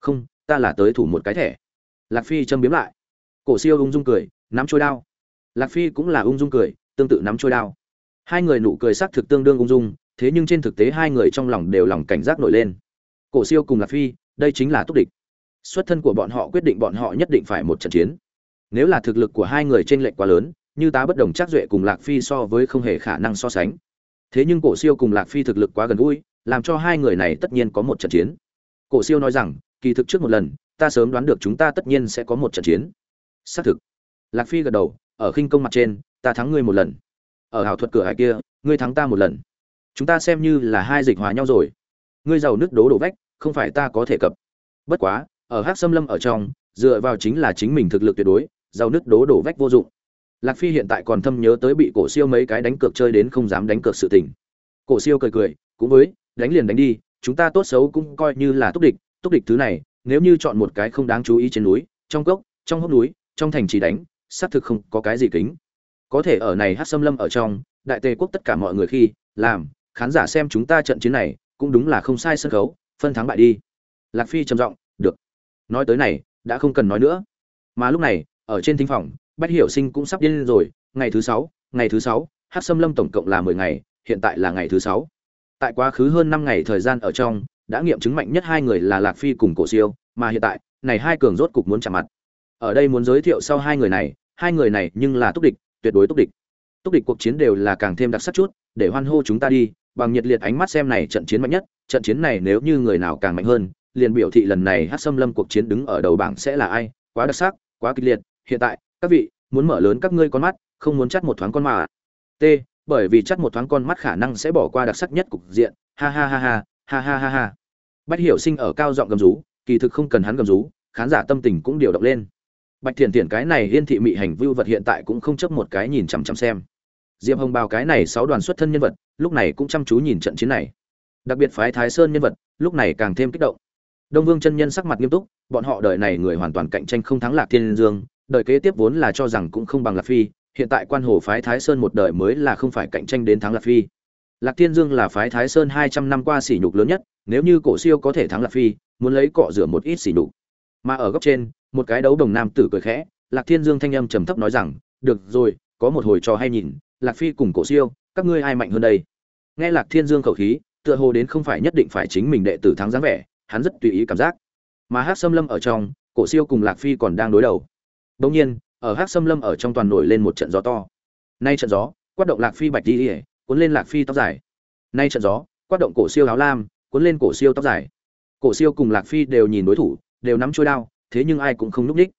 không, ta là tới thủ một cái thẻ. Lạc phi châm biếm lại. Cổ siêu ung dung cười, nắm trôi đao. Lạc phi cũng là ung dung cười, tương tự nắm trôi đao. Hai người nụ cười xác thực tương đương ung dung, thế nhưng trên thực tế hai người trong lòng đều lòng cảnh giác nổi lên. Cổ siêu cùng lạc phi, đây chính là túc địch. Xuất thân của bọn họ quyết định bọn họ nhất định phải một trận chiến. Nếu là thực lực của hai người trên lệnh quá lớn, như tá bất đồng chắc duệ cùng lạc phi so với không hề khả năng so sánh. Thế nhưng cổ siêu cùng lạc phi thực lực quá gần gũi, làm cho hai người này tất nhiên có một trận chiến. Cổ siêu nói rằng kỳ thực trước một lần, ta sớm đoán được chúng ta tất nhiên sẽ có một trận chiến. Xác thực. Lạc phi gật đầu, ở khinh công mặt trên, ta thắng ngươi một lần. Ở hảo thuật cửa hải kia, ngươi thắng ta một lần. Chúng ta xem như là hai dịch hòa nhau rồi. Ngươi giàu nước đố đổ vách, không phải ta có thể cập. Bất quá, ở hắc xâm lâm ở trong, dựa vào chính là chính mình thực lực tuyệt đối, giàu nước đố đổ vách vô dụng. Lạc phi hiện tại còn thâm nhớ tới bị cổ siêu mấy cái đánh cược chơi đến không dám đánh cược sự tình. Cổ siêu cười cười, cũng với, đánh liền đánh đi, chúng ta tốt xấu cũng coi như là túc địch túc địch thứ này, nếu như chọn một cái không đáng chú ý trên núi, trong cốc, trong hốc núi, trong thành chỉ đánh, xác thực không có cái gì kính. Có thể ở này hát xâm lâm ở trong, đại tề quốc tất cả mọi người khi, làm, khán giả xem chúng ta trận chiến này, cũng đúng là không sai sân khấu, phân thắng bại đi. Lạc phi trầm giọng, được. Nói tới này, đã không cần nói nữa. Mà lúc này, ở trên thính phòng, bách hiểu sinh cũng sắp điên rồi, ngày thứ sáu, ngày thứ sáu, hát xâm lâm tổng cộng là mười ngày, hiện tại là ngày thứ sáu. Tại quá khứ hơn năm ngày thời gian ở trong đã nghiệm chứng mạnh nhất hai người là lạc phi cùng cổ siêu, mà hiện tại, này hai cường rốt cục muốn chạm mặt. Ở đây muốn giới thiệu sau hai người này, hai người này nhưng là túc địch, tuyệt đối túc địch. Túc địch cuộc chiến đều là càng thêm đặc sắc chút, để hoan hô chúng ta đi, bằng nhiệt liệt ánh mắt xem này trận chiến mạnh nhất, trận chiến này nếu như người nào càng mạnh hơn, liền biểu thị lần này hát xâm lâm cuộc chiến đứng ở đầu bảng sẽ là ai, quá đặc sắc, quá kịch liệt. Hiện tại, các vị, muốn mở lớn các ngươi con mắt, không muốn chắt một thoáng con mà. T, bởi vì chắt một thoáng con mắt khả năng sẽ bỏ qua đặc sắc nhất cục diện. Ha ha ha ha ha ha ha ha bách hiểu sinh ở cao giọng gầm rú, kỳ thực không cần hắn gầm rú, khán giả tâm tình cũng điều động lên. Bạch thiền thiền cái này yên thị mị hành vưu vật hiện tại cũng không chấp một cái nhìn chằm chằm xem. Diệp hồng bào cái này sáu đoàn xuất thân nhân vật, lúc này cũng chăm chú nhìn trận chiến này. Đặc biệt phái thái sơn nhân vật, lúc này càng thêm kích động. Đông vương chân nhân sắc mặt nghiêm túc, bọn họ đời này người hoàn toàn cạnh tranh không thắng lạc thiên dương, đời kế tiếp vốn là cho rằng cũng không bằng lạc phi, hiện tại quan hồ phái thái sơn một đời mới là không phải cạnh tranh đến thắng lạc phi lạc thiên dương là phái thái sơn hai trăm năm qua sỉ nhục lớn nhất, nếu như cổ siêu có thể thắng lạc phi, muốn lấy cọ rửa một ít sỉ nhục. Mà ở góc trên, một cái đấu đồng nam tử cười khẽ, lạc thiên dương thanh âm trầm thấp nói rằng, được rồi, có một hồi trò hay nhìn, lạc phi cùng cổ siêu, các ngươi ai mạnh hơn đây? Nghe lạc thiên dương khẩu khí, tựa hồ đến không phải nhất định phải chính mình đệ tử thắng dáng vẻ, hắn rất tùy ý cảm giác. Mà Hắc Sâm lâm ở trong, cổ siêu cùng lạc phi còn đang đối đầu. Đông nhiên, ở Hắc Sâm lâm ở trong toàn nổi lên một trận gió to. Nay trận gió, quát động lạc phi bạch đi đi cuốn lên lạc phi tóc dài. Nay trận gió, quát động cổ siêu áo lam, cuốn lên cổ siêu tóc dài. Cổ siêu cùng lạc phi đều nhìn đối thủ, đều nắm trôi đao, thế nhưng ai cũng không núp đích.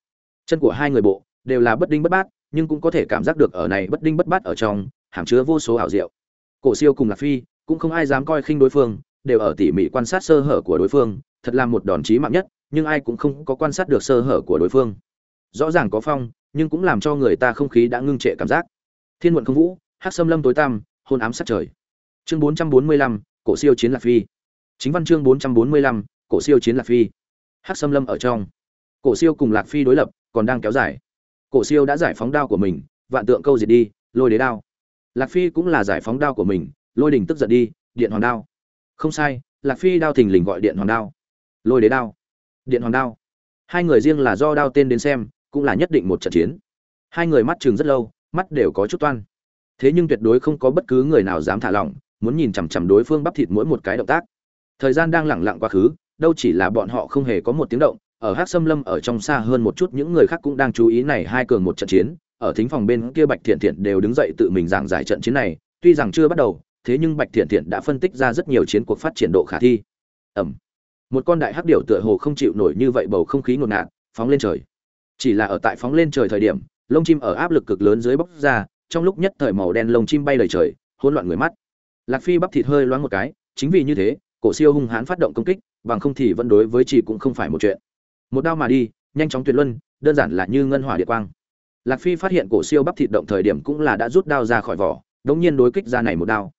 Chân của hai người bộ, đều là bất đinh bất bát, nhưng cũng có thể cảm giác được ở này bất đinh bất bát ở trong, hàm chứa vô số ảo diệu. Cổ siêu cùng lạc phi, cũng không ai dám coi khinh đối phương, đều ở tỉ mỉ quan sát sơ hở của đối phương, thật là một đòn chí mạng nhất, nhưng ai cũng không có quan sát được sơ hở của đối phương. Rõ ràng có phong, nhưng cũng làm cho người ta không khí đã ngưng trệ cảm giác. Thiên muộn không vũ hát xâm lâm tối tăm hôn ám sát trời. Chương bốn trăm bốn mươi lăm, cổ siêu chiến lạc phi. Chính văn chương bốn trăm bốn mươi lăm, cổ siêu chiến lạc phi. Hắc xâm lâm ở trong. Cổ siêu cùng lạc phi đối lập, còn đang kéo dài. Cổ siêu đã giải phóng đao của mình, vạn tượng câu diệt đi, lôi đế đao. Lạc phi cũng là giải phóng đao của mình, lôi đình tức giận đi, điện hoàng đao. Không sai, lạc phi đao thình lình gọi điện hoàng đao. Lôi đế đao. Điện hoàng đao. Hai người riêng là do đao tên đến xem, cũng là nhất định một trận chiến. Hai người mắt chừng rất lâu, mắt đều có chút toan thế nhưng tuyệt đối không có bất cứ người nào dám thả lỏng muốn nhìn chằm chằm đối phương bắp thịt mỗi một cái động tác thời gian đang lẳng lặng quá khứ đâu chỉ là bọn họ không hề có một tiếng động ở Hắc Sâm Lâm ở trong xa hơn một chút những người khác cũng đang chú ý này hai cường một trận chiến, ở thính phòng bên kia Bạch Thiện Thiện đều đứng dậy tự mình giảng giải trận chiến này, tuy rằng chưa bắt đầu, thế nhưng Bạch Thiện Thiện đã phân tích ra rất nhiều chiến cuộc phát triển độ khả thi. Ầm. Một con đại hắc điểu tựa hồ không chịu nổi như vậy bầu không khí ngột ngạt, phóng lên trời. Chỉ là ở tại phóng lên trời thời điểm, lông chim ở áp lực cực lớn dưới bốc ra, trong lúc nhất thời màu đen lông chim bay đầy trời, hỗn loạn người mắt. Lạc Phi bắp thịt hơi loáng một cái, chính vì như thế, cổ siêu hung hãn phát động công kích, bằng không thì vẫn đối với chỉ cũng không phải một chuyện. Một đao mà đi nhanh chóng tuyệt luân đơn giản là như ngân hỏa địa quang. Lạc phi phát hiện cổ siêu bắp thịt động thời điểm cũng là đã rút đao ra khỏi vỏ đống nhiên đối kích ra này một đao.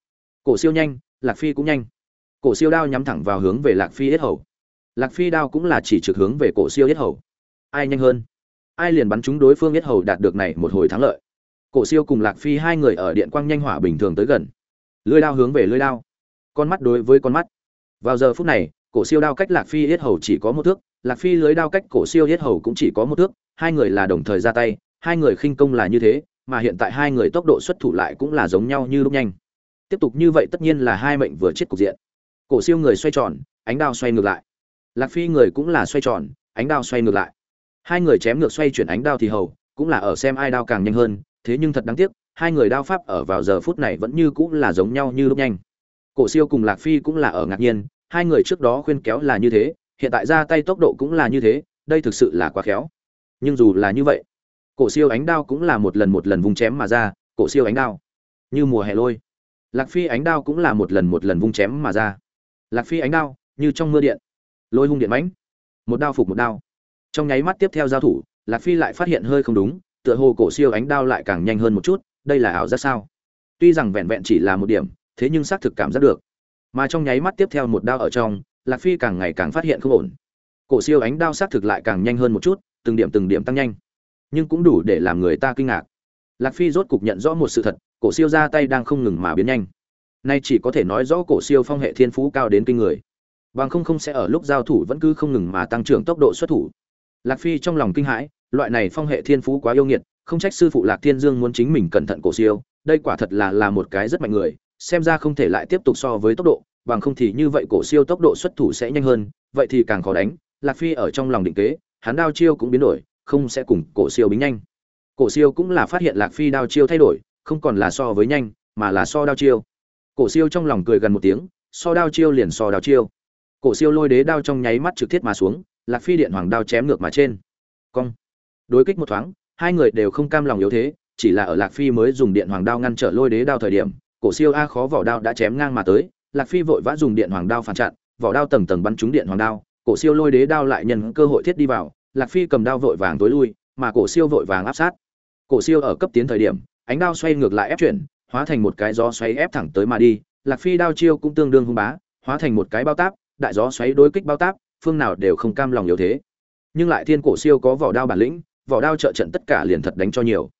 Cổ siêu nhanh lạc phi cũng nhanh. Cổ siêu đao nhắm thẳng vào hướng về lạc phi yết hầu. Lạc phi đao cũng là chỉ trực hướng về cổ siêu yết hầu. Ai nhanh hơn? Ai liền bắn chúng đối phương yết hầu đạt được này một hồi thắng lợi? Cổ siêu cùng lạc phi hai người ở điện quang nhanh hỏa bình thường tới gần. Lưỡi đao hướng về lưỡi đao. Con mắt đối với con mắt. Vào giờ phút này, cổ siêu đao cách lạc phi yết hầu chỉ có một thước, lạc phi lưới đao cách cổ siêu hết hầu cũng chỉ có một thước, hai người là đồng thời ra tay, hai người khinh công là như thế, mà hiện tại hai người tốc độ xuất thủ lại cũng là giống nhau như lúc nhanh. Tiếp tục như vậy tất nhiên là hai mệnh vừa chết cục diện. Cổ siêu người xoay tròn, ánh đao xoay ngược lại. Lạc phi người cũng là xoay tròn, ánh đao xoay ngược lại. Hai người chém ngược xoay chuyển ánh đao thì hầu, cũng là ở xem ai đao càng nhanh hơn thế nhưng thật đáng tiếc, hai người đao pháp ở vào giờ phút này vẫn như cũng là giống nhau như lúc nhanh. Cổ siêu cùng lạc phi cũng là ở ngạc nhiên, hai người trước đó khuyên kéo là như thế, hiện tại ra tay tốc độ cũng là như thế, đây thực sự là quá khéo. Nhưng dù là như vậy, cổ siêu ánh đao cũng là một lần một lần vung chém mà ra, cổ siêu ánh đao như mùa hè lôi. Lạc phi ánh đao cũng là một lần một lần vung chém mà ra. Lạc phi ánh đao như trong mưa điện, lôi hung điện mãnh. Một đao phục một đao. Trong nháy mắt tiếp theo giao thủ, lạc phi lại phát hiện hơi không đúng tựa hồ cổ siêu ánh đao lại càng nhanh hơn một chút, đây là ảo giác sao? Tuy rằng vẹn vẹn chỉ là một điểm, thế nhưng xác thực cảm giác được. Mà trong nháy mắt tiếp theo một đao ở trong, lạc phi càng ngày càng phát hiện không ổn. Cổ siêu ánh đao xác thực lại càng nhanh hơn một chút, từng điểm từng điểm tăng nhanh. Nhưng cũng đủ để làm người ta kinh ngạc. Lạc phi rốt cục nhận rõ một sự thật, cổ siêu ra tay đang không ngừng mà biến nhanh. Nay chỉ có thể nói rõ cổ siêu phong hệ thiên phú cao đến kinh người. Bằng không không sẽ ở lúc giao thủ vẫn cứ không ngừng mà tăng trưởng tốc độ xuất thủ. Lạc phi trong lòng kinh hãi loại này phong hệ thiên phú quá yêu nghiệt, không trách sư phụ lạc thiên dương muốn chính mình cẩn thận cổ siêu, đây quả thật là là một cái rất mạnh người, xem ra không thể lại tiếp tục so với tốc độ, bằng không thì như vậy cổ siêu tốc độ xuất thủ sẽ nhanh hơn, vậy thì càng khó đánh, lạc phi ở trong lòng định kế, hắn đao chiêu cũng biến đổi, không sẽ cùng cổ siêu bính nhanh. Cổ siêu cũng là phát hiện lạc phi đao chiêu thay đổi, không còn là so với nhanh, mà là so đao chiêu. Cổ siêu trong lòng cười gần một tiếng, so đao chiêu liền so đao chiêu. Cổ siêu lôi đế đao trong nháy mắt trực tiếp mà xuống, lạc phi điện hoàng đao chém ngược mà trên. Cong đối kích một thoáng, hai người đều không cam lòng yếu thế, chỉ là ở lạc phi mới dùng điện hoàng đao ngăn trở lôi đế đao thời điểm, cổ siêu a khó vỏ đao đã chém ngang mà tới, lạc phi vội vã dùng điện hoàng đao phản chặn, vỏ đao tầng tầng bắn trúng điện hoàng đao, cổ siêu lôi đế đao lại nhân cơ hội thiết đi vào, lạc phi cầm đao vội vàng tối lui, mà cổ siêu vội vàng áp sát. Cổ siêu ở cấp tiến thời điểm, ánh đao xoay ngược lại ép chuyển, hóa thành một cái gió xoáy ép thẳng tới mà đi, lạc phi đao chiêu cũng tương đương hung bá, hóa thành một cái bao táp, đại gió xoáy đối kích bao táp, phương nào đều không cam lòng yếu thế. Nhưng lại thiên cổ siêu có vỏ đao bản lĩnh vỏ đao trợ trận tất cả liền thật đánh cho nhiều.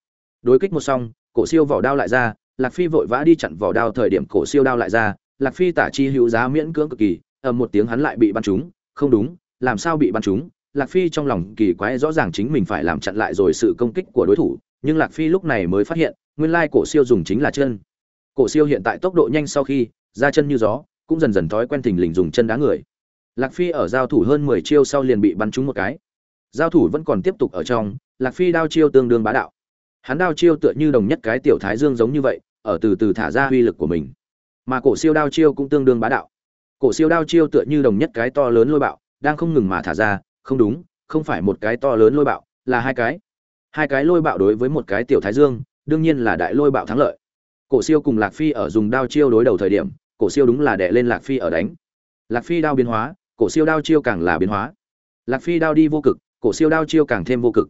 Đối kích một xong, cổ siêu vỏ đao lại ra, lạc phi vội vã đi chặn vỏ đao thời điểm cổ siêu đao lại ra, lạc phi tả chi hữu giá miễn cưỡng cực kỳ, ầm một tiếng hắn lại bị bắn trúng, không đúng, làm sao bị bắn trúng? Lạc phi trong lòng kỳ quái rõ ràng chính mình phải làm chặn lại rồi sự công kích của đối thủ, nhưng lạc phi lúc này mới phát hiện, nguyên lai cổ siêu dùng chính là chân. Cổ siêu hiện tại tốc độ nhanh sau khi, ra chân như gió, cũng dần dần thói quen thình lình dùng chân đá người. Lạc phi ở giao thủ hơn mười chiêu sau liền bị bắn trúng một cái giao thủ vẫn còn tiếp tục ở trong, lạc phi đao chiêu tương đương bá đạo. Hắn đao chiêu tựa như đồng nhất cái tiểu thái dương giống như vậy, ở từ từ thả ra uy lực của mình. Mà cổ siêu đao chiêu cũng tương đương bá đạo. Cổ siêu đao chiêu tựa như đồng nhất cái to lớn lôi bạo, đang không ngừng mà thả ra, không đúng, không phải một cái to lớn lôi bạo, là hai cái. Hai cái lôi bạo đối với một cái tiểu thái dương, đương nhiên là đại lôi bạo thắng lợi. Cổ siêu cùng lạc phi ở dùng đao chiêu đối đầu thời điểm, cổ siêu đúng là đè lên lạc phi ở đánh. Lạc phi đao biến hóa, cổ siêu đao chiêu càng là biến hóa. Lạc phi đao đi vô cực cổ siêu đao chiêu càng thêm vô cực.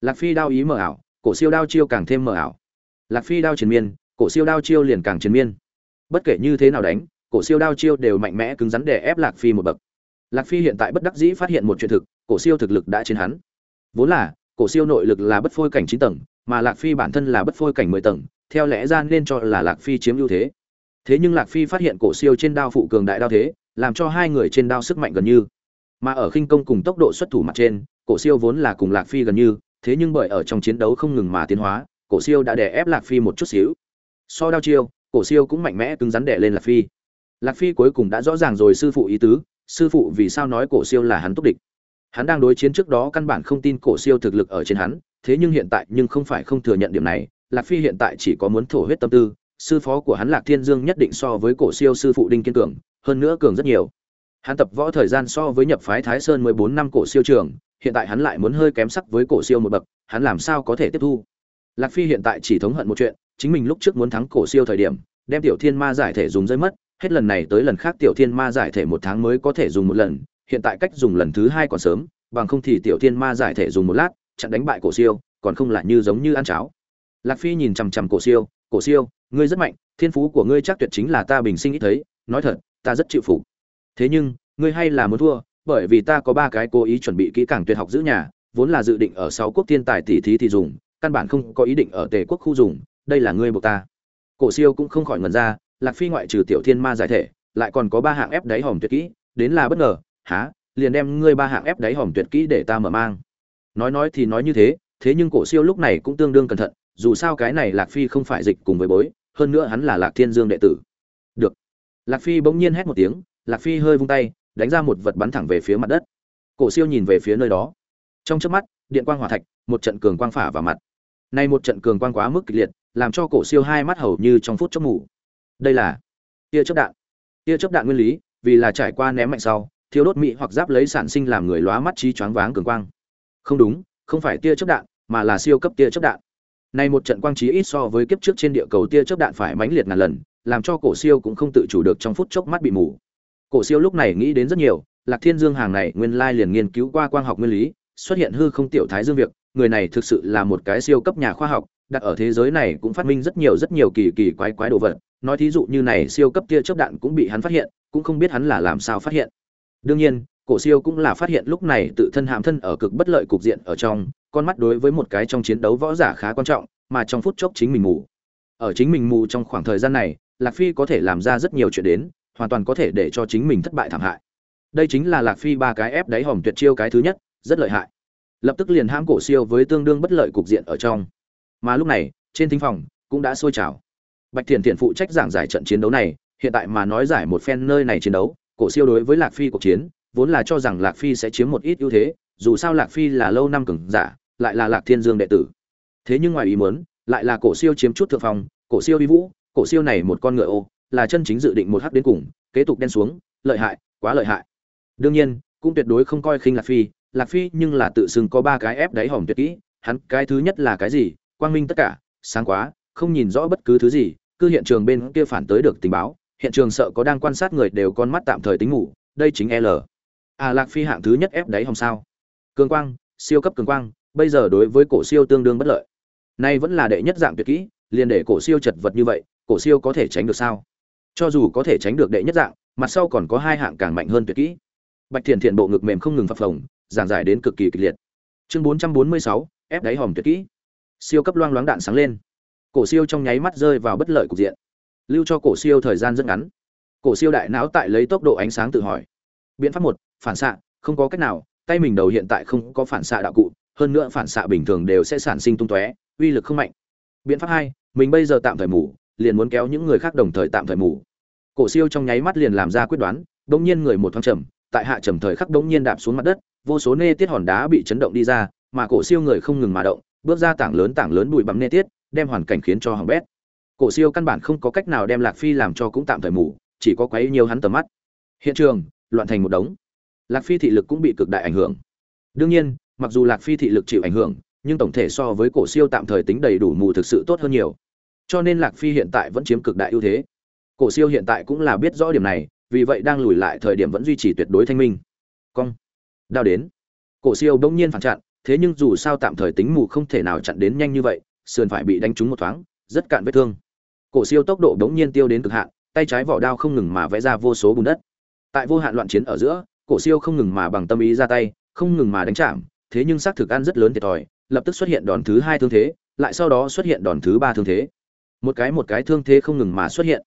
Lạc phi đao ý mở ảo, cổ siêu đao chiêu càng thêm mở ảo. Lạc phi đao triền miên, cổ siêu đao chiêu liền càng triền miên. Bất kể như thế nào đánh, cổ siêu đao chiêu đều mạnh mẽ cứng rắn để ép lạc phi một bậc. Lạc phi hiện tại bất đắc dĩ phát hiện một chuyện thực, cổ siêu thực lực đã trên hắn. Vốn là, cổ siêu nội lực là bất phôi cảnh chín tầng, mà lạc phi bản thân là bất phôi cảnh mười tầng, theo lẽ ra nên cho là lạc phi chiếm ưu thế. Thế nhưng lạc phi phát hiện cổ siêu trên đao phụ cường đại đao thế, làm cho hai người trên đao sức mạnh gần như. Mà ở khinh công cùng tốc độ xuất thủ mặt trên cổ siêu vốn là cùng lạc phi gần như, thế nhưng bởi ở trong chiến đấu không ngừng mà tiến hóa, cổ siêu đã đè ép lạc phi một chút xíu. So đao chiêu, cổ siêu cũng mạnh mẽ cứng rắn đè lên lạc phi. Lạc phi cuối cùng đã rõ ràng rồi sư phụ ý tứ, sư phụ vì sao nói cổ siêu là hắn túc địch. Hắn đang đối chiến trước đó căn bản không tin cổ siêu thực lực ở trên hắn, thế nhưng hiện tại nhưng không phải không thừa nhận điểm này, lạc phi hiện tại chỉ có muốn thổ huyết tâm tư, sư phó của hắn lạc thiên dương nhất định so với cổ siêu sư phụ đinh kiên cường, hơn nữa cường rất nhiều. Hắn tập võ thời gian so với nhập phái thái sơn mười bốn năm cổ siêu trường hiện tại hắn lại muốn hơi kém sắc với cổ siêu một bậc, hắn làm sao có thể tiếp thu? Lạc phi hiện tại chỉ thống hận một chuyện, chính mình lúc trước muốn thắng cổ siêu thời điểm, đem tiểu thiên ma giải thể dùng rơi mất, hết lần này tới lần khác tiểu thiên ma giải thể một tháng mới có thể dùng một lần, hiện tại cách dùng lần thứ hai còn sớm, bằng không thì tiểu thiên ma giải thể dùng một lát, chặn đánh bại cổ siêu, còn không là như giống như ăn cháo. Lạc phi nhìn chằm chằm cổ siêu cổ siêu, ngươi rất mạnh, thiên phú của ngươi chắc tuyệt chính là ta bình sinh ít thấy, nói thật, ta rất chịu phục. Thế nhưng, ngươi hay là muốn thua bởi vì ta có ba cái cố ý chuẩn bị kỹ càng tuyệt học giữ nhà, vốn là dự định ở sáu quốc thiên tài tỷ thí thì dùng, căn bản không có ý định ở tề quốc khu dùng, đây là ngươi buộc ta. Cổ siêu cũng không khỏi ngần ra, lạc phi ngoại trừ tiểu thiên ma giải thể, lại còn có ba hạng ép đáy hòm tuyệt kỹ, đến là bất ngờ, há, liền đem ngươi ba hạng ép đáy hòm tuyệt kỹ để ta mở mang. Nói nói thì nói như thế thế nhưng cổ siêu lúc này cũng tương đương cẩn thận, dù sao cái này lạc phi không phải dịch cùng với bối, hơn nữa hắn là lạc thiên dương đệ tử. Được. Lạc phi bỗng nhiên hét một tiếng, lạc phi hơi vung tay đánh ra một vật bắn thẳng về phía mặt đất. Cổ siêu nhìn về phía nơi đó. Trong chớp mắt, điện quang hỏa thạch, một trận cường quang phả vào mặt. Nay một trận cường quang quá mức kịch liệt, làm cho cổ siêu hai mắt hầu như trong phút chốc ngủ đây là tia chớp đạn. Tia chớp đạn nguyên lý, vì là trải qua ném mạnh sau thiếu đốt mị hoặc giáp lấy sản sinh làm người lóa mắt trí choáng váng cường quang. Không đúng, không phải tia chớp đạn, mà là siêu cấp tia chớp đạn. Nay một trận quang trí ít so với kiếp trước trên địa cầu tia chớp đạn phải mãnh liệt ngàn lần, làm cho cổ siêu cũng không tự chủ được trong phút chốc mắt bị mù cổ siêu lúc này nghĩ đến rất nhiều, lạc thiên dương hàng này nguyên lai liền nghiên cứu qua quang học nguyên lý, xuất hiện hư không tiểu thái dương việc, người này thực sự là một cái siêu cấp nhà khoa học, đặt ở thế giới này cũng phát minh rất nhiều rất nhiều kỳ kỳ quái quái đồ vật nói thí dụ như này siêu cấp tia chớp đạn cũng bị hắn phát hiện, cũng không biết hắn là làm sao phát hiện đương nhiên, cổ siêu cũng là phát hiện lúc này tự thân hàm thân ở cực bất lợi cục diện ở trong, con mắt đối với một cái trong chiến đấu võ giả khá quan trọng, mà trong phút chốc chính mình ngủ. ở chính mình ngủ trong khoảng thời gian này, lạc phi có thể làm ra rất nhiều chuyện đến hoàn toàn có thể để cho chính mình thất bại thảm hại. Đây chính là lạc phi ba cái ép đáy hòm tuyệt chiêu cái thứ nhất, rất lợi hại. Lập tức liền hãm cổ siêu với tương đương bất lợi cục diện ở trong. Mà lúc này, trên thính phòng cũng đã sôi trào. Bạch thiện thiện phụ trách giảng giải trận chiến đấu này, hiện tại mà nói giải một phen nơi này chiến đấu, cổ siêu đối với lạc phi cuộc chiến, vốn là cho rằng lạc phi sẽ chiếm một ít ưu thế, dù sao lạc phi là lâu năm cường giả, lại là lạc thiên dương đệ tử. Thế nhưng ngoài ý muốn, lại là cổ siêu chiếm chút thượng phong, cổ siêu vi vũ, cổ siêu này một con ngựa ô là chân chính dự định một hắc đến cùng, kế tục đen xuống, lợi hại, quá lợi hại. Đương nhiên, cũng tuyệt đối không coi khinh lạc phi lạc phi nhưng là tự xưng có ba cái ép đáy hỏng tuyệt kỹ, hắn cái thứ nhất là cái gì? Quang minh tất cả, sáng quá, không nhìn rõ bất cứ thứ gì, cứ hiện trường bên kia phản tới được tình báo, hiện trường sợ có đang quan sát người đều con mắt tạm thời tính ngủ, đây chính l. À lạc phi hạng thứ nhất ép đáy hòm sao? Cường quang, siêu cấp cường quang, bây giờ đối với cổ siêu tương đương bất lợi. Nay vẫn là đệ nhất dạng tuyệt kỹ, liền để cổ siêu chật vật như vậy, cổ siêu có thể tránh được sao? Cho dù có thể tránh được đệ nhất dạng, mặt sau còn có hai hạng càng mạnh hơn tuyệt kỹ. Bạch thiện thiện bộ ngực mềm không ngừng phập phồng, giảng giải đến cực kỳ kịch liệt. Chương bốn trăm bốn mươi sáu, ép đáy hòm tuyệt kỹ. Siêu cấp loang loáng đạn sáng lên. Cổ siêu trong nháy mắt rơi vào bất lợi cục diện. Lưu cho cổ siêu thời gian rất ngắn. Cổ siêu đại não tại lấy tốc độ ánh sáng tự hỏi. Biện pháp một, phản xạ, không có cách nào, tay mình đầu hiện tại không có phản xạ đạo cụ, hơn nữa phản xạ bình thường đều sẽ sản sinh tung tóe, uy lực không mạnh. Biện pháp hai, mình bây giờ tạm thời mù liền muốn kéo những người khác đồng thời tạm thời mù. Cổ siêu trong nháy mắt liền làm ra quyết đoán bỗng nhiên người một thoáng trầm, tại hạ trầm thời khắc bỗng nhiên đạp xuống mặt đất, vô số nê tiết hòn đá bị chấn động đi ra, mà cổ siêu người không ngừng mà động, bước ra tảng lớn tảng lớn bụi bặm nê tiết, đem hoàn cảnh khiến cho hỏng bét. Cổ siêu căn bản không có cách nào đem lạc phi làm cho cũng tạm thời mù, chỉ có quấy nhiều hắn tầm mắt. Hiện trường, loạn thành một đống. Lạc phi thị lực cũng bị cực đại ảnh hưởng. Đương nhiên, mặc dù lạc phi thị lực chịu ảnh hưởng, nhưng tổng thể so với cổ siêu tạm thời tính đầy đủ mù thực sự tốt hơn nhiều cho nên lạc phi hiện tại vẫn chiếm cực đại ưu thế. Cổ siêu hiện tại cũng là biết rõ điểm này, vì vậy đang lùi lại thời điểm vẫn duy trì tuyệt đối thanh minh. Cong. Đao đến. Cổ siêu bỗng nhiên phản chặn, thế nhưng dù sao tạm thời tính mù không thể nào chặn đến nhanh như vậy, sườn phải bị đánh trúng một thoáng, rất cạn vết thương. Cổ siêu tốc độ bỗng nhiên tiêu đến cực hạn, tay trái vỏ đao không ngừng mà vẽ ra vô số bùn đất. Tại vô hạn loạn chiến ở giữa, cổ siêu không ngừng mà bằng tâm ý ra tay, không ngừng mà đánh chạm, thế nhưng xác thực ăn rất lớn thiệt thòi, lập tức xuất hiện đòn thứ hai thương thế, lại sau đó xuất hiện đòn thứ ba thương thế một cái một cái thương thế không ngừng mà xuất hiện.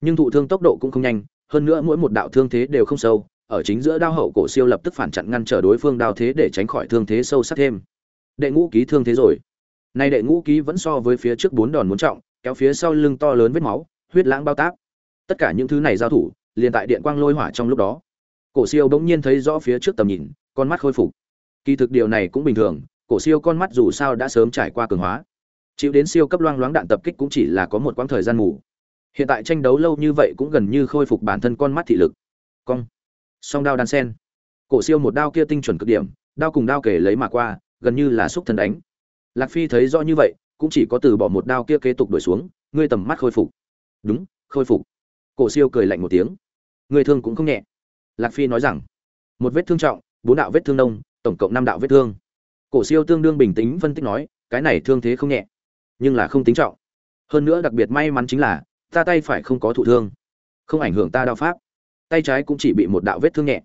Nhưng thụ thương tốc độ cũng không nhanh, hơn nữa mỗi một đạo thương thế đều không sâu, ở chính giữa đao hậu cổ siêu lập tức phản chặn ngăn trở đối phương đao thế để tránh khỏi thương thế sâu sắc thêm. Đệ ngũ ký thương thế rồi. Nay đệ ngũ ký vẫn so với phía trước bốn đòn muốn trọng, kéo phía sau lưng to lớn vết máu, huyết lãng bao tác tất cả những thứ này giao thủ, liền tại điện quang lôi hỏa trong lúc đó. Cổ siêu bỗng nhiên thấy rõ phía trước tầm nhìn, con mắt khôi phục. Kỳ thực điều này cũng bình thường, cổ siêu con mắt dù sao đã sớm trải qua cường hóa chịu đến siêu cấp loang loáng đạn tập kích cũng chỉ là có một quãng thời gian ngủ. Hiện tại tranh đấu lâu như vậy cũng gần như khôi phục bản thân con mắt thị lực. Cong. Song đao đan sen. Cổ siêu một đao kia tinh chuẩn cực điểm, đao cùng đao kể lấy mà qua, gần như là xúc thân đánh. Lạc phi thấy rõ như vậy, cũng chỉ có từ bỏ một đao kia kế tục đuổi xuống, ngươi tầm mắt khôi phục. Đúng, khôi phục. Cổ siêu cười lạnh một tiếng. Người thương cũng không nhẹ. Lạc phi nói rằng, một vết thương trọng, bốn đạo vết thương nông, tổng cộng năm đạo vết thương. Cổ siêu tương đương bình tĩnh phân tích nói, cái này thương thế không nhẹ nhưng là không tính trọng. Hơn nữa đặc biệt may mắn chính là, ta tay phải không có thụ thương. Không ảnh hưởng ta đao pháp. Tay trái cũng chỉ bị một đạo vết thương nhẹ.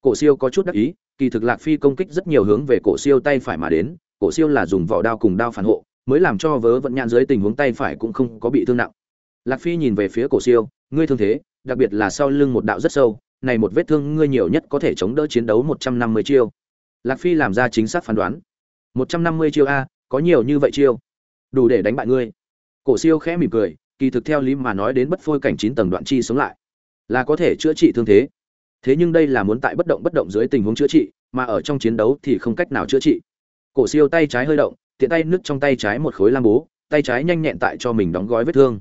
Cổ siêu có chút đắc ý, kỳ thực lạc phi công kích rất nhiều hướng về cổ siêu tay phải mà đến, cổ siêu là dùng vỏ đao cùng đao phản hộ, mới làm cho vớ vận nhãn dưới tình huống tay phải cũng không có bị thương nặng. Lạc phi nhìn về phía cổ siêu, ngươi thương thế, đặc biệt là sau lưng một đạo rất sâu, này một vết thương ngươi nhiều nhất có thể chống đỡ chiến đấu một trăm năm mươi chiêu. Lạc phi làm ra chính xác phán đoán. Một trăm năm mươi chiêu a, có nhiều như vậy chiêu? Đủ để đánh bại ngươi. Cổ siêu khẽ mỉm cười, kỳ thực theo lý mà nói đến bất phôi cảnh chín tầng đoạn chi sống lại, là có thể chữa trị thương thế. Thế nhưng đây là muốn tại bất động bất động dưới tình huống chữa trị, mà ở trong chiến đấu thì không cách nào chữa trị. Cổ siêu tay trái hơi động, tiện tay nứt trong tay trái một khối lam bố, tay trái nhanh nhẹn tại cho mình đóng gói vết thương.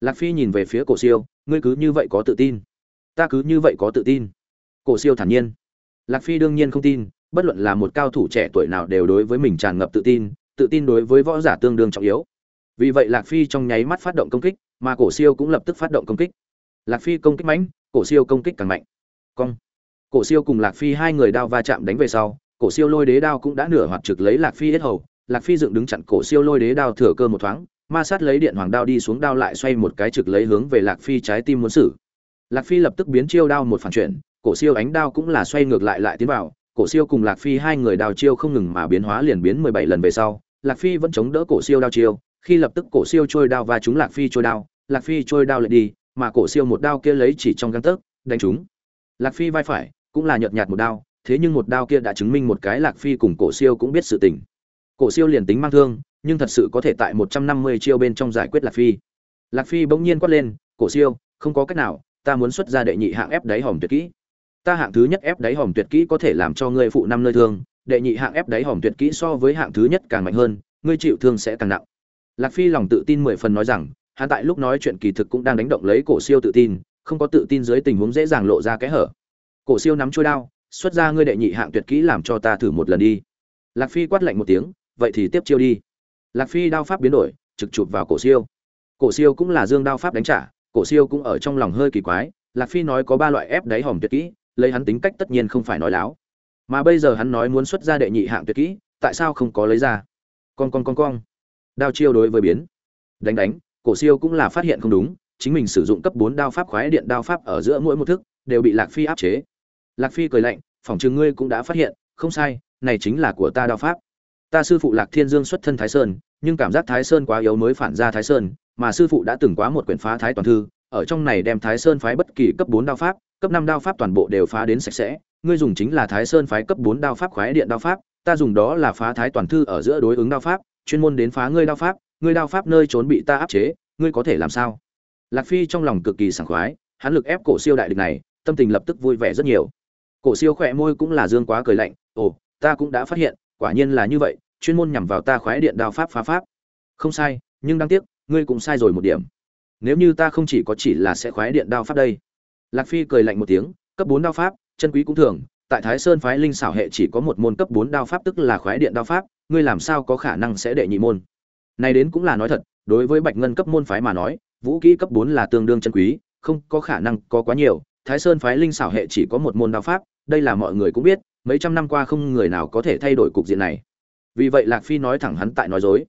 Lạc phi nhìn về phía cổ siêu, ngươi cứ như vậy có tự tin. Ta cứ như vậy có tự tin. Cổ siêu thản nhiên. Lạc phi đương nhiên không tin, bất luận là một cao thủ trẻ tuổi nào đều đối với mình tràn ngập tự tin tự tin đối với võ giả tương đương trọng yếu. Vì vậy lạc phi trong nháy mắt phát động công kích mà cổ siêu cũng lập tức phát động công kích. Lạc phi công kích mạnh, cổ siêu công kích càng mạnh. Cong. Cổ siêu cùng lạc phi hai người đao va chạm đánh về sau cổ siêu lôi đế đao cũng đã nửa hoạt trực lấy lạc phi hết hầu. Lạc phi dựng đứng chặn cổ siêu lôi đế đao thừa cơ một thoáng ma sát lấy điện hoàng đao đi xuống đao lại xoay một cái trực lấy hướng về lạc phi trái tim muốn xử. Lạc phi lập tức biến chiêu đao một phản chuyển cổ siêu ánh đao cũng là xoay ngược lại lại tiến vào. Cổ siêu cùng lạc phi hai người đao chiêu không ngừng mà biến hóa liền biến mười bảy lần về sau lạc phi vẫn chống đỡ cổ siêu đao chiêu, khi lập tức cổ siêu trôi đao và chúng lạc phi trôi đao, lạc phi trôi đao lại đi, mà cổ siêu một đao kia lấy chỉ trong găng tấc, đánh chúng. lạc phi vai phải, cũng là nhợt nhạt một đao, thế nhưng một đao kia đã chứng minh một cái lạc phi cùng cổ siêu cũng biết sự tình. Cổ siêu liền tính mang thương, nhưng thật sự có thể tại một trăm năm mươi chiêu bên trong giải quyết lạc phi. Lạc phi bỗng nhiên quát lên, cổ siêu, không có cách nào, ta muốn xuất ra đệ nhị hạng ép đáy hòm tuyệt kỹ. Ta hạng thứ nhất ép đáy hòm tuyệt kỹ có thể làm cho ngươi phụ năm nơi thương đệ nhị hạng ép đáy hòm tuyệt kỹ so với hạng thứ nhất càng mạnh hơn, ngươi chịu thương sẽ càng nặng. Lạc phi lòng tự tin mười phần nói rằng, hắn tại lúc nói chuyện kỳ thực cũng đang đánh động lấy cổ siêu tự tin, không có tự tin dưới tình huống dễ dàng lộ ra kẽ hở. Cổ siêu nắm chuôi đao, xuất ra ngươi đệ nhị hạng tuyệt kỹ làm cho ta thử một lần đi. Lạc phi quát lạnh một tiếng, vậy thì tiếp chiêu đi. Lạc phi đao pháp biến đổi, trực chụp vào cổ siêu. Cổ siêu cũng là dương đao pháp đánh trả, cổ siêu cũng ở trong lòng hơi kỳ quái, lạc phi nói có ba loại ép đáy hòm tuyệt kỹ, lấy hắn tính cách tất nhiên không phải nói láo mà bây giờ hắn nói muốn xuất ra đệ nhị hạng tuyệt kỹ, tại sao không có lấy ra? Con con con con. Đao chiêu đối với biến. Đánh đánh. Cổ siêu cũng là phát hiện không đúng, chính mình sử dụng cấp bốn đao pháp khoái điện đao pháp ở giữa mỗi một thức, đều bị lạc phi áp chế. Lạc phi cười lạnh phỏng chừng ngươi cũng đã phát hiện, không sai, này chính là của ta đao pháp. Ta sư phụ lạc thiên dương xuất thân thái sơn, nhưng cảm giác thái sơn quá yếu mới phản ra thái sơn, mà sư phụ đã từng quá một quyển phá thái toàn thư, ở trong này đem thái sơn phái bất kỳ cấp bốn đao pháp, cấp năm đao pháp toàn bộ đều phá đến sạch sẽ ngươi dùng chính là thái sơn phái cấp bốn đao pháp khoái điện đao pháp, ta dùng đó là phá thái toàn thư ở giữa đối ứng đao pháp, chuyên môn đến phá ngươi đao pháp, ngươi đao pháp nơi trốn bị ta áp chế, ngươi có thể làm sao? Lạc phi trong lòng cực kỳ sảng khoái, hắn lực ép cổ siêu đại địch này, tâm tình lập tức vui vẻ rất nhiều. Cổ siêu khỏe môi cũng là dương quá cười lạnh, ồ, ta cũng đã phát hiện, quả nhiên là như vậy, chuyên môn nhằm vào ta khoái điện đao pháp phá pháp. Không sai, nhưng đáng tiếc, ngươi cũng sai rồi một điểm. Nếu như ta không chỉ có chỉ là sẽ khoái điện đao pháp đây. Lạc phi cười lạnh một tiếng, cấp bốn đao pháp chân quý cũng thường, tại thái sơn phái linh xảo hệ chỉ có một môn cấp bốn đao pháp tức là khoái điện đao pháp, ngươi làm sao có khả năng sẽ đệ nhị môn? Này đến cũng là nói thật, đối với bạch ngân cấp môn phái mà nói, vũ kỹ cấp bốn là tương đương chân quý, không có khả năng có quá nhiều. Thái sơn phái linh xảo hệ chỉ có một môn đao pháp, đây là mọi người cũng biết, mấy trăm năm qua không người nào có thể thay đổi cục diện này. Vì vậy lạc phi nói thẳng hắn tại nói dối.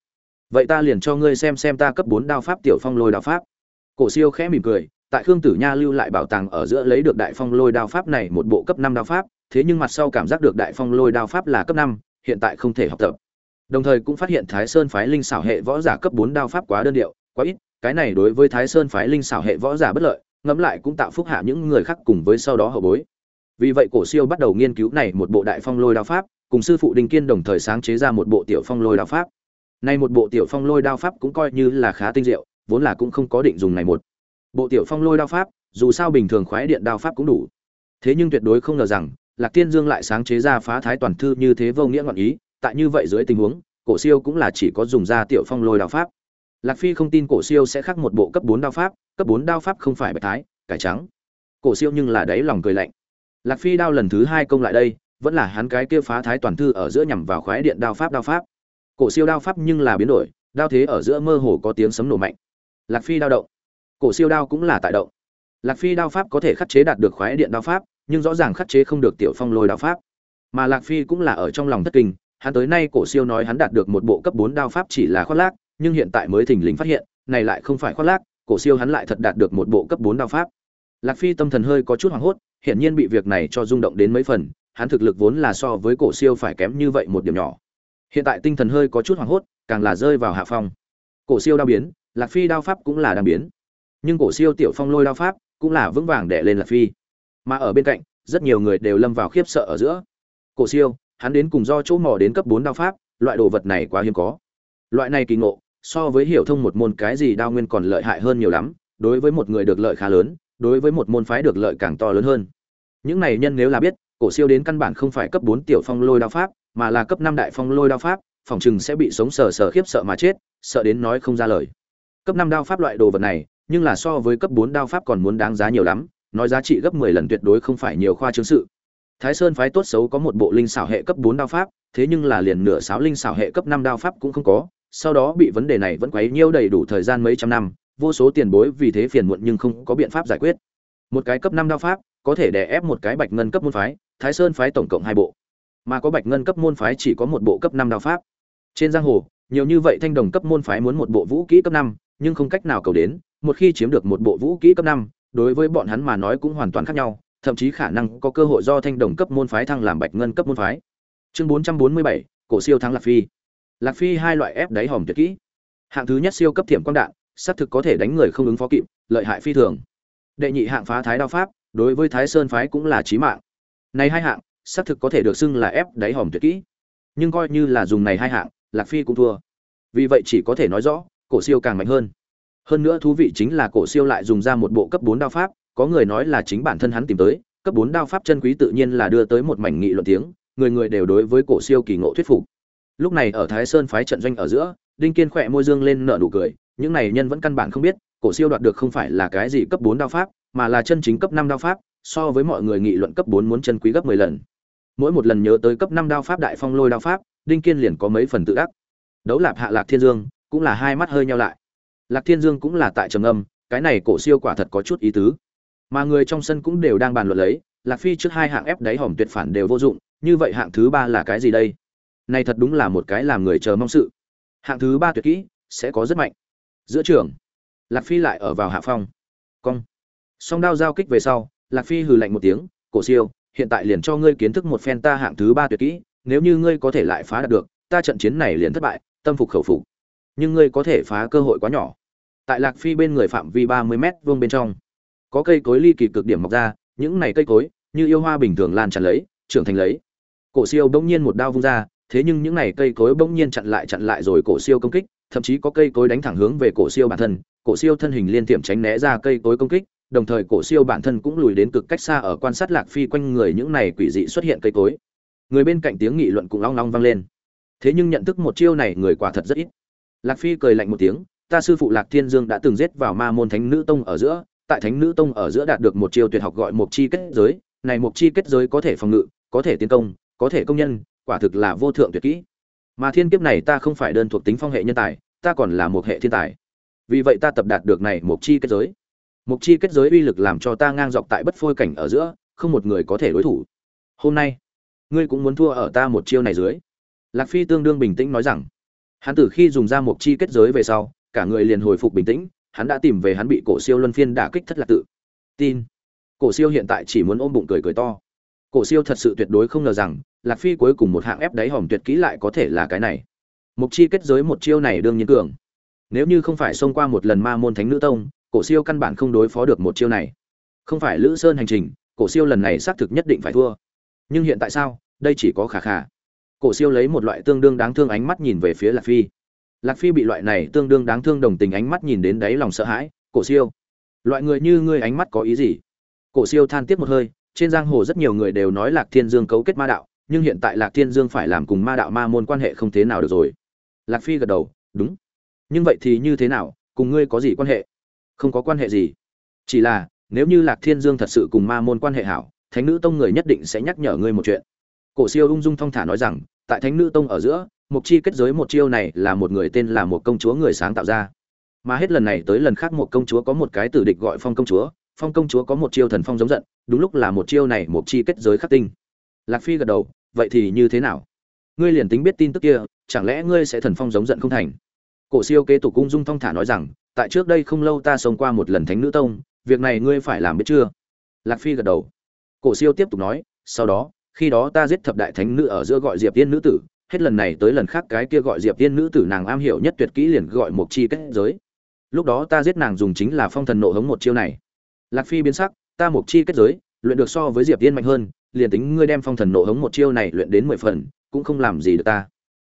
Vậy ta liền cho ngươi xem xem ta cấp bốn đao pháp tiểu phong lôi đao pháp. Cổ siêu khẽ mỉm cười tại khương tử nha lưu lại bảo tàng ở giữa lấy được đại phong lôi đao pháp này một bộ cấp năm đao pháp, thế nhưng mặt sau cảm giác được đại phong lôi đao pháp là cấp năm, hiện tại không thể học tập. Đồng thời cũng phát hiện thái sơn phái linh xảo hệ võ giả cấp bốn đao pháp quá đơn điệu, quá ít, cái này đối với thái sơn phái linh xảo hệ võ giả bất lợi, ngẫm lại cũng tạo phúc hạ những người khác cùng với sau đó hậu bối. Vì vậy cổ siêu bắt đầu nghiên cứu này một bộ đại phong lôi đao pháp, cùng sư phụ đinh kiên đồng thời sáng chế ra một bộ tiểu phong lôi đao pháp. Nay một bộ tiểu phong lôi đao pháp cũng coi như là khá tinh diệu, vốn là cũng không có định dùng này một bộ tiểu phong lôi đao pháp, dù sao bình thường khoái điện đao pháp cũng đủ. Thế nhưng tuyệt đối không ngờ rằng, lạc tiên dương lại sáng chế ra phá thái toàn thư như thế vô nghĩa ngọn ý, tại như vậy dưới tình huống, cổ siêu cũng là chỉ có dùng ra tiểu phong lôi đao pháp. Lạc phi không tin cổ siêu sẽ khắc một bộ cấp bốn đao pháp, cấp bốn đao pháp không phải bạch thái, cải trắng. Cổ siêu nhưng là đáy lòng cười lạnh. Lạc phi đao lần thứ hai công lại đây, vẫn là hắn cái kia phá thái toàn thư ở giữa nhằm vào khoái điện đao pháp đao pháp. Cổ siêu đao pháp nhưng là biến đổi, đao thế ở giữa mơ hồ có tiếng sấm nổ mạnh. Lạc phi đao động cổ siêu đao cũng là tại động. Lạc phi đao pháp có thể khắc chế đạt được khoái điện đao pháp, nhưng rõ ràng khắc chế không được tiểu phong lôi đao pháp. Mà lạc phi cũng là ở trong lòng thất kinh, hắn tới nay cổ siêu nói hắn đạt được một bộ cấp bốn đao pháp chỉ là khoác lác, nhưng hiện tại mới thình lình phát hiện, này lại không phải khoác lác, cổ siêu hắn lại thật đạt được một bộ cấp bốn đao pháp. Lạc phi tâm thần hơi có chút hoảng hốt, hiển nhiên bị việc này cho rung động đến mấy phần, hắn thực lực vốn là so với cổ siêu phải kém như vậy một điểm nhỏ. Hiện tại tinh thần hơi có chút hoảng hốt, càng là rơi vào hạ phong. Cổ siêu đao biến, lạc phi đao pháp cũng là đang biến nhưng cổ siêu tiểu phong lôi đao pháp cũng là vững vàng đè lên lạc phi. Mà ở bên cạnh, rất nhiều người đều lâm vào khiếp sợ ở giữa. Cổ siêu, hắn đến cùng do chỗ mò đến cấp bốn đao pháp, loại đồ vật này quá hiếm có. Loại này kỳ ngộ, so với hiểu thông một môn cái gì đao nguyên còn lợi hại hơn nhiều lắm, đối với một người được lợi khá lớn, đối với một môn phái được lợi càng to lớn hơn. Những này nhân nếu là biết, cổ siêu đến căn bản không phải cấp bốn tiểu phong lôi đao pháp, mà là cấp năm đại phong lôi đao pháp, phòng chừng sẽ bị sống sờ sờ khiếp sợ mà chết, sợ đến nói không ra lời. Cấp năm đao pháp loại đồ vật này nhưng là so với cấp bốn đao pháp còn muốn đáng giá nhiều lắm, nói giá trị gấp mười lần tuyệt đối không phải nhiều khoa trương sự. Thái sơn phái tốt xấu có một bộ linh xảo hệ cấp bốn đao pháp, thế nhưng là liền nửa sáu linh xảo hệ cấp năm đao pháp cũng không có, sau đó bị vấn đề này vẫn quấy nhiễu đầy đủ thời gian mấy trăm năm, vô số tiền bối vì thế phiền muộn nhưng không có biện pháp giải quyết. Một cái cấp năm đao pháp, có thể đè ép một cái bạch ngân cấp môn phái, thái sơn phái tổng cộng hai bộ. Mà có bạch ngân cấp môn phái chỉ có một bộ cấp năm đao pháp. Trên giang hồ, nhiều như vậy thanh đồng cấp môn phái muốn một bộ vũ kỹ cấp năm, nhưng không cách nào cầu đến một khi chiếm được một bộ vũ kỹ cấp năm, đối với bọn hắn mà nói cũng hoàn toàn khác nhau, thậm chí khả năng có cơ hội do thanh đồng cấp môn phái thăng làm bạch ngân cấp môn phái. Chương bốn trăm bốn mươi bảy, cổ siêu thắng lạc phi. Lạc phi hai loại ép đáy hòm tuyệt kỹ. Hạng thứ nhất siêu cấp thiểm quang đạn, xác thực có thể đánh người không ứng phó kịp, lợi hại phi thường. Đệ nhị hạng phá thái đao pháp, đối với thái sơn phái cũng là chí mạng. Này hai hạng, xác thực có thể được xưng là ép đáy hòm tuyệt kỹ. Nhưng coi như là dùng này hai hạng, lạc phi cũng thua. Vì vậy chỉ có thể nói rõ, cổ siêu càng mạnh hơn hơn nữa thú vị chính là cổ siêu lại dùng ra một bộ cấp bốn đao pháp, có người nói là chính bản thân hắn tìm tới, cấp bốn đao pháp chân quý tự nhiên là đưa tới một mảnh nghị luận tiếng, người người đều đối với cổ siêu kỳ ngộ thuyết phục. Lúc này ở thái sơn phái trận doanh ở giữa, đinh kiên khẽ môi dương lên nở nụ cười, những này nhân vẫn căn bản không biết, cổ siêu đoạt được không phải là cái gì cấp bốn đao pháp, mà là chân chính cấp năm đao pháp, so với mọi người nghị luận cấp bốn muốn chân quý gấp mười lần. Mỗi một lần nhớ tới cấp năm đao pháp đại phong lôi đao pháp, đinh kiên liền có mấy phần tự đắc. Đấu lạp hạ lạc thiên dương cũng là hai mắt hơi nheo lại lạc thiên dương cũng là tại trầm âm cái này cổ siêu quả thật có chút ý tứ. Mà người trong sân cũng đều đang bàn luận lấy, lạc phi trước hai hạng ép đáy hòm tuyệt phản đều vô dụng, như vậy hạng thứ ba là cái gì đây? Này thật đúng là một cái làm người chờ mong sự. Hạng thứ ba tuyệt kỹ, sẽ có rất mạnh. Giữa trường, lạc phi lại ở vào hạ phong. Cong. Song đao giao kích về sau, lạc phi hừ lạnh một tiếng, cổ siêu, hiện tại liền cho ngươi kiến thức một phen ta hạng thứ ba tuyệt kỹ, nếu như ngươi có thể lại phá đạt được, ta trận chiến này liền thất bại, tâm phục khẩu phục. Nhưng ngươi có thể phá cơ hội quá nhỏ tại lạc phi bên người phạm vi ba mươi m vuông bên trong. Có cây cối ly kỳ cực điểm mọc ra, những này cây cối, như yêu hoa bình thường lan tràn lấy, trưởng thành lấy. Cổ siêu bỗng nhiên một đao vung ra, thế nhưng những này cây cối bỗng nhiên chặn lại chặn lại rồi cổ siêu công kích, thậm chí có cây cối đánh thẳng hướng về cổ siêu bản thân, cổ siêu thân hình liên tiệm tránh né ra cây cối công kích, đồng thời cổ siêu bản thân cũng lùi đến cực cách xa ở quan sát lạc phi quanh người những này quỷ dị xuất hiện cây cối. Người bên cạnh tiếng nghị luận cũng long long vang lên. Thế nhưng nhận thức một chiêu này người quả thật rất ít. Lạc phi cười lạnh một tiếng ta sư phụ lạc thiên dương đã từng giết vào ma môn thánh nữ tông ở giữa, tại thánh nữ tông ở giữa đạt được một chiêu tuyệt học gọi mục chi kết giới. Này mục chi kết giới có thể phòng ngự, có thể tiến công, có thể công nhân, quả thực là vô thượng tuyệt kỹ. Mà thiên kiếp này ta không phải đơn thuộc tính phong hệ nhân tài, ta còn là một hệ thiên tài. Vì vậy ta tập đạt được này mục chi kết giới. Mục chi kết giới uy lực làm cho ta ngang dọc tại bất phôi cảnh ở giữa, không một người có thể đối thủ. Hôm nay, ngươi cũng muốn thua ở ta một chiêu này dưới. Lạc phi tương đương bình tĩnh nói rằng, hắn từ khi dùng ra mục chi kết giới về sau cả người liền hồi phục bình tĩnh, hắn đã tìm về hắn bị cổ siêu luân phiên đả kích thất lạc tự. Tin. Cổ siêu hiện tại chỉ muốn ôm bụng cười cười to. Cổ siêu thật sự tuyệt đối không ngờ rằng, lạc phi cuối cùng một hạng ép đáy hòm tuyệt kỹ lại có thể là cái này. Mục chi kết giới một chiêu này đương nhiên cường. Nếu như không phải xông qua một lần ma môn thánh nữ tông, cổ siêu căn bản không đối phó được một chiêu này. Không phải lữ sơn hành trình, cổ siêu lần này xác thực nhất định phải thua. Nhưng hiện tại sao, đây chỉ có khả khả cổ siêu lấy một loại tương đương đáng thương ánh mắt nhìn về phía lạc phi lạc phi bị loại này tương đương đáng thương đồng tình ánh mắt nhìn đến đáy lòng sợ hãi, cổ siêu, loại người như ngươi ánh mắt có ý gì? Cổ siêu than tiếc một hơi, trên giang hồ rất nhiều người đều nói lạc thiên dương cấu kết ma đạo, nhưng hiện tại lạc thiên dương phải làm cùng ma đạo ma môn quan hệ không thế nào được rồi. Lạc phi gật đầu, đúng. Nhưng vậy thì như thế nào, cùng ngươi có gì quan hệ? Không có quan hệ gì. Chỉ là, nếu như lạc thiên dương thật sự cùng ma môn quan hệ hảo, thánh nữ tông người nhất định sẽ nhắc nhở ngươi một chuyện. Cổ siêu ung dung thong thả nói rằng tại thánh nữ tông ở giữa mục chi kết giới một chiêu này là một người tên là một công chúa người sáng tạo ra. Mà hết lần này tới lần khác một công chúa có một cái tử địch gọi phong công chúa, phong công chúa có một chiêu thần phong giống giận, đúng lúc là một chiêu này mục chi kết giới khắc tinh. Lạc phi gật đầu, vậy thì như thế nào? Ngươi liền tính biết tin tức kia, chẳng lẽ ngươi sẽ thần phong giống giận không thành? Cổ siêu kế tục cung dung thong thả nói rằng, tại trước đây không lâu ta sống qua một lần thánh nữ tông, việc này ngươi phải làm biết chưa? Lạc phi gật đầu. Cổ siêu tiếp tục nói, sau đó khi đó ta giết thập đại thánh nữ ở giữa gọi diệp tiên nữ tử, hết lần này tới lần khác cái kia gọi diệp tiên nữ tử nàng am hiểu nhất tuyệt kỹ liền gọi một chi kết giới. Lúc đó ta giết nàng dùng chính là phong thần nộ hống một chiêu này. Lạc phi biến sắc, ta một chi kết giới, luyện được so với diệp tiên mạnh hơn, liền tính ngươi đem phong thần nộ hống một chiêu này luyện đến mười phần, cũng không làm gì được ta.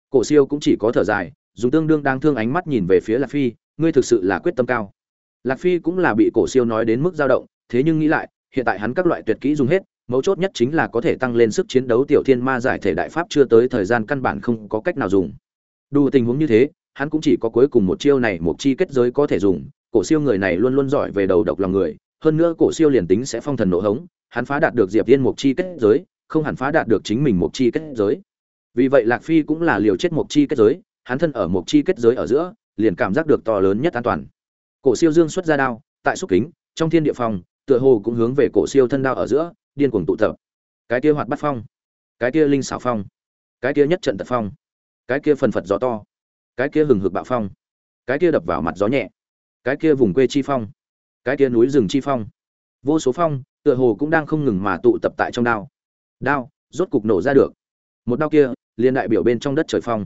Cổ siêu cũng chỉ có thở dài, dùng tương đương đang thương ánh mắt nhìn về phía lạc phi, ngươi thực sự là quyết tâm cao. Lạc phi cũng là bị cổ siêu nói đến mức dao động, thế nhưng nghĩ lại, hiện tại hắn các loại tuyệt kỹ dùng hết mấu chốt nhất chính là có thể tăng lên sức chiến đấu tiểu thiên ma giải thể đại pháp chưa tới thời gian căn bản không có cách nào dùng. Đủ tình huống như thế, hắn cũng chỉ có cuối cùng một chiêu này một chi kết giới có thể dùng, cổ siêu người này luôn luôn giỏi về đầu độc lòng người, hơn nữa cổ siêu liền tính sẽ phong thần nộ hống, hắn phá đạt được diệp viên một chi kết giới, không hẳn phá đạt được chính mình một chi kết giới. Vì vậy lạc phi cũng là liều chết một chi kết giới, hắn thân ở một chi kết giới ở giữa, liền cảm giác được to lớn nhất an toàn. Cổ siêu dương xuất ra đao, tại xúc kính, trong thiên địa phòng, tựa hồ cũng hướng về cổ siêu thân đao ở giữa điên cuồng tụ tập. Cái kia hoạt bắt phong, cái kia linh xảo phong, cái kia nhất trận tật phong, cái kia phần phật gió to, cái kia hừng hực bạo phong, cái kia đập vào mặt gió nhẹ, cái kia vùng quê chi phong, cái kia núi rừng chi phong. Vô số phong, tựa hồ cũng đang không ngừng mà tụ tập tại trong đao. Đao, rốt cục nổ ra được. Một đao kia liên đại biểu bên trong đất trời phong.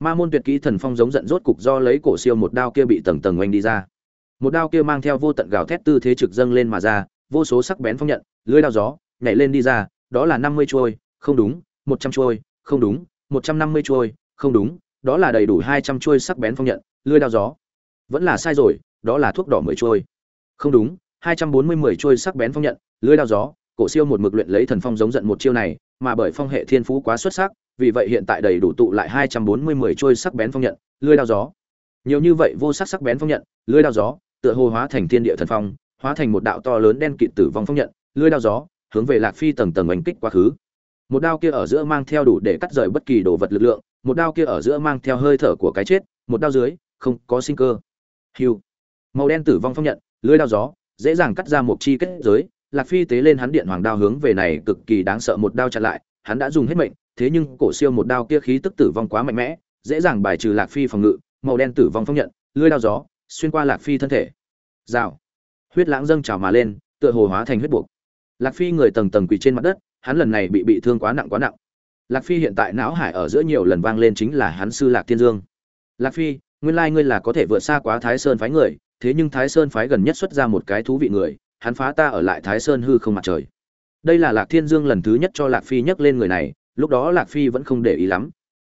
Ma môn tuyệt kỹ thần phong giống giận rốt cục do lấy cổ siêu một đao kia bị tầng tầng oanh đi ra. Một đao kia mang theo vô tận gào thét tư thế trực dâng lên mà ra, vô số sắc bén phong nhận, lưới đao gió nhảy lên đi ra đó là năm mươi không đúng một trăm không đúng một trăm năm mươi không đúng đó là đầy đủ hai trăm sắc bén phong nhận lưỡi dao gió. Vẫn là sai rồi đó là thuốc đỏ mười chuôi, không đúng hai trăm bốn mươi mười sắc bén phong nhận lưỡi dao gió cổ siêu một mực luyện lấy thần phong giống giận một chiêu này mà bởi phong hệ thiên phú quá xuất sắc vì vậy hiện tại đầy đủ tụ lại hai trăm bốn mươi mười sắc bén phong nhận lưỡi dao gió. Nhiều như vậy vô sắc sắc bén phong nhận lưỡi dao gió tựa hồ hóa thành thiên địa thần phong hóa thành một đạo to lớn đen kịt tử vong phong nhận lưỡi dao gió hướng về lạc phi tầng tầng oanh kích quá khứ. Một đao kia ở giữa mang theo đủ để cắt rời bất kỳ đồ vật lực lượng, một đao kia ở giữa mang theo hơi thở của cái chết, một đao dưới, không có sinh cơ. Hiu. Màu đen tử vong phong nhận, lưới đao gió, dễ dàng cắt ra một chi kết giới. Lạc phi tế lên hắn điện hoàng đao hướng về này cực kỳ đáng sợ một đao chặn lại, hắn đã dùng hết mệnh, thế nhưng cổ siêu một đao kia khí tức tử vong quá mạnh mẽ, dễ dàng bài trừ lạc phi phòng ngự. Màu đen tử vong phong nhận, lưới đao gió, xuyên qua lạc phi thân thể. Rào. Huyết lãng dâng trào mà lên, tựa hồ hóa thành huyết buộc lạc phi người tầng tầng quỳ trên mặt đất, hắn lần này bị bị thương quá nặng quá nặng. Lạc phi hiện tại não hải ở giữa nhiều lần vang lên chính là hắn sư lạc thiên dương. Lạc phi, nguyên lai ngươi là có thể vượt xa quá thái sơn phái người, thế nhưng thái sơn phái gần nhất xuất ra một cái thú vị người, hắn phá ta ở lại thái sơn hư không mặt trời. Đây là lạc thiên dương lần thứ nhất cho lạc phi nhắc lên người này, lúc đó lạc phi vẫn không để ý lắm.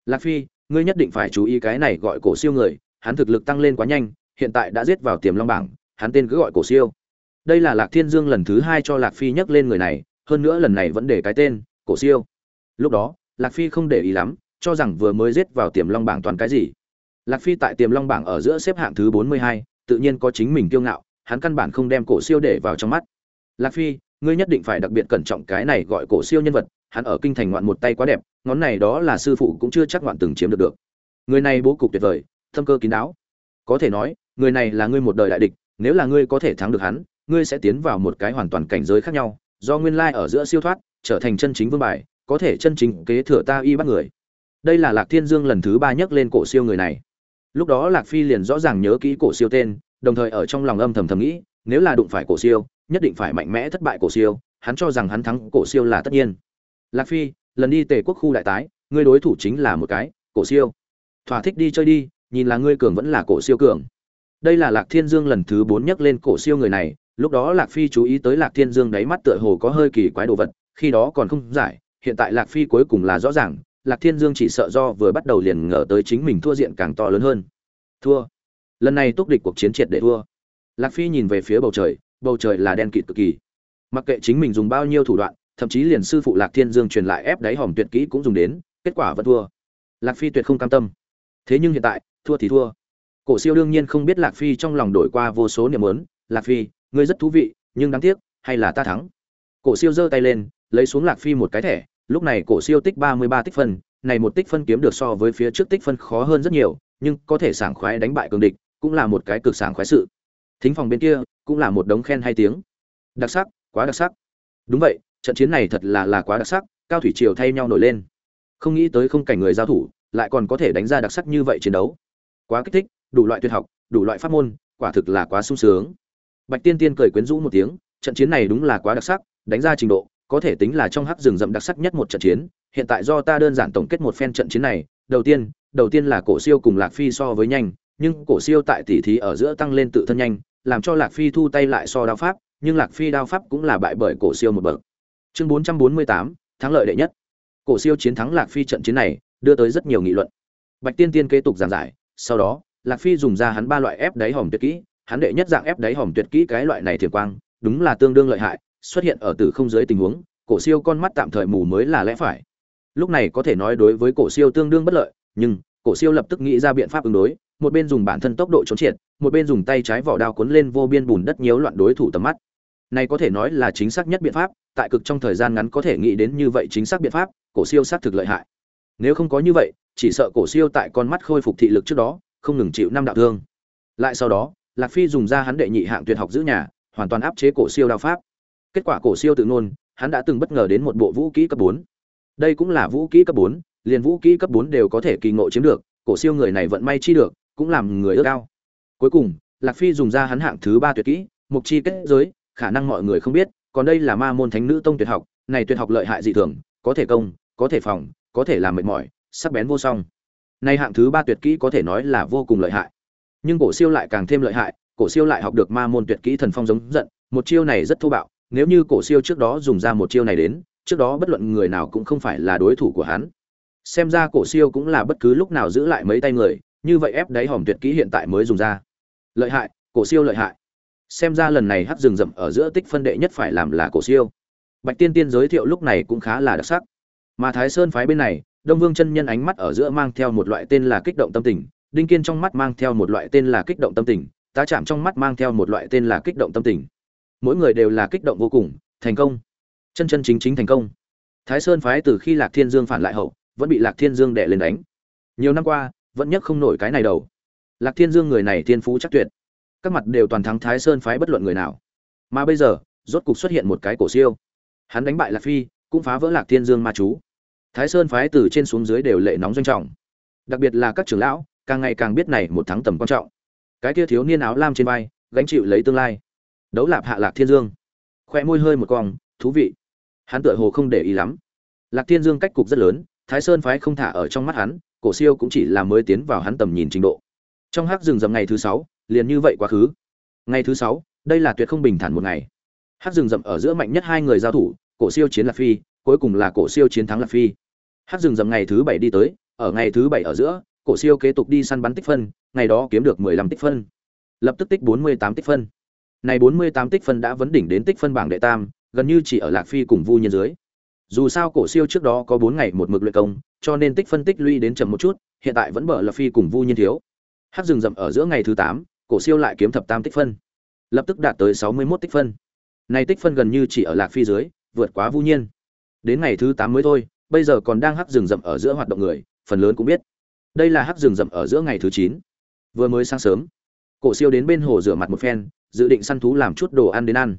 Lạc phi, ngươi nhất định phải chú ý cái này gọi cổ siêu người, hắn thực lực tăng lên quá nhanh, hiện tại đã giết vào tiềm long bảng, hắn tên cứ gọi cổ siêu đây là lạc thiên dương lần thứ hai cho lạc phi nhắc lên người này, hơn nữa lần này vẫn để cái tên, cổ siêu. Lúc đó, lạc phi không để ý lắm, cho rằng vừa mới giết vào tiềm long bảng toàn cái gì. Lạc phi tại tiềm long bảng ở giữa xếp hạng thứ bốn mươi hai, tự nhiên có chính mình kiêu ngạo, hắn căn bản không đem cổ siêu để vào trong mắt. Lạc phi, ngươi nhất định phải đặc biệt cẩn trọng cái này gọi cổ siêu nhân vật, hắn ở kinh thành ngoạn một tay quá đẹp, ngón này đó là sư phụ cũng chưa chắc ngoạn từng chiếm được được. Người này bố cục tuyệt vời, thâm cơ kín đáo. Có thể nói, người này là ngươi một đời đại địch, nếu là ngươi có thể thắng được hắn ngươi sẽ tiến vào một cái hoàn toàn cảnh giới khác nhau, do nguyên lai ở giữa siêu thoát, trở thành chân chính vương bài, có thể chân chính kế thừa ta y bắt người. Đây là lạc thiên dương lần thứ ba nhắc lên cổ siêu người này. Lúc đó lạc phi liền rõ ràng nhớ kỹ cổ siêu tên, đồng thời ở trong lòng âm thầm thầm nghĩ, nếu là đụng phải cổ siêu, nhất định phải mạnh mẽ thất bại cổ siêu, hắn cho rằng hắn thắng cổ siêu là tất nhiên. Lạc phi, lần đi tề quốc khu đại tái, ngươi đối thủ chính là một cái, cổ siêu. Thỏa thích đi chơi đi, nhìn là ngươi cường vẫn là cổ siêu cường. Đây là lạc thiên dương lần thứ bốn nhắc lên cổ siêu người này lúc đó lạc phi chú ý tới lạc thiên dương đáy mắt tựa hồ có hơi kỳ quái đồ vật, khi đó còn không giải, hiện tại lạc phi cuối cùng là rõ ràng, lạc thiên dương chỉ sợ do vừa bắt đầu liền ngờ tới chính mình thua diện càng to lớn hơn. Thua. Lần này túc địch cuộc chiến triệt để thua. Lạc phi nhìn về phía bầu trời bầu trời là đen kịt cực kỳ. Mặc kệ chính mình dùng bao nhiêu thủ đoạn, thậm chí liền sư phụ lạc thiên dương truyền lại ép đáy hòm tuyệt kỹ cũng dùng đến, kết quả vẫn thua. Lạc phi tuyệt không cam tâm. Thế nhưng hiện tại, thua thì thua. Cổ siêu đương nhiên không biết lạc phi trong lòng đổi qua vô số niềm muốn. Lạc phi ngươi rất thú vị, nhưng đáng tiếc, hay là ta thắng. Cổ siêu giơ tay lên, lấy xuống lạc phi một cái thẻ, lúc này cổ siêu tích ba mươi ba tích phân, này một tích phân kiếm được so với phía trước tích phân khó hơn rất nhiều, nhưng có thể sảng khoái đánh bại cường địch, cũng là một cái cực sảng khoái sự. Thính phòng bên kia, cũng là một đống khen hay tiếng. Đặc sắc, quá đặc sắc. Đúng vậy, trận chiến này thật là là quá đặc sắc, cao thủy triều thay nhau nổi lên. Không nghĩ tới không cảnh người giao thủ, lại còn có thể đánh ra đặc sắc như vậy chiến đấu. Quá kích thích, đủ loại tuyệt học, đủ loại pháp môn, quả thực là quá sung sướng bạch tiên tiên cười quyến rũ một tiếng, trận chiến này đúng là quá đặc sắc, đánh ra trình độ, có thể tính là trong hắc rừng rậm đặc sắc nhất một trận chiến. Hiện tại do ta đơn giản tổng kết một phen trận chiến này, đầu tiên đầu tiên là cổ siêu cùng lạc phi so với nhanh, nhưng cổ siêu tại tỷ thí ở giữa tăng lên tự thân nhanh, làm cho lạc phi thu tay lại so đao pháp, nhưng lạc phi đao pháp cũng là bại bởi cổ siêu một bậc. Chương bốn trăm bốn mươi tám, thắng lợi đệ nhất. Cổ siêu chiến thắng lạc phi trận chiến này, đưa tới rất nhiều nghị luận. Bạch tiên tiên kế tục giảng giải, sau đó, lạc phi dùng ra hắn ba loại ép đáy hòm tuyệt kỹ hắn đệ nhất dạng ép đáy hòm tuyệt kỹ cái loại này thiền quang, đúng là tương đương lợi hại, xuất hiện ở tử không dưới tình huống, cổ siêu con mắt tạm thời mù mới là lẽ phải. Lúc này có thể nói đối với cổ siêu tương đương bất lợi, nhưng cổ siêu lập tức nghĩ ra biện pháp ứng đối, một bên dùng bản thân tốc độ trốn triệt, một bên dùng tay trái vỏ đao cuốn lên vô biên bùn đất nhiễu loạn đối thủ tầm mắt. Này có thể nói là chính xác nhất biện pháp, tại cực trong thời gian ngắn có thể nghĩ đến như vậy chính xác biện pháp, cổ siêu xác thực lợi hại. Nếu không có như vậy, chỉ sợ cổ siêu tại con mắt khôi phục thị lực trước đó, không ngừng chịu năm đạo thương. Lại sau đó lạc phi dùng ra hắn đệ nhị hạng tuyệt học giữ nhà, hoàn toàn áp chế cổ siêu đao pháp. Kết quả cổ siêu tự ngôn, hắn đã từng bất ngờ đến một bộ vũ kỹ cấp bốn. Đây cũng là vũ kỹ cấp bốn, liền vũ kỹ cấp bốn đều có thể kỳ ngộ chiếm được, cổ siêu người này vận may chi được, cũng làm người ước ao. Cuối cùng, lạc phi dùng ra hắn hạng thứ ba tuyệt kỹ, mục chi kết giới, khả năng mọi người không biết, còn đây là ma môn thánh nữ tông tuyệt học, này tuyệt học lợi hại dị thường, có thể công, có thể phòng, có thể làm mệt mỏi, sắc bén vô song. Này hạng thứ ba tuyệt kỹ có thể nói là vô cùng lợi hại nhưng cổ siêu lại càng thêm lợi hại, cổ siêu lại học được ma môn tuyệt kỹ thần phong giống giận, một chiêu này rất thô bạo, nếu như cổ siêu trước đó dùng ra một chiêu này đến, trước đó bất luận người nào cũng không phải là đối thủ của hắn. Xem ra cổ siêu cũng là bất cứ lúc nào giữ lại mấy tay người, như vậy ép đáy hòm tuyệt kỹ hiện tại mới dùng ra. Lợi hại, cổ siêu lợi hại. Xem ra lần này hắc rừng rậm ở giữa tích phân đệ nhất phải làm là cổ siêu. Bạch tiên tiên giới thiệu lúc này cũng khá là đặc sắc. Mà thái sơn phái bên này, đông vương chân nhân ánh mắt ở giữa mang theo một loại tên là kích động tâm tình đinh kiên trong mắt mang theo một loại tên là kích động tâm tình, tá chạm trong mắt mang theo một loại tên là kích động tâm tình. Mỗi người đều là kích động vô cùng, thành công. Chân chân chính chính thành công. Thái sơn phái từ khi lạc thiên dương phản lại hậu, vẫn bị lạc thiên dương đệ lên đánh. Nhiều năm qua, vẫn nhấc không nổi cái này đầu. Lạc thiên dương người này thiên phú chắc tuyệt. Các mặt đều toàn thắng thái sơn phái bất luận người nào. Mà bây giờ, rốt cục xuất hiện một cái cổ siêu. Hắn đánh bại lạc phi, cũng phá vỡ lạc thiên dương ma chú. Thái sơn phái từ trên xuống dưới đều lệ nóng doanh trọng. Đặc biệt là các trưởng lão càng ngày càng biết này một thắng tầm quan trọng. Cái kia thiếu niên áo lam trên vai, gánh chịu lấy tương lai. Đấu lạp hạ lạc thiên dương. Khoe môi hơi một cong, thú vị. Hắn tựa hồ không để ý lắm. Lạc thiên dương cách cục rất lớn, thái sơn phái không thả ở trong mắt hắn, cổ siêu cũng chỉ là mới tiến vào hắn tầm nhìn trình độ. Trong hắc rừng rậm ngày thứ sáu, liền như vậy quá khứ. Ngày thứ sáu, đây là tuyệt không bình thản một ngày. Hắc rừng rậm ở giữa mạnh nhất hai người giao thủ, cổ siêu chiến lạc phi, cuối cùng là cổ siêu chiến thắng lạc phi. Hắc rừng rậm ngày thứ bảy đi tới, ở ngày thứ bảy ở giữa cổ siêu kế tục đi săn bắn tích phân, ngày đó kiếm được mười lăm tích phân. Lập tức tích bốn mươi tám tích phân. Này bốn mươi tám tích phân đã vấn đỉnh đến tích phân bảng đệ tam, gần như chỉ ở lạc phi cùng vu nhân dưới. Dù sao cổ siêu trước đó có bốn ngày một mực luyện công, cho nên tích phân tích lũy đến chậm một chút, hiện tại vẫn bở lạc phi cùng vu nhân thiếu. Hắc rừng rậm ở giữa ngày thứ tám, cổ siêu lại kiếm thập tam tích phân. Lập tức đạt tới 61 tích phân. Này tích phân gần như chỉ ở lạc phi dưới, vượt quá vu nhiên. Đến ngày thứ tám mới thôi, bây giờ còn đang hắc rừng rậm ở giữa hoạt động người, phần lớn cũng biết đây là hắc rừng rậm ở giữa ngày thứ chín. Vừa mới sáng sớm, cổ siêu đến bên hồ rửa mặt một phen, dự định săn thú làm chút đồ ăn đến ăn.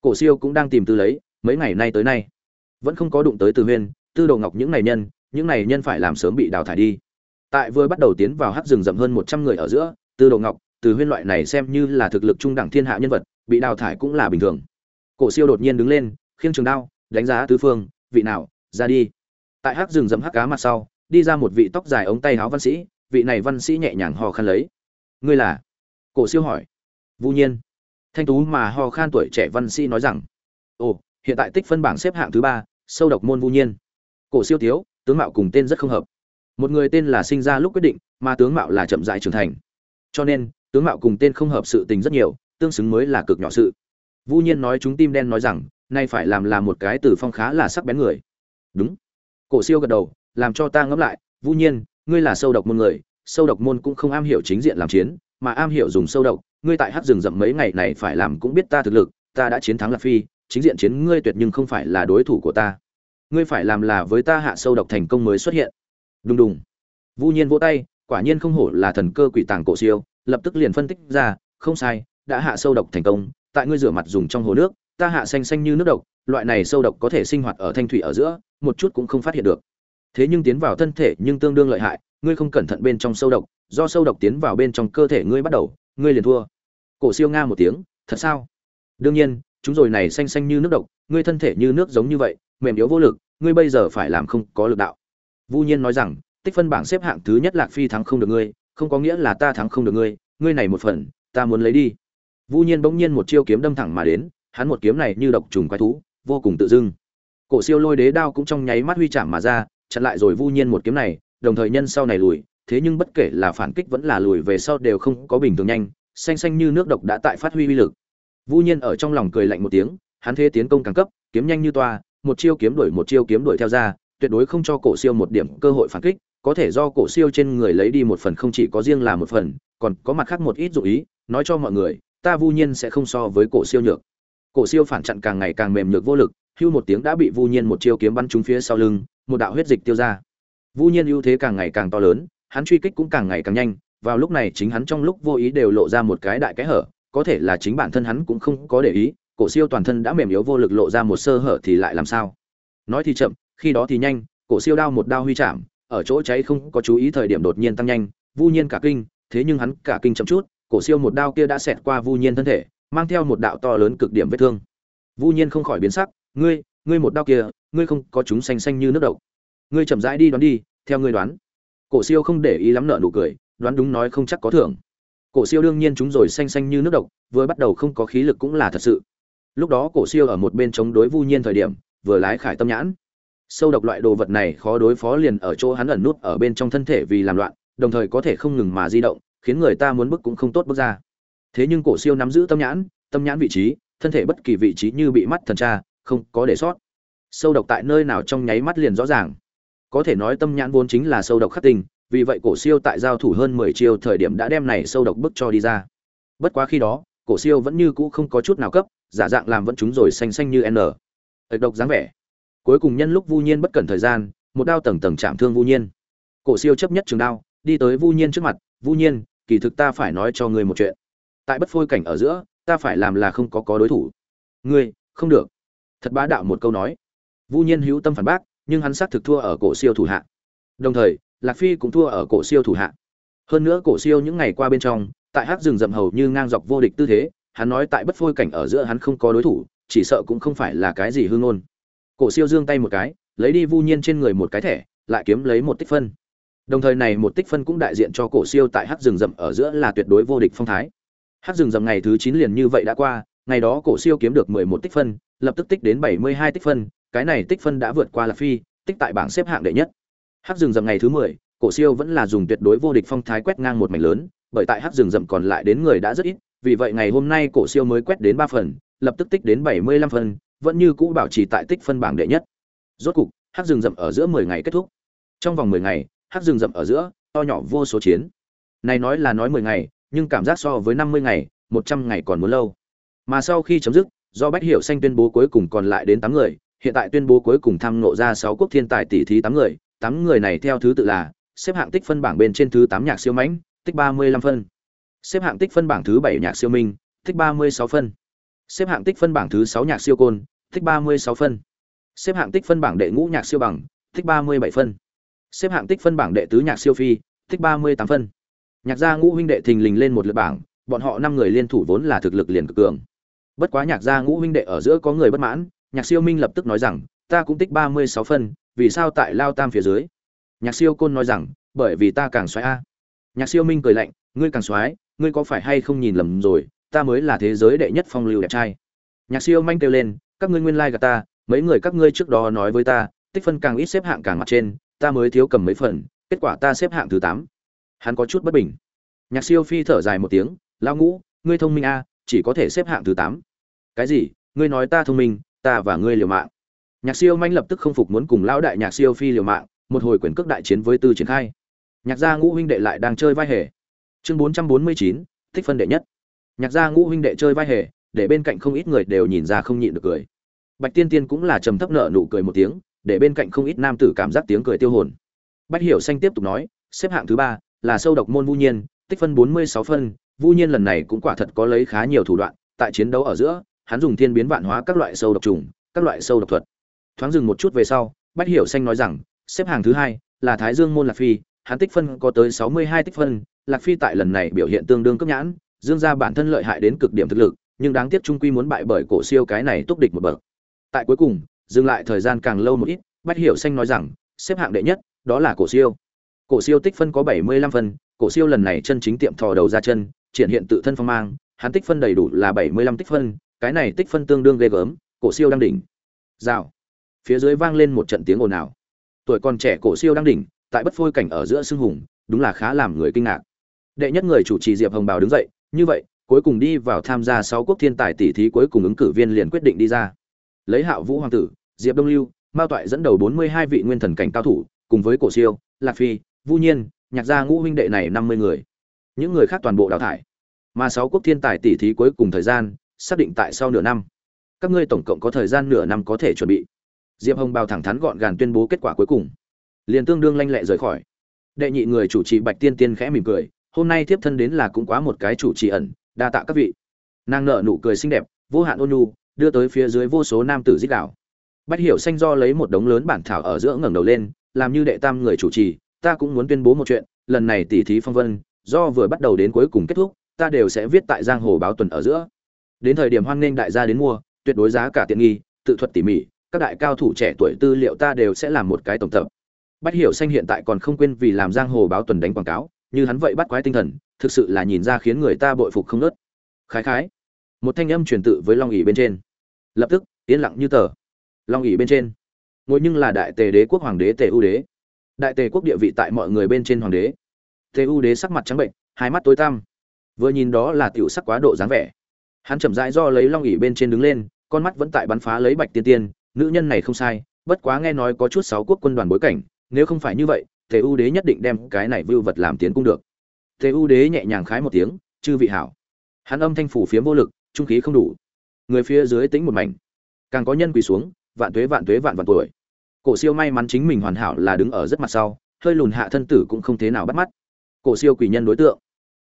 Cổ siêu cũng đang tìm tư lấy, mấy ngày nay tới nay, vẫn không có đụng tới từ huyên, tư đồ ngọc những ngày nhân, những ngày nhân phải làm sớm bị đào thải đi. Tại vừa bắt đầu tiến vào hắc rừng rậm hơn một trăm người ở giữa, tư đồ ngọc, từ huyên loại này xem như là thực lực trung đẳng thiên hạ nhân vật, bị đào thải cũng là bình thường. Cổ siêu đột nhiên đứng lên, khiêng trường đao, đánh giá tứ phương, vị nào, ra đi. Tại hắc rừng rậm hắc cá mặt sau đi ra một vị tóc dài ống tay áo văn sĩ, vị này văn sĩ nhẹ nhàng ho khan lấy. Ngươi là? Cổ siêu hỏi. Vũ nhiên. Thanh tú mà ho khan tuổi trẻ văn sĩ nói rằng. Ồ, hiện tại tích phân bảng xếp hạng thứ ba, sâu độc môn vũ nhiên. Cổ siêu thiếu tướng mạo cùng tên rất không hợp. Một người tên là sinh ra lúc quyết định, mà tướng mạo là chậm dại trưởng thành. Cho nên, tướng mạo cùng tên không hợp sự tình rất nhiều, tương xứng mới là cực nhỏ sự. Vũ nhiên nói chúng tim đen nói rằng, nay phải làm là một cái từ phong khá là sắc bén người. Đúng. Cổ siêu gật đầu làm cho ta ngẫm lại, vũ nhiên, ngươi là sâu độc môn người, sâu độc môn cũng không am hiểu chính diện làm chiến, mà am hiểu dùng sâu độc, ngươi tại hát rừng rậm mấy ngày này phải làm cũng biết ta thực lực, ta đã chiến thắng lạc phi, chính diện chiến ngươi tuyệt nhưng không phải là đối thủ của ta. Ngươi phải làm là với ta hạ sâu độc thành công mới xuất hiện. Đùng đùng. Vũ nhiên vỗ tay, quả nhiên không hổ là thần cơ quỷ tàng cổ siêu, lập tức liền phân tích ra, không sai, đã hạ sâu độc thành công, tại ngươi rửa mặt dùng trong hồ nước, ta hạ xanh xanh như nước độc, loại này sâu độc có thể sinh hoạt ở thanh thủy ở giữa, một chút cũng không phát hiện được thế nhưng tiến vào thân thể nhưng tương đương lợi hại, ngươi không cẩn thận bên trong sâu độc, do sâu độc tiến vào bên trong cơ thể ngươi bắt đầu, ngươi liền thua. Cổ siêu nga một tiếng, thật sao? Đương nhiên, chúng rồi này xanh xanh như nước độc, ngươi thân thể như nước giống như vậy, mềm yếu vô lực, ngươi bây giờ phải làm không có lực đạo. Vu nhiên nói rằng, tích phân bảng xếp hạng thứ nhất lạc phi thắng không được ngươi, không có nghĩa là ta thắng không được ngươi ngươi này một phần, ta muốn lấy đi. Vu nhiên bỗng nhiên một chiêu kiếm đâm thẳng mà đến, hắn một kiếm này như độc trùng quái thú, vô cùng tự dưng. Cổ siêu lôi đế đao cũng trong nháy mắt huy chạm mà ra chặn lại rồi vu nhiên một kiếm này, đồng thời nhân sau này lùi, thế nhưng bất kể là phản kích vẫn là lùi về sau đều không có bình thường nhanh, xanh xanh như nước độc đã tại phát huy uy lực. Vu nhiên ở trong lòng cười lạnh một tiếng, hắn thế tiến công càng cấp, kiếm nhanh như toa, một chiêu kiếm đuổi một chiêu kiếm đuổi theo ra, tuyệt đối không cho cổ siêu một điểm cơ hội phản kích, có thể do cổ siêu trên người lấy đi một phần không chỉ có riêng là một phần, còn có mặt khác một ít dụ ý, nói cho mọi người, ta vu nhiên sẽ không so với cổ siêu nhược. Cổ siêu phản chặn càng ngày càng mềm nhược vô lực, hưu một tiếng đã bị vu nhiên một chiêu kiếm bắn trúng phía sau lưng một đạo huyết dịch tiêu ra. Vu nhiên ưu thế càng ngày càng to lớn, hắn truy kích cũng càng ngày càng nhanh, vào lúc này chính hắn trong lúc vô ý đều lộ ra một cái đại cái hở, có thể là chính bản thân hắn cũng không có để ý, cổ siêu toàn thân đã mềm yếu vô lực lộ ra một sơ hở thì lại làm sao? Nói thì chậm, khi đó thì nhanh, cổ siêu đao một đao huy chạm, ở chỗ cháy không có chú ý thời điểm đột nhiên tăng nhanh, vu nhiên cả kinh, thế nhưng hắn cả kinh chậm chút, cổ siêu một đao kia đã xẹt qua vu nhiên thân thể, mang theo một đạo to lớn cực điểm vết thương. Vu nhiên không khỏi biến sắc, ngươi ngươi một đao kia, ngươi không có chúng xanh xanh như nước độc. Ngươi chậm rãi đi đoán đi, theo ngươi đoán. Cổ siêu không để ý lắm nợ nụ cười, đoán đúng nói không chắc có thưởng. Cổ siêu đương nhiên chúng rồi xanh xanh như nước độc, vừa bắt đầu không có khí lực cũng là thật sự. Lúc đó cổ siêu ở một bên chống đối vu nhiên thời điểm, vừa lái khải tâm nhãn. Sâu độc loại đồ vật này khó đối phó liền ở chỗ hắn ẩn nút ở bên trong thân thể vì làm loạn, đồng thời có thể không ngừng mà di động, khiến người ta muốn bước cũng không tốt bước ra. Thế nhưng cổ siêu nắm giữ tâm nhãn tâm nhãn vị trí, thân thể bất kỳ vị trí như bị mắt thần tra không có để sót. Sâu độc tại nơi nào trong nháy mắt liền rõ ràng. Có thể nói tâm nhãn vốn chính là sâu độc khắc tình, vì vậy cổ siêu tại giao thủ hơn mười chiêu thời điểm đã đem này sâu độc bức cho đi ra. Bất quá khi đó cổ siêu vẫn như cũ không có chút nào cấp giả dạng làm vẫn chúng rồi xanh xanh như n. Ệch độc dáng vẻ. Cuối cùng nhân lúc vu nhiên bất cần thời gian một đao tầng tầng chạm thương vu nhiên. Cổ siêu chấp nhất trường đao đi tới vu nhiên trước mặt vu nhiên kỳ thực ta phải nói cho ngươi một chuyện. Tại bất phôi cảnh ở giữa ta phải làm là không có có đối thủ. Ngươi không được thật bá đạo một câu nói. Vu nhiên hữu tâm phản bác, nhưng hắn xác thực thua ở cổ siêu thủ hạ. Đồng thời, lạc phi cũng thua ở cổ siêu thủ hạ. Hơn nữa cổ siêu những ngày qua bên trong, tại hát rừng rậm hầu như ngang dọc vô địch tư thế, hắn nói tại bất phôi cảnh ở giữa hắn không có đối thủ, chỉ sợ cũng không phải là cái gì hương ngôn. Cổ siêu giương tay một cái, lấy đi vu nhiên trên người một cái thẻ, lại kiếm lấy một tích phân. Đồng thời này một tích phân cũng đại diện cho cổ siêu tại hát rừng rậm ở giữa là tuyệt đối vô địch phong thái. Hát rừng rậm ngày thứ chín liền như vậy đã qua, ngày đó cổ siêu kiếm được mười một tích phân lập tức tích đến bảy mươi hai tích phân, cái này tích phân đã vượt qua lạc phi, tích tại bảng xếp hạng đệ nhất. Hắc rừng rậm ngày thứ mười, cổ siêu vẫn là dùng tuyệt đối vô địch phong thái quét ngang một mảnh lớn, bởi tại hắc rừng rậm còn lại đến người đã rất ít, vì vậy ngày hôm nay cổ siêu mới quét đến ba phần, lập tức tích đến bảy mươi lăm phần, vẫn như cũ bảo trì tại tích phân bảng đệ nhất. Rốt cục, hắc rừng rậm ở giữa mười ngày kết thúc. Trong vòng mười ngày, hắc rừng rậm ở giữa, to nhỏ vô số chiến. Này nói là nói mười ngày, nhưng cảm giác so với năm mươi ngày, một trăm ngày còn muốn lâu. Mà sau khi chấm dứt do bách hiểu xanh tuyên bố cuối cùng còn lại đến tám người, hiện tại tuyên bố cuối cùng tham nộ ra sáu quốc thiên tài tỷ thí tám người tám người này theo thứ tự là xếp hạng tích phân bảng bên trên thứ tám nhạc siêu mãnh, tích ba mươi lăm phân. Xếp hạng tích phân bảng thứ bảy nhạc siêu minh, tích ba mươi sáu phân. Xếp hạng tích phân bảng thứ sáu nhạc siêu côn, tích ba mươi sáu phân. Xếp hạng tích phân bảng đệ ngũ nhạc siêu bằng, tích ba mươi bảy phân. Xếp hạng tích phân bảng đệ tứ nhạc siêu phi, tích ba mươi tám phân. Nhạc gia ngũ huynh đệ thình lình lên một lượt bảng, bọn họ năm người liên thủ vốn là thực lực liền cực cường bất quá nhạc gia ngũ huynh đệ ở giữa có người bất mãn, nhạc siêu minh lập tức nói rằng, ta cũng tích ba mươi sáu phân, vì sao tại lao tam phía dưới? Nhạc siêu côn nói rằng, bởi vì ta càng xoáy a. Nhạc siêu minh cười lạnh, ngươi càng xoáy ngươi có phải hay không nhìn lầm rồi, ta mới là thế giới đệ nhất phong lưu đẹp trai. Nhạc siêu manh kêu lên, các ngươi nguyên lai like ta, mấy người các ngươi trước đó nói với ta, tích phân càng ít xếp hạng càng mặt trên, ta mới thiếu cầm mấy phần, kết quả ta xếp hạng thứ tám. Hắn có chút bất bình. Nhạc siêu phi thở dài một tiếng lao ngũ, ngươi thông minh a chỉ có thể xếp hạng thứ tám. Cái gì? Ngươi nói ta thông minh, ta và ngươi liều mạng. Nhạc siêu manh lập tức không phục muốn cùng lão đại nhạc siêu phi liều mạng, một hồi quyền cước đại chiến với tư triển khai. Nhạc gia ngũ huynh đệ lại đang chơi vai hề. Chương bốn trăm bốn mươi chín tích phân đệ nhất. Nhạc gia ngũ huynh đệ chơi vai hề, để bên cạnh không ít người đều nhìn ra không nhịn được cười. Bạch tiên tiên cũng là trầm thấp nợ nụ cười một tiếng, để bên cạnh không ít nam tử cảm giác tiếng cười tiêu hồn. Bách hiểu xanh tiếp tục nói, xếp hạng thứ ba là sâu độc môn vũ nhiên, tích phân bốn mươi sáu phân Vu nhiên lần này cũng quả thật có lấy khá nhiều thủ đoạn, tại chiến đấu ở giữa, hắn dùng thiên biến vạn hóa các loại sâu độc trùng, các loại sâu độc thuật. Thoáng dừng một chút về sau, bách hiểu xanh nói rằng, xếp hạng thứ hai là thái dương môn lạc phi, hắn tích phân có tới sáu mươi hai tích phân, lạc phi tại lần này biểu hiện tương đương cấp nhãn, dương ra bản thân lợi hại đến cực điểm thực lực, nhưng đáng tiếc trung quy muốn bại bởi cổ siêu cái này túc địch một bậc. Tại cuối cùng, dừng lại thời gian càng lâu một ít, bách hiểu xanh nói rằng, xếp hạng đệ nhất, đó là cổ siêu. Cổ siêu tích phân có bảy mươi lăm phân, cổ siêu lần này chân chính tiệm thò đầu ra chân triển hiện tự thân phong mang, hắn tích phân đầy đủ là bảy mươi lăm tích phân, cái này tích phân tương đương ghê gớm, cổ siêu đang đỉnh. Rào. Phía dưới vang lên một trận tiếng ồn ào. Tuổi còn trẻ cổ siêu đang đỉnh, tại bất phôi cảnh ở giữa xương hùng, đúng là khá làm người kinh ngạc. Đệ nhất người chủ trì diệp hồng bào đứng dậy, như vậy, cuối cùng đi vào tham gia sáu quốc thiên tài tỷ thí cuối cùng ứng cử viên liền quyết định đi ra. Lấy hạo vũ hoàng tử, diệp đông lưu, mao toại dẫn đầu bốn mươi hai vị nguyên thần cảnh cao thủ, cùng với cổ siêu, lạc phi, vu nhiên, nhạc gia ngũ huynh đệ này năm mươi người những người khác toàn bộ đào thải. Mà sáu quốc thiên tài tỷ thí cuối cùng thời gian, xác định tại sau nửa năm. Các ngươi tổng cộng có thời gian nửa năm có thể chuẩn bị. Diệp hồng bào thẳng thắn gọn gàng tuyên bố kết quả cuối cùng. Liền tương đương lanh lẹ rời khỏi. Đệ nhị người chủ trì bạch tiên tiên khẽ mỉm cười, hôm nay tiếp thân đến là cũng quá một cái chủ trì ẩn, đa tạ các vị. Nàng nợ nụ cười xinh đẹp, vô hạn ôn nhu, đưa tới phía dưới vô số nam tử dích đảo. Bách hiểu xanh do lấy một đống lớn bản thảo ở giữa ngẩng đầu lên, làm như đệ tam người chủ trì, ta cũng muốn tuyên bố một chuyện, lần này tỉ thí phong vân do vừa bắt đầu đến cuối cùng kết thúc, ta đều sẽ viết tại giang hồ báo tuần ở giữa. Đến thời điểm hoan nghênh đại gia đến mua, tuyệt đối giá cả tiện nghi, tự thuật tỉ mỉ, các đại cao thủ trẻ tuổi tư liệu ta đều sẽ làm một cái tổng tập. Bách hiểu xanh hiện tại còn không quên vì làm giang hồ báo tuần đánh quảng cáo, như hắn vậy bắt quái tinh thần, thực sự là nhìn ra khiến người ta bội phục không nớt. Khái khái, một thanh âm truyền tự với long ỉ bên trên. Lập tức, yên lặng như tờ. Long ỉ bên trên. Ngồi nhưng là đại tề đế quốc hoàng đế tề ưu đế. Đại tề quốc địa vị tại mọi người bên trên hoàng đế tề U đế sắc mặt trắng bệnh, hai mắt tối tăm. Vừa nhìn đó là tiểu sắc quá độ dáng vẻ. Hắn chậm rãi do lấy long ỉ bên trên đứng lên, con mắt vẫn tại bắn phá lấy bạch tiên tiên, nữ nhân này không sai, bất quá nghe nói có chút sáu quốc quân đoàn bối cảnh, nếu không phải như vậy tề U đế nhất định đem cái này vưu vật làm tiến cung được. Tề U đế nhẹ nhàng khái một tiếng, chư vị hảo. Hắn âm thanh phủ phiếm vô lực, trung khí không đủ. Người phía dưới tính một mảnh. Càng có nhân quỳ xuống, vạn tuế vạn tuế vạn vạn tuổi. Cổ siêu may mắn chính mình hoàn hảo là đứng ở rất mặt sau, hơi lùn hạ thân tử cũng không thế nào bắt mắt cổ siêu quỳ nhân đối tượng.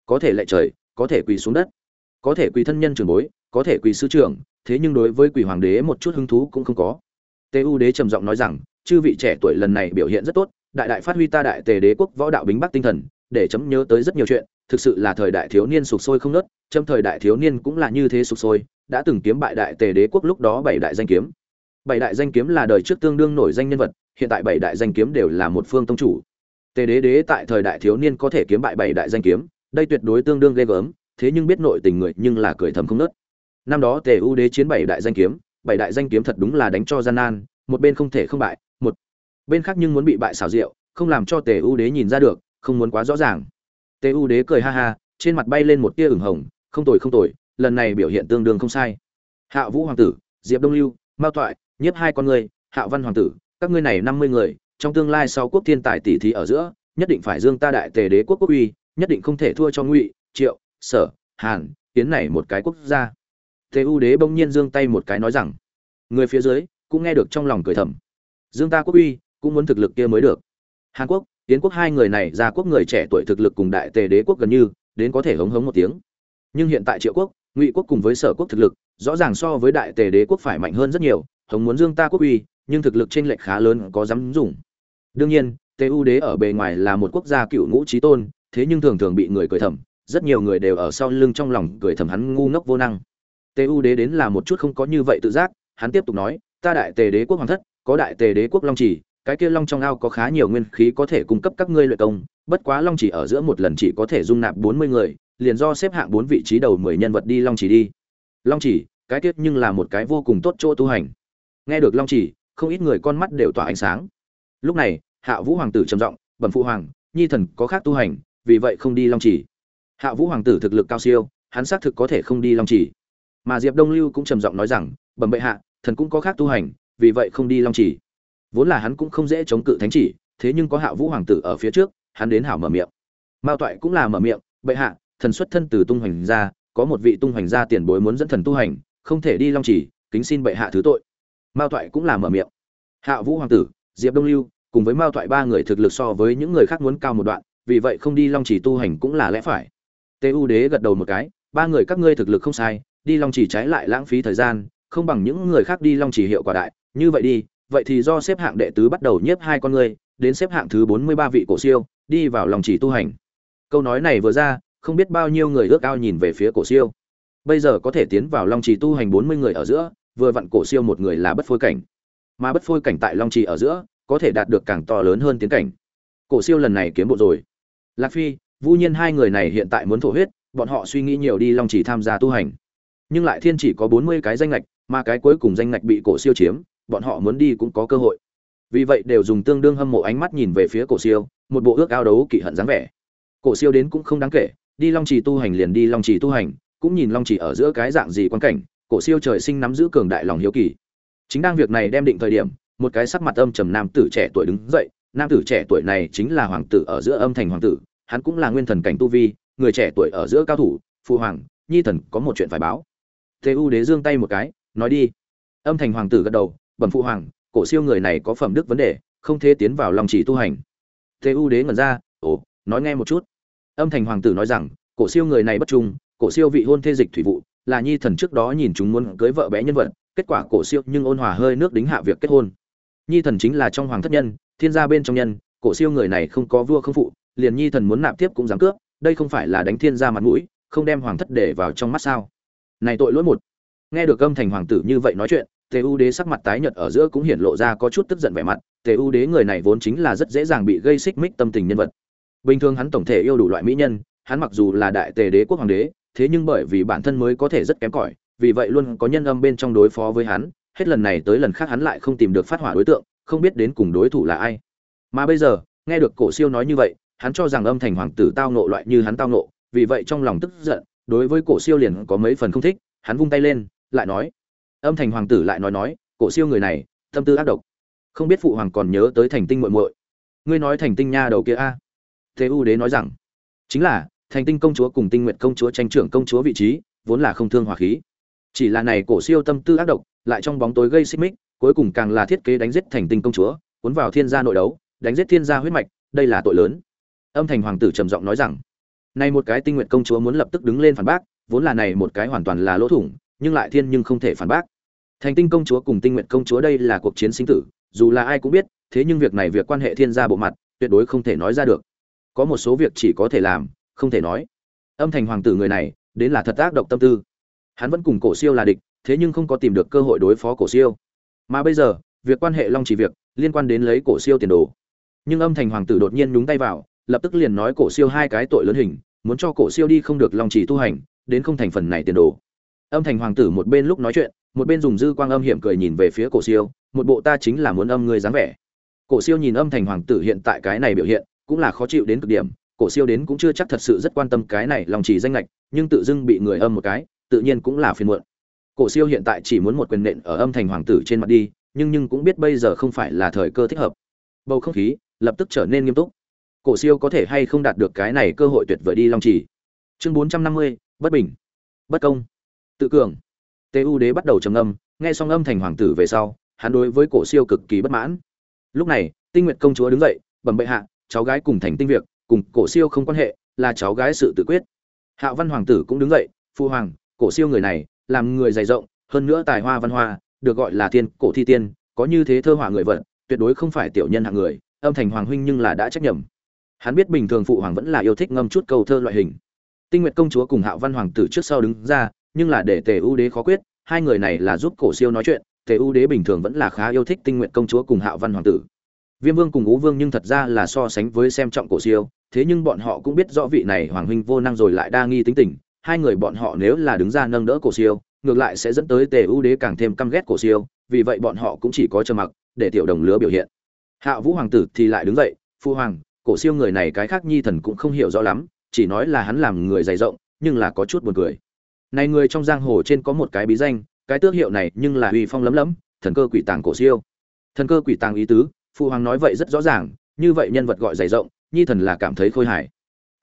Có thể lệ trời, có thể quỳ xuống đất. Có thể quỳ thân nhân trường bối, có thể quỳ sư trưởng, thế nhưng đối với quỳ hoàng đế một chút hứng thú cũng không có. Tê u đế trầm giọng nói rằng, chư vị trẻ tuổi lần này biểu hiện rất tốt, đại đại phát huy ta đại tề đế quốc võ đạo bính bắc tinh thần, để chấm nhớ tới rất nhiều chuyện, thực sự là thời đại thiếu niên sục sôi không nớt, chấm thời đại thiếu niên cũng là như thế sục sôi, đã từng kiếm bại đại tề đế quốc lúc đó bảy đại danh kiếm. Bảy đại danh kiếm là đời trước tương đương nổi danh nhân vật, hiện tại bảy đại danh kiếm đều là một phương tông chủ tề đế đế tại thời đại thiếu niên có thể kiếm bại bảy đại danh kiếm, đây tuyệt đối tương đương ghê gớm, thế nhưng biết nội tình người nhưng là cười thầm không nớt. Năm đó tề u đế chiến bảy đại danh kiếm, bảy đại danh kiếm thật đúng là đánh cho gian nan, một bên không thể không bại, một bên khác nhưng muốn bị bại xảo diệu, không làm cho tề u đế nhìn ra được, không muốn quá rõ ràng. Tề u đế cười ha ha, trên mặt bay lên một tia ửng hồng, không tồi không tồi, lần này biểu hiện tương đương không sai. Hạ vũ hoàng tử, diệp đông lưu, mao toại nhiếp hai con người, hạ văn hoàng tử, các ngươi này năm mươi người trong tương lai sau quốc thiên tài tỷ thí ở giữa, nhất định phải dương ta đại tề đế quốc quốc uy, nhất định không thể thua cho ngụy, triệu, sở, hàn, tiến này một cái quốc gia. Tề u đế bỗng nhiên dương tay một cái nói rằng, người phía dưới cũng nghe được trong lòng cười thầm. Dương ta quốc uy, cũng muốn thực lực kia mới được. Hàn quốc tiến quốc hai người này ra quốc người trẻ tuổi thực lực cùng đại tề đế quốc gần như, đến có thể hống hống một tiếng. Nhưng hiện tại triệu quốc, ngụy quốc cùng với sở quốc thực lực, rõ ràng so với đại tề đế quốc phải mạnh hơn rất nhiều, hống muốn dương ta quốc uy, nhưng thực lực trên lệch khá lớn, có dám dùng đương nhiên tề u đế ở bề ngoài là một quốc gia cựu ngũ trí tôn, thế nhưng thường thường bị người cười thầm, rất nhiều người đều ở sau lưng trong lòng cười thầm hắn ngu ngốc vô năng. Tề u đế đến là một chút không có như vậy tự giác, hắn tiếp tục nói, ta đại tề đế quốc hoàng thất, có đại tề đế quốc long chỉ cái kia long trong ao có khá nhiều nguyên khí có thể cung cấp các ngươi luyện công, bất quá long chỉ ở giữa một lần chỉ có thể dung nạp bốn mươi người, liền do xếp hạng bốn vị trí đầu mười nhân vật đi long chỉ đi. Long chỉ cái tiết nhưng là một cái vô cùng tốt chỗ tu hành. Nghe được long chỉ không ít người con mắt đều tỏa ánh sáng lúc này, hạ vũ hoàng tử trầm giọng, bẩm phụ hoàng, nhi thần có khác tu hành, vì vậy không đi long chỉ hạ vũ hoàng tử thực lực cao siêu, hắn xác thực có thể không đi long chỉ mà diệp đông lưu cũng trầm giọng nói rằng, bẩm bệ hạ, thần cũng có khác tu hành, vì vậy không đi long chỉ vốn là hắn cũng không dễ chống cự thánh chỉ, thế nhưng có hạ vũ hoàng tử ở phía trước, hắn đến hảo mở miệng. Mao toại cũng là mở miệng, bệ hạ, thần xuất thân từ tung hoành gia có một vị tung hoành gia tiền bối muốn dẫn thần tu hành, không thể đi long chỉ kính xin bệ hạ thứ tội. Mao toại cũng là mở miệng. Hạ vũ hoàng tử diệp đông lưu, cùng với mao Thoại ba người thực lực so với những người khác muốn cao một đoạn, vì vậy không đi long chỉ tu hành cũng là lẽ phải. Tê u đế gật đầu một cái, ba người các ngươi thực lực không sai, đi long chỉ trái lại lãng phí thời gian, không bằng những người khác đi long chỉ hiệu quả đại. Như vậy đi, vậy thì do xếp hạng đệ tứ bắt đầu nhiếp hai con ngươi, đến xếp hạng thứ bốn mươi ba vị cổ siêu, đi vào lòng chỉ tu hành. Câu nói này vừa ra, không biết bao nhiêu người ước ao nhìn về phía cổ siêu. Bây giờ có thể tiến vào long trì tu hành bốn mươi người ở giữa, vừa vặn cổ siêu một người là bất phôi cảnh mà bất phôi cảnh tại long trì ở giữa, có thể đạt được càng to lớn hơn tiến cảnh. Cổ siêu lần này kiếm bộ rồi. Lạc phi, vũ nhiên hai người này hiện tại muốn thổ huyết, bọn họ suy nghĩ nhiều đi long trì tham gia tu hành. Nhưng lại thiên chỉ có bốn mươi cái danh lệch mà cái cuối cùng danh lệch bị cổ siêu chiếm, bọn họ muốn đi cũng có cơ hội. Vì vậy đều dùng tương đương hâm mộ ánh mắt nhìn về phía cổ siêu, một bộ ước ao đấu kỵ hận dáng vẻ. Cổ siêu đến cũng không đáng kể, đi long trì tu hành liền đi long trì tu hành, cũng nhìn long trì ở giữa cái dạng gì quan cảnh, cổ siêu trời sinh nắm giữ cường đại lòng hiếu kỳ chính đang việc này đem định thời điểm, một cái sắc mặt âm trầm nam tử trẻ tuổi đứng dậy. Nam tử trẻ tuổi này chính là hoàng tử ở giữa âm thành hoàng tử, hắn cũng là nguyên thần cảnh tu vi, người trẻ tuổi ở giữa cao thủ, phụ hoàng, nhi thần có một chuyện phải báo. Thế u đế giương tay một cái, nói đi. Âm thành hoàng tử gật đầu, bẩm phụ hoàng, cổ siêu người này có phẩm đức vấn đề, không thể tiến vào lòng chỉ tu hành. Thế u đế ngẩn ra, ồ, nói nghe một chút. Âm thành hoàng tử nói rằng, cổ siêu người này bất trung, cổ siêu vị hôn thê dịch thủy vụ, là nhi thần trước đó nhìn chúng muốn cưới vợ bé nhân vật kết quả cổ siêu nhưng ôn hòa hơi nước đính hạ việc kết hôn. Nhi thần chính là trong hoàng thất nhân, thiên gia bên trong nhân, cổ siêu người này không có vua không phụ, liền nhi thần muốn nạp tiếp cũng dám cướp, đây không phải là đánh thiên gia mặt mũi, không đem hoàng thất để vào trong mắt sao? Này tội lỗi một. Nghe được âm thành hoàng tử như vậy nói chuyện, tề u đế sắc mặt tái nhợt ở giữa cũng hiển lộ ra có chút tức giận vẻ mặt, tề u đế người này vốn chính là rất dễ dàng bị gây xích mích tâm tình nhân vật. Bình thường hắn tổng thể yêu đủ loại mỹ nhân, hắn mặc dù là đại tề đế quốc hoàng đế, thế nhưng bởi vì bản thân mới có thể rất kém cỏi vì vậy luôn có nhân âm bên trong đối phó với hắn, hết lần này tới lần khác hắn lại không tìm được phát hỏa đối tượng, không biết đến cùng đối thủ là ai. Mà bây giờ, nghe được cổ siêu nói như vậy, hắn cho rằng âm thành hoàng tử tao nộ loại như hắn tao nộ vì vậy trong lòng tức giận, đối với cổ siêu liền có mấy phần không thích, hắn vung tay lên, lại nói, âm thành hoàng tử lại nói nói, cổ siêu người này, tâm tư ác độc. Không biết phụ hoàng còn nhớ tới thành tinh muội muội. Ngươi nói thành tinh nha đầu kia a. Thế u đế nói rằng, chính là, thành tinh công chúa cùng tinh nguyện công chúa tranh trưởng công chúa vị trí, vốn là không thương hòa khí chỉ là này cổ siêu tâm tư ác độc, lại trong bóng tối gây xích mích, cuối cùng càng là thiết kế đánh giết thành tinh công chúa, cuốn vào thiên gia nội đấu, đánh giết thiên gia huyết mạch, đây là tội lớn. Âm thành hoàng tử trầm giọng nói rằng, nay một cái tinh nguyện công chúa muốn lập tức đứng lên phản bác, vốn là này một cái hoàn toàn là lỗ thủng, nhưng lại thiên nhưng không thể phản bác. Thành tinh công chúa cùng tinh nguyện công chúa đây là cuộc chiến sinh tử, dù là ai cũng biết, thế nhưng việc này việc quan hệ thiên gia bộ mặt, tuyệt đối không thể nói ra được. Có một số việc chỉ có thể làm, không thể nói. Âm thành hoàng tử người này, đến là thật ác độc tâm tư hắn vẫn cùng cổ siêu là địch, thế nhưng không có tìm được cơ hội đối phó cổ siêu. Mà bây giờ, việc quan hệ long chỉ việc, liên quan đến lấy cổ siêu tiền đồ. Nhưng âm thành hoàng tử đột nhiên nhúng tay vào, lập tức liền nói cổ siêu hai cái tội lớn hình, muốn cho cổ siêu đi không được long chỉ tu hành, đến không thành phần này tiền đồ. Âm thành hoàng tử một bên lúc nói chuyện, một bên dùng dư quang âm hiểm cười nhìn về phía cổ siêu, một bộ ta chính là muốn âm người dáng vẻ. Cổ siêu nhìn âm thành hoàng tử hiện tại cái này biểu hiện, cũng là khó chịu đến cực điểm, cổ siêu đến cũng chưa chắc thật sự rất quan tâm cái này lòng chỉ danh lệch nhưng tự dưng bị người âm một cái tự nhiên cũng là phiền muộn. Cổ siêu hiện tại chỉ muốn một quyền nện ở âm thành hoàng tử trên mặt đi, nhưng nhưng cũng biết bây giờ không phải là thời cơ thích hợp. Bầu không khí lập tức trở nên nghiêm túc. Cổ siêu có thể hay không đạt được cái này cơ hội tuyệt vời đi long chỉ chương bốn trăm năm mươi, bất bình. Bất công. Tự cường. Tu đế bắt đầu trầm âm nghe xong âm thành hoàng tử về sau, hắn đối với cổ siêu cực kỳ bất mãn. Lúc này, tinh nguyệt công chúa đứng dậy, bẩm bệ hạ, cháu gái cùng thành tinh việc, cùng cổ siêu không quan hệ, là cháu gái sự tự quyết. Hạ văn hoàng tử cũng đứng dậy, phu hoàng cổ siêu người này, làm người dày rộng, hơn nữa tài hoa văn hoa, được gọi là tiên cổ thi tiên, có như thế thơ họa người vận tuyệt đối không phải tiểu nhân hạng người, âm thành hoàng huynh nhưng là đã trách nhầm. Hắn biết bình thường phụ hoàng vẫn là yêu thích ngâm chút câu thơ loại hình. Tinh nguyệt công chúa cùng hạo văn hoàng tử trước sau đứng ra, nhưng là để tề u đế khó quyết, hai người này là giúp cổ siêu nói chuyện, tề u đế bình thường vẫn là khá yêu thích tinh nguyệt công chúa cùng hạo văn hoàng tử. Viêm vương cùng ú vương nhưng thật ra là so sánh với xem trọng cổ siêu, thế nhưng bọn họ cũng biết rõ vị này hoàng huynh vô năng rồi lại đa nghi tính tình hai người bọn họ nếu là đứng ra nâng đỡ cổ siêu, ngược lại sẽ dẫn tới tề ưu đế càng thêm căm ghét cổ siêu, vì vậy bọn họ cũng chỉ có trơ mặc, để tiểu đồng lứa biểu hiện. Hạ vũ hoàng tử thì lại đứng dậy, phu hoàng, cổ siêu người này cái khác nhi thần cũng không hiểu rõ lắm, chỉ nói là hắn làm người dày rộng, nhưng là có chút buồn cười. Này người trong giang hồ trên có một cái bí danh, cái tước hiệu này nhưng là uy phong lấm lấm, thần cơ quỷ tàng cổ siêu. Thần cơ quỷ tàng ý tứ phụ hoàng nói vậy rất rõ ràng, như vậy nhân vật gọi dày rộng, nhi thần là cảm thấy khôi hài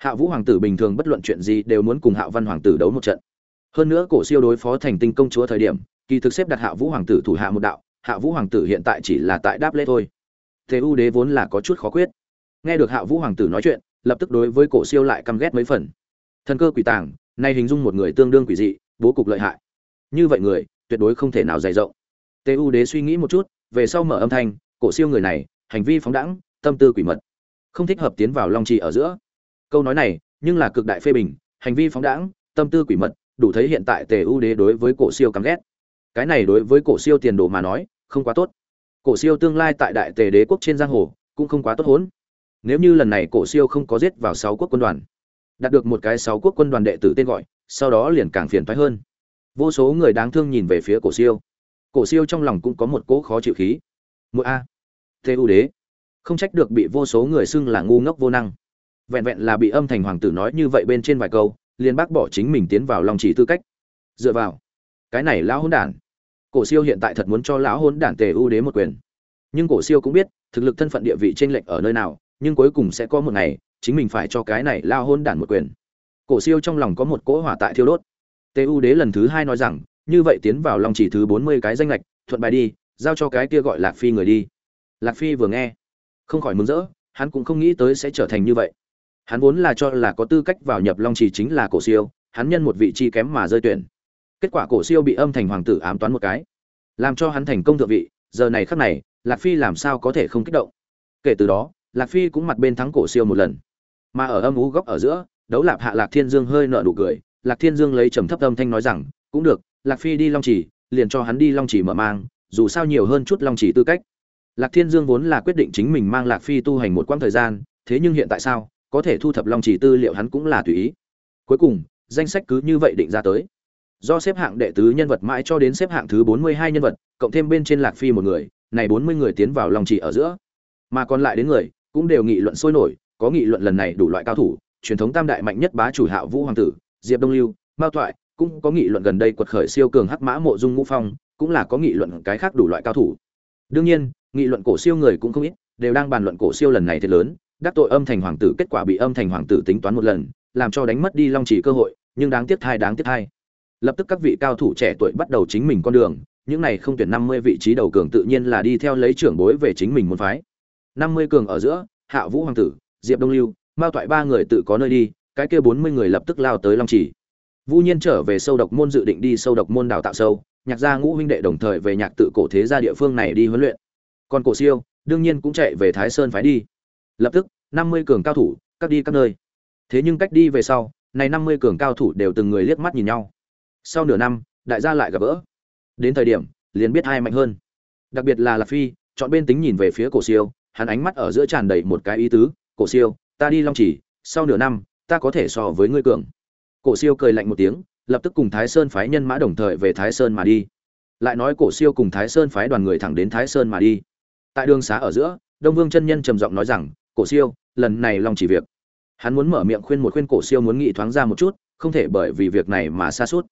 hạ vũ hoàng tử bình thường bất luận chuyện gì đều muốn cùng hạ văn hoàng tử đấu một trận. Hơn nữa cổ siêu đối phó thành tinh công chúa thời điểm, kỳ thực xếp đặt hạ vũ hoàng tử thủ hạ một đạo, hạ vũ hoàng tử hiện tại chỉ là tại đáp lễ thôi. Thế u đế vốn là có chút khó quyết. Nghe được hạ vũ hoàng tử nói chuyện, lập tức đối với cổ siêu lại căm ghét mấy phần. Thần cơ quỷ tàng, nay hình dung một người tương đương quỷ dị, bố cục lợi hại. Như vậy người, tuyệt đối không thể nào dày rộng. Tê u đế suy nghĩ một chút, về sau mở âm thanh, cổ siêu người này, hành vi phóng đẳng tâm tư quỷ mật. Không thích hợp tiến vào long trì ở giữa câu nói này, nhưng là cực đại phê bình, hành vi phóng đãng, tâm tư quỷ mật, đủ thấy hiện tại tề u đế đối với cổ siêu căm ghét. Cái này đối với cổ siêu tiền đồ mà nói, không quá tốt. Cổ siêu tương lai tại đại tề đế quốc trên giang hồ, cũng không quá tốt hốn. Nếu như lần này cổ siêu không có giết vào sáu quốc quân đoàn, đạt được một cái sáu quốc quân đoàn đệ tử tên gọi, sau đó liền càng phiền toái hơn. Vô số người đáng thương nhìn về phía cổ siêu. Cổ siêu trong lòng cũng có một cỗ khó chịu khí. Mỗi a, Tề ưu đế, không trách được bị vô số người xưng là ngu ngốc vô năng vẹn vẹn là bị âm thành hoàng tử nói như vậy bên trên vài câu, liền bác bỏ chính mình tiến vào lòng chỉ tư cách. Dựa vào, cái này lão hôn đản. Cổ siêu hiện tại thật muốn cho lão hôn đản tề ưu đế một quyền. Nhưng cổ siêu cũng biết, thực lực thân phận địa vị trên lệnh ở nơi nào, nhưng cuối cùng sẽ có một ngày, chính mình phải cho cái này lao hôn đản một quyền. Cổ siêu trong lòng có một cỗ hỏa tại thiêu đốt. Tề ưu đế lần thứ hai nói rằng, như vậy tiến vào lòng chỉ thứ bốn mươi cái danh lệch, thuận bài đi, giao cho cái kia gọi lạc phi người đi. Lạc phi vừa nghe, không khỏi mừng rỡ, hắn cũng không nghĩ tới sẽ trở thành như vậy hắn vốn là cho là có tư cách vào nhập long trì chính là cổ siêu, hắn nhân một vị trí kém mà rơi tuyển. Kết quả cổ siêu bị âm thành hoàng tử ám toán một cái, làm cho hắn thành công thượng vị, giờ này khắc này, lạc phi làm sao có thể không kích động? Kể từ đó, lạc phi cũng mặt bên thắng cổ siêu một lần. Mà ở âm ú góc ở giữa, đấu lạp hạ lạc thiên dương hơi nợ nụ cười, lạc thiên dương lấy trầm thấp âm thanh nói rằng, cũng được, lạc phi đi long trì, liền cho hắn đi long trì mở mang, dù sao nhiều hơn chút long trì tư cách. Lạc thiên dương vốn là quyết định chính mình mang lạc phi tu hành một quãng thời gian, thế nhưng hiện tại sao? Có thể thu thập long trì tư liệu hắn cũng là tùy ý. Cuối cùng, danh sách cứ như vậy định ra tới. Do xếp hạng đệ tứ nhân vật mãi cho đến xếp hạng thứ bốn mươi hai nhân vật, cộng thêm bên trên lạc phi một người, này bốn mươi người tiến vào long trì ở giữa. Mà còn lại đến người, cũng đều nghị luận sôi nổi, có nghị luận lần này đủ loại cao thủ, truyền thống tam đại mạnh nhất bá chủ hạo vũ hoàng tử, diệp đông lưu, mao thoại, cũng có nghị luận gần đây quật khởi siêu cường hắc mã mộ dung ngũ phong, cũng là có nghị luận cái khác đủ loại cao thủ. Đương nhiên, nghị luận cổ siêu người cũng không ít, đều đang bàn luận cổ siêu lần này thật lớn đắc tội âm thành hoàng tử kết quả bị âm thành hoàng tử tính toán một lần làm cho đánh mất đi long chỉ cơ hội nhưng đáng tiếc thai đáng tiếc thai lập tức các vị cao thủ trẻ tuổi bắt đầu chính mình con đường những này không tuyển năm mươi vị trí đầu cường tự nhiên là đi theo lấy trưởng bối về chính mình môn phái năm mươi cường ở giữa hạ vũ hoàng tử diệp đông lưu mao toại ba người tự có nơi đi cái kia bốn mươi người lập tức lao tới long chỉ vũ Nhiên trở về sâu độc môn dự định đi sâu độc môn đào tạo sâu, nhạc gia ngũ huynh đệ đồng thời về nhạc tự cổ thế gia địa phương này đi huấn luyện. Còn Cổ Siêu, đương nhiên cũng chạy về Thái Sơn phái đi. Lập tức, năm mươi cường cao thủ, các đi các nơi. Thế nhưng cách đi về sau, này năm mươi cường cao thủ đều từng người liếc mắt nhìn nhau. Sau nửa năm, đại gia lại gặp gỡ. Đến thời điểm, liền biết ai mạnh hơn. Đặc biệt là Lạc Phi, chọn bên tính nhìn về phía Cổ Siêu, hắn ánh mắt ở giữa tràn đầy một cái ý tứ, "Cổ Siêu, ta đi Long Chỉ, sau nửa năm, ta có thể so với ngươi cường." cổ siêu cười lạnh một tiếng lập tức cùng thái sơn phái nhân mã đồng thời về thái sơn mà đi lại nói cổ siêu cùng thái sơn phái đoàn người thẳng đến thái sơn mà đi tại đường xá ở giữa đông vương chân nhân trầm giọng nói rằng cổ siêu, lần này long chỉ việc. Hắn muốn mở miệng khuyên một khuyên cổ siêu muốn nghĩ thoáng ra một chút, không thể bởi vì việc này mà xa suốt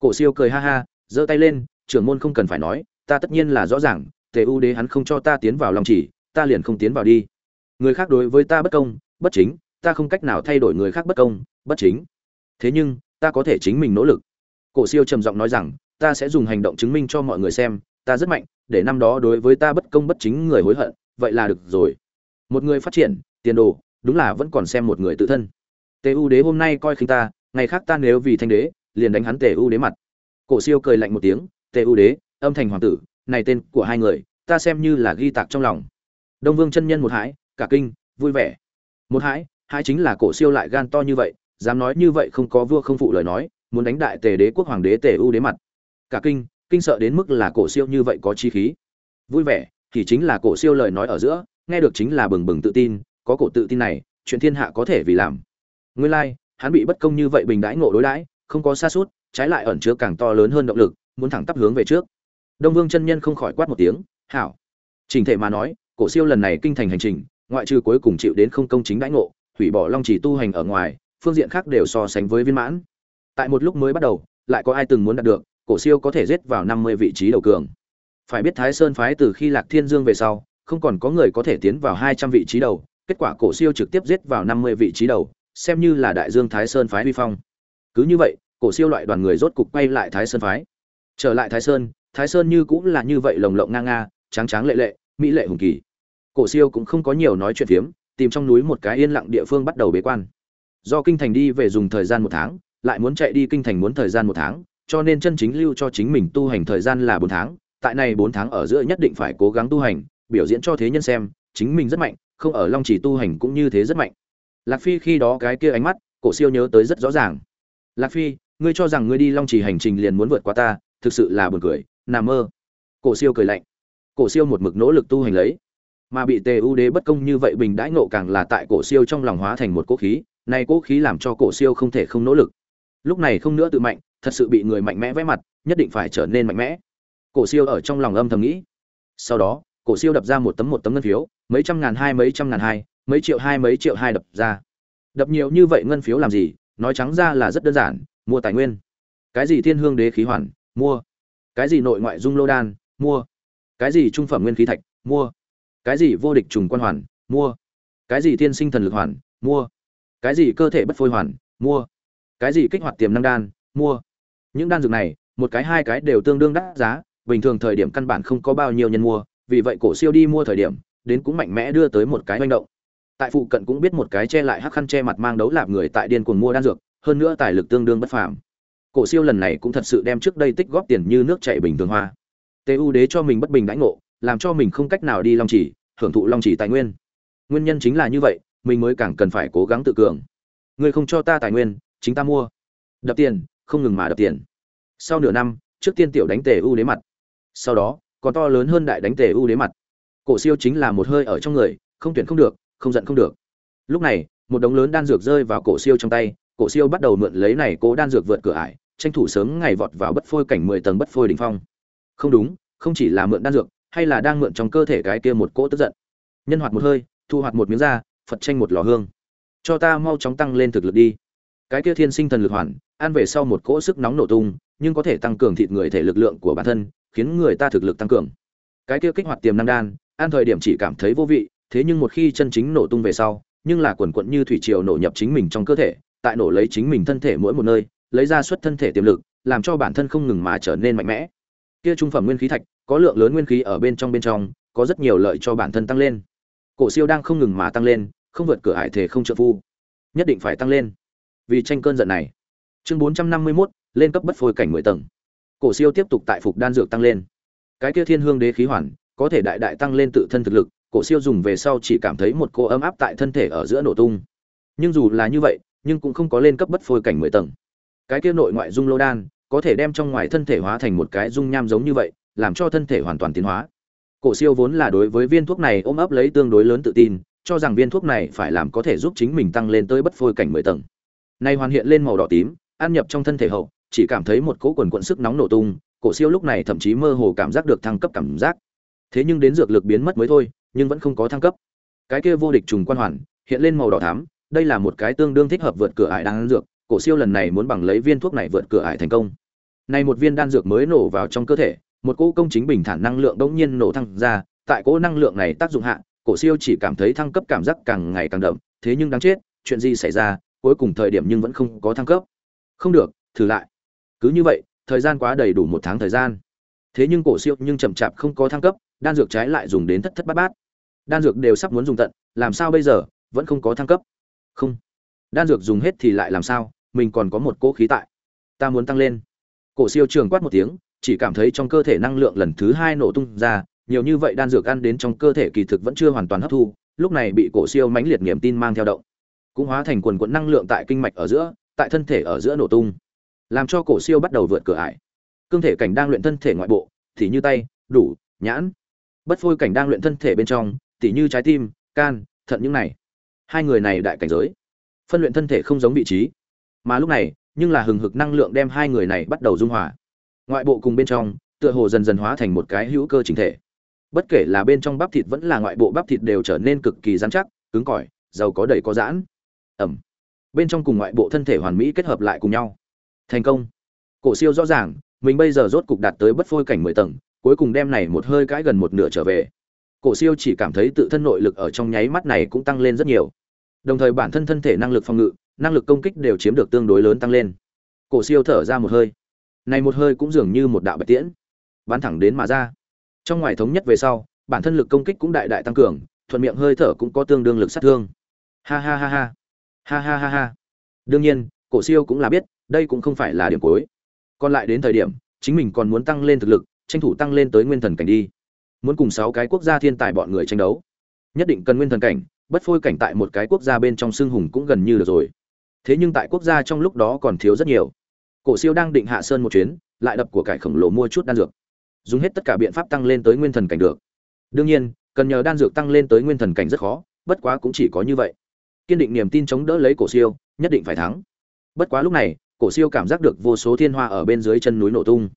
cổ siêu cười ha ha, giơ tay lên, trưởng môn không cần phải nói, ta tất nhiên là rõ ràng, tề u đế hắn không cho ta tiến vào long chỉ, ta liền không tiến vào đi. Người khác đối với ta bất công, bất chính, ta không cách nào thay đổi người khác bất công, bất chính. Thế nhưng, ta có thể chính mình nỗ lực. Cổ siêu trầm giọng nói rằng, ta sẽ dùng hành động chứng minh cho mọi người xem, ta rất mạnh, để năm đó đối với ta bất công bất chính người hối hận, vậy là được rồi một người phát triển, tiền đồ, đúng là vẫn còn xem một người tự thân. Tề u đế hôm nay coi khinh ta, ngày khác ta nếu vì thanh đế, liền đánh hắn tề u đế mặt. Cổ siêu cười lạnh một tiếng, tề u đế, âm thành hoàng tử, này tên của hai người, ta xem như là ghi tạc trong lòng. Đông vương chân nhân một hãi, cả kinh, vui vẻ. Một hãi hãi chính là cổ siêu lại gan to như vậy, dám nói như vậy không có vua không phụ lời nói, muốn đánh đại tề đế quốc hoàng đế tề u đế mặt. Cả kinh kinh sợ đến mức là cổ siêu như vậy có chi khí. Vui vẻ, thì chính là cổ siêu lời nói ở giữa nghe được chính là bừng bừng tự tin có cổ tự tin này chuyện thiên hạ có thể vì làm nguyên lai like, hắn bị bất công như vậy bình đãi ngộ đối đãi không có xa suốt trái lại ẩn chứa càng to lớn hơn động lực muốn thẳng tắp hướng về trước đông vương chân nhân không khỏi quát một tiếng hảo trình thể mà nói cổ siêu lần này kinh thành hành trình ngoại trừ cuối cùng chịu đến không công chính đãi ngộ hủy bỏ long chỉ tu hành ở ngoài phương diện khác đều so sánh với viên mãn. Tại một lúc mới bắt đầu, lại có ai từng muốn đạt được, cổ siêu có thể giết vào 50 vị trí đầu cường. Phải biết Thái Sơn phái từ khi Lạc Thiên Dương về sau, không còn có người có thể tiến vào 200 vị trí đầu, kết quả cổ siêu trực tiếp giết vào 50 vị trí đầu, xem như là đại dương Thái Sơn phái huy phong. Cứ như vậy, cổ siêu loại đoàn người rốt cục quay lại Thái Sơn phái. Trở lại Thái Sơn, Thái Sơn như cũng là như vậy lồng lộng ngang nga, trắng trắng lệ lệ, mỹ lệ hùng kỳ. Cổ siêu cũng không có nhiều nói chuyện phiếm, tìm trong núi một cái yên lặng địa phương bắt đầu bế quan do kinh thành đi về dùng thời gian một tháng lại muốn chạy đi kinh thành muốn thời gian một tháng cho nên chân chính lưu cho chính mình tu hành thời gian là bốn tháng tại này bốn tháng ở giữa nhất định phải cố gắng tu hành biểu diễn cho thế nhân xem, chính mình rất mạnh, không ở long chỉ tu hành cũng như thế rất mạnh. Lạc phi khi đó cái kia ánh mắt, cổ siêu nhớ tới rất rõ ràng. Lạc phi, ngươi cho rằng ngươi đi long chỉ hành trình liền muốn vượt qua ta, thực sự là buồn cười nằm mơ. Cổ siêu cười lạnh. Cổ siêu một mực nỗ lực tu hành lấy. Mà bị tề u đế bất công như vậy bình đãi ngộ càng là tại cổ siêu trong lòng hóa thành một cỗ khí, này cỗ khí làm cho cổ siêu không thể không nỗ lực. Lúc này không nữa tự mạnh, thật sự bị người mạnh mẽ vẽ mặt, nhất định phải trở nên mạnh mẽ. Cổ siêu ở trong lòng âm thầm nghĩ. Sau đó cổ siêu đập ra một tấm một tấm ngân phiếu, mấy trăm ngàn hai, mấy trăm ngàn hai, mấy triệu hai, mấy triệu hai đập ra. Đập nhiều như vậy ngân phiếu làm gì? Nói trắng ra là rất đơn giản, mua tài nguyên. Cái gì thiên hương đế khí hoàn, mua. Cái gì nội ngoại dung lô đan, mua. Cái gì trung phẩm nguyên khí thạch, mua. Cái gì vô địch trùng quan hoàn, mua. Cái gì thiên sinh thần lực hoàn, mua. Cái gì cơ thể bất phôi hoàn, mua. Cái gì kích hoạt tiềm năng đan, mua. Những đan dược này, một cái hai cái đều tương đương đắt giá, bình thường thời điểm căn bản không có bao nhiêu nhân mua vì vậy cổ siêu đi mua thời điểm, đến cũng mạnh mẽ đưa tới một cái manh động. Tại phụ cận cũng biết một cái che lại hắc khăn che mặt mang đấu lạp người tại điên cuồng mua đan dược, hơn nữa tài lực tương đương bất phàm. Cổ siêu lần này cũng thật sự đem trước đây tích góp tiền như nước chảy bình thường hoa. Tu đế cho mình bất bình đãi ngộ, làm cho mình không cách nào đi long chỉ, hưởng thụ long chỉ tài nguyên. Nguyên nhân chính là như vậy, mình mới càng cần phải cố gắng tự cường. Ngươi không cho ta tài nguyên, chính ta mua. Đập tiền, không ngừng mà đập tiền. Sau nửa năm, trước tiên tiểu đánh tề u đế mặt. Sau đó còn to lớn hơn đại đánh tề u đế mặt. Cổ siêu chính là một hơi ở trong người, không tuyển không được, không giận không được. Lúc này, một đống lớn đan dược rơi vào cổ siêu trong tay, cổ siêu bắt đầu mượn lấy này cố đan dược vượt cửa ải, tranh thủ sớm ngày vọt vào bất phôi cảnh mười tầng bất phôi đỉnh phong. Không đúng, không chỉ là mượn đan dược, hay là đang mượn trong cơ thể cái kia một cỗ tức giận. Nhân hoạt một hơi, thu hoạt một miếng da phật tranh một lò hương. Cho ta mau chóng tăng lên thực lực đi. Cái kia thiên sinh thần lực hoàn, ăn về sau một cỗ sức nóng nổ tung, nhưng có thể tăng cường thịt người thể lực lượng của bản thân khiến người ta thực lực tăng cường. Cái kia kích hoạt tiềm năng đan an thời điểm chỉ cảm thấy vô vị thế nhưng một khi chân chính nổ tung về sau nhưng là quần quận như thủy triều nổ nhập chính mình trong cơ thể tại nổ lấy chính mình thân thể mỗi một nơi lấy ra suất thân thể tiềm lực làm cho bản thân không ngừng mà trở nên mạnh mẽ. Kia trung phẩm nguyên khí thạch có lượng lớn nguyên khí ở bên trong bên trong có rất nhiều lợi cho bản thân tăng lên. Cổ siêu đang không ngừng mà tăng lên không vượt cửa hải thể không trợ phu. Nhất định phải tăng lên. Vì tranh cơn giận này. Chương bốn trăm năm mươi 451, lên cấp bất phôi cảnh mười tầng cổ siêu tiếp tục tại phục đan dược tăng lên. Cái kia thiên hương đế khí hoàn, có thể đại đại tăng lên tự thân thực lực, cổ siêu dùng về sau chỉ cảm thấy một cô ấm áp tại thân thể ở giữa nổ tung. Nhưng dù là như vậy, nhưng cũng không có lên cấp bất phôi cảnh mười tầng. Cái kia nội ngoại dung lô đan, có thể đem trong ngoài thân thể hóa thành một cái dung nham giống như vậy, làm cho thân thể hoàn toàn tiến hóa. Cổ siêu vốn là đối với viên thuốc này ôm ấp lấy tương đối lớn tự tin, cho rằng viên thuốc này phải làm có thể giúp chính mình tăng lên tới bất phôi cảnh mười tầng. Nay hoàn hiện lên màu đỏ tím, ăn nhập trong thân thể hậu chỉ cảm thấy một cỗ quần quận sức nóng nổ tung, cổ siêu lúc này thậm chí mơ hồ cảm giác được thăng cấp cảm giác. Thế nhưng đến dược lực biến mất mới thôi, nhưng vẫn không có thăng cấp. Cái kia vô địch trùng quan hoàn, hiện lên màu đỏ thắm, đây là một cái tương đương thích hợp vượt cửa ải đan dược, cổ siêu lần này muốn bằng lấy viên thuốc này vượt cửa ải thành công. Này một viên đan dược mới nổ vào trong cơ thể, một cỗ công chính bình thản năng lượng đống nhiên nổ thăng ra, tại cỗ năng lượng này tác dụng hạ, cổ siêu chỉ cảm thấy thăng cấp cảm giác càng ngày càng đậm, thế nhưng đáng chết, chuyện gì xảy ra, cuối cùng thời điểm nhưng vẫn không có thăng cấp. Không được, thử lại cứ như vậy, thời gian quá đầy đủ một tháng thời gian. Thế nhưng cổ siêu nhưng chậm chạp không có thăng cấp, đan dược trái lại dùng đến thất thất bát bát. Đan dược đều sắp muốn dùng tận, làm sao bây giờ, vẫn không có thăng cấp. Không. Đan dược dùng hết thì lại làm sao, mình còn có một cỗ khí tại. Ta muốn tăng lên. Cổ siêu trường quát một tiếng, chỉ cảm thấy trong cơ thể năng lượng lần thứ hai nổ tung ra, nhiều như vậy đan dược ăn đến trong cơ thể kỳ thực vẫn chưa hoàn toàn hấp thu, lúc này bị cổ siêu mãnh liệt niềm tin mang theo động. Cũng hóa thành quần quận năng lượng tại kinh mạch ở giữa, tại thân thể ở giữa nổ tung làm cho cổ siêu bắt đầu vượt cửa ải. Cương thể cảnh đang luyện thân thể ngoại bộ thì như tay, đủ, nhãn. Bất phôi cảnh đang luyện thân thể bên trong, tỉ như trái tim, can, thận những này. Hai người này đại cảnh giới. Phân luyện thân thể không giống vị trí. Mà lúc này, nhưng là hừng hực năng lượng đem hai người này bắt đầu dung hòa. Ngoại bộ cùng bên trong, tựa hồ dần dần hóa thành một cái hữu cơ chính thể. Bất kể là bên trong bắp thịt vẫn là ngoại bộ bắp thịt đều trở nên cực kỳ rắn chắc, cứng cỏi, giàu có đầy có giãn. Ẩm. Bên trong cùng ngoại bộ thân thể hoàn mỹ kết hợp lại cùng nhau thành công. Cổ siêu rõ ràng, mình bây giờ rốt cục đạt tới bất phôi cảnh mười tầng, cuối cùng đem này một hơi cãi gần một nửa trở về. Cổ siêu chỉ cảm thấy tự thân nội lực ở trong nháy mắt này cũng tăng lên rất nhiều. Đồng thời bản thân thân thể năng lực phòng ngự, năng lực công kích đều chiếm được tương đối lớn tăng lên. Cổ siêu thở ra một hơi. Này một hơi cũng dường như một đạo bạch tiễn, bắn thẳng đến mà ra. Trong ngoài thống nhất về sau, bản thân lực công kích cũng đại đại tăng cường, thuận miệng hơi thở cũng có tương đương lực sát thương. Ha ha ha ha. Ha ha ha ha. Đương nhiên, cổ siêu cũng là biết đây cũng không phải là điểm cuối. Còn lại đến thời điểm, chính mình còn muốn tăng lên thực lực, tranh thủ tăng lên tới nguyên thần cảnh đi. Muốn cùng sáu cái quốc gia thiên tài bọn người tranh đấu. Nhất định cần nguyên thần cảnh, bất phôi cảnh tại một cái quốc gia bên trong xương hùng cũng gần như được rồi. Thế nhưng tại quốc gia trong lúc đó còn thiếu rất nhiều. Cổ siêu đang định hạ sơn một chuyến, lại đập của cải khổng lồ mua chút đan dược. Dùng hết tất cả biện pháp tăng lên tới nguyên thần cảnh được. Đương nhiên, cần nhờ đan dược tăng lên tới nguyên thần cảnh rất khó, bất quá cũng chỉ có như vậy. Kiên định niềm tin chống đỡ lấy cổ siêu, nhất định phải thắng. Bất quá lúc này cổ siêu cảm giác được vô số thiên hoa ở bên dưới chân núi nổ tung.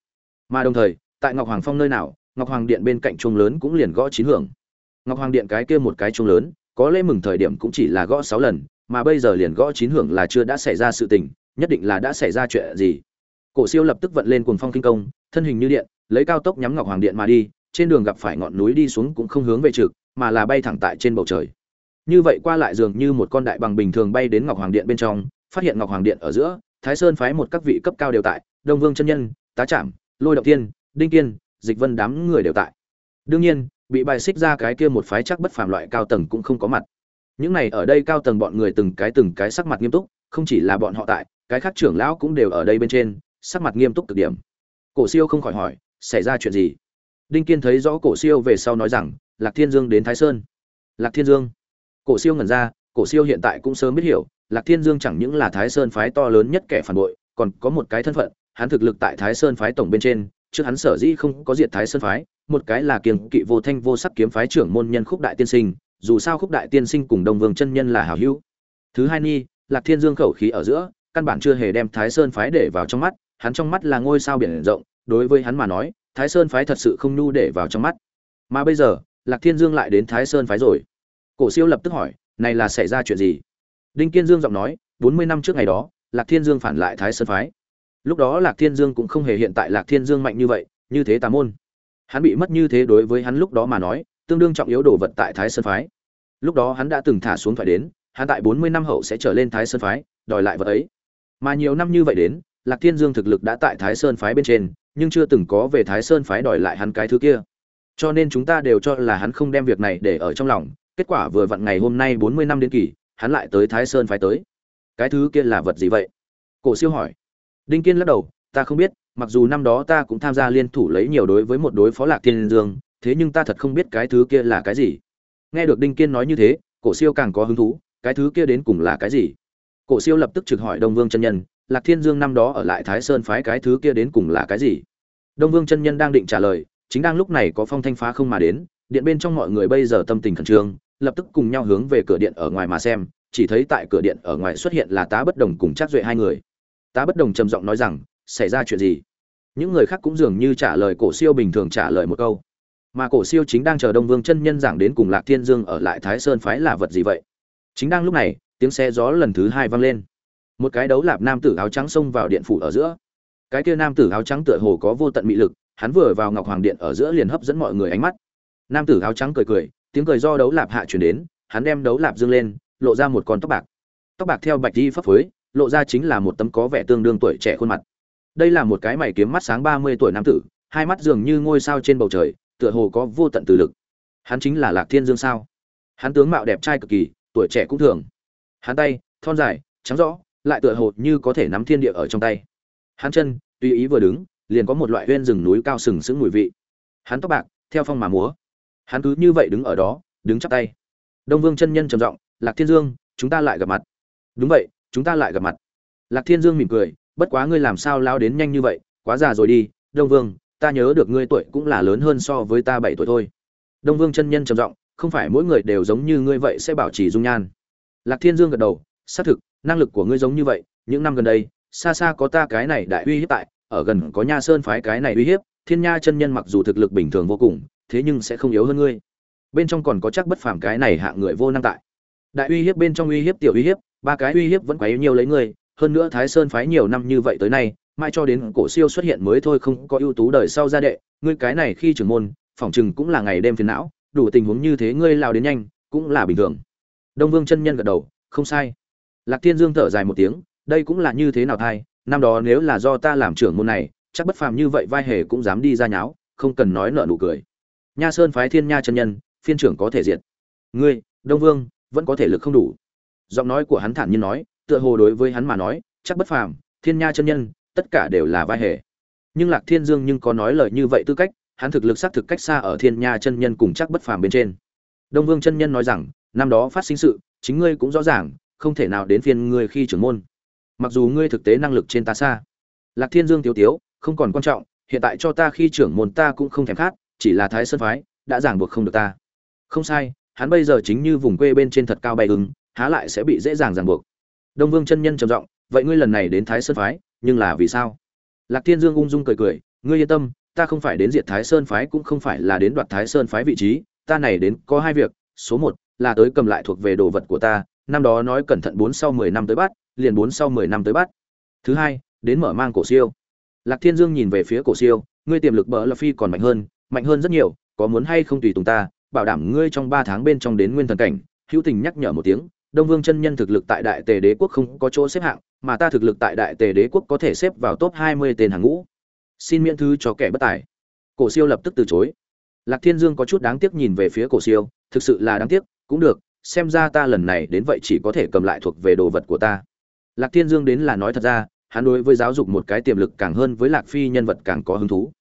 Mà đồng thời, tại ngọc hoàng phong nơi nào, ngọc hoàng điện bên cạnh chuông lớn cũng liền gõ chín hưởng. Ngọc hoàng điện cái kia một cái chuông lớn, có lẽ mừng thời điểm cũng chỉ là gõ sáu lần, mà bây giờ liền gõ chín hưởng là chưa đã xảy ra sự tình, nhất định là đã xảy ra chuyện gì. Cổ siêu lập tức vận lên cuồng phong kinh công, thân hình như điện, lấy cao tốc nhắm ngọc hoàng điện mà đi, trên đường gặp phải ngọn núi đi xuống cũng không hướng về trực, mà là bay thẳng tại trên bầu trời. Như vậy qua lại dường như một con đại bằng bình thường bay đến ngọc hoàng điện bên trong, phát hiện ngọc hoàng điện ở giữa thái sơn phái một các vị cấp cao đều tại, đông vương chân nhân, tá trạm lôi động tiên đinh kiên, dịch vân đám người đều tại. Đương nhiên, bị bài xích ra cái kia một phái chắc bất phàm loại cao tầng cũng không có mặt. Những này ở đây cao tầng bọn người từng cái từng cái sắc mặt nghiêm túc, không chỉ là bọn họ tại, cái khác trưởng lão cũng đều ở đây bên trên, sắc mặt nghiêm túc cực điểm. Cổ siêu không khỏi hỏi, xảy ra chuyện gì? Đinh kiên thấy rõ cổ siêu về sau nói rằng, lạc thiên dương đến thái sơn. Lạc thiên dương. Cổ siêu ngẩn ra, cổ siêu hiện tại cũng sớm biết hiểu lạc thiên dương chẳng những là thái sơn phái to lớn nhất kẻ phản bội, còn có một cái thân phận, hắn thực lực tại thái sơn phái tổng bên trên trước hắn sở dĩ không có diệt thái sơn phái, một cái là kiêng kỵ vô thanh vô sắc kiếm phái trưởng môn nhân khúc đại tiên sinh, dù sao khúc đại tiên sinh cùng đông vương chân nhân là hảo hữu. Thứ hai ni, lạc thiên dương khẩu khí ở giữa, căn bản chưa hề đem thái sơn phái để vào trong mắt, hắn trong mắt là ngôi sao biển rộng, đối với hắn mà nói, thái sơn phái thật sự không nhu để vào trong mắt. Mà bây giờ, lạc thiên dương lại đến thái sơn phái rồi. Cổ siêu lập tức hỏi, này là xảy ra chuyện gì? Đinh kiên dương giọng nói, bốn mươi năm trước ngày đó, lạc thiên dương phản lại thái sơn phái. Lúc đó lạc thiên dương cũng không hề hiện tại lạc thiên dương mạnh như vậy, như thế tà môn. Hắn bị mất như thế đối với hắn lúc đó mà nói, tương đương trọng yếu đồ vật tại thái sơn phái. Lúc đó hắn đã từng thả xuống phải đến, hắn tại bốn mươi năm hậu sẽ trở lên thái sơn phái, đòi lại vật ấy. Mà nhiều năm như vậy đến, lạc thiên dương thực lực đã tại thái sơn phái bên trên, nhưng chưa từng có về thái sơn phái đòi lại hắn cái thứ kia. Cho nên chúng ta đều cho là hắn không đem việc này để ở trong lòng. Kết quả vừa vặn ngày hôm nay bốn mươi năm đến kỳ hắn lại tới thái sơn phái tới. Cái thứ kia là vật gì vậy? Cổ siêu hỏi. Đinh kiên lắc đầu, ta không biết, mặc dù năm đó ta cũng tham gia liên thủ lấy nhiều đối với một đối phó lạc thiên dương, thế nhưng ta thật không biết cái thứ kia là cái gì. Nghe được đinh kiên nói như thế, cổ siêu càng có hứng thú, cái thứ kia đến cùng là cái gì? Cổ siêu lập tức trực hỏi đông vương chân nhân, lạc thiên dương năm đó ở lại thái sơn phái cái thứ kia đến cùng là cái gì? Đông vương chân nhân đang định trả lời, chính đang lúc này có phong thanh phá không mà đến, điện bên trong mọi người bây giờ tâm tình khẩn trương lập tức cùng nhau hướng về cửa điện ở ngoài mà xem, chỉ thấy tại cửa điện ở ngoài xuất hiện là tá bất đồng cùng chắc duệ hai người. Tá bất đồng trầm giọng nói rằng, xảy ra chuyện gì? Những người khác cũng dường như trả lời cổ siêu bình thường trả lời một câu. Mà cổ siêu chính đang chờ đông vương chân nhân giảng đến cùng lạc thiên dương ở lại thái sơn phái là vật gì vậy? Chính đang lúc này, tiếng xe gió lần thứ hai vang lên. Một cái đấu lạp nam tử áo trắng xông vào điện phủ ở giữa. Cái kia nam tử áo trắng tựa hồ có vô tận mị lực, hắn vừa vào ngọc hoàng điện ở giữa liền hấp dẫn mọi người ánh mắt. Nam tử áo trắng cười cười tiếng cười do đấu lạp hạ chuyển đến, hắn đem đấu lạp dương lên, lộ ra một con tóc bạc. Tóc bạc theo bạch di phấp phới, lộ ra chính là một tấm có vẻ tương đương tuổi trẻ khuôn mặt. Đây là một cái mày kiếm mắt sáng ba mươi tuổi nam tử, hai mắt dường như ngôi sao trên bầu trời, tựa hồ có vô tận từ lực. Hắn chính là lạc thiên dương sao? Hắn tướng mạo đẹp trai cực kỳ, tuổi trẻ cũng thường. Hắn tay, thon dài, trắng rõ, lại tựa hồ như có thể nắm thiên địa ở trong tay. Hắn chân, tùy ý vừa đứng, liền có một loại huyên rừng núi cao sừng sững mùi vị. Hắn tóc bạc, theo phong mà múa hắn cứ như vậy đứng ở đó, đứng chắp tay. Đông vương chân nhân trầm giọng, lạc thiên dương, chúng ta lại gặp mặt. Đúng vậy, chúng ta lại gặp mặt. Lạc thiên dương mỉm cười, bất quá ngươi làm sao lao đến nhanh như vậy, quá già rồi đi, đông vương, ta nhớ được ngươi tuổi cũng là lớn hơn so với ta bảy tuổi thôi. Đông vương chân nhân trầm giọng, không phải mỗi người đều giống như ngươi vậy sẽ bảo trì dung nhan. Lạc thiên dương gật đầu, xác thực, năng lực của ngươi giống như vậy, những năm gần đây, xa xa có ta cái này đại uy hiếp tại, ở gần có nha sơn phái cái này uy hiếp, thiên nha chân nhân mặc dù thực lực bình thường vô cùng thế nhưng sẽ không yếu hơn ngươi. Bên trong còn có chắc bất phàm cái này hạng người vô năng tại. Đại uy hiếp bên trong uy hiếp tiểu uy hiếp, ba cái uy hiếp vẫn quá yếu nhiều lấy ngươi, hơn nữa thái sơn phái nhiều năm như vậy tới nay mai cho đến cổ siêu xuất hiện mới thôi không có ưu tú đời sau gia đệ, ngươi cái này khi trưởng môn, phỏng chừng cũng là ngày đêm phiền não, đủ tình huống như thế ngươi lao đến nhanh, cũng là bình thường. Đông vương chân nhân gật đầu, không sai. Lạc thiên dương thở dài một tiếng, đây cũng là như thế nào thay năm đó nếu là do ta làm trưởng môn này, chắc bất phàm như vậy vai hề cũng dám đi ra nháo, không cần nói nợ nụ cười nha sơn phái thiên nha chân nhân, phiên trưởng có thể diệt. Ngươi, đông vương, vẫn có thể lực không đủ. Giọng nói của hắn thản nhiên nói, tựa hồ đối với hắn mà nói, chắc bất phàm, thiên nha chân nhân, tất cả đều là vai hề. Nhưng lạc thiên dương nhưng có nói lời như vậy tư cách, hắn thực lực xác thực cách xa ở thiên nha chân nhân cùng chắc bất phàm bên trên. Đông vương chân nhân nói rằng, năm đó phát sinh sự, chính ngươi cũng rõ ràng, không thể nào đến phiên ngươi khi trưởng môn. Mặc dù ngươi thực tế năng lực trên ta xa. Lạc thiên dương tiếu tiếu, không còn quan trọng, hiện tại cho ta khi trưởng môn ta cũng không thèm khát chỉ là thái sơn phái, đã ràng buộc không được ta. Không sai, hắn bây giờ chính như vùng quê bên trên thật cao bay ứng, há lại sẽ bị dễ dàng ràng buộc. Đông vương chân nhân trầm giọng, vậy ngươi lần này đến thái sơn phái, nhưng là vì sao? Lạc thiên dương ung dung cười cười, ngươi yên tâm, ta không phải đến diệt thái sơn phái cũng không phải là đến đoạt thái sơn phái vị trí, ta này đến có hai việc, số một là tới cầm lại thuộc về đồ vật của ta, năm đó nói cẩn thận bốn sau mười năm tới bắt, liền bốn sau mười năm tới bắt. Thứ hai, đến mở mang cổ siêu. Lạc thiên dương nhìn về phía cổ siêu, ngươi tiềm lực bỡ là phi còn mạnh hơn mạnh hơn rất nhiều, có muốn hay không tùy tùng ta, bảo đảm ngươi trong ba tháng bên trong đến nguyên thần cảnh, hữu tình nhắc nhở một tiếng, đông vương chân nhân thực lực tại đại tề đế quốc không có chỗ xếp hạng, mà ta thực lực tại đại tề đế quốc có thể xếp vào top hai mươi tên hàng ngũ. Xin miễn thư cho kẻ bất tài. Cổ siêu lập tức từ chối. Lạc thiên dương có chút đáng tiếc nhìn về phía cổ siêu, thực sự là đáng tiếc, cũng được, xem ra ta lần này đến vậy chỉ có thể cầm lại thuộc về đồ vật của ta. Lạc thiên dương đến là nói thật ra, hắn đối với giáo dục một cái tiềm lực càng hơn với lạc phi nhân vật càng có hứng thú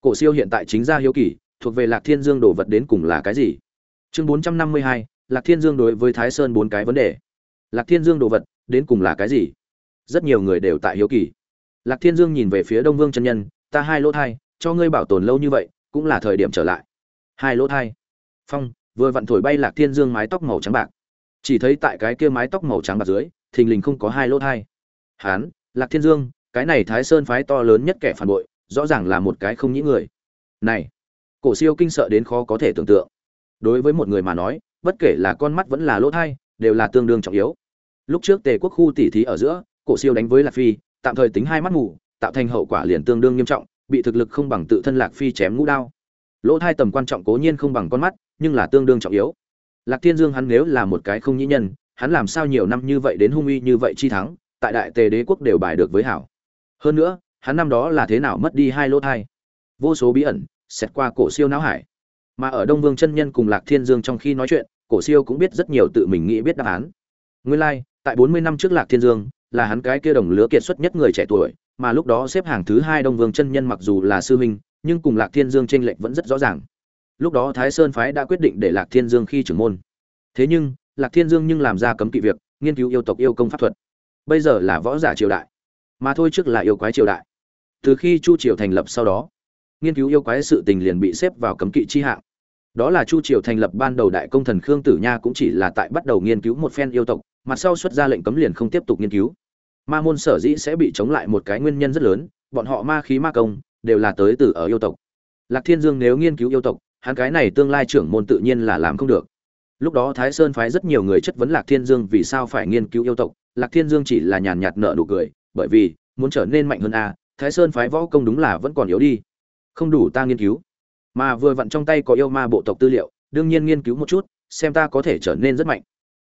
cổ siêu hiện tại chính ra hiếu kỳ, thuộc về lạc thiên dương đồ vật đến cùng là cái gì? Chương bốn trăm năm mươi hai, lạc thiên dương đối với thái sơn bốn cái vấn đề. Lạc thiên dương đồ vật đến cùng là cái gì? Rất nhiều người đều tại hiếu kỳ. Lạc thiên dương nhìn về phía đông vương chân nhân, ta hai lỗ thai, cho ngươi bảo tồn lâu như vậy, cũng là thời điểm trở lại. Hai lỗ thai? Phong, vừa vặn thổi bay lạc thiên dương mái tóc màu trắng bạc. Chỉ thấy tại cái kia mái tóc màu trắng bạc dưới, thình lình không có hai lỗ thai. Hán, lạc thiên dương, cái này thái sơn phái to lớn nhất kẻ phản bội rõ ràng là một cái không nhĩ người. Này, cổ siêu kinh sợ đến khó có thể tưởng tượng. Đối với một người mà nói, bất kể là con mắt vẫn là lỗ thai, đều là tương đương trọng yếu. Lúc trước tề quốc khu tỉ thí ở giữa, cổ siêu đánh với lạc phi, tạm thời tính hai mắt mù tạo thành hậu quả liền tương đương nghiêm trọng, bị thực lực không bằng tự thân lạc phi chém ngũ đao. Lỗ thai tầm quan trọng cố nhiên không bằng con mắt, nhưng là tương đương trọng yếu. Lạc thiên dương hắn nếu là một cái không nhĩ nhân, hắn làm sao nhiều năm như vậy đến hung uy như vậy chi thắng, tại đại tề đế quốc đều bài được với hảo. Hơn nữa hắn năm đó là thế nào mất đi hai lỗ thai? Vô số bí ẩn xẹt qua cổ siêu não hải. Mà ở đông vương chân nhân cùng lạc thiên dương trong khi nói chuyện cổ siêu cũng biết rất nhiều tự mình nghĩ biết đáp án. Nguyên lai、like, tại bốn mươi năm trước lạc thiên dương là hắn cái kia đồng lứa kiệt xuất nhất người trẻ tuổi mà lúc đó xếp hàng thứ hai đông vương chân nhân mặc dù là sư huynh nhưng cùng lạc thiên dương tranh lệch vẫn rất rõ ràng. Lúc đó thái sơn phái đã quyết định để lạc thiên dương khi trưởng môn. Thế nhưng lạc thiên dương nhưng làm ra cấm kỵ việc nghiên cứu yêu tộc yêu công pháp thuật. Bây giờ là võ giả triều đại mà thôi trước là yêu quái triều đại từ khi chu triều thành lập sau đó, nghiên cứu yêu quái sự tình liền bị xếp vào cấm kỵ chi hạng. Đó là chu triều thành lập ban đầu đại công thần khương tử nha cũng chỉ là tại bắt đầu nghiên cứu một phen yêu tộc mặt sau xuất ra lệnh cấm liền không tiếp tục nghiên cứu. Ma môn sở dĩ sẽ bị chống lại một cái nguyên nhân rất lớn, bọn họ ma khí ma công, đều là tới từ ở yêu tộc. Lạc thiên dương nếu nghiên cứu yêu tộc, hắn cái này tương lai trưởng môn tự nhiên là làm không được. Lúc đó thái sơn phái rất nhiều người chất vấn lạc thiên dương vì sao phải nghiên cứu yêu tộc, lạc thiên dương chỉ là nhàn nhạt nợ nụ cười, bởi vì, muốn trở nên mạnh hơn a thái sơn phái võ công đúng là vẫn còn yếu đi. Không đủ ta nghiên cứu. Mà vừa vặn trong tay có yêu ma bộ tộc tư liệu, đương nhiên nghiên cứu một chút, xem ta có thể trở nên rất mạnh.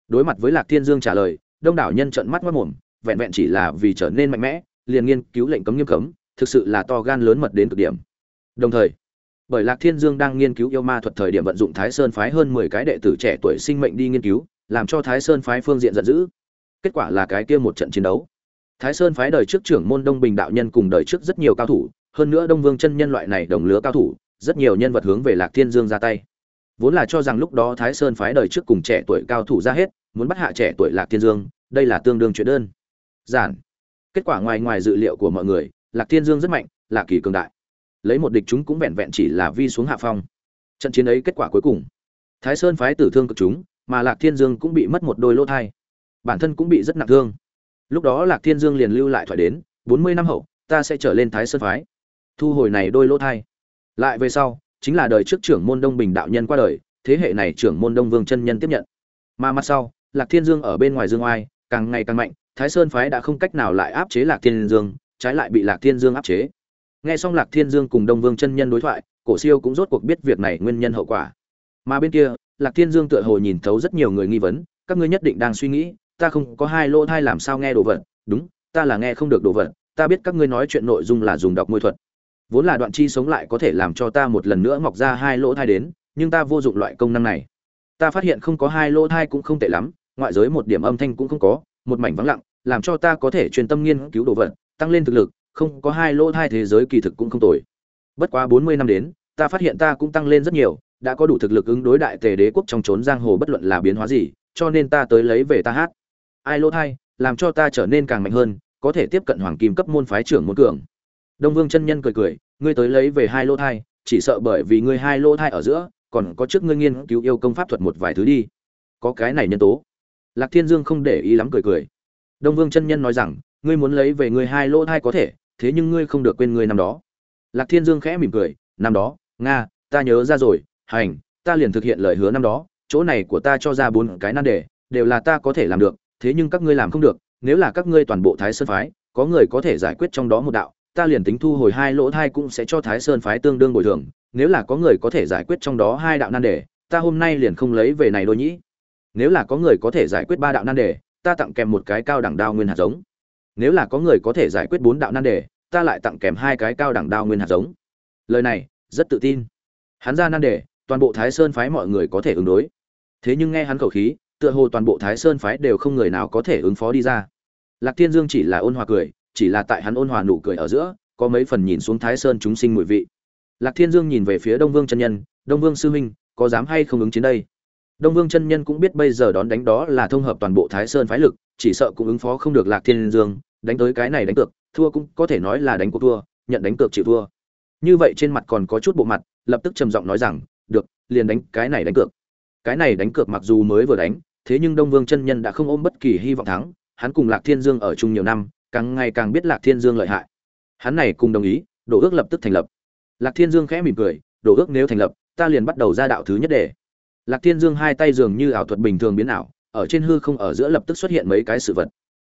Đối mặt với lạc thiên dương trả lời, đông đảo nhân trợn mắt mất mồm, vẹn vẹn chỉ là vì trở nên mạnh mẽ, liền nghiên cứu lệnh cấm nghiêm cấm, thực sự là to gan lớn mật đến cực điểm. Đồng thời, bởi lạc thiên dương đang nghiên cứu yêu ma thuật thời điểm vận dụng thái sơn phái hơn mười cái đệ tử trẻ tuổi sinh mệnh đi nghiên cứu, làm cho thái sơn phái phương diện giận dữ. Kết quả là cái kia một trận chiến đấu thái sơn phái đời trước trưởng môn đông bình đạo nhân cùng đời trước rất nhiều cao thủ, hơn nữa đông vương chân nhân loại này đồng lứa cao thủ, rất nhiều nhân vật hướng về lạc thiên dương ra tay. Vốn là cho rằng lúc đó thái sơn phái đời trước cùng trẻ tuổi cao thủ ra hết, muốn bắt hạ trẻ tuổi lạc thiên dương, đây là tương đương chuyện đơn. Giản. Kết quả ngoài ngoài dự liệu của mọi người, lạc thiên dương rất mạnh là kỳ cường đại. Lấy một địch chúng cũng vẹn vẹn chỉ là vi xuống hạ phong. Trận chiến ấy kết quả cuối cùng. Thái sơn phái tử thương cực chúng, mà lạc thiên dương cũng bị mất một đôi lỗ thai. Bản thân cũng bị rất nặng thương lúc đó lạc thiên dương liền lưu lại thoại đến, bốn mươi năm hậu, ta sẽ trở lên thái sơn phái. Thu hồi này đôi lỗ thai. Lại về sau, chính là đời trước trưởng môn đông bình đạo nhân qua đời, thế hệ này trưởng môn đông vương chân nhân tiếp nhận. Mà mặt sau, lạc thiên dương ở bên ngoài dương oai, càng ngày càng mạnh, thái sơn phái đã không cách nào lại áp chế lạc thiên dương, trái lại bị lạc thiên dương áp chế. Nghe xong lạc thiên dương cùng đông vương chân nhân đối thoại, cổ siêu cũng rốt cuộc biết việc này nguyên nhân hậu quả. Mà bên kia, lạc thiên dương tựa hồ nhìn thấu rất nhiều người nghi vấn, các ngươi nhất định đang suy nghĩ ta không có hai lỗ thai làm sao nghe đồ vật. Đúng, ta là nghe không được đồ vật. Ta biết các ngươi nói chuyện nội dung là dùng đọc môi thuật. Vốn là đoạn chi sống lại có thể làm cho ta một lần nữa mọc ra hai lỗ thai đến, nhưng ta vô dụng loại công năng này. Ta phát hiện không có hai lỗ thai cũng không tệ lắm, ngoại giới một điểm âm thanh cũng không có, một mảnh vắng lặng, làm cho ta có thể chuyên tâm nghiên cứu đồ vật, tăng lên thực lực, không có hai lỗ thai thế giới kỳ thực cũng không tồi. Bất quá bốn mươi năm đến, ta phát hiện ta cũng tăng lên rất nhiều, đã có đủ thực lực ứng đối đại tề đế quốc trong trốn giang hồ bất luận là biến hóa gì, cho nên ta tới lấy về ta hát ai lỗ thai, làm cho ta trở nên càng mạnh hơn, có thể tiếp cận hoàng kim cấp môn phái trưởng môn cường. Đông vương chân nhân cười cười, ngươi tới lấy về hai lỗ thai, chỉ sợ bởi vì ngươi hai lỗ thai ở giữa, còn có trước ngươi nghiên cứu yêu công pháp thuật một vài thứ đi. Có cái này nhân tố. Lạc thiên dương không để ý lắm cười cười. Đông vương chân nhân nói rằng, ngươi muốn lấy về ngươi hai lỗ thai có thể, thế nhưng ngươi không được quên ngươi năm đó. Lạc thiên dương khẽ mỉm cười, năm đó, nga, ta nhớ ra rồi, hành, ta liền thực hiện lời hứa năm đó, chỗ này của ta cho ra bốn cái nan đề, đều là ta có thể làm được thế nhưng các ngươi làm không được, nếu là các ngươi toàn bộ thái sơn phái, có người có thể giải quyết trong đó một đạo, ta liền tính thu hồi hai lỗ thai cũng sẽ cho thái sơn phái tương đương bồi thường, nếu là có người có thể giải quyết trong đó hai đạo nan đề, ta hôm nay liền không lấy về này đôi nhĩ nếu là có người có thể giải quyết ba đạo nan đề, ta tặng kèm một cái cao đẳng đao nguyên hạt giống. Nếu là có người có thể giải quyết bốn đạo nan đề, ta lại tặng kèm hai cái cao đẳng đao nguyên hạt giống. Lời này, rất tự tin. Hắn ra nan đề, toàn bộ thái sơn phái mọi người có thể ứng đối. Thế nhưng nghe hắn khẩu khí tựa hồ toàn bộ thái sơn phái đều không người nào có thể ứng phó đi ra. Lạc thiên dương chỉ là ôn hòa cười, chỉ là tại hắn ôn hòa nụ cười ở giữa, có mấy phần nhìn xuống thái sơn chúng sinh mùi vị. Lạc thiên dương nhìn về phía đông vương chân nhân, đông vương sư huynh, có dám hay không ứng chiến đây? Đông vương chân nhân cũng biết bây giờ đón đánh đó là thông hợp toàn bộ thái sơn phái lực, chỉ sợ cũng ứng phó không được lạc thiên dương, đánh tới cái này đánh cược, thua cũng có thể nói là đánh cuộc thua, nhận đánh cược chịu thua. Như vậy trên mặt còn có chút bộ mặt, lập tức trầm giọng nói rằng, được, liền đánh cái này đánh cược. Cái này đánh cược mặc dù mới vừa đánh thế nhưng đông vương chân nhân đã không ôm bất kỳ hy vọng thắng, hắn cùng lạc thiên dương ở chung nhiều năm, càng ngày càng biết lạc thiên dương lợi hại. Hắn này cùng đồng ý đổ ước lập tức thành lập. Lạc thiên dương khẽ mỉm cười đổ ước nếu thành lập, ta liền bắt đầu ra đạo thứ nhất để. Lạc thiên dương hai tay dường như ảo thuật bình thường biến ảo, ở trên hư không ở giữa lập tức xuất hiện mấy cái sự vật.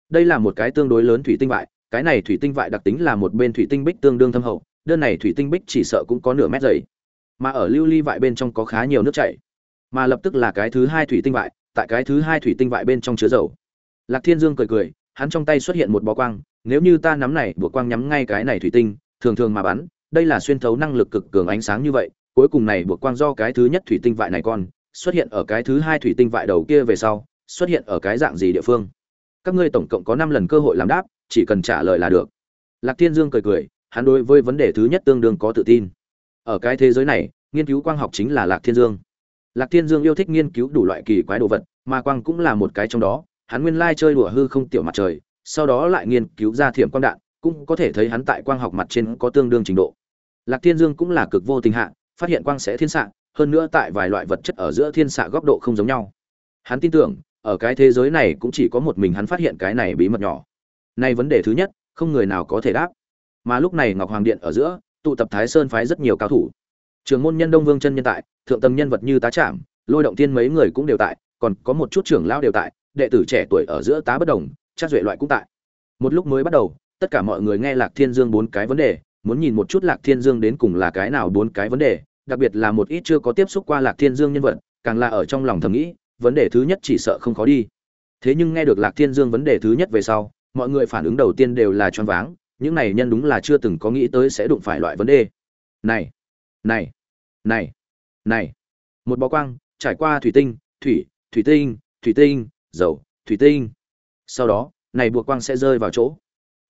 Đây là một cái tương đối lớn thủy tinh vại, cái này thủy tinh vại đặc tính là một bên thủy tinh bích tương đương thâm hậu, đơn này thủy tinh bích chỉ sợ cũng có nửa mét dày. Mà ở lưu ly vại bên trong có khá nhiều nước chảy. Mà lập tức là cái thứ hai thủy tinh vại tại cái thứ hai thủy tinh vại bên trong chứa dầu. Lạc thiên dương cười cười, hắn trong tay xuất hiện một bó quang, nếu như ta nắm này buộc quang nhắm ngay cái này thủy tinh, thường thường mà bắn, đây là xuyên thấu năng lực cực cường ánh sáng như vậy, cuối cùng này buộc quang do cái thứ nhất thủy tinh vại này con, xuất hiện ở cái thứ hai thủy tinh vại đầu kia về sau, xuất hiện ở cái dạng gì địa phương? Các ngươi tổng cộng có năm lần cơ hội làm đáp, chỉ cần trả lời là được. Lạc thiên dương cười cười, hắn đối với vấn đề thứ nhất tương đương có tự tin. Ở cái thế giới này, nghiên cứu quang học chính là lạc thiên dương lạc thiên dương yêu thích nghiên cứu đủ loại kỳ quái đồ vật, mà quang cũng là một cái trong đó. Hắn nguyên lai chơi đùa hư không tiểu mặt trời, sau đó lại nghiên cứu ra thiểm quang đạn, cũng có thể thấy hắn tại quang học mặt trên có tương đương trình độ. Lạc thiên dương cũng là cực vô tình hạ, phát hiện quang sẽ thiên xạ, hơn nữa tại vài loại vật chất ở giữa thiên xạ góc độ không giống nhau. Hắn tin tưởng, ở cái thế giới này cũng chỉ có một mình hắn phát hiện cái này bí mật nhỏ. Nay vấn đề thứ nhất, không người nào có thể đáp. Mà lúc này ngọc hoàng điện ở giữa, tụ tập thái sơn phái rất nhiều cao thủ trường môn nhân đông vương chân nhân tại, thượng tầng nhân vật như tá trạm lôi động tiên mấy người cũng đều tại, còn có một chút trưởng lao đều tại, đệ tử trẻ tuổi ở giữa tá bất đồng, chắc duệ loại cũng tại. Một lúc mới bắt đầu, tất cả mọi người nghe lạc thiên dương bốn cái vấn đề, muốn nhìn một chút lạc thiên dương đến cùng là cái nào bốn cái vấn đề, đặc biệt là một ít chưa có tiếp xúc qua lạc thiên dương nhân vật, càng là ở trong lòng thầm nghĩ, vấn đề thứ nhất chỉ sợ không khó đi. Thế nhưng nghe được lạc thiên dương vấn đề thứ nhất về sau, mọi người phản ứng đầu tiên đều là choáng váng, những này nhân đúng là chưa từng có nghĩ tới sẽ đụng phải loại vấn đề. Này này này này, một bó quang trải qua thủy tinh, thủy thủy tinh thủy tinh, dầu, thủy tinh. Sau đó, này buộc quang sẽ rơi vào chỗ.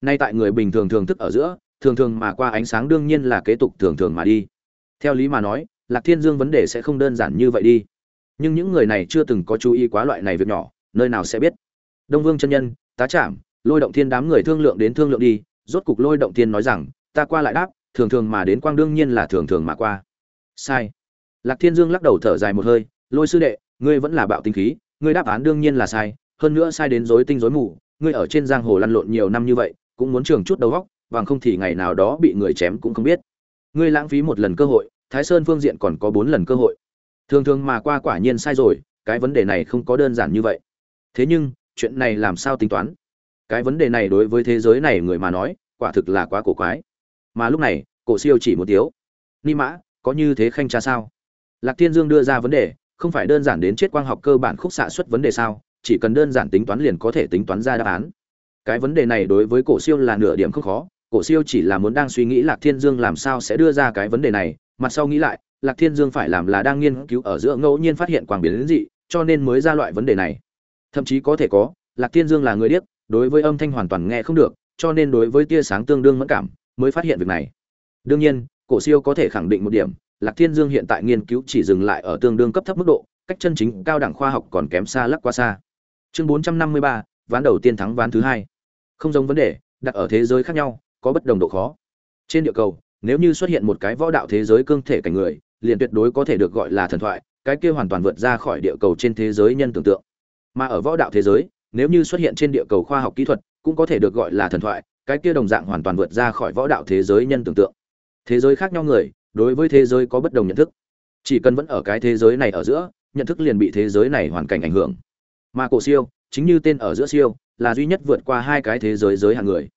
Nay tại người bình thường thường thức ở giữa, thường thường mà qua ánh sáng đương nhiên là kế tục thường thường mà đi. Theo lý mà nói, lạc thiên dương vấn đề sẽ không đơn giản như vậy đi. Nhưng những người này chưa từng có chú ý quá loại này việc nhỏ, nơi nào sẽ biết. Đông vương chân nhân, tá trảm, lôi động thiên đám người thương lượng đến thương lượng đi, rốt cục lôi động thiên nói rằng, ta qua lại đáp, thường thường mà đến quang đương nhiên là thường thường mà qua sai. Lạc thiên dương lắc đầu thở dài một hơi, lôi sư đệ, ngươi vẫn là bạo tinh khí, ngươi đáp án đương nhiên là sai, hơn nữa sai đến rối tinh rối mù, ngươi ở trên giang hồ lăn lộn nhiều năm như vậy, cũng muốn trường chút đầu óc, bằng không thì ngày nào đó bị người chém cũng không biết. Ngươi lãng phí một lần cơ hội, thái sơn phương diện còn có bốn lần cơ hội. Thường thường mà qua quả nhiên sai rồi, cái vấn đề này không có đơn giản như vậy. Thế nhưng, chuyện này làm sao tính toán? Cái vấn đề này đối với thế giới này người mà nói, quả thực là quá cổ quái. Mà lúc này, cổ siêu chỉ một tiếu. Ni mã có như thế khanh tra sao? Lạc thiên dương đưa ra vấn đề, không phải đơn giản đến chết quang học cơ bản khúc xạ suất vấn đề sao, chỉ cần đơn giản tính toán liền có thể tính toán ra đáp án. Cái vấn đề này đối với cổ siêu là nửa điểm không khó, cổ siêu chỉ là muốn đang suy nghĩ lạc thiên dương làm sao sẽ đưa ra cái vấn đề này, mặt sau nghĩ lại, lạc thiên dương phải làm là đang nghiên cứu ở giữa ngẫu nhiên phát hiện quang biến dị, cho nên mới ra loại vấn đề này. Thậm chí có thể có, lạc thiên dương là người điếc, đối với âm thanh hoàn toàn nghe không được, cho nên đối với tia sáng tương đương mẫn cảm, mới phát hiện việc này. Đương nhiên cổ siêu có thể khẳng định một điểm, lạc thiên dương hiện tại nghiên cứu chỉ dừng lại ở tương đương cấp thấp mức độ, cách chân chính cao đẳng khoa học còn kém xa lắc quá xa. Chương bốn trăm năm mươi ba, ván đầu tiên thắng ván thứ hai. Không giống vấn đề, đặt ở thế giới khác nhau, có bất đồng độ khó. Trên địa cầu, nếu như xuất hiện một cái võ đạo thế giới cương thể cảnh người, liền tuyệt đối có thể được gọi là thần thoại, cái kia hoàn toàn vượt ra khỏi địa cầu trên thế giới nhân tưởng tượng. Mà ở võ đạo thế giới, nếu như xuất hiện trên địa cầu khoa học kỹ thuật, cũng có thể được gọi là thần thoại, cái kia đồng dạng hoàn toàn vượt ra khỏi võ đạo thế giới nhân tưởng tượng thế giới khác nhau người, đối với thế giới có bất đồng nhận thức. Chỉ cần vẫn ở cái thế giới này ở giữa, nhận thức liền bị thế giới này hoàn cảnh ảnh hưởng. Mà cổ siêu, chính như tên ở giữa siêu, là duy nhất vượt qua hai cái thế giới giới hàng người.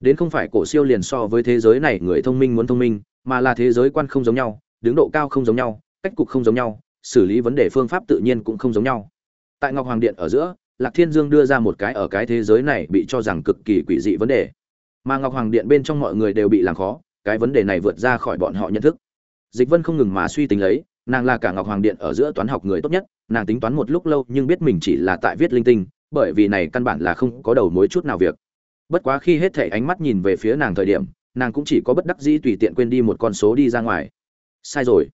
Đến không phải cổ siêu liền so với thế giới này người thông minh muốn thông minh, mà là thế giới quan không giống nhau, đứng độ cao không giống nhau, cách cục không giống nhau, xử lý vấn đề phương pháp tự nhiên cũng không giống nhau. Tại ngọc hoàng điện ở giữa, lạc thiên dương đưa ra một cái ở cái thế giới này bị cho rằng cực kỳ quỷ dị vấn đề. Mà ngọc hoàng điện bên trong mọi người đều bị làm khó cái vấn đề này vượt ra khỏi bọn họ nhận thức. Dịch vân không ngừng mà suy tính lấy, nàng là cả ngọc hoàng điện ở giữa toán học người tốt nhất, nàng tính toán một lúc lâu nhưng biết mình chỉ là tại viết linh tinh, bởi vì này căn bản là không có đầu mối chút nào việc. Bất quá khi hết thể ánh mắt nhìn về phía nàng thời điểm, nàng cũng chỉ có bất đắc dĩ tùy tiện quên đi một con số đi ra ngoài. Sai rồi.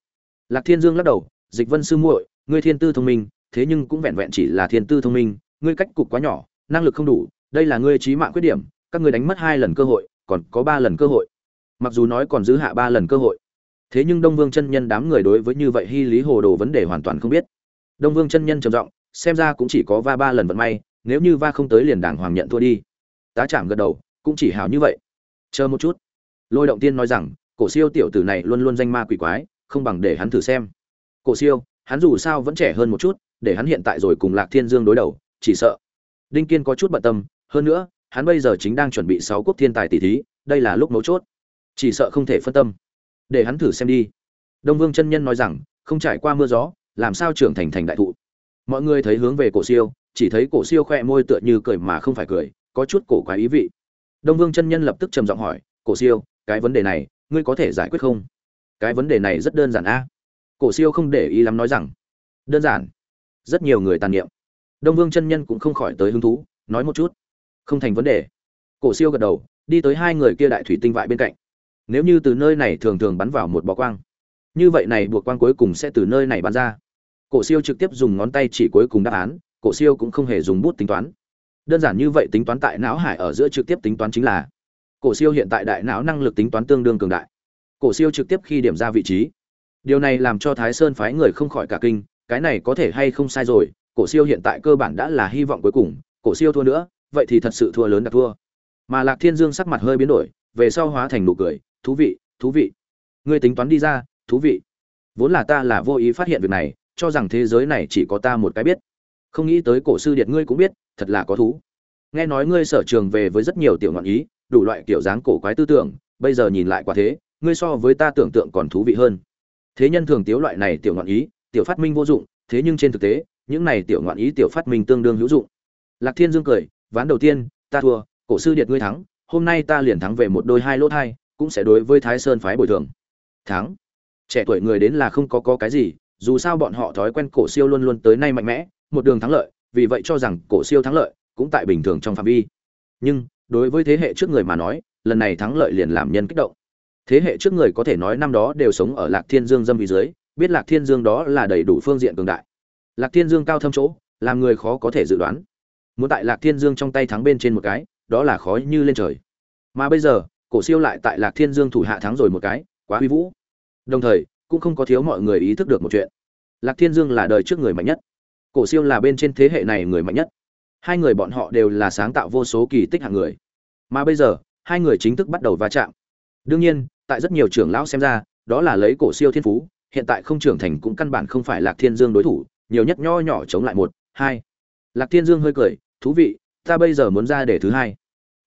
Lạc thiên dương lắc đầu, dịch vân sư muội, ngươi thiên tư thông minh, thế nhưng cũng vẹn vẹn chỉ là thiên tư thông minh, ngươi cách cục quá nhỏ, năng lực không đủ, đây là ngươi trí mạng khuyết điểm, các ngươi đánh mất hai lần cơ hội, còn có ba lần cơ hội mặc dù nói còn giữ hạ ba lần cơ hội. Thế nhưng đông vương chân nhân đám người đối với như vậy hy lý hồ đồ vấn đề hoàn toàn không biết. Đông vương chân nhân trầm giọng, xem ra cũng chỉ có va ba lần vận may, nếu như va không tới liền đảng hoàng nhận thua đi. Tá chạm gật đầu, cũng chỉ hào như vậy. Chờ một chút. Lôi động tiên nói rằng, cổ siêu tiểu tử này luôn luôn danh ma quỷ quái, không bằng để hắn thử xem. Cổ siêu, hắn dù sao vẫn trẻ hơn một chút, để hắn hiện tại rồi cùng lạc thiên dương đối đầu, chỉ sợ. Đinh kiên có chút bận tâm, hơn nữa, hắn bây giờ chính đang chuẩn bị sáu quốc thiên tài tỷ thí, đây là lúc mấu chốt chỉ sợ không thể phân tâm. Để hắn thử xem đi. Đông vương chân nhân nói rằng, không trải qua mưa gió, làm sao trưởng thành thành đại thụ? Mọi người thấy hướng về cổ siêu, chỉ thấy cổ siêu khoe môi tựa như cười mà không phải cười, có chút cổ quái ý vị. Đông vương chân nhân lập tức trầm giọng hỏi, cổ siêu, cái vấn đề này, ngươi có thể giải quyết không? Cái vấn đề này rất đơn giản a. Cổ siêu không để ý lắm nói rằng, đơn giản. Rất nhiều người tàn niệm. Đông vương chân nhân cũng không khỏi tới hứng thú, nói một chút. Không thành vấn đề. Cổ siêu gật đầu, đi tới hai người kia đại thủy tinh vại bên cạnh nếu như từ nơi này thường thường bắn vào một bó quang, như vậy này buộc quang cuối cùng sẽ từ nơi này bắn ra. Cổ siêu trực tiếp dùng ngón tay chỉ cuối cùng đáp án, cổ siêu cũng không hề dùng bút tính toán. Đơn giản như vậy tính toán tại não hải ở giữa trực tiếp tính toán chính là, cổ siêu hiện tại đại não năng lực tính toán tương đương cường đại. Cổ siêu trực tiếp khi điểm ra vị trí. Điều này làm cho thái sơn phái người không khỏi cả kinh, cái này có thể hay không sai rồi, cổ siêu hiện tại cơ bản đã là hy vọng cuối cùng, cổ siêu thua nữa, vậy thì thật sự thua lớn đặc thua. Mà lạc thiên dương sắc mặt hơi biến đổi, về sau hóa thành nụ cười thú vị thú vị. Ngươi tính toán đi ra, thú vị. Vốn là ta là vô ý phát hiện việc này, cho rằng thế giới này chỉ có ta một cái biết. Không nghĩ tới cổ sư điện ngươi cũng biết, thật là có thú. Nghe nói ngươi sở trường về với rất nhiều tiểu ngọn ý, đủ loại kiểu dáng cổ quái tư tưởng, bây giờ nhìn lại quả thế, ngươi so với ta tưởng tượng còn thú vị hơn. Thế nhân thường tiếu loại này tiểu ngọn ý, tiểu phát minh vô dụng, thế nhưng trên thực tế, những này tiểu ngọn ý tiểu phát minh tương đương hữu dụng. Lạc thiên dương cười, ván đầu tiên, ta thua, cổ sư điệt ngươi thắng, hôm nay ta liền thắng về một đôi hai lỗ thai cũng sẽ đối với thái sơn phái bồi thường. Thắng. Trẻ tuổi người đến là không có có cái gì, dù sao bọn họ thói quen cổ siêu luôn luôn tới nay mạnh mẽ, một đường thắng lợi, vì vậy cho rằng cổ siêu thắng lợi cũng tại bình thường trong phạm vi. Nhưng, đối với thế hệ trước người mà nói, lần này thắng lợi liền làm nhân kích động. Thế hệ trước người có thể nói năm đó đều sống ở lạc thiên dương dâm vì dưới, biết lạc thiên dương đó là đầy đủ phương diện cường đại. Lạc thiên dương cao thâm chỗ, làm người khó có thể dự đoán. Muốn tại lạc thiên dương trong tay thắng bên trên một cái, đó là khó như lên trời. Mà bây giờ cổ siêu lại tại lạc thiên dương thủ hạ thắng rồi một cái, quá huy vũ. Đồng thời, cũng không có thiếu mọi người ý thức được một chuyện. Lạc thiên dương là đời trước người mạnh nhất. Cổ siêu là bên trên thế hệ này người mạnh nhất. Hai người bọn họ đều là sáng tạo vô số kỳ tích hạng người. Mà bây giờ, hai người chính thức bắt đầu va chạm. Đương nhiên, tại rất nhiều trưởng lão xem ra, đó là lấy cổ siêu thiên phú, hiện tại không trưởng thành cũng căn bản không phải lạc thiên dương đối thủ, nhiều nhất nho nhỏ chống lại một, hai. Lạc thiên dương hơi cười, thú vị, ta bây giờ muốn ra để thứ hai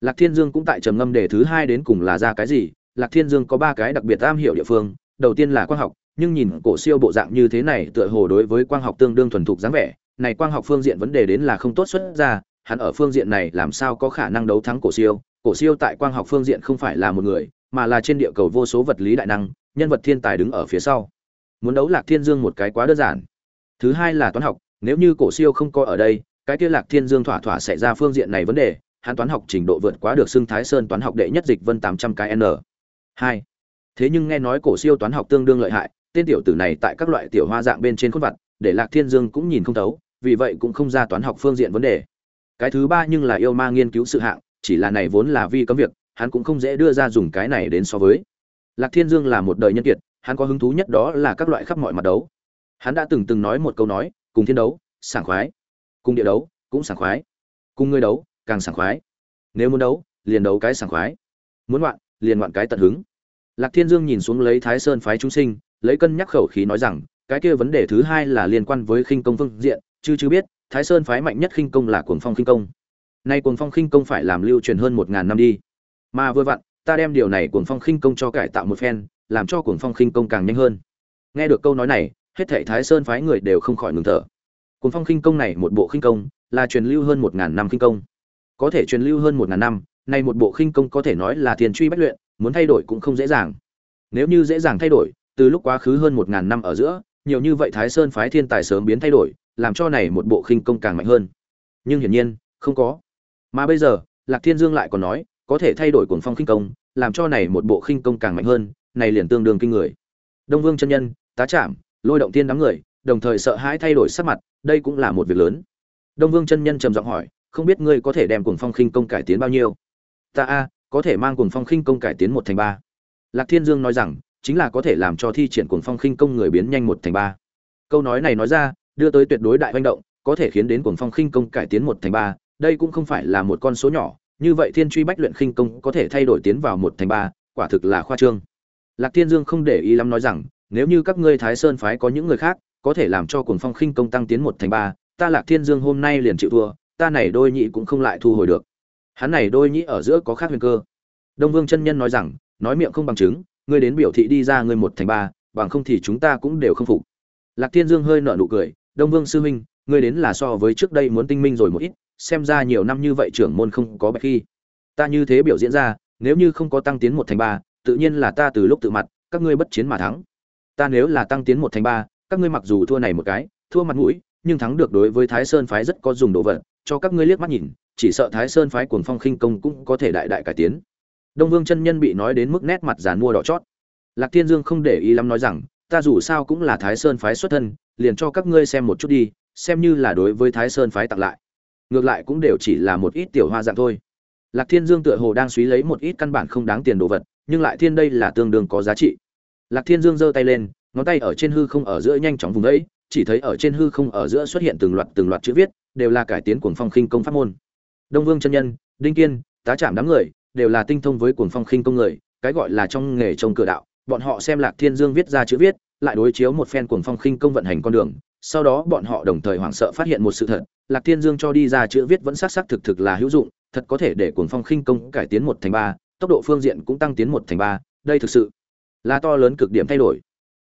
lạc thiên dương cũng tại trầm ngâm đề thứ hai đến cùng là ra cái gì. Lạc thiên dương có ba cái đặc biệt am hiểu địa phương. Đầu tiên là quang học, nhưng nhìn cổ siêu bộ dạng như thế này tựa hồ đối với quang học tương đương thuần thục dáng vẻ. Này quang học phương diện vấn đề đến là không tốt xuất ra, hắn ở phương diện này làm sao có khả năng đấu thắng cổ siêu? Cổ siêu tại quang học phương diện không phải là một người, mà là trên địa cầu vô số vật lý đại năng, nhân vật thiên tài đứng ở phía sau. Muốn đấu lạc thiên dương một cái quá đơn giản. Thứ hai là toán học, nếu như cổ siêu không có ở đây, cái kia lạc thiên dương thỏa thỏa sẽ ra phương diện này vấn đề hắn toán học trình độ vượt quá được xưng thái sơn toán học đệ nhất dịch vân tám trăm cái n. Hai. Thế nhưng nghe nói cổ siêu toán học tương đương lợi hại, tên tiểu tử này tại các loại tiểu hoa dạng bên trên khuôn vật để lạc thiên dương cũng nhìn không thấu, vì vậy cũng không ra toán học phương diện vấn đề. Cái thứ ba nhưng là yêu ma nghiên cứu sự hạng, chỉ là này vốn là vi cấm việc, hắn cũng không dễ đưa ra dùng cái này đến so với. Lạc thiên dương là một đời nhân kiệt, hắn có hứng thú nhất đó là các loại khắp mọi mặt đấu. Hắn đã từng từng nói một câu nói, cùng thiên đấu, sảng khoái, cùng địa đấu, cũng sảng khoái, cùng người đấu càng sảng khoái. Nếu muốn đấu, liền đấu cái sảng khoái. Muốn loạn liền loạn cái tận hứng. Lạc thiên dương nhìn xuống lấy thái sơn phái chúng sinh, lấy cân nhắc khẩu khí nói rằng, cái kia vấn đề thứ hai là liên quan với khinh công phương diện, chứ chứ biết, thái sơn phái mạnh nhất khinh công là cuồng phong khinh công. Nay cuồng phong khinh công phải làm lưu truyền hơn một ngàn năm đi. Mà vừa vặn, ta đem điều này cuồng phong khinh công cho cải tạo một phen, làm cho cuồng phong khinh công càng nhanh hơn. Nghe được câu nói này, hết thảy thái sơn phái người đều không khỏi ngừng thở. Cuồng phong khinh công này một bộ khinh công, là truyền lưu hơn một ngàn năm khinh công có thể truyền lưu hơn một ngàn năm, nay một bộ khinh công có thể nói là tiền truy bách luyện, muốn thay đổi cũng không dễ dàng. Nếu như dễ dàng thay đổi, từ lúc quá khứ hơn một ngàn năm ở giữa, nhiều như vậy thái sơn phái thiên tài sớm biến thay đổi, làm cho này một bộ khinh công càng mạnh hơn. Nhưng hiển nhiên, không có. Mà bây giờ, lạc thiên dương lại còn nói, có thể thay đổi cuồng phong khinh công, làm cho này một bộ khinh công càng mạnh hơn, này liền tương đương kinh người. Đông vương chân nhân, tá chạm lôi động tiên đám người, đồng thời sợ hãi thay đổi sắc mặt, đây cũng là một việc lớn. Đông vương chân nhân trầm giọng hỏi không biết ngươi có thể đem cuồng phong khinh công cải tiến bao nhiêu. Ta a, có thể mang cuồng phong khinh công cải tiến một thành ba. Lạc thiên dương nói rằng, chính là có thể làm cho thi triển cuồng phong khinh công người biến nhanh một thành ba. Câu nói này nói ra, đưa tới tuyệt đối đại manh động, có thể khiến đến cuồng phong khinh công cải tiến một thành ba, đây cũng không phải là một con số nhỏ, như vậy thiên truy bách luyện khinh công có thể thay đổi tiến vào một thành ba, quả thực là khoa trương. Lạc thiên dương không để ý lắm nói rằng, nếu như các ngươi thái sơn phái có những người khác, có thể làm cho cuồng phong khinh công tăng tiến một thành ba, ta lạc thiên dương hôm nay liền chịu thua ta này đôi nhị cũng không lại thu hồi được. Hắn này đôi nhị ở giữa có khác huyền cơ. Đông vương chân nhân nói rằng, nói miệng không bằng chứng, ngươi đến biểu thị đi ra ngươi một thành ba, bằng không thì chúng ta cũng đều không phục. Lạc thiên dương hơi nở nụ cười, đông vương sư huynh, ngươi đến là so với trước đây muốn tinh minh rồi một ít, xem ra nhiều năm như vậy trưởng môn không có bạch khi. Ta như thế biểu diễn ra, nếu như không có tăng tiến một thành ba, tự nhiên là ta từ lúc tự mặt, các ngươi bất chiến mà thắng. Ta nếu là tăng tiến một thành ba, các ngươi mặc dù thua này một cái, thua mặt mũi, nhưng thắng được đối với thái sơn phái rất có dùng đồ vật cho các ngươi liếc mắt nhìn, chỉ sợ thái sơn phái cuồng phong khinh công cũng có thể đại đại cải tiến. Đông vương chân nhân bị nói đến mức nét mặt giàn mua đỏ chót. Lạc thiên dương không để ý lắm nói rằng, ta dù sao cũng là thái sơn phái xuất thân, liền cho các ngươi xem một chút đi, xem như là đối với thái sơn phái tặng lại. Ngược lại cũng đều chỉ là một ít tiểu hoa dạng thôi. Lạc thiên dương tựa hồ đang suy lấy một ít căn bản không đáng tiền đồ vật, nhưng lại thiên đây là tương đương có giá trị. Lạc thiên dương giơ tay lên, ngón tay ở trên hư không ở giữa nhanh chóng vùng ấy chỉ thấy ở trên hư không ở giữa xuất hiện từng loạt từng loạt chữ viết đều là cải tiến cuồng phong khinh công pháp môn. Đông vương chân nhân, đinh kiên, tá trạm đám người đều là tinh thông với cuồng phong khinh công người, cái gọi là trong nghề trông cửa đạo, bọn họ xem lạc thiên dương viết ra chữ viết, lại đối chiếu một phen cuồng phong khinh công vận hành con đường, sau đó bọn họ đồng thời hoảng sợ phát hiện một sự thật, lạc thiên dương cho đi ra chữ viết vẫn xác xác thực thực là hữu dụng, thật có thể để cuồng phong khinh công cải tiến một thành ba, tốc độ phương diện cũng tăng tiến một thành ba, đây thực sự là to lớn cực điểm thay đổi.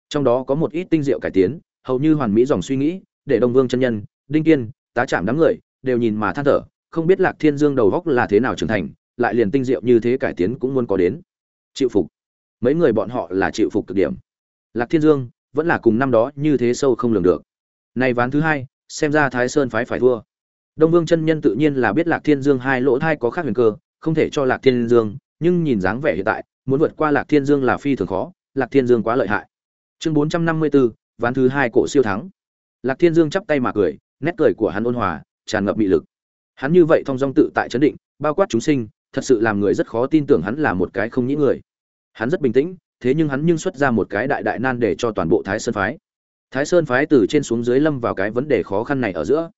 Trong đó có một ít tinh diệu cải tiến, hầu như hoàn mỹ dòng suy nghĩ, để đông vương chân nhân, đinh kiên tá chạm đám người, đều nhìn mà than thở, không biết lạc thiên dương đầu góc là thế nào trưởng thành, lại liền tinh diệu như thế cải tiến cũng muốn có đến. Chịu phục. Mấy người bọn họ là chịu phục cực điểm. Lạc thiên dương, vẫn là cùng năm đó như thế sâu không lường được. Này ván thứ hai, xem ra thái sơn phái phải thua. Đông vương chân nhân tự nhiên là biết lạc thiên dương hai lỗ thai có khác huyền cơ, không thể cho lạc thiên dương, nhưng nhìn dáng vẻ hiện tại, muốn vượt qua lạc thiên dương là phi thường khó, lạc thiên dương quá lợi hại. Chương bốn trăm năm mươi bốn, ván thứ hai cổ siêu thắng. Lạc thiên dương chắp tay mà cười nét cười của hắn ôn hòa, tràn ngập mị lực. Hắn như vậy thong dong tự tại chấn định, bao quát chúng sinh, thật sự làm người rất khó tin tưởng hắn là một cái không nhĩ người. Hắn rất bình tĩnh, thế nhưng hắn nhưng xuất ra một cái đại đại nan để cho toàn bộ thái sơn phái. Thái sơn phái từ trên xuống dưới lâm vào cái vấn đề khó khăn này ở giữa.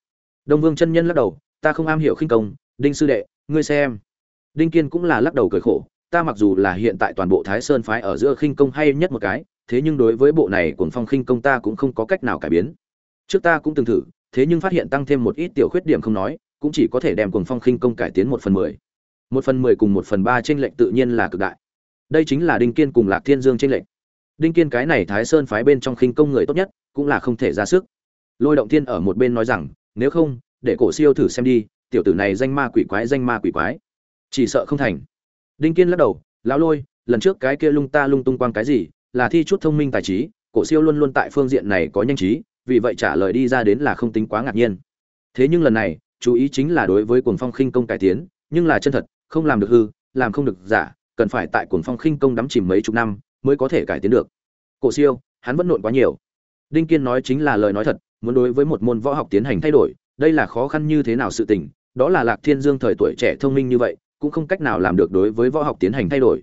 Đông vương chân nhân lắc đầu, ta không am hiểu khinh công, đinh sư đệ, ngươi xem. Đinh kiên cũng là lắc đầu cười khổ, ta mặc dù là hiện tại toàn bộ thái sơn phái ở giữa khinh công hay nhất một cái, thế nhưng đối với bộ này cuồng phong khinh công ta cũng không có cách nào cải biến. Trước ta cũng từng thử thế nhưng phát hiện tăng thêm một ít tiểu khuyết điểm không nói, cũng chỉ có thể đem cuồng phong khinh công cải tiến một phần mười. Một phần mười cùng một phần ba trên lệnh tự nhiên là cực đại. Đây chính là đinh kiên cùng lạc thiên dương trên lệnh đinh kiên cái này thái sơn phái bên trong khinh công người tốt nhất, cũng là không thể ra sức. Lôi động thiên ở một bên nói rằng, nếu không, để cổ siêu thử xem đi, tiểu tử này danh ma quỷ quái, danh ma quỷ quái. Chỉ sợ không thành. Đinh kiên lắc đầu, lão lôi, lần trước cái kia lung ta lung tung quang cái gì, là thi chút thông minh tài trí, cổ siêu luôn luôn tại phương diện này có nhanh trí vì vậy trả lời đi ra đến là không tính quá ngạc nhiên. Thế nhưng lần này, chú ý chính là đối với cuồng phong khinh công cải tiến, nhưng là chân thật, không làm được hư, làm không được giả, cần phải tại cuồng phong khinh công đắm chìm mấy chục năm mới có thể cải tiến được. Cổ siêu, hắn vẫn nộn quá nhiều. Đinh kiên nói chính là lời nói thật, muốn đối với một môn võ học tiến hành thay đổi, đây là khó khăn như thế nào sự tình, đó là lạc thiên dương thời tuổi trẻ thông minh như vậy, cũng không cách nào làm được đối với võ học tiến hành thay đổi.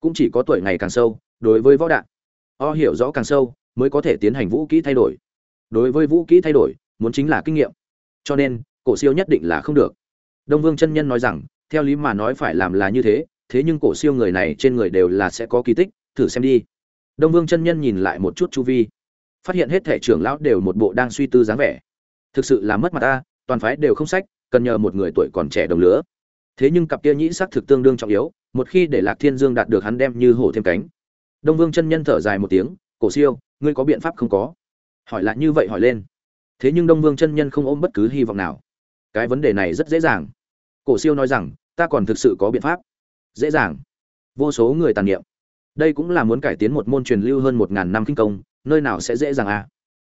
Cũng chỉ có tuổi ngày càng sâu, đối với võ đạn, o hiểu rõ càng sâu, mới có thể tiến hành vũ kỹ thay đổi đối với vũ kỹ thay đổi, muốn chính là kinh nghiệm. Cho nên, cổ siêu nhất định là không được. Đông vương chân nhân nói rằng, theo lý mà nói phải làm là như thế thế nhưng cổ siêu người này trên người đều là sẽ có kỳ tích, thử xem đi. Đông vương chân nhân nhìn lại một chút chu vi. Phát hiện hết thể trưởng lão đều một bộ đang suy tư dáng vẻ. Thực sự là mất mặt ta, toàn phái đều không sách, cần nhờ một người tuổi còn trẻ đồng lứa. Thế nhưng cặp kia nhĩ sắc thực tương đương trọng yếu, một khi để lạc thiên dương đạt được hắn đem như hổ thêm cánh. Đông vương chân nhân thở dài một tiếng, cổ siêu, ngươi có biện pháp không có? Hỏi lại như vậy hỏi lên. Thế nhưng đông vương chân nhân không ôm bất cứ hy vọng nào. Cái vấn đề này rất dễ dàng. Cổ siêu nói rằng, ta còn thực sự có biện pháp. Dễ dàng. Vô số người tàn niệm. Đây cũng là muốn cải tiến một môn truyền lưu hơn một ngàn năm kinh công, nơi nào sẽ dễ dàng à?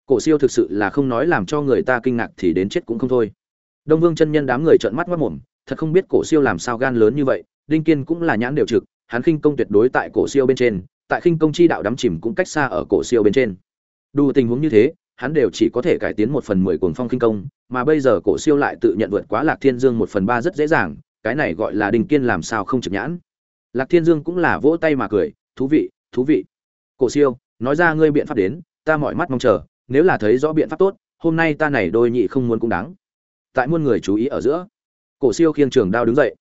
Cổ siêu thực sự là không nói làm cho người ta kinh ngạc thì đến chết cũng không thôi. Đông vương chân nhân đám người trợn mắt mất mồm, thật không biết cổ siêu làm sao gan lớn như vậy, đinh kiên cũng là nhãn đều trực, hắn khinh công tuyệt đối tại cổ siêu bên trên, tại khinh công chi đạo đắm chìm cũng cách xa ở cổ siêu bên trên đủ tình huống như thế, hắn đều chỉ có thể cải tiến một phần mười cuồng phong kinh công, mà bây giờ cổ siêu lại tự nhận vượt quá lạc thiên dương một phần ba rất dễ dàng, cái này gọi là đình kiên làm sao không trực nhãn. Lạc thiên dương cũng là vỗ tay mà cười, thú vị thú vị. Cổ siêu, nói ra ngươi biện pháp đến, ta mọi mắt mong chờ, nếu là thấy rõ biện pháp tốt, hôm nay ta này đôi nhị không muốn cũng đáng. Tại muôn người chú ý ở giữa, cổ siêu khiêng trường đao đứng dậy.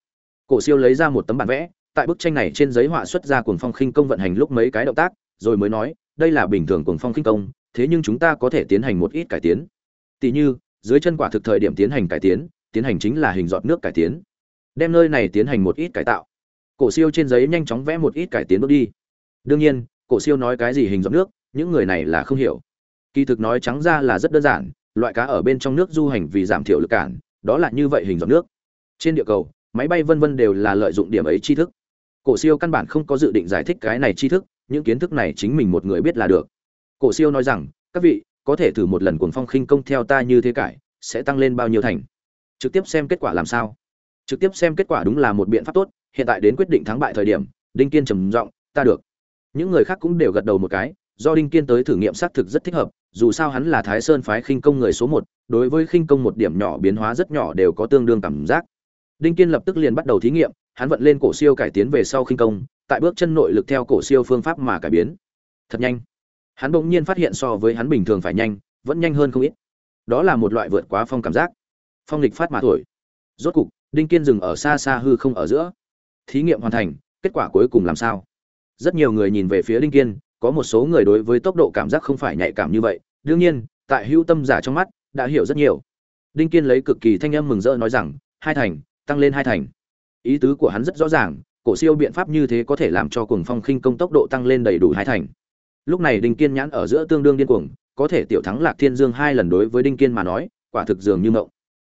Cổ siêu lấy ra một tấm bản vẽ, tại bức tranh này trên giấy họa xuất ra cuồng phong khinh công vận hành lúc mấy cái động tác, rồi mới nói, đây là bình thường cuồng phong khinh công thế nhưng chúng ta có thể tiến hành một ít cải tiến. Tỷ như, dưới chân quả thực thời điểm tiến hành cải tiến tiến hành chính là hình giọt nước cải tiến. Đem nơi này tiến hành một ít cải tạo. Cổ siêu trên giấy nhanh chóng vẽ một ít cải tiến bước đi. Đương nhiên, cổ siêu nói cái gì hình giọt nước, những người này là không hiểu. Kỳ thực nói trắng ra là rất đơn giản, loại cá ở bên trong nước du hành vì giảm thiểu lực cản, đó là như vậy hình giọt nước. Trên địa cầu, máy bay vân vân đều là lợi dụng điểm ấy tri thức. Cổ siêu căn bản không có dự định giải thích cái này tri thức, những kiến thức này chính mình một người biết là được cổ siêu nói rằng, các vị, có thể thử một lần cuồng phong khinh công theo ta như thế cải, sẽ tăng lên bao nhiêu thành? Trực tiếp xem kết quả làm sao. Trực tiếp xem kết quả đúng là một biện pháp tốt, hiện tại đến quyết định thắng bại thời điểm, đinh kiên trầm giọng, ta được. Những người khác cũng đều gật đầu một cái, do đinh kiên tới thử nghiệm xác thực rất thích hợp, dù sao hắn là thái sơn phái khinh công người số một, đối với khinh công một điểm nhỏ biến hóa rất nhỏ đều có tương đương cảm giác. Đinh kiên lập tức liền bắt đầu thí nghiệm, hắn vận lên cổ siêu cải tiến về sau khinh công, tại bước chân nội lực theo cổ siêu phương pháp mà cải biến. Thật nhanh hắn bỗng nhiên phát hiện so với hắn bình thường phải nhanh, vẫn nhanh hơn không ít. Đó là một loại vượt quá phong cảm giác. Phong lịch phát mà thổi. Rốt cục, đinh kiên dừng ở xa xa hư không ở giữa. Thí nghiệm hoàn thành, kết quả cuối cùng làm sao? Rất nhiều người nhìn về phía đinh kiên, có một số người đối với tốc độ cảm giác không phải nhạy cảm như vậy. Đương nhiên, tại hữu tâm giả trong mắt, đã hiểu rất nhiều. Đinh kiên lấy cực kỳ thanh âm mừng rỡ nói rằng, hai thành, tăng lên hai thành. Ý tứ của hắn rất rõ ràng, cổ siêu biện pháp như thế có thể làm cho cuồng phong khinh công tốc độ tăng lên đầy đủ hai thành lúc này đinh kiên nhãn ở giữa tương đương điên cuồng, có thể tiểu thắng lạc thiên dương hai lần đối với đinh kiên mà nói, quả thực dường như mộng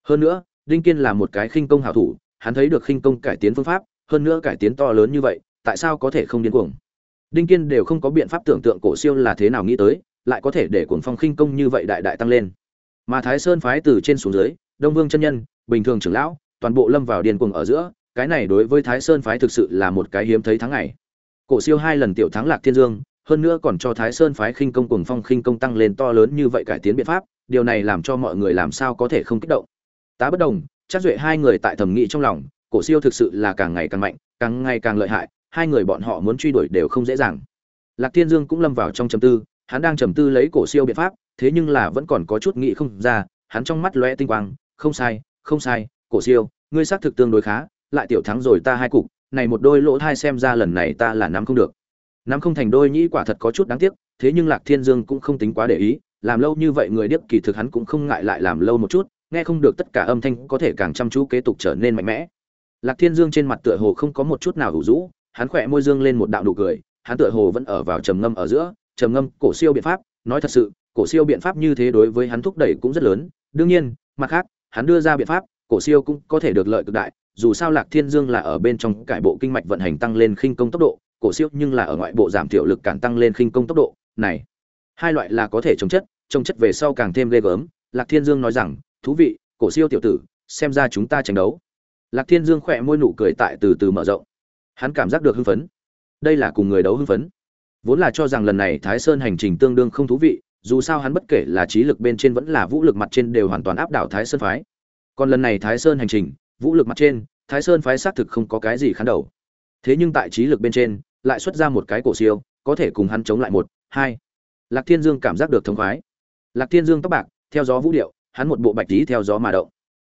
hơn nữa, đinh kiên là một cái khinh công hảo thủ, hắn thấy được khinh công cải tiến phương pháp, hơn nữa cải tiến to lớn như vậy, tại sao có thể không điên cuồng? Đinh kiên đều không có biện pháp tưởng tượng cổ siêu là thế nào nghĩ tới, lại có thể để cuồng phong khinh công như vậy đại đại tăng lên. Mà thái sơn phái từ trên xuống dưới, đông vương chân nhân, bình thường trưởng lão, toàn bộ lâm vào điên cuồng ở giữa, cái này đối với thái sơn phái thực sự là một cái hiếm thấy thắng ngày. Cổ siêu hai lần tiểu thắng lạc thiên dương hơn nữa còn cho thái sơn phái khinh công cuồng phong khinh công tăng lên to lớn như vậy cải tiến biện pháp, điều này làm cho mọi người làm sao có thể không kích động. Tá bất đồng, chắc duệ hai người tại thẩm nghị trong lòng, cổ siêu thực sự là càng ngày càng mạnh, càng ngày càng lợi hại, hai người bọn họ muốn truy đuổi đều không dễ dàng. Lạc thiên dương cũng lâm vào trong trầm tư, hắn đang trầm tư lấy cổ siêu biện pháp, thế nhưng là vẫn còn có chút nghĩ không ra, hắn trong mắt lóe tinh quang, không sai không sai, cổ siêu, ngươi xác thực tương đối khá, lại tiểu thắng rồi ta hai cục, này một đôi lỗ thai xem ra lần này ta là nắm không được nắm không thành đôi nhĩ quả thật có chút đáng tiếc, thế nhưng lạc thiên dương cũng không tính quá để ý, làm lâu như vậy người điếc kỳ thực hắn cũng không ngại lại làm lâu một chút, nghe không được tất cả âm thanh có thể càng chăm chú kế tục trở nên mạnh mẽ. Lạc thiên dương trên mặt tựa hồ không có một chút nào hủ rũ hắn khỏe môi dương lên một đạo nụ cười, hắn tựa hồ vẫn ở vào trầm ngâm ở giữa, trầm ngâm cổ siêu biện pháp, nói thật sự, cổ siêu biện pháp như thế đối với hắn thúc đẩy cũng rất lớn, đương nhiên, mặt khác, hắn đưa ra biện pháp, cổ siêu cũng có thể được lợi cực đại, dù sao lạc thiên dương là ở bên trong cải bộ kinh mạch vận hành tăng lên khinh công tốc độ cổ siêu nhưng là ở ngoại bộ giảm thiểu lực cản tăng lên khinh công tốc độ, này, hai loại là có thể chống chất chống chất về sau càng thêm ghê gớm. Lạc thiên dương nói rằng, thú vị, cổ siêu tiểu tử, xem ra chúng ta tranh đấu. Lạc thiên dương khẽ môi nụ cười tại từ từ mở rộng. Hắn cảm giác được hưng phấn. Đây là cùng người đấu hưng phấn. Vốn là cho rằng lần này thái sơn hành trình tương đương không thú vị, dù sao hắn bất kể là trí lực bên trên vẫn là vũ lực mặt trên đều hoàn toàn áp đảo thái sơn phái. Còn lần này thái sơn hành trình, vũ lực mặt trên, thái sơn phái xác thực không có cái gì khán đầu. Thế nhưng tại trí lực bên trên lại xuất ra một cái cổ siêu, có thể cùng hắn chống lại một, hai. Lạc thiên dương cảm giác được thống khoái. Lạc thiên dương tóc bạc, theo gió vũ điệu, hắn một bộ bạch tí theo gió mà động.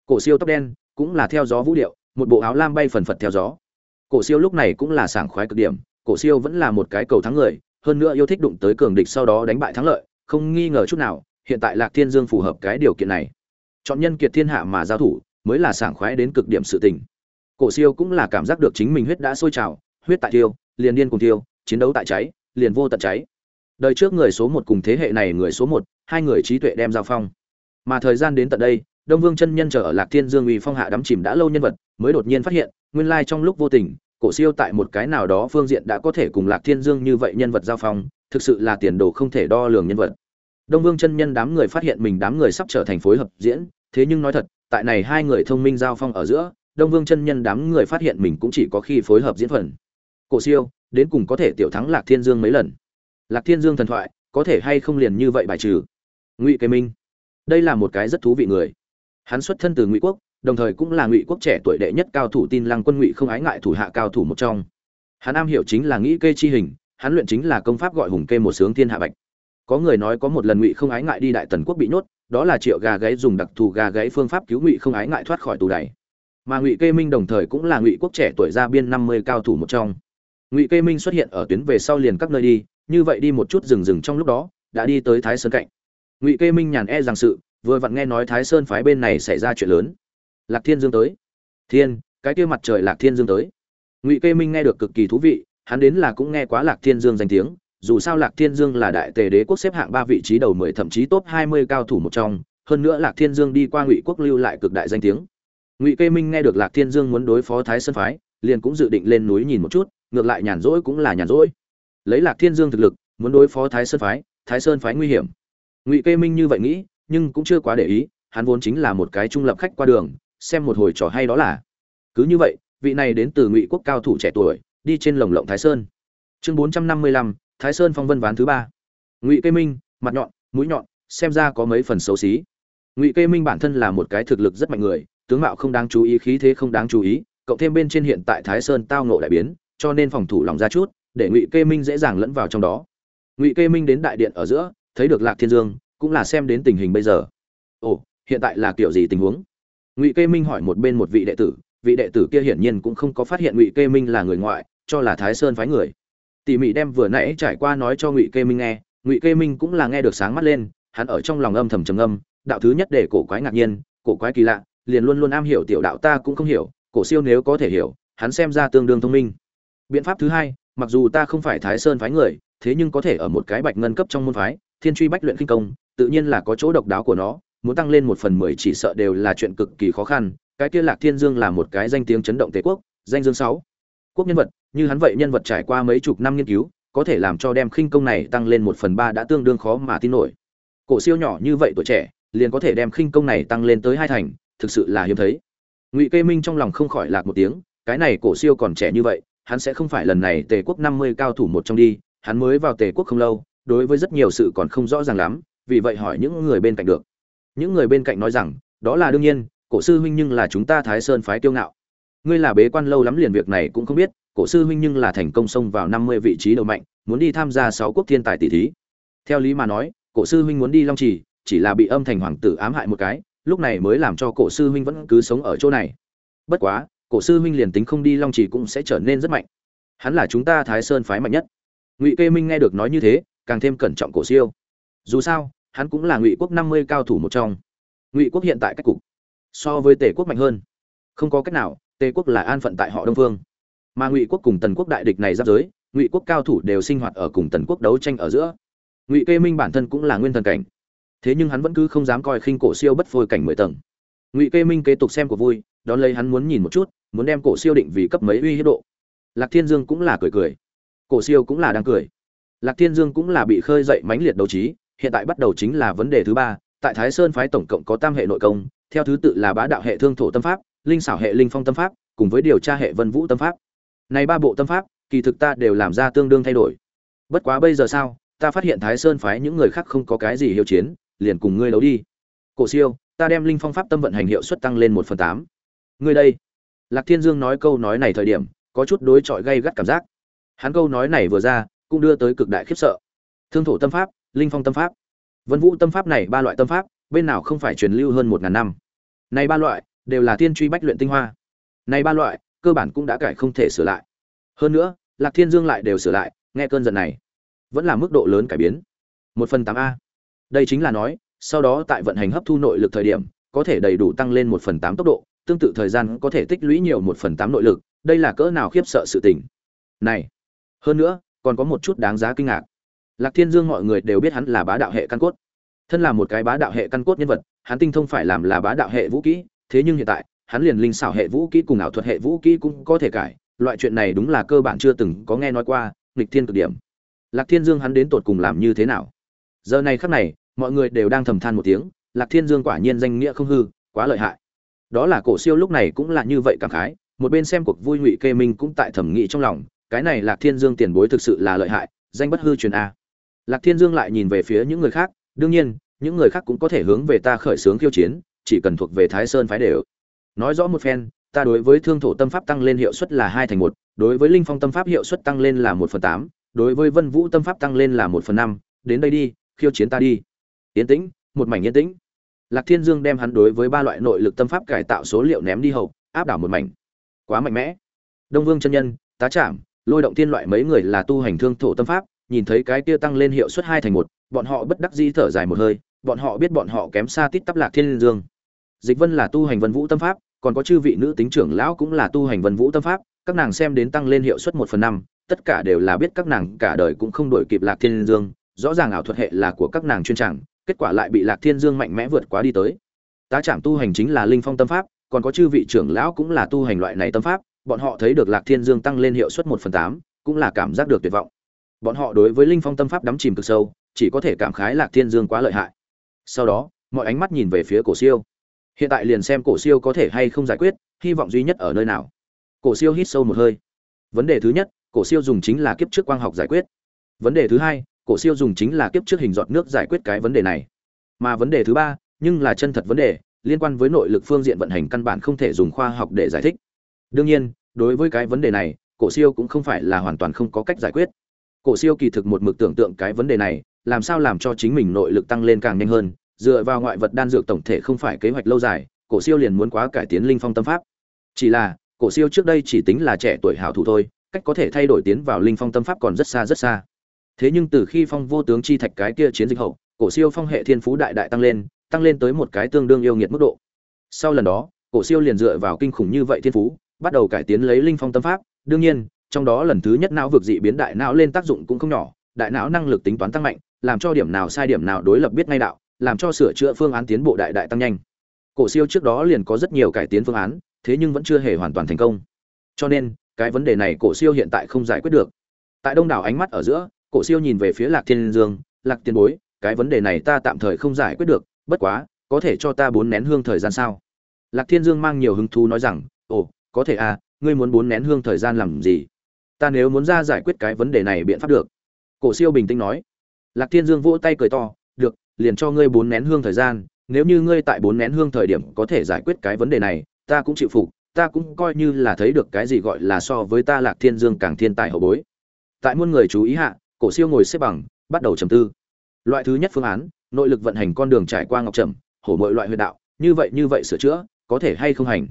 Cổ siêu tóc đen, cũng là theo gió vũ điệu, một bộ áo lam bay phần phật theo gió. Cổ siêu lúc này cũng là sảng khoái cực điểm, cổ siêu vẫn là một cái cầu thắng người, hơn nữa yêu thích đụng tới cường địch sau đó đánh bại thắng lợi, không nghi ngờ chút nào, hiện tại lạc thiên dương phù hợp cái điều kiện này. Chọn nhân kiệt thiên hạ mà giao thủ, mới là sảng khoái đến cực điểm sự tình. Cổ siêu cũng là cảm giác được chính mình huyết đã sôi trào, huyết tại tiêu liền điên cùng tiêu chiến đấu tại cháy, liền vô tận cháy. Đời trước người số một cùng thế hệ này người số một, hai người trí tuệ đem giao phong. Mà thời gian đến tận đây, đông vương chân nhân chờ ở lạc thiên dương uy phong hạ đắm chìm đã lâu nhân vật, mới đột nhiên phát hiện, nguyên lai trong lúc vô tình, cổ siêu tại một cái nào đó phương diện đã có thể cùng lạc thiên dương như vậy nhân vật giao phong, thực sự là tiền đồ không thể đo lường nhân vật. Đông vương chân nhân đám người phát hiện mình đám người sắp trở thành phối hợp diễn, thế nhưng nói thật, tại này hai người thông minh giao phong ở giữa, đông vương chân nhân đám người phát hiện mình cũng chỉ có khi phối hợp diễn phần cổ siêu, đến cùng có thể tiểu thắng lạc thiên dương mấy lần? Lạc thiên dương thần thoại, có thể hay không liền như vậy bài trừ? Ngụy kế minh, đây là một cái rất thú vị người. Hắn xuất thân từ ngụy quốc, đồng thời cũng là ngụy quốc trẻ tuổi đệ nhất cao thủ tin lăng quân ngụy không ái ngại thủ hạ cao thủ một trong. Hắn am hiểu chính là nghĩ kê chi hình, hắn luyện chính là công pháp gọi hùng kê một sướng thiên hạ bạch. Có người nói có một lần ngụy không ái ngại đi đại tần quốc bị nhốt, đó là triệu gà gáy dùng đặc thù gà gáy phương pháp cứu ngụy không ái ngại thoát khỏi tù đày. Mà ngụy kê minh đồng thời cũng là ngụy quốc trẻ tuổi ra biên năm mươi cao thủ một trong ngụy kê minh xuất hiện ở tuyến về sau liền các nơi đi, như vậy đi một chút rừng rừng trong lúc đó, đã đi tới thái sơn cạnh. Ngụy kê minh nhàn e rằng sự, vừa vặn nghe nói thái sơn phái bên này xảy ra chuyện lớn. Lạc thiên dương tới. Thiên, cái kia mặt trời lạc thiên dương tới. Ngụy kê minh nghe được cực kỳ thú vị, hắn đến là cũng nghe quá lạc thiên dương danh tiếng, dù sao lạc thiên dương là đại tề đế quốc xếp hạng ba vị trí đầu mười, thậm chí top hai mươi cao thủ một trong, hơn nữa lạc thiên dương đi qua ngụy quốc lưu lại cực đại danh tiếng. Ngụy kê minh nghe được lạc thiên dương muốn đối phó thái sơn phái, liền cũng dự định lên núi nhìn một chút ngược lại nhàn rỗi cũng là nhàn rỗi. Lấy lạc thiên dương thực lực, muốn đối phó thái sơn phái, thái sơn phái nguy hiểm. Ngụy kê minh như vậy nghĩ, nhưng cũng chưa quá để ý, hắn vốn chính là một cái trung lập khách qua đường, xem một hồi trò hay đó là. Cứ như vậy, vị này đến từ ngụy quốc cao thủ trẻ tuổi, đi trên lồng lộng thái sơn. Chương bốn trăm năm mươi lăm, thái sơn phong vân ván thứ ba. Ngụy kê minh, mặt nhọn, mũi nhọn, xem ra có mấy phần xấu xí. Ngụy kê minh bản thân là một cái thực lực rất mạnh người, tướng mạo không đáng chú ý, khí thế không đáng chú ý, cộng thêm bên trên hiện tại thái sơn tao nộ đại biến cho nên phòng thủ lòng ra chút, để ngụy kê minh dễ dàng lẫn vào trong đó. Ngụy kê minh đến đại điện ở giữa, thấy được lạc thiên dương, cũng là xem đến tình hình bây giờ. Ồ, hiện tại là kiểu gì tình huống? Ngụy kê minh hỏi một bên một vị đệ tử, vị đệ tử kia hiển nhiên cũng không có phát hiện ngụy kê minh là người ngoại, cho là thái sơn phái người. Tỉ mỉ đem vừa nãy trải qua nói cho ngụy kê minh nghe, ngụy kê minh cũng là nghe được sáng mắt lên, hắn ở trong lòng âm thầm trầm âm đạo thứ nhất để cổ quái ngạc nhiên, cổ quái kỳ lạ, liền luôn luôn am hiểu tiểu đạo ta cũng không hiểu, cổ siêu nếu có thể hiểu, hắn xem ra tương đương thông minh biện pháp thứ hai, mặc dù ta không phải thái sơn phái người, thế nhưng có thể ở một cái bạch ngân cấp trong môn phái, thiên truy bách luyện kinh công, tự nhiên là có chỗ độc đáo của nó, muốn tăng lên một phần mười chỉ sợ đều là chuyện cực kỳ khó khăn. Cái kia lạc thiên dương là một cái danh tiếng chấn động tề quốc, danh dương sáu. Quốc nhân vật, như hắn vậy nhân vật trải qua mấy chục năm nghiên cứu, có thể làm cho đem khinh công này tăng lên một phần ba đã tương đương khó mà tin nổi. Cổ siêu nhỏ như vậy tuổi trẻ, liền có thể đem khinh công này tăng lên tới hai thành, thực sự là hiếm thấy. Ngụy kê minh trong lòng không khỏi lạc một tiếng, cái này cổ siêu còn trẻ như vậy hắn sẽ không phải lần này tề quốc năm mươi cao thủ một trong đi, hắn mới vào tề quốc không lâu, đối với rất nhiều sự còn không rõ ràng lắm, vì vậy hỏi những người bên cạnh được. Những người bên cạnh nói rằng, đó là đương nhiên, cổ sư huynh nhưng là chúng ta thái sơn phái kiêu ngạo. Ngươi là bế quan lâu lắm liền việc này cũng không biết, cổ sư huynh nhưng là thành công xông vào năm mươi vị trí đầu mạnh, muốn đi tham gia sáu quốc thiên tài tỷ thí. Theo lý mà nói, cổ sư huynh muốn đi long trì, chỉ là bị âm thành hoàng tử ám hại một cái, lúc này mới làm cho cổ sư huynh vẫn cứ sống ở chỗ này. Bất quá cổ sư huynh liền tính không đi long trì cũng sẽ trở nên rất mạnh. Hắn là chúng ta thái sơn phái mạnh nhất. Ngụy kê minh nghe được nói như thế, càng thêm cẩn trọng cổ siêu. Dù sao, hắn cũng là ngụy quốc năm mươi cao thủ một trong. Ngụy quốc hiện tại cách cục so với tề quốc mạnh hơn. Không có cách nào, tề quốc là an phận tại họ đông phương. Mà ngụy quốc cùng tần quốc đại địch này giáp giới, ngụy quốc cao thủ đều sinh hoạt ở cùng tần quốc đấu tranh ở giữa. Ngụy kê minh bản thân cũng là nguyên thần cảnh. Thế nhưng hắn vẫn cứ không dám coi khinh cổ siêu bất phôi cảnh mười tầng. Ngụy kê minh kế tục xem của vui, đón lấy hắn muốn nhìn một chút muốn đem cổ siêu định vì cấp mấy uy hiếp độ. Lạc thiên dương cũng là cười cười. Cổ siêu cũng là đang cười. Lạc thiên dương cũng là bị khơi dậy mãnh liệt đấu trí, hiện tại bắt đầu chính là vấn đề thứ ba, tại thái sơn phái tổng cộng có tam hệ nội công, theo thứ tự là bá đạo hệ thương thổ tâm pháp, linh xảo hệ linh phong tâm pháp, cùng với điều tra hệ vân vũ tâm pháp. Này ba bộ tâm pháp, kỳ thực ta đều làm ra tương đương thay đổi. Bất quá bây giờ sao, ta phát hiện thái sơn phái những người khác không có cái gì hiệu chiến, liền cùng ngươi đấu đi. Cổ siêu, ta đem linh phong pháp tâm vận hành hiệu suất tăng lên một phần tám. Ngươi đây lạc thiên dương nói câu nói này thời điểm, có chút đối chọi gây gắt cảm giác. Hắn câu nói này vừa ra, cũng đưa tới cực đại khiếp sợ. Thương thổ tâm pháp, linh phong tâm pháp. Vân vũ tâm pháp này ba loại tâm pháp, bên nào không phải truyền lưu hơn một ngàn năm. Này ba loại, đều là tiên truy bách luyện tinh hoa. Này ba loại, cơ bản cũng đã cải không thể sửa lại. Hơn nữa, lạc thiên dương lại đều sửa lại, nghe cơn giận này, vẫn là mức độ lớn cải biến. Một phần tám a. Đây chính là nói, sau đó tại vận hành hấp thu nội lực thời điểm, có thể đầy đủ tăng lên một phần tám tốc độ tương tự thời gian có thể tích lũy nhiều một phần tám nội lực, đây là cỡ nào khiếp sợ sự tình. Này, hơn nữa, còn có một chút đáng giá kinh ngạc. Lạc thiên dương mọi người đều biết hắn là bá đạo hệ căn cốt. Thân là một cái bá đạo hệ căn cốt nhân vật, hắn tinh thông phải làm là bá đạo hệ vũ kỹ, thế nhưng hiện tại, hắn liền linh xảo hệ vũ kỹ cùng ảo thuật hệ vũ kỹ cũng có thể cải, loại chuyện này đúng là cơ bản chưa từng có nghe nói qua, nghịch thiên cực điểm. Lạc thiên dương hắn đến tột cùng làm như thế nào? Giờ này khắc này, mọi người đều đang thầm than một tiếng, lạc thiên dương quả nhiên danh nghĩa không hư, quá lợi hại đó là cổ siêu lúc này cũng là như vậy cảm khái, một bên xem cuộc vui ngụy kê minh cũng tại thẩm nghĩ trong lòng, cái này lạc thiên dương tiền bối thực sự là lợi hại, danh bất hư truyền a. Lạc thiên dương lại nhìn về phía những người khác, đương nhiên, những người khác cũng có thể hướng về ta khởi xướng khiêu chiến, chỉ cần thuộc về thái sơn phái đều. Nói rõ một phen, ta đối với thương thổ tâm pháp tăng lên hiệu suất là hai thành một, đối với linh phong tâm pháp hiệu suất tăng lên là một phần tám, đối với vân vũ tâm pháp tăng lên là một phần năm, đến đây đi, khiêu chiến ta đi. Yên tĩnh, một mảnh yên tĩnh lạc thiên dương đem hắn đối với ba loại nội lực tâm pháp cải tạo số liệu ném đi hậu áp đảo một mảnh. Quá mạnh mẽ. Đông vương chân nhân tá trạm, lôi động thiên loại mấy người là tu hành thương thổ tâm pháp nhìn thấy cái kia tăng lên hiệu suất hai thành một bọn họ bất đắc dĩ thở dài một hơi bọn họ biết bọn họ kém xa tít tắp lạc thiên dương. Dịch vân là tu hành vân vũ tâm pháp còn có chư vị nữ tính trưởng lão cũng là tu hành vân vũ tâm pháp các nàng xem đến tăng lên hiệu suất một phần năm tất cả đều là biết các nàng cả đời cũng không đổi kịp lạc thiên dương rõ ràng ảo thuật hệ là của các nàng chuyên chẳng kết quả lại bị lạc thiên dương mạnh mẽ vượt quá đi tới. Tá trạm tu hành chính là linh phong tâm pháp, còn có chư vị trưởng lão cũng là tu hành loại này tâm pháp, bọn họ thấy được lạc thiên dương tăng lên hiệu suất một phần tám, cũng là cảm giác được tuyệt vọng. Bọn họ đối với linh phong tâm pháp đắm chìm cực sâu, chỉ có thể cảm khái lạc thiên dương quá lợi hại. Sau đó, mọi ánh mắt nhìn về phía cổ siêu. Hiện tại liền xem cổ siêu có thể hay không giải quyết, hy vọng duy nhất ở nơi nào. Cổ siêu hít sâu một hơi. Vấn đề thứ nhất, cổ siêu dùng chính là kiếp trước quang học giải quyết. Vấn đề thứ hai cổ siêu dùng chính là kiếp trước hình giọt nước giải quyết cái vấn đề này. Mà vấn đề thứ ba, nhưng là chân thật vấn đề, liên quan với nội lực phương diện vận hành căn bản không thể dùng khoa học để giải thích. Đương nhiên, đối với cái vấn đề này, cổ siêu cũng không phải là hoàn toàn không có cách giải quyết. Cổ siêu kỳ thực một mực tưởng tượng cái vấn đề này, làm sao làm cho chính mình nội lực tăng lên càng nhanh hơn, dựa vào ngoại vật đan dược tổng thể không phải kế hoạch lâu dài, cổ siêu liền muốn quá cải tiến linh phong tâm pháp. Chỉ là, cổ siêu trước đây chỉ tính là trẻ tuổi hảo thủ thôi, cách có thể thay đổi tiến vào linh phong tâm pháp còn rất xa rất xa thế nhưng từ khi phong vô tướng chi thạch cái kia chiến dịch hậu, cổ siêu phong hệ thiên phú đại đại tăng lên tăng lên tới một cái tương đương yêu nghiệt mức độ. Sau lần đó, cổ siêu liền dựa vào kinh khủng như vậy thiên phú, bắt đầu cải tiến lấy linh phong tâm pháp. Đương nhiên, trong đó lần thứ nhất não vực dị biến đại não lên tác dụng cũng không nhỏ, đại não năng lực tính toán tăng mạnh, làm cho điểm nào sai điểm nào đối lập biết ngay đạo, làm cho sửa chữa phương án tiến bộ đại đại tăng nhanh. Cổ siêu trước đó liền có rất nhiều cải tiến phương án, thế nhưng vẫn chưa hề hoàn toàn thành công. Cho nên, cái vấn đề này cổ siêu hiện tại không giải quyết được. Tại đông đảo ánh mắt ở giữa cổ siêu nhìn về phía lạc thiên dương, lạc tiền bối, cái vấn đề này ta tạm thời không giải quyết được, bất quá, có thể cho ta bốn nén hương thời gian sao? Lạc thiên dương mang nhiều hứng thú nói rằng, ồ, có thể à ngươi muốn bốn nén hương thời gian làm gì? Ta nếu muốn ra giải quyết cái vấn đề này biện pháp được. Cổ siêu bình tĩnh nói. Lạc thiên dương vỗ tay cười to, được, liền cho ngươi bốn nén hương thời gian, nếu như ngươi tại bốn nén hương thời điểm có thể giải quyết cái vấn đề này, ta cũng chịu phục, ta cũng coi như là thấy được cái gì gọi là so với ta lạc thiên dương càng thiên tài hậu bối. Tại muôn người chú ý hạ cổ siêu ngồi xếp bằng, bắt đầu trầm tư. Loại thứ nhất phương án, nội lực vận hành con đường trải qua ngọc trầm, hổ mọi loại huyệt đạo, như vậy như vậy sửa chữa, có thể hay không hành?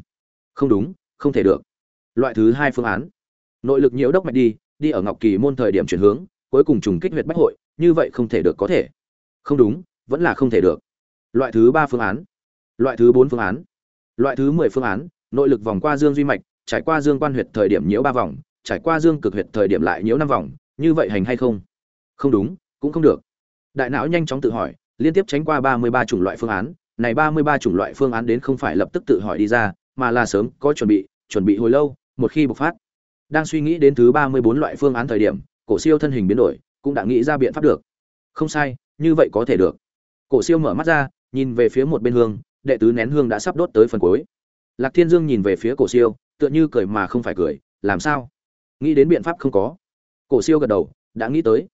Không đúng, không thể được. Loại thứ hai phương án, nội lực nhiễu đốc mạch đi đi ở ngọc kỳ môn thời điểm chuyển hướng, cuối cùng trùng kích huyệt bách hội, như vậy không thể được có thể. Không đúng, vẫn là không thể được. Loại thứ ba phương án, loại thứ bốn phương án, loại thứ mười phương án, nội lực vòng qua dương duy mạch, trải qua dương quan huyệt thời điểm nhiễu ba vòng, trải qua dương cực huyệt thời điểm lại nhiễu năm vòng như vậy hành hay không? Không đúng, cũng không được. Đại não nhanh chóng tự hỏi, liên tiếp tránh qua ba mươi ba chủng loại phương án, này ba mươi ba chủng loại phương án đến không phải lập tức tự hỏi đi ra, mà là sớm, có chuẩn bị chuẩn bị hồi lâu, một khi bộc phát. Đang suy nghĩ đến thứ ba mươi bốn loại phương án thời điểm, cổ siêu thân hình biến đổi, cũng đã nghĩ ra biện pháp được. Không sai, như vậy có thể được. Cổ siêu mở mắt ra, nhìn về phía một bên hương, đệ tứ nén hương đã sắp đốt tới phần cuối. Lạc thiên dương nhìn về phía cổ siêu, tựa như cười mà không phải cười, làm sao? Nghĩ đến biện pháp không có cổ siêu gật đầu, đã nghĩ tới.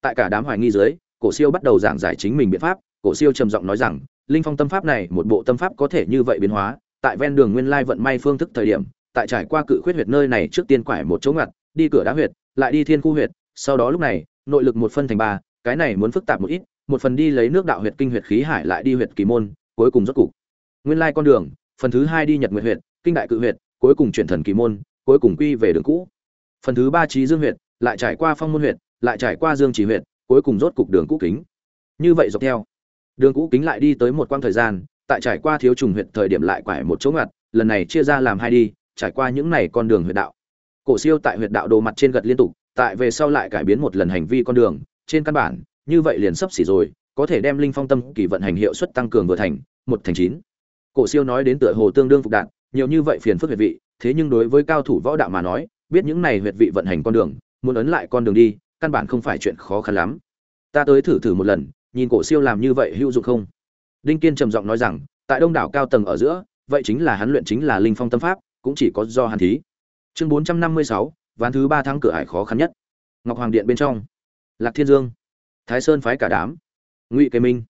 Tại cả đám hoài nghi dưới, cổ siêu bắt đầu giảng giải chính mình biện pháp. Cổ siêu trầm giọng nói rằng, linh phong tâm pháp này, một bộ tâm pháp có thể như vậy biến hóa. Tại ven đường nguyên lai vận may phương thức thời điểm, tại trải qua cự khuyết huyệt nơi này trước tiên quải một chỗ ngặt, đi cửa đá huyệt, lại đi thiên khu huyệt. Sau đó lúc này, nội lực một phân thành ba, cái này muốn phức tạp một ít, một phần đi lấy nước đạo huyệt kinh huyệt khí hải lại đi huyệt kỳ môn, cuối cùng rốt cục. Nguyên lai con đường, phần thứ hai đi nhật nguyệt huyệt, kinh đại cự huyệt, cuối cùng chuyển thần kỳ môn, cuối cùng quy về đường cũ. Phần thứ ba trí dương huyệt lại trải qua phong môn huyện lại trải qua dương chỉ huyện cuối cùng rốt cục đường cũ kính. Như vậy dọc theo, đường cũ kính lại đi tới một quãng thời gian, tại trải qua thiếu trùng huyện thời điểm lại quải một chỗ ngặt lần này chia ra làm hai đi, trải qua những này con đường huyện đạo. Cổ siêu tại huyện đạo đồ mặt trên gật liên tục, tại về sau lại cải biến một lần hành vi con đường, trên căn bản, như vậy liền sắp xỉ rồi, có thể đem linh phong tâm kỳ vận hành hiệu suất tăng cường vừa thành, một thành chín. Cổ siêu nói đến tựa hồ tương đương phục đạn nhiều như vậy phiền phức huyệt vị, thế nhưng đối với cao thủ võ đạo mà nói, biết những này huyệt vị vận hành con đường muốn ấn lại con đường đi, căn bản không phải chuyện khó khăn lắm. Ta tới thử thử một lần, nhìn cổ siêu làm như vậy hữu dụng không? Đinh kiên trầm giọng nói rằng, tại đông đảo cao tầng ở giữa, vậy chính là hắn luyện chính là linh phong tâm pháp, cũng chỉ có do hắn thí. Chương bốn trăm năm mươi sáu, ván thứ ba tháng cửa hải khó khăn nhất. Ngọc hoàng điện bên trong. Lạc thiên dương. Thái sơn phái cả đám. Ngụy kế minh.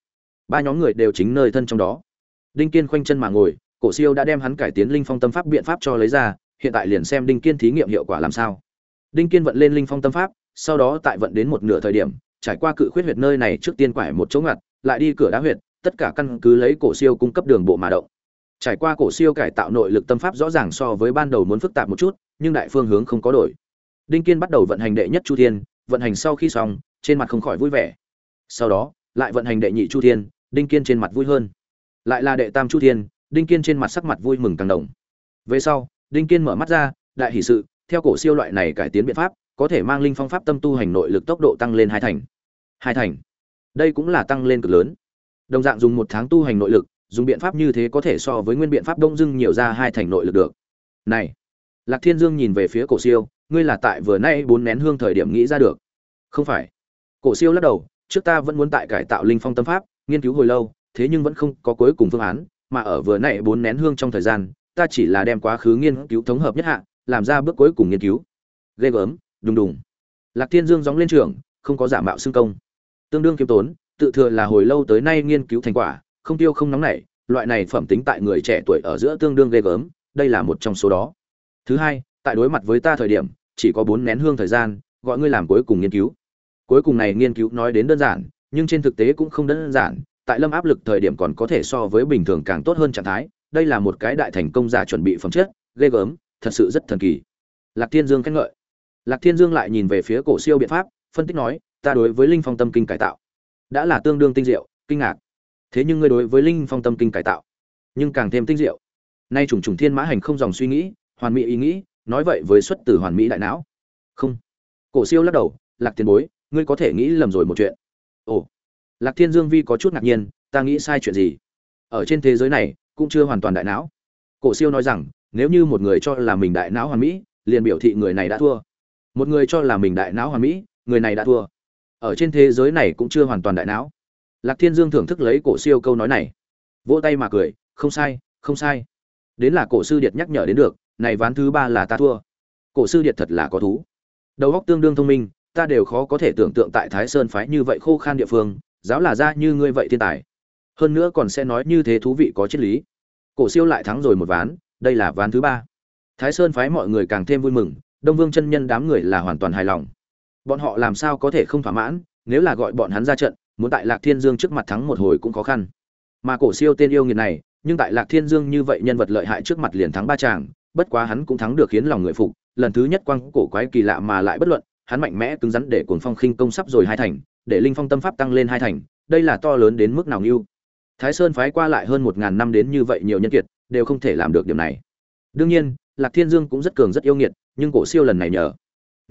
Ba nhóm người đều chính nơi thân trong đó. Đinh kiên khoanh chân mà ngồi, cổ siêu đã đem hắn cải tiến linh phong tâm pháp biện pháp cho lấy ra, hiện tại liền xem đinh kiên thí nghiệm hiệu quả làm sao đinh kiên vận lên linh phong tâm pháp, sau đó tại vận đến một nửa thời điểm, trải qua cự khuyết huyệt nơi này trước tiên quải một chỗ ngặt, lại đi cửa đá huyệt, tất cả căn cứ lấy cổ siêu cung cấp đường bộ mà động. Trải qua cổ siêu cải tạo nội lực tâm pháp rõ ràng so với ban đầu muốn phức tạp một chút, nhưng đại phương hướng không có đổi. Đinh kiên bắt đầu vận hành đệ nhất chu thiên, vận hành sau khi xong, trên mặt không khỏi vui vẻ. Sau đó, lại vận hành đệ nhị chu thiên, đinh kiên trên mặt vui hơn. Lại là đệ tam chu thiên, đinh kiên trên mặt sắc mặt vui mừng càng đồng. Về sau, đinh kiên mở mắt ra, đại hỉ sự theo cổ siêu loại này cải tiến biện pháp, có thể mang linh phong pháp tâm tu hành nội lực tốc độ tăng lên hai thành. Hai thành. Đây cũng là tăng lên cực lớn. Đồng dạng dùng một tháng tu hành nội lực, dùng biện pháp như thế có thể so với nguyên biện pháp đông dưng nhiều ra hai thành nội lực được. Này, lạc thiên dương nhìn về phía cổ siêu, ngươi là tại vừa nay bốn nén hương thời điểm nghĩ ra được. Không phải. Cổ siêu lắc đầu, trước ta vẫn muốn tại cải tạo linh phong tâm pháp, nghiên cứu hồi lâu, thế nhưng vẫn không có cuối cùng phương án, mà ở vừa nãy bốn nén hương trong thời gian, ta chỉ là đem quá khứ nghiên cứu thống hợp nhất hạ làm ra bước cuối cùng nghiên cứu. Ghê gớm, đùng đùng. Lạc thiên dương gióng lên trường, không có giả mạo xưng công. Tương đương kiêm tốn, tự thừa là hồi lâu tới nay nghiên cứu thành quả, không tiêu không nóng nảy, loại này phẩm tính tại người trẻ tuổi ở giữa tương đương ghê gớm, đây là một trong số đó. Thứ hai, tại đối mặt với ta thời điểm, chỉ có bốn nén hương thời gian, gọi ngươi làm cuối cùng nghiên cứu. Cuối cùng này nghiên cứu nói đến đơn giản, nhưng trên thực tế cũng không đơn giản, tại lâm áp lực thời điểm còn có thể so với bình thường càng tốt hơn trạng thái, đây là một cái đại thành công giả chuẩn bị phẩm chất, ghê gớm thật sự rất thần kỳ. Lạc thiên dương khen ngợi. Lạc thiên dương lại nhìn về phía cổ siêu biện pháp, phân tích nói, ta đối với linh phong tâm kinh cải tạo đã là tương đương tinh diệu, kinh ngạc. Thế nhưng ngươi đối với linh phong tâm kinh cải tạo, nhưng càng thêm tinh diệu. Nay trùng trùng thiên mã hành không dòng suy nghĩ, hoàn mỹ ý nghĩ, nói vậy với xuất từ hoàn mỹ đại não. Không. Cổ siêu lắc đầu, lạc tiền bối, ngươi có thể nghĩ lầm rồi một chuyện. Ồ. Lạc thiên dương vi có chút ngạc nhiên, ta nghĩ sai chuyện gì? Ở trên thế giới này, cũng chưa hoàn toàn đại não. Cổ siêu nói rằng nếu như một người cho là mình đại não hoàn mỹ, liền biểu thị người này đã thua. Một người cho là mình đại não hoàn mỹ, người này đã thua. Ở trên thế giới này cũng chưa hoàn toàn đại não. Lạc thiên dương thưởng thức lấy cổ siêu câu nói này. Vỗ tay mà cười, không sai không sai. Đến là cổ sư điệt nhắc nhở đến được, này ván thứ ba là ta thua. Cổ sư điệt thật là có thú. Đầu óc tương đương thông minh, ta đều khó có thể tưởng tượng tại thái sơn phái như vậy khô khan địa phương, giáo là ra như ngươi vậy thiên tài. Hơn nữa còn sẽ nói như thế thú vị có triết lý. Cổ siêu lại thắng rồi một ván đây là ván thứ ba. Thái sơn phái mọi người càng thêm vui mừng, đông vương chân nhân đám người là hoàn toàn hài lòng. Bọn họ làm sao có thể không thỏa mãn, nếu là gọi bọn hắn ra trận, muốn tại lạc thiên dương trước mặt thắng một hồi cũng khó khăn. Mà cổ siêu tên yêu nghiệt này, nhưng tại lạc thiên dương như vậy nhân vật lợi hại trước mặt liền thắng ba chàng, bất quá hắn cũng thắng được khiến lòng người phục. Lần thứ nhất quang cổ quái kỳ lạ mà lại bất luận, hắn mạnh mẽ cứng rắn để cuồng phong khinh công sắp rồi hai thành, để linh phong tâm pháp tăng lên hai thành, đây là to lớn đến mức nào nghiêu. Thái sơn phái qua lại hơn một ngàn năm đến như vậy nhiều nhân kiệt đều không thể làm được điểm này. Đương nhiên, lạc thiên dương cũng rất cường rất yêu nghiệt, nhưng cổ siêu lần này nhờ.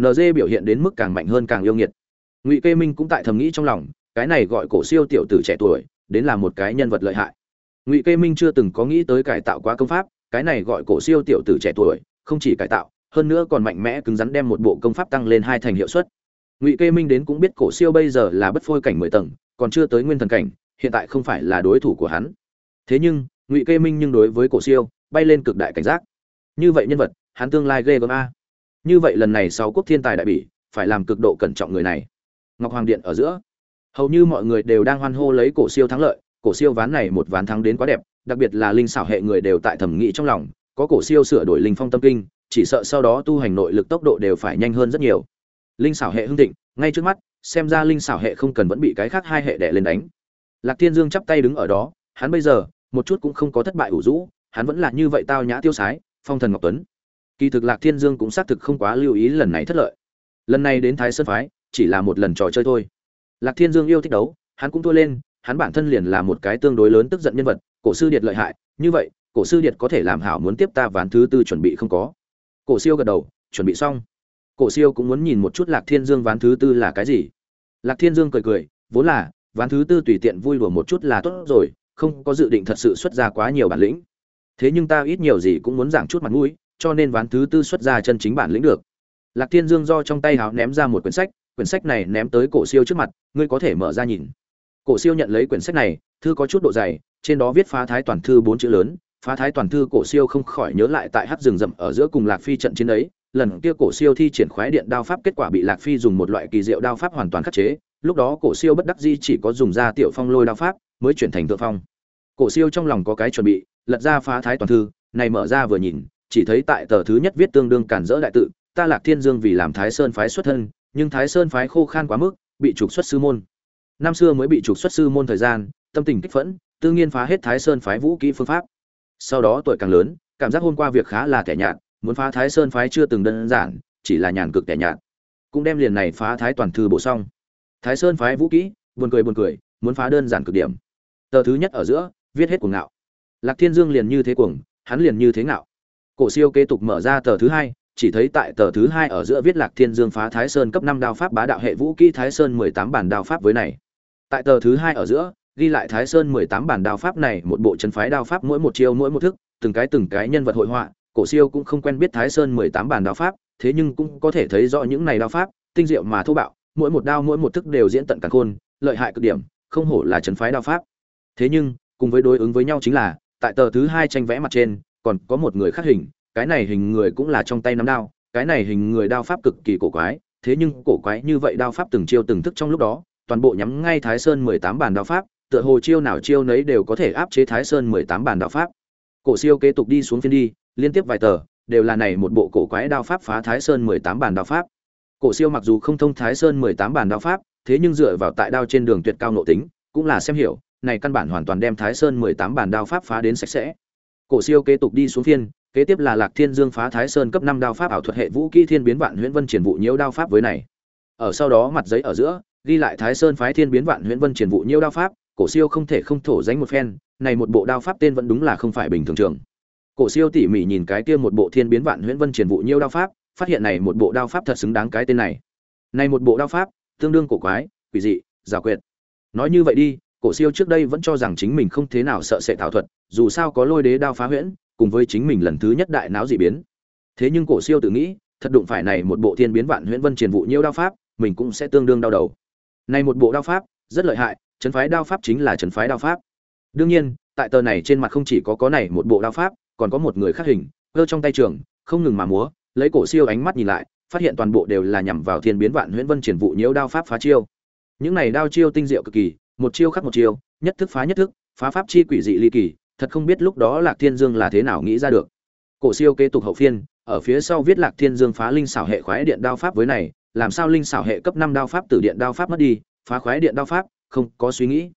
Nd biểu hiện đến mức càng mạnh hơn càng yêu nghiệt. Ngụy kê minh cũng tại thầm nghĩ trong lòng, cái này gọi cổ siêu tiểu tử trẻ tuổi, đến là một cái nhân vật lợi hại. Ngụy kê minh chưa từng có nghĩ tới cải tạo quá công pháp, cái này gọi cổ siêu tiểu tử trẻ tuổi, không chỉ cải tạo, hơn nữa còn mạnh mẽ cứng rắn đem một bộ công pháp tăng lên hai thành hiệu suất. Ngụy kê minh đến cũng biết cổ siêu bây giờ là bất phôi cảnh mười tầng, còn chưa tới nguyên thần cảnh, hiện tại không phải là đối thủ của hắn. Thế nhưng ngụy kê minh nhưng đối với cổ siêu bay lên cực đại cảnh giác. Như vậy nhân vật, hắn tương lai ghê gớm a. Như vậy lần này sáu quốc thiên tài đại bỉ, phải làm cực độ cẩn trọng người này. Ngọc hoàng điện ở giữa. Hầu như mọi người đều đang hoan hô lấy cổ siêu thắng lợi, cổ siêu ván này một ván thắng đến quá đẹp, đặc biệt là linh xảo hệ người đều tại thẩm nghĩ trong lòng, có cổ siêu sửa đổi linh phong tâm kinh, chỉ sợ sau đó tu hành nội lực tốc độ đều phải nhanh hơn rất nhiều. Linh xảo hệ hưng thịnh, ngay trước mắt, xem ra linh xảo hệ không cần vẫn bị cái khác hai hệ đẻ lên đánh. Lạc thiên dương chắp tay đứng ở đó, hắn bây giờ một chút cũng không có thất bại ủ rũ, hắn vẫn là như vậy tao nhã tiêu sái, phong thần ngọc tuấn. Kỳ thực lạc thiên dương cũng xác thực không quá lưu ý lần này thất lợi. Lần này đến thái sơn phái, chỉ là một lần trò chơi thôi. Lạc thiên dương yêu thích đấu, hắn cũng thua lên, hắn bản thân liền là một cái tương đối lớn tức giận nhân vật, cổ sư điệt lợi hại, như vậy, cổ sư điệt có thể làm hảo muốn tiếp ta ván thứ tư chuẩn bị không có. Cổ siêu gật đầu, chuẩn bị xong. Cổ siêu cũng muốn nhìn một chút lạc thiên dương ván thứ tư là cái gì. Lạc thiên dương cười cười, vốn là, ván thứ tư tùy tiện vui đùa một chút là tốt rồi không có dự định thật sự xuất ra quá nhiều bản lĩnh. Thế nhưng ta ít nhiều gì cũng muốn giảng chút mặt mũi, cho nên ván thứ tư xuất ra chân chính bản lĩnh được. Lạc thiên dương do trong tay háo ném ra một quyển sách quyển sách này ném tới cổ siêu trước mặt, ngươi có thể mở ra nhìn. Cổ siêu nhận lấy quyển sách này, thư có chút độ dày, trên đó viết phá thái toàn thư bốn chữ lớn, phá thái toàn thư cổ siêu không khỏi nhớ lại tại hát rừng rậm ở giữa cùng lạc phi trận chiến ấy, lần kia cổ siêu thi triển khoái điện đao pháp kết quả bị lạc phi dùng một loại kỳ diệu đao pháp hoàn toàn khắc chế, lúc đó cổ siêu bất đắc di chỉ có dùng ra tiểu phong lôi đao pháp mới chuyển thành thượng phong. Cổ siêu trong lòng có cái chuẩn bị, lật ra phá thái toàn thư, này mở ra vừa nhìn, chỉ thấy tại tờ thứ nhất viết tương đương cản rỡ đại tự, ta lạc thiên dương vì làm thái sơn phái xuất thân, nhưng thái sơn phái khô khan quá mức, bị trục xuất sư môn. Năm xưa mới bị trục xuất sư môn thời gian, tâm tình kích phẫn, tự nhiên phá hết thái sơn phái vũ kỹ phương pháp. Sau đó tuổi càng lớn, cảm giác hôm qua việc khá là tẻ nhạt, muốn phá thái sơn phái chưa từng đơn giản, chỉ là nhàn cực tẻ nhạt. Cũng đem liền này phá thái toàn thư bổ xong. Thái sơn phái vũ kỹ, buồn cười buồn cười, muốn phá đơn giản cực điểm tờ thứ nhất ở giữa, viết hết cuồng ngạo. Lạc thiên dương liền như thế cuồng, hắn liền như thế ngạo. Cổ siêu kế tục mở ra tờ thứ hai, chỉ thấy tại tờ thứ hai ở giữa viết lạc thiên dương phá thái sơn cấp năm đao pháp bá đạo hệ vũ kỹ thái sơn mười tám bản đao pháp với này. Tại tờ thứ hai ở giữa, ghi lại thái sơn mười tám bản đao pháp này một bộ chân phái đao pháp mỗi một chiêu mỗi một thức, từng cái từng cái nhân vật hội họa, cổ siêu cũng không quen biết thái sơn mười tám bản đao pháp, thế nhưng cũng có thể thấy rõ những này đao pháp, tinh diệu mà thô bạo, mỗi một đao mỗi một thức đều diễn tận cả khôn, lợi hại cực điểm, không hổ là chân phái đao pháp thế nhưng, cùng với đối ứng với nhau chính là, tại tờ thứ hai tranh vẽ mặt trên, còn có một người khác hình, cái này hình người cũng là trong tay nắm đao, cái này hình người đao pháp cực kỳ cổ quái, thế nhưng cổ quái như vậy đao pháp từng chiêu từng thức trong lúc đó, toàn bộ nhắm ngay thái sơn mười tám bản đao pháp, tựa hồ chiêu nào chiêu nấy đều có thể áp chế thái sơn mười tám bản đao pháp. Cổ siêu kế tục đi xuống phiên đi, liên tiếp vài tờ, đều là này một bộ cổ quái đao pháp phá thái sơn mười tám bản đao pháp. Cổ siêu mặc dù không thông thái sơn mười tám bản đao pháp, thế nhưng dựa vào tại đao trên đường tuyệt cao nội tính, cũng là xem hiểu này căn bản hoàn toàn đem thái sơn mười tám bản đao pháp phá đến sạch sẽ. Cổ siêu kế tục đi xuống phiên, kế tiếp là lạc thiên dương phá thái sơn cấp năm đao pháp ảo thuật hệ vũ kỹ thiên biến vạn huyễn vân triển vụ nhiễu đao pháp với này. Ở sau đó mặt giấy ở giữa, ghi lại thái sơn phái thiên biến vạn huyễn vân triển vụ nhiễu đao pháp, cổ siêu không thể không thổ dánh một phen, này một bộ đao pháp tên vẫn đúng là không phải bình thường trường. Cổ siêu tỉ mỉ nhìn cái kia một bộ thiên biến vạn huyễn vân triển vụ nhiễu đao pháp, phát hiện này một bộ đao pháp thật xứng đáng cái tên này. Này một bộ đao pháp, tương đương cổ quái, quỷ dị, giả quyệt. Nói như vậy đi cổ siêu trước đây vẫn cho rằng chính mình không thế nào sợ sệt thảo thuật, dù sao có lôi đế đao phá huyễn, cùng với chính mình lần thứ nhất đại náo dị biến. Thế nhưng cổ siêu tự nghĩ, thật đụng phải này một bộ thiên biến vạn huyễn vân truyền vụ nhiêu đao pháp, mình cũng sẽ tương đương đau đầu. Này một bộ đao pháp, rất lợi hại trấn phái đao pháp chính là trấn phái đao pháp. Đương nhiên, tại tờ này trên mặt không chỉ có có này một bộ đao pháp, còn có một người khác hình cơ trong tay trường, không ngừng mà múa, lấy cổ siêu ánh mắt nhìn lại, phát hiện toàn bộ đều là nhằm vào thiên biến vạn huyễn vân triển vụ nhiễu đao pháp phá chiêu. Những này đao chiêu tinh diệu cực kỳ một chiêu khắc một chiêu, nhất thức phá nhất thức, phá pháp chi quỷ dị ly kỳ, thật không biết lúc đó lạc thiên dương là thế nào nghĩ ra được. Cổ siêu kế tục hậu phiên, ở phía sau viết lạc thiên dương phá linh xảo hệ khoái điện đao pháp với này, làm sao linh xảo hệ cấp năm đao pháp từ điện đao pháp mất đi, phá khoái điện đao pháp, không có suy nghĩ.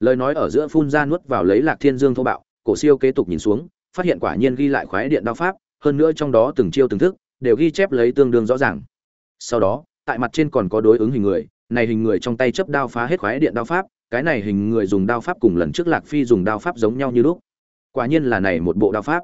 Lời nói ở giữa phun ra nuốt vào lấy lạc thiên dương thô bạo, cổ siêu kế tục nhìn xuống, phát hiện quả nhiên ghi lại khoái điện đao pháp, hơn nữa trong đó từng chiêu từng thức, đều ghi chép lấy tương đương rõ ràng. Sau đó, tại mặt trên còn có đối ứng hình người, này hình người trong tay chấp đao phá hết khoái điện đao pháp cái này hình người dùng đao pháp cùng lần trước lạc phi dùng đao pháp giống nhau như lúc. Quả nhiên là này một bộ đao pháp.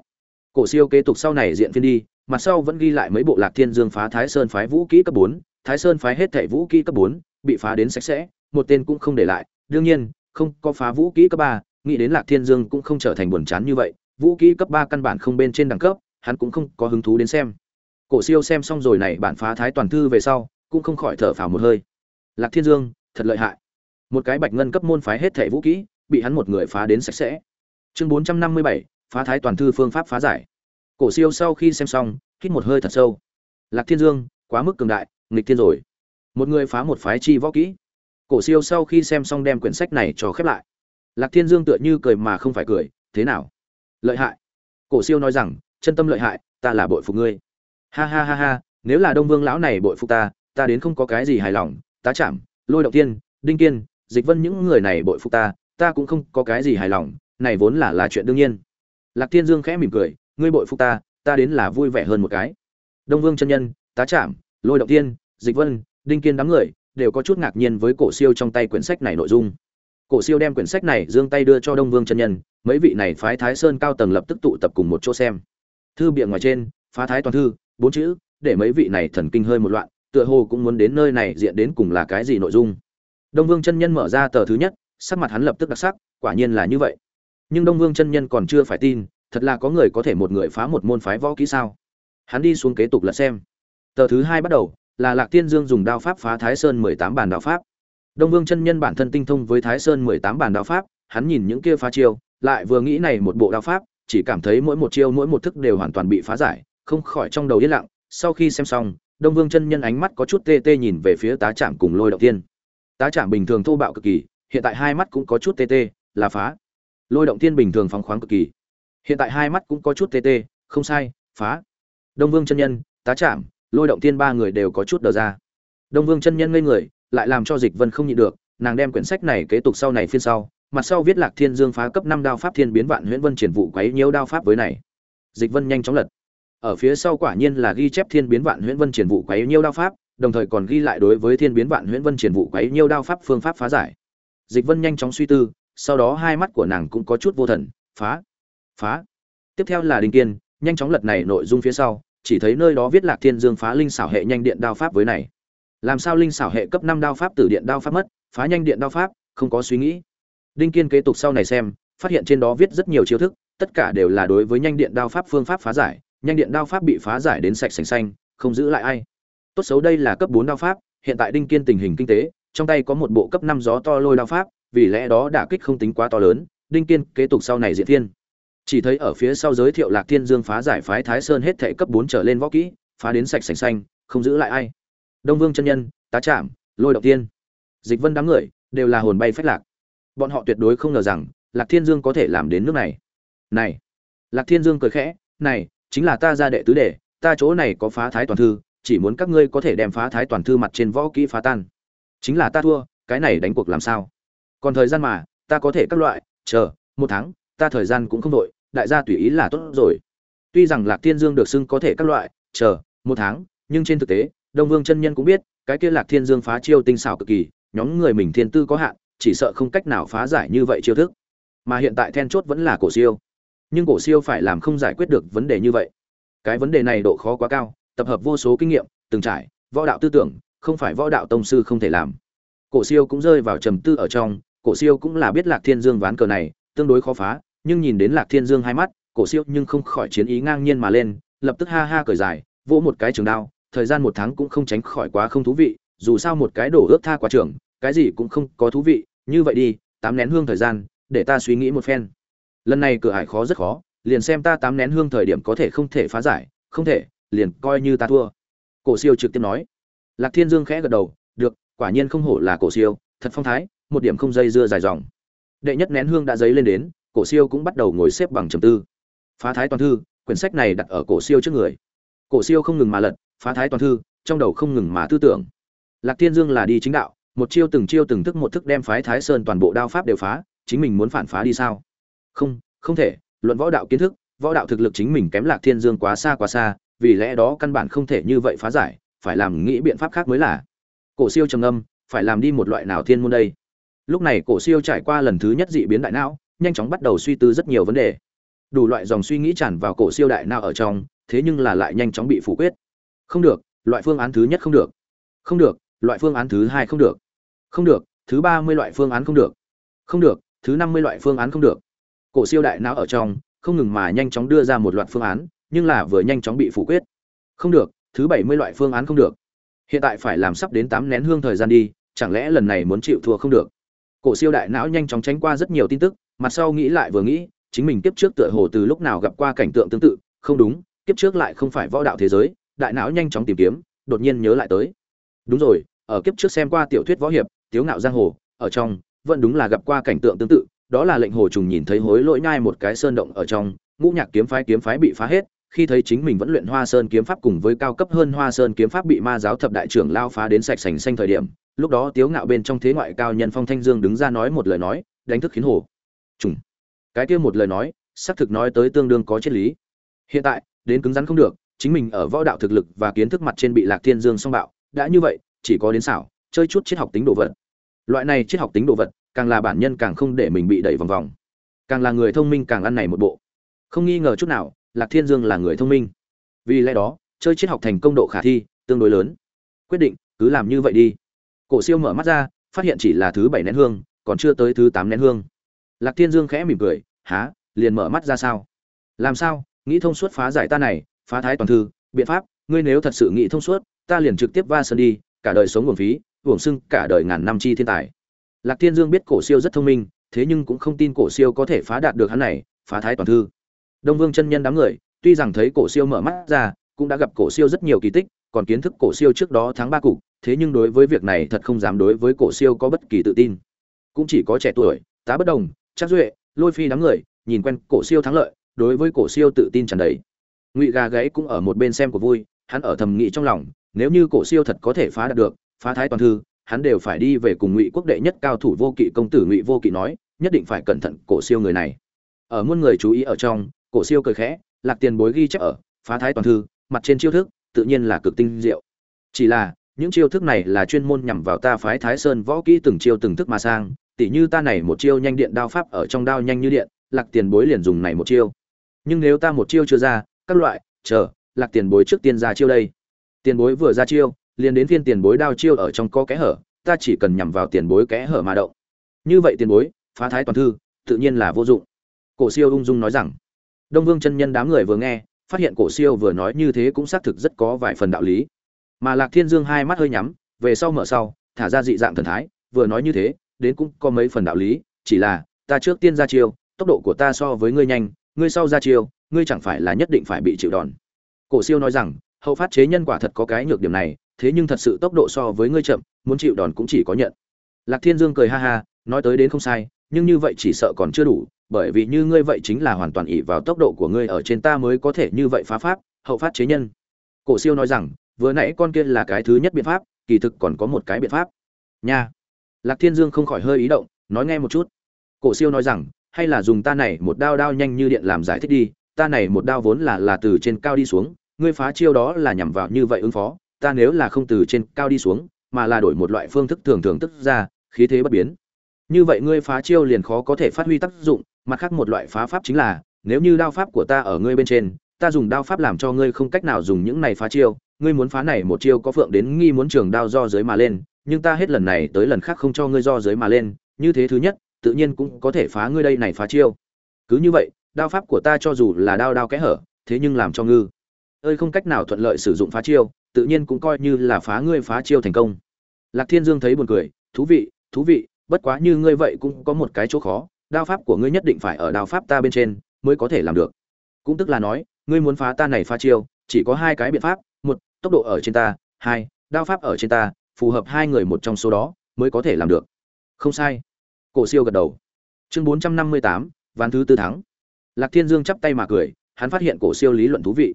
Cổ siêu kế tục sau này diện phiên đi, mặt sau vẫn ghi lại mấy bộ lạc thiên dương phá thái sơn phái vũ kỹ cấp bốn, thái sơn phái hết thảy vũ kỹ cấp bốn, bị phá đến sạch sẽ, một tên cũng không để lại. Đương nhiên, không có phá vũ kỹ cấp ba, nghĩ đến lạc thiên dương cũng không trở thành buồn chán như vậy. Vũ kỹ cấp ba căn bản không bên trên đẳng cấp, hắn cũng không có hứng thú đến xem. Cổ siêu xem xong rồi này bản phá thái toàn thư về sau, cũng không khỏi thở phào một hơi. Lạc thiên dương, thật lợi hại một cái bạch ngân cấp môn phái hết thảy vũ kỹ, bị hắn một người phá đến sạch sẽ. Chương bốn trăm năm mươi bảy, phá thái toàn thư phương pháp phá giải. Cổ siêu sau khi xem xong, hít một hơi thật sâu. Lạc thiên dương, quá mức cường đại, nghịch thiên rồi. Một người phá một phái chi võ kỹ. Cổ siêu sau khi xem xong đem quyển sách này cho khép lại. Lạc thiên dương tựa như cười mà không phải cười, thế nào? Lợi hại. Cổ siêu nói rằng, chân tâm lợi hại, ta là bội phục ngươi. Ha ha ha ha, nếu là đông vương lão này bội phục ta ta đến không có cái gì hài lòng, tá chạm lôi động tiên, đinh kiên dịch vân những người này bội phục ta ta cũng không có cái gì hài lòng, này vốn là là chuyện đương nhiên. Lạc thiên dương khẽ mỉm cười, ngươi bội phục ta ta đến là vui vẻ hơn một cái. Đông vương chân nhân, tá trạm lôi động tiên dịch vân, đinh kiên đám người, đều có chút ngạc nhiên với cổ siêu trong tay quyển sách này nội dung. Cổ siêu đem quyển sách này giương tay đưa cho đông vương chân nhân, mấy vị này phái thái sơn cao tầng lập tức tụ tập cùng một chỗ xem. Thư bìa ngoài trên, phá thái toàn thư, bốn chữ, để mấy vị này thần kinh hơi một loạn, tựa hồ cũng muốn đến nơi này diện đến cùng là cái gì nội dung đông vương chân nhân mở ra tờ thứ nhất, sắc mặt hắn lập tức đặc sắc, quả nhiên là như vậy. Nhưng đông vương chân nhân còn chưa phải tin, thật là có người có thể một người phá một môn phái võ kỹ sao? Hắn đi xuống kế tục lật xem. Tờ thứ hai bắt đầu, là lạc tiên dương dùng đao pháp phá thái sơn mười tám bàn đao pháp. Đông vương chân nhân bản thân tinh thông với thái sơn mười tám bàn đao pháp, hắn nhìn những kia phá chiêu, lại vừa nghĩ này một bộ đao pháp, chỉ cảm thấy mỗi một chiêu mỗi một thức đều hoàn toàn bị phá giải, không khỏi trong đầu yên lặng. Sau khi xem xong, đông vương chân nhân ánh mắt có chút tê tê nhìn về phía tá trạm cùng lôi động tiên tá trạm bình thường thô bạo cực kỳ, hiện tại hai mắt cũng có chút tê tê, là phá. Lôi động thiên bình thường phóng khoáng cực kỳ. Hiện tại hai mắt cũng có chút tê tê, không sai, phá. Đông vương chân nhân, tá trạm lôi động thiên ba người đều có chút đờ ra. Đông vương chân nhân ngây người, lại làm cho dịch vân không nhịn được, nàng đem quyển sách này kế tục sau này phiên sau, mặt sau viết lạc thiên dương phá cấp năm đao pháp thiên biến vạn huyễn vân triển vụ quấy nhiễu đao pháp với này. Dịch vân nhanh chóng lật. Ở phía sau quả nhiên là ghi chép thiên biến vạn huyễn vân triển vụ quấy nhiễu đao pháp đồng thời còn ghi lại đối với thiên biến vạn huyễn vân triển vụ quấy nhiêu đao pháp phương pháp phá giải. Dịch vân nhanh chóng suy tư, sau đó hai mắt của nàng cũng có chút vô thần, phá phá. Tiếp theo là đinh kiên, nhanh chóng lật này nội dung phía sau, chỉ thấy nơi đó viết lạc thiên dương phá linh xảo hệ nhanh điện đao pháp với này. Làm sao linh xảo hệ cấp năm đao pháp tử điện đao pháp mất, phá nhanh điện đao pháp, không có suy nghĩ. Đinh kiên kế tục sau này xem, phát hiện trên đó viết rất nhiều chiêu thức, tất cả đều là đối với nhanh điện đao pháp phương pháp phá giải, nhanh điện đao pháp bị phá giải đến sạch sành xanh, không giữ lại ai tốt xấu đây là cấp bốn đao pháp, hiện tại đinh kiên tình hình kinh tế, trong tay có một bộ cấp năm gió to lôi đao pháp, vì lẽ đó đả kích không tính quá to lớn, đinh kiên kế tục sau này diện thiên. Chỉ thấy ở phía sau giới thiệu lạc thiên dương phá giải phái thái sơn hết thể cấp bốn trở lên võ kỹ, phá đến sạch sành xanh, không giữ lại ai. Đông vương chân nhân, tá trạm lôi động tiên. Dịch vân đám người, đều là hồn bay phách lạc. Bọn họ tuyệt đối không ngờ rằng, lạc thiên dương có thể làm đến nước này. Này! Lạc thiên dương cười khẽ, này, chính là ta ra đệ tứ đệ ta chỗ này có phá thái toàn thư chỉ muốn các ngươi có thể đem phá thái toàn thư mặt trên võ kỹ phá tan. Chính là ta thua, cái này đánh cuộc làm sao? Còn thời gian mà, ta có thể các loại, chờ, một tháng, ta thời gian cũng không đội đại gia tùy ý là tốt rồi. Tuy rằng lạc thiên dương được xưng có thể các loại, chờ, một tháng, nhưng trên thực tế, đông vương chân nhân cũng biết, cái kia lạc thiên dương phá chiêu tinh xảo cực kỳ, nhóm người mình thiên tư có hạn, chỉ sợ không cách nào phá giải như vậy chiêu thức. Mà hiện tại then chốt vẫn là cổ siêu. Nhưng cổ siêu phải làm không giải quyết được vấn đề như vậy. Cái vấn đề này độ khó quá cao tập hợp vô số kinh nghiệm, từng trải, võ đạo tư tưởng, không phải võ đạo tông sư không thể làm. Cổ siêu cũng rơi vào trầm tư ở trong, cổ siêu cũng là biết lạc thiên dương ván cờ này, tương đối khó phá, nhưng nhìn đến lạc thiên dương hai mắt, cổ siêu nhưng không khỏi chiến ý ngang nhiên mà lên, lập tức ha ha cởi dài, vỗ một cái trường đao, thời gian một tháng cũng không tránh khỏi quá không thú vị, dù sao một cái đổ ước tha quá trường cái gì cũng không có thú vị, như vậy đi, tám nén hương thời gian, để ta suy nghĩ một phen. Lần này cửa hải khó rất khó, liền xem ta tám nén hương thời điểm có thể không thể phá giải, không thể liền coi như ta thua. Cổ siêu trực tiếp nói. Lạc thiên dương khẽ gật đầu, được, quả nhiên không hổ là cổ siêu, thật phong thái, một điểm không dây dưa dài dòng. Đệ nhất nén hương đã dấy lên đến, cổ siêu cũng bắt đầu ngồi xếp bằng trầm tư. Phá thái toàn thư, quyển sách này đặt ở cổ siêu trước người. Cổ siêu không ngừng mà lật, phá thái toàn thư, trong đầu không ngừng mà tư tưởng. Lạc thiên dương là đi chính đạo, một chiêu từng chiêu từng thức một thức đem phái thái sơn toàn bộ đao pháp đều phá, chính mình muốn phản phá đi sao? Không không thể, luận võ đạo kiến thức, võ đạo thực lực chính mình kém lạc thiên dương quá xa quá xa vì lẽ đó căn bản không thể như vậy phá giải, phải làm nghĩ biện pháp khác mới là. Cổ siêu trầm âm phải làm đi một loại nào thiên môn đây? Lúc này cổ siêu trải qua lần thứ nhất dị biến đại não, nhanh chóng bắt đầu suy tư rất nhiều vấn đề. Đủ loại dòng suy nghĩ tràn vào cổ siêu đại não ở trong, thế nhưng là lại nhanh chóng bị phủ quyết. Không được, loại phương án thứ nhất không được. Không được, loại phương án thứ hai không được. Không được, thứ ba mươi loại phương án không được. Không được, thứ năm mươi loại phương án không được. Cổ siêu đại não ở trong, không ngừng mà nhanh chóng đưa ra một loạt phương án nhưng là vừa nhanh chóng bị phủ quyết. Không được, thứ bảy mươi loại phương án không được. Hiện tại phải làm sắp đến tám nén hương thời gian đi, chẳng lẽ lần này muốn chịu thua không được? Cổ siêu đại não nhanh chóng tránh qua rất nhiều tin tức, mặt sau nghĩ lại vừa nghĩ, chính mình kiếp trước tựa hồ từ lúc nào gặp qua cảnh tượng tương tự, không đúng, kiếp trước lại không phải võ đạo thế giới, đại não nhanh chóng tìm kiếm, đột nhiên nhớ lại tới. Đúng rồi, ở kiếp trước xem qua tiểu thuyết võ hiệp, tiếu ngạo giang hồ, ở trong, vẫn đúng là gặp qua cảnh tượng tương tự, đó là lệnh hồ trùng nhìn thấy hối lỗi nhai một cái sơn động ở trong, ngũ nhạc kiếm phái kiếm phái bị phá hết khi thấy chính mình vẫn luyện hoa sơn kiếm pháp cùng với cao cấp hơn hoa sơn kiếm pháp bị ma giáo thập đại trưởng lao phá đến sạch sành xanh thời điểm, lúc đó tiếu ngạo bên trong thế ngoại cao nhân phong thanh dương đứng ra nói một lời nói, đánh thức khiến hồ. Trùng. Cái kia một lời nói, xác thực nói tới tương đương có triết lý. Hiện tại, đến cứng rắn không được, chính mình ở võ đạo thực lực và kiến thức mặt trên bị lạc thiên dương song bạo, đã như vậy, chỉ có đến xảo, chơi chút triết học tính đồ vật. Loại này triết học tính đồ vật, càng là bản nhân càng không để mình bị đẩy vòng vòng. Càng là người thông minh càng ăn này một bộ. Không nghi ngờ chút nào lạc thiên dương là người thông minh. Vì lẽ đó, chơi triết học thành công độ khả thi, tương đối lớn. Quyết định, cứ làm như vậy đi. Cổ siêu mở mắt ra, phát hiện chỉ là thứ bảy nén hương, còn chưa tới thứ tám nén hương. Lạc thiên dương khẽ mỉm cười há liền mở mắt ra sao? Làm sao? Nghĩ thông suốt phá giải ta này, phá thái toàn thư, biện pháp, ngươi nếu thật sự nghĩ thông suốt, ta liền trực tiếp va sân đi, cả đời sống nguồn phí, uổng xưng cả đời ngàn năm chi thiên tài. Lạc thiên dương biết cổ siêu rất thông minh, thế nhưng cũng không tin cổ siêu có thể phá đạt được hắn này, phá thái toàn thư đông vương chân nhân đám người, tuy rằng thấy cổ siêu mở mắt ra, cũng đã gặp cổ siêu rất nhiều kỳ tích, còn kiến thức cổ siêu trước đó tháng ba cục, thế nhưng đối với việc này thật không dám đối với cổ siêu có bất kỳ tự tin. Cũng chỉ có trẻ tuổi, tá bất đồng, chắc duệ, lôi phi đám người, nhìn quen cổ siêu thắng lợi, đối với cổ siêu tự tin tràn đầy. Ngụy gà gáy cũng ở một bên xem của vui, hắn ở thầm nghĩ trong lòng, nếu như cổ siêu thật có thể phá đạt được, phá thái toàn thư, hắn đều phải đi về cùng ngụy quốc đệ nhất cao thủ vô kỵ công tử ngụy vô kỵ nói, nhất định phải cẩn thận cổ siêu người này. Ở muôn người chú ý ở trong cổ siêu cười khẽ, lạc tiền bối ghi chép ở, phá thái toàn thư, mặt trên chiêu thức, tự nhiên là cực tinh diệu. Chỉ là, những chiêu thức này là chuyên môn nhằm vào ta phái thái sơn võ kỹ từng chiêu từng thức mà sang, tỉ như ta này một chiêu nhanh điện đao pháp ở trong đao nhanh như điện, lạc tiền bối liền dùng này một chiêu. Nhưng nếu ta một chiêu chưa ra, các loại, chờ, lạc tiền bối trước tiên ra chiêu đây. Tiền bối vừa ra chiêu, liền đến phiên tiền bối đao chiêu ở trong có kẽ hở, ta chỉ cần nhằm vào tiền bối kẽ hở mà động. Như vậy tiền bối, phá thái toàn thư, tự nhiên là vô dụng. Cổ siêu ung dung nói rằng đông vương chân nhân đám người vừa nghe, phát hiện cổ siêu vừa nói như thế cũng xác thực rất có vài phần đạo lý. Mà lạc thiên dương hai mắt hơi nhắm, về sau mở sau, thả ra dị dạng thần thái, vừa nói như thế, đến cũng có mấy phần đạo lý, chỉ là, ta trước tiên ra chiêu, tốc độ của ta so với ngươi nhanh, ngươi sau ra chiêu, ngươi chẳng phải là nhất định phải bị chịu đòn. Cổ siêu nói rằng, hậu phát chế nhân quả thật có cái nhược điểm này, thế nhưng thật sự tốc độ so với ngươi chậm, muốn chịu đòn cũng chỉ có nhận. Lạc thiên dương cười ha ha, nói tới đến không sai, nhưng như vậy chỉ sợ còn chưa đủ bởi vì như ngươi vậy chính là hoàn toàn ỷ vào tốc độ của ngươi ở trên ta mới có thể như vậy phá pháp, hậu phát chế nhân. Cổ siêu nói rằng, vừa nãy con kia là cái thứ nhất biện pháp, kỳ thực còn có một cái biện pháp. Nha. Lạc thiên dương không khỏi hơi ý động, nói nghe một chút. Cổ siêu nói rằng, hay là dùng ta này một đao đao nhanh như điện làm giải thích đi, ta này một đao vốn là là từ trên cao đi xuống, ngươi phá chiêu đó là nhằm vào như vậy ứng phó, ta nếu là không từ trên cao đi xuống, mà là đổi một loại phương thức thường thường tức ra, khí thế bất biến. Như vậy ngươi phá chiêu liền khó có thể phát huy tác dụng mặt khác một loại phá pháp chính là, nếu như đao pháp của ta ở ngươi bên trên, ta dùng đao pháp làm cho ngươi không cách nào dùng những này phá chiêu, ngươi muốn phá này một chiêu có phượng đến nghi muốn trường đao do dưới mà lên, nhưng ta hết lần này tới lần khác không cho ngươi do dưới mà lên, như thế thứ nhất, tự nhiên cũng có thể phá ngươi đây này phá chiêu. Cứ như vậy, đao pháp của ta cho dù là đao đao kẽ hở, thế nhưng làm cho ngư ơi không cách nào thuận lợi sử dụng phá chiêu, tự nhiên cũng coi như là phá ngươi phá chiêu thành công. Lạc thiên dương thấy buồn cười, thú vị thú vị, bất quá như ngươi vậy cũng có một cái chỗ khó đao pháp của ngươi nhất định phải ở đao pháp ta bên trên, mới có thể làm được. Cũng tức là nói, ngươi muốn phá ta này phá chiêu, chỉ có hai cái biện pháp, một, tốc độ ở trên ta, hai, đao pháp ở trên ta, phù hợp hai người một trong số đó, mới có thể làm được. Không sai. Cổ siêu gật đầu. Chương bốn trăm năm mươi tám, ván thứ tư thắng. Lạc thiên dương chắp tay mà cười, hắn phát hiện cổ siêu lý luận thú vị.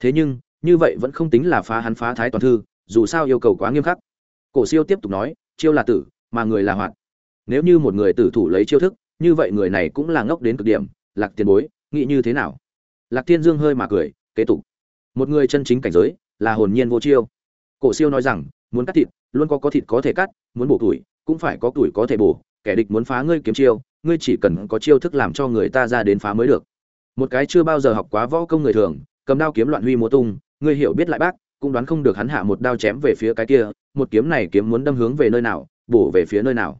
Thế nhưng, như vậy vẫn không tính là phá hắn phá thái toàn thư, dù sao yêu cầu quá nghiêm khắc. Cổ siêu tiếp tục nói, chiêu là tử, mà người là hoạt. Nếu như một người tử thủ lấy chiêu thức như vậy người này cũng là ngốc đến cực điểm, lạc tiền bối, nghĩ như thế nào? Lạc thiên dương hơi mà cười, kế tục. Một người chân chính cảnh giới, là hồn nhiên vô chiêu. Cổ siêu nói rằng, muốn cắt thịt, luôn có có thịt có thể cắt, muốn bổ tuổi, cũng phải có tuổi có thể bổ. Kẻ địch muốn phá ngươi kiếm chiêu, ngươi chỉ cần có chiêu thức làm cho người ta ra đến phá mới được. Một cái chưa bao giờ học quá võ công người thường, cầm đao kiếm loạn huy múa tung, ngươi hiểu biết lại bác, cũng đoán không được hắn hạ một đao chém về phía cái kia, một kiếm này kiếm muốn đâm hướng về nơi nào, bổ về phía nơi nào.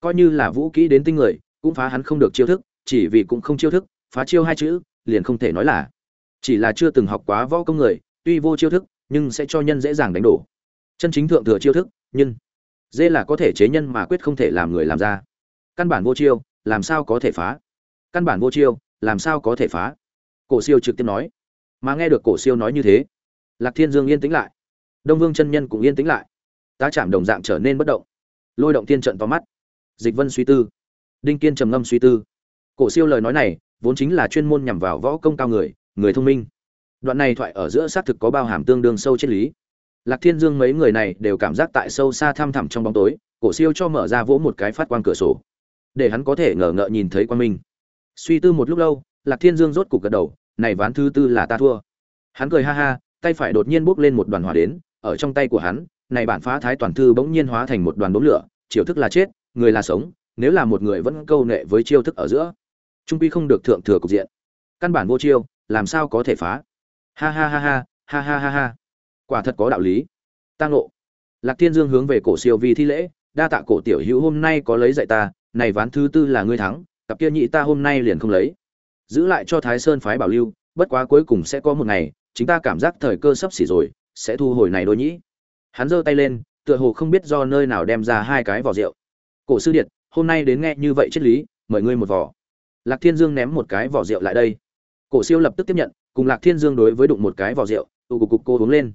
Coi như là vũ kỹ đến tinh người cũng phá hắn không được chiêu thức, chỉ vì cũng không chiêu thức, phá chiêu hai chữ, liền không thể nói là. Chỉ là chưa từng học quá võ công người, tuy vô chiêu thức, nhưng sẽ cho nhân dễ dàng đánh đổ. Chân chính thượng thừa chiêu thức, nhưng dê là có thể chế nhân mà quyết không thể làm người làm ra. Căn bản vô chiêu, làm sao có thể phá? Căn bản vô chiêu, làm sao có thể phá? Cổ siêu trực tiếp nói. Mà nghe được cổ siêu nói như thế, lạc thiên dương yên tĩnh lại. Đông vương chân nhân cũng yên tĩnh lại. Tá chạm đồng dạng trở nên bất động. Lôi động tiên trận to mắt. Dịch vân suy tư đinh kiên trầm ngâm suy tư. Cổ siêu lời nói này, vốn chính là chuyên môn nhằm vào võ công cao người người thông minh. Đoạn này thoại ở giữa xác thực có bao hàm tương đương sâu triết lý. Lạc thiên dương mấy người này đều cảm giác tại sâu xa thăm thẳm trong bóng tối, cổ siêu cho mở ra vỗ một cái phát quang cửa sổ. Để hắn có thể ngờ ngợ nhìn thấy quan minh. Suy tư một lúc lâu, lạc thiên dương rốt cục gật đầu, này ván thứ tư là ta thua. Hắn cười ha ha, tay phải đột nhiên bốc lên một đoàn hỏa đến, ở trong tay của hắn, này bản phá thái toàn thư bỗng nhiên hóa thành một đoàn đốm lửa triều thức là chết, người là sống nếu là một người vẫn câu nệ với chiêu thức ở giữa, trung quy không được thượng thừa cục diện. Căn bản vô chiêu, làm sao có thể phá? Ha ha ha ha ha ha ha ha. Quả thật có đạo lý. Tăng lộ lạc thiên dương hướng về cổ siêu vi thi lễ, đa tạ cổ tiểu hữu, hôm nay có lấy dạy ta, này ván thứ tư là ngươi thắng, cặp kia nhị ta hôm nay liền không lấy. Giữ lại cho thái sơn phái bảo lưu, bất quá cuối cùng sẽ có một ngày, chính ta cảm giác thời cơ sắp xỉ rồi, sẽ thu hồi này đôi nhĩ. Hắn giơ tay lên, tựa hồ không biết do nơi nào đem ra hai cái vỏ rượu. Cổ sư điện hôm nay đến nghe như vậy triết lý, mời ngươi một vỏ lạc thiên dương ném một cái vỏ rượu lại đây. Cổ siêu lập tức tiếp nhận, cùng lạc thiên dương đối với đụng một cái vỏ rượu tụ cục cục cô uống lên.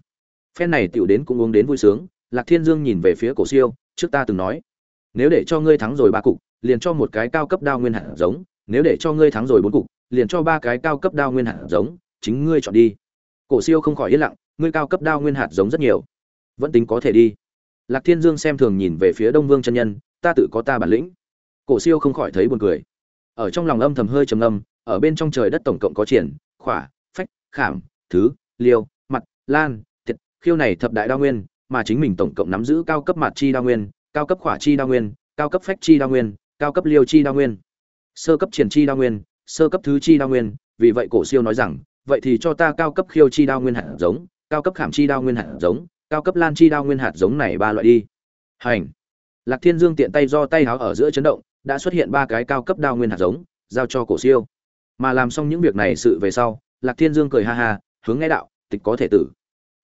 Phen này tiểu đến cũng uống đến vui sướng, lạc thiên dương nhìn về phía cổ siêu, trước ta từng nói, nếu để cho ngươi thắng rồi ba cục, liền cho một cái cao cấp đao nguyên hạt giống, nếu để cho ngươi thắng rồi bốn cục, liền cho ba cái cao cấp đao nguyên hạt giống, chính ngươi chọn đi. Cổ siêu không khỏi yên lặng, ngươi cao cấp đao nguyên hạt giống rất nhiều, vẫn tính có thể đi. Lạc thiên dương xem thường nhìn về phía đông vương chân nhân ta tự có ta bản lĩnh. Cổ siêu không khỏi thấy buồn cười. Ở trong lòng âm thầm hơi trầm ngâm, ở bên trong trời đất tổng cộng có triển, khỏa, phách, khảm, thứ, liêu, mặt, lan, thiệt, khiêu này thập đại đa nguyên, mà chính mình tổng cộng nắm giữ cao cấp mặt chi đa nguyên, cao cấp khỏa chi đa nguyên, cao cấp phách chi đa nguyên, cao cấp liêu chi đa nguyên. Sơ cấp triển chi đa nguyên, sơ cấp thứ chi đa nguyên, vì vậy cổ siêu nói rằng, vậy thì cho ta cao cấp khiêu chi đa nguyên hạt giống, cao cấp khảm chi đa nguyên hạt giống, cao cấp lan chi đa nguyên hạt giống này ba loại đi. Hành lạc thiên dương tiện tay do tay háo ở giữa chấn động, đã xuất hiện ba cái cao cấp đao nguyên hạt giống, giao cho cổ siêu. Mà làm xong những việc này sự về sau, lạc thiên dương cười ha ha, hướng nghe đạo, tịch có thể tử.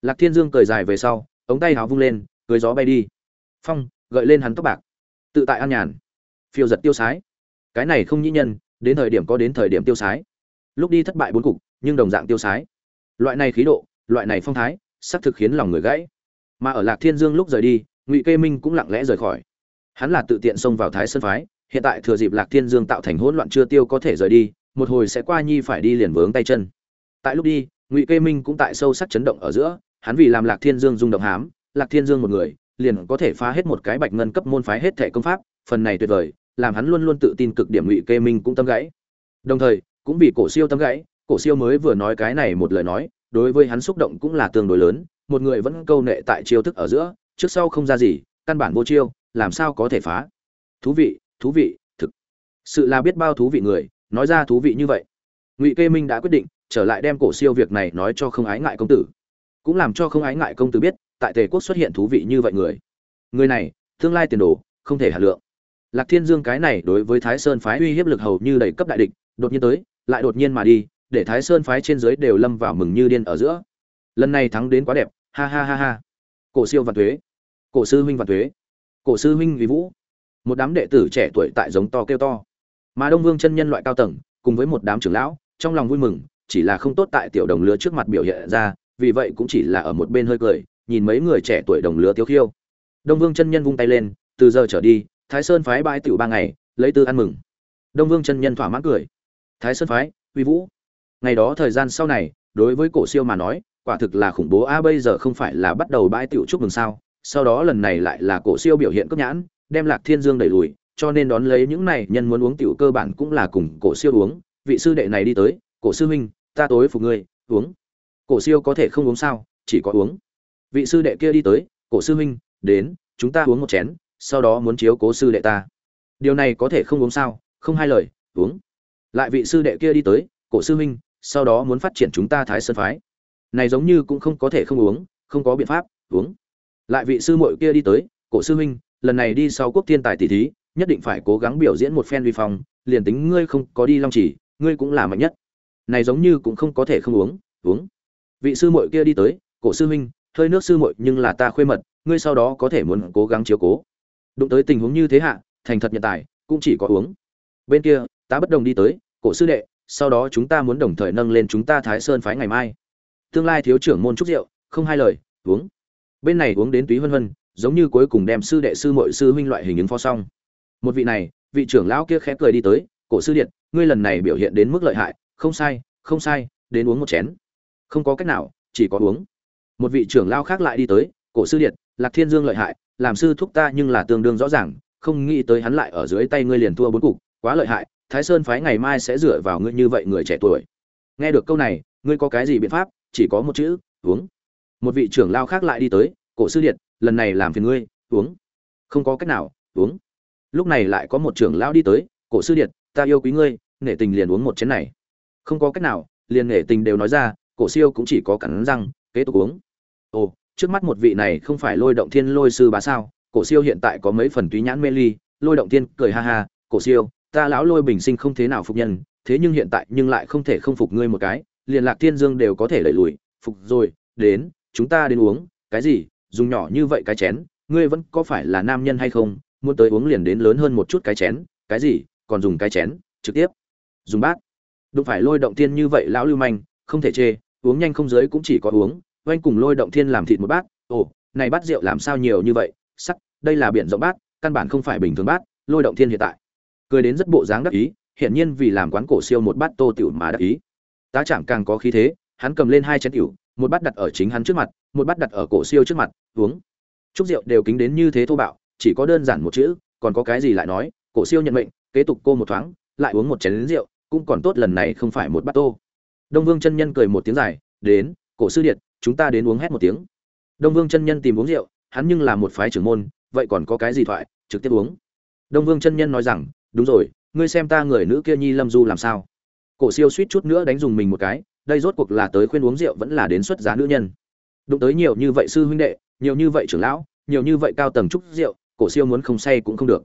Lạc thiên dương cười dài về sau, ống tay háo vung lên, cưới gió bay đi. Phong, gợi lên hắn tóc bạc. Tự tại an nhàn. Phiêu giật tiêu sái. Cái này không nhĩ nhân, đến thời điểm có đến thời điểm tiêu sái. Lúc đi thất bại bốn cục, nhưng đồng dạng tiêu sái. Loại này khí độ, loại này phong thái, xác thực khiến lòng người gãy. Mà ở lạc thiên dương lúc rời đi, ngụy kê minh cũng lặng lẽ rời khỏi hắn là tự tiện xông vào thái sơn phái, hiện tại thừa dịp lạc thiên dương tạo thành hỗn loạn chưa tiêu có thể rời đi, một hồi sẽ qua nhi phải đi liền vướng tay chân. Tại lúc đi, ngụy kê minh cũng tại sâu sắc chấn động ở giữa, hắn vì làm lạc thiên dương rung động hám, lạc thiên dương một người, liền có thể phá hết một cái bạch ngân cấp môn phái hết thể công pháp, phần này tuyệt vời, làm hắn luôn luôn tự tin cực điểm ngụy kê minh cũng tâm gãy. Đồng thời, cũng vì cổ siêu tâm gãy, cổ siêu mới vừa nói cái này một lời nói, đối với hắn xúc động cũng là tương đối lớn, một người vẫn câu nệ tại chiêu thức ở giữa, trước sau không ra gì, căn bản vô chiêu làm sao có thể phá? Thú vị thú vị, thực. Sự là biết bao thú vị người, nói ra thú vị như vậy. Ngụy kê minh đã quyết định, trở lại đem cổ siêu việc này nói cho không ái ngại công tử. Cũng làm cho không ái ngại công tử biết, tại tề quốc xuất hiện thú vị như vậy người. Người này, tương lai tiền đồ, không thể hà lượng. Lạc thiên dương cái này đối với thái sơn phái uy hiếp lực hầu như đầy cấp đại địch, đột nhiên tới, lại đột nhiên mà đi, để thái sơn phái trên dưới đều lâm vào mừng như điên ở giữa. Lần này thắng đến quá đẹp, ha ha ha ha. Cổ siêu và thuế. Cổ sư huynh và thuế cổ sư huynh vì vũ. Một đám đệ tử trẻ tuổi tại giống to kêu to. Mà đông vương chân nhân loại cao tầng, cùng với một đám trưởng lão, trong lòng vui mừng, chỉ là không tốt tại tiểu đồng lứa trước mặt biểu hiện ra, vì vậy cũng chỉ là ở một bên hơi cười, nhìn mấy người trẻ tuổi đồng lứa tiêu khiêu. Đông vương chân nhân vung tay lên, từ giờ trở đi, thái sơn phái bãi tiểu ba ngày, lấy tư ăn mừng. Đông vương chân nhân thỏa mãn cười. Thái sơn phái uy vũ. Ngày đó thời gian sau này, đối với cổ siêu mà nói, quả thực là khủng bố. A bây giờ không phải là bắt đầu bãi tiểu chúc mừng sao? Sau đó lần này lại là cổ siêu biểu hiện cấp nhãn, đem lạc thiên dương đẩy lùi, cho nên đón lấy những này nhân muốn uống tiểu cơ bản cũng là cùng cổ siêu uống. Vị sư đệ này đi tới, cổ sư huynh, ta tối phục ngươi, uống. Cổ siêu có thể không uống sao? Chỉ có uống. Vị sư đệ kia đi tới, cổ sư huynh, đến, chúng ta uống một chén, sau đó muốn chiếu cố sư đệ ta. Điều này có thể không uống sao? Không hai lời, uống. Lại vị sư đệ kia đi tới, cổ sư huynh, sau đó muốn phát triển chúng ta thái sơn phái. Này giống như cũng không có thể không uống, không có biện pháp, uống lại vị sư muội kia đi tới, cổ sư huynh, lần này đi sau quốc thiên tài tỷ thí, nhất định phải cố gắng biểu diễn một phen vi phong, liền tính ngươi không có đi long chỉ, ngươi cũng là mạnh nhất. Này giống như cũng không có thể không uống uống. Vị sư muội kia đi tới, cổ sư huynh, hơi nước sư muội nhưng là ta khuê mật, ngươi sau đó có thể muốn cố gắng chiếu cố. Đụng tới tình huống như thế hạ, thành thật nhận tài, cũng chỉ có uống. Bên kia ta bất đồng đi tới, cổ sư đệ, sau đó chúng ta muốn đồng thời nâng lên chúng ta thái sơn phái ngày mai. Tương lai thiếu trưởng môn trúc rượu, không hai lời, uống bên này uống đến túy vân vân giống như cuối cùng đem sư đệ sư mội sư huynh loại hình ứng phó xong. Một vị này, vị trưởng lão kia khẽ cười đi tới, cổ sư điện, ngươi lần này biểu hiện đến mức lợi hại, không sai không sai, đến uống một chén. Không có cách nào, chỉ có uống. Một vị trưởng lão khác lại đi tới, cổ sư điện, lạc thiên dương lợi hại, làm sư thúc ta nhưng là tương đương rõ ràng, không nghĩ tới hắn lại ở dưới tay ngươi liền thua bốn cục, quá lợi hại, thái sơn phái ngày mai sẽ dựa vào ngươi như vậy người trẻ tuổi. Nghe được câu này, ngươi có cái gì biện pháp, chỉ có một chữ, uống một vị trưởng lao khác lại đi tới, cổ sư điện lần này làm phiền ngươi, uống. Không có cách nào, uống. Lúc này lại có một trưởng lão đi tới, cổ sư điện ta yêu quý ngươi, nể tình liền uống một chén này. Không có cách nào, liền nể tình đều nói ra, cổ siêu cũng chỉ có cắn răng, kế tục uống. Ồ, trước mắt một vị này không phải lôi động thiên lôi sư bá sao? Cổ siêu hiện tại có mấy phần túy nhãn mê ly. Lôi động thiên cười ha ha, cổ siêu, ta lão lôi bình sinh không thế nào phục nhân, thế nhưng hiện tại nhưng lại không thể không phục ngươi một cái, liền lạc thiên dương đều có thể lẩy lùi, phục rồi, đến chúng ta đến uống, cái gì, dùng nhỏ như vậy cái chén, ngươi vẫn có phải là nam nhân hay không, muốn tới uống liền đến lớn hơn một chút cái chén, cái gì, còn dùng cái chén, trực tiếp, dùng bát. Đụng phải lôi động thiên như vậy lão lưu manh, không thể chê, uống nhanh không giới cũng chỉ có uống, oanh cùng lôi động thiên làm thịt một bát, ồ, này bát rượu làm sao nhiều như vậy, sắc, đây là biển rộng bát, căn bản không phải bình thường bát, lôi động thiên hiện tại. Cười đến rất bộ dáng đắc ý, hiển nhiên vì làm quán cổ siêu một bát tô tiểu mà đắc ý. Tá chẳng càng có khí thế, hắn cầm lên hai chén tiểu một bát đặt ở chính hắn trước mặt, một bát đặt ở cổ siêu trước mặt, uống. Chúc rượu đều kính đến như thế thô bạo, chỉ có đơn giản một chữ, còn có cái gì lại nói, cổ siêu nhận mệnh, kế tục cô một thoáng, lại uống một chén rượu, cũng còn tốt lần này không phải một bát tô. Đông vương chân nhân cười một tiếng dài, đến, cổ sư điện chúng ta đến uống hét một tiếng. Đông vương chân nhân tìm uống rượu, hắn nhưng là một phái trưởng môn, vậy còn có cái gì thoại, trực tiếp uống. Đông vương chân nhân nói rằng, đúng rồi, ngươi xem ta người nữ kia nhi lâm du làm sao. Cổ siêu suýt chút nữa đánh dùng mình một cái đây rốt cuộc là tới khuyên uống rượu vẫn là đến xuất giá nữ nhân. Đụng tới nhiều như vậy sư huynh đệ, nhiều như vậy trưởng lão, nhiều như vậy cao tầng trúc rượu, cổ siêu muốn không say cũng không được.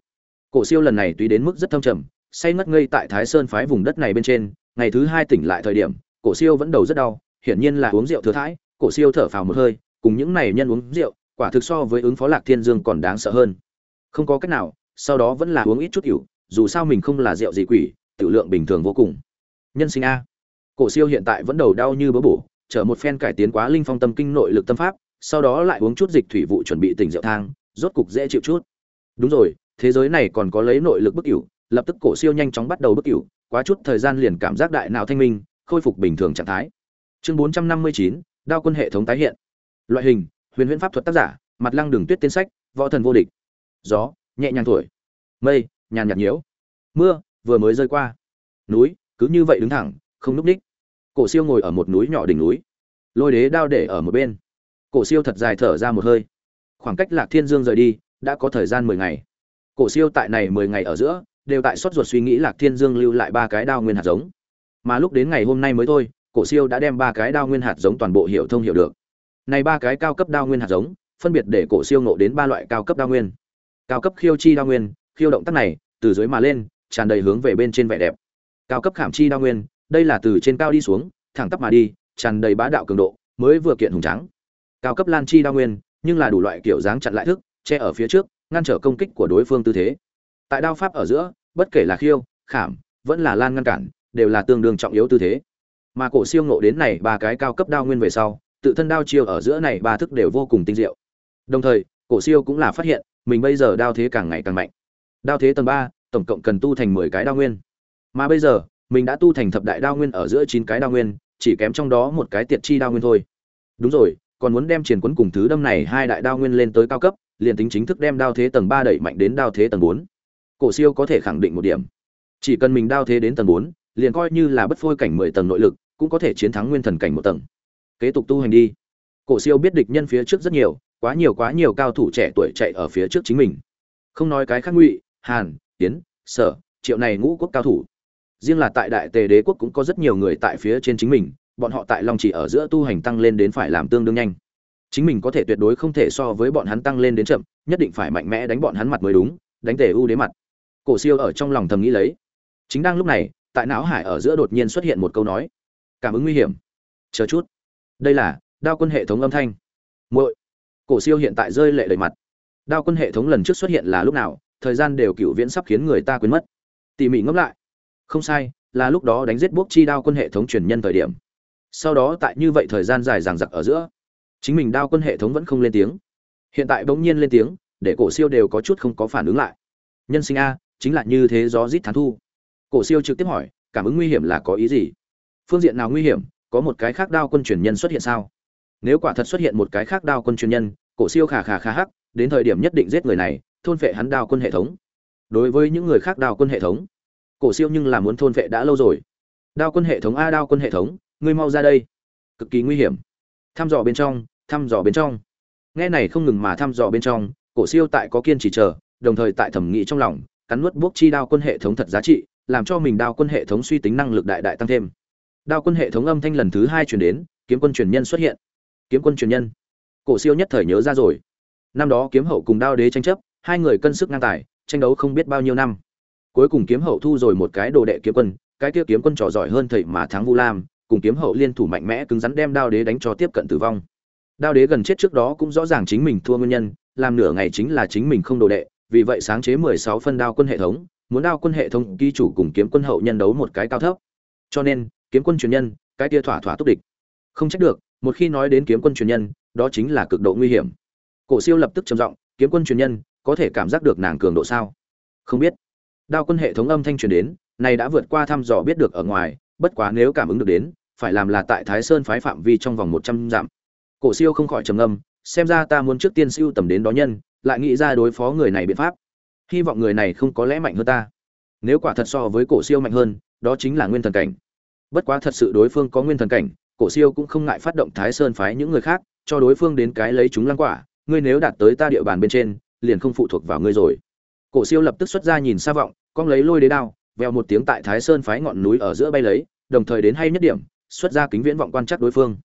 Cổ siêu lần này tùy đến mức rất thâm trầm, say ngất ngây tại thái sơn phái vùng đất này bên trên, ngày thứ hai tỉnh lại thời điểm, cổ siêu vẫn đầu rất đau, hiển nhiên là uống rượu thừa thãi, cổ siêu thở phào một hơi, cùng những này nhân uống rượu, quả thực so với ứng phó lạc thiên dương còn đáng sợ hơn. Không có cách nào, sau đó vẫn là uống ít chút rượu, dù sao mình không là rượu gì quỷ, tiểu lượng bình thường vô cùng. Nhân sinh a cổ siêu hiện tại vẫn đầu đau như bớ bổ chở một phen cải tiến quá linh phong tâm kinh nội lực tâm pháp, sau đó lại uống chút dịch thủy vụ chuẩn bị tỉnh rượu thang, rốt cục dễ chịu chút. Đúng rồi, thế giới này còn có lấy nội lực bức cửu lập tức cổ siêu nhanh chóng bắt đầu bức cửu quá chút thời gian liền cảm giác đại não thanh minh, khôi phục bình thường trạng thái. Chương bốn trăm năm mươi chín, đao quân hệ thống tái hiện. Loại hình, huyền huyễn pháp thuật tác giả, mặt lăng đường tuyết tiên sách, võ thần vô địch. Gió, nhẹ nhàng thổi. Mây, nhàn nhạt nhiễu. Mưa, vừa mới rơi qua. Núi, cứ như vậy đứng thẳng không núp ních. Cổ siêu ngồi ở một núi nhỏ đỉnh núi. Lôi đế đao để ở một bên. Cổ siêu thật dài thở ra một hơi. Khoảng cách lạc thiên dương rời đi, đã có thời gian mười ngày. Cổ siêu tại này mười ngày ở giữa, đều tại sốt ruột suy nghĩ lạc thiên dương lưu lại ba cái đao nguyên hạt giống. Mà lúc đến ngày hôm nay mới thôi, cổ siêu đã đem ba cái đao nguyên hạt giống toàn bộ hiểu thông hiểu được. Này ba cái cao cấp đao nguyên hạt giống, phân biệt để cổ siêu ngộ đến ba loại cao cấp đao nguyên. Cao cấp khiêu chi đao nguyên, khiêu động tác này, từ dưới mà lên, tràn đầy hướng về bên trên vẻ đẹp. Cao cấp khảm chi đao nguyên đây là từ trên cao đi xuống, thẳng tắp mà đi, tràn đầy bá đạo cường độ, mới vừa kiện hùng trắng cao cấp lan chi đao nguyên, nhưng là đủ loại kiểu dáng chặn lại thức, che ở phía trước, ngăn trở công kích của đối phương tư thế. Tại đao pháp ở giữa, bất kể là khiêu, khảm, vẫn là lan ngăn cản, đều là tương đương trọng yếu tư thế. Mà cổ siêu ngộ đến này ba cái cao cấp đao nguyên về sau, tự thân đao chiêu ở giữa này ba thức đều vô cùng tinh diệu. Đồng thời, cổ siêu cũng là phát hiện, mình bây giờ đao thế càng ngày càng mạnh. Đao thế tầng ba, tổng cộng cần tu thành mười cái đao nguyên. Mà bây giờ mình đã tu thành thập đại đao nguyên ở giữa chín cái đao nguyên, chỉ kém trong đó một cái tiệt chi đao nguyên thôi. Đúng rồi, còn muốn đem triển quấn cùng thứ đâm này hai đại đao nguyên lên tới cao cấp, liền tính chính thức đem đao thế tầng ba đẩy mạnh đến đao thế tầng bốn. Cổ siêu có thể khẳng định một điểm. Chỉ cần mình đao thế đến tầng bốn, liền coi như là bất phôi cảnh mười tầng nội lực, cũng có thể chiến thắng nguyên thần cảnh một tầng. Kế tục tu hành đi. Cổ siêu biết địch nhân phía trước rất nhiều, quá nhiều quá nhiều cao thủ trẻ tuổi chạy ở phía trước chính mình. Không nói cái khác ngụy, hàn tiến sở, triệu này ngũ quốc cao thủ riêng là tại đại tề đế quốc cũng có rất nhiều người tại phía trên chính mình, bọn họ tại long chỉ ở giữa tu hành tăng lên đến phải làm tương đương nhanh. Chính mình có thể tuyệt đối không thể so với bọn hắn tăng lên đến chậm, nhất định phải mạnh mẽ đánh bọn hắn mặt mới đúng, đánh tề u đế mặt. Cổ siêu ở trong lòng thầm nghĩ lấy. Chính đang lúc này, tại não hải ở giữa đột nhiên xuất hiện một câu nói. Cảm ứng nguy hiểm. Chờ chút. Đây là, đao quân hệ thống âm thanh. Muội. Cổ siêu hiện tại rơi lệ đầy mặt. Đao quân hệ thống lần trước xuất hiện là lúc nào, thời gian đều cựu viễn sắp khiến người ta quên mất. Tỉ mỉ ngẫm lại không sai, là lúc đó đánh giết bốc chi đao quân hệ thống truyền nhân thời điểm. Sau đó tại như vậy thời gian dài dằng dặc ở giữa, chính mình đao quân hệ thống vẫn không lên tiếng. Hiện tại bỗng nhiên lên tiếng, để cổ siêu đều có chút không có phản ứng lại. Nhân sinh a, chính là như thế gió rít thán thu. Cổ siêu trực tiếp hỏi, cảm ứng nguy hiểm là có ý gì? Phương diện nào nguy hiểm, có một cái khác đao quân truyền nhân xuất hiện sao? Nếu quả thật xuất hiện một cái khác đao quân truyền nhân, cổ siêu khà khà khà hắc, đến thời điểm nhất định giết người này, thôn phệ hắn đao quân hệ thống. Đối với những người khác đao quân hệ thống cổ siêu nhưng là muốn thôn vệ đã lâu rồi. Đao quân hệ thống a, đao quân hệ thống, ngươi mau ra đây. Cực kỳ nguy hiểm. Thăm dò bên trong, thăm dò bên trong. Nghe này không ngừng mà thăm dò bên trong, cổ siêu tại có kiên trì chờ, đồng thời tại thẩm nghĩ trong lòng, cắn nuốt bốc chi đao quân hệ thống thật giá trị, làm cho mình đao quân hệ thống suy tính năng lực đại đại tăng thêm. Đao quân hệ thống âm thanh lần thứ hai chuyển đến, kiếm quân truyền nhân xuất hiện. Kiếm quân truyền nhân. Cổ siêu nhất thời nhớ ra rồi. Năm đó kiếm hậu cùng đao đế tranh chấp, hai người cân sức ngang tài, tranh đấu không biết bao nhiêu năm cuối cùng kiếm hậu thu rồi một cái đồ đệ kiếm quân, cái kia kiếm quân trò giỏi hơn thầy mà thắng vu lam, cùng kiếm hậu liên thủ mạnh mẽ cứng rắn đem đao đế đánh cho tiếp cận tử vong. Đao đế gần chết trước đó cũng rõ ràng chính mình thua nguyên nhân, làm nửa ngày chính là chính mình không đồ đệ, vì vậy sáng chế mười sáu phân đao quân hệ thống, muốn đao quân hệ thống ký chủ cùng kiếm quân hậu nhân đấu một cái cao thấp. Cho nên, kiếm quân truyền nhân, cái kia thỏa thỏa túc địch. Không trách được, một khi nói đến kiếm quân truyền nhân, đó chính là cực độ nguy hiểm. Cổ siêu lập tức trầm giọng, kiếm quân truyền nhân, có thể cảm giác được nàng cường độ sao? Không biết đao quân hệ thống âm thanh truyền đến, này đã vượt qua thăm dò biết được ở ngoài, bất quá nếu cảm ứng được đến, phải làm là tại thái sơn phái phạm vi trong vòng một trăm dặm. Cổ siêu không khỏi trầm ngâm, xem ra ta muốn trước tiên siêu tầm đến đó nhân, lại nghĩ ra đối phó người này biện pháp. Hy vọng người này không có lẽ mạnh hơn ta. Nếu quả thật so với cổ siêu mạnh hơn, đó chính là nguyên thần cảnh. Bất quá thật sự đối phương có nguyên thần cảnh, cổ siêu cũng không ngại phát động thái sơn phái những người khác, cho đối phương đến cái lấy chúng lăng quả, ngươi nếu đạt tới ta địa bàn bên trên, liền không phụ thuộc vào ngươi rồi. Cổ siêu lập tức xuất ra nhìn xa vọng con lấy lôi đế đao, vèo một tiếng tại thái sơn phái ngọn núi ở giữa bay lấy, đồng thời đến hay nhất điểm, xuất ra kính viễn vọng quan trắc đối phương.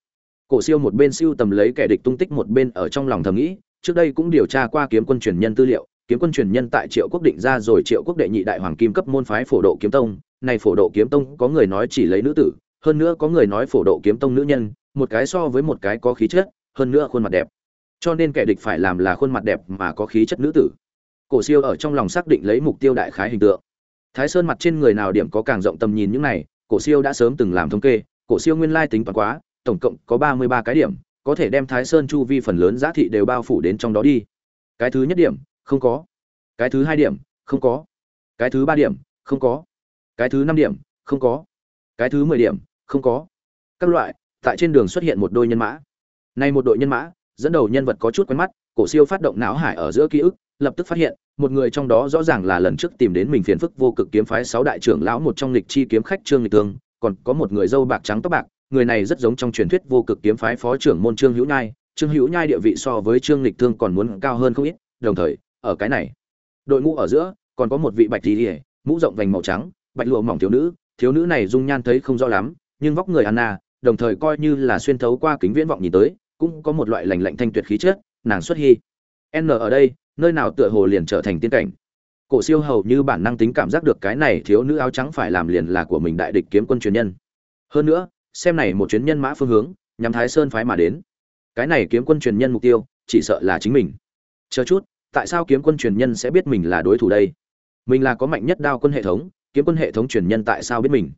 Cổ siêu một bên siêu tầm lấy kẻ địch tung tích một bên ở trong lòng thầm nghĩ, trước đây cũng điều tra qua kiếm quân truyền nhân tư liệu, kiếm quân truyền nhân tại triệu quốc định ra rồi triệu quốc đệ nhị đại hoàng kim cấp môn phái phổ độ kiếm tông, này phổ độ kiếm tông có người nói chỉ lấy nữ tử, hơn nữa có người nói phổ độ kiếm tông nữ nhân, một cái so với một cái có khí chất, hơn nữa khuôn mặt đẹp. Cho nên kẻ địch phải làm là khuôn mặt đẹp mà có khí chất nữ tử cổ siêu ở trong lòng xác định lấy mục tiêu đại khái hình tượng. Thái sơn mặt trên người nào điểm có càng rộng tầm nhìn những này, cổ siêu đã sớm từng làm thống kê, cổ siêu nguyên lai tính toán quá, tổng cộng có ba mươi ba cái điểm, có thể đem thái sơn chu vi phần lớn giá thị đều bao phủ đến trong đó đi. Cái thứ nhất điểm, không có. Cái thứ hai điểm, không có. Cái thứ ba điểm, không có. Cái thứ năm điểm, không có. Cái thứ mười điểm, không có. Các loại, tại trên đường xuất hiện một đôi nhân mã. Nay một đội nhân mã, dẫn đầu nhân vật có chút quen mắt, cổ siêu phát động não hải ở giữa ký ức lập tức phát hiện, một người trong đó rõ ràng là lần trước tìm đến mình phiền phức vô cực kiếm phái sáu đại trưởng lão một trong lịch chi kiếm khách trương lịch tương, còn có một người dâu bạc trắng tóc bạc, người này rất giống trong truyền thuyết vô cực kiếm phái phó trưởng môn trương hữu nhai, trương hữu nhai địa vị so với trương lịch thương còn muốn cao hơn không ít, đồng thời, ở cái này, đội ngũ ở giữa, còn có một vị bạch tỷ mũ rộng vành màu trắng, bạch lụa mỏng thiếu nữ thiếu nữ này dung nhan thấy không rõ lắm, nhưng vóc người anna, đồng thời coi như là xuyên thấu qua kính viễn vọng nhìn tới, cũng có một loại lành lạnh thanh tuyệt khí chất, nàng xuất hy. N ở đây nơi nào tựa hồ liền trở thành tiên cảnh. Cổ siêu hầu như bản năng tính cảm giác được cái này thiếu nữ áo trắng phải làm liền là của mình đại địch kiếm quân truyền nhân. Hơn nữa, xem này một chuyến nhân mã phương hướng nhằm thái sơn phái mà đến. Cái này kiếm quân truyền nhân mục tiêu, chỉ sợ là chính mình. Chờ chút, tại sao kiếm quân truyền nhân sẽ biết mình là đối thủ đây? Mình là có mạnh nhất đao quân hệ thống, kiếm quân hệ thống truyền nhân tại sao biết mình?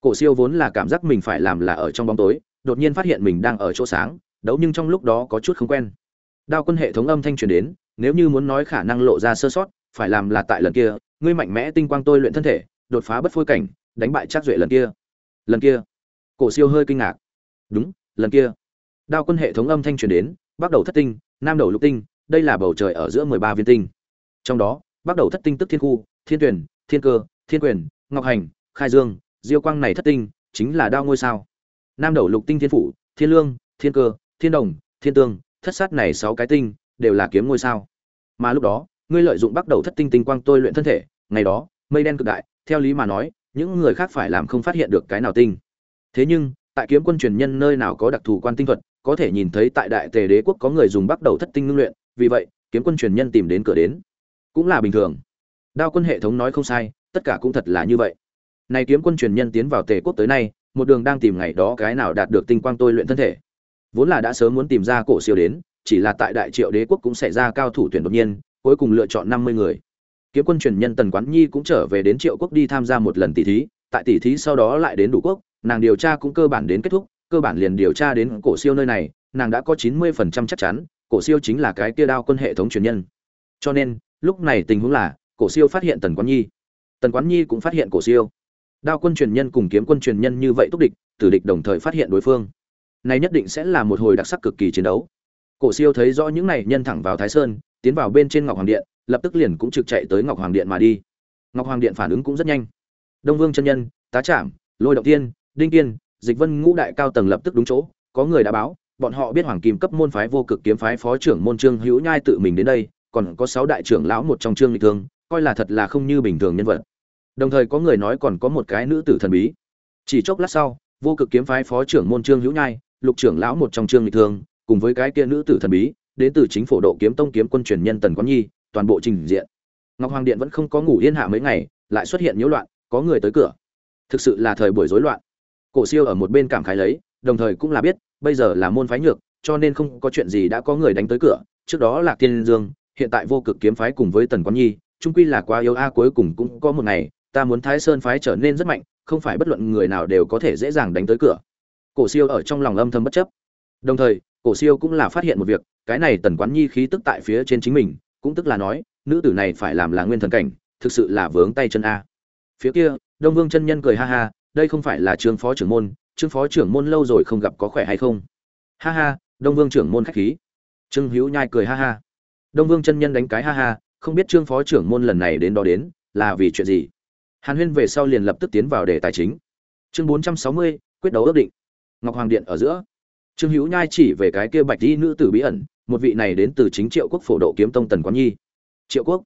Cổ siêu vốn là cảm giác mình phải làm là ở trong bóng tối, đột nhiên phát hiện mình đang ở chỗ sáng, đấu nhưng trong lúc đó có chút không quen. Đao quân hệ thống âm thanh truyền đến nếu như muốn nói khả năng lộ ra sơ sót, phải làm là tại lần kia, ngươi mạnh mẽ tinh quang tôi luyện thân thể, đột phá bất phôi cảnh, đánh bại chắc duệ lần kia. Lần kia? Cổ siêu hơi kinh ngạc. Đúng, lần kia. Đao quân hệ thống âm thanh truyền đến bắt đầu thất tinh, nam đầu lục tinh, đây là bầu trời ở giữa mười ba viên tinh. Trong đó bắt đầu thất tinh tức thiên khu, thiên tuyển, thiên cơ, thiên quyền, ngọc hành, khai dương, diêu quang này thất tinh, chính là đao ngôi sao. Nam đầu lục tinh thiên phủ, thiên lương, thiên cơ, thiên đồng, thiên tương, thất sát này sáu cái tinh đều là kiếm ngôi sao. Mà lúc đó, ngươi lợi dụng bắt đầu thất tinh tinh quang tôi luyện thân thể, ngày đó, mây đen cực đại, theo lý mà nói, những người khác phải làm không phát hiện được cái nào tinh. Thế nhưng, tại kiếm quân truyền nhân nơi nào có đặc thù quan tinh thuật, có thể nhìn thấy tại đại tề đế quốc có người dùng bắt đầu thất tinh ngưng luyện, vì vậy, kiếm quân truyền nhân tìm đến cửa đến. Cũng là bình thường. Đao quân hệ thống nói không sai, tất cả cũng thật là như vậy. Này kiếm quân truyền nhân tiến vào tề quốc tới nay, một đường đang tìm ngày đó cái nào đạt được tinh quang tôi luyện thân thể. Vốn là đã sớm muốn tìm ra cổ siêu đến chỉ là tại đại triệu đế quốc cũng xảy ra cao thủ tuyển đột nhiên, cuối cùng lựa chọn năm mươi người. Kiếm quân truyền nhân tần quán nhi cũng trở về đến triệu quốc đi tham gia một lần tỷ thí, tại tỷ thí sau đó lại đến đủ quốc, nàng điều tra cũng cơ bản đến kết thúc, cơ bản liền điều tra đến cổ siêu nơi này, nàng đã có chín mươi phần trăm chắc chắn, cổ siêu chính là cái kia đao quân hệ thống truyền nhân. Cho nên, lúc này tình huống là, cổ siêu phát hiện tần quán nhi. Tần quán nhi cũng phát hiện cổ siêu. Đao quân truyền nhân cùng kiếm quân truyền nhân như vậy túc địch, tử địch đồng thời phát hiện đối phương. Này nhất định sẽ là một hồi đặc sắc cực kỳ chiến đấu cổ siêu thấy rõ những này nhân thẳng vào thái sơn, tiến vào bên trên ngọc hoàng điện, lập tức liền cũng trực chạy tới ngọc hoàng điện mà đi. Ngọc hoàng điện phản ứng cũng rất nhanh. Đông vương chân nhân, tá trạm lôi động tiên, đinh kiên, dịch vân ngũ đại cao tầng lập tức đúng chỗ, có người đã báo, bọn họ biết hoàng kim cấp môn phái vô cực kiếm phái phó trưởng môn trương hữu nhai tự mình đến đây, còn có sáu đại trưởng lão một trong trương lịch thương, coi là thật là không như bình thường nhân vật. Đồng thời có người nói còn có một cái nữ tử thần bí. Chỉ chốc lát sau, vô cực kiếm phái phó trưởng môn trương hữu nhai, lục trưởng lão một trong trương lịch thương cùng với cái kia nữ tử thần bí, đến từ chính phủ độ kiếm tông kiếm quân truyền nhân tần quán nhi, toàn bộ trình diện. Ngọc hoàng điện vẫn không có ngủ yên hạ mấy ngày, lại xuất hiện nhiễu loạn, có người tới cửa. Thực sự là thời buổi rối loạn. Cổ siêu ở một bên cảm khái lấy, đồng thời cũng là biết, bây giờ là môn phái nhược, cho nên không có chuyện gì đã có người đánh tới cửa. Trước đó là tiên dương, hiện tại vô cực kiếm phái cùng với tần quán nhi trung quy là quá yếu a, cuối cùng cũng có một ngày, ta muốn thái sơn phái trở nên rất mạnh, không phải bất luận người nào đều có thể dễ dàng đánh tới cửa. Cổ siêu ở trong lòng âm thầm bất chấp. Đồng thời cổ siêu cũng là phát hiện một việc, cái này tần quán nhi khí tức tại phía trên chính mình, cũng tức là nói, nữ tử này phải làm là nguyên thần cảnh, thực sự là vướng tay chân a. Phía kia, đông vương chân nhân cười ha ha, đây không phải là trương phó trưởng môn, trương phó trưởng môn lâu rồi không gặp có khỏe hay không? Ha ha, đông vương trưởng môn khách khí. Trương hữu nhai cười ha ha. Đông vương chân nhân đánh cái ha ha, không biết trương phó trưởng môn lần này đến đó đến, là vì chuyện gì? Hàn huyên về sau liền lập tức tiến vào đề tài chính. Chương bốn trăm sáu mươi, quyết đấu ước định. Ngọc hoàng điện ở giữa trương hữu nhai chỉ về cái kia bạch y nữ tử bí ẩn, một vị này đến từ chính triệu quốc phổ độ kiếm tông tần quán nhi. Triệu quốc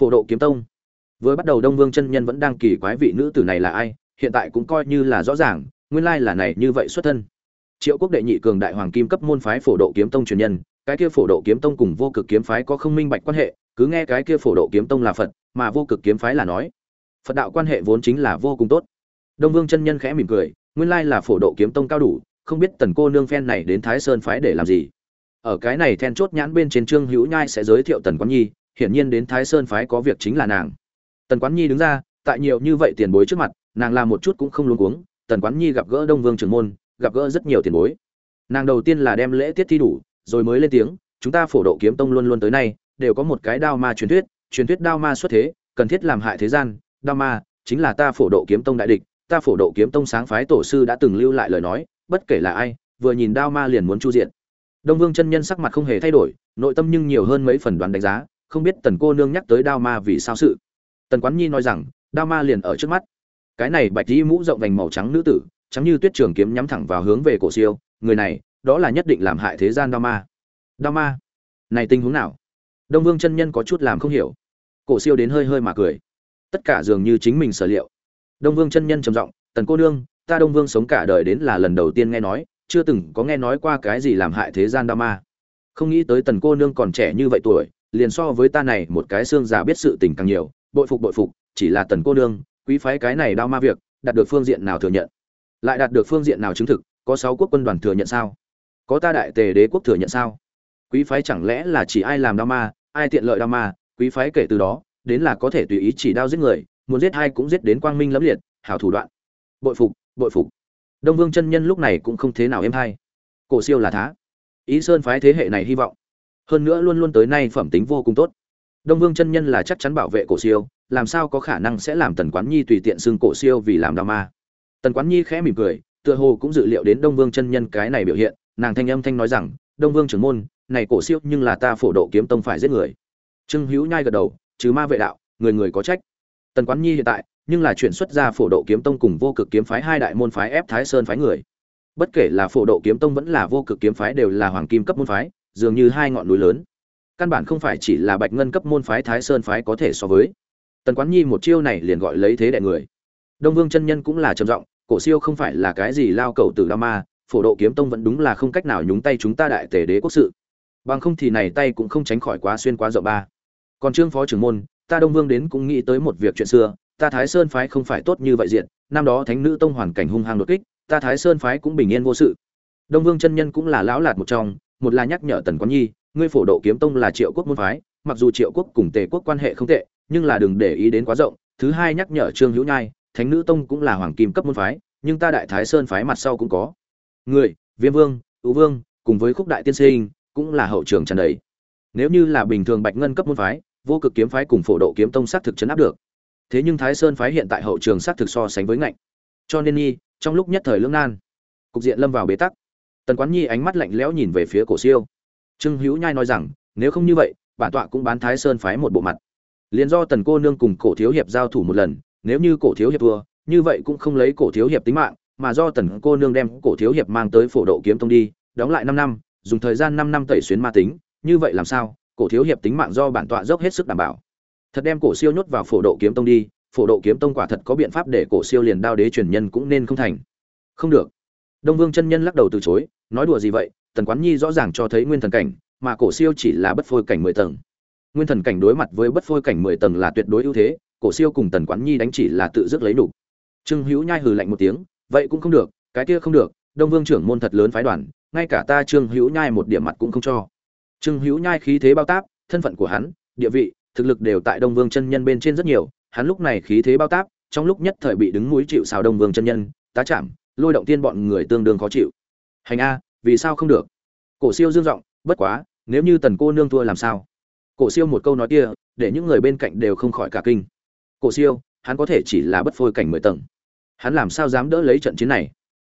phổ độ kiếm tông. Vừa bắt đầu đông vương chân nhân vẫn đang kỳ quái vị nữ tử này là ai, hiện tại cũng coi như là rõ ràng, nguyên lai là này như vậy xuất thân. Triệu quốc đệ nhị cường đại hoàng kim cấp môn phái phổ độ kiếm tông truyền nhân, cái kia phổ độ kiếm tông cùng vô cực kiếm phái có không minh bạch quan hệ, cứ nghe cái kia phổ độ kiếm tông là phật, mà vô cực kiếm phái là nói. Phật đạo quan hệ vốn chính là vô cùng tốt. Đông vương chân nhân khẽ mỉm cười, nguyên lai là phổ độ kiếm tông cao đủ không biết tần cô nương phen này đến thái sơn phái để làm gì. Ở cái này then chốt nhãn bên trên trương hữu nhai sẽ giới thiệu tần quán nhi, hiển nhiên đến thái sơn phái có việc chính là nàng. Tần quán nhi đứng ra, tại nhiều như vậy tiền bối trước mặt, nàng làm một chút cũng không luống cuống, tần quán nhi gặp gỡ đông vương trưởng môn, gặp gỡ rất nhiều tiền bối. Nàng đầu tiên là đem lễ tiết thi đủ, rồi mới lên tiếng, chúng ta phổ độ kiếm tông luôn luôn tới nay, đều có một cái đao ma truyền thuyết truyền thuyết đao ma xuất thế, cần thiết làm hại thế gian, đao ma chính là ta phổ độ kiếm tông đại địch, ta phổ độ kiếm tông sáng phái tổ sư đã từng lưu lại lời nói bất kể là ai, vừa nhìn đao ma liền muốn chu diện. Đông vương chân nhân sắc mặt không hề thay đổi, nội tâm nhưng nhiều hơn mấy phần đoán đánh giá, không biết tần cô nương nhắc tới đao ma vì sao sự. Tần quán nhi nói rằng, đao ma liền ở trước mắt. Cái này bạch dĩ mũ rộng vành màu trắng nữ tử, trắng như tuyết trường kiếm nhắm thẳng vào hướng về cổ siêu, người này, đó là nhất định làm hại thế gian đao ma. Đao ma, này tình huống nào? Đông vương chân nhân có chút làm không hiểu. Cổ siêu đến hơi hơi mà cười. Tất cả dường như chính mình sở liệu. Đông vương chân nhân trầm giọng, tần cô nương ta đông vương sống cả đời đến là lần đầu tiên nghe nói, chưa từng có nghe nói qua cái gì làm hại thế gian đa ma. Không nghĩ tới tần cô nương còn trẻ như vậy tuổi, liền so với ta này một cái xương già biết sự tình càng nhiều, bội phục bội phục, chỉ là tần cô nương, quý phái cái này đao ma việc, đạt được phương diện nào thừa nhận? Lại đạt được phương diện nào chứng thực, có sáu quốc quân đoàn thừa nhận sao? Có ta đại tề đế quốc thừa nhận sao? Quý phái chẳng lẽ là chỉ ai làm đao ma, ai tiện lợi đao ma, quý phái kể từ đó, đến là có thể tùy ý chỉ đao giết người, muốn giết ai cũng giết đến quang minh lẫm liệt, hảo thủ đoạn. Bội phục bội phục. Đông vương chân nhân lúc này cũng không thế nào êm hay. Cổ siêu là thá. Ý sơn phái thế hệ này hy vọng. Hơn nữa luôn luôn tới nay phẩm tính vô cùng tốt. Đông vương chân nhân là chắc chắn bảo vệ cổ siêu, làm sao có khả năng sẽ làm tần quán nhi tùy tiện xưng cổ siêu vì làm đào ma? Tần quán nhi khẽ mỉm cười, tựa hồ cũng dự liệu đến đông vương chân nhân cái này biểu hiện, nàng thanh âm thanh nói rằng, đông vương trưởng môn, này cổ siêu nhưng là ta phổ độ kiếm tông phải giết người. Trương hữu nhai gật đầu, trừ ma vệ đạo, người người có trách. Tần quán nhi hiện tại nhưng là chuyển xuất ra phổ độ kiếm tông cùng vô cực kiếm phái hai đại môn phái ép thái sơn phái người. Bất kể là phổ độ kiếm tông vẫn là vô cực kiếm phái đều là hoàng kim cấp môn phái, dường như hai ngọn núi lớn. Căn bản không phải chỉ là bạch ngân cấp môn phái thái sơn phái có thể so với. Tần quán nhi một chiêu này liền gọi lấy thế đại người. Đông vương chân nhân cũng là trầm giọng, cổ siêu không phải là cái gì lao cầu từ đao ma, phổ độ kiếm tông vẫn đúng là không cách nào nhúng tay chúng ta đại tề đế quốc sự. Bằng không thì này tay cũng không tránh khỏi quá xuyên quá rộng ba. Còn trương phó trưởng môn, ta đông vương đến cũng nghĩ tới một việc chuyện xưa ta thái sơn phái không phải tốt như vậy diện năm đó thánh nữ tông hoàn cảnh hung hăng đột kích, ta thái sơn phái cũng bình yên vô sự. Đông vương chân nhân cũng là lão lạt một trong, một là nhắc nhở tần quán nhi, ngươi phổ độ kiếm tông là triệu quốc môn phái, mặc dù triệu quốc cùng tề quốc quan hệ không tệ, nhưng là đừng để ý đến quá rộng. Thứ hai nhắc nhở trương hữu nhai, thánh nữ tông cũng là hoàng kim cấp môn phái, nhưng ta đại thái sơn phái mặt sau cũng có. Người viêm vương ưu vương, cùng với khúc đại tiên sinh, cũng là hậu trường tràn đấy nếu như là bình thường bạch ngân cấp môn phái, vô cực kiếm phái cùng phổ độ kiếm tông xác thực chấn áp được thế nhưng thái sơn phái hiện tại hậu trường xác thực so sánh với ngạnh. Cho nên nhi, trong lúc nhất thời lưỡng nan, cục diện lâm vào bế tắc. Tần quán nhi ánh mắt lạnh lẽo nhìn về phía cổ siêu. Trương hữu nhai nói rằng, nếu không như vậy, bản tọa cũng bán thái sơn phái một bộ mặt. Liền do tần cô nương cùng cổ thiếu hiệp giao thủ một lần, nếu như cổ thiếu hiệp thua, như vậy cũng không lấy cổ thiếu hiệp tính mạng, mà do tần cô nương đem cổ thiếu hiệp mang tới phổ độ kiếm tông đi, đóng lại năm năm, dùng thời gian năm năm tẩy xuyến ma tính, như vậy làm sao? Cổ thiếu hiệp tính mạng do bản tọa dốc hết sức đảm bảo thật đem cổ siêu nhốt vào phổ độ kiếm tông đi, phổ độ kiếm tông quả thật có biện pháp để cổ siêu liền đao đế truyền nhân cũng nên không thành. Không được. Đông vương chân nhân lắc đầu từ chối, nói đùa gì vậy, tần quán nhi rõ ràng cho thấy nguyên thần cảnh, mà cổ siêu chỉ là bất phôi cảnh mười tầng. Nguyên thần cảnh đối mặt với bất phôi cảnh mười tầng là tuyệt đối ưu thế, cổ siêu cùng tần quán nhi đánh chỉ là tự dứt lấy đủ. trương hữu nhai hừ lạnh một tiếng, vậy cũng không được, cái kia không được, đông vương trưởng môn thật lớn phái đoàn, ngay cả ta trương hữu nhai một điểm mặt cũng không cho. Trương hữu nhai khí thế bao táp, thân phận của hắn, địa vị thực lực đều tại đông vương chân nhân bên trên rất nhiều, hắn lúc này khí thế bao táp, trong lúc nhất thời bị đứng núi chịu sào đông vương chân nhân, tá chạm, lôi động tiên bọn người tương đương khó chịu. Hành a, vì sao không được? Cổ siêu dương giọng, bất quá, nếu như tần cô nương thua làm sao? Cổ siêu một câu nói kia, để những người bên cạnh đều không khỏi cả kinh. Cổ siêu, hắn có thể chỉ là bất phôi cảnh mười tầng. Hắn làm sao dám đỡ lấy trận chiến này?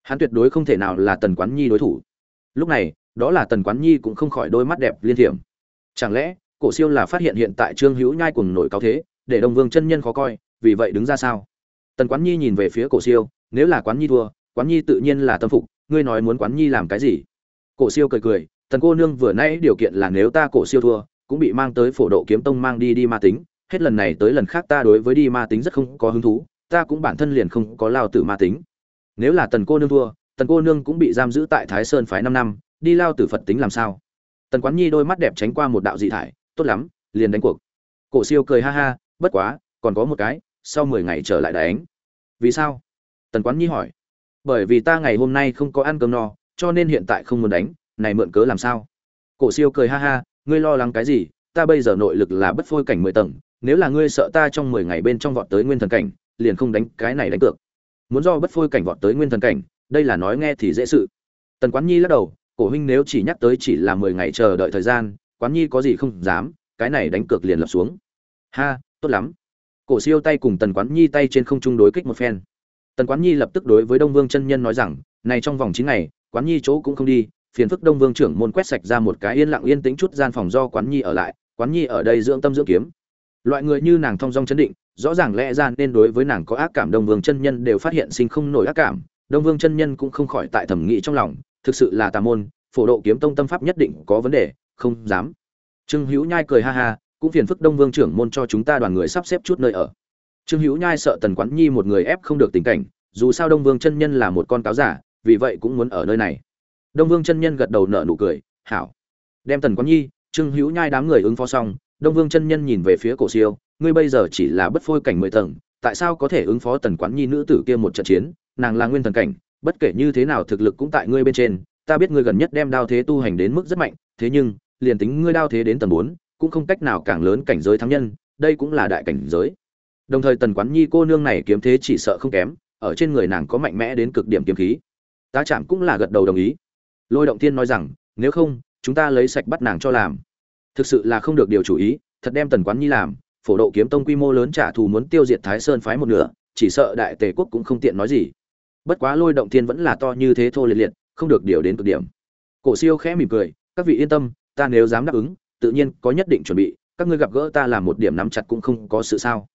Hắn tuyệt đối không thể nào là tần quán nhi đối thủ. Lúc này, đó là tần quán nhi cũng không khỏi đôi mắt đẹp liên thiểm. Chẳng lẽ cổ siêu là phát hiện hiện tại trương hữu nhai cùng nổi cao thế, để đông vương chân nhân khó coi, vì vậy đứng ra sao? Tần quán nhi nhìn về phía cổ siêu, nếu là quán nhi thua, quán nhi tự nhiên là tâm phục, ngươi nói muốn quán nhi làm cái gì? Cổ siêu cười cười, tần cô nương vừa nãy điều kiện là nếu ta cổ siêu thua, cũng bị mang tới phổ độ kiếm tông mang đi đi ma tính, hết lần này tới lần khác ta đối với đi ma tính rất không có hứng thú, ta cũng bản thân liền không có lao tử ma tính. Nếu là tần cô nương thua, tần cô nương cũng bị giam giữ tại thái sơn phái năm năm, đi lao tử phật tính làm sao? Tần quán nhi đôi mắt đẹp tránh qua một đạo dị thải tốt lắm, liền đánh cuộc. Cổ siêu cười ha ha, bất quá, còn có một cái, sau mười ngày trở lại đánh. Vì sao? Tần quán nhi hỏi. Bởi vì ta ngày hôm nay không có ăn cơm no, cho nên hiện tại không muốn đánh, này mượn cớ làm sao? Cổ siêu cười ha ha, ngươi lo lắng cái gì? Ta bây giờ nội lực là bất phôi cảnh mười tầng, nếu là ngươi sợ ta trong mười ngày bên trong vọt tới nguyên thần cảnh, liền không đánh, cái này đánh cược. Muốn do bất phôi cảnh vọt tới nguyên thần cảnh, đây là nói nghe thì dễ sự. Tần quán nhi lắc đầu, cổ huynh nếu chỉ nhắc tới chỉ là mười ngày chờ đợi thời gian quán nhi có gì không dám, cái này đánh cược liền lập xuống. Ha, tốt lắm. Cổ siêu tay cùng tần quán nhi tay trên không trung đối kích một phen. Tần quán nhi lập tức đối với đông vương chân nhân nói rằng, này trong vòng chín ngày, quán nhi chỗ cũng không đi, phiền phức đông vương trưởng môn quét sạch ra một cái yên lặng yên tĩnh chút gian phòng do quán nhi ở lại, quán nhi ở đây dưỡng tâm dưỡng kiếm. Loại người như nàng thong dong chấn định, rõ ràng lẽ ra nên đối với nàng có ác cảm đông vương chân nhân đều phát hiện sinh không nổi ác cảm, đông vương chân nhân cũng không khỏi tại thẩm nghĩ trong lòng, thực sự là tà môn, phổ độ kiếm tông tâm pháp nhất định có vấn đề không dám. Trương hữu nhai cười ha ha, cũng phiền phức đông vương trưởng môn cho chúng ta đoàn người sắp xếp chút nơi ở. Trương hữu nhai sợ tần quán nhi một người ép không được tình cảnh, dù sao đông vương chân nhân là một con cáo giả, vì vậy cũng muốn ở nơi này. Đông vương chân nhân gật đầu nở nụ cười, hảo. Đem tần quán nhi, trương hữu nhai đám người ứng phó xong, đông vương chân nhân nhìn về phía cổ siêu, ngươi bây giờ chỉ là bất phôi cảnh mười tầng, tại sao có thể ứng phó tần quán nhi nữ tử kia một trận chiến? Nàng là nguyên thần cảnh, bất kể như thế nào thực lực cũng tại ngươi bên trên, ta biết ngươi gần nhất đem đao thế tu hành đến mức rất mạnh, thế nhưng liền tính ngươi đao thế đến tầng 4, cũng không cách nào càng lớn cảnh giới thắng nhân đây cũng là đại cảnh giới. Đồng thời tần quán nhi cô nương này kiếm thế chỉ sợ không kém ở trên người nàng có mạnh mẽ đến cực điểm kiếm khí. Tá chạm cũng là gật đầu đồng ý. Lôi động thiên nói rằng nếu không chúng ta lấy sạch bắt nàng cho làm. Thực sự là không được điều chủ ý thật đem tần quán nhi làm phổ độ kiếm tông quy mô lớn trả thù muốn tiêu diệt thái sơn phái một nửa chỉ sợ đại tề quốc cũng không tiện nói gì. Bất quá lôi động thiên vẫn là to như thế thô liệt liệt không được điều đến cực điểm. Cổ siêu khẽ mỉm cười các vị yên tâm ta nếu dám đáp ứng, tự nhiên có nhất định chuẩn bị, các ngươi gặp gỡ ta làm một điểm nắm chặt cũng không có sự sao.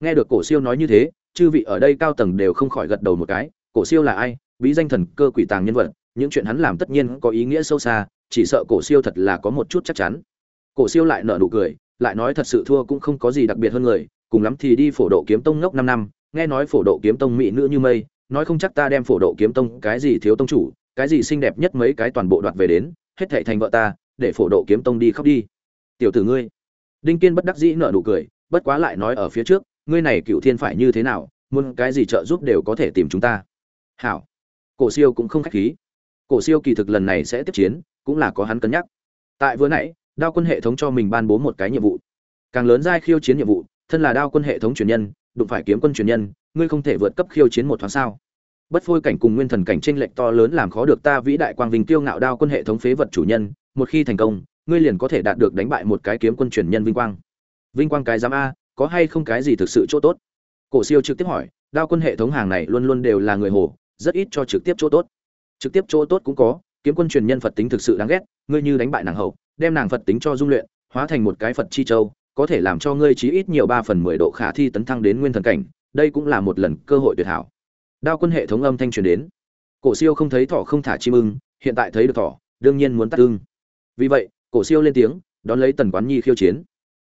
Nghe được cổ siêu nói như thế, chư vị ở đây cao tầng đều không khỏi gật đầu một cái, cổ siêu là ai, bí danh thần cơ quỷ tàng nhân vật, những chuyện hắn làm tất nhiên có ý nghĩa sâu xa, chỉ sợ cổ siêu thật là có một chút chắc chắn. Cổ siêu lại nở nụ cười, lại nói thật sự thua cũng không có gì đặc biệt hơn người, cùng lắm thì đi phổ độ kiếm tông ngốc năm năm, nghe nói phổ độ kiếm tông mỹ nữ như mây, nói không chắc ta đem phổ độ kiếm tông cái gì thiếu tông chủ, cái gì xinh đẹp nhất mấy cái toàn bộ đoạt về đến, hết thệ thành vợ ta để phổ độ kiếm tông đi khóc đi. Tiểu tử ngươi. Đinh kiên bất đắc dĩ nở nụ cười, bất quá lại nói ở phía trước, ngươi này cựu thiên phải như thế nào, muốn cái gì trợ giúp đều có thể tìm chúng ta. Hảo. Cổ siêu cũng không khách khí. Cổ siêu kỳ thực lần này sẽ tiếp chiến, cũng là có hắn cân nhắc. Tại vừa nãy, đao quân hệ thống cho mình ban bố một cái nhiệm vụ. Càng lớn giai khiêu chiến nhiệm vụ, thân là đao quân hệ thống truyền nhân, đụng phải kiếm quân truyền nhân, ngươi không thể vượt cấp khiêu chiến một thoáng sao? Bất phôi cảnh cùng nguyên thần cảnh tranh lệch to lớn làm khó được ta vĩ đại quang vinh tiêu ngạo đao quân hệ thống phế vật chủ nhân một khi thành công, ngươi liền có thể đạt được đánh bại một cái kiếm quân truyền nhân vinh quang. Vinh quang cái giám a, có hay không cái gì thực sự chỗ tốt? Cổ siêu trực tiếp hỏi, đao quân hệ thống hàng này luôn luôn đều là người hồ, rất ít cho trực tiếp chỗ tốt. Trực tiếp chỗ tốt cũng có, kiếm quân truyền nhân phật tính thực sự đáng ghét, ngươi như đánh bại nàng hậu, đem nàng phật tính cho dung luyện, hóa thành một cái phật chi châu, có thể làm cho ngươi chí ít nhiều ba phần mười độ khả thi tấn thăng đến nguyên thần cảnh, đây cũng là một lần cơ hội tuyệt hảo. Đao quân hệ thống âm thanh truyền đến. Cổ siêu không thấy thỏ không thả chim ưng, hiện tại thấy được thỏ, đương nhiên muốn tắt ưng vì vậy cổ siêu lên tiếng đón lấy tần quán nhi khiêu chiến.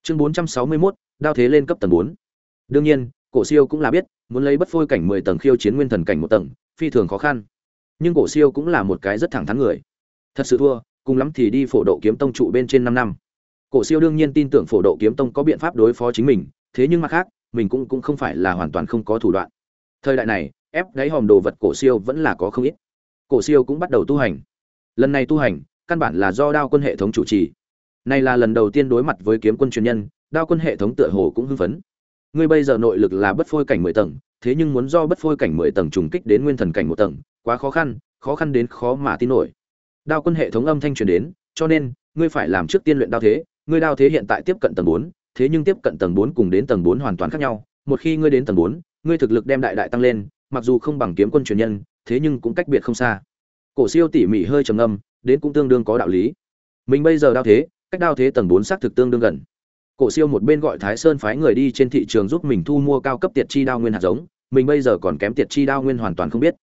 Chương bốn trăm sáu mươi 461, đao thế lên cấp tầng bốn. Đương nhiên cổ siêu cũng là biết muốn lấy bất phôi cảnh mười tầng khiêu chiến nguyên thần cảnh một tầng phi thường khó khăn. Nhưng cổ siêu cũng là một cái rất thẳng thắn người. Thật sự thua cùng lắm thì đi phổ độ kiếm tông trụ bên trên năm năm. Cổ siêu đương nhiên tin tưởng phổ độ kiếm tông có biện pháp đối phó chính mình thế nhưng mặt khác mình cũng cũng không phải là hoàn toàn không có thủ đoạn. Thời đại này ép đáy hòm đồ vật cổ siêu vẫn là có không ít. Cổ siêu cũng bắt đầu tu hành. Lần này tu hành căn bản là do đao quân hệ thống chủ trì. Này là lần đầu tiên đối mặt với kiếm quân truyền nhân, đao quân hệ thống tựa hồ cũng hưng phấn. Ngươi bây giờ nội lực là bất phôi cảnh mười tầng, thế nhưng muốn do bất phôi cảnh mười tầng trùng kích đến nguyên thần cảnh một tầng, quá khó khăn khó khăn đến khó mà tin nổi. Đao quân hệ thống âm thanh truyền đến, cho nên, ngươi phải làm trước tiên luyện đao thế, ngươi đao thế hiện tại tiếp cận tầng bốn, thế nhưng tiếp cận tầng bốn cùng đến tầng bốn hoàn toàn khác nhau. Một khi ngươi đến tầng bốn, ngươi thực lực đem đại đại tăng lên, mặc dù không bằng kiếm quân truyền nhân, thế nhưng cũng cách biệt không xa. Cổ siêu tỉ mỉ hơi trầm âm đến cũng tương đương có đạo lý. Mình bây giờ đao thế cách đao thế tầng bốn xác thực tương đương gần. Cổ siêu một bên gọi thái sơn phái người đi trên thị trường giúp mình thu mua cao cấp tiệt chi đao nguyên hạt giống mình bây giờ còn kém tiệt chi đao nguyên hoàn toàn không biết.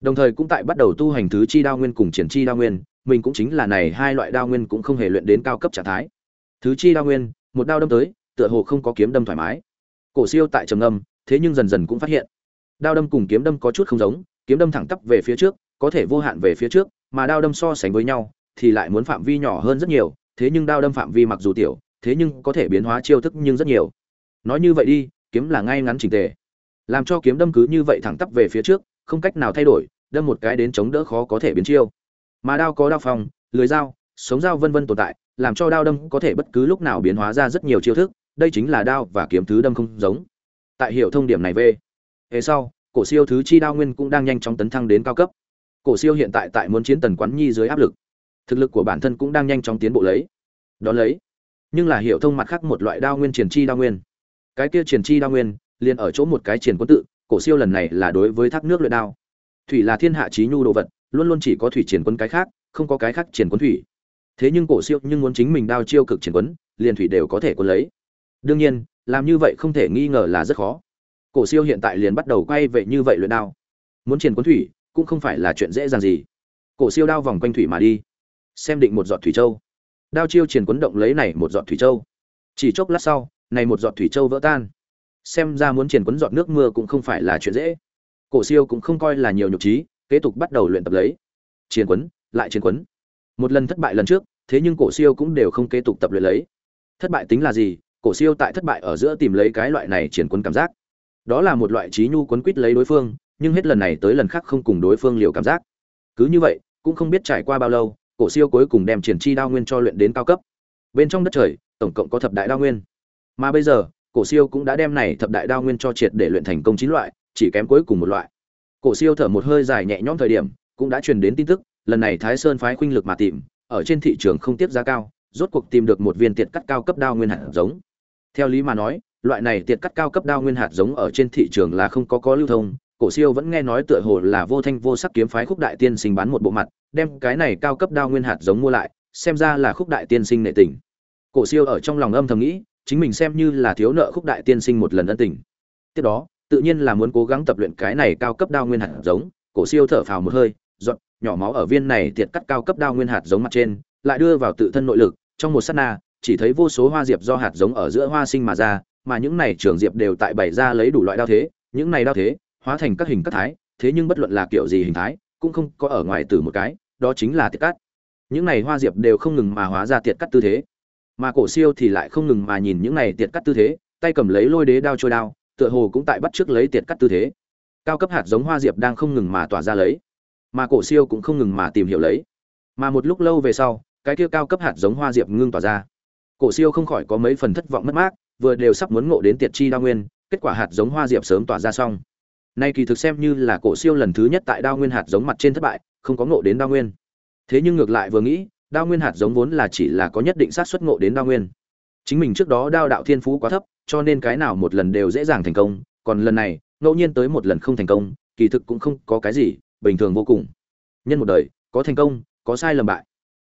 Đồng thời cũng tại bắt đầu tu hành thứ chi đao nguyên cùng triển chi đao nguyên mình cũng chính là này hai loại đao nguyên cũng không hề luyện đến cao cấp trạng thái. Thứ chi đao nguyên một đao đâm tới tựa hồ không có kiếm đâm thoải mái. Cổ siêu tại trầm ngâm, thế nhưng dần dần cũng phát hiện đao đâm cùng kiếm đâm có chút không giống kiếm đâm thẳng tắp về phía trước có thể vô hạn về phía trước mà đao đâm so sánh với nhau thì lại muốn phạm vi nhỏ hơn rất nhiều, thế nhưng đao đâm phạm vi mặc dù tiểu, thế nhưng có thể biến hóa chiêu thức nhưng rất nhiều. Nói như vậy đi, kiếm là ngay ngắn chỉnh tề. Làm cho kiếm đâm cứ như vậy thẳng tắp về phía trước, không cách nào thay đổi, đâm một cái đến chống đỡ khó có thể biến chiêu. Mà đao có đao phòng, lưới dao, sống dao vân vân tồn tại, làm cho đao đâm có thể bất cứ lúc nào biến hóa ra rất nhiều chiêu thức, đây chính là đao và kiếm thứ đâm không giống. Tại hiểu thông điểm này về về sau, cổ siêu thứ chi đao nguyên cũng đang nhanh chóng tấn thăng đến cao cấp cổ siêu hiện tại tại muốn chiến tần quán nhi dưới áp lực. Thực lực của bản thân cũng đang nhanh chóng tiến bộ lấy. Đón lấy. Nhưng là hiểu thông mặt khác một loại đao nguyên triển chi đao nguyên. Cái kia triển chi đao nguyên, liền ở chỗ một cái triển quân tự, cổ siêu lần này là đối với thác nước luyện đao. Thủy là thiên hạ trí nhu đồ vật, luôn luôn chỉ có thủy triển quân cái khác, không có cái khác triển quân thủy. Thế nhưng cổ siêu nhưng muốn chính mình đao chiêu cực triển quân, liền thủy đều có thể quân lấy. Đương nhiên, làm như vậy không thể nghi ngờ là rất khó. Cổ siêu hiện tại liền bắt đầu quay về như vậy luyện đao. Muốn triển quân thủy cũng không phải là chuyện dễ dàng gì. Cổ siêu đao vòng quanh thủy mà đi, xem định một giọt thủy châu. Đao chiêu triển quấn động lấy này một giọt thủy châu. Chỉ chốc lát sau, này một giọt thủy châu vỡ tan. Xem ra muốn triển quấn giọt nước mưa cũng không phải là chuyện dễ. Cổ siêu cũng không coi là nhiều nhục trí, kế tục bắt đầu luyện tập lấy. Triển quấn, lại triển quấn. Một lần thất bại lần trước, thế nhưng cổ siêu cũng đều không kế tục tập luyện lấy. Thất bại tính là gì? Cổ siêu tại thất bại ở giữa tìm lấy cái loại này triển quấn cảm giác. Đó là một loại trí nhu quấn quýt lấy đối phương nhưng hết lần này tới lần khác không cùng đối phương liều cảm giác. Cứ như vậy, cũng không biết trải qua bao lâu, cổ siêu cuối cùng đem triển chi đao nguyên cho luyện đến cao cấp. Bên trong đất trời, tổng cộng có thập đại đao nguyên. Mà bây giờ, cổ siêu cũng đã đem này thập đại đao nguyên cho triệt để luyện thành công chín loại, chỉ kém cuối cùng một loại. Cổ siêu thở một hơi dài nhẹ nhõm thời điểm, cũng đã truyền đến tin tức, lần này thái sơn phái khuynh lực mà tìm, ở trên thị trường không tiếp giá cao, rốt cuộc tìm được một viên tiệt cắt cao cấp đao nguyên hạt giống. Theo lý mà nói, loại này tiệt cắt cao cấp đao nguyên hạt giống ở trên thị trường là không có có lưu thông cổ siêu vẫn nghe nói tựa hồ là vô thanh vô sắc kiếm phái khúc đại tiên sinh bán một bộ mặt, đem cái này cao cấp đao nguyên hạt giống mua lại, xem ra là khúc đại tiên sinh nệ tình. Cổ siêu ở trong lòng âm thầm nghĩ, chính mình xem như là thiếu nợ khúc đại tiên sinh một lần ân tình. Tiếp đó, tự nhiên là muốn cố gắng tập luyện cái này cao cấp đao nguyên hạt giống, cổ siêu thở phào một hơi, giọt nhỏ máu ở viên này tiệt cắt cao cấp đao nguyên hạt giống mặt trên, lại đưa vào tự thân nội lực, trong một sát na, chỉ thấy vô số hoa diệp do hạt giống ở giữa hoa sinh mà ra, mà những này trường diệp đều tại bày ra lấy đủ loại đao thế, những này đao thế hóa thành các hình các thái, thế nhưng bất luận là kiểu gì hình thái, cũng không có ở ngoài từ một cái, đó chính là tiệt cắt. Những này hoa diệp đều không ngừng mà hóa ra tiệt cắt tư thế. Mà cổ siêu thì lại không ngừng mà nhìn những này tiệt cắt tư thế, tay cầm lấy lôi đế đao trôi đao, tựa hồ cũng tại bắt trước lấy tiệt cắt tư thế. Cao cấp hạt giống hoa diệp đang không ngừng mà tỏa ra lấy, mà cổ siêu cũng không ngừng mà tìm hiểu lấy. Mà một lúc lâu về sau, cái kia cao cấp hạt giống hoa diệp ngưng tỏa ra. Cổ siêu không khỏi có mấy phần thất vọng mất mát, vừa đều sắp muốn ngộ đến tiệt chi đa nguyên, kết quả hạt giống hoa diệp sớm tỏa ra xong nay kỳ thực xem như là cổ siêu lần thứ nhất tại đao nguyên hạt giống mặt trên thất bại, không có ngộ đến đao nguyên. Thế nhưng ngược lại vừa nghĩ, đao nguyên hạt giống vốn là chỉ là có nhất định sát xuất ngộ đến đao nguyên. Chính mình trước đó đao đạo thiên phú quá thấp, cho nên cái nào một lần đều dễ dàng thành công, còn lần này, ngẫu nhiên tới một lần không thành công, kỳ thực cũng không có cái gì bình thường vô cùng. Nhân một đời, có thành công, có sai lầm bại.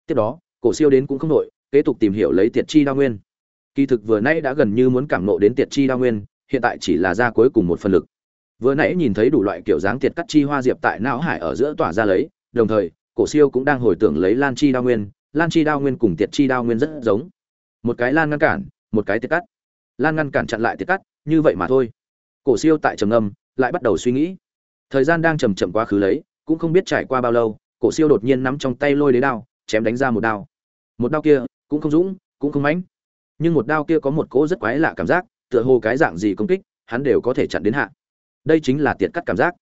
Tiếp đó, cổ siêu đến cũng không nội kế tục tìm hiểu lấy tiệt chi đao nguyên. Kỳ thực vừa nay đã gần như muốn cảm nộ đến tiệt chi đao nguyên, hiện tại chỉ là ra cuối cùng một phần lực vừa nãy nhìn thấy đủ loại kiểu dáng tiệt cắt chi hoa diệp tại não hải ở giữa tỏa ra lấy, đồng thời, cổ siêu cũng đang hồi tưởng lấy lan chi đao nguyên. Lan chi đao nguyên cùng tiệt chi đao nguyên rất giống. Một cái lan ngăn cản, một cái tiệt cắt. Lan ngăn cản chặn lại tiệt cắt, như vậy mà thôi. Cổ siêu tại trầm âm lại bắt đầu suy nghĩ. Thời gian đang chầm chậm quá khứ lấy, cũng không biết trải qua bao lâu, cổ siêu đột nhiên nắm trong tay lôi đế đao, chém đánh ra một đao. Một đao kia, cũng không dũng, cũng không mãnh. Nhưng một đao kia có một cỗ rất quái lạ cảm giác, tựa hồ cái dạng gì công kích, hắn đều có thể chặn đến hạ đây chính là tiệt cắt cảm giác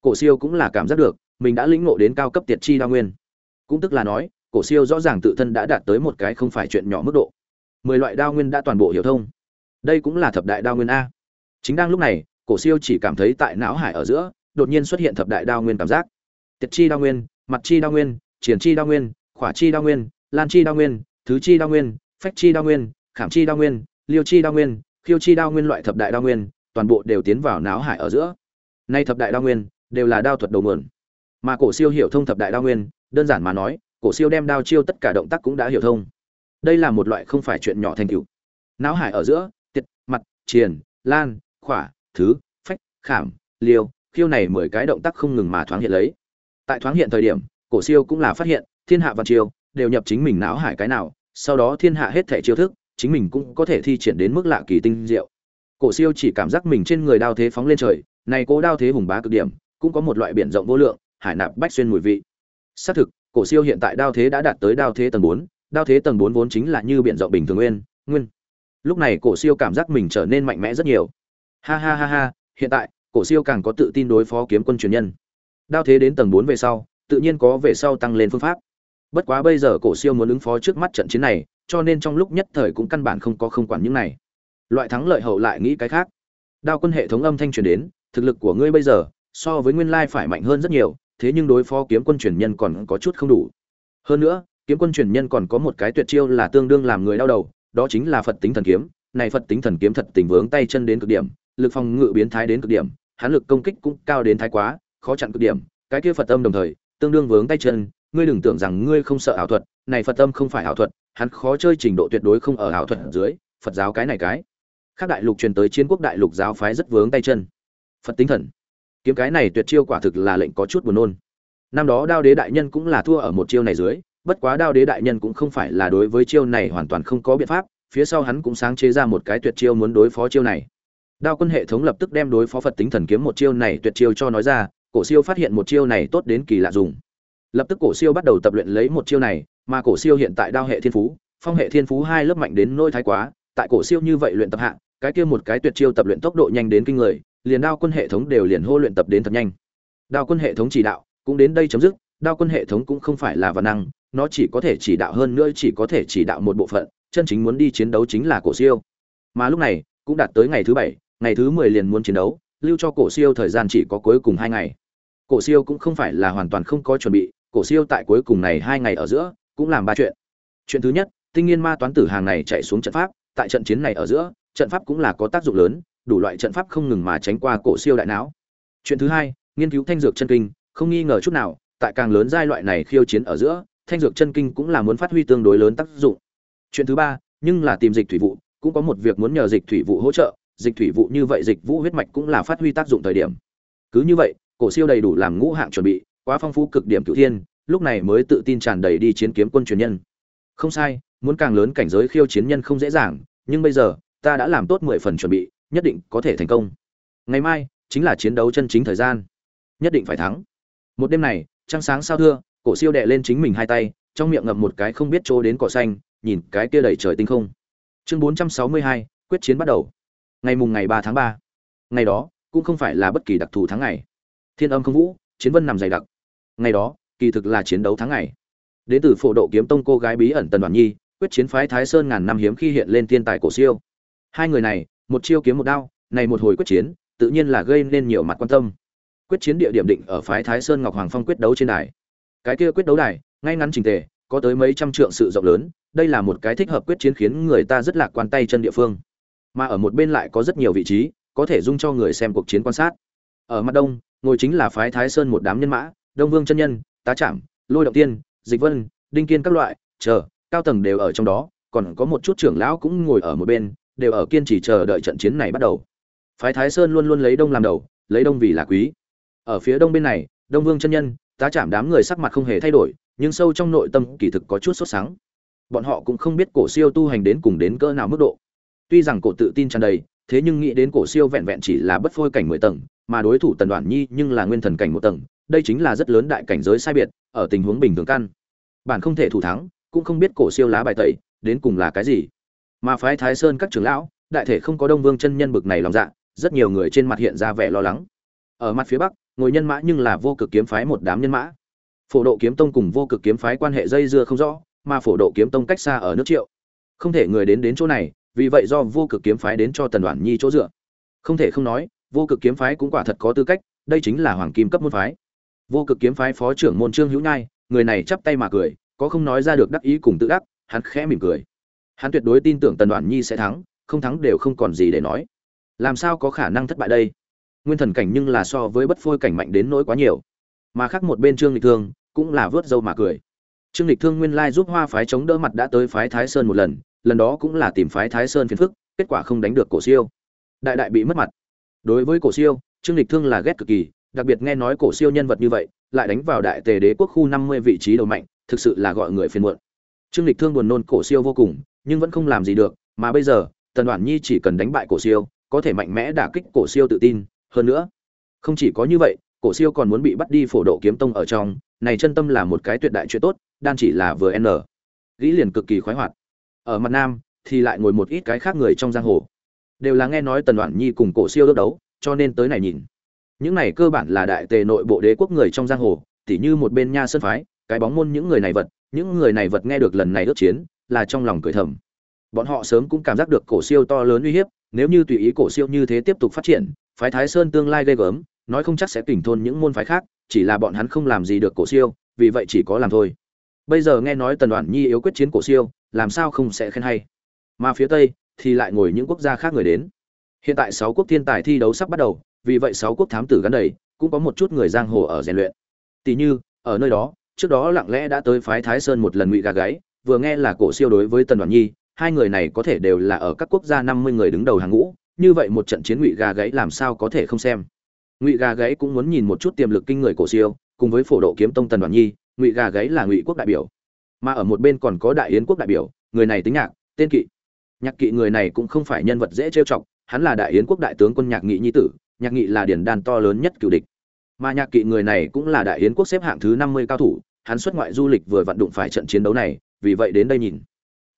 cổ siêu cũng là cảm giác được mình đã lĩnh ngộ đến cao cấp tiệt chi đao nguyên cũng tức là nói cổ siêu rõ ràng tự thân đã đạt tới một cái không phải chuyện nhỏ mức độ mười loại đao nguyên đã toàn bộ hiểu thông đây cũng là thập đại đao nguyên a chính đang lúc này cổ siêu chỉ cảm thấy tại não hải ở giữa đột nhiên xuất hiện thập đại đao nguyên cảm giác tiệt chi đao nguyên mặt chi đao nguyên triển chi đao nguyên khỏa chi đao nguyên lan chi đao nguyên thứ chi đao nguyên phách chi đao nguyên khảm chi đao nguyên liêu chi đao nguyên khiêu chi đao nguyên loại thập đại đao nguyên toàn bộ đều tiến vào não hải ở giữa. Nay thập đại đa nguyên đều là đao thuật đầu nguồn. Mà cổ siêu hiểu thông thập đại đa nguyên, đơn giản mà nói, cổ siêu đem đao chiêu tất cả động tác cũng đã hiểu thông. Đây là một loại không phải chuyện nhỏ thành tựu. Não hải ở giữa, tiệt, mặt, triền, lan, khỏa, thứ, phách, khảm, liêu, khiêu này mười cái động tác không ngừng mà thoáng hiện lấy. Tại thoáng hiện thời điểm, cổ siêu cũng là phát hiện, thiên hạ văn chiêu đều nhập chính mình não hải cái nào, sau đó thiên hạ hết thể chiêu thức, chính mình cũng có thể thi triển đến mức lạ kỳ tinh diệu cổ siêu chỉ cảm giác mình trên người đao thế phóng lên trời, này cố đao thế hùng bá cực điểm, cũng có một loại biển rộng vô lượng, hải nạp bách xuyên mùi vị. Xác thực, cổ siêu hiện tại đao thế đã đạt tới đao thế tầng bốn, đao thế tầng bốn vốn chính là như biển rộng bình thường nguyên nguyên. Lúc này cổ siêu cảm giác mình trở nên mạnh mẽ rất nhiều. Ha ha ha ha, hiện tại, cổ siêu càng có tự tin đối phó kiếm quân truyền nhân. Đao thế đến tầng bốn về sau, tự nhiên có về sau tăng lên phương pháp. Bất quá bây giờ cổ siêu muốn ứng phó trước mắt trận chiến này, cho nên trong lúc nhất thời cũng căn bản không có không quản những này loại thắng lợi hậu lại nghĩ cái khác. Đao quân hệ thống âm thanh truyền đến, thực lực của ngươi bây giờ, so với nguyên lai phải mạnh hơn rất nhiều, thế nhưng đối phó kiếm quân truyền nhân còn có chút không đủ. Hơn nữa, kiếm quân truyền nhân còn có một cái tuyệt chiêu là tương đương làm người đau đầu, đó chính là phật tính thần kiếm. Này phật tính thần kiếm thật tình vướng tay chân đến cực điểm, lực phòng ngự biến thái đến cực điểm, hắn lực công kích cũng cao đến thái quá, khó chặn cực điểm. Cái kia phật tâm đồng thời, tương đương vướng tay chân, ngươi đừng tưởng rằng ngươi không sợ ảo thuật, này phật tâm không phải ảo thuật, hắn khó chơi trình độ tuyệt đối không ở ảo thuật ở dưới, phật giáo cái này cái khác đại lục truyền tới chiến quốc đại lục giáo phái rất vướng tay chân. Phật tính thần. Kiếm cái này tuyệt chiêu quả thực là lệnh có chút buồn nôn. Năm đó đao đế đại nhân cũng là thua ở một chiêu này dưới, bất quá đao đế đại nhân cũng không phải là đối với chiêu này hoàn toàn không có biện pháp, phía sau hắn cũng sáng chế ra một cái tuyệt chiêu muốn đối phó chiêu này. Đao quân hệ thống lập tức đem đối phó phật tính thần kiếm một chiêu này tuyệt chiêu cho nói ra, cổ siêu phát hiện một chiêu này tốt đến kỳ lạ dùng. Lập tức cổ siêu bắt đầu tập luyện lấy một chiêu này, mà cổ siêu hiện tại đao hệ thiên phú, phong hệ thiên phú hai lớp mạnh đến nỗi thái quá, tại cổ siêu như vậy luyện tập hạ cái kia một cái tuyệt chiêu tập luyện tốc độ nhanh đến kinh người, liền đao quân hệ thống đều liền hô luyện tập đến thật nhanh. Đao quân hệ thống chỉ đạo cũng đến đây chấm dứt, đao quân hệ thống cũng không phải là vật năng, nó chỉ có thể chỉ đạo hơn nữa chỉ có thể chỉ đạo một bộ phận, chân chính muốn đi chiến đấu chính là cổ siêu. Mà lúc này, cũng đạt tới ngày thứ bảy, ngày thứ mười liền muốn chiến đấu, lưu cho cổ siêu thời gian chỉ có cuối cùng hai ngày. Cổ siêu cũng không phải là hoàn toàn không có chuẩn bị, cổ siêu tại cuối cùng này hai ngày ở giữa, cũng làm ba chuyện. Chuyện thứ nhất, tinh nghiên ma toán tử hàng này chạy xuống trận pháp, tại trận chiến này ở giữa trận pháp cũng là có tác dụng lớn, đủ loại trận pháp không ngừng mà tránh qua cổ siêu đại não. Chuyện thứ hai, nghiên cứu thanh dược chân kinh, không nghi ngờ chút nào, tại càng lớn giai loại này khiêu chiến ở giữa, thanh dược chân kinh cũng là muốn phát huy tương đối lớn tác dụng. Chuyện thứ ba, nhưng là tìm dịch thủy vụ, cũng có một việc muốn nhờ dịch thủy vụ hỗ trợ, dịch thủy vụ như vậy dịch vũ huyết mạch cũng là phát huy tác dụng thời điểm. Cứ như vậy, cổ siêu đầy đủ làm ngũ hạng chuẩn bị, quá phong phú cực điểm cửu thiên, lúc này mới tự tin tràn đầy đi chiến kiếm quân truyền nhân. Không sai, muốn càng lớn cảnh giới khiêu chiến nhân không dễ dàng, nhưng bây giờ ta đã làm tốt mười phần chuẩn bị, nhất định có thể thành công. Ngày mai chính là chiến đấu chân chính thời gian. Nhất định phải thắng. Một đêm này, trăng sáng sao thưa, cổ siêu đệ lên chính mình hai tay, trong miệng ngậm một cái không biết chỗ đến cỏ xanh, nhìn cái kia đầy trời tinh không. Chương bốn trăm sáu mươi hai, quyết chiến bắt đầu. Ngày mùng ngày ba tháng ba. Ngày đó, cũng không phải là bất kỳ đặc thù tháng ngày. Thiên âm không vũ, chiến vân nằm dày đặc. Ngày đó, kỳ thực là chiến đấu tháng ngày. Đến từ phổ độ kiếm tông cô gái bí ẩn tần đoàn nhi, quyết chiến phái thái sơn ngàn năm hiếm khi hiện lên thiên tài cổ siêu hai người này, một chiêu kiếm một đao, này một hồi quyết chiến, tự nhiên là gây nên nhiều mặt quan tâm. Quyết chiến địa điểm định ở phái thái sơn ngọc hoàng phong quyết đấu trên đài. Cái kia quyết đấu đài, ngay ngắn trình tề, có tới mấy trăm trượng sự rộng lớn, đây là một cái thích hợp quyết chiến khiến người ta rất lạc quan tay chân địa phương. Mà ở một bên lại có rất nhiều vị trí, có thể dung cho người xem cuộc chiến quan sát. Ở mặt đông, ngồi chính là phái thái sơn một đám nhân mã, đông vương chân nhân, tá trảm, lôi động tiên, dịch vân, đinh kiên các loại, chờ, cao tầng đều ở trong đó, còn có một chút trưởng lão cũng ngồi ở một bên đều ở kiên trì chờ đợi trận chiến này bắt đầu. Phái thái sơn luôn luôn lấy đông làm đầu, lấy đông vì là quý. Ở phía đông bên này, đông vương chân nhân, tá chạm đám người sắc mặt không hề thay đổi, nhưng sâu trong nội tâm kỳ thực có chút sốt sáng bọn họ cũng không biết cổ siêu tu hành đến cùng đến cỡ nào mức độ. Tuy rằng cổ tự tin tràn đầy, thế nhưng nghĩ đến cổ siêu vẹn vẹn chỉ là bất phôi cảnh mười tầng, mà đối thủ tần đoạn nhi nhưng là nguyên thần cảnh một tầng, đây chính là rất lớn đại cảnh giới sai biệt, ở tình huống bình thường căn. Bản không thể thủ thắng, cũng không biết cổ siêu lá bài tẩy, đến cùng là cái gì mà phái thái sơn các trưởng lão, đại thể không có đông vương chân nhân bực này lòng dạ rất nhiều người trên mặt hiện ra vẻ lo lắng. Ở mặt phía bắc, ngồi nhân mã nhưng là vô cực kiếm phái một đám nhân mã. Phổ độ kiếm tông cùng vô cực kiếm phái quan hệ dây dưa không rõ, mà phổ độ kiếm tông cách xa ở nước triệu. Không thể người đến đến chỗ này, vì vậy do vô cực kiếm phái đến cho tần đoàn nhi chỗ dựa. Không thể không nói, vô cực kiếm phái cũng quả thật có tư cách, đây chính là hoàng kim cấp môn phái. Vô cực kiếm phái phó trưởng môn trương hữu nhai, người này chắp tay mà cười, có không nói ra được đắc ý cùng tự đắc, hắn khẽ mỉm cười hắn tuyệt đối tin tưởng tần đoàn nhi sẽ thắng, không thắng đều không còn gì để nói. Làm sao có khả năng thất bại đây? Nguyên thần cảnh nhưng là so với bất phôi cảnh mạnh đến nỗi quá nhiều. Mà khác một bên trương lịch thương cũng là vớt dâu mà cười. Trương lịch thương nguyên lai giúp hoa phái chống đỡ mặt đã tới phái thái sơn một lần lần đó cũng là tìm phái thái sơn phiền phức, kết quả không đánh được cổ siêu. Đại đại bị mất mặt. Đối với cổ siêu, trương lịch thương là ghét cực kỳ, đặc biệt nghe nói cổ siêu nhân vật như vậy, lại đánh vào đại tề đế quốc khu năm mươi vị trí đầu mạnh, thực sự là gọi người phiền muộn. Trương lịch thương buồn nôn cổ siêu vô cùng nhưng vẫn không làm gì được, mà bây giờ, tần đoản nhi chỉ cần đánh bại cổ siêu, có thể mạnh mẽ đả kích cổ siêu tự tin. Hơn nữa, không chỉ có như vậy, cổ siêu còn muốn bị bắt đi phổ độ kiếm tông ở trong, này chân tâm là một cái tuyệt đại chuyện tốt, đan chỉ là vừa n. Gĩ liền cực kỳ khoái hoạt. Ở mặt nam, thì lại ngồi một ít cái khác người trong giang hồ. Đều là nghe nói tần đoàn nhi cùng cổ siêu đỡ đấu, cho nên tới này nhìn. Những này cơ bản là đại tề nội bộ đế quốc người trong giang hồ, tỉ như một bên nha sơn phái, cái bóng môn những người này vật, những người này vật nghe được lần này ước chiến là trong lòng cười thầm. Bọn họ sớm cũng cảm giác được cổ siêu to lớn uy hiếp, nếu như tùy ý cổ siêu như thế tiếp tục phát triển, phái thái sơn tương lai ghê gớm, nói không chắc sẽ tỉnh thôn những môn phái khác, chỉ là bọn hắn không làm gì được cổ siêu, vì vậy chỉ có làm thôi. Bây giờ nghe nói tần đoàn nhi yếu quyết chiến cổ siêu, làm sao không sẽ khen hay? Mà phía tây thì lại ngồi những quốc gia khác người đến. Hiện tại sáu quốc thiên tài thi đấu sắp bắt đầu, vì vậy sáu quốc thám tử gắn đầy, cũng có một chút người giang hồ ở rèn luyện. Tỷ như, ở nơi đó, trước đó lặng lẽ đã tới phái thái sơn một lần ngụy gà gáy vừa nghe là cổ siêu đối với tần đoàn nhi, hai người này có thể đều là ở các quốc gia năm mươi người đứng đầu hàng ngũ, như vậy một trận chiến ngụy gà gãy làm sao có thể không xem? Ngụy gà gãy cũng muốn nhìn một chút tiềm lực kinh người cổ siêu, cùng với phổ độ kiếm tông tần đoàn nhi, ngụy gà gãy là ngụy quốc đại biểu. Mà ở một bên còn có đại yến quốc đại biểu, người này tính nhạc, tên kỵ. Nhạc kỵ người này cũng không phải nhân vật dễ trêu chọc, hắn là đại yến quốc đại tướng quân nhạc nghị nhi tử, nhạc nghị là điển đàn to lớn nhất cựu địch. Mà nhạc kỵ người này cũng là đại yến quốc xếp hạng thứ năm mươi cao thủ, hắn xuất ngoại du lịch vừa vận đụng phải trận chiến đấu này vì vậy đến đây nhìn.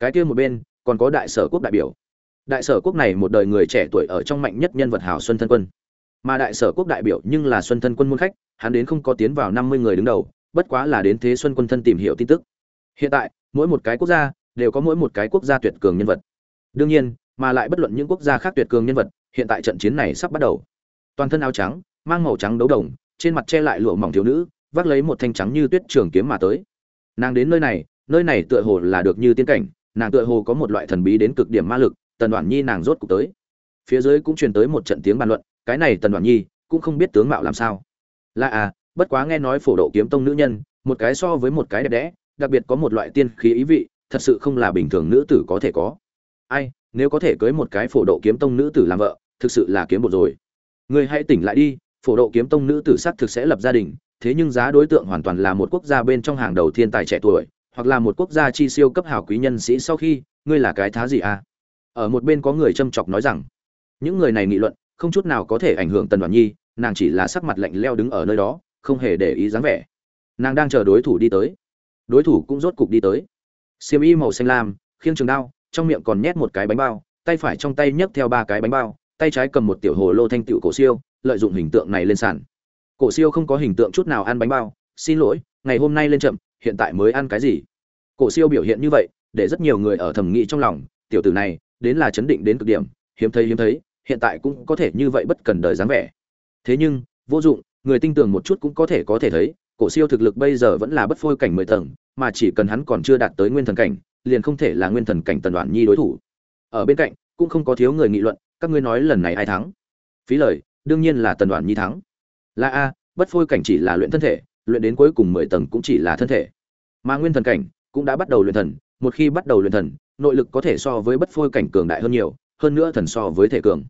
Cái kia một bên, còn có đại sở quốc đại biểu. Đại sở quốc này một đời người trẻ tuổi ở trong mạnh nhất nhân vật hào xuân thân quân. Mà đại sở quốc đại biểu nhưng là xuân thân quân môn khách, hắn đến không có tiến vào năm mươi người đứng đầu, bất quá là đến thế xuân quân thân tìm hiểu tin tức. Hiện tại, mỗi một cái quốc gia, đều có mỗi một cái quốc gia tuyệt cường nhân vật. Đương nhiên, mà lại bất luận những quốc gia khác tuyệt cường nhân vật, hiện tại trận chiến này sắp bắt đầu. Toàn thân áo trắng, mang màu trắng đấu đồng, trên mặt che lại lụa mỏng thiếu nữ, vác lấy một thanh trắng như tuyết trường kiếm mà tới. Nàng đến nơi này nơi này tựa hồ là được như tiên cảnh, nàng tựa hồ có một loại thần bí đến cực điểm ma lực, tần đoản nhi nàng rốt cục tới. Phía dưới cũng truyền tới một trận tiếng bàn luận, cái này tần đoản nhi cũng không biết tướng mạo làm sao. Là à bất quá nghe nói phổ độ kiếm tông nữ nhân, một cái so với một cái đẹp đẽ, đặc biệt có một loại tiên khí ý vị, thật sự không là bình thường nữ tử có thể có. Ai, nếu có thể cưới một cái phổ độ kiếm tông nữ tử làm vợ, thực sự là kiếm một rồi. Người hãy tỉnh lại đi, phổ độ kiếm tông nữ tử sắc thực sẽ lập gia đình, thế nhưng giá đối tượng hoàn toàn là một quốc gia bên trong hàng đầu thiên tài trẻ tuổi hoặc là một quốc gia chi siêu cấp hào quý nhân sĩ sau khi, ngươi là cái thá gì à? Ở một bên có người châm chọc nói rằng, những người này nghị luận, không chút nào có thể ảnh hưởng tần đoàn nhi, nàng chỉ là sắc mặt lạnh leo đứng ở nơi đó, không hề để ý dáng vẻ. Nàng đang chờ đối thủ đi tới. Đối thủ cũng rốt cục đi tới. Xiêm y màu xanh lam, khiêng trường đao, trong miệng còn nhét một cái bánh bao, tay phải trong tay nhấc theo ba cái bánh bao, tay trái cầm một tiểu hồ lô thanh tựu cổ siêu, lợi dụng hình tượng này lên sàn. Cổ siêu không có hình tượng chút nào ăn bánh bao, xin lỗi, ngày hôm nay lên chậm hiện tại mới ăn cái gì? Cổ siêu biểu hiện như vậy, để rất nhiều người ở thầm nghĩ trong lòng, tiểu tử này, đến là chấn định đến cực điểm, hiếm thấy hiếm thấy, hiện tại cũng có thể như vậy bất cần đời dáng vẻ. Thế nhưng, vô dụng, người tin tưởng một chút cũng có thể có thể thấy, cổ siêu thực lực bây giờ vẫn là bất phôi cảnh mười tầng, mà chỉ cần hắn còn chưa đạt tới nguyên thần cảnh, liền không thể là nguyên thần cảnh tần đoạn nhi đối thủ. Ở bên cạnh, cũng không có thiếu người nghị luận, các ngươi nói lần này ai thắng? Phí lời, đương nhiên là tần đoạn nhi thắng. Là a, bất phôi cảnh chỉ là luyện thân thể luyện đến cuối cùng mười tầng cũng chỉ là thân thể. Mà nguyên thần cảnh cũng đã bắt đầu luyện thần, một khi bắt đầu luyện thần, nội lực có thể so với bất phôi cảnh cường đại hơn nhiều, hơn nữa thần so với thể cường.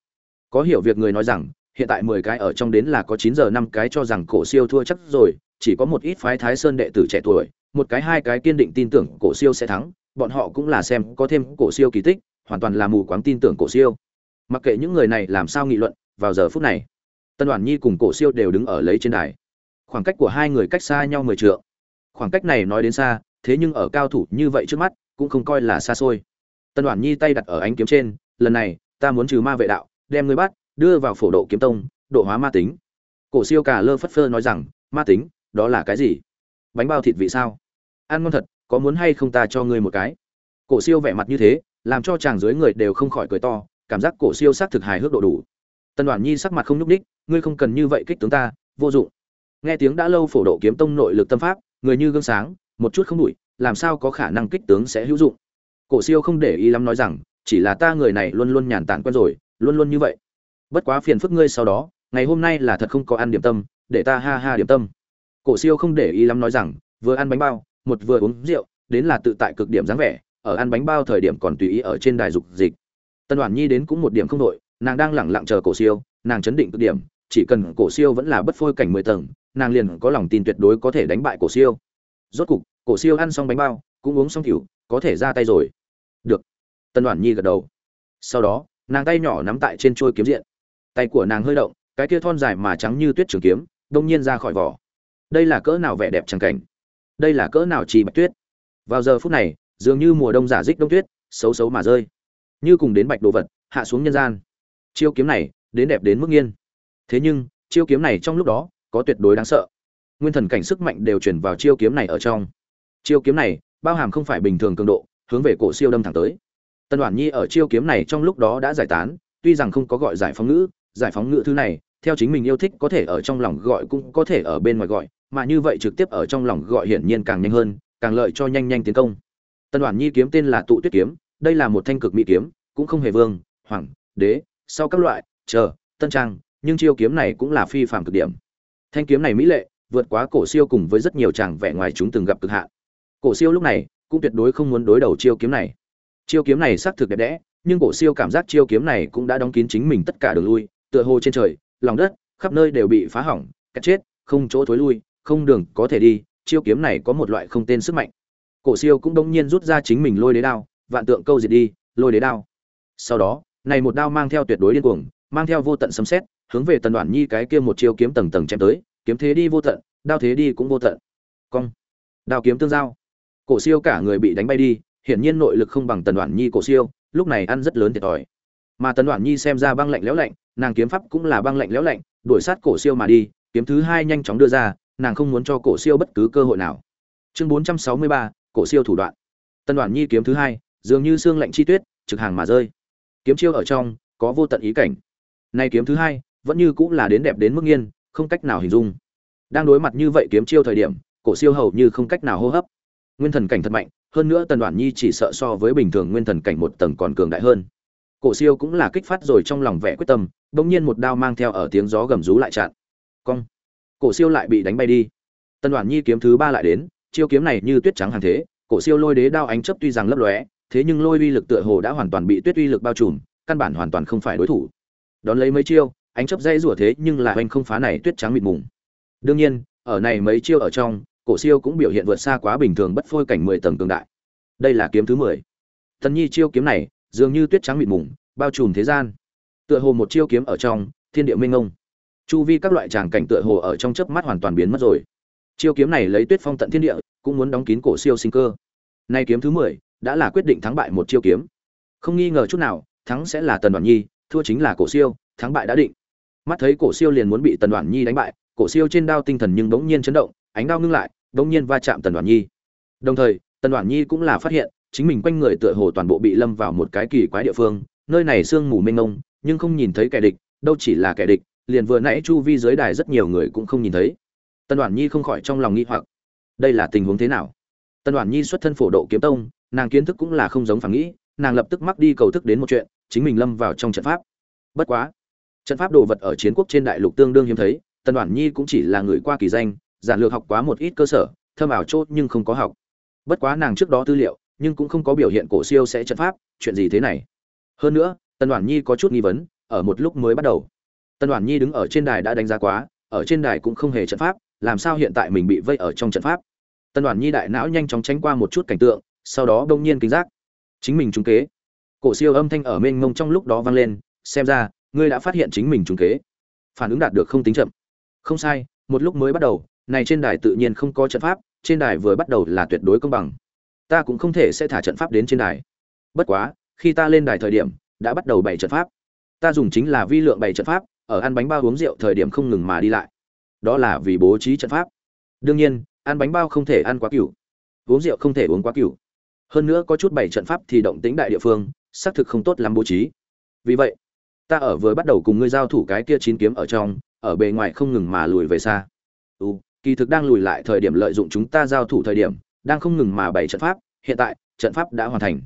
Có hiểu việc người nói rằng, hiện tại mười cái ở trong đến là có chín giờ năm cái cho rằng cổ siêu thua chắc rồi, chỉ có một ít phái thái sơn đệ tử trẻ tuổi, một cái hai cái kiên định tin tưởng cổ siêu sẽ thắng, bọn họ cũng là xem có thêm cổ siêu kỳ tích, hoàn toàn là mù quáng tin tưởng cổ siêu. Mặc kệ những người này làm sao nghị luận, vào giờ phút này, tân đoàn nhi cùng cổ siêu đều đứng ở lấy trên đài khoảng cách của hai người cách xa nhau mười trượng. Khoảng cách này nói đến xa thế nhưng ở cao thủ như vậy trước mắt cũng không coi là xa xôi. Tân đoàn nhi tay đặt ở ánh kiếm trên lần này ta muốn trừ ma vệ đạo đem ngươi bắt đưa vào phổ độ kiếm tông độ hóa ma tính. Cổ siêu cả lơ phất phơ nói rằng ma tính đó là cái gì? Bánh bao thịt vị sao? Ăn ngon thật có muốn hay không ta cho ngươi một cái? Cổ siêu vẻ mặt như thế làm cho chàng dưới người đều không khỏi cười to cảm giác cổ siêu xác thực hài hước độ đủ. Tân đoàn nhi sắc mặt không nhúc nhích, ngươi không cần như vậy kích tướng ta vô dụng nghe tiếng đã lâu phổ độ kiếm tông nội lực tâm pháp, người như gương sáng, một chút không đủi làm sao có khả năng kích tướng sẽ hữu dụng? Cổ siêu không để ý lắm nói rằng, chỉ là ta người này luôn luôn nhàn tản quen rồi, luôn luôn như vậy. Bất quá phiền phức ngươi sau đó, ngày hôm nay là thật không có ăn điểm tâm, để ta ha ha điểm tâm. Cổ siêu không để ý lắm nói rằng, vừa ăn bánh bao, một vừa uống rượu, đến là tự tại cực điểm dáng vẻ, ở ăn bánh bao thời điểm còn tùy ý ở trên đài dục dịch. Tân đoàn nhi đến cũng một điểm không đội, nàng đang lẳng lặng chờ cổ siêu, nàng chấn định cực điểm, chỉ cần cổ siêu vẫn là bất phôi cảnh mười tầng nàng liền có lòng tin tuyệt đối có thể đánh bại cổ siêu. Rốt cục cổ siêu ăn xong bánh bao cũng uống xong rượu, có thể ra tay rồi. Được. Tân đoàn nhi gật đầu. Sau đó nàng tay nhỏ nắm tại trên trôi kiếm diện. Tay của nàng hơi động cái kia thon dài mà trắng như tuyết trường kiếm đông nhiên ra khỏi vỏ. Đây là cỡ nào vẻ đẹp trắng cảnh? Đây là cỡ nào trì bạch tuyết? Vào giờ phút này dường như mùa đông giả dích đông tuyết xấu xấu mà rơi. Như cùng đến bạch đồ vật hạ xuống nhân gian. Chiêu kiếm này đến đẹp đến mức nghiên. Thế nhưng chiêu kiếm này trong lúc đó có tuyệt đối đáng sợ. Nguyên thần cảnh sức mạnh đều chuyển vào chiêu kiếm này ở trong. Chiêu kiếm này, bao hàm không phải bình thường cường độ, hướng về cổ siêu đâm thẳng tới. Tân đoàn nhi ở chiêu kiếm này trong lúc đó đã giải tán, tuy rằng không có gọi giải phóng ngữ, giải phóng ngữ thứ này, theo chính mình yêu thích có thể ở trong lòng gọi cũng có thể ở bên ngoài gọi, mà như vậy trực tiếp ở trong lòng gọi hiển nhiên càng nhanh hơn, càng lợi cho nhanh nhanh tiến công. Tân đoàn nhi kiếm tên là tụ tuyết kiếm, đây là một thanh cực mỹ kiếm, cũng không hề vương, hoàng, đế, sau các loại, chờ, tân trang, nhưng chiêu kiếm này cũng là phi phạm cực điểm thanh kiếm này mỹ lệ, vượt quá cổ siêu cùng với rất nhiều chàng vẻ ngoài chúng từng gặp cực hạn. Cổ siêu lúc này, cũng tuyệt đối không muốn đối đầu chiêu kiếm này. Chiêu kiếm này xác thực đẹp đẽ, nhưng cổ siêu cảm giác chiêu kiếm này cũng đã đóng kín chính mình tất cả đường lui, tựa hồ trên trời, lòng đất, khắp nơi đều bị phá hỏng, cắt chết, không chỗ thối lui, không đường có thể đi, chiêu kiếm này có một loại không tên sức mạnh. Cổ siêu cũng đông nhiên rút ra chính mình lôi đế đao, vạn tượng câu diệt đi, lôi đế đao. Sau đó, này một đao mang theo tuyệt đối điên cuồng mang theo vô tận sấm xét hướng về tần đoàn nhi cái kia một chiêu kiếm tầng tầng chém tới, kiếm thế đi vô tận, đao thế đi cũng vô tận. Cong. Đao kiếm tương giao. Cổ siêu cả người bị đánh bay đi, hiển nhiên nội lực không bằng tần đoàn nhi cổ siêu, lúc này ăn rất lớn thiệt thòi. Mà tần đoàn nhi xem ra băng lạnh lẽo lạnh, nàng kiếm pháp cũng là băng lạnh lẽo lạnh, đuổi sát cổ siêu mà đi, kiếm thứ hai nhanh chóng đưa ra, nàng không muốn cho cổ siêu bất cứ cơ hội nào. Chương bốn trăm sáu mươi ba, cổ siêu thủ đoạn. Tần đoàn nhi kiếm thứ hai, dường như xương lạnh chi tuyết, trực hàng mà rơi. Kiếm chiêu ở trong, có vô tận ý cảnh nay kiếm thứ hai, vẫn như cũng là đến đẹp đến mức nghiên, không cách nào hình dung. Đang đối mặt như vậy kiếm chiêu thời điểm, cổ siêu hầu như không cách nào hô hấp. Nguyên thần cảnh thật mạnh, hơn nữa tần đoàn nhi chỉ sợ so với bình thường nguyên thần cảnh một tầng còn cường đại hơn. Cổ siêu cũng là kích phát rồi trong lòng vẻ quyết tâm, bỗng nhiên một đao mang theo ở tiếng gió gầm rú lại chặn. Cong. Cổ siêu lại bị đánh bay đi. Tần đoàn nhi kiếm thứ ba lại đến, chiêu kiếm này như tuyết trắng hàng thế, cổ siêu lôi đế đao ánh chấp tuy rằng lấp lóe, thế nhưng lôi uy lực tựa hồ đã hoàn toàn bị tuyết uy lực bao trùm, căn bản hoàn toàn không phải đối thủ đón lấy mấy chiêu, ánh chấp dây rủa thế nhưng là anh không phá này tuyết trắng mịt mùng. Đương nhiên, ở này mấy chiêu ở trong, cổ siêu cũng biểu hiện vượt xa quá bình thường bất phôi cảnh mười tầng cường đại. Đây là kiếm thứ mười. Tần nhi chiêu kiếm này, dường như tuyết trắng mịt mùng, bao trùm thế gian. Tựa hồ một chiêu kiếm ở trong, thiên địa minh ngông chu vi các loại tràng cảnh tựa hồ ở trong chớp mắt hoàn toàn biến mất rồi. Chiêu kiếm này lấy tuyết phong tận thiên địa, cũng muốn đóng kín cổ siêu sinh cơ. Nay kiếm thứ mười, đã là quyết định thắng bại một chiêu kiếm. Không nghi ngờ chút nào, thắng sẽ là tần đoàn nhi thua chính là cổ siêu, thắng bại đã định. Mắt thấy cổ siêu liền muốn bị tần đoàn nhi đánh bại, cổ siêu trên đao tinh thần nhưng bỗng nhiên chấn động, ánh đao ngưng lại, bỗng nhiên va chạm tần đoàn nhi. Đồng thời, tần đoàn nhi cũng là phát hiện, chính mình quanh người tựa hồ toàn bộ bị lâm vào một cái kỳ quái địa phương, nơi này sương mù mênh mông, nhưng không nhìn thấy kẻ địch, đâu chỉ là kẻ địch, liền vừa nãy chu vi dưới đài rất nhiều người cũng không nhìn thấy. Tần đoàn nhi không khỏi trong lòng nghi hoặc, đây là tình huống thế nào? Tần đoàn nhi xuất thân phổ độ kiếm tông, nàng kiến thức cũng là không giống phản nghĩ, nàng lập tức mắc đi cầu thức đến một chuyện chính mình lâm vào trong trận pháp. Bất quá trận pháp đồ vật ở chiến quốc trên đại lục tương đương hiếm thấy tần đoàn nhi cũng chỉ là người qua kỳ danh giản lược học quá một ít cơ sở thâm ảo chốt nhưng không có học. Bất quá nàng trước đó tư liệu nhưng cũng không có biểu hiện cổ siêu sẽ trận pháp chuyện gì thế này? Hơn nữa tần đoàn nhi có chút nghi vấn ở một lúc mới bắt đầu. Tân Đoản Nhi đứng ở trên đài đã đánh giá quá, ở trên đài cũng không hề trận pháp, làm sao hiện tại mình bị vây ở trong trận pháp? Tân Đoản Nhi đại não nhanh chóng tránh qua một chút cảnh tượng, sau đó bỗng nhiên kinh giác, chính mình trúng kế. Cổ siêu âm thanh ở mênh mông trong lúc đó vang lên, xem ra, ngươi đã phát hiện chính mình trúng kế. Phản ứng đạt được không tính chậm. Không sai, một lúc mới bắt đầu, này trên đài tự nhiên không có trận pháp, trên đài vừa bắt đầu là tuyệt đối công bằng. Ta cũng không thể sẽ thả trận pháp đến trên đài. Bất quá, khi ta lên đài thời điểm, đã bắt đầu bày trận pháp. Ta dùng chính là vi lượng bày trận pháp, ở ăn bánh bao uống rượu thời điểm không ngừng mà đi lại. Đó là vì bố trí trận pháp. Đương nhiên, ăn bánh bao không thể ăn quá cửu, uống rượu không thể uống quá cửu. Hơn nữa có chút bày trận pháp thì động tĩnh đại địa phương, xác thực không tốt lắm bố trí. Vì vậy, ta ở vừa bắt đầu cùng ngươi giao thủ cái kia chín kiếm ở trong, ở bề ngoài không ngừng mà lùi về xa. Ừ, kỳ thực đang lùi lại thời điểm lợi dụng chúng ta giao thủ thời điểm, đang không ngừng mà bày trận pháp, hiện tại, trận pháp đã hoàn thành.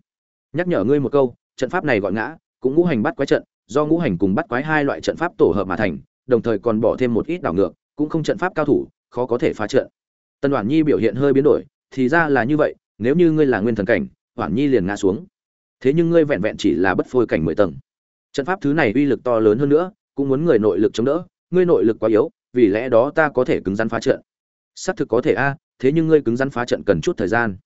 Nhắc nhở ngươi một câu, trận pháp này gọi ngã, cũng ngũ hành bắt quái trận, do ngũ hành cùng bắt quái hai loại trận pháp tổ hợp mà thành, đồng thời còn bỏ thêm một ít đảo ngược, cũng không trận pháp cao thủ, khó có thể phá trận. Tân đoàn Nhi biểu hiện hơi biến đổi, thì ra là như vậy, nếu như ngươi là nguyên thần cảnh, Đoản Nhi liền ngã xuống. Thế nhưng ngươi vẹn vẹn chỉ là bất phôi cảnh mười tầng. Trận pháp thứ này uy lực to lớn hơn nữa, cũng muốn người nội lực chống đỡ, ngươi nội lực quá yếu, vì lẽ đó ta có thể cứng rắn phá trận. Xác thực có thể a, thế nhưng ngươi cứng rắn phá trận cần chút thời gian.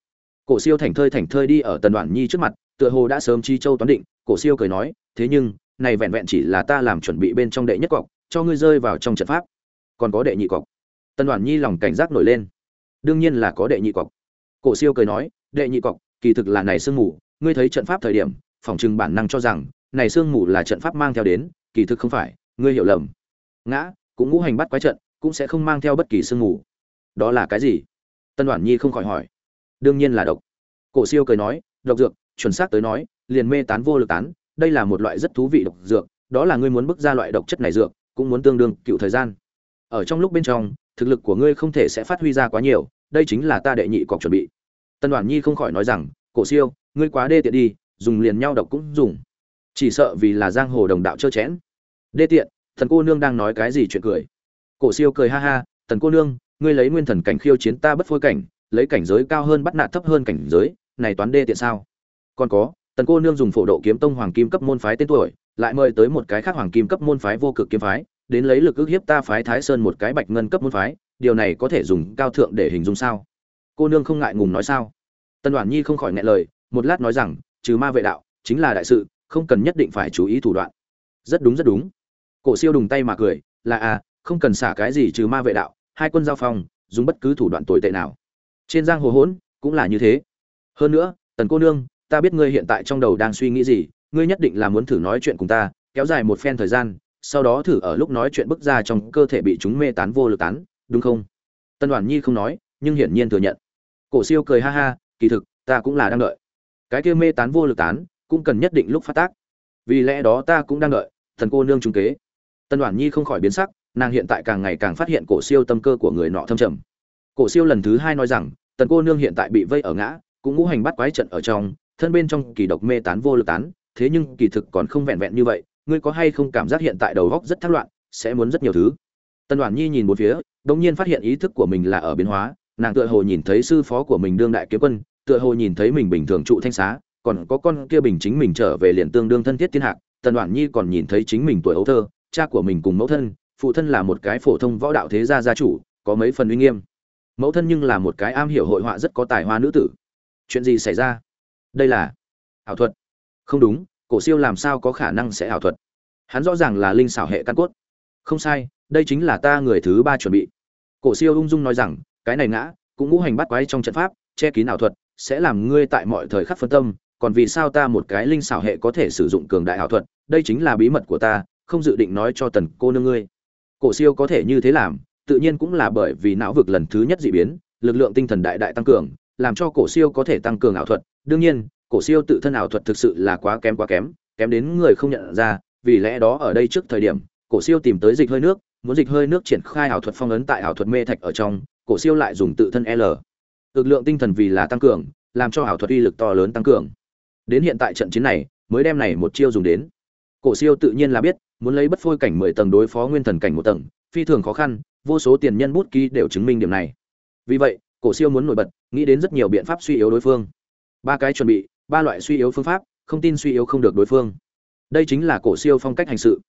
Cổ Siêu thành thơi thành thơi đi ở Tần đoạn Nhi trước mặt, tựa hồ đã sớm chi châu toán định, Cổ Siêu cười nói, thế nhưng, này vẹn vẹn chỉ là ta làm chuẩn bị bên trong đệ nhất cọc, cho ngươi rơi vào trong trận pháp. Còn có đệ nhị cọc. Tần đoạn Nhi lòng cảnh giác nổi lên đương nhiên là có đệ nhị cọc cổ siêu cười nói đệ nhị cọc kỳ thực là này sương mù ngươi thấy trận pháp thời điểm, phòng trưng bản năng cho rằng, này sương mù là trận pháp mang theo đến, kỳ thực không phải, ngươi hiểu lầm. Ngã, cũng ngũ hành bắt quái trận, cũng sẽ không mang theo bất kỳ sương mù. Đó là cái gì? Tân đoản nhi không khỏi hỏi. Đương nhiên là độc. Cổ siêu cười nói, độc dược, chuẩn xác tới nói, liền mê tán vô lực tán, đây là một loại rất thú vị độc dược, đó là ngươi muốn bức ra loại độc chất này dược, cũng muốn tương đương cựu thời gian. Ở trong lúc bên trong, thực lực của ngươi không thể sẽ phát huy ra quá nhiều, đây chính là ta đệ nhị cọc chuẩn bị. Tân đoàn nhi không khỏi nói rằng, cổ siêu ngươi quá đê tiện đi dùng liền nhau độc cũng dùng chỉ sợ vì là giang hồ đồng đạo trơ chẽn đê tiện thần cô nương đang nói cái gì chuyện cười cổ siêu cười ha ha thần cô nương ngươi lấy nguyên thần cảnh khiêu chiến ta bất phôi cảnh lấy cảnh giới cao hơn bắt nạt thấp hơn cảnh giới này toán đê tiện sao còn có tần cô nương dùng phổ độ kiếm tông hoàng kim cấp môn phái tên tuổi lại mời tới một cái khác hoàng kim cấp môn phái vô cực kiếm phái đến lấy lực ức hiếp ta phái Thái Sơn một cái bạch ngân cấp môn phái, điều này có thể dùng cao thượng để hình dung sao? Cô nương không ngại ngùng nói sao? tần đoàn Nhi không khỏi ngại lời, một lát nói rằng, trừ ma vệ đạo, chính là đại sự, không cần nhất định phải chú ý thủ đoạn. Rất đúng rất đúng. Cổ Siêu đùng tay mà cười, là à, không cần xả cái gì trừ ma vệ đạo, hai quân giao phong, dùng bất cứ thủ đoạn tồi tệ nào. Trên giang hồ hỗn, cũng là như thế. Hơn nữa, Tần cô nương, ta biết ngươi hiện tại trong đầu đang suy nghĩ gì, ngươi nhất định là muốn thử nói chuyện cùng ta, kéo dài một phen thời gian, sau đó thử ở lúc nói chuyện bức ra trong cơ thể bị chúng mê tán vô lực tán đúng không tân đoàn nhi không nói nhưng hiển nhiên thừa nhận cổ siêu cười ha ha kỳ thực ta cũng là đang đợi cái kia mê tán vô lực tán cũng cần nhất định lúc phát tác. Vì lẽ đó ta cũng đang đợi thần cô nương trung kế. Tân đoàn nhi không khỏi biến sắc nàng hiện tại càng ngày càng phát hiện cổ siêu tâm cơ của người nọ thâm trầm. Cổ siêu lần thứ hai nói rằng tần cô nương hiện tại bị vây ở ngã cũng ngũ hành bắt quái trận ở trong thân bên trong kỳ độc mê tán vô lực tán thế nhưng kỳ thực còn không vẹn vẹn như vậy ngươi có hay không cảm giác hiện tại đầu óc rất thác loạn, sẽ muốn rất nhiều thứ. Tân đoàn Nhi nhìn bốn phía, đột nhiên phát hiện ý thức của mình là ở biến hóa, nàng tựa hồ nhìn thấy sư phó của mình đương đại kiếm quân, tựa hồ nhìn thấy mình bình thường trụ thanh xá, còn có con kia bình chính mình trở về liền tương đương thân thiết thiên hạ. Tần Đoản Nhi còn nhìn thấy chính mình tuổi ấu thơ, cha của mình cùng mẫu thân, phụ thân là một cái phổ thông võ đạo thế gia gia chủ, có mấy phần uy nghiêm. Mẫu thân nhưng là một cái am hiểu hội họa rất có tài hoa nữ tử. Chuyện gì xảy ra? Đây là ảo thuật. Không đúng, cổ siêu làm sao có khả năng sẽ ảo thuật hắn rõ ràng là linh xảo hệ căn cốt không sai đây chính là ta người thứ ba chuẩn bị cổ siêu ung dung nói rằng cái này ngã cũng ngũ hành bắt quái trong trận pháp che kín ảo thuật sẽ làm ngươi tại mọi thời khắc phân tâm còn vì sao ta một cái linh xảo hệ có thể sử dụng cường đại ảo thuật đây chính là bí mật của ta không dự định nói cho tần cô nương ngươi cổ siêu có thể như thế làm tự nhiên cũng là bởi vì não vực lần thứ nhất dị biến lực lượng tinh thần đại đại tăng cường làm cho cổ siêu có thể tăng cường ảo thuật đương nhiên cổ siêu tự thân ảo thuật thực sự là quá kém quá kém, kém đến người không nhận ra, vì lẽ đó ở đây trước thời điểm, cổ siêu tìm tới dịch hơi nước, muốn dịch hơi nước triển khai ảo thuật phong ấn tại ảo thuật mê thạch ở trong, cổ siêu lại dùng tự thân L. Lực lượng tinh thần vì là tăng cường, làm cho ảo thuật uy lực to lớn tăng cường. Đến hiện tại trận chiến này, mới đem này một chiêu dùng đến. Cổ siêu tự nhiên là biết, muốn lấy bất phôi cảnh 10 tầng đối phó nguyên thần cảnh một tầng, phi thường khó khăn, vô số tiền nhân bút ký đều chứng minh điểm này. Vì vậy, cổ siêu muốn nổi bật, nghĩ đến rất nhiều biện pháp suy yếu đối phương. Ba cái chuẩn bị, ba loại suy yếu phương pháp không tin suy yếu không được đối phương đây chính là cổ siêu phong cách hành sự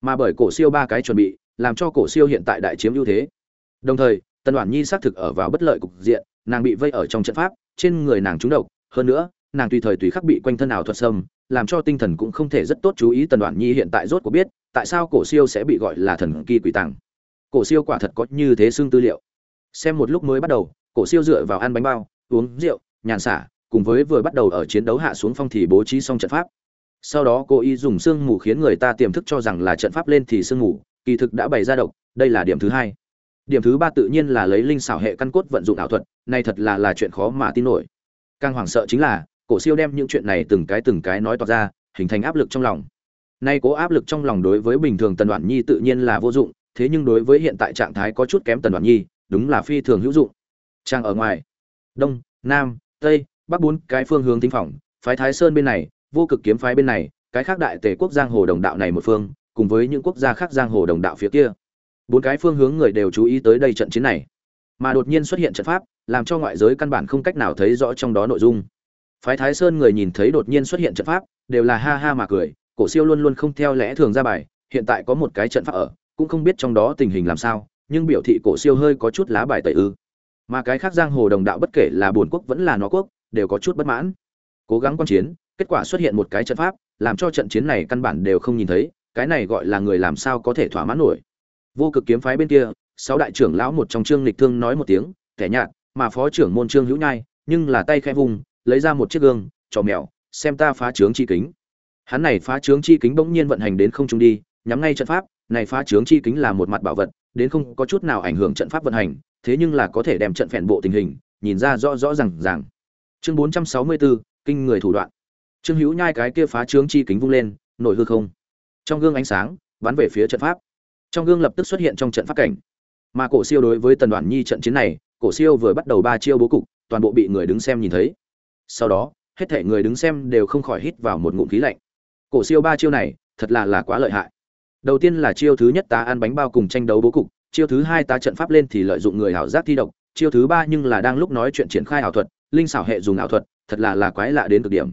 mà bởi cổ siêu ba cái chuẩn bị làm cho cổ siêu hiện tại đại chiếm ưu thế đồng thời tần đoản nhi xác thực ở vào bất lợi cục diện nàng bị vây ở trong trận pháp, trên người nàng trúng độc. Hơn nữa, nàng tùy thời tùy khắc bị quanh thân ảo thuật sâm làm cho tinh thần cũng không thể rất tốt chú ý tần đoạn nhi hiện tại rốt cuộc biết, tại sao cổ siêu sẽ bị gọi là thần kỳ quỷ tàng. Cổ siêu quả thật có như thế xương tư liệu. Xem một lúc mới bắt đầu, cổ siêu dựa vào ăn bánh bao, uống rượu, nhàn xả, cùng với vừa bắt đầu ở chiến đấu hạ xuống phong thì bố trí xong trận pháp. Sau đó cô y dùng sương mù khiến người ta tiềm thức cho rằng là trận pháp lên thì sương mù, kỳ thực đã bày ra độc, đây là điểm thứ hai điểm thứ ba tự nhiên là lấy linh xảo hệ căn cốt vận dụng ảo thuật, này thật là là chuyện khó mà tin nổi. Càng hoảng sợ chính là, cổ siêu đem những chuyện này từng cái từng cái nói toạc ra, hình thành áp lực trong lòng. Nay cố áp lực trong lòng đối với bình thường tần đoạn nhi tự nhiên là vô dụng, thế nhưng đối với hiện tại trạng thái có chút kém tần đoạn nhi, đúng là phi thường hữu dụng. Trang ở ngoài, đông, nam, tây, bắc bốn cái phương hướng tinh phòng, phái thái sơn bên này, vô cực kiếm phái bên này, cái khác đại tề quốc giang hồ đồng đạo này một phương, cùng với những quốc gia khác giang hồ đồng đạo phía kia bốn cái phương hướng người đều chú ý tới đây trận chiến này. Mà đột nhiên xuất hiện trận pháp, làm cho ngoại giới căn bản không cách nào thấy rõ trong đó nội dung. Phái thái sơn người nhìn thấy đột nhiên xuất hiện trận pháp, đều là ha ha mà cười, cổ siêu luôn luôn không theo lẽ thường ra bài, hiện tại có một cái trận pháp ở, cũng không biết trong đó tình hình làm sao, nhưng biểu thị cổ siêu hơi có chút lá bài tẩy ư. Mà cái khác giang hồ đồng đạo bất kể là buồn quốc vẫn là nó quốc, đều có chút bất mãn. Cố gắng quan chiến, kết quả xuất hiện một cái trận pháp, làm cho trận chiến này căn bản đều không nhìn thấy, cái này gọi là người làm sao có thể thỏa mãn nổi vô cực kiếm phái bên kia sáu đại trưởng lão một trong trương lịch thương nói một tiếng kẻ nhạt mà phó trưởng môn trương hữu nhai nhưng là tay khẽ vùng lấy ra một chiếc gương trò mèo xem ta phá trướng chi kính. Hắn này phá trướng chi kính bỗng nhiên vận hành đến không trung đi nhắm ngay trận pháp này phá trướng chi kính là một mặt bảo vật đến không có chút nào ảnh hưởng trận pháp vận hành thế nhưng là có thể đem trận phèn bộ tình hình nhìn ra rõ rõ ràng ràng. Chương 464, kinh người thủ đoạn. Trương hữu nhai cái kia phá trướng chi kính vung lên nổi hư không. Trong gương ánh sáng bắn về phía trận pháp trong gương lập tức xuất hiện trong trận pháp cảnh. Mà cổ siêu đối với tần đoàn nhi trận chiến này, cổ siêu vừa bắt đầu ba chiêu bố cục, toàn bộ bị người đứng xem nhìn thấy. Sau đó, hết thể người đứng xem đều không khỏi hít vào một ngụm khí lạnh. Cổ siêu ba chiêu này, thật là là quá lợi hại. Đầu tiên là chiêu thứ nhất ta ăn bánh bao cùng tranh đấu bố cục, chiêu thứ hai ta trận pháp lên thì lợi dụng người ảo giác thi độc, chiêu thứ ba nhưng là đang lúc nói chuyện triển khai ảo thuật, linh xảo hệ dùng ảo thuật, thật là là quái lạ đến cực điểm.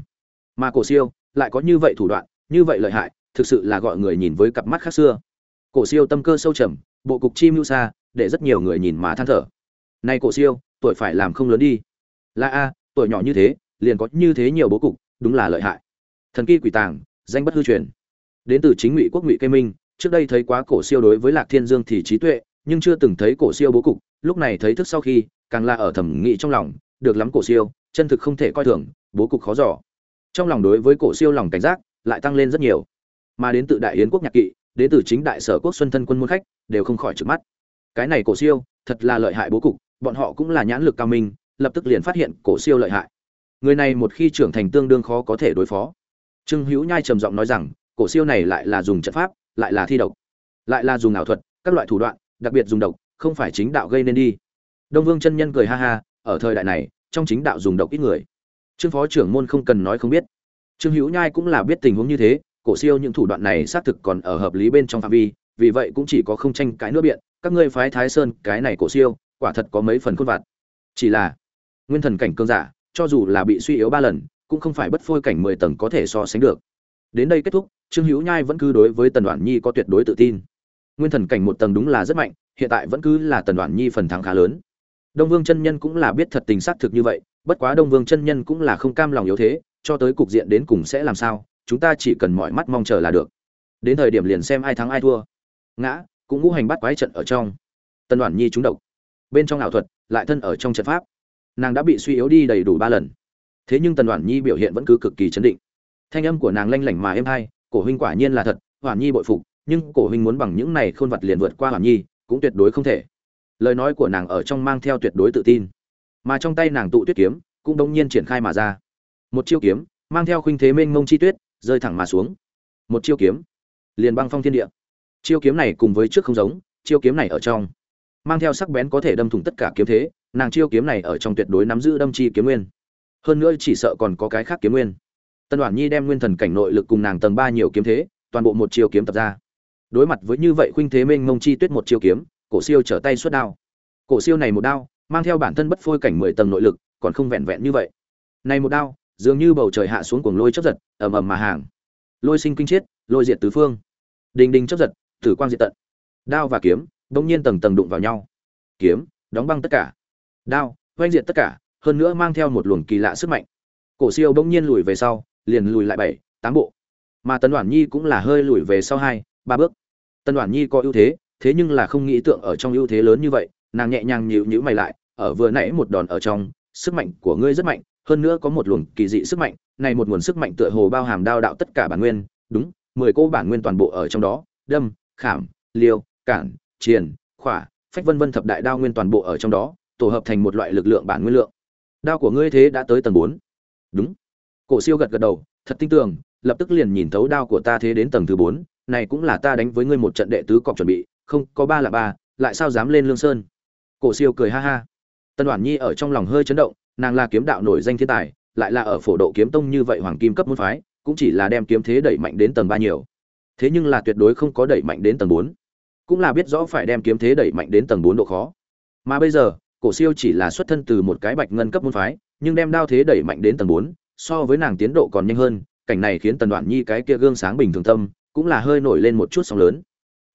Mà cổ siêu lại có như vậy thủ đoạn, như vậy lợi hại, thực sự là gọi người nhìn với cặp mắt khác xưa cổ siêu tâm cơ sâu trầm, bộ cục chi mưu xa, để rất nhiều người nhìn mà than thở. Nay cổ siêu, tuổi phải làm không lớn đi. Là a, tuổi nhỏ như thế, liền có như thế nhiều bố cục, đúng là lợi hại. Thần kỳ quỷ tàng, danh bất hư truyền. Đến từ chính ngụy quốc ngụy cây minh, trước đây thấy quá cổ siêu đối với lạc thiên dương thì trí tuệ, nhưng chưa từng thấy cổ siêu bố cục, lúc này thấy thức sau khi, càng là ở thẩm nghị trong lòng, được lắm cổ siêu, chân thực không thể coi thường, bố cục khó giỏ trong lòng đối với cổ siêu lòng cảnh giác, lại tăng lên rất nhiều. Mà đến từ đại yến quốc nhạc kỵ đến từ chính đại sở quốc xuân thân quân môn khách, đều không khỏi trực mắt. Cái này cổ siêu, thật là lợi hại bố cục, bọn họ cũng là nhãn lực cao minh, lập tức liền phát hiện cổ siêu lợi hại. Người này một khi trưởng thành tương đương khó có thể đối phó. Trương hữu nhai trầm giọng nói rằng, cổ siêu này lại là dùng trận pháp, lại là thi độc, lại là dùng ảo thuật, các loại thủ đoạn, đặc biệt dùng độc, không phải chính đạo gây nên đi. Đông vương chân nhân cười ha ha, ở thời đại này, trong chính đạo dùng độc ít người. Trương phó trưởng môn không cần nói không biết. Trương hữu nhai cũng là biết tình huống như thế cổ siêu những thủ đoạn này xác thực còn ở hợp lý bên trong phạm vi, vì vậy cũng chỉ có không tranh cãi nữa biện, các ngươi phái thái sơn, cái này cổ siêu, quả thật có mấy phần khuôn vặt. Chỉ là, nguyên thần cảnh cương giả, cho dù là bị suy yếu ba lần, cũng không phải bất phôi cảnh mười tầng có thể so sánh được. Đến đây kết thúc, trương hữu nhai vẫn cứ đối với tần đoản nhi có tuyệt đối tự tin. Nguyên thần cảnh một tầng đúng là rất mạnh, hiện tại vẫn cứ là tần đoản nhi phần thắng khá lớn. Đông vương chân nhân cũng là biết thật tình xác thực như vậy, bất quá đông vương chân nhân cũng là không cam lòng yếu thế, cho tới cục diện đến cùng sẽ làm sao chúng ta chỉ cần mọi mắt mong chờ là được. Đến thời điểm liền xem ai thắng ai thua. Ngã, cũng ngũ hành bắt quái trận ở trong. Tân đoàn nhi trúng độc. Bên trong ảo thuật, lại thân ở trong trận pháp. Nàng đã bị suy yếu đi đầy đủ ba lần. Thế nhưng tần đoàn nhi biểu hiện vẫn cứ cực kỳ chấn định. Thanh âm của nàng lanh lảnh mà êm hay, cổ huynh quả nhiên là thật hoàn nhi bội phục, nhưng cổ huynh muốn bằng những này khôn vật liền vượt qua hoàn nhi, cũng tuyệt đối không thể. Lời nói của nàng ở trong mang theo tuyệt đối tự tin. Mà trong tay nàng tụ tuyết kiếm, cũng đông nhiên triển khai mà ra. Một chiêu kiếm, mang theo khuynh thế mênh mông chi tuyết rơi thẳng mà xuống. Một chiêu kiếm, liền băng phong thiên địa. Chiêu kiếm này cùng với trước không giống, chiêu kiếm này ở trong, mang theo sắc bén có thể đâm thủng tất cả kiếm thế, nàng chiêu kiếm này ở trong tuyệt đối nắm giữ đâm chi kiếm nguyên. Hơn nữa chỉ sợ còn có cái khác kiếm nguyên. Tân đoàn nhi đem nguyên thần cảnh nội lực cùng nàng tầng ba nhiều kiếm thế, toàn bộ một chiêu kiếm tập ra. Đối mặt với như vậy khuynh thế mênh mông chi tuyết một chiêu kiếm, cổ siêu trở tay xuất đao. Cổ siêu này một đao, mang theo bản thân bất phôi cảnh mười tầng nội lực, còn không vẹn vẹn như vậy. Này một đao dường như bầu trời hạ xuống cuồng lôi chớp giật ầm ầm mà hàng lôi sinh kinh chết lôi diệt tứ phương đình đình chớp giật, tử quang diệt tận. Đao và kiếm, đống nhiên tầng tầng đụng vào nhau. Kiếm, đóng băng tất cả. Đao, oanh diệt tất cả, hơn nữa mang theo một luồng kỳ lạ sức mạnh. Cổ Siêu bỗng nhiên lùi về sau, liền lùi lại bảy, tám bộ. Mà Tần Đoản Nhi cũng là hơi lùi về sau hai, ba bước. Tần Đoản Nhi có ưu thế, thế nhưng là không nghĩ tượng ở trong ưu thế lớn như vậy, nàng nhẹ nhàng nhíu nhíu mày lại, ở vừa nãy một đòn ở trong, sức mạnh của ngươi rất mạnh, hơn nữa có một luồng kỳ dị sức mạnh, này một nguồn sức mạnh tựa hồ bao hàm đao đạo tất cả bản nguyên, đúng, mười cô bản nguyên toàn bộ ở trong đó, đâm, khảm, liêu, cản, triền, khỏa, phách vân vân thập đại đao nguyên toàn bộ ở trong đó, tổ hợp thành một loại lực lượng bản nguyên lượng. Đao của ngươi thế đã tới tầng 4. Đúng. Cổ Siêu gật gật đầu, thật tin tưởng, lập tức liền nhìn thấu đao của ta thế đến tầng thứ 4, này cũng là ta đánh với ngươi một trận đệ tứ cọc chuẩn bị, không, có ba là ba, lại sao dám lên Lương Sơn. Cổ Siêu cười ha ha. Tân Đoản Nhi ở trong lòng hơi chấn động, nàng là kiếm đạo nổi danh thiên tài, lại là ở phổ độ kiếm tông như vậy hoàng kim cấp môn phái, cũng chỉ là đem kiếm thế đẩy mạnh đến tầng ba nhiều. Thế nhưng là tuyệt đối không có đẩy mạnh đến tầng 4. Cũng là biết rõ phải đem kiếm thế đẩy mạnh đến tầng 4 độ khó. Mà bây giờ, Cổ Siêu chỉ là xuất thân từ một cái bạch ngân cấp môn phái, nhưng đem đao thế đẩy mạnh đến tầng 4, so với nàng tiến độ còn nhanh hơn, cảnh này khiến Tần Đoản Nhi cái kia gương sáng bình thường tâm, cũng là hơi nổi lên một chút sóng lớn.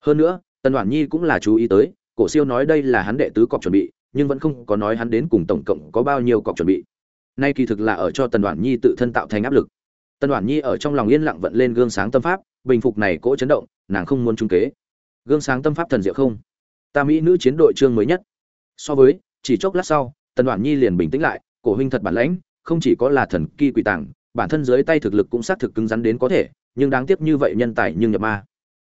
Hơn nữa, Tần Đoản Nhi cũng là chú ý tới, Cổ Siêu nói đây là hắn đệ tứ cọc chuẩn bị, nhưng vẫn không có nói hắn đến cùng tổng cộng có bao nhiêu cọc chuẩn bị. Nay kỳ thực là ở cho Tần đoàn Nhi tự thân tạo thành áp lực. Tần đoàn Nhi ở trong lòng yên lặng vận lên gương sáng tâm pháp, bình phục này cỗ chấn động, nàng không muốn trung kế. Gương sáng tâm pháp thần diệu không? Ta mỹ nữ chiến đội chương mới nhất. So với, chỉ chốc lát sau, Tần đoàn Nhi liền bình tĩnh lại, cổ huynh thật bản lãnh, không chỉ có là thần kỳ quỷ tàng, bản thân dưới tay thực lực cũng xác thực cứng rắn đến có thể, nhưng đáng tiếc như vậy nhân tài nhưng nhập ma.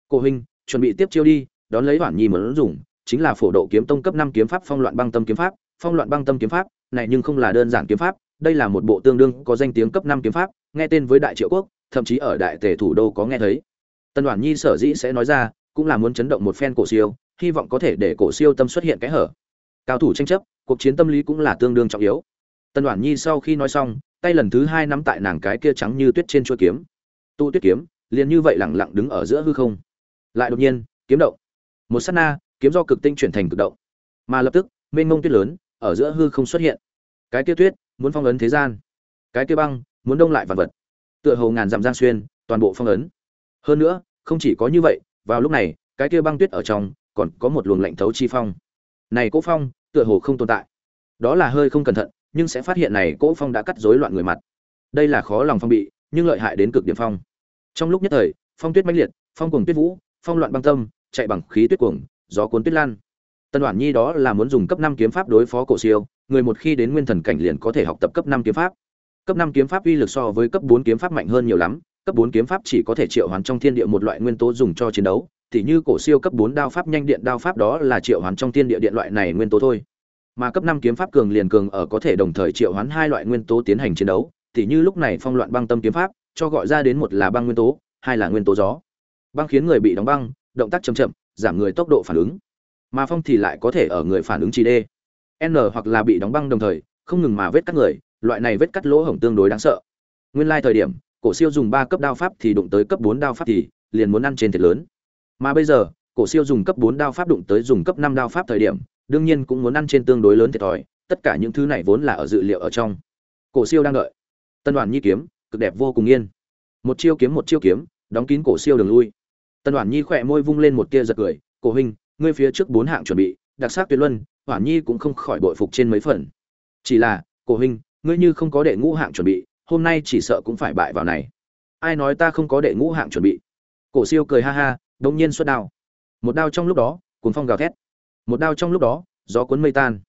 Cổ huynh, chuẩn bị tiếp chiêu đi, đón lấy đoàn Nhi muốn dùng, chính là phổ độ kiếm tông cấp 5 kiếm pháp phong loạn băng tâm kiếm pháp, phong loạn băng tâm kiếm pháp, này nhưng không là đơn giản kiếm pháp, đây là một bộ tương đương có danh tiếng cấp 5 kiếm pháp, nghe tên với Đại Triệu Quốc, thậm chí ở Đại Tề thủ đô có nghe thấy. Tân Đoản Nhi sở dĩ sẽ nói ra, cũng là muốn chấn động một phen cổ siêu, hy vọng có thể để cổ siêu tâm xuất hiện cái hở. Cao thủ tranh chấp, cuộc chiến tâm lý cũng là tương đương trọng yếu. Tân Đoản Nhi sau khi nói xong, tay lần thứ hai nắm tại nàng cái kia trắng như tuyết trên chuôi kiếm. Tu tuyết kiếm, liền như vậy lặng lặng đứng ở giữa hư không. Lại đột nhiên, kiếm động. Một sát na, kiếm do cực tinh chuyển thành cực động. Mà lập tức, mênh mông tuyết lớn ở giữa hư không xuất hiện. Cái tiêu tuyết, muốn phong ấn thế gian. Cái tiêu băng, muốn đông lại vạn vật. Tựa hồ ngàn dặm giang xuyên, toàn bộ phong ấn. Hơn nữa, không chỉ có như vậy, vào lúc này, cái tiêu băng tuyết ở trong, còn có một luồng lạnh thấu chi phong. Này cỗ phong, tựa hồ không tồn tại. Đó là hơi không cẩn thận, nhưng sẽ phát hiện này cỗ phong đã cắt rối loạn người mặt. Đây là khó lòng phong bị, nhưng lợi hại đến cực điểm phong. Trong lúc nhất thời, phong tuyết mãnh liệt, phong cuồng tuyết vũ, phong loạn băng tâm, chạy bằng khí tuyết cuồng, gió cuốn tuyết lan. Tân Đoản Nhi đó là muốn dùng cấp 5 kiếm pháp đối phó cổ siêu, người một khi đến nguyên thần cảnh liền có thể học tập cấp 5 kiếm pháp. Cấp 5 kiếm pháp uy lực so với cấp 4 kiếm pháp mạnh hơn nhiều lắm, cấp 4 kiếm pháp chỉ có thể triệu hoán trong thiên địa một loại nguyên tố dùng cho chiến đấu, tỉ như cổ siêu cấp 4 đao pháp nhanh điện đao pháp đó là triệu hoán trong thiên địa điện loại này nguyên tố thôi. Mà cấp 5 kiếm pháp cường liền cường ở có thể đồng thời triệu hoán hai loại nguyên tố tiến hành chiến đấu, tỉ như lúc này phong loạn băng tâm kiếm pháp, cho gọi ra đến một là băng nguyên tố, hai là nguyên tố gió. Băng khiến người bị đóng băng, động tác chậm chậm, giảm người tốc độ phản ứng. Mà phong thì lại có thể ở người phản ứng chỉ D. N hoặc là bị đóng băng đồng thời, không ngừng mà vết cắt người, loại này vết cắt lỗ hổng tương đối đáng sợ. Nguyên lai thời điểm, cổ siêu dùng ba cấp đao pháp thì đụng tới cấp bốn đao pháp thì liền muốn ăn trên thiệt lớn. Mà bây giờ, cổ siêu dùng cấp bốn đao pháp đụng tới dùng cấp năm đao pháp thời điểm, đương nhiên cũng muốn ăn trên tương đối lớn thiệt thòi, tất cả những thứ này vốn là ở dự liệu ở trong. Cổ siêu đang đợi. Tân Đoàn Nhi kiếm, cực đẹp vô cùng yên. Một chiêu kiếm một chiêu kiếm, đóng kín cổ siêu đường lui. Tân Đoàn Nhi khỏe môi vung lên một tia giật cười, "Cổ huynh, ngươi phía trước bốn hạng chuẩn bị, đặc sắc tuyệt luân, Hoàn Nhi cũng không khỏi bội phục trên mấy phần. Chỉ là, cổ huynh, ngươi như không có đệ ngũ hạng chuẩn bị, hôm nay chỉ sợ cũng phải bại vào này. Ai nói ta không có đệ ngũ hạng chuẩn bị?" Cổ Siêu cười ha ha, đột nhiên xuất đao. Một đao trong lúc đó, cuốn phong gào thét. Một đao trong lúc đó, gió cuốn mây tan.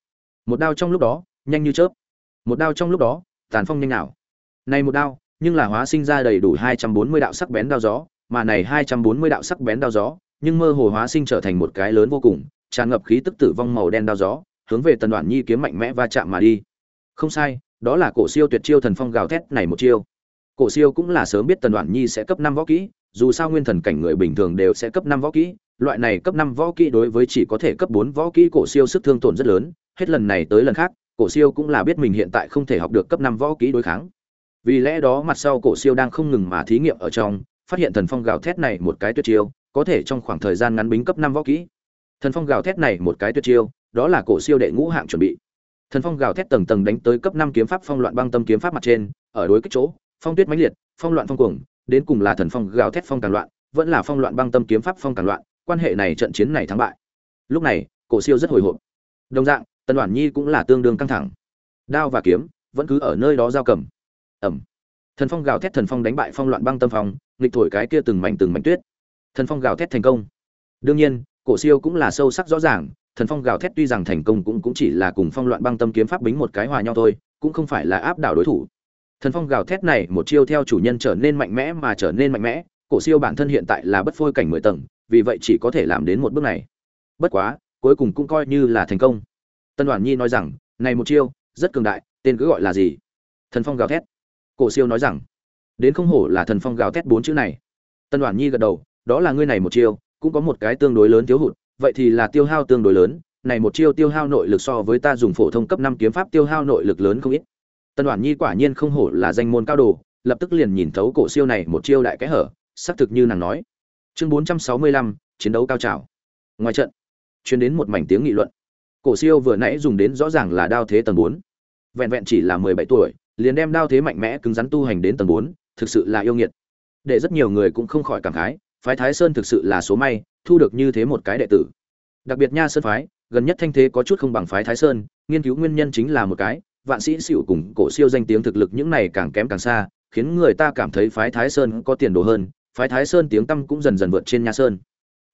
Một đao trong lúc đó, nhanh như chớp. Một đao trong lúc đó, tàn phong nhanh nào. Này một đao, nhưng là hóa sinh ra đầy đủ 240 đạo sắc bén đao gió, mà này 240 đạo sắc bén đao gió, nhưng mơ hồ hóa sinh trở thành một cái lớn vô cùng, tràn ngập khí tức tử vong màu đen đao gió, hướng về Tần Đoản Nhi kiếm mạnh mẽ va chạm mà đi. Không sai, đó là cổ siêu tuyệt chiêu thần phong gào thét này một chiêu. Cổ siêu cũng là sớm biết Tần Đoản Nhi sẽ cấp 5 võ kỹ, dù sao nguyên thần cảnh người bình thường đều sẽ cấp 5 võ kỹ, loại này cấp 5 võ kỹ đối với chỉ có thể cấp 4 võ kỹ cổ siêu sức thương tổn rất lớn, hết lần này tới lần khác, cổ siêu cũng là biết mình hiện tại không thể học được cấp 5 võ kỹ đối kháng. Vì lẽ đó mặt sau cổ siêu đang không ngừng mà thí nghiệm ở trong, phát hiện thần phong gào thét này một cái tuyệt chiêu, có thể trong khoảng thời gian ngắn bính cấp năm võ kỹ. Thần phong gào thét này một cái tuyệt chiêu, đó là cổ siêu đệ ngũ hạng chuẩn bị. Thần phong gào thét tầng tầng đánh tới cấp năm kiếm pháp phong loạn băng tâm kiếm pháp mặt trên, ở đối kích chỗ, phong tuyết mãnh liệt, phong loạn phong cuồng, đến cùng là thần phong gào thét phong càng loạn, vẫn là phong loạn băng tâm kiếm pháp phong càng loạn quan hệ này trận chiến này thắng bại. Lúc này cổ siêu rất hồi hộp. Đồng dạng tần đoàn nhi cũng là tương đương căng thẳng. Đao và kiếm vẫn cứ ở nơi đó giao cầm. Ẩm thần phong gào thét thần phong đánh bại phong loạn băng tâm phong, nghịch thổi cái kia từng mảnh từng mảnh tuyết. Thần phong gào thét thành công. Đương nhiên, cổ siêu cũng là sâu sắc rõ ràng, thần phong gào thét tuy rằng thành công cũng cũng chỉ là cùng phong loạn băng tâm kiếm pháp bính một cái hòa nhau thôi, cũng không phải là áp đảo đối thủ. Thần phong gào thét này một chiêu theo chủ nhân trở nên mạnh mẽ mà trở nên mạnh mẽ, cổ siêu bản thân hiện tại là bất phôi cảnh mười tầng, vì vậy chỉ có thể làm đến một bước này. Bất quá, cuối cùng cũng coi như là thành công. Tân đoàn nhi nói rằng, này một chiêu, rất cường đại, tên cứ gọi là gì? Thần phong gào thét cổ siêu nói rằng, đến không hổ là thần phong gào thét bốn chữ này. Tân đoàn nhi gật đầu, đó là ngươi này một chiêu, cũng có một cái tương đối lớn thiếu hụt, vậy thì là tiêu hao tương đối lớn, này một chiêu tiêu hao nội lực so với ta dùng phổ thông cấp năm kiếm pháp tiêu hao nội lực lớn không ít. Tân đoàn nhi quả nhiên không hổ là danh môn cao đồ, lập tức liền nhìn thấu cổ siêu này một chiêu đại cái hở, xác thực như nàng nói. Chương bốn trăm sáu mươi lăm, chiến đấu cao trào. Ngoài trận chuyến đến một mảnh tiếng nghị luận. Cổ siêu vừa nãy dùng đến rõ ràng là đao thế tầng bốn. Vẹn vẹn chỉ là mười bảy tuổi liền đem đao thế mạnh mẽ cứng rắn tu hành đến tầng bốn, thực sự là yêu nghiệt. Để rất nhiều người cũng không khỏi cảm khái, phái thái sơn thực sự là số may, thu được như thế một cái đệ tử. Đặc biệt nha sơn phái, gần nhất thanh thế có chút không bằng phái thái sơn, nghiên cứu nguyên nhân chính là một cái, vạn sĩ xỉu cùng cổ siêu danh tiếng thực lực những này càng kém càng xa, khiến người ta cảm thấy phái thái sơn có tiền đồ hơn, phái thái sơn tiếng tăm cũng dần dần vượt trên nha sơn.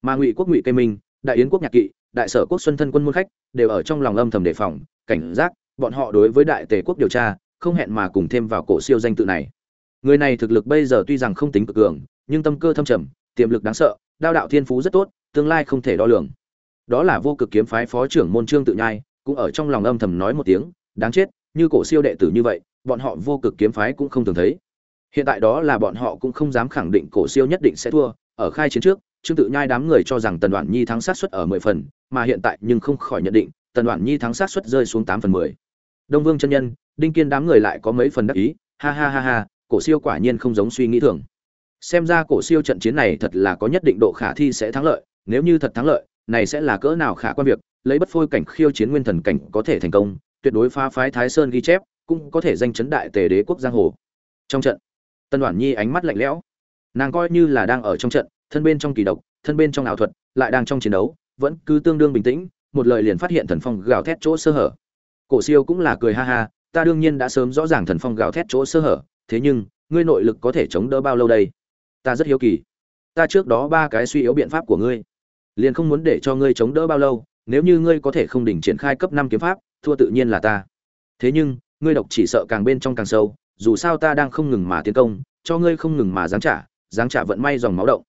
Mà ngụy quốc ngụy cây minh, đại yến quốc nhạc kỵ, đại sở quốc xuân thân quân môn khách, đều ở trong lòng âm thầm đề phòng, cảnh giác, bọn họ đối với đại tề quốc điều tra không hẹn mà cùng thêm vào cổ siêu danh tự này. Người này thực lực bây giờ tuy rằng không tính cực cường, nhưng tâm cơ thâm trầm, tiềm lực đáng sợ, đao đạo thiên phú rất tốt, tương lai không thể đo lường. Đó là vô cực kiếm phái phó trưởng môn trương tự nhai, cũng ở trong lòng âm thầm nói một tiếng, đáng chết, như cổ siêu đệ tử như vậy, bọn họ vô cực kiếm phái cũng không thường thấy. Hiện tại đó là bọn họ cũng không dám khẳng định cổ siêu nhất định sẽ thua, ở khai chiến trước, trương tự nhai đám người cho rằng tần đoạn nhi thắng sát suất ở mười phần, mà hiện tại nhưng không khỏi nhận định, tần đoạn nhi thắng sát suất rơi xuống tám phần mười. Đông vương chân nhân đinh kiên đám người lại có mấy phần đắc ý, ha ha ha ha, cổ siêu quả nhiên không giống suy nghĩ thường. Xem ra cổ siêu trận chiến này thật là có nhất định độ khả thi sẽ thắng lợi, nếu như thật thắng lợi, này sẽ là cỡ nào khả quan việc, lấy bất phôi cảnh khiêu chiến nguyên thần cảnh có thể thành công, tuyệt đối phá phái thái sơn ghi chép, cũng có thể danh chấn đại tề đế quốc giang hồ. Trong trận, tân đoản nhi ánh mắt lạnh lẽo. Nàng coi như là đang ở trong trận, thân bên trong kỳ độc, thân bên trong ảo thuật, lại đang trong chiến đấu, vẫn cứ tương đương bình tĩnh, một lời liền phát hiện thần phong gào thét chỗ sơ hở. Cổ siêu cũng là cười ha ha ta đương nhiên đã sớm rõ ràng thần phong gào thét chỗ sơ hở, thế nhưng, ngươi nội lực có thể chống đỡ bao lâu đây? Ta rất hiếu kỳ. Ta trước đó ba cái suy yếu biện pháp của ngươi, liền không muốn để cho ngươi chống đỡ bao lâu, nếu như ngươi có thể không đỉnh triển khai cấp năm kiếm pháp, thua tự nhiên là ta. Thế nhưng, ngươi độc chỉ sợ càng bên trong càng sâu, dù sao ta đang không ngừng mà tiến công, cho ngươi không ngừng mà giáng trả giáng trả vận may dòng máu động.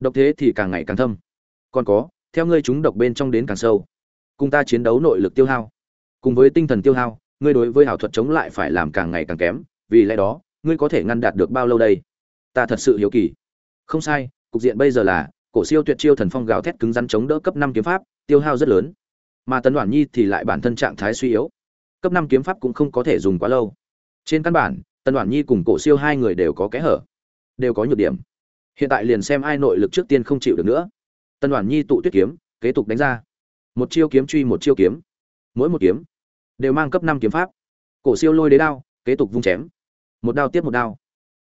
Độc thế thì càng ngày càng thâm. Còn có, theo ngươi chúng độc bên trong đến càng sâu. Cùng ta chiến đấu nội lực tiêu hao. Cùng với tinh thần tiêu hao ngươi đối với ảo thuật chống lại phải làm càng ngày càng kém, vì lẽ đó, ngươi có thể ngăn đạt được bao lâu đây? Ta thật sự hiếu kỳ. Không sai, cục diện bây giờ là, cổ siêu tuyệt chiêu thần phong gào thét cứng rắn chống đỡ cấp năm kiếm pháp, tiêu hao rất lớn. Mà tần đoản nhi thì lại bản thân trạng thái suy yếu. Cấp năm kiếm pháp cũng không có thể dùng quá lâu. Trên căn bản tần đoản nhi cùng cổ siêu hai người đều có kẽ hở, đều có nhược điểm. Hiện tại liền xem ai nội lực trước tiên không chịu được nữa. Tần đoản nhi tụ tuyết kiếm, kế tục đánh ra. Một chiêu kiếm truy một chiêu kiếm. Mỗi một kiếm đều mang cấp năm kiếm pháp. Cổ siêu lôi đế đao, kế tục vung chém. Một đao tiếp một đao.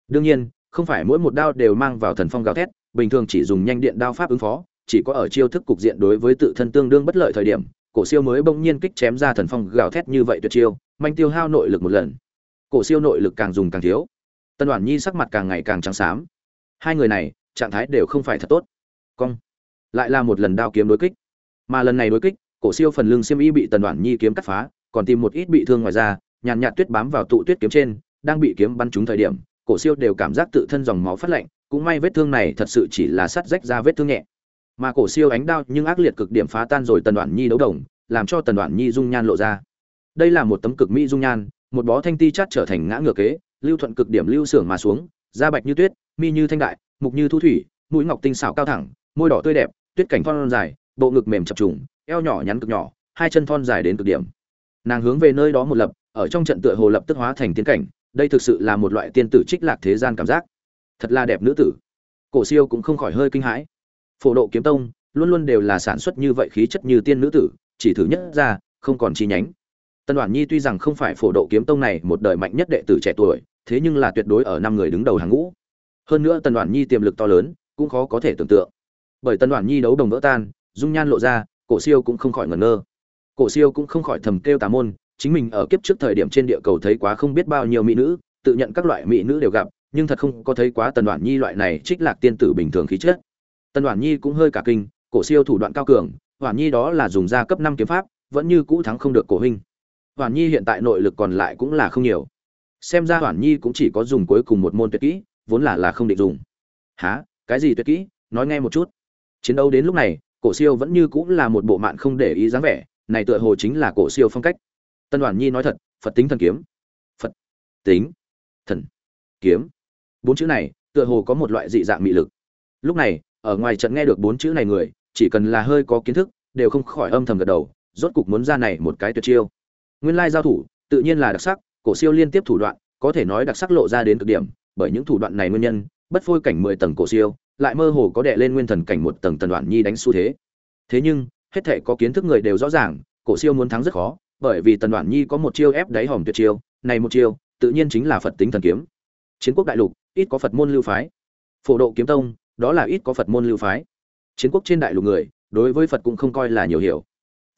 Đương nhiên, không phải mỗi một đao đều mang vào thần phong gào thét, bình thường chỉ dùng nhanh điện đao pháp ứng phó, chỉ có ở chiêu thức cục diện đối với tự thân tương đương bất lợi thời điểm, cổ siêu mới bỗng nhiên kích chém ra thần phong gào thét như vậy tuyệt chiêu, manh tiêu hao nội lực một lần. Cổ siêu nội lực càng dùng càng thiếu. Tân đoàn nhi sắc mặt càng ngày càng trắng xám. Hai người này, trạng thái đều không phải thật tốt. Cong. Lại là một lần đao kiếm đối kích. Mà lần này đối kích, cổ siêu phần lưng xiêm y bị tần đoàn nhi kiếm cắt phá còn tìm một ít bị thương ngoài ra nhàn nhạt tuyết bám vào tụ tuyết kiếm trên, đang bị kiếm bắn trúng thời điểm, cổ siêu đều cảm giác tự thân dòng máu phát lạnh, cũng may vết thương này thật sự chỉ là sắt rách ra vết thương nhẹ. Mà cổ siêu ánh đao nhưng ác liệt cực điểm phá tan rồi tần đoạn nhi đấu đồng, làm cho tần đoạn nhi dung nhan lộ ra. Đây là một tấm cực mỹ dung nhan, một bó thanh ti chát trở thành ngã ngựa kế, lưu thuận cực điểm lưu sưởng mà xuống, da bạch như tuyết, mi như thanh đại, mục như thu thủy, mũi ngọc tinh xảo cao thẳng, môi đỏ tươi đẹp, tuyết cảnh thon dài, bộ ngực mềm chập trùng, eo nhỏ nhắn cực nhỏ, hai chân thon dài đến cực điểm nàng hướng về nơi đó một lập, ở trong trận tựa hồ lập tức hóa thành tiến cảnh, đây thực sự là một loại tiên tử trích lạc thế gian cảm giác. Thật là đẹp nữ tử. Cổ siêu cũng không khỏi hơi kinh hãi. Phổ độ kiếm tông, luôn luôn đều là sản xuất như vậy khí chất như tiên nữ tử, chỉ thử nhất ra, không còn chi nhánh. Tân đoàn nhi tuy rằng không phải phổ độ kiếm tông này một đời mạnh nhất đệ tử trẻ tuổi, thế nhưng là tuyệt đối ở năm người đứng đầu hàng ngũ. Hơn nữa tần đoàn nhi tiềm lực to lớn, cũng khó có thể tưởng tượng. Bởi tân đoàn nhi đấu đồng vỡ tan, dung nhan lộ ra, cổ siêu cũng không khỏi ngẩn ngơ cổ siêu cũng không khỏi thầm kêu tà môn, chính mình ở kiếp trước thời điểm trên địa cầu thấy quá không biết bao nhiêu mỹ nữ, tự nhận các loại mỹ nữ đều gặp, nhưng thật không có thấy quá tần đoàn nhi loại này trích lạc tiên tử bình thường khí chất. Tần đoàn nhi cũng hơi cả kinh, cổ siêu thủ đoạn cao cường hoàn nhi đó là dùng ra cấp năm kiếm pháp, vẫn như cũ thắng không được cổ huynh. Hoàn nhi hiện tại nội lực còn lại cũng là không nhiều. Xem ra hoàn nhi cũng chỉ có dùng cuối cùng một môn tuyệt kỹ, vốn là là không định dùng. Há cái gì tuyệt kỹ? Nói nghe một chút. Chiến đấu đến lúc này, cổ siêu vẫn như cũng là một bộ mạn không để ý dáng vẻ này tựa hồ chính là cổ siêu phong cách. Tân đoàn nhi nói thật, phật tính thần kiếm. Phật tính thần kiếm. Bốn chữ này, tựa hồ có một loại dị dạng mị lực. Lúc này, ở ngoài trận nghe được bốn chữ này người, chỉ cần là hơi có kiến thức, đều không khỏi âm thầm gật đầu, rốt cục muốn ra này một cái tuyệt chiêu. Nguyên lai giao thủ, tự nhiên là đặc sắc, cổ siêu liên tiếp thủ đoạn, có thể nói đặc sắc lộ ra đến cực điểm, bởi những thủ đoạn này nguyên nhân, bất phôi cảnh mười tầng cổ siêu, lại mơ hồ có đệ lên nguyên thần cảnh một tầng tần đoạn nhi đánh xu thế. Thế nhưng hết thể có kiến thức người đều rõ ràng, cổ siêu muốn thắng rất khó, bởi vì tần đoạn nhi có một chiêu ép đáy hòm tuyệt chiêu, này một chiêu, tự nhiên chính là phật tính thần kiếm. Chiến quốc đại lục, ít có phật môn lưu phái. Phổ độ kiếm tông, đó là ít có phật môn lưu phái. Chiến quốc trên đại lục người, đối với phật cũng không coi là nhiều hiểu.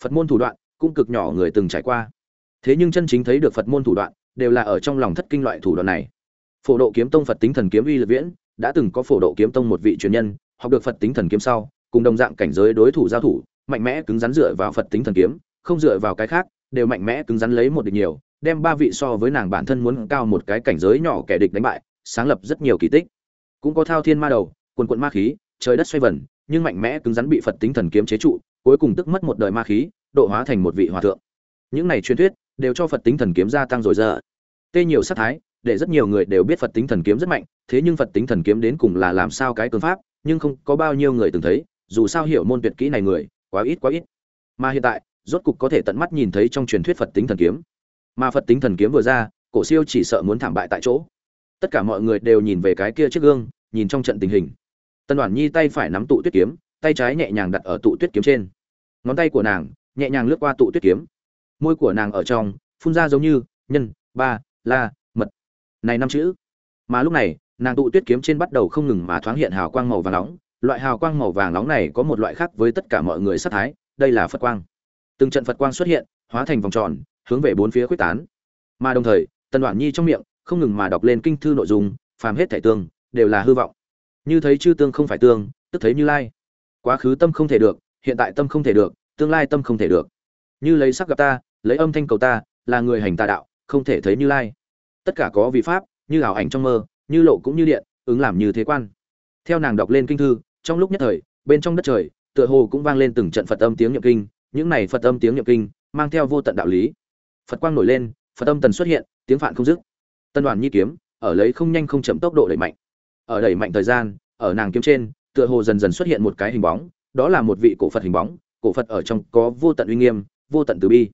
Phật môn thủ đoạn, cũng cực nhỏ người từng trải qua. Thế nhưng chân chính thấy được phật môn thủ đoạn, đều là ở trong lòng thất kinh loại thủ đoạn này. Phổ độ kiếm tông phật tính thần kiếm uy lực viễn, đã từng có phổ độ kiếm tông một vị truyền nhân, học được phật tính thần kiếm sau, cùng đồng dạng cảnh giới đối thủ giao thủ mạnh mẽ cứng rắn dựa vào phật tính thần kiếm, không dựa vào cái khác, đều mạnh mẽ cứng rắn lấy một địch nhiều, đem ba vị so với nàng bản thân muốn cao một cái cảnh giới nhỏ kẻ địch đánh bại, sáng lập rất nhiều kỳ tích. Cũng có thao thiên ma đầu, quần quận ma khí, trời đất xoay vần, nhưng mạnh mẽ cứng rắn bị phật tính thần kiếm chế trụ, cuối cùng tức mất một đời ma khí, độ hóa thành một vị hòa thượng. Những này truyền thuyết đều cho phật tính thần kiếm gia tăng rồi giờ. Tê nhiều sát thái, để rất nhiều người đều biết phật tính thần kiếm rất mạnh, thế nhưng phật tính thần kiếm đến cùng là làm sao cái cường pháp, nhưng không có bao nhiêu người từng thấy, dù sao hiểu môn tuyệt kỹ này người quá ít quá ít. Mà hiện tại, rốt cục có thể tận mắt nhìn thấy trong truyền thuyết phật tính thần kiếm. Mà phật tính thần kiếm vừa ra, cổ siêu chỉ sợ muốn thảm bại tại chỗ. Tất cả mọi người đều nhìn về cái kia chiếc gương, nhìn trong trận tình hình. Tân đoàn nhi tay phải nắm tụ tuyết kiếm, tay trái nhẹ nhàng đặt ở tụ tuyết kiếm trên. Ngón tay của nàng nhẹ nhàng lướt qua tụ tuyết kiếm. Môi của nàng ở trong, phun ra giống như nhân, ba, la, mật. Này năm chữ. Mà lúc này, nàng tụ tuyết kiếm trên bắt đầu không ngừng mà thoáng hiện hào quang màu vàng nóng loại hào quang màu vàng nóng này có một loại khác với tất cả mọi người sát thái, đây là phật quang. Từng trận phật quang xuất hiện, hóa thành vòng tròn, hướng về bốn phía khuếch tán. Mà đồng thời, tần đoạn nhi trong miệng, không ngừng mà đọc lên kinh thư nội dung, phàm hết thể tương, đều là hư vọng. Như thấy chư tương không phải tương, tức thấy như lai. Quá khứ tâm không thể được, hiện tại tâm không thể được, tương lai tâm không thể được. Như lấy sắc gặp ta, lấy âm thanh cầu ta, là người hành tà đạo, không thể thấy như lai. Tất cả có vi pháp, như ảo ảnh trong mơ, như lộ cũng như điện, ứng làm như thế quan. Theo nàng đọc lên kinh thư trong lúc nhất thời, bên trong đất trời, tựa hồ cũng vang lên từng trận phật âm tiếng nhậm kinh, những này phật âm tiếng nhậm kinh mang theo vô tận đạo lý. Phật quang nổi lên, phật âm tần xuất hiện, tiếng phạn không dứt. Tân đoàn nhi kiếm, ở lấy không nhanh không chậm tốc độ đẩy mạnh. Ở đẩy mạnh thời gian, ở nàng kiếm trên, tựa hồ dần dần xuất hiện một cái hình bóng, đó là một vị cổ phật hình bóng. Cổ phật ở trong có vô tận uy nghiêm, vô tận từ bi.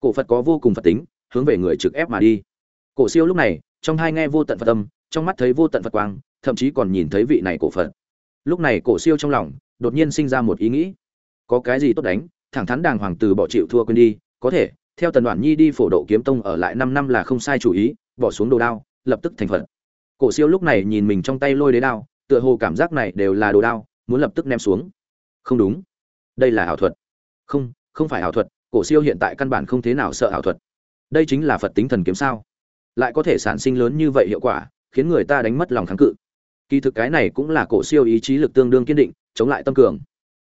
Cổ phật có vô cùng phật tính, hướng về người trực ép mà đi. Cổ siêu lúc này, trong hai nghe vô tận phật âm, trong mắt thấy vô tận phật quang, thậm chí còn nhìn thấy vị này cổ phật lúc này cổ siêu trong lòng, đột nhiên sinh ra một ý nghĩ. Có cái gì tốt đánh, thẳng thắn đàng hoàng từ bỏ chịu thua quên đi, có thể, theo tần đoạn nhi đi phổ độ kiếm tông ở lại năm năm là không sai chủ ý, bỏ xuống đồ đao, lập tức thành phật. Cổ siêu lúc này nhìn mình trong tay lôi đế đao, tựa hồ cảm giác này đều là đồ đao, muốn lập tức ném xuống. Không đúng. Đây là ảo thuật. Không không phải ảo thuật, cổ siêu hiện tại căn bản không thế nào sợ ảo thuật. Đây chính là phật tính thần kiếm sao? Lại có thể sản sinh lớn như vậy hiệu quả, khiến người ta đánh mất lòng kháng cự kỳ thực cái này cũng là cổ siêu ý chí lực tương đương kiên định, chống lại tâm cường.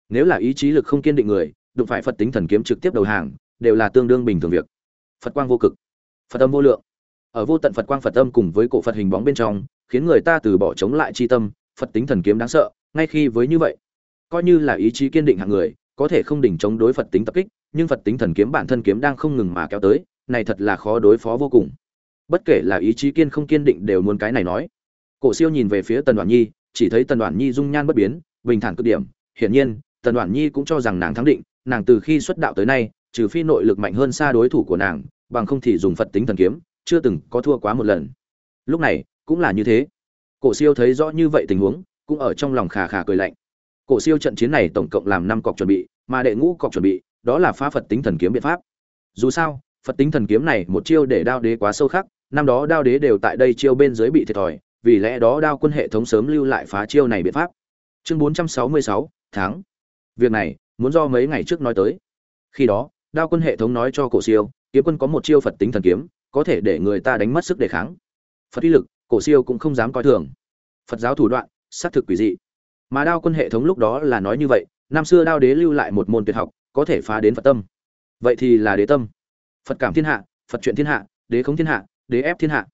Nếu là ý chí lực không kiên định người, đụng phải phật tính thần kiếm trực tiếp đầu hàng, đều là tương đương bình thường việc. Phật quang vô cực. Phật âm vô lượng. Ở vô tận phật quang phật âm cùng với cổ phật hình bóng bên trong, khiến người ta từ bỏ chống lại chi tâm, phật tính thần kiếm đáng sợ, ngay khi với như vậy, coi như là ý chí kiên định hạng người, có thể không đỉnh chống đối phật tính tập kích, nhưng phật tính thần kiếm bản thân kiếm đang không ngừng mà kéo tới, này thật là khó đối phó vô cùng. Bất kể là ý chí kiên không kiên định đều muốn cái này nói cổ siêu nhìn về phía tần Đoàn nhi, chỉ thấy tần Đoàn nhi dung nhan bất biến, bình thản cực điểm. Hiển nhiên, tần Đoàn nhi cũng cho rằng nàng thắng định, nàng từ khi xuất đạo tới nay, trừ phi nội lực mạnh hơn xa đối thủ của nàng, bằng không thì dùng phật tính thần kiếm, chưa từng có thua quá một lần. Lúc này, cũng là như thế. Cổ siêu thấy rõ như vậy tình huống, cũng ở trong lòng khà khà cười lạnh. Cổ siêu trận chiến này tổng cộng làm năm cọc chuẩn bị, mà đệ ngũ cọc chuẩn bị, đó là phá phật tính thần kiếm biện pháp. Dù sao, phật tính thần kiếm này một chiêu để đao đế quá sâu khắc, năm đó đao đế đều tại đây chiêu bên dưới bị thiệt thòi vì lẽ đó đao quân hệ thống sớm lưu lại phá chiêu này biện pháp. Chương bốn trăm sáu mươi sáu tháng việc này, muốn do mấy ngày trước nói tới. Khi đó, đao quân hệ thống nói cho cổ siêu, kiếm quân có một chiêu phật tính thần kiếm, có thể để người ta đánh mất sức đề kháng. Phật uy lực, cổ siêu cũng không dám coi thường. Phật giáo thủ đoạn sát thực quỷ dị. Mà đao quân hệ thống lúc đó là nói như vậy, năm xưa đao đế lưu lại một môn tuyệt học, có thể phá đến phật tâm. Vậy thì là đế tâm. Phật cảm thiên hạ, phật chuyện thiên hạ, đế không thiên hạ, đế ép thiên hạ.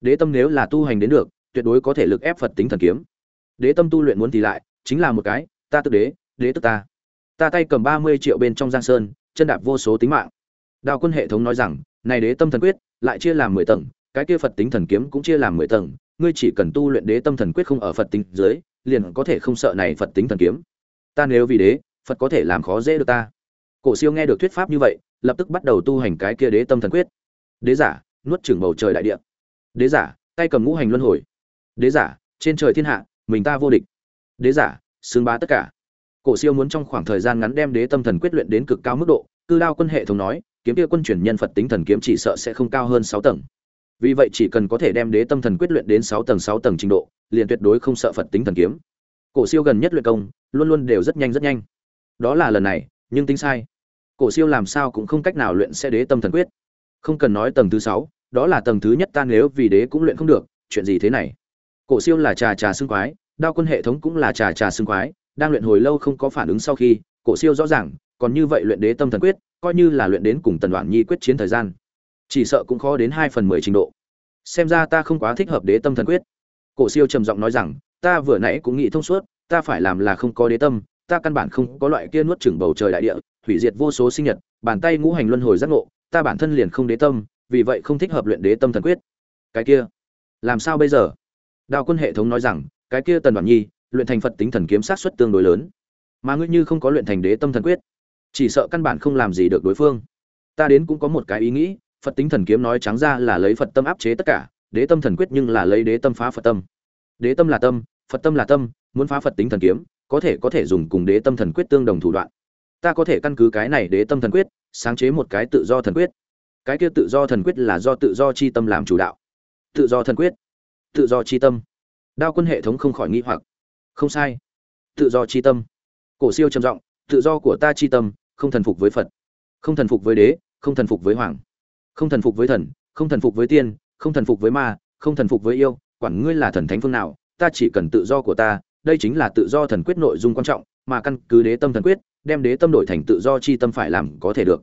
Đế tâm nếu là tu hành đến được tuyệt đối có thể lực ép phật tính thần kiếm. Đế tâm tu luyện muốn thì lại, chính là một cái, ta tức đế đế tức ta. Ta tay cầm ba mươi triệu bên trong giang sơn, chân đạp vô số tính mạng. Đào quân hệ thống nói rằng, này đế tâm thần quyết, lại chia làm mười tầng, cái kia phật tính thần kiếm cũng chia làm mười tầng, ngươi chỉ cần tu luyện đế tâm thần quyết không ở phật tính dưới, liền có thể không sợ này phật tính thần kiếm. Ta nếu vì đế, phật có thể làm khó dễ được ta. Cổ siêu nghe được thuyết pháp như vậy, lập tức bắt đầu tu hành cái kia đế tâm thần quyết. Đế giả, nuốt chửng bầu trời đại địa. Đế giả, tay cầm ngũ hành luân hồi đế giả, trên trời thiên hạ, mình ta vô địch. Đế giả xương bá tất cả. Cổ siêu muốn trong khoảng thời gian ngắn đem đế tâm thần quyết luyện đến cực cao mức độ, cư đao quân hệ thống nói, kiếm kia quân chuyển nhân phật tính thần kiếm chỉ sợ sẽ không cao hơn sáu tầng. Vì vậy chỉ cần có thể đem đế tâm thần quyết luyện đến sáu tầng sáu tầng trình độ, liền tuyệt đối không sợ phật tính thần kiếm. Cổ siêu gần nhất luyện công, luôn luôn đều rất nhanh rất nhanh. Đó là lần này, nhưng tính sai. Cổ siêu làm sao cũng không cách nào luyện sẽ đế tâm thần quyết. Không cần nói tầng thứ sáu, đó là tầng thứ nhất ta nếu vì đế cũng luyện không được, chuyện gì thế này? Cổ siêu là trà trà xương quái, đao quân hệ thống cũng là trà trà xương quái, đang luyện hồi lâu không có phản ứng sau khi, cổ siêu rõ ràng, còn như vậy luyện đế tâm thần quyết, coi như là luyện đến cùng tần đoạn nhi quyết chiến thời gian. Chỉ sợ cũng khó đến hai phần mười trình độ. Xem ra ta không quá thích hợp đế tâm thần quyết. Cổ siêu trầm giọng nói rằng, ta vừa nãy cũng nghĩ thông suốt, ta phải làm là không có đế tâm, ta căn bản không có loại kia nuốt chửng bầu trời đại địa, hủy diệt vô số sinh nhật, bàn tay ngũ hành luân hồi giác ngộ, ta bản thân liền không đế tâm, vì vậy không thích hợp luyện đế tâm thần quyết. Cái kia, làm sao bây giờ? Đào quân hệ thống nói rằng, cái kia tần Đoản nhi, luyện thành phật tính thần kiếm sát suất tương đối lớn. Mà ngươi như không có luyện thành đế tâm thần quyết, chỉ sợ căn bản không làm gì được đối phương. Ta đến cũng có một cái ý nghĩ, phật tính thần kiếm nói trắng ra là lấy phật tâm áp chế tất cả, đế tâm thần quyết nhưng là lấy đế tâm phá phật tâm. Đế tâm là tâm, phật tâm là tâm, muốn phá phật tính thần kiếm, có thể có thể dùng cùng đế tâm thần quyết tương đồng thủ đoạn. Ta có thể căn cứ cái này đế tâm thần quyết, sáng chế một cái tự do thần quyết. Cái kia tự do thần quyết là do tự do chi tâm làm chủ đạo. Tự do thần quyết tự do chi tâm. Đao quân hệ thống không khỏi nghĩ hoặc. Không sai. Tự do chi tâm. Cổ siêu trầm giọng, tự do của ta chi tâm, không thần phục với phật. Không thần phục với đế, không thần phục với hoàng. Không thần phục với thần, không thần phục với tiên, không thần phục với ma, không thần phục với yêu, quản ngươi là thần thánh phương nào, ta chỉ cần tự do của ta, đây chính là tự do thần quyết nội dung quan trọng, mà căn cứ đế tâm thần quyết, đem đế tâm đổi thành tự do chi tâm phải làm có thể được.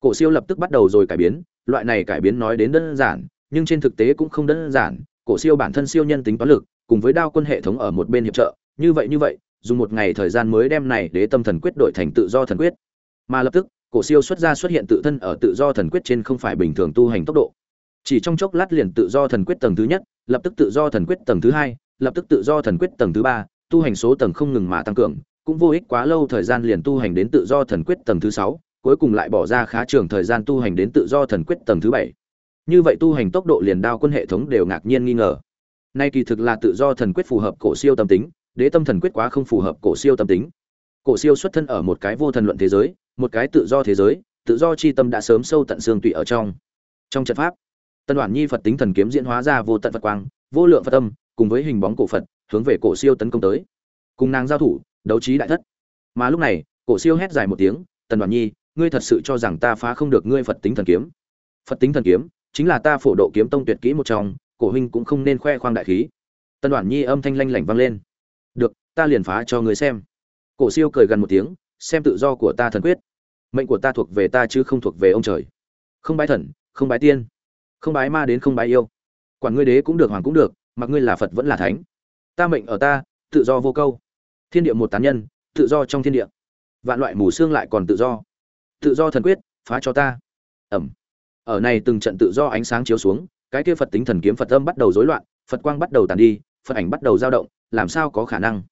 Cổ siêu lập tức bắt đầu rồi cải biến, loại này cải biến nói đến đơn giản, nhưng trên thực tế cũng không đơn giản cổ siêu bản thân siêu nhân tính toán lực, cùng với đao quân hệ thống ở một bên hiệp trợ, như vậy như vậy, dùng một ngày thời gian mới đem này đế tâm thần quyết đổi thành tự do thần quyết. Mà lập tức, cổ siêu xuất ra xuất hiện tự thân ở tự do thần quyết trên không phải bình thường tu hành tốc độ. Chỉ trong chốc lát liền tự do thần quyết tầng thứ nhất, lập tức tự do thần quyết tầng thứ hai, lập tức tự do thần quyết tầng thứ ba, tu hành số tầng không ngừng mà tăng cường, cũng vô ích quá lâu thời gian liền tu hành đến tự do thần quyết tầng thứ sáu, cuối cùng lại bỏ ra khá trường thời gian tu hành đến tự do thần quyết tầng thứ bảy như vậy tu hành tốc độ liền đao quân hệ thống đều ngạc nhiên nghi ngờ. Nay kỳ thực là tự do thần quyết phù hợp cổ siêu tâm tính, đế tâm thần quyết quá không phù hợp cổ siêu tâm tính. Cổ siêu xuất thân ở một cái vô thần luận thế giới, một cái tự do thế giới, tự do chi tâm đã sớm sâu tận xương tụy ở trong. Trong trận pháp, tân đoàn nhi phật tính thần kiếm diễn hóa ra vô tận phật quang, vô lượng phật tâm cùng với hình bóng cổ phật, hướng về cổ siêu tấn công tới. Cùng nàng giao thủ, đấu trí đại thất. Mà lúc này, cổ siêu hét dài một tiếng tần đoàn nhi, ngươi thật sự cho rằng ta phá không được ngươi phật tính thần kiếm? Phật tính thần kiếm chính là ta phổ độ kiếm tông tuyệt kỹ một trong, cổ huynh cũng không nên khoe khoang đại khí. Tân đoàn nhi âm thanh lanh lảnh vang lên. Được, ta liền phá cho ngươi xem. Cổ siêu cười gần một tiếng, xem tự do của ta thần quyết. Mệnh của ta thuộc về ta chứ không thuộc về ông trời. Không bái thần, không bái tiên. Không bái ma đến không bái yêu. Quản ngươi đế cũng được, hoàng cũng được, mặc ngươi là phật vẫn là thánh. Ta mệnh ở ta, tự do vô câu. Thiên địa một tán nhân, tự do trong thiên địa. Vạn loại mù xương lại còn tự do. Tự do thần quyết, phá cho ta. Ẩm ở này từng trận tự do ánh sáng chiếu xuống, cái kia phật tính thần kiếm phật âm bắt đầu rối loạn, phật quang bắt đầu tàn đi, phật ảnh bắt đầu dao động, làm sao có khả năng?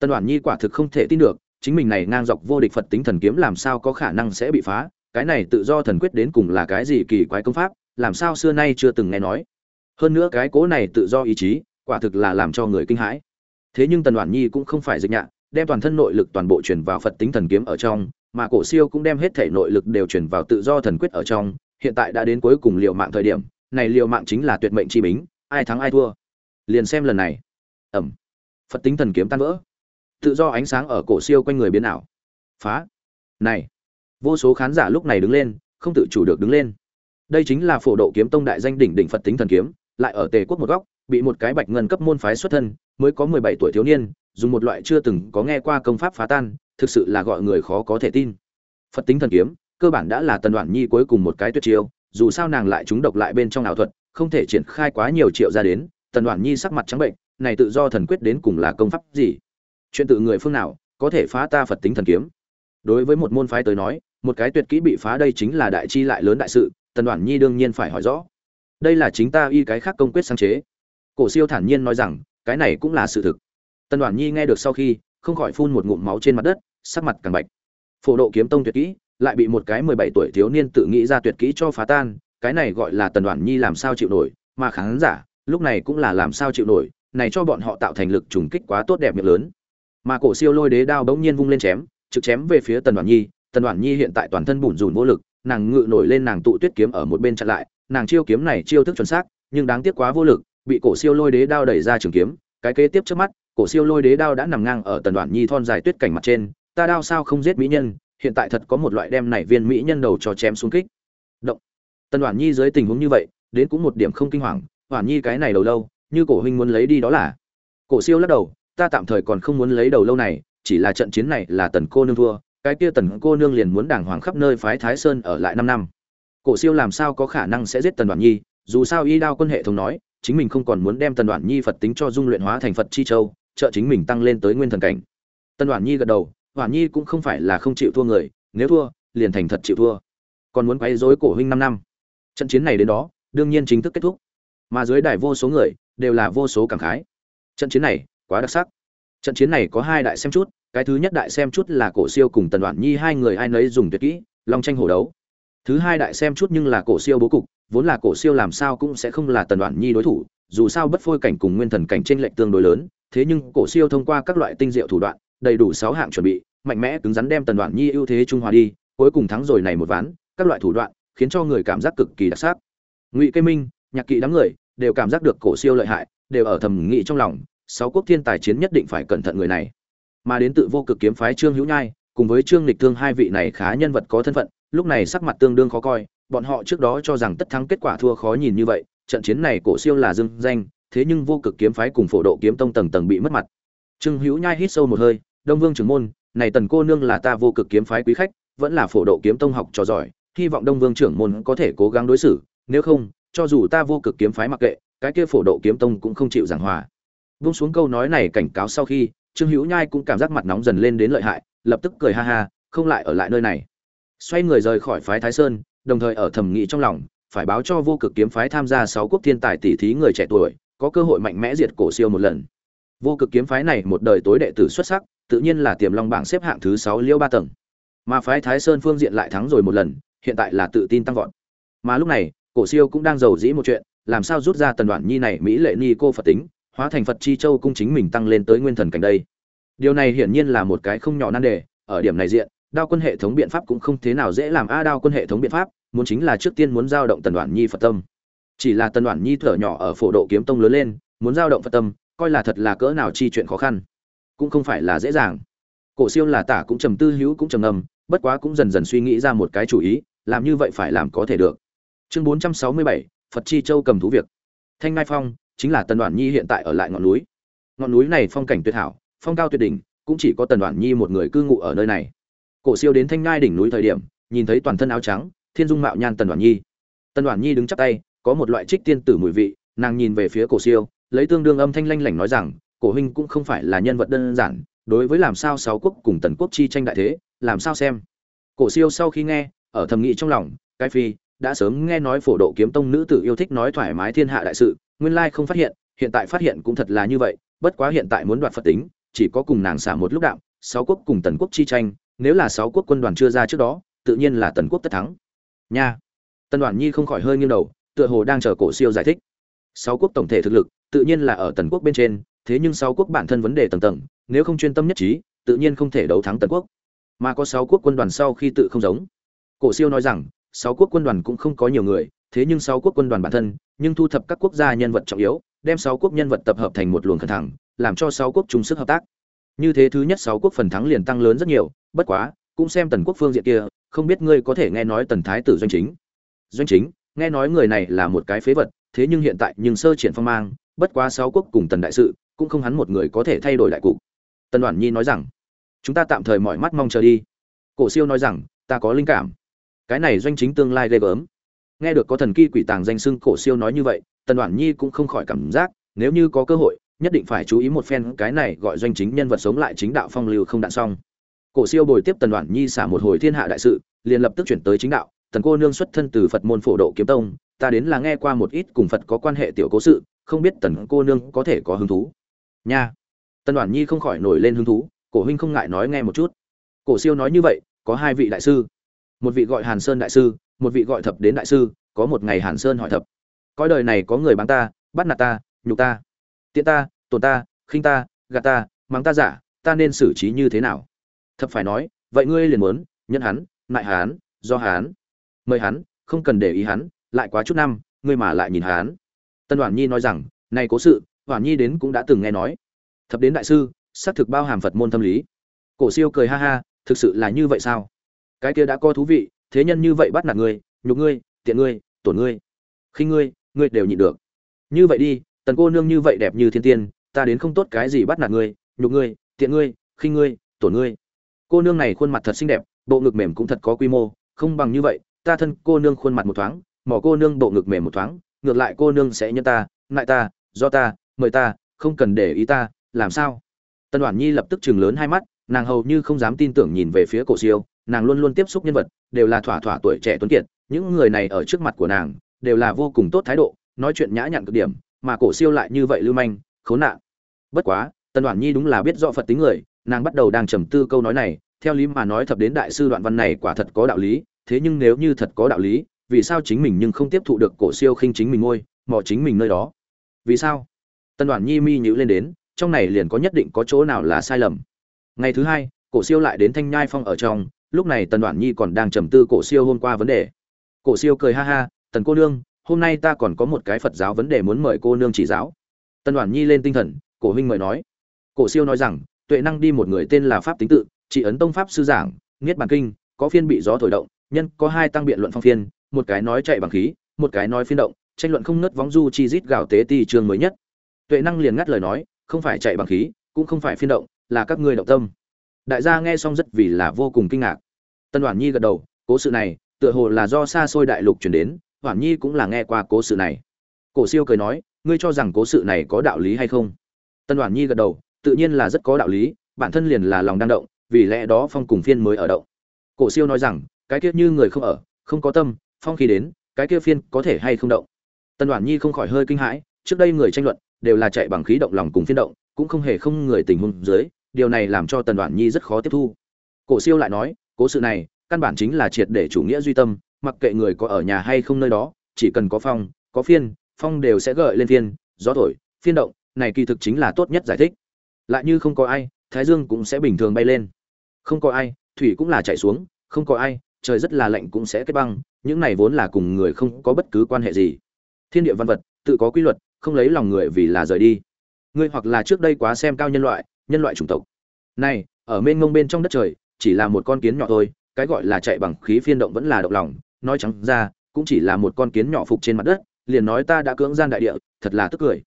Tân đoàn nhi quả thực không thể tin được, chính mình này ngang dọc vô địch phật tính thần kiếm làm sao có khả năng sẽ bị phá, cái này tự do thần quyết đến cùng là cái gì kỳ quái công pháp, làm sao xưa nay chưa từng nghe nói. Hơn nữa cái cố này tự do ý chí, quả thực là làm cho người kinh hãi. Thế nhưng tần đoàn nhi cũng không phải dịch nhạ, đem toàn thân nội lực toàn bộ chuyển vào phật tính thần kiếm ở trong, mà cổ siêu cũng đem hết thể nội lực đều chuyển vào tự do thần quyết ở trong hiện tại đã đến cuối cùng liều mạng thời điểm, này liều mạng chính là tuyệt mệnh chi bính, ai thắng ai thua. Liền xem lần này. Ẩm. Phật tính thần kiếm tan vỡ. Tự do ánh sáng ở cổ siêu quanh người biến ảo. Phá. Này. Vô số khán giả lúc này đứng lên, không tự chủ được đứng lên. Đây chính là phổ độ kiếm tông đại danh đỉnh đỉnh phật tính thần kiếm, lại ở tề quốc một góc, bị một cái bạch ngân cấp môn phái xuất thân, mới có mười bảy tuổi thiếu niên, dùng một loại chưa từng có nghe qua công pháp phá tan, thực sự là gọi người khó có thể tin. Phật tính thần kiếm cơ bản đã là tần đoạn nhi cuối cùng một cái tuyệt chiêu, dù sao nàng lại trúng độc lại bên trong ảo thuật, không thể triển khai quá nhiều triệu ra đến, tần đoạn nhi sắc mặt trắng bệnh, này tự do thần quyết đến cùng là công pháp gì? Chuyện tự người phương nào có thể phá ta phật tính thần kiếm? Đối với một môn phái tới nói, một cái tuyệt kỹ bị phá đây chính là đại chi lại lớn đại sự, tần đoạn nhi đương nhiên phải hỏi rõ. Đây là chính ta y cái khác công quyết sáng chế. Cổ siêu thản nhiên nói rằng, cái này cũng là sự thực. Tần đoạn nhi nghe được sau khi, không khỏi phun một ngụm máu trên mặt đất, sắc mặt càng bạch. Phổ độ kiếm tông tuyệt kỹ lại bị một cái mười bảy tuổi thiếu niên tự nghĩ ra tuyệt kỹ cho phá tan, cái này gọi là tần Đoàn nhi làm sao chịu nổi, mà khán giả, lúc này cũng là làm sao chịu nổi, này cho bọn họ tạo thành lực trùng kích quá tốt đẹp miệng lớn. Mà cổ siêu lôi đế đao bỗng nhiên vung lên chém, trực chém về phía tần Đoàn nhi, tần Đoàn nhi hiện tại toàn thân bủn rủn vô lực, nàng ngự nổi lên nàng tụ tuyết kiếm ở một bên chặn lại, nàng chiêu kiếm này chiêu thức chuẩn xác, nhưng đáng tiếc quá vô lực, bị cổ siêu lôi đế đao đẩy ra trường kiếm, cái kế tiếp trước mắt, cổ siêu lôi đế đao đã nằm ngang ở tần Đoàn nhi thon dài tuyết cảnh mặt trên, ta đao sao không giết mỹ nhân hiện tại thật có một loại đem này viên mỹ nhân đầu cho chém xuống kích. Động. Tần đoàn nhi dưới tình huống như vậy, đến cũng một điểm không kinh hoàng hoàn nhi cái này đầu lâu, như cổ huynh muốn lấy đi đó là. Cổ siêu lắc đầu, ta tạm thời còn không muốn lấy đầu lâu này, chỉ là trận chiến này là tần cô nương thua, cái kia tần cô nương liền muốn đàng hoàng khắp nơi phái thái sơn ở lại năm năm. Cổ siêu làm sao có khả năng sẽ giết tần đoàn nhi, dù sao y đao quân hệ thống nói, chính mình không còn muốn đem tần đoàn nhi phật tính cho dung luyện hóa thành phật chi châu, trợ chính mình tăng lên tới nguyên thần cảnh. Tần đoàn nhi gật đầu đoạn nhi cũng không phải là không chịu thua người, nếu thua, liền thành thật chịu thua. Còn muốn quấy rối cổ huynh năm năm. Trận chiến này đến đó, đương nhiên chính thức kết thúc. Mà dưới đài vô số người, đều là vô số cảm khái. Trận chiến này, quá đặc sắc. Trận chiến này có hai đại xem chút, cái thứ nhất đại xem chút là cổ siêu cùng tần Đoản nhi hai người ai nấy dùng tuyệt kỹ, long tranh hổ đấu. Thứ hai đại xem chút nhưng là cổ siêu bố cục, vốn là cổ siêu làm sao cũng sẽ không là tần Đoản nhi đối thủ, dù sao bất phôi cảnh cùng nguyên thần cảnh trên lệnh tương đối lớn, thế nhưng cổ siêu thông qua các loại tinh diệu thủ đoạn đầy đủ sáu hạng chuẩn bị, mạnh mẽ cứng rắn đem tần đoạn nhi ưu thế trung hòa đi, cuối cùng thắng rồi này một ván, các loại thủ đoạn khiến cho người cảm giác cực kỳ đặc sắc. Ngụy Kê minh, nhạc kỵ đám người đều cảm giác được cổ siêu lợi hại, đều ở thầm nghĩ trong lòng, sáu quốc thiên tài chiến nhất định phải cẩn thận người này. Mà đến tự vô cực kiếm phái trương hữu nhai, cùng với trương lịch thương hai vị này khá nhân vật có thân phận, lúc này sắc mặt tương đương khó coi, bọn họ trước đó cho rằng tất thắng kết quả thua khó nhìn như vậy, trận chiến này cổ siêu là dưng danh, thế nhưng vô cực kiếm phái cùng phổ độ kiếm tông tầng tầng bị mất mặt. Trương hữu nhai hít sâu một hơi đông vương trưởng môn này tần cô nương là ta vô cực kiếm phái quý khách vẫn là phổ độ kiếm tông học trò giỏi hy vọng đông vương trưởng môn có thể cố gắng đối xử nếu không cho dù ta vô cực kiếm phái mặc kệ cái kia phổ độ kiếm tông cũng không chịu giảng hòa Buông xuống câu nói này cảnh cáo sau khi, Trương Hữu Nhai cũng cảm giác mặt nóng dần lên đến lợi hại, lập tức cười ha ha, không lại ở lại nơi này. Xoay người rời khỏi phái Thái Sơn, đồng thời ở thầm nghĩ trong lòng, phải báo cho vô cực kiếm phái tham gia sáu quốc thiên tài tỷ thí người trẻ tuổi, có cơ hội mạnh mẽ diệt cổ siêu một lần. Vô cực kiếm phái này một đời tối đệ tử xuất sắc, tự nhiên là tiềm long bảng xếp hạng thứ sáu liêu ba tầng. Mà phái Thái Sơn phương diện lại thắng rồi một lần, hiện tại là tự tin tăng vọt. Mà lúc này, cổ siêu cũng đang giàu dĩ một chuyện, làm sao rút ra tần đoạn nhi này mỹ lệ ni cô Phật tính, hóa thành Phật chi châu cung chính mình tăng lên tới nguyên thần cảnh đây. Điều này hiển nhiên là một cái không nhỏ nan đề, ở điểm này diện, đao quân hệ thống biện pháp cũng không thế nào dễ làm a đao quân hệ thống biện pháp, muốn chính là trước tiên muốn giao động Tần đoạn Nhi Phật tâm. Chỉ là Tần đoạn Nhi thở nhỏ ở phổ độ kiếm tông lớn lên, muốn giao động Phật tâm, coi là thật là cỡ nào chi chuyện khó khăn, cũng không phải là dễ dàng. Cổ Siêu là tả cũng trầm tư hữu cũng trầm ngâm, bất quá cũng dần dần suy nghĩ ra một cái chủ ý, làm như vậy phải làm có thể được. Chương 467, Phật chi châu cầm thú việc. Thanh ngai Phong, chính là Tần Đoản Nhi hiện tại ở lại ngọn núi. Ngọn núi này phong cảnh tuyệt hảo, phong cao tuyệt đỉnh, cũng chỉ có Tần Đoản Nhi một người cư ngụ ở nơi này. Cổ Siêu đến Thanh Ngai đỉnh núi thời điểm, nhìn thấy toàn thân áo trắng, thiên dung mạo nhan Tần Đoản Nhi. Tần Đoản Nhi đứng chắp tay, có một loại trích tiên tử mùi vị, nàng nhìn về phía Cổ Siêu, lấy tương đương âm thanh lanh lảnh nói rằng, Cổ huynh cũng không phải là nhân vật đơn giản, đối với làm sao sáu quốc cùng Tần quốc chi tranh đại thế, làm sao xem. Cổ Siêu sau khi nghe, ở thầm nghĩ trong lòng, cái phi đã sớm nghe nói phổ độ kiếm tông nữ tử yêu thích nói thoải mái thiên hạ đại sự, nguyên lai không phát hiện, hiện tại phát hiện cũng thật là như vậy, bất quá hiện tại muốn đoạt Phật tính, chỉ có cùng nàng xả một lúc đạm, sáu quốc cùng tần quốc chi tranh, nếu là sáu quốc quân đoàn chưa ra trước đó, tự nhiên là tần quốc tất thắng. Nha. Tần đoàn Nhi không khỏi hơi nghiêng đầu, tựa hồ đang chờ Cổ Siêu giải thích. Sáu quốc tổng thể thực lực, tự nhiên là ở tần quốc bên trên, thế nhưng sáu quốc bản thân vấn đề tầng tầng, nếu không chuyên tâm nhất trí, tự nhiên không thể đấu thắng tần quốc. Mà có sáu quốc quân đoàn sau khi tự không giống. Cổ Siêu nói rằng, sáu quốc quân đoàn cũng không có nhiều người, thế nhưng sáu quốc quân đoàn bản thân, nhưng thu thập các quốc gia nhân vật trọng yếu, đem sáu quốc nhân vật tập hợp thành một luồng cân thẳng, làm cho sáu quốc chung sức hợp tác. như thế thứ nhất sáu quốc phần thắng liền tăng lớn rất nhiều bất quá cũng xem tần quốc phương diện kia không biết ngươi có thể nghe nói tần thái tử doanh chính doanh chính nghe nói người này là một cái phế vật thế nhưng hiện tại nhưng sơ triển phong mang bất quá sáu quốc cùng tần đại sự cũng không hắn một người có thể thay đổi đại cục. Tần đoàn nhi nói rằng, chúng ta tạm thời mọi mắt mong chờ đi. Cổ siêu nói rằng, ta có linh cảm. Cái này doanh chính tương lai ghê gớm. Nghe được có thần kỳ quỷ tàng danh xưng cổ siêu nói như vậy, tần đoàn nhi cũng không khỏi cảm giác, nếu như có cơ hội, nhất định phải chú ý một phen cái này gọi doanh chính nhân vật sống lại chính đạo phong lưu không đạn xong. Cổ siêu bồi tiếp tần đoàn nhi xả một hồi thiên hạ đại sự, liền lập tức chuyển tới chính đạo, tần cô nương xuất thân từ phật môn phổ độ kiếm tông, ta đến là nghe qua một ít cùng phật có quan hệ tiểu cố sự, không biết tần cô nương có thể có hứng thú nha. Tân đoàn nhi không khỏi nổi lên hứng thú, cổ huynh không ngại nói nghe một chút. Cổ siêu nói như vậy, có hai vị đại sư. Một vị gọi hàn sơn đại sư, một vị gọi thập đến đại sư, có một ngày hàn sơn hỏi thập. Coi đời này có người bán ta, bắt nạt ta, nhục ta, tiện ta, tổn ta, khinh ta, gạt ta, mắng ta giả, ta nên xử trí như thế nào? Thập phải nói, vậy ngươi liền muốn nhân hắn, nại hắn, do hắn. Mời hắn, không cần để ý hắn, lại quá chút năm, ngươi mà lại nhìn hắn. Tân đoàn nhi nói rằng nay cố sự hoàn nhi đến cũng đã từng nghe nói. Thập đến đại sư, xác thực bao hàm phật môn tâm lý. Cổ siêu cười ha ha, thực sự là như vậy sao? Cái kia đã có thú vị, thế nhân như vậy bắt nạt ngươi, nhục ngươi, tiện ngươi, tổn ngươi khi ngươi ngươi đều nhịn được. Như vậy đi, tần cô nương như vậy đẹp như thiên tiên, ta đến không tốt cái gì bắt nạt ngươi, nhục ngươi, tiện ngươi khi ngươi, tổn ngươi. Cô nương này khuôn mặt thật xinh đẹp, bộ ngực mềm cũng thật có quy mô, không bằng như vậy, ta thân cô nương khuôn mặt một thoáng mỏ cô nương bộ ngực mềm một thoáng, ngược lại cô nương sẽ nhân ta, ngại ta, do ta mời ta, không cần để ý ta, làm sao? Tân Đoàn nhi lập tức chừng lớn hai mắt, nàng hầu như không dám tin tưởng nhìn về phía cổ siêu, nàng luôn luôn tiếp xúc nhân vật, đều là thỏa thỏa tuổi trẻ tuấn kiệt, những người này ở trước mặt của nàng, đều là vô cùng tốt thái độ, nói chuyện nhã nhặn cực điểm, mà cổ siêu lại như vậy lưu manh, khốn nạn. Bất quá, tân Đoàn nhi đúng là biết rõ phật tính người, nàng bắt đầu đang trầm tư câu nói này, theo lý mà nói thập đến đại sư đoạn văn này quả thật có đạo lý, thế nhưng nếu như thật có đạo lý, vì sao chính mình nhưng không tiếp thụ được cổ siêu khinh chính mình ngôi, mò chính mình nơi đó? Vì sao? Tân đoàn nhi mi nhữ lên đến, trong này liền có nhất định có chỗ nào là sai lầm. Ngày thứ hai, cổ siêu lại đến thanh nhai phong ở trong, lúc này tần đoàn nhi còn đang trầm tư cổ siêu hôm qua vấn đề. Cổ siêu cười ha ha, tần cô nương, hôm nay ta còn có một cái phật giáo vấn đề muốn mời cô nương chỉ giáo. Tần đoàn nhi lên tinh thần, cổ huynh mời nói. Cổ siêu nói rằng, tuệ năng đi một người tên là pháp tính tự chỉ ấn tông pháp sư giảng, niết bàn kinh, có phiên bị gió thổi động, nhân có hai tăng biện luận phong phiên, một cái nói chạy bằng khí, một cái nói phiên động, tranh luận không nứt vóng du chi rít gào tế ti trường mới nhất tuệ năng liền ngắt lời nói, không phải chạy bằng khí, cũng không phải phiên động, là các ngươi động tâm. Đại gia nghe xong rất vì là vô cùng kinh ngạc. Tân đoàn nhi gật đầu, cố sự này, tựa hồ là do xa xôi đại lục chuyển đến hoàn nhi cũng là nghe qua cố sự này. Cổ siêu cười nói, ngươi cho rằng cố sự này có đạo lý hay không? Tân đoàn nhi gật đầu, tự nhiên là rất có đạo lý, bản thân liền là lòng đang động, vì lẽ đó phong cùng phiên mới ở động. Cổ siêu nói rằng, cái kia như người không ở, không có tâm, phong khi đến, cái kia phiên có thể hay không động? Tân đoàn nhi không khỏi hơi kinh hãi, trước đây người tranh luận đều là chạy bằng khí động lòng cùng phiên động, cũng không hề không người tình huống dưới, điều này làm cho tần đoàn nhi rất khó tiếp thu. Cổ siêu lại nói, cố sự này, căn bản chính là triệt để chủ nghĩa duy tâm, mặc kệ người có ở nhà hay không nơi đó, chỉ cần có phong, có phiên, phong đều sẽ gợi lên phiên, gió thổi, phiên động, này kỳ thực chính là tốt nhất giải thích. Lại như không có ai, thái dương cũng sẽ bình thường bay lên. Không có ai, thủy cũng là chạy xuống, không có ai, trời rất là lạnh cũng sẽ kết băng, những này vốn là cùng người không có bất cứ quan hệ gì. Thiên địa văn vật, tự có quy luật không lấy lòng người vì là rời đi. Ngươi hoặc là trước đây quá xem cao nhân loại nhân loại chủng tộc. Này, ở mênh mông bên trong đất trời, chỉ là một con kiến nhỏ thôi, cái gọi là chạy bằng khí phiên động vẫn là động lòng, nói trắng ra, cũng chỉ là một con kiến nhỏ phục trên mặt đất, liền nói ta đã cưỡng gian đại địa, thật là tức cười.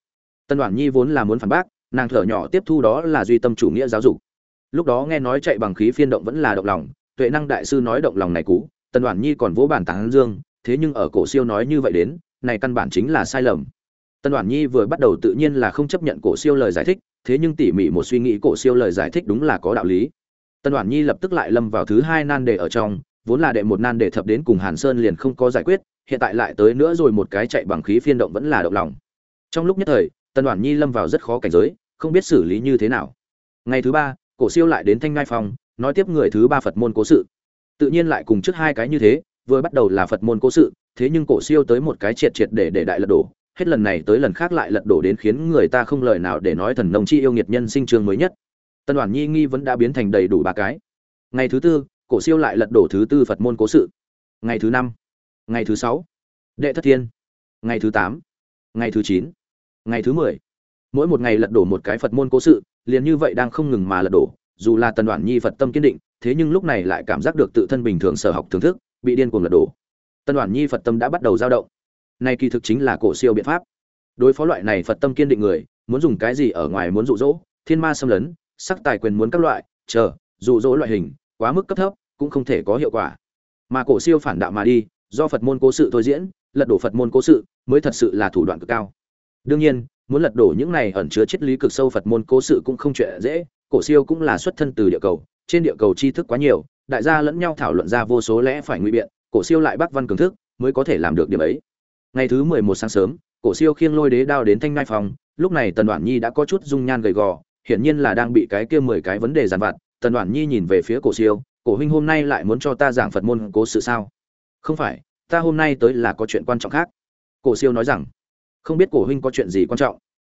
Tân đoàn nhi vốn là muốn phản bác, nàng thở nhỏ tiếp thu đó là duy tâm chủ nghĩa giáo dục. Lúc đó nghe nói chạy bằng khí phiên động vẫn là động lòng, tuệ năng đại sư nói động lòng này cú tần đoàn nhi còn vỗ bản tán dương, thế nhưng ở cổ siêu nói như vậy đến, này căn bản chính là sai lầm. Tân đoàn nhi vừa bắt đầu tự nhiên là không chấp nhận cổ siêu lời giải thích, thế nhưng tỉ mỉ một suy nghĩ cổ siêu lời giải thích đúng là có đạo lý. Tân đoàn nhi lập tức lại lâm vào thứ hai nan đề ở trong, vốn là đệ một nan đề thập đến cùng hàn sơn liền không có giải quyết, hiện tại lại tới nữa rồi một cái chạy bằng khí phiên động vẫn là động lòng. Trong lúc nhất thời, Tân đoàn nhi lâm vào rất khó cảnh giới, không biết xử lý như thế nào. Ngày thứ ba, cổ siêu lại đến thanh ngai phòng nói tiếp người thứ ba phật môn cố sự. Tự nhiên lại cùng trước hai cái như thế, vừa bắt đầu là phật môn cố sự, thế nhưng cổ siêu tới một cái triệt triệt để để đại lật đổ hết lần này tới lần khác lại lật đổ đến khiến người ta không lời nào để nói thần nông chi yêu nghiệt nhân sinh trường mới nhất. Tân đoàn nhi nghi vẫn đã biến thành đầy đủ ba cái. Ngày thứ tư, cổ siêu lại lật đổ thứ tư phật môn cố sự. Ngày thứ năm, ngày thứ sáu, đệ thất thiên. Ngày thứ tám, ngày thứ chín, ngày thứ mười. Mỗi một ngày lật đổ một cái phật môn cố sự, liền như vậy đang không ngừng mà lật đổ, dù là tần đoàn nhi phật tâm kiên định, thế nhưng lúc này lại cảm giác được tự thân bình thường sở học thưởng thức, bị điên cuồng lật đổ. Tần đoàn nhi phật tâm đã bắt đầu dao động này kỳ thực chính là cổ siêu biện pháp. Đối phó loại này phật tâm kiên định người, muốn dùng cái gì ở ngoài muốn dụ dỗ, thiên ma xâm lấn, sắc tài quyền muốn các loại, chờ, dụ dỗ loại hình, quá mức cấp thấp, cũng không thể có hiệu quả. Mà cổ siêu phản đạo mà đi, do phật môn cố sự thôi diễn, lật đổ phật môn cố sự, mới thật sự là thủ đoạn cực cao. Đương nhiên, muốn lật đổ những này ẩn chứa triết lý cực sâu phật môn cố sự cũng không chuyện dễ, cổ siêu cũng là xuất thân từ địa cầu, trên địa cầu tri thức quá nhiều, đại gia lẫn nhau thảo luận ra vô số lẽ phải nguy biện, cổ siêu lại bắc văn cường thức, mới có thể làm được điểm ấy ngày thứ mười một sáng sớm, cổ siêu khiêng lôi đế đao đến thanh ngai phòng. Lúc này tần đoản nhi đã có chút dung nhan gầy gò, hiển nhiên là đang bị cái kia mười cái vấn đề giàn vặt. Tần đoản nhi nhìn về phía cổ siêu, cổ huynh hôm nay lại muốn cho ta giảng phật môn cố sự sao? Không phải, ta hôm nay tới là có chuyện quan trọng khác. Cổ siêu nói rằng, không biết cổ huynh có chuyện gì quan trọng?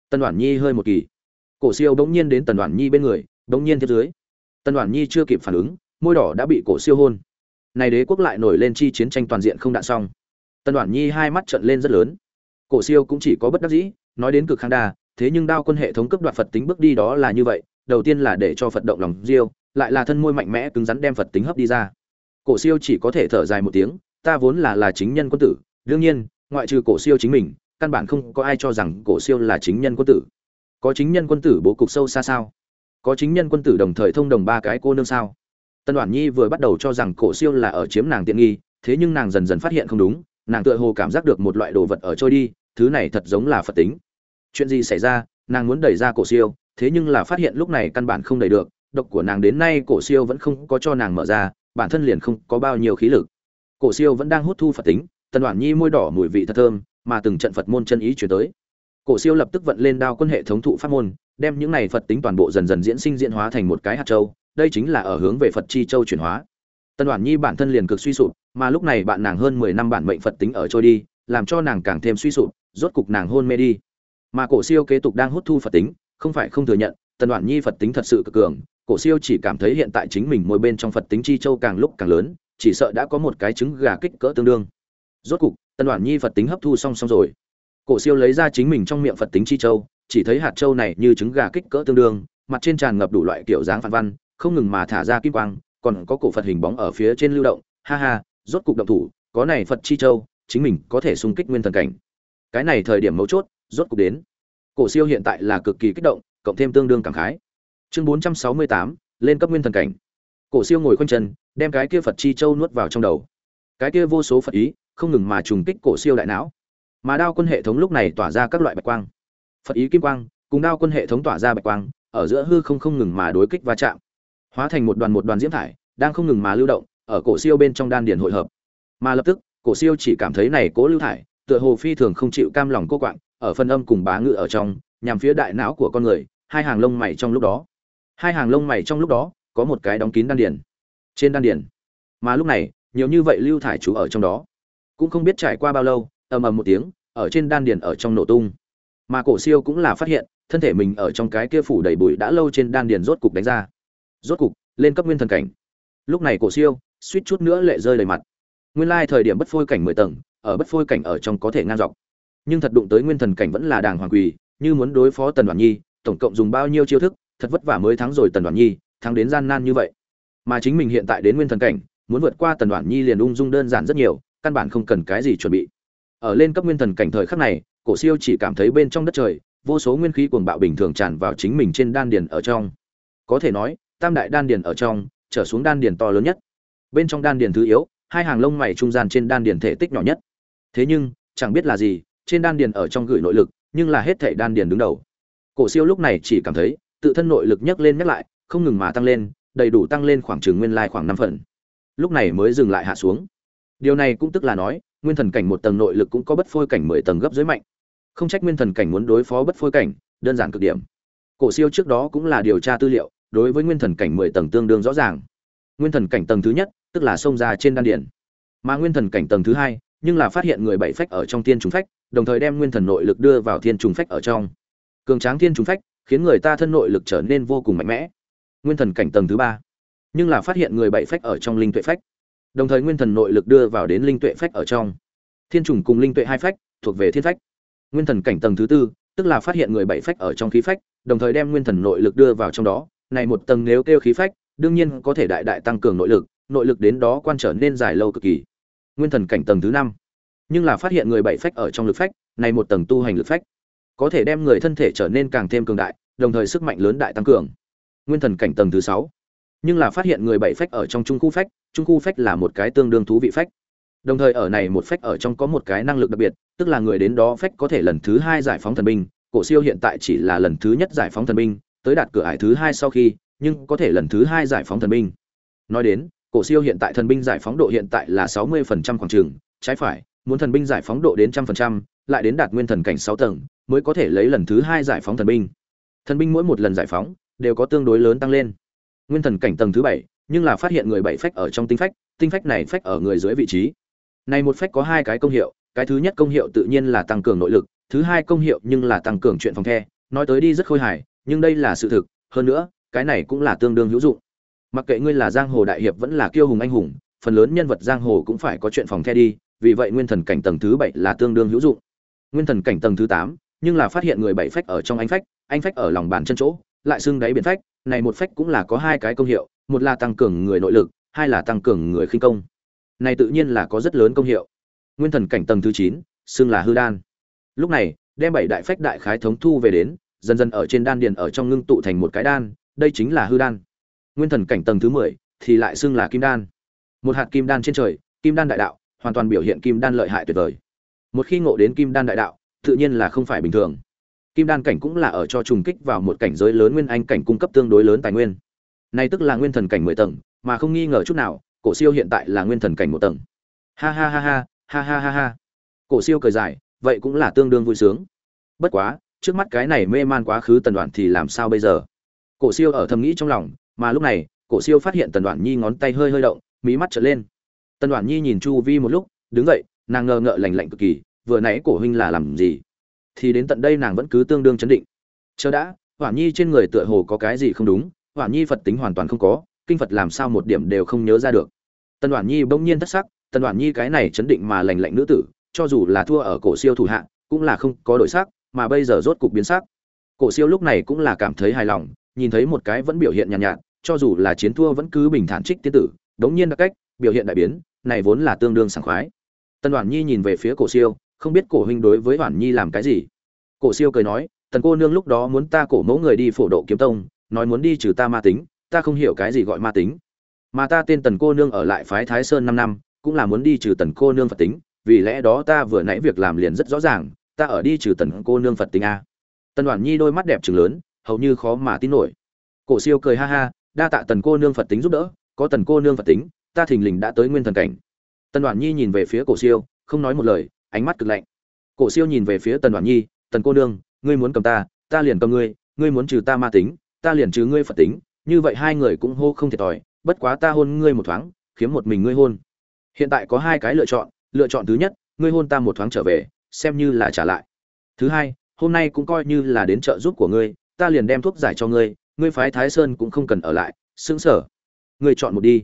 Tần đoản nhi hơi một kỳ. Cổ siêu bỗng nhiên đến tần đoản nhi bên người, bỗng nhiên tiếp dưới. Tần đoản nhi chưa kịp phản ứng, môi đỏ đã bị cổ siêu hôn. Này đế quốc lại nổi lên chi chiến tranh toàn diện không đạn xong tần đoản nhi hai mắt trợn lên rất lớn. Cổ siêu cũng chỉ có bất đắc dĩ, nói đến cực khang đa, thế nhưng đao quân hệ thống cấp đoạt phật tính bước đi đó là như vậy, đầu tiên là để cho phật động lòng diêu lại là thân môi mạnh mẽ cứng rắn đem phật tính hấp đi ra. Cổ siêu chỉ có thể thở dài một tiếng, ta vốn là là chính nhân quân tử, đương nhiên, ngoại trừ cổ siêu chính mình, căn bản không có ai cho rằng cổ siêu là chính nhân quân tử. Có chính nhân quân tử bố cục sâu xa sao? Có chính nhân quân tử đồng thời thông đồng ba cái cô nương sao? Tân đoàn nhi vừa bắt đầu cho rằng cổ siêu là ở chiếm nàng tiện nghi, thế nhưng nàng dần dần phát hiện không đúng nàng tựa hồ cảm giác được một loại đồ vật ở trôi đi, thứ này thật giống là phật tính. Chuyện gì xảy ra? Nàng muốn đẩy ra cổ siêu, thế nhưng là phát hiện lúc này căn bản không đẩy được, độc của nàng đến nay cổ siêu vẫn không có cho nàng mở ra, bản thân liền không có bao nhiêu khí lực. Cổ siêu vẫn đang hút thu phật tính, tần đoàn nhi môi đỏ mùi vị thật thơm, mà từng trận phật môn chân ý chuyển tới. Cổ siêu lập tức vận lên đao quân hệ thống thụ pháp môn, đem những này phật tính toàn bộ dần dần diễn sinh diễn hóa thành một cái hạt châu, đây chính là ở hướng về phật chi châu chuyển hóa. Tần đoàn nhi bản thân liền cực suy sụp mà lúc này bạn nàng hơn mười năm bản mệnh phật tính ở trôi đi, làm cho nàng càng thêm suy sụp, rốt cục nàng hôn mê đi. Mà cổ siêu kế tục đang hút thu phật tính, không phải không thừa nhận, tần đoạn nhi phật tính thật sự cực cường, cổ siêu chỉ cảm thấy hiện tại chính mình môi bên trong phật tính chi châu càng lúc càng lớn, chỉ sợ đã có một cái trứng gà kích cỡ tương đương. Rốt cục, tần đoạn nhi phật tính hấp thu xong xong rồi. Cổ siêu lấy ra chính mình trong miệng phật tính chi châu, chỉ thấy hạt châu này như trứng gà kích cỡ tương đương, mặt trên tràn ngập đủ loại kiểu dáng phản văn, không ngừng mà thả ra kim quang, còn có cổ phật hình bóng ở phía trên lưu động, ha ha rốt cục động thủ, có này phật chi châu, chính mình có thể xung kích nguyên thần cảnh. Cái này thời điểm mấu chốt, rốt cục đến. Cổ siêu hiện tại là cực kỳ kích động, cộng thêm tương đương cảm khái. Chương bốn trăm sáu mươi tám, lên cấp nguyên thần cảnh. Cổ siêu ngồi khoanh chân, đem cái kia phật chi châu nuốt vào trong đầu. Cái kia vô số phật ý, không ngừng mà trùng kích cổ siêu đại não. Mà đao quân hệ thống lúc này tỏa ra các loại bạch quang. Phật ý kim quang, cùng đao quân hệ thống tỏa ra bạch quang, ở giữa hư không không ngừng mà đối kích va chạm. Hóa thành một đoàn một đoàn diễm thải, đang không ngừng mà lưu động ở cổ siêu bên trong đan điền hội hợp. Mà lập tức, cổ siêu chỉ cảm thấy này cố lưu thải, tựa hồ phi thường không chịu cam lòng cô quạng, ở phân âm cùng bá ngự ở trong, nhằm phía đại não của con người, hai hàng lông mày trong lúc đó. Hai hàng lông mày trong lúc đó, có một cái đóng kín đan điền. Trên đan điền, mà lúc này, nhiều như vậy lưu thải chú ở trong đó. Cũng không biết trải qua bao lâu, ầm ầm một tiếng, ở trên đan điền ở trong nổ tung. Mà cổ siêu cũng là phát hiện, thân thể mình ở trong cái kia phủ đầy bụi đã lâu trên đan điền rốt cục đánh ra. Rốt cục, lên cấp nguyên thần cảnh. Lúc này cổ siêu suýt chút nữa lệ rơi đầy mặt. Nguyên lai thời điểm bất phôi cảnh mười tầng, ở bất phôi cảnh ở trong có thể ngang dọc. Nhưng thật đụng tới nguyên thần cảnh vẫn là đàng hoàng quỳ, như muốn đối phó tần đoàn nhi, tổng cộng dùng bao nhiêu chiêu thức, thật vất vả mới thắng rồi tần đoàn nhi, thắng đến gian nan như vậy. Mà chính mình hiện tại đến nguyên thần cảnh, muốn vượt qua tần đoàn nhi liền ung dung đơn giản rất nhiều, căn bản không cần cái gì chuẩn bị. Ở lên cấp nguyên thần cảnh thời khắc này, cổ siêu chỉ cảm thấy bên trong đất trời, vô số nguyên khí cuồng bạo bình thường tràn vào chính mình trên đan điền ở trong. Có thể nói, tam đại đan điền ở trong, trở xuống đan điền to lớn nhất bên trong đan điền thứ yếu, hai hàng lông mày trung gian trên đan điền thể tích nhỏ nhất. Thế nhưng, chẳng biết là gì, trên đan điền ở trong gửi nội lực, nhưng là hết thể đan điền đứng đầu. Cổ siêu lúc này chỉ cảm thấy, tự thân nội lực nhấc lên nhắc lại, không ngừng mà tăng lên, đầy đủ tăng lên khoảng chừng nguyên lai khoảng năm phần. Lúc này mới dừng lại hạ xuống. Điều này cũng tức là nói, nguyên thần cảnh một tầng nội lực cũng có bất phôi cảnh mười tầng gấp dưới mạnh. Không trách nguyên thần cảnh muốn đối phó bất phôi cảnh, đơn giản cực điểm. Cổ siêu trước đó cũng là điều tra tư liệu, đối với nguyên thần cảnh mười tầng tương đương rõ ràng. Nguyên thần cảnh tầng thứ nhất tức là xông ra trên đan điển mà nguyên thần cảnh tầng thứ hai, nhưng là phát hiện người bảy phách ở trong thiên trùng phách, đồng thời đem nguyên thần nội lực đưa vào thiên trùng phách ở trong. Cường tráng thiên trùng phách, khiến người ta thân nội lực trở nên vô cùng mạnh mẽ. Nguyên thần cảnh tầng thứ ba, nhưng là phát hiện người bảy phách ở trong linh tuệ phách, đồng thời nguyên thần nội lực đưa vào đến linh tuệ phách ở trong. Thiên trùng cùng linh tuệ hai phách, thuộc về thiên phách. Nguyên thần cảnh tầng thứ tư, tức là phát hiện người bảy phách ở trong khí phách, đồng thời đem nguyên thần nội lực đưa vào trong đó. Này một tầng nếu kêu khí phách, đương nhiên có thể đại đại tăng cường nội lực nội lực đến đó quan trở nên dài lâu cực kỳ. Nguyên thần cảnh tầng thứ năm. Nhưng là phát hiện người bảy phách ở trong lực phách, này một tầng tu hành lực phách, có thể đem người thân thể trở nên càng thêm cường đại, đồng thời sức mạnh lớn đại tăng cường. Nguyên thần cảnh tầng thứ sáu. Nhưng là phát hiện người bảy phách ở trong trung khu phách, trung khu phách là một cái tương đương thú vị phách. Đồng thời ở này một phách ở trong có một cái năng lực đặc biệt, tức là người đến đó phách có thể lần thứ hai giải phóng thần binh, cổ siêu hiện tại chỉ là lần thứ nhất giải phóng thần binh, tới đạt cửa ải thứ hai sau khi, nhưng có thể lần thứ hai giải phóng thần binh. Nói đến cổ siêu hiện tại thần binh giải phóng độ hiện tại là sáu mươi phần trăm khoảng trường, trái phải, muốn thần binh giải phóng độ đến trăm phần trăm, lại đến đạt nguyên thần cảnh sáu tầng, mới có thể lấy lần thứ hai giải phóng thần binh. Thần binh mỗi một lần giải phóng, đều có tương đối lớn tăng lên. Nguyên thần cảnh tầng thứ bảy, nhưng là phát hiện người bảy phách ở trong tinh phách tinh phách này phách ở người dưới vị trí. Này một phách có hai cái công hiệu, cái thứ nhất công hiệu tự nhiên là tăng cường nội lực, thứ hai công hiệu nhưng là tăng cường chuyện phòng the, nói tới đi rất khôi hài, nhưng đây là sự thực, hơn nữa, cái này cũng là tương đương hữu dụng mặc kệ ngươi là giang hồ đại hiệp vẫn là kiêu hùng anh hùng, phần lớn nhân vật giang hồ cũng phải có chuyện phòng the đi, vì vậy nguyên thần cảnh tầng thứ bảy là tương đương hữu dụng. Nguyên thần cảnh tầng thứ tám, nhưng là phát hiện người bảy phách ở trong anh phách anh phách ở lòng bàn chân chỗ, lại xưng đáy biển phách, này một phách cũng là có hai cái công hiệu, một là tăng cường người nội lực, hai là tăng cường người khinh công. Này tự nhiên là có rất lớn công hiệu. Nguyên thần cảnh tầng thứ chín, xưng là hư đan. Lúc này, đem bảy đại phách đại khái thống thu về đến, dần dần ở trên đan điền ở trong ngưng tụ thành một cái đan, đây chính là hư đan nguyên thần cảnh tầng thứ mười thì lại xưng là kim đan. Một hạt kim đan trên trời, kim đan đại đạo, hoàn toàn biểu hiện kim đan lợi hại tuyệt vời. Một khi ngộ đến kim đan đại đạo, tự nhiên là không phải bình thường. Kim đan cảnh cũng là ở cho trùng kích vào một cảnh giới lớn nguyên anh cảnh cung cấp tương đối lớn tài nguyên. Này tức là nguyên thần cảnh mười tầng, mà không nghi ngờ chút nào, cổ siêu hiện tại là nguyên thần cảnh một tầng. Ha ha ha ha ha ha ha ha. Cổ siêu cười dài, vậy cũng là tương đương vui sướng. Bất quá, trước mắt cái này mê man quá khứ tần đoạn thì làm sao bây giờ? Cổ siêu ở thầm nghĩ trong lòng mà lúc này cổ siêu phát hiện tần đoạn nhi ngón tay hơi hơi động mí mắt trở lên. Tần đoạn nhi nhìn chu vi một lúc đứng dậy nàng ngờ ngợ lành lạnh cực kỳ vừa nãy cổ huynh là làm gì? Thì đến tận đây nàng vẫn cứ tương đương chấn định. Chờ đã hoản nhi trên người tựa hồ có cái gì không đúng hoản nhi phật tính hoàn toàn không có kinh phật làm sao một điểm đều không nhớ ra được. Tần đoạn nhi bỗng nhiên thất sắc tần đoạn nhi cái này chấn định mà lành lạnh nữ tử cho dù là thua ở cổ siêu thủ hạ cũng là không có đổi sắc mà bây giờ rốt cục biến sắc. Cổ siêu lúc này cũng là cảm thấy hài lòng nhìn thấy một cái vẫn biểu hiện nhàn nhạt, nhạt cho dù là chiến thua vẫn cứ bình thản trích tiên tử, đống nhiên đặc cách, biểu hiện đại biến, này vốn là tương đương sảng khoái. Tần Đoàn nhi nhìn về phía cổ siêu, không biết cổ huynh đối với đoàn nhi làm cái gì. Cổ siêu cười nói, tần cô nương lúc đó muốn ta cổ mẫu người đi phổ độ kiếm tông, nói muốn đi trừ ta ma tính, ta không hiểu cái gì gọi ma tính. Mà ta tên tần cô nương ở lại phái thái sơn năm năm, cũng là muốn đi trừ tần cô nương phật tính, vì lẽ đó ta vừa nãy việc làm liền rất rõ ràng, ta ở đi trừ tần cô nương phật tính a. Tần đoàn nhi đôi mắt đẹp trừng lớn, hầu như khó mà tin nổi. Cổ siêu cười ha ha đa tạ tần cô nương phật tính giúp đỡ, có tần cô nương phật tính, ta thình lình đã tới nguyên thần cảnh. Tần đoàn nhi nhìn về phía cổ siêu, không nói một lời, ánh mắt cực lạnh. Cổ siêu nhìn về phía tần đoàn nhi, tần cô nương, ngươi muốn cầm ta ta liền cầm ngươi ngươi muốn trừ ta ma tính, ta liền trừ ngươi phật tính. Như vậy hai người cũng hô không thiệt thòi, bất quá ta hôn ngươi một thoáng, khiếm một mình ngươi hôn. Hiện tại có hai cái lựa chọn lựa chọn thứ nhất, ngươi hôn ta một thoáng trở về, xem như là trả lại. Thứ hai, hôm nay cũng coi như là đến trợ giúp của ngươi, ta liền đem thuốc giải cho ngươi ngươi phái thái sơn cũng không cần ở lại xứng sở ngươi chọn một đi.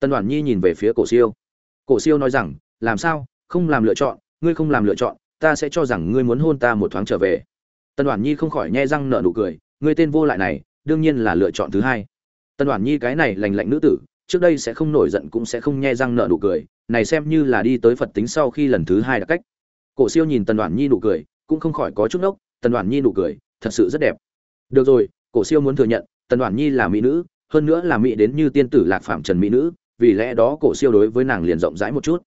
Tân đoàn nhi nhìn về phía cổ siêu. Cổ siêu nói rằng, làm sao? Không làm lựa chọn, ngươi không làm lựa chọn, ta sẽ cho rằng ngươi muốn hôn ta một thoáng trở về. Tân đoàn nhi không khỏi nhe răng nở nụ cười, ngươi tên vô lại này, đương nhiên là lựa chọn thứ hai. Tân đoàn nhi cái này lành lạnh nữ tử, trước đây sẽ không nổi giận cũng sẽ không nhe răng nở nụ cười, này xem như là đi tới phật tính sau khi lần thứ hai đã cách. Cổ siêu nhìn tần đoàn nhi nụ cười, cũng không khỏi có chút nốc tần đoàn nhi nụ cười, thật sự rất đẹp. Được rồi cổ siêu muốn thừa nhận, tần đoàn nhi là mỹ nữ, hơn nữa là mỹ đến như tiên tử lạc phạm trần mỹ nữ, vì lẽ đó cổ siêu đối với nàng liền rộng rãi một chút.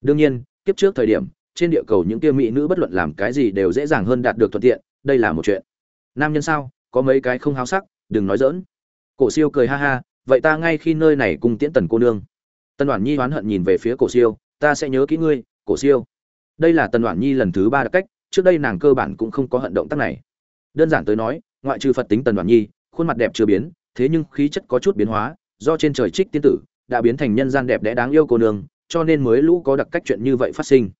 Đương nhiên, kiếp trước thời điểm, trên địa cầu những kia mỹ nữ bất luận làm cái gì đều dễ dàng hơn đạt được thuận tiện, đây là một chuyện. Nam nhân sao, có mấy cái không háo sắc, đừng nói dỡn cổ siêu cười ha ha, vậy ta ngay khi nơi này cùng tiễn tần cô nương. Tần đoản nhi oán hận nhìn về phía cổ siêu, ta sẽ nhớ kỹ ngươi, cổ siêu. Đây là tần đoản nhi lần thứ ba đặc cách, trước đây nàng cơ bản cũng không có hận động tác này. Đơn giản tới nói ngoại trừ phật tính tần đoản nhi, khuôn mặt đẹp chưa biến, thế nhưng khí chất có chút biến hóa, do trên trời trích tiên tử, đã biến thành nhân gian đẹp đẽ đáng yêu cô nương, cho nên mới lũ có đặc cách chuyện như vậy phát sinh.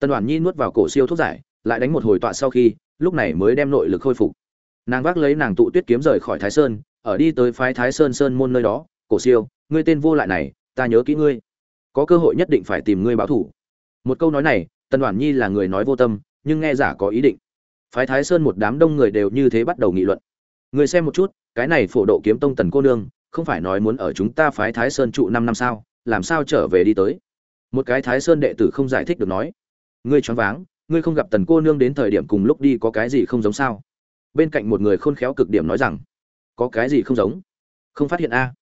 Tần đoản nhi nuốt vào cổ siêu thuốc giải, lại đánh một hồi tọa sau khi, lúc này mới đem nội lực khôi phục. Nàng vác lấy nàng tụ tuyết kiếm rời khỏi thái sơn, ở đi tới phái thái sơn sơn môn nơi đó, cổ siêu, ngươi tên vô lại này, ta nhớ kỹ ngươi. Có cơ hội nhất định phải tìm ngươi báo thủ. Một câu nói này, tần đoản nhi là người nói vô tâm, nhưng nghe giả có ý định phái thái sơn một đám đông người đều như thế bắt đầu nghị luận. Người xem một chút, cái này phổ độ kiếm tông tần cô nương, không phải nói muốn ở chúng ta phái thái sơn trụ năm năm sao, làm sao trở về đi tới? Một cái thái sơn đệ tử không giải thích được nói. Ngươi choáng váng, ngươi không gặp tần cô nương đến thời điểm cùng lúc đi có cái gì không giống sao? Bên cạnh một người khôn khéo cực điểm nói rằng, có cái gì không giống? Không phát hiện a?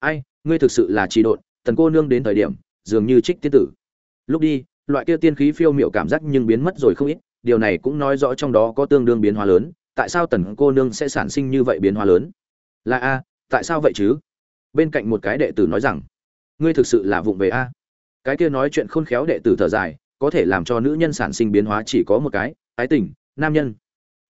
Ai, ngươi thực sự là trì độn, tần cô nương đến thời điểm, dường như trích tiên tử. Lúc đi, loại kia tiên khí phiêu miệu cảm giác nhưng biến mất rồi không ít điều này cũng nói rõ trong đó có tương đương biến hóa lớn, tại sao tần cô nương sẽ sản sinh như vậy biến hóa lớn? Là a, tại sao vậy chứ? Bên cạnh một cái đệ tử nói rằng, ngươi thực sự là vụng về a. Cái kia nói chuyện khôn khéo đệ tử thở dài, có thể làm cho nữ nhân sản sinh biến hóa chỉ có một cái, ái tình, nam nhân.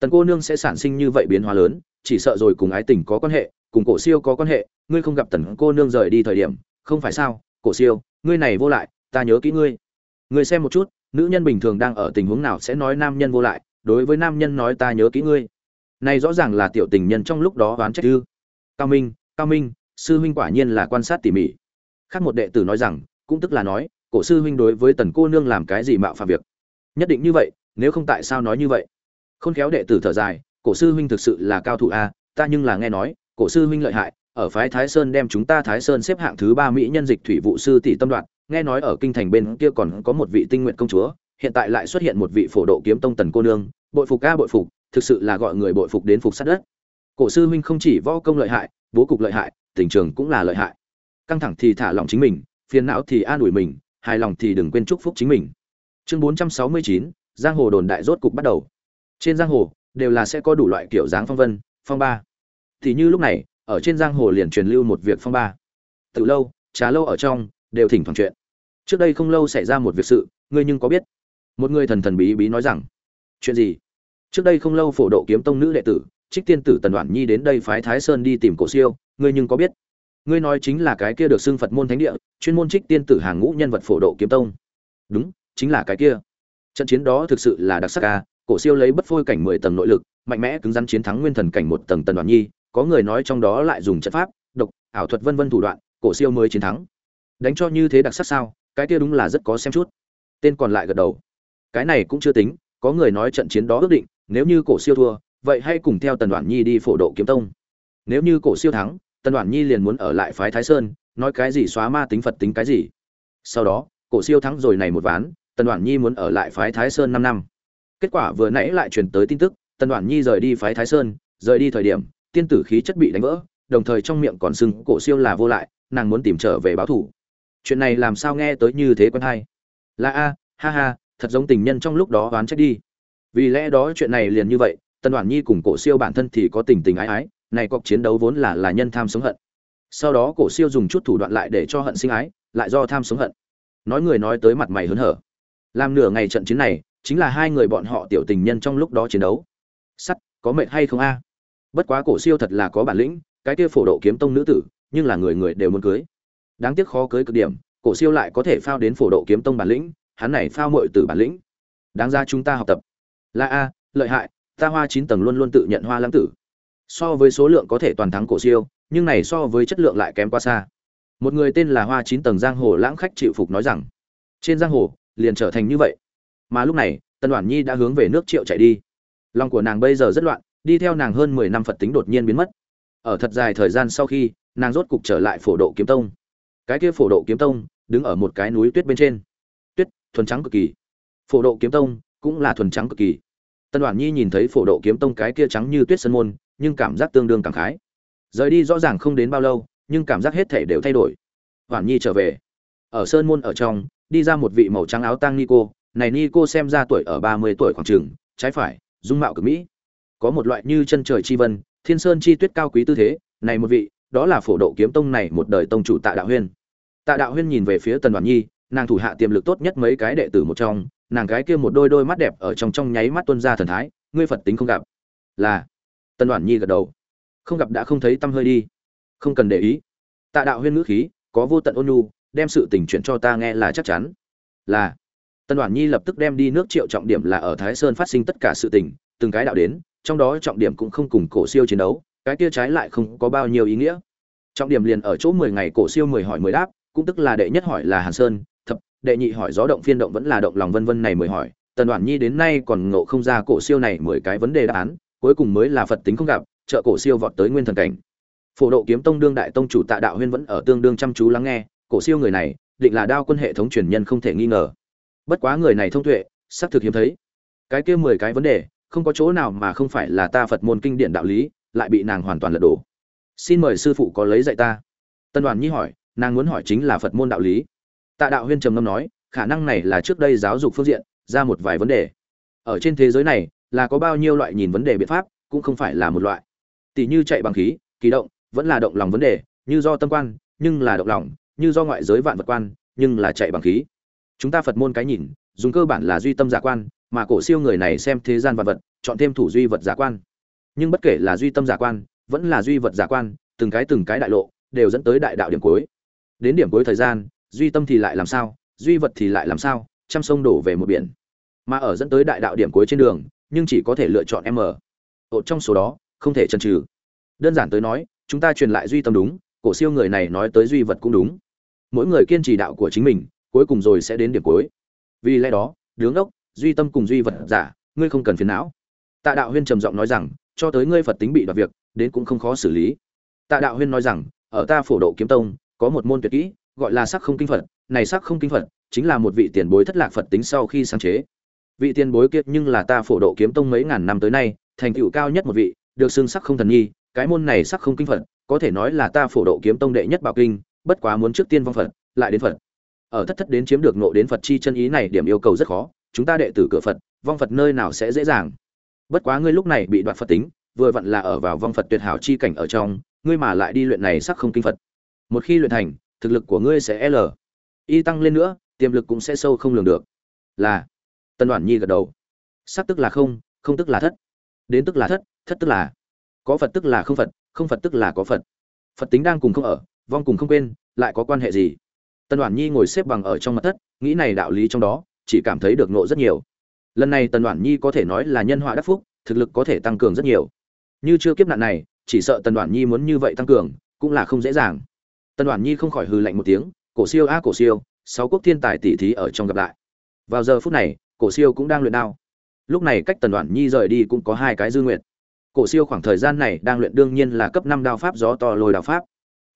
Tần cô nương sẽ sản sinh như vậy biến hóa lớn, chỉ sợ rồi cùng ái tình có quan hệ, cùng cổ siêu có quan hệ, ngươi không gặp tần cô nương rời đi thời điểm, không phải sao? Cổ siêu, ngươi này vô lại, ta nhớ kỹ ngươi. Người xem một chút, nữ nhân bình thường đang ở tình huống nào sẽ nói nam nhân vô lại, đối với nam nhân nói ta nhớ kỹ ngươi. Này rõ ràng là tiểu tình nhân trong lúc đó oán trách ư. Cao minh cao minh, sư huynh quả nhiên là quan sát tỉ mỉ. Khác một đệ tử nói rằng, cũng tức là nói, cổ sư huynh đối với tần cô nương làm cái gì mạo phạm việc. Nhất định như vậy, nếu không tại sao nói như vậy? Khôn khéo đệ tử thở dài, cổ sư huynh thực sự là cao thủ a, ta nhưng là nghe nói, cổ sư huynh lợi hại, ở phái thái sơn đem chúng ta thái sơn xếp hạng thứ ba mỹ nhân dịch thủy vụ sư tỷ tâm đoạn nghe nói ở kinh thành bên kia còn có một vị tinh nguyện công chúa, hiện tại lại xuất hiện một vị phổ độ kiếm tông tần cô nương, bội phục ca bội phục, thực sự là gọi người bội phục đến phục sát đất. Cổ sư huynh không chỉ võ công lợi hại, bố cục lợi hại, tình trường cũng là lợi hại. Căng thẳng thì thả lòng chính mình, phiền não thì an ủi mình, hài lòng thì đừng quên chúc phúc chính mình. Chương bốn trăm sáu mươi chín, giang hồ đồn đại rốt cục bắt đầu. Trên giang hồ, đều là sẽ có đủ loại kiểu dáng phong vân, phong ba. Thì như lúc này, ở trên giang hồ liền truyền lưu một việc phong ba. Từ lâu, trà lâu ở trong đều thỉnh thoảng chuyện. Trước đây không lâu xảy ra một việc sự, ngươi nhưng có biết? Một người thần thần bí bí nói rằng, chuyện gì? Trước đây không lâu phổ độ kiếm tông nữ đệ tử, trích tiên tử tần đoạn nhi đến đây phái thái sơn đi tìm cổ siêu, ngươi nhưng có biết? Ngươi nói chính là cái kia được xưng phật môn thánh địa, chuyên môn trích tiên tử hàng ngũ nhân vật phổ độ kiếm tông. Đúng, chính là cái kia. Trận chiến đó thực sự là đặc sắc ca cổ siêu lấy bất phôi cảnh mười tầng nội lực, mạnh mẽ cứng rắn chiến thắng nguyên thần cảnh một tầng tần đoàn nhi, có người nói trong đó lại dùng trận pháp, độc, ảo thuật vân vân thủ đoạn, cổ siêu mới chiến thắng đánh cho như thế đặc sắc sao, cái kia đúng là rất có xem chút. Tên còn lại gật đầu. Cái này cũng chưa tính, có người nói trận chiến đó ước định, nếu như cổ siêu thua, vậy hãy cùng theo tần đoàn nhi đi phổ độ kiếm tông. Nếu như cổ siêu thắng, tần đoàn nhi liền muốn ở lại phái thái sơn, nói cái gì xóa ma tính phật tính cái gì. Sau đó, cổ siêu thắng rồi này một ván, tần đoàn nhi muốn ở lại phái thái sơn năm năm. Kết quả vừa nãy lại truyền tới tin tức, tần đoàn nhi rời đi phái thái sơn, rời đi thời điểm, tiên tử khí chất bị đánh vỡ, đồng thời trong miệng còn sưng cổ siêu là vô lại, nàng muốn tìm trở về báo thủ chuyện này làm sao nghe tới như thế quen hay là a, ha ha, thật giống tình nhân trong lúc đó oán trách đi. Vì lẽ đó chuyện này liền như vậy, tần đoàn nhi cùng cổ siêu bản thân thì có tình tình ái ái, này cuộc chiến đấu vốn là là nhân tham sống hận. Sau đó cổ siêu dùng chút thủ đoạn lại để cho hận sinh ái, lại do tham sống hận. Nói người nói tới mặt mày hớn hở. Làm nửa ngày trận chiến này, chính là hai người bọn họ tiểu tình nhân trong lúc đó chiến đấu. Sắt, có mệt hay không a? Bất quá cổ siêu thật là có bản lĩnh, cái kia phổ độ kiếm tông nữ tử, nhưng là người người đều muốn cưới đáng tiếc khó cưới cực điểm, cổ siêu lại có thể phao đến phổ độ kiếm tông bản lĩnh, hắn này phao muội tử bản lĩnh. Đáng ra chúng ta học tập. Là a, lợi hại, ta hoa chín tầng luôn luôn tự nhận hoa lãng tử. So với số lượng có thể toàn thắng cổ siêu, nhưng này so với chất lượng lại kém quá xa. Một người tên là hoa chín tầng giang hồ lãng khách chịu phục nói rằng, trên giang hồ, liền trở thành như vậy. Mà lúc này, tân đoàn nhi đã hướng về nước triệu chạy đi. Lòng của nàng bây giờ rất loạn, đi theo nàng hơn mười năm phật tính đột nhiên biến mất. Ở thật dài thời gian sau khi, nàng rốt cục trở lại phổ độ kiếm tông cái kia phổ độ kiếm tông đứng ở một cái núi tuyết bên trên. Tuyết, thuần trắng cực kỳ. Phổ độ kiếm tông cũng là thuần trắng cực kỳ. Tân đoàn nhi nhìn thấy phổ độ kiếm tông cái kia trắng như tuyết sân môn, nhưng cảm giác tương đương cảm khái. Rời đi rõ ràng không đến bao lâu, nhưng cảm giác hết thể đều thay đổi. Hoàn nhi trở về. Ở sơn môn ở trong, đi ra một vị màu trắng áo tang nico. Này nico xem ra tuổi ở ba mươi tuổi khoảng trường trái phải, dung mạo cực mỹ. Có một loại như chân trời chi vân, thiên sơn chi tuyết cao quý tư thế. Này một vị đó là phổ độ kiếm tông này một đời tông chủ tạ đạo huyên. Tạ đạo huyên nhìn về phía tần đoàn nhi, nàng thủ hạ tiềm lực tốt nhất mấy cái đệ tử một trong, nàng gái kia một đôi đôi mắt đẹp ở trong trong nháy mắt tuân ra thần thái, ngươi phật tính không gặp. Là, tần đoàn nhi gật đầu. Không gặp đã không thấy tâm hơi đi. Không cần để ý. Tạ đạo huyên ngữ khí, có vô tận ôn nhu, đem sự tình chuyện cho ta nghe là chắc chắn. Là tân đoàn nhi lập tức đem đi nước triệu trọng điểm là ở thái sơn phát sinh tất cả sự tình, từng cái đạo đến, trong đó trọng điểm cũng không cùng cổ siêu chiến đấu cái kia trái lại không có bao nhiêu ý nghĩa. Trọng điểm liền ở chỗ mười ngày cổ siêu mười hỏi mười đáp, cũng tức là đệ nhất hỏi là hàn sơn, thập, đệ nhị hỏi gió động phiên động vẫn là động lòng vân vân này mười hỏi, tần đoàn nhi đến nay còn ngộ không ra cổ siêu này mười cái vấn đề đáp án, cuối cùng mới là phật tính không gặp, trợ cổ siêu vọt tới nguyên thần cảnh. Phổ độ kiếm tông đương đại tông chủ tạ đạo huyên vẫn ở tương đương chăm chú lắng nghe, cổ siêu người này, định là đao quân hệ thống truyền nhân không thể nghi ngờ. Bất quá người này thông tuệ, xác thực hiếm thấy. Cái kia mười cái vấn đề, không có chỗ nào mà không phải là ta phật môn kinh điển đạo lý lại bị nàng hoàn toàn lật đổ. Xin mời sư phụ có lấy dạy ta. Tân đoàn nhi hỏi, nàng muốn hỏi chính là phật môn đạo lý. Tạ đạo huyên trầm ngâm nói, khả năng này là trước đây giáo dục phương diện, ra một vài vấn đề. Ở trên thế giới này, là có bao nhiêu loại nhìn vấn đề biện pháp, cũng không phải là một loại. Tỷ như chạy bằng khí, kỳ động, vẫn là động lòng vấn đề, như do tâm quan, nhưng là động lòng, như do ngoại giới vạn vật quan, nhưng là chạy bằng khí. Chúng ta phật môn cái nhìn, dùng cơ bản là duy tâm giả quan, mà cổ siêu người này xem thế gian vạn vật, chọn thêm thủ duy vật giả quan nhưng bất kể là duy tâm giả quan, vẫn là duy vật giả quan, từng cái từng cái đại lộ, đều dẫn tới đại đạo điểm cuối. Đến điểm cuối thời gian, duy tâm thì lại làm sao, duy vật thì lại làm sao, trăm sông đổ về một biển. Mà ở dẫn tới đại đạo điểm cuối trên đường, nhưng chỉ có thể lựa chọn m. Ột trong số đó, không thể chần trừ đơn giản tới nói, chúng ta truyền lại duy tâm đúng, cổ siêu người này nói tới duy vật cũng đúng. Mỗi người kiên trì đạo của chính mình, cuối cùng rồi sẽ đến điểm cuối. Vì lẽ đó, đứng đốc duy tâm cùng duy vật giả, ngươi không cần phiền não. Tạ đạo huyên trầm giọng nói rằng cho tới ngươi phật tính bị đoạt việc, đến cũng không khó xử lý. Tạ đạo huyên nói rằng, ở ta phổ độ kiếm tông, có một môn tuyệt kỹ, gọi là sắc không kinh phật. Này sắc không kinh phật chính là một vị tiền bối thất lạc phật tính sau khi sáng chế. Vị tiền bối kiệt nhưng là ta phổ độ kiếm tông mấy ngàn năm tới nay, thành tựu cao nhất một vị, được xưng sắc không thần nhi. Cái môn này sắc không kinh phật, có thể nói là ta phổ độ kiếm tông đệ nhất bảo kinh, bất quá muốn trước tiên vong phật, lại đến phật. Ở thất thất đến chiếm được nộ đến phật chi chân ý này điểm yêu cầu rất khó. Chúng ta đệ tử cửa phật, vong phật nơi nào sẽ dễ dàng? Bất quá ngươi lúc này bị đoạt phật tính, vừa vặn là ở vào vong phật tuyệt hảo chi cảnh ở trong, ngươi mà lại đi luyện này sắc không kinh phật. Một khi luyện thành, thực lực của ngươi sẽ l. Y tăng lên nữa, tiềm lực cũng sẽ sâu không lường được. Là. Tân đoàn nhi gật đầu. Sắc tức là không không tức là thất. Đến tức là thất thất tức là. Có phật tức là không phật không phật tức là có phật. Phật tính đang cùng không ở, vong cùng không quên, lại có quan hệ gì? Tân đoàn nhi ngồi xếp bằng ở trong mặt thất, nghĩ này đạo lý trong đó, chỉ cảm thấy được nộ rất nhiều lần này tần đoàn nhi có thể nói là nhân họa đắc phúc, thực lực có thể tăng cường rất nhiều. Như chưa kiếp nạn này, chỉ sợ tần đoàn nhi muốn như vậy tăng cường, cũng là không dễ dàng. Tần đoàn nhi không khỏi hừ lạnh một tiếng, cổ siêu a, cổ siêu, sáu quốc thiên tài tỷ thí ở trong gặp lại. Vào giờ phút này, cổ siêu cũng đang luyện đao. Lúc này cách tần đoàn nhi rời đi cũng có hai cái dư nguyện cổ siêu khoảng thời gian này đang luyện đương nhiên là cấp năm đao pháp gió to lôi đao pháp.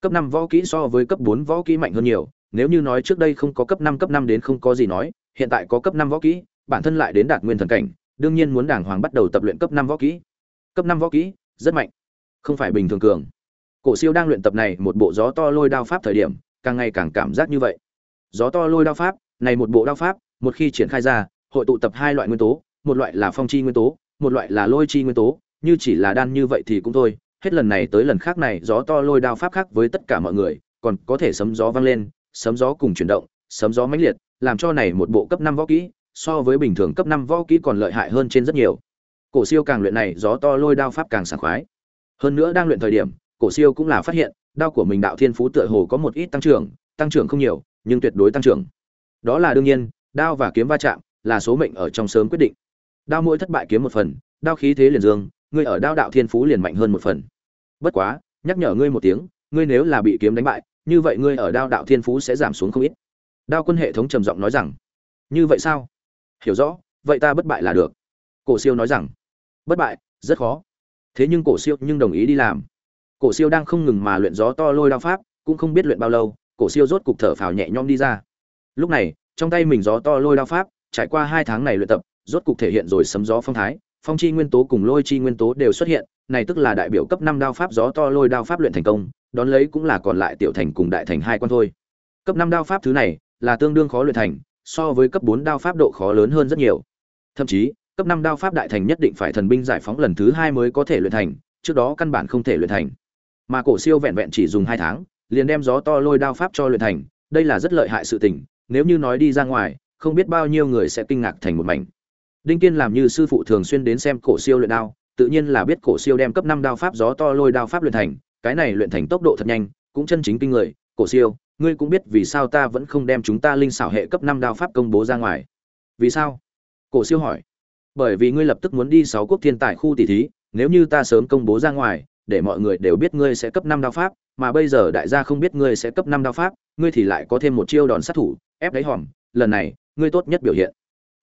Cấp năm võ kỹ so với cấp bốn võ kỹ mạnh hơn nhiều, nếu như nói trước đây không có cấp năm cấp năm đến không có gì nói, hiện tại có cấp năm võ kỹ bản thân lại đến đạt nguyên thần cảnh, đương nhiên muốn đàng hoàng bắt đầu tập luyện cấp năm võ kỹ. Cấp năm võ kỹ, rất mạnh. Không phải bình thường cường. Cổ siêu đang luyện tập này một bộ gió to lôi đao pháp thời điểm, càng ngày càng cảm giác như vậy. Gió to lôi đao pháp, này một bộ đao pháp, một khi triển khai ra, hội tụ tập hai loại nguyên tố, một loại là phong chi nguyên tố, một loại là lôi chi nguyên tố, như chỉ là đan như vậy thì cũng thôi. Hết lần này tới lần khác này, gió to lôi đao pháp khác với tất cả mọi người, còn có thể sấm gió vang lên, sấm gió cùng chuyển động, sấm gió mãnh liệt, làm cho này một bộ cấp năm võ kỹ so với bình thường cấp năm võ kỹ còn lợi hại hơn trên rất nhiều. Cổ siêu càng luyện này, gió to lôi đao pháp càng sảng khoái. Hơn nữa đang luyện thời điểm, cổ siêu cũng là phát hiện, đao của mình đạo thiên phú tựa hồ có một ít tăng trưởng tăng trưởng không nhiều, nhưng tuyệt đối tăng trưởng. Đó là đương nhiên, đao và kiếm va chạm là số mệnh ở trong sớm quyết định. Đao mỗi thất bại kiếm một phần, đao khí thế liền dương, ngươi ở đao đạo thiên phú liền mạnh hơn một phần. Bất quá, nhắc nhở ngươi một tiếng, ngươi nếu là bị kiếm đánh bại, như vậy ngươi ở đao đạo thiên phú sẽ giảm xuống không ít. Đao quân hệ thống trầm giọng nói rằng, như vậy sao? Hiểu rõ, vậy ta bất bại là được. Cổ siêu nói rằng, bất bại, rất khó. Thế nhưng cổ siêu nhưng đồng ý đi làm. Cổ siêu đang không ngừng mà luyện gió to lôi đao pháp, cũng không biết luyện bao lâu, cổ siêu rốt cục thở phào nhẹ nhõm đi ra. Lúc này, trong tay mình gió to lôi đao pháp, trải qua hai tháng này luyện tập, rốt cục thể hiện rồi sấm gió phong thái, phong chi nguyên tố cùng lôi chi nguyên tố đều xuất hiện, này tức là đại biểu cấp năm đao pháp gió to lôi đao pháp luyện thành công, đón lấy cũng là còn lại tiểu thành cùng đại thành hai quan thôi. Cấp năm đao pháp thứ này là tương đương khó luyện thành so với cấp bốn đao pháp độ khó lớn hơn rất nhiều. Thậm chí, cấp năm đao pháp đại thành nhất định phải thần binh giải phóng lần thứ hai mới có thể luyện thành, trước đó căn bản không thể luyện thành. Mà cổ siêu vẹn vẹn chỉ dùng hai tháng, liền đem gió to lôi đao pháp cho luyện thành, đây là rất lợi hại sự tình, nếu như nói đi ra ngoài, không biết bao nhiêu người sẽ kinh ngạc thành một mảnh. Đinh kiên làm như sư phụ thường xuyên đến xem cổ siêu luyện đao, tự nhiên là biết cổ siêu đem cấp năm đao pháp gió to lôi đao pháp luyện thành, cái này luyện thành tốc độ thật nhanh, cũng chân chính kinh người, cổ siêu ngươi cũng biết vì sao ta vẫn không đem chúng ta linh xảo hệ cấp năm đao pháp công bố ra ngoài. Vì sao? Cổ siêu hỏi. Bởi vì ngươi lập tức muốn đi sáu quốc thiên tài khu tỷ thí, nếu như ta sớm công bố ra ngoài, để mọi người đều biết ngươi sẽ cấp năm đao pháp, mà bây giờ đại gia không biết ngươi sẽ cấp năm đao pháp, ngươi thì lại có thêm một chiêu đòn sát thủ, ép đáy hòm, lần này, ngươi tốt nhất biểu hiện.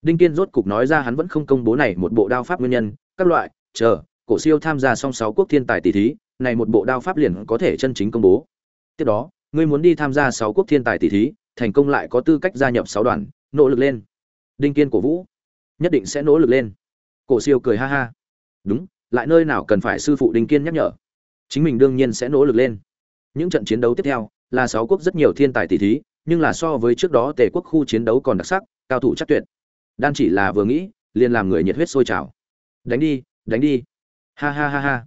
Đinh kiên rốt cục nói ra hắn vẫn không công bố này một bộ đao pháp nguyên nhân, các loại, chờ, cổ siêu tham gia song sáu quốc thiên tài tỷ thí, này một bộ đao pháp liền có thể chân chính công bố. Tiếp đó ngươi muốn đi tham gia sáu quốc thiên tài tỷ thí, thành công lại có tư cách gia nhập sáu đoàn, nỗ lực lên. Đinh kiên cổ vũ, nhất định sẽ nỗ lực lên. Cổ siêu cười ha ha. Đúng, lại nơi nào cần phải sư phụ đinh kiên nhắc nhở? Chính mình đương nhiên sẽ nỗ lực lên. Những trận chiến đấu tiếp theo, là sáu quốc rất nhiều thiên tài tỷ thí, nhưng là so với trước đó tề quốc khu chiến đấu còn đặc sắc, cao thủ chắc tuyệt. Đan chỉ là vừa nghĩ, liền làm người nhiệt huyết sôi trào. Đánh đi đánh đi. Ha ha ha ha.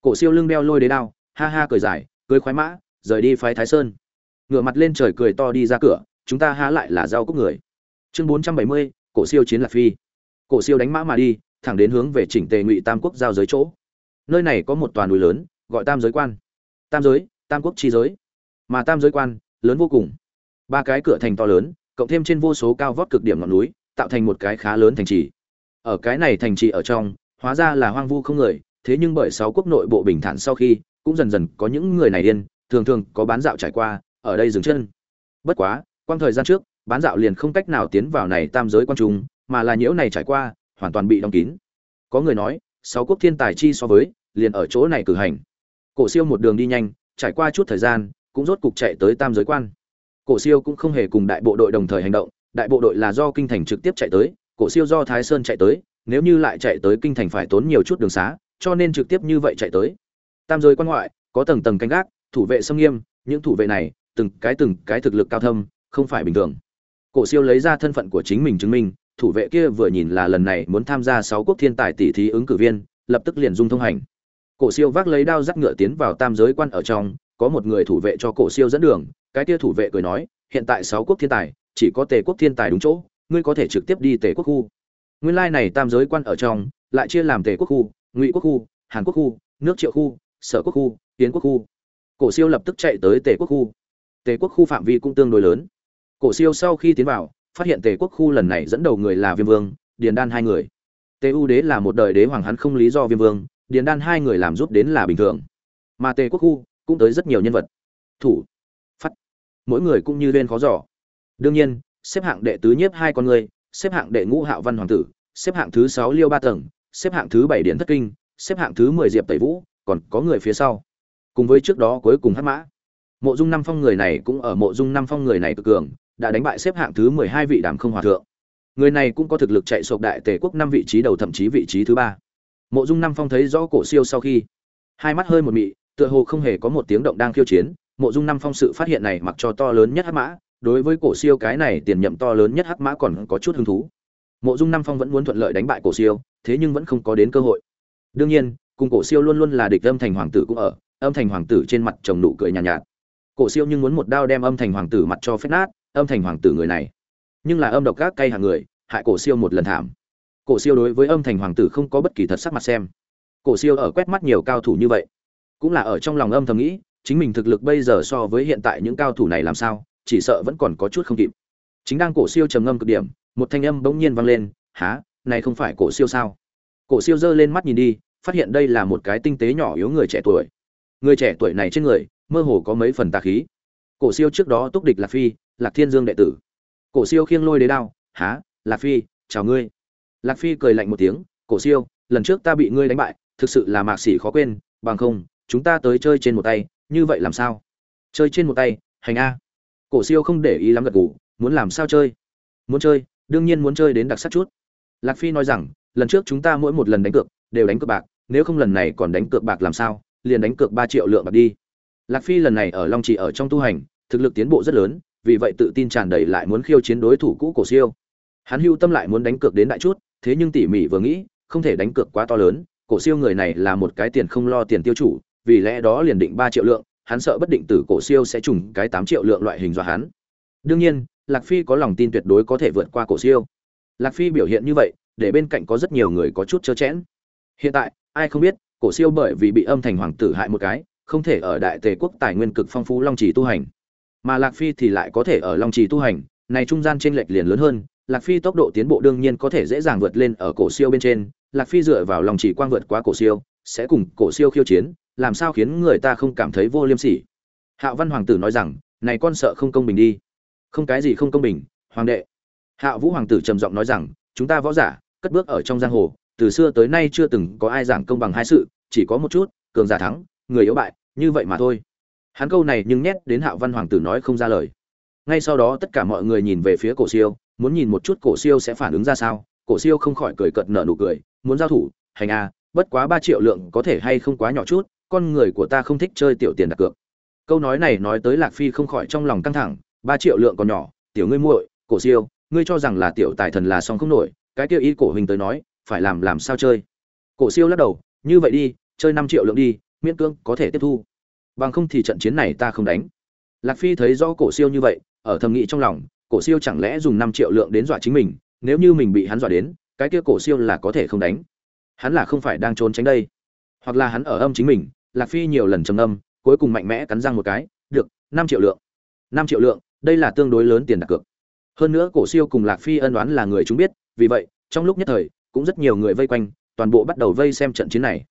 Cổ siêu lưng đeo lôi đế đao, ha ha cười dài, cười khoái mã rời đi phái thái sơn. Ngửa mặt lên trời cười to đi ra cửa, chúng ta há lại là rau cúc người. Chương bốn trăm bảy mươi, cổ siêu chiến lạc phi. Cổ siêu đánh mã mà đi, thẳng đến hướng về chỉnh tề ngụy tam quốc giao giới chỗ. Nơi này có một toàn núi lớn, gọi tam giới quan. Tam giới, tam quốc chi giới. Mà tam giới quan, lớn vô cùng. Ba cái cửa thành to lớn, cộng thêm trên vô số cao vót cực điểm ngọn núi, tạo thành một cái khá lớn thành trì. Ở cái này thành trì ở trong, hóa ra là hoang vu không người, thế nhưng bởi sáu quốc nội bộ bình thản sau khi, cũng dần dần có những người này yên thường thường có bán dạo trải qua, ở đây dừng chân. Bất quá, quang thời gian trước, bán dạo liền không cách nào tiến vào này tam giới quan trung, mà là nhiễu này trải qua, hoàn toàn bị đóng kín. Có người nói, sáu quốc thiên tài chi so với, liền ở chỗ này cử hành. Cổ siêu một đường đi nhanh, trải qua chút thời gian, cũng rốt cục chạy tới tam giới quan. Cổ siêu cũng không hề cùng đại bộ đội đồng thời hành động, đại bộ đội là do kinh thành trực tiếp chạy tới, cổ siêu do thái sơn chạy tới, nếu như lại chạy tới kinh thành phải tốn nhiều chút đường xá, cho nên trực tiếp như vậy chạy tới. Tam giới quan ngoại, có tầng tầng canh gác thủ vệ xâm nghiêm, những thủ vệ này, từng cái từng cái thực lực cao thâm, không phải bình thường. Cổ siêu lấy ra thân phận của chính mình chứng minh, thủ vệ kia vừa nhìn là lần này muốn tham gia sáu quốc thiên tài tỷ thí ứng cử viên, lập tức liền dung thông hành. Cổ siêu vác lấy đao dắt ngựa tiến vào tam giới quan ở trong, có một người thủ vệ cho cổ siêu dẫn đường, cái kia thủ vệ cười nói, hiện tại sáu quốc thiên tài, chỉ có tề quốc thiên tài đúng chỗ, ngươi có thể trực tiếp đi tề quốc khu. Nguyên lai này tam giới quan ở trong, lại chia làm tề quốc khu, ngụy quốc khu, hàn quốc khu, nước triệu khu, sở quốc khu tiến quốc khu cổ siêu lập tức chạy tới tề quốc khu. Tề quốc khu phạm vi cũng tương đối lớn. Cổ siêu sau khi tiến vào, phát hiện tề quốc khu lần này dẫn đầu người là viêm vương, điền đan hai người. Tề u đế là một đời đế hoàng, hắn không lý do viêm vương, điền đan hai người làm giúp đến là bình thường. Mà tề quốc khu cũng tới rất nhiều nhân vật. Thủ, phát, mỗi người cũng như lên khó giỏ đương nhiên, xếp hạng đệ tứ nhiếp hai con người, xếp hạng đệ ngũ hạo văn hoàng tử, xếp hạng thứ sáu liêu ba tầng, xếp hạng thứ bảy điện thất kinh, xếp hạng thứ mười diệp tẩy vũ, còn có người phía sau cùng với trước đó cuối cùng hắc mã. Mộ dung năm phong người này cũng ở mộ dung năm phong người này cực cường, đã đánh bại xếp hạng thứ mười hai vị đàm không hòa thượng. Người này cũng có thực lực chạy sộp đại tề quốc năm vị trí đầu thậm chí vị trí thứ ba. Mộ dung năm phong thấy rõ cổ siêu sau khi, hai mắt hơi một mị, tựa hồ không hề có một tiếng động đang khiêu chiến. Mộ dung năm phong sự phát hiện này mặc cho to lớn nhất hắc mã, đối với cổ siêu cái này tiền nhậm to lớn nhất hắc mã còn có chút hứng thú. Mộ dung năm phong vẫn muốn thuận lợi đánh bại cổ siêu, thế nhưng vẫn không có đến cơ hội. Đương nhiên, cùng cổ siêu luôn luôn là địch âm thành hoàng tử cũng ở âm thành hoàng tử trên mặt chồng nụ cười nhàn nhạt, nhạt. Cổ siêu nhưng muốn một đao đem âm thành hoàng tử mặt cho phép nát âm thành hoàng tử người này. Nhưng là âm độc các cay hàng người hại cổ siêu một lần thảm. Cổ siêu đối với âm thành hoàng tử không có bất kỳ thật sắc mặt xem. Cổ siêu ở quét mắt nhiều cao thủ như vậy cũng là ở trong lòng âm thầm nghĩ chính mình thực lực bây giờ so với hiện tại những cao thủ này làm sao chỉ sợ vẫn còn có chút không kịp. Chính đang cổ siêu trầm ngâm cực điểm một thanh âm bỗng nhiên vang lên há này không phải cổ siêu sao? Cổ siêu giơ lên mắt nhìn đi phát hiện đây là một cái tinh tế nhỏ yếu người trẻ tuổi người trẻ tuổi này trên người, mơ hồ có mấy phần tà khí. Cổ siêu trước đó túc địch lạc phi, lạc thiên dương đệ tử. Cổ siêu khiêng lôi đế đao, há, lạc phi, chào ngươi. Lạc phi cười lạnh một tiếng, cổ siêu, lần trước ta bị ngươi đánh bại, thực sự là mạc sĩ khó quên, bằng không, chúng ta tới chơi trên một tay, như vậy làm sao? Chơi trên một tay, hành a. Cổ siêu không để ý lắm gật gù, muốn làm sao chơi? Muốn chơi, đương nhiên muốn chơi đến đặc sắc chút. Lạc phi nói rằng, lần trước chúng ta mỗi một lần đánh cược, đều đánh cược bạc, nếu không lần này còn đánh cược bạc làm sao? Liền đánh cược ba triệu lượng bạc đi. Lạc phi lần này ở long Chỉ ở trong tu hành, thực lực tiến bộ rất lớn, vì vậy tự tin tràn đầy lại muốn khiêu chiến đối thủ cũ cổ siêu. Hắn hưu tâm lại muốn đánh cược đến đại chút, thế nhưng tỉ mỉ vừa nghĩ, không thể đánh cược quá to lớn, cổ siêu người này là một cái tiền không lo tiền tiêu chủ, vì lẽ đó liền định ba triệu lượng, hắn sợ bất định tử cổ siêu sẽ trùng cái tám triệu lượng loại hình do hắn. Đương nhiên, lạc phi có lòng tin tuyệt đối có thể vượt qua cổ siêu. Lạc phi biểu hiện như vậy, để bên cạnh có rất nhiều người có chút chớ chẽn. Hiện tại, ai không biết cổ siêu bởi vì bị âm thành hoàng tử hại một cái, không thể ở đại tề quốc tài nguyên cực phong phú long trì tu hành. Mà lạc phi thì lại có thể ở long trì tu hành, này trung gian chênh lệch liền lớn hơn, lạc phi tốc độ tiến bộ đương nhiên có thể dễ dàng vượt lên ở cổ siêu bên trên, lạc phi dựa vào long trì quang vượt qua cổ siêu, sẽ cùng cổ siêu khiêu chiến, làm sao khiến người ta không cảm thấy vô liêm sỉ. Hạo văn hoàng tử nói rằng, này con sợ không công bình đi. Không cái gì không công bình, hoàng đệ. Hạo vũ hoàng tử trầm giọng nói rằng, chúng ta võ giả, cất bước ở trong giang hồ từ xưa tới nay chưa từng có ai giảng công bằng hai sự, chỉ có một chút, cường giả thắng, người yếu bại, như vậy mà thôi. Hắn câu này nhưng nhét đến hạo văn hoàng tử nói không ra lời. Ngay sau đó tất cả mọi người nhìn về phía cổ siêu, muốn nhìn một chút cổ siêu sẽ phản ứng ra sao. Cổ siêu không khỏi cười cợt nở nụ cười, muốn giao thủ. Hành a, bất quá ba triệu lượng có thể hay không quá nhỏ chút, con người của ta không thích chơi tiểu tiền đặt cược. Câu nói này nói tới lạc phi không khỏi trong lòng căng thẳng, ba triệu lượng còn nhỏ, tiểu ngươi muội, cổ siêu, ngươi cho rằng là tiểu tài thần là song không nổi, cái kia ý cổ hình tới nói phải làm làm sao chơi. Cổ siêu lắc đầu, như vậy đi, chơi năm triệu lượng đi, miễn cưỡng có thể tiếp thu. Bằng không thì trận chiến này ta không đánh. Lạc phi thấy rõ cổ siêu như vậy, ở thầm nghĩ trong lòng, cổ siêu chẳng lẽ dùng năm triệu lượng đến dọa chính mình, nếu như mình bị hắn dọa đến, cái kia cổ siêu là có thể không đánh. Hắn là không phải đang trốn tránh đây. Hoặc là hắn ở âm chính mình, lạc phi nhiều lần trầm âm cuối cùng mạnh mẽ cắn răng một cái, được, năm triệu lượng. Năm triệu lượng, đây là tương đối lớn tiền đặt cược. Hơn nữa cổ siêu cùng lạc phi ân đoán là người chúng biết, vì vậy, trong lúc nhất thời cũng rất nhiều người vây quanh, toàn bộ bắt đầu vây xem trận chiến này.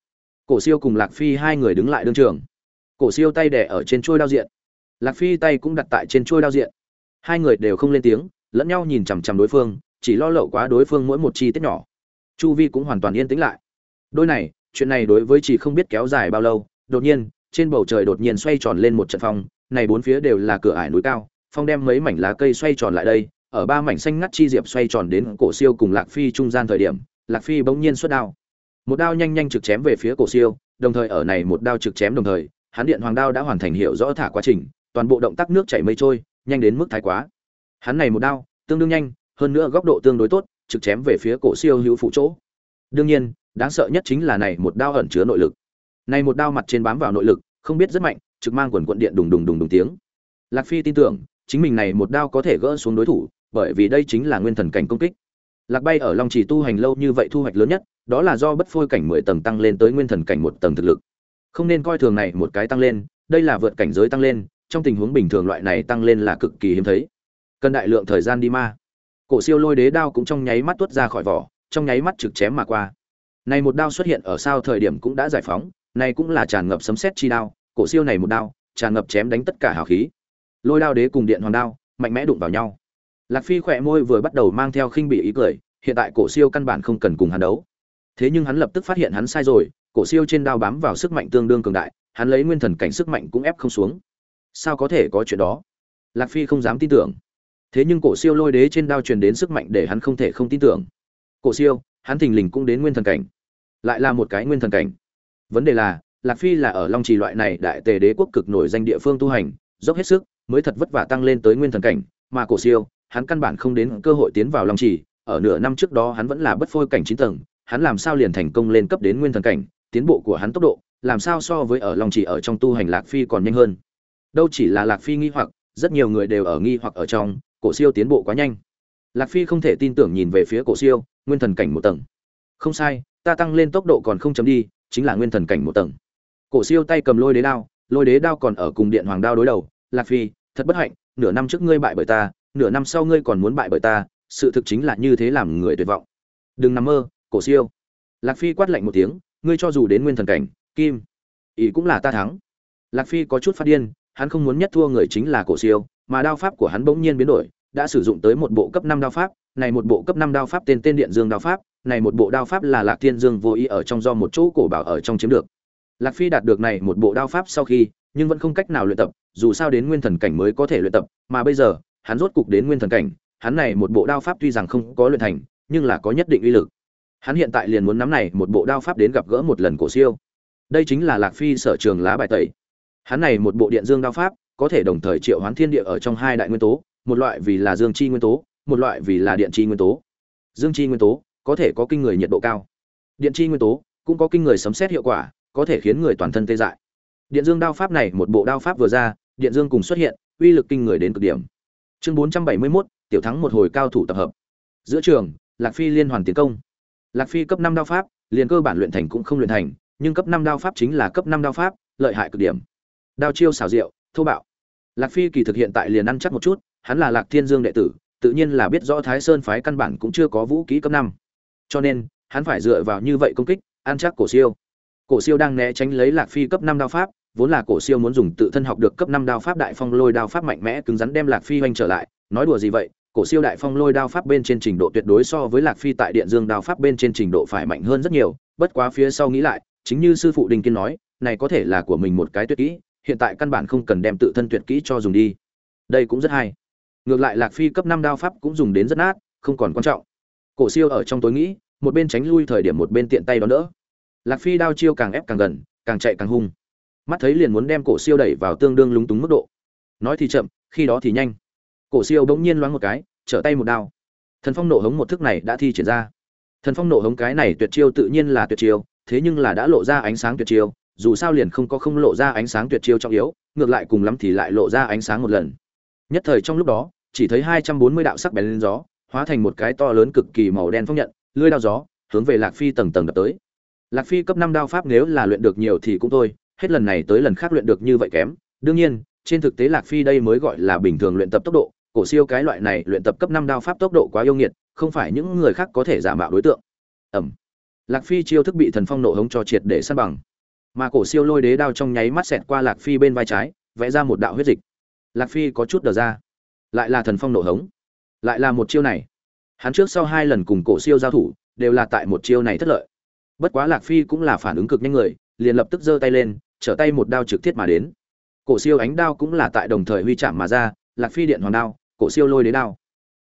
Cổ siêu cùng lạc phi hai người đứng lại đương trường. Cổ siêu tay đẻ ở trên trôi đao diện. Lạc phi tay cũng đặt tại trên trôi đao diện. Hai người đều không lên tiếng, lẫn nhau nhìn chằm chằm đối phương, chỉ lo lậu quá đối phương mỗi một chi tiết nhỏ. Chu vi cũng hoàn toàn yên tĩnh lại. Đôi này, chuyện này đối với chị không biết kéo dài bao lâu, đột nhiên, trên bầu trời đột nhiên xoay tròn lên một trận phong, này bốn phía đều là cửa ải núi cao, phong đem mấy mảnh lá cây xoay tròn lại đây, ở ba mảnh xanh ngắt chi diệp xoay tròn đến cổ siêu cùng lạc phi trung gian thời điểm lạc phi bỗng nhiên xuất đao. Một đao nhanh nhanh trực chém về phía cổ siêu, đồng thời ở này một đao trực chém đồng thời, hắn điện hoàng đao đã hoàn thành hiệu rõ thả quá trình, toàn bộ động tác nước chảy mây trôi, nhanh đến mức thái quá. Hắn này một đao, tương đương nhanh, hơn nữa góc độ tương đối tốt, trực chém về phía cổ siêu hữu phụ chỗ. Đương nhiên, đáng sợ nhất chính là này một đao ẩn chứa nội lực. Này một đao mặt trên bám vào nội lực, không biết rất mạnh, trực mang quần quận điện đùng đùng đùng đùng tiếng. Lạc phi tin tưởng, chính mình này một đao có thể gỡ xuống đối thủ, bởi vì đây chính là nguyên thần cảnh công kích lạc bay ở long chỉ tu hành lâu như vậy thu hoạch lớn nhất, đó là do bất phôi cảnh mười tầng tăng lên tới nguyên thần cảnh một tầng thực lực. Không nên coi thường này một cái tăng lên, đây là vượt cảnh giới tăng lên, trong tình huống bình thường loại này tăng lên là cực kỳ hiếm thấy. Cần đại lượng thời gian đi ma. Cổ siêu lôi đế đao cũng trong nháy mắt tuốt ra khỏi vỏ, trong nháy mắt trực chém mà qua. Này một đao xuất hiện ở sao thời điểm cũng đã giải phóng, này cũng là tràn ngập sấm sét chi đao, cổ siêu này một đao, tràn ngập chém đánh tất cả hào khí. Lôi đao đế cùng điện hoàng đao, mạnh mẽ đụng vào nhau lạc phi khỏe môi vừa bắt đầu mang theo khinh bị ý cười, hiện tại cổ siêu căn bản không cần cùng hắn đấu. Thế nhưng hắn lập tức phát hiện hắn sai rồi, cổ siêu trên đao bám vào sức mạnh tương đương cường đại, hắn lấy nguyên thần cảnh sức mạnh cũng ép không xuống. Sao có thể có chuyện đó? Lạc phi không dám tin tưởng. Thế nhưng cổ siêu lôi đế trên đao truyền đến sức mạnh để hắn không thể không tin tưởng. Cổ siêu, hắn thình lình cũng đến nguyên thần cảnh. Lại là một cái nguyên thần cảnh. Vấn đề là, lạc phi là ở long trì loại này đại tề đế quốc cực nổi danh địa phương tu hành, dốc hết sức, mới thật vất vả tăng lên tới nguyên thần cảnh, mà cổ siêu hắn căn bản không đến cơ hội tiến vào long trì, ở nửa năm trước đó hắn vẫn là bất phôi cảnh chín tầng, hắn làm sao liền thành công lên cấp đến nguyên thần cảnh, tiến bộ của hắn tốc độ, làm sao so với ở long trì ở trong tu hành lạc phi còn nhanh hơn. Đâu chỉ là lạc phi nghi hoặc, rất nhiều người đều ở nghi hoặc ở trong, cổ siêu tiến bộ quá nhanh. Lạc phi không thể tin tưởng nhìn về phía cổ siêu, nguyên thần cảnh một tầng. Không sai, ta tăng lên tốc độ còn không chấm đi, chính là nguyên thần cảnh một tầng. Cổ siêu tay cầm lôi đế đao, lôi đế đao còn ở cùng điện hoàng đao đối đầu. Lạc phi, thật bất hạnh, nửa năm trước ngươi bại bởi ta nửa năm sau ngươi còn muốn bại bởi ta, sự thực chính là như thế làm người tuyệt vọng. Đừng nằm mơ, cổ siêu. Lạc phi quát lạnh một tiếng, ngươi cho dù đến nguyên thần cảnh, kim ý cũng là ta thắng. Lạc phi có chút phát điên, hắn không muốn nhất thua người chính là cổ siêu, mà đao pháp của hắn bỗng nhiên biến đổi, đã sử dụng tới một bộ cấp năm đao pháp, này một bộ cấp năm đao pháp tên tên điện dương đao pháp, này một bộ đao pháp là lạc thiên dương vô ý ở trong do một chỗ cổ bảo ở trong chiếm được. Lạc phi đạt được này một bộ đao pháp sau khi, nhưng vẫn không cách nào luyện tập, dù sao đến nguyên thần cảnh mới có thể luyện tập, mà bây giờ hắn rốt cục đến nguyên thần cảnh, hắn này một bộ đao pháp tuy rằng không có luyện thành, nhưng là có nhất định uy lực. Hắn hiện tại liền muốn nắm này một bộ đao pháp đến gặp gỡ một lần cổ siêu. Đây chính là lạc phi sở trường lá bài tẩy. Hắn này một bộ điện dương đao pháp, có thể đồng thời triệu hoán thiên địa ở trong hai đại nguyên tố, một loại vì là dương chi nguyên tố, một loại vì là điện chi nguyên tố. Dương chi nguyên tố, có thể có kinh người nhiệt độ cao. Điện chi nguyên tố, cũng có kinh người sấm sét hiệu quả, có thể khiến người toàn thân tê dại. Điện dương đao pháp này một bộ đao pháp vừa ra, điện dương cùng xuất hiện, uy lực kinh người đến cực điểm chương bốn trăm bảy mươi 471, tiểu thắng một hồi cao thủ tập hợp. Giữa trường lạc phi liên hoàn tiến công. Lạc phi cấp năm đao pháp liền cơ bản luyện thành cũng không luyện thành nhưng cấp năm đao pháp chính là cấp năm đao pháp lợi hại cực điểm. Đao chiêu xảo diệu thô bạo. Lạc phi kỳ thực hiện tại liền ăn chắc một chút hắn là lạc thiên dương đệ tử tự nhiên là biết rõ thái sơn phái căn bản cũng chưa có vũ kỹ cấp năm. Cho nên hắn phải dựa vào như vậy công kích ăn chắc cổ siêu. Cổ siêu đang né tránh lấy lạc phi cấp năm đao pháp vốn là cổ siêu muốn dùng tự thân học được cấp năm đao pháp đại phong lôi đao pháp mạnh mẽ cứng rắn đem lạc phi hoành trở lại. Nói đùa gì vậy, cổ siêu đại phong lôi đao pháp bên trên trình độ tuyệt đối so với lạc phi tại điện dương đao pháp bên trên trình độ phải mạnh hơn rất nhiều. Bất quá phía sau nghĩ lại, chính như sư phụ đình kiên nói, này có thể là của mình một cái tuyệt kỹ, hiện tại căn bản không cần đem tự thân tuyệt kỹ cho dùng đi. Đây cũng rất hay. Ngược lại lạc phi cấp năm đao pháp cũng dùng đến rất nát, không còn quan trọng. Cổ siêu ở trong tối nghĩ, một bên tránh lui thời điểm một bên tiện tay đón đỡ. Lạc phi đao chiêu càng ép càng gần, càng chạy càng hung mắt thấy liền muốn đem cổ siêu đẩy vào tương đương lúng túng mức độ. Nói thì chậm, khi đó thì nhanh. Cổ siêu bỗng nhiên loáng một cái, trở tay một đao. Thần phong nộ hống một thức này đã thi triển ra. Thần phong nộ hống cái này tuyệt chiêu tự nhiên là tuyệt chiêu, thế nhưng là đã lộ ra ánh sáng tuyệt chiêu, dù sao liền không có không lộ ra ánh sáng tuyệt chiêu trọng yếu, ngược lại cùng lắm thì lại lộ ra ánh sáng một lần. Nhất thời trong lúc đó, chỉ thấy hai trăm bốn mươi đạo sắc bén lên gió, hóa thành một cái to lớn cực kỳ màu đen phong nhận lưỡi đao gió, hướng về lạc phi tầng tầng đập tới. Lạc phi cấp năm đao pháp nếu là luyện được nhiều thì cũng thôi hết lần này tới lần khác luyện được như vậy kém. Đương nhiên, trên thực tế lạc phi đây mới gọi là bình thường luyện tập tốc độ. Cổ siêu cái loại này luyện tập cấp năm đao pháp tốc độ quá yêu nghiệt, không phải những người khác có thể giả mạo đối tượng. Ẩm. Lạc phi chiêu thức bị thần phong nộ hống cho triệt để săn bằng. Mà cổ siêu lôi đế đao trong nháy mắt xẹt qua lạc phi bên vai trái, vẽ ra một đạo huyết dịch. Lạc phi có chút đờ ra. Lại là thần phong nộ hống. Lại là một chiêu này. Hắn trước sau hai lần cùng cổ siêu giao thủ, đều là tại một chiêu này thất lợi. Bất quá lạc phi cũng là phản ứng cực nhanh người, liền lập tức giơ tay lên trở tay một đao trực tiếp mà đến. Cổ siêu ánh đao cũng là tại đồng thời huy chạm mà ra, lạc phi điện hoàng đao, cổ siêu lôi đế đao.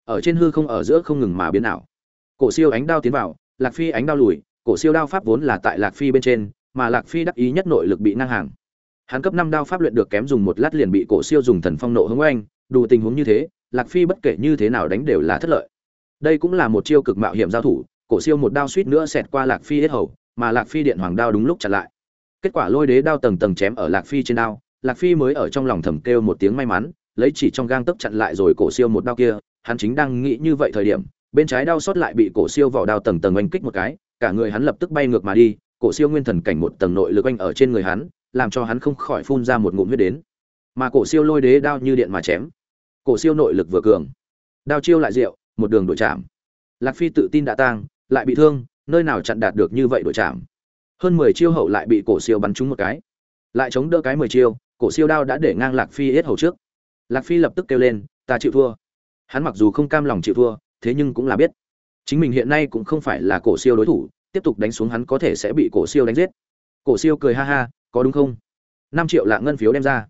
Ở trên hư không ở giữa không ngừng mà biến ảo. Cổ siêu ánh đao tiến vào, lạc phi ánh đao lùi, cổ siêu đao pháp vốn là tại lạc phi bên trên, mà lạc phi đắc ý nhất nội lực bị năng hàng. Hắn cấp năm đao pháp luyện được kém dùng một lát liền bị cổ siêu dùng thần phong nộ hướng oanh, đủ tình huống như thế, lạc phi bất kể như thế nào đánh đều là thất lợi. Đây cũng là một chiêu cực mạo hiểm giao thủ, cổ siêu một đao suýt nữa xẹt qua lạc phi hết hầu, mà lạc phi điện hoàng đao đúng lúc chặn lại kết quả lôi đế đao tầng tầng chém ở lạc phi trên đao, lạc phi mới ở trong lòng thầm kêu một tiếng may mắn, lấy chỉ trong gang tấc chặn lại rồi cổ siêu một đao kia, hắn chính đang nghĩ như vậy thời điểm, bên trái đao sót lại bị cổ siêu vỏ đao tầng tầng oanh kích một cái, cả người hắn lập tức bay ngược mà đi, cổ siêu nguyên thần cảnh một tầng nội lực oanh ở trên người hắn, làm cho hắn không khỏi phun ra một ngụm huyết đến. Mà cổ siêu lôi đế đao như điện mà chém. Cổ siêu nội lực vừa cường. Đao chiêu lại diệu, một đường đổi chạm. Lạc phi tự tin đã tang, lại bị thương, nơi nào chặn đạt được như vậy đổi chạm? Hơn mười chiêu hậu lại bị cổ siêu bắn trúng một cái. Lại chống đỡ cái mười chiêu, cổ siêu đao đã để ngang lạc phi hết hầu trước. Lạc phi lập tức kêu lên, ta chịu thua. Hắn mặc dù không cam lòng chịu thua, thế nhưng cũng là biết. Chính mình hiện nay cũng không phải là cổ siêu đối thủ, tiếp tục đánh xuống hắn có thể sẽ bị cổ siêu đánh giết. Cổ siêu cười ha ha, có đúng không? Năm triệu lạng ngân phiếu đem ra.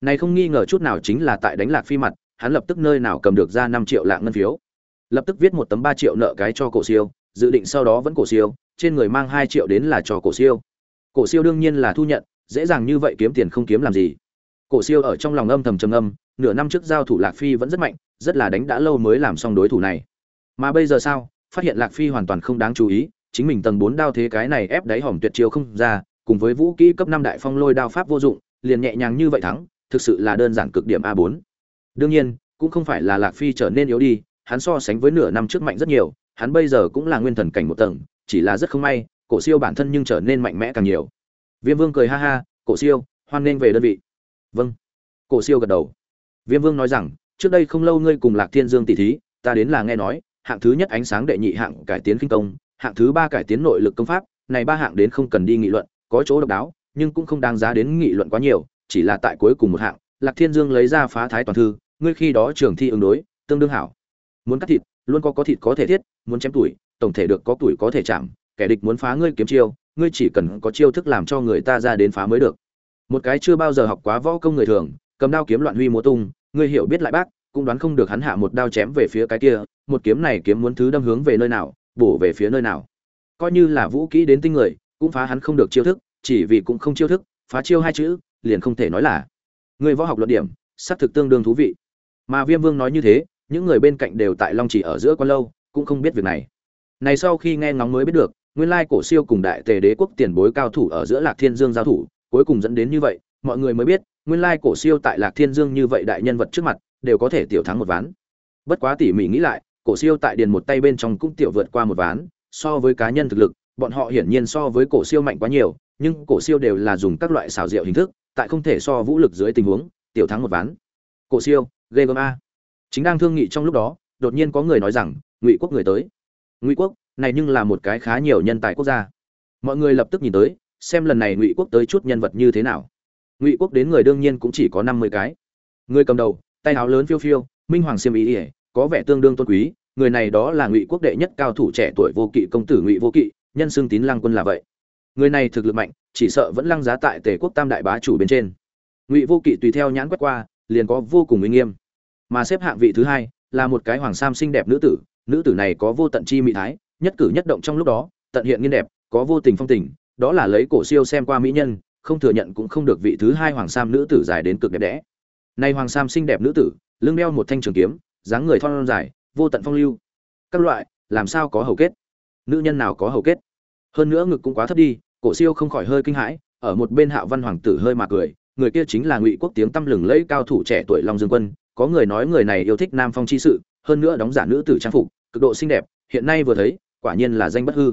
Này không nghi ngờ chút nào chính là tại đánh lạc phi mặt, hắn lập tức nơi nào cầm được ra năm triệu lạng ngân phiếu. Lập tức viết một tấm ba triệu nợ cái cho cổ siêu dự định sau đó vẫn cổ siêu, trên người mang hai triệu đến là cho cổ siêu. Cổ siêu đương nhiên là thu nhận, dễ dàng như vậy kiếm tiền không kiếm làm gì. Cổ siêu ở trong lòng âm thầm trầm ngâm, nửa năm trước giao thủ lạc phi vẫn rất mạnh, rất là đánh đã lâu mới làm xong đối thủ này. Mà bây giờ sao? Phát hiện lạc phi hoàn toàn không đáng chú ý, chính mình tầng bốn đao thế cái này ép đáy hỏng tuyệt chiêu không ra, cùng với vũ kỹ cấp năm đại phong lôi đao pháp vô dụng, liền nhẹ nhàng như vậy thắng, thực sự là đơn giản cực điểm a bốn. Đương nhiên, cũng không phải là lạc phi trở nên yếu đi, hắn so sánh với nửa năm trước mạnh rất nhiều hắn bây giờ cũng là nguyên thần cảnh một tầng, chỉ là rất không may, cổ siêu bản thân nhưng trở nên mạnh mẽ càng nhiều. Viêm vương cười ha ha, cổ siêu, hoan nghênh về đơn vị. Vâng. Cổ siêu gật đầu. Viêm vương nói rằng, trước đây không lâu ngươi cùng lạc thiên dương tỷ thí, ta đến là nghe nói, hạng thứ nhất ánh sáng đệ nhị hạng cải tiến kinh công, hạng thứ ba cải tiến nội lực công pháp, này ba hạng đến không cần đi nghị luận, có chỗ độc đáo, nhưng cũng không đáng giá đến nghị luận quá nhiều, chỉ là tại cuối cùng một hạng, lạc thiên dương lấy ra phá thái toàn thư, ngươi khi đó trưởng thi ứng đối, tương đương hảo. Muốn cắt thịt luôn có có thịt có thể thiết, muốn chém tuổi, tổng thể được có tuổi có thể chạm, kẻ địch muốn phá ngươi kiếm chiêu, ngươi chỉ cần có chiêu thức làm cho người ta ra đến phá mới được. Một cái chưa bao giờ học quá võ công người thường, cầm đao kiếm loạn huy múa tung, ngươi hiểu biết lại bác, cũng đoán không được hắn hạ một đao chém về phía cái kia, một kiếm này kiếm muốn thứ đâm hướng về nơi nào, bổ về phía nơi nào. Coi như là vũ kỹ đến tinh người, cũng phá hắn không được chiêu thức, chỉ vì cũng không chiêu thức, phá chiêu hai chữ, liền không thể nói là. Người võ học luận điểm, xác thực tương đương thú vị. Mà viêm vương nói như thế những người bên cạnh đều tại long chỉ ở giữa con lâu, cũng không biết việc này. Này sau khi nghe ngóng mới biết được, nguyên lai cổ siêu cùng đại tề đế quốc tiền bối cao thủ ở giữa lạc thiên dương giao thủ, cuối cùng dẫn đến như vậy, mọi người mới biết, nguyên lai cổ siêu tại lạc thiên dương như vậy đại nhân vật trước mặt, đều có thể tiểu thắng một ván. Bất quá tỉ mỉ nghĩ lại, cổ siêu tại điền một tay bên trong cũng tiểu vượt qua một ván, so với cá nhân thực lực, bọn họ hiển nhiên so với cổ siêu mạnh quá nhiều, nhưng cổ siêu đều là dùng các loại xảo diệu hình thức, tại không thể so vũ lực dưới tình huống, tiểu thắng một ván. Cổ siêu, ghê gớm a chính đang thương nghị trong lúc đó, đột nhiên có người nói rằng, ngụy quốc người tới. Ngụy quốc, này nhưng là một cái khá nhiều nhân tài quốc gia. Mọi người lập tức nhìn tới, xem lần này ngụy quốc tới chút nhân vật như thế nào. Ngụy quốc đến người đương nhiên cũng chỉ có năm mươi cái. Người cầm đầu, tay áo lớn phiêu phiêu, minh hoàng xiêm ý ỉa có vẻ tương đương tôn quý, người này đó là ngụy quốc đệ nhất cao thủ trẻ tuổi vô kỵ công tử ngụy vô kỵ, nhân xưng tín lăng quân là vậy. Người này thực lực mạnh, chỉ sợ vẫn lăng giá tại tề quốc tam đại bá chủ bên trên. Ngụy vô kỵ tùy theo nhãn quét qua, liền có vô cùng uy nghiêm mà xếp hạng vị thứ hai là một cái hoàng sam xinh đẹp nữ tử. Nữ tử này có vô tận chi mỹ thái, nhất cử nhất động trong lúc đó, tận hiện nghiên đẹp, có vô tình phong tình, đó là lấy cổ siêu xem qua mỹ nhân, không thừa nhận cũng không được vị thứ hai hoàng sam nữ tử dài đến cực đẹp đẽ. Nay hoàng sam xinh đẹp nữ tử, lưng đeo một thanh trường kiếm, dáng người thon dài, vô tận phong lưu. Các loại, làm sao có hầu kết? Nữ nhân nào có hầu kết? Hơn nữa ngực cũng quá thấp đi, cổ siêu không khỏi hơi kinh hãi, ở một bên hạ văn hoàng tử hơi mà cười, người kia chính là ngụy quốc tiếng tăm lừng lẫy cao thủ trẻ tuổi long dương quân có người nói người này yêu thích nam phong chi sự, hơn nữa đóng giả nữ tử trang phục, cực độ xinh đẹp, hiện nay vừa thấy, quả nhiên là danh bất hư.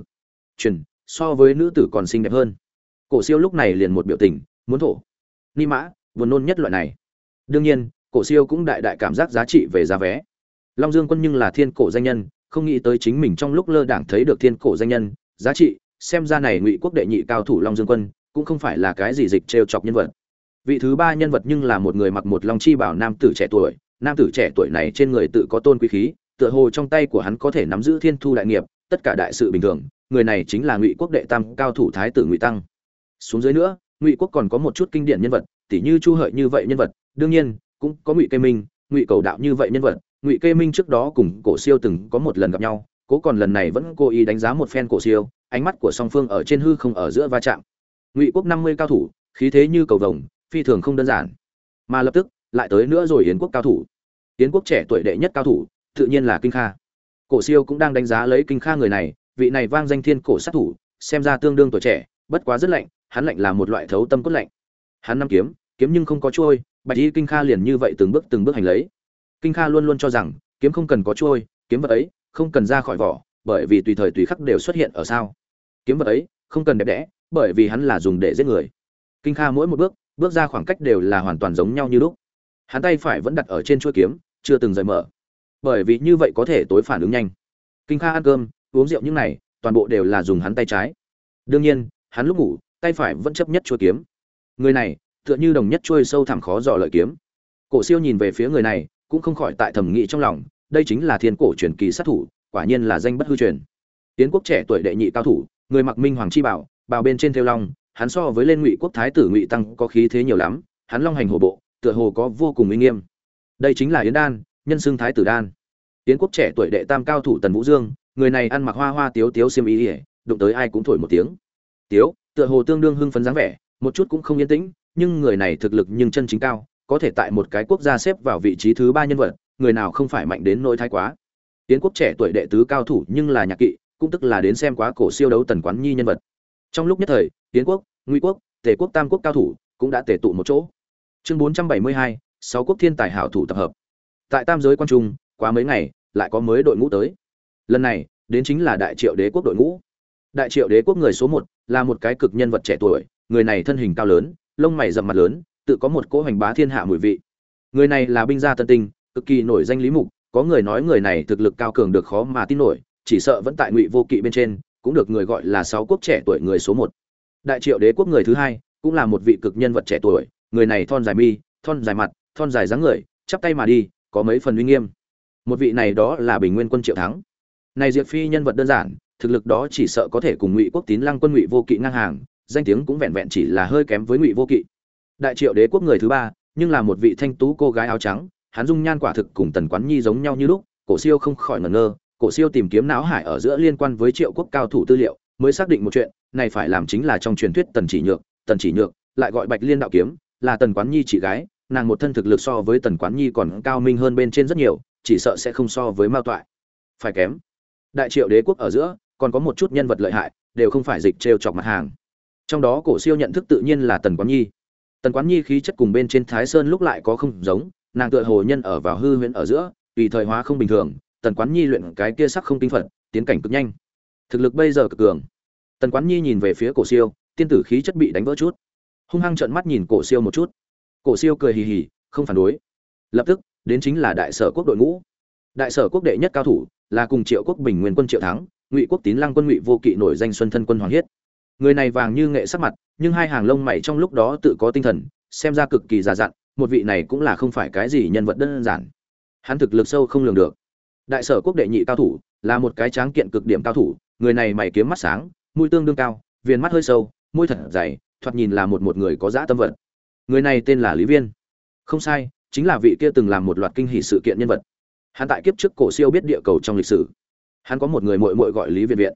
Truyền, so với nữ tử còn xinh đẹp hơn. Cổ siêu lúc này liền một biểu tình, muốn thổ. Ni mã, buồn nôn nhất loại này. Đương nhiên, cổ siêu cũng đại đại cảm giác giá trị về giá vé. Long dương quân nhưng là thiên cổ danh nhân, không nghĩ tới chính mình trong lúc lơ đảng thấy được thiên cổ danh nhân, giá trị, xem ra này ngụy quốc đệ nhị cao thủ long dương quân, cũng không phải là cái gì dịch trêu chọc nhân vật vị thứ ba nhân vật nhưng là một người mặc một long chi bảo nam tử trẻ tuổi. Nam tử trẻ tuổi này trên người tự có tôn quý khí, tựa hồ trong tay của hắn có thể nắm giữ thiên thu đại nghiệp, tất cả đại sự bình thường. Người này chính là ngụy quốc đệ tam cao thủ thái tử ngụy tăng. Xuống dưới nữa, ngụy quốc còn có một chút kinh điển nhân vật tỷ như chu hợi như vậy nhân vật, đương nhiên, cũng có ngụy cây minh, ngụy cầu đạo như vậy nhân vật. Ngụy cây minh trước đó cùng cổ siêu từng có một lần gặp nhau, cố còn lần này vẫn cố ý đánh giá một phen cổ siêu, ánh mắt của song phương ở trên hư không ở giữa va chạm. Ngụy quốc năm mươi cao thủ, khí thế như cầu vồng phi thường không đơn giản. Mà lập tức, lại tới nữa rồi yến quốc cao thủ. Yến quốc trẻ tuổi đệ nhất cao thủ, tự nhiên là kinh kha. Cổ siêu cũng đang đánh giá lấy kinh kha người này, vị này vang danh thiên cổ sát thủ, xem ra tương đương tuổi trẻ, bất quá rất lạnh, hắn lạnh là một loại thấu tâm cốt lạnh. Hắn năm kiếm kiếm nhưng không có trôi bạch y kinh kha liền như vậy từng bước từng bước hành lấy. Kinh kha luôn luôn cho rằng, kiếm không cần có trôi kiếm vật ấy không cần ra khỏi vỏ, bởi vì tùy thời tùy khắc đều xuất hiện ở sao. Kiếm vật ấy không cần đẹp đẽ, bởi vì hắn là dùng để giết người. Kinh kha mỗi một bước bước ra khoảng cách đều là hoàn toàn giống nhau như lúc. Hắn tay phải vẫn đặt ở trên chuôi kiếm, chưa từng rời mở. Bởi vì như vậy có thể tối phản ứng nhanh. Kinh kha ăn cơm, uống rượu những này, toàn bộ đều là dùng hắn tay trái. Đương nhiên, hắn lúc ngủ, tay phải vẫn chấp nhất chuôi kiếm. Người này, tựa như đồng nhất chuôi sâu thẳm khó dò lợi kiếm. Cổ siêu nhìn về phía người này, cũng không khỏi tại thầm nghĩ trong lòng, đây chính là thiên cổ truyền kỳ sát thủ, quả nhiên là danh bất hư truyền. Tiến quốc trẻ tuổi đệ nhị cao thủ, người mặc minh hoàng chi bảo, bào bên trên theo long hắn so với lên ngụy quốc thái tử ngụy tăng có khí thế nhiều lắm, hắn long hành hổ bộ, tựa hồ có vô cùng uy nghiêm. Đây chính là yến đan, nhân xưng thái tử đan. Yến quốc trẻ tuổi đệ tam cao thủ tần vũ dương, người này ăn mặc hoa hoa tiếu tiếu xiêm ý ỉa đụng tới ai cũng thổi một tiếng. Tiếu, tựa hồ tương đương hưng phấn dáng vẻ, một chút cũng không yên tĩnh, nhưng người này thực lực nhưng chân chính cao, có thể tại một cái quốc gia xếp vào vị trí thứ ba nhân vật, người nào không phải mạnh đến nỗi thái quá. Tiến quốc trẻ tuổi đệ tứ cao thủ nhưng là nhạc kỵ, cũng tức là đến xem quá cổ siêu đấu tần quán nhi nhân vật. Trong lúc nhất thời tiến quốc, ngụy quốc, tề quốc, tam quốc cao thủ cũng đã tề tụ một chỗ. Chương bốn trăm bảy mươi hai, sáu quốc thiên tài hảo thủ tập hợp. Tại tam giới quan trung, quá mấy ngày, lại có mới đội ngũ tới. Lần này, đến chính là đại triệu đế quốc đội ngũ. Đại triệu đế quốc người số một là một cái cực nhân vật trẻ tuổi, người này thân hình cao lớn, lông mày rậm mặt lớn, tự có một cỗ hoành bá thiên hạ mùi vị. Người này là binh gia tân tinh, cực kỳ nổi danh lý mục, có người nói người này thực lực cao cường được khó mà tin nổi, chỉ sợ vẫn tại ngụy vô kỵ bên trên, cũng được người gọi là sáu quốc trẻ tuổi người số một đại triệu đế quốc người thứ hai, cũng là một vị cực nhân vật trẻ tuổi, người này thon dài mi, thon dài mặt, thon dài dáng người, chắp tay mà đi, có mấy phần uy nghiêm. Một vị này đó là bình nguyên quân triệu thắng. Này diệp phi nhân vật đơn giản, thực lực đó chỉ sợ có thể cùng ngụy quốc tín lăng quân ngụy vô kỵ ngang hàng, danh tiếng cũng vẹn vẹn chỉ là hơi kém với ngụy vô kỵ. Đại triệu đế quốc người thứ ba, nhưng là một vị thanh tú cô gái áo trắng, hắn dung nhan quả thực cùng tần quán nhi giống nhau như lúc, cổ siêu không khỏi ngẩn ngơ, cổ siêu tìm kiếm não hải ở giữa liên quan với triệu quốc cao thủ tư liệu mới xác định một chuyện, này phải làm chính là trong truyền thuyết tần chỉ nhược, tần chỉ nhược lại gọi bạch liên đạo kiếm, là tần quán nhi chị gái, nàng một thân thực lực so với tần quán nhi còn cao minh hơn bên trên rất nhiều, chỉ sợ sẽ không so với mao toại. Phải kém. Đại triệu đế quốc ở giữa, còn có một chút nhân vật lợi hại, đều không phải dịch trêu chọc mặt hàng. Trong đó cổ siêu nhận thức tự nhiên là tần quán nhi. Tần quán nhi khí chất cùng bên trên thái sơn lúc lại có không giống, nàng tựa hồ nhân ở vào hư huyễn ở giữa, tùy thời hóa không bình thường, tần quán nhi luyện cái kia sắc không tinh phật, tiến cảnh cực nhanh thực lực bây giờ cực cường. Tần quán nhi nhìn về phía cổ siêu, tiên tử khí chất bị đánh vỡ chút. Hung hăng trợn mắt nhìn cổ siêu một chút. Cổ siêu cười hì hì, không phản đối. Lập tức, đến chính là đại sở quốc đội ngũ. Đại sở quốc đệ nhất cao thủ là cùng triệu quốc bình nguyên quân triệu thắng, ngụy quốc tín lăng quân ngụy vô kỵ nổi danh xuân thân quân hoàng hiết. Người này vàng như nghệ sắc mặt, nhưng hai hàng lông mày trong lúc đó tự có tinh thần, xem ra cực kỳ già dặn, một vị này cũng là không phải cái gì nhân vật đơn giản. Hắn thực lực sâu không lường được. Đại sở quốc đệ nhị cao thủ là một cái tráng kiện cực điểm cao thủ người này mày kiếm mắt sáng, mũi tương đương cao, viền mắt hơi sâu, môi thật dày, thoạt nhìn là một một người có dã tâm vật. Người này tên là lý viên. Không sai, chính là vị kia từng làm một loạt kinh hỷ sự kiện nhân vật. Hắn tại kiếp trước cổ siêu biết địa cầu trong lịch sử. Hắn có một người muội muội gọi lý viện viện.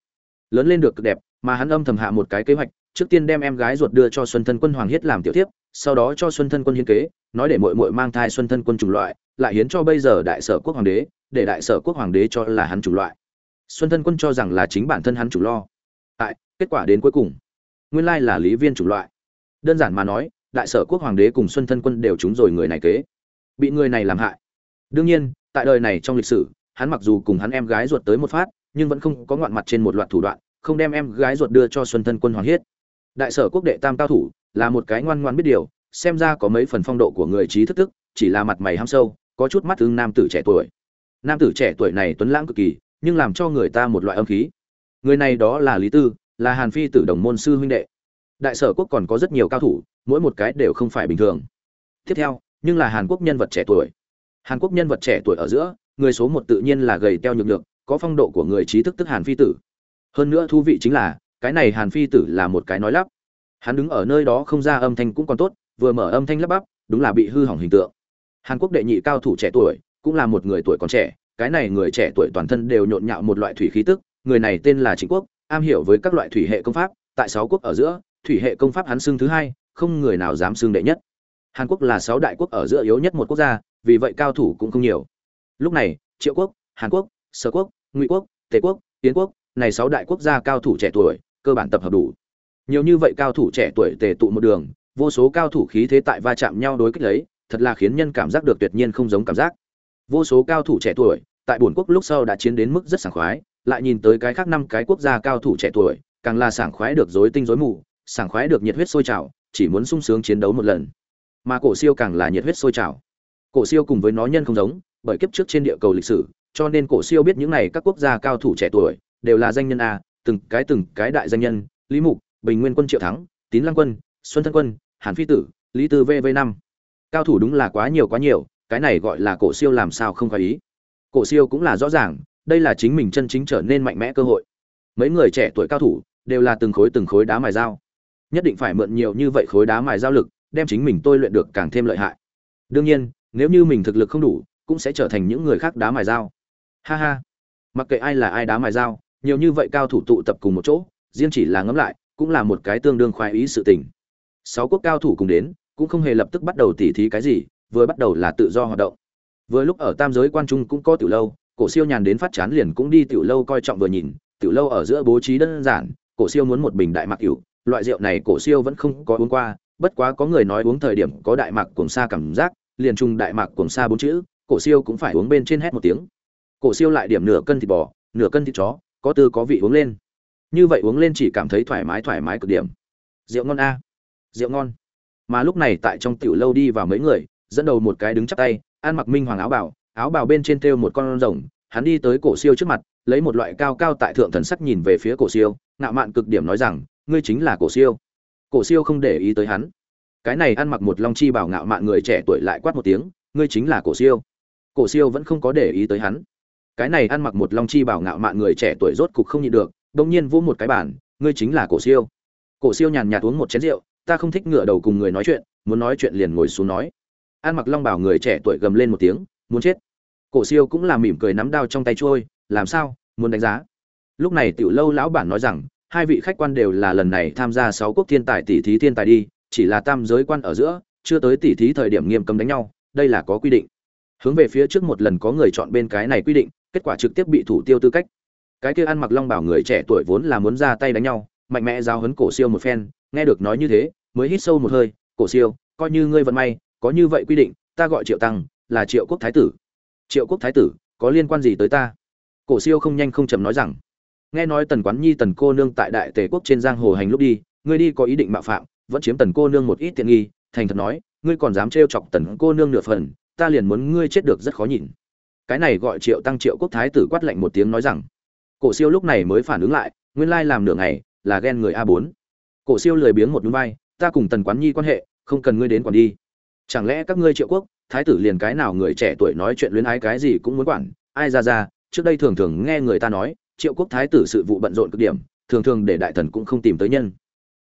Lớn lên được cực đẹp, mà hắn âm thầm hạ một cái kế hoạch, trước tiên đem em gái ruột đưa cho xuân thân quân hoàng hiết làm tiểu tiếp sau đó cho xuân thân quân hiến kế, nói để muội muội mang thai xuân thân quân chủng loại, lại hiến cho bây giờ đại sở quốc hoàng đế, để đại sở quốc hoàng đế cho là hắn chủng loại xuân thân quân cho rằng là chính bản thân hắn chủ lo. Tại, kết quả đến cuối cùng, nguyên lai là lý viên chủng loại. Đơn giản mà nói, đại sở quốc hoàng đế cùng xuân thân quân đều trúng rồi người này kế. Bị người này làm hại. Đương nhiên, tại đời này trong lịch sử, hắn mặc dù cùng hắn em gái ruột tới một phát, nhưng vẫn không có ngoạn mặt trên một loạt thủ đoạn, không đem em gái ruột đưa cho xuân thân quân hoàng hiết đại sở quốc đệ tam cao thủ, là một cái ngoan ngoan biết điều, xem ra có mấy phần phong độ của người trí thức thức chỉ là mặt mày ham sâu, có chút mắt thương nam tử trẻ tuổi. Nam tử trẻ tuổi này tuấn lãng cực kỳ nhưng làm cho người ta một loại âm khí. Người này đó là lý tư, là hàn phi tử đồng môn sư huynh đệ. Đại sở quốc còn có rất nhiều cao thủ, mỗi một cái đều không phải bình thường. Tiếp theo, nhưng là hàn quốc nhân vật trẻ tuổi. Hàn quốc nhân vật trẻ tuổi ở giữa, người số một tự nhiên là gầy teo nhược lượng có phong độ của người trí thức tức hàn phi tử. Hơn nữa thú vị chính là, cái này hàn phi tử là một cái nói lắp. Hắn đứng ở nơi đó không ra âm thanh cũng còn tốt, vừa mở âm thanh lắp bắp, đúng là bị hư hỏng hình tượng. Hàn quốc đệ nhị cao thủ trẻ tuổi, cũng là một người tuổi còn trẻ cái này người trẻ tuổi toàn thân đều nhộn nhạo một loại thủy khí tức, người này tên là Trịnh quốc, am hiểu với các loại thủy hệ công pháp, tại sáu quốc ở giữa, thủy hệ công pháp hắn xưng thứ hai, không người nào dám xưng đệ nhất. Hàn quốc là sáu đại quốc ở giữa yếu nhất một quốc gia, vì vậy cao thủ cũng không nhiều. Lúc này, triệu quốc, hàn quốc, sở quốc, ngụy quốc, tề quốc tiến quốc, này sáu đại quốc gia cao thủ trẻ tuổi, cơ bản tập hợp đủ. Nhiều như vậy cao thủ trẻ tuổi tề tụ một đường, vô số cao thủ khí thế tại va chạm nhau đối kích lấy, thật là khiến nhân cảm giác được tuyệt nhiên không giống cảm giác. Vô số cao thủ trẻ tuổi tại bổn quốc lúc sau đã chiến đến mức rất sảng khoái, lại nhìn tới cái khác năm cái quốc gia cao thủ trẻ tuổi, càng là sảng khoái được rối tinh rối mù, sảng khoái được nhiệt huyết sôi trào, chỉ muốn sung sướng chiến đấu một lần. Mà cổ siêu càng là nhiệt huyết sôi trào. Cổ siêu cùng với nó nhân không giống, bởi kiếp trước trên địa cầu lịch sử, cho nên cổ siêu biết những này các quốc gia cao thủ trẻ tuổi, đều là danh nhân a, từng cái từng cái đại danh nhân, lý mục, bình nguyên quân triệu thắng, tín lăng quân, xuân thân quân, hàn phi tử, lý tư vv năm. Cao thủ đúng là quá nhiều quá nhiều, cái này gọi là cổ siêu làm sao không phải ý cổ siêu cũng là rõ ràng, đây là chính mình chân chính trở nên mạnh mẽ cơ hội. Mấy người trẻ tuổi cao thủ đều là từng khối từng khối đá mài dao. Nhất định phải mượn nhiều như vậy khối đá mài dao lực, đem chính mình tôi luyện được càng thêm lợi hại. Đương nhiên, nếu như mình thực lực không đủ, cũng sẽ trở thành những người khác đá mài dao. Ha ha. Mặc kệ ai là ai đá mài dao, nhiều như vậy cao thủ tụ tập cùng một chỗ, riêng chỉ là ngẫm lại, cũng là một cái tương đương khoái ý sự tình. Sáu quốc cao thủ cùng đến, cũng không hề lập tức bắt đầu tỉ thí cái gì, vừa bắt đầu là tự do hoạt động vừa lúc ở tam giới quan trung cũng có tiểu lâu cổ siêu nhàn đến phát chán liền cũng đi tiểu lâu coi trọng vừa nhìn tiểu lâu ở giữa bố trí đơn giản cổ siêu muốn một bình đại mạc hữu, loại rượu này cổ siêu vẫn không có uống qua bất quá có người nói uống thời điểm có đại mạc cuồng sa cảm giác liền trùng đại mạc cuồng sa bốn chữ cổ siêu cũng phải uống bên trên hét một tiếng. Cổ siêu lại điểm nửa cân thịt bò nửa cân thịt chó có tư có vị uống lên. Như vậy uống lên chỉ cảm thấy thoải mái thoải mái cực điểm. Rượu ngon a. Rượu ngon. Mà lúc này tại trong tiểu lâu đi vào mấy người dẫn đầu một cái đứng chắp tay ăn mặc minh hoàng áo bào áo bào bên trên thêu một con rồng, hắn đi tới cổ siêu trước mặt, lấy một loại cao cao tại thượng thần sắc nhìn về phía cổ siêu, ngạo mạn cực điểm nói rằng, ngươi chính là cổ siêu. Cổ siêu không để ý tới hắn. Cái này ăn mặc một long chi bảo ngạo mạn người trẻ tuổi lại quát một tiếng, ngươi chính là cổ siêu. Cổ siêu vẫn không có để ý tới hắn. Cái này ăn mặc một long chi bảo ngạo mạn người trẻ tuổi rốt cục không nhịn được đông nhiên vỗ một cái bản ngươi chính là cổ siêu. Cổ siêu nhàn nhạt uống một chén rượu, ta không thích ngửa đầu cùng người nói chuyện, muốn nói chuyện liền ngồi xuống nói. An mặc long bảo người trẻ tuổi gầm lên một tiếng, muốn chết? Cổ siêu cũng là mỉm cười nắm đao trong tay trôi, làm sao? Muốn đánh giá? Lúc này tiểu lâu lão bản nói rằng, hai vị khách quan đều là lần này tham gia sáu quốc thiên tài, tỷ thí thiên tài đi, chỉ là tam giới quan ở giữa, chưa tới tỷ thí thời điểm nghiêm cấm đánh nhau, đây là có quy định. Hướng về phía trước một lần có người chọn bên cái này quy định, kết quả trực tiếp bị thủ tiêu tư cách. Cái kia ăn mặc long bảo người trẻ tuổi vốn là muốn ra tay đánh nhau, mạnh mẽ giao hấn cổ siêu một phen, nghe được nói như thế, mới hít sâu một hơi, cổ siêu, coi như ngươi vận may có như vậy quy định, ta gọi triệu tăng, là triệu quốc thái tử. Triệu quốc thái tử, có liên quan gì tới ta? Cổ siêu không nhanh không chậm nói rằng. Nghe nói tần quán nhi, tần cô nương tại đại tề quốc trên giang hồ hành lúc đi, ngươi đi có ý định mạo phạm, vẫn chiếm tần cô nương một ít tiện nghi, thành thật nói, ngươi còn dám trêu chọc tần cô nương nửa phần, ta liền muốn ngươi chết được rất khó nhìn. Cái này gọi triệu tăng triệu quốc thái tử quát lạnh một tiếng nói rằng. Cổ siêu lúc này mới phản ứng lại, nguyên lai làm nửa ngày, là ghen người a bốn. Cổ siêu lười biếng một núi vai, ta cùng tần quán nhi quan hệ, không cần ngươi đến quản đi chẳng lẽ các ngươi triệu quốc, thái tử liền cái nào người trẻ tuổi nói chuyện luyến ái cái gì cũng muốn quản? Ai ra ra, trước đây thường thường nghe người ta nói, triệu quốc thái tử sự vụ bận rộn cực điểm, thường thường để đại thần cũng không tìm tới nhân.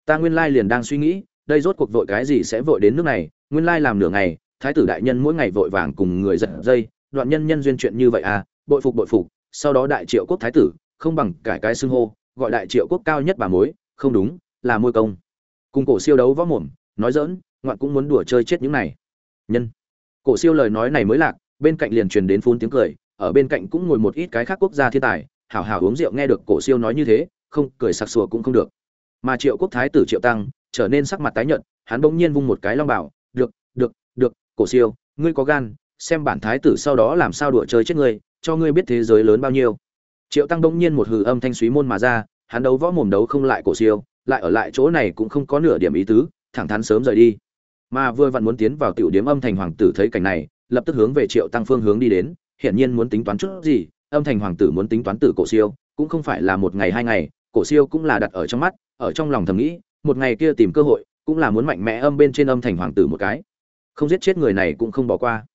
Ta nguyên lai liền đang suy nghĩ, đây rốt cuộc vội cái gì sẽ vội đến nước này? Nguyên lai làm nửa ngày, thái tử đại nhân mỗi ngày vội vàng cùng người giật dây, đoạn nhân nhân duyên chuyện như vậy à? Bội phục bội phục, sau đó đại triệu quốc thái tử, không bằng cải cái xưng hô, gọi đại triệu quốc cao nhất bà mối, không đúng, là môi công. Cùng cổ siêu đấu võ mồm, nói dỡn ngoạn cũng muốn đùa chơi chết những này nhân. Cổ siêu lời nói này mới lạc, bên cạnh liền truyền đến phun tiếng cười, ở bên cạnh cũng ngồi một ít cái khác quốc gia thiên tài, hảo hảo uống rượu nghe được cổ siêu nói như thế, không, cười sặc sùa cũng không được. Mà triệu quốc thái tử triệu tăng, trở nên sắc mặt tái nhợt, hắn bỗng nhiên vung một cái long bảo, được được được, cổ siêu, ngươi có gan, xem bản thái tử sau đó làm sao đùa chơi chết ngươi, cho ngươi biết thế giới lớn bao nhiêu. Triệu tăng bỗng nhiên một hừ âm thanh suý môn mà ra, hắn đấu võ mồm đấu không lại cổ siêu, lại ở lại chỗ này cũng không có nửa điểm ý tứ, thẳng thắn sớm rời đi mà vừa vặn muốn tiến vào tiểu điếm âm thành hoàng tử thấy cảnh này lập tức hướng về triệu tăng phương hướng đi đến hiển nhiên muốn tính toán chút gì âm thành hoàng tử muốn tính toán tử cổ siêu cũng không phải là một ngày hai ngày cổ siêu cũng là đặt ở trong mắt ở trong lòng thầm nghĩ một ngày kia tìm cơ hội cũng là muốn mạnh mẽ âm bên trên âm thành hoàng tử một cái không giết chết người này cũng không bỏ qua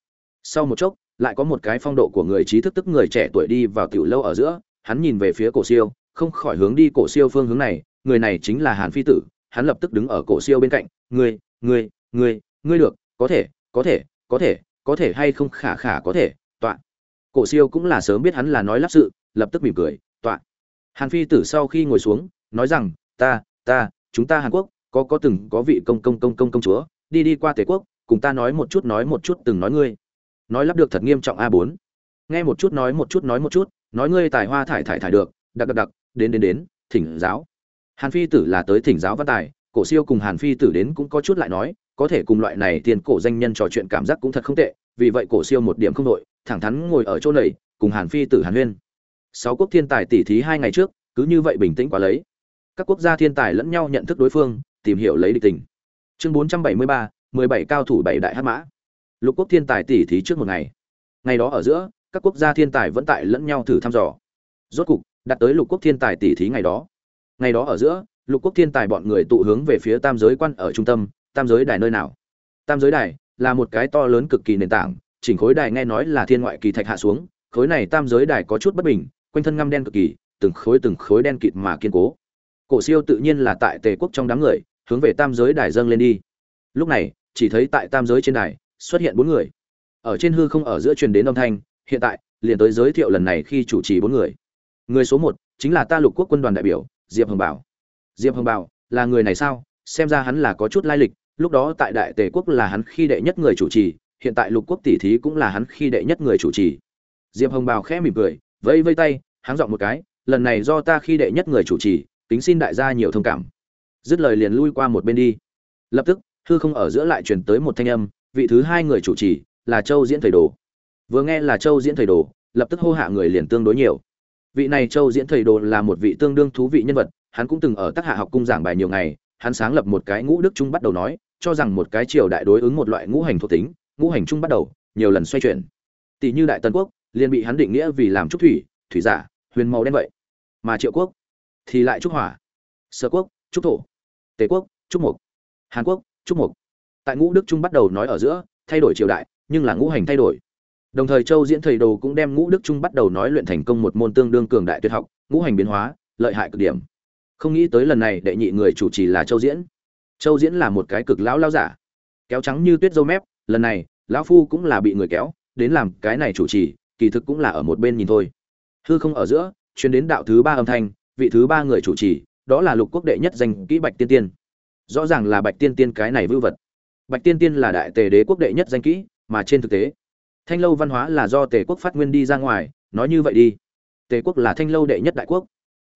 sau một chốc lại có một cái phong độ của người trí thức tức người trẻ tuổi đi vào tiểu lâu ở giữa hắn nhìn về phía cổ siêu không khỏi hướng đi cổ siêu phương hướng này người này chính là hàn phi tử hắn lập tức đứng ở cổ siêu bên cạnh người, người ngươi ngươi được, có thể có thể có thể có thể hay không khả khả có thể, tọa. Cổ siêu cũng là sớm biết hắn là nói lắp sự, lập tức mỉm cười, tọa. Hàn phi tử sau khi ngồi xuống, nói rằng, ta ta, chúng ta hàn quốc, có có từng có vị công công công công công chúa, đi đi qua tề quốc, cùng ta nói một chút, nói một chút, từng nói ngươi. Nói lắp được thật nghiêm trọng a bốn. Nghe một chút, nói một chút, nói một chút, nói ngươi tài hoa thải thải thải được, đặc đặc đặc, đến đến đến, thỉnh giáo. Hàn phi tử là tới thỉnh giáo văn tài, cổ siêu cùng hàn phi tử đến cũng có chút lại nói có thể cùng loại này tiền cổ danh nhân trò chuyện cảm giác cũng thật không tệ, vì vậy cổ siêu một điểm không đội thẳng thắn ngồi ở chỗ này, cùng hàn phi tử hàn huyên. Sáu quốc thiên tài tỷ thí hai ngày trước, cứ như vậy bình tĩnh quá lấy. Các quốc gia thiên tài lẫn nhau nhận thức đối phương, tìm hiểu lấy địch tình. Chương bốn trăm bảy mươi ba, mười bảy cao thủ bảy đại hát mã. Lục quốc thiên tài tỷ thí trước một ngày. Ngày đó ở giữa, các quốc gia thiên tài vẫn tại lẫn nhau thử thăm dò. Rốt cục đặt tới lục quốc thiên tài tỷ thí ngày đó. Ngày đó ở giữa, lục quốc thiên tài bọn người tụ hướng về phía tam giới quan ở trung tâm tam giới đài nơi nào? Tam giới đài là một cái to lớn cực kỳ nền tảng, chỉnh khối đài nghe nói là thiên ngoại kỳ thạch hạ xuống, khối này tam giới đài có chút bất bình, quanh thân ngăm đen cực kỳ, từng khối từng khối đen kịt mà kiên cố. Cổ siêu tự nhiên là tại tề quốc trong đám người, hướng về tam giới đài dâng lên đi. Lúc này, chỉ thấy tại tam giới trên đài xuất hiện bốn người. Ở trên hư không ở giữa truyền đến âm thanh, hiện tại, liền tới giới thiệu lần này khi chủ trì bốn người. Người số một chính là ta lục quốc quân đoàn đại biểu, diệp hồng bảo. Diệp hồng bảo, là người này sao? Xem ra hắn là có chút lai lịch lúc đó tại đại tề quốc là hắn khi đệ nhất người chủ trì, hiện tại lục quốc tỷ thí cũng là hắn khi đệ nhất người chủ trì. Diệp hồng bào khẽ mỉm cười, vẫy vây tay hắn dọn một cái, lần này do ta khi đệ nhất người chủ trì, kính xin đại gia nhiều thông cảm. Dứt lời liền lui qua một bên đi. Lập tức, hư không ở giữa lại truyền tới một thanh âm, vị thứ hai người chủ trì là châu diễn thầy đồ. Vừa nghe là châu diễn thầy đồ, lập tức hô hạ người liền tương đối nhiều. Vị này châu diễn thầy đồ là một vị tương đương thú vị nhân vật, hắn cũng từng ở tác hạ học cung giảng bài nhiều ngày hắn sáng lập một cái ngũ đức trung bắt đầu nói, cho rằng một cái triều đại đối ứng một loại ngũ hành thuộc tính, ngũ hành trung bắt đầu, nhiều lần xoay chuyển. Tỷ như đại tân quốc, liền bị hắn định nghĩa vì làm trúc thủy thủy giả, huyền màu đen vậy. Mà triệu quốc thì lại trúc hỏa. Sơ quốc, trúc thổ. Tề quốc, trúc mục hàn quốc, trúc mục tại ngũ đức trung bắt đầu nói ở giữa, thay đổi triều đại, nhưng là ngũ hành thay đổi. Đồng thời châu diễn thầy đồ cũng đem ngũ đức trung bắt đầu nói luyện thành công một môn tương đương cường đại tuyệt học, ngũ hành biến hóa, lợi hại cực điểm không nghĩ tới lần này đệ nhị người chủ trì là châu diễn. Châu diễn là một cái cực lão lao giả. Kéo trắng như tuyết dâu mép, lần này, lão phu cũng là bị người kéo, đến làm cái này chủ trì, kỳ thực cũng là ở một bên nhìn thôi. Hư không ở giữa, chuyến đến đạo thứ ba âm thanh, vị thứ ba người chủ trì, đó là lục quốc đệ nhất danh kỹ bạch tiên tiên. Rõ ràng là bạch tiên tiên cái này vưu vật. Bạch tiên tiên là đại tề đế quốc đệ nhất danh kỹ, mà trên thực tế, thanh lâu văn hóa là do tề quốc phát nguyên đi ra ngoài, nói như vậy đi. Tề quốc là thanh lâu đệ nhất đại quốc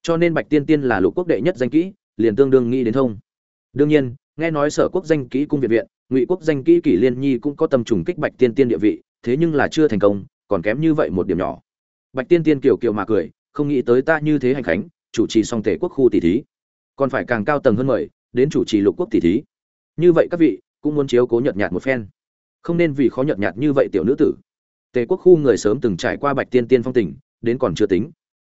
cho nên bạch tiên tiên là lục quốc đệ nhất danh kỹ, liền tương đương nghĩ đến thông. Đương nhiên, nghe nói sở quốc danh kỹ cung viện viện, ngụy quốc danh kỹ kỷ liên nhi cũng có tầm trùng kích bạch tiên tiên địa vị, thế nhưng là chưa thành công, còn kém như vậy một điểm nhỏ. Bạch tiên tiên kiều kiều mà cười, không nghĩ tới ta như thế hành khánh, chủ trì song tề quốc khu tỷ thí. Còn phải càng cao tầng hơn mời, đến chủ trì lục quốc tỷ thí. Như vậy các vị, cũng muốn chiếu cố nhợt nhạt một phen. Không nên vì khó nhợt nhạt như vậy tiểu nữ tử. Tề quốc khu người sớm từng trải qua bạch tiên tiên phong tình, đến còn chưa tính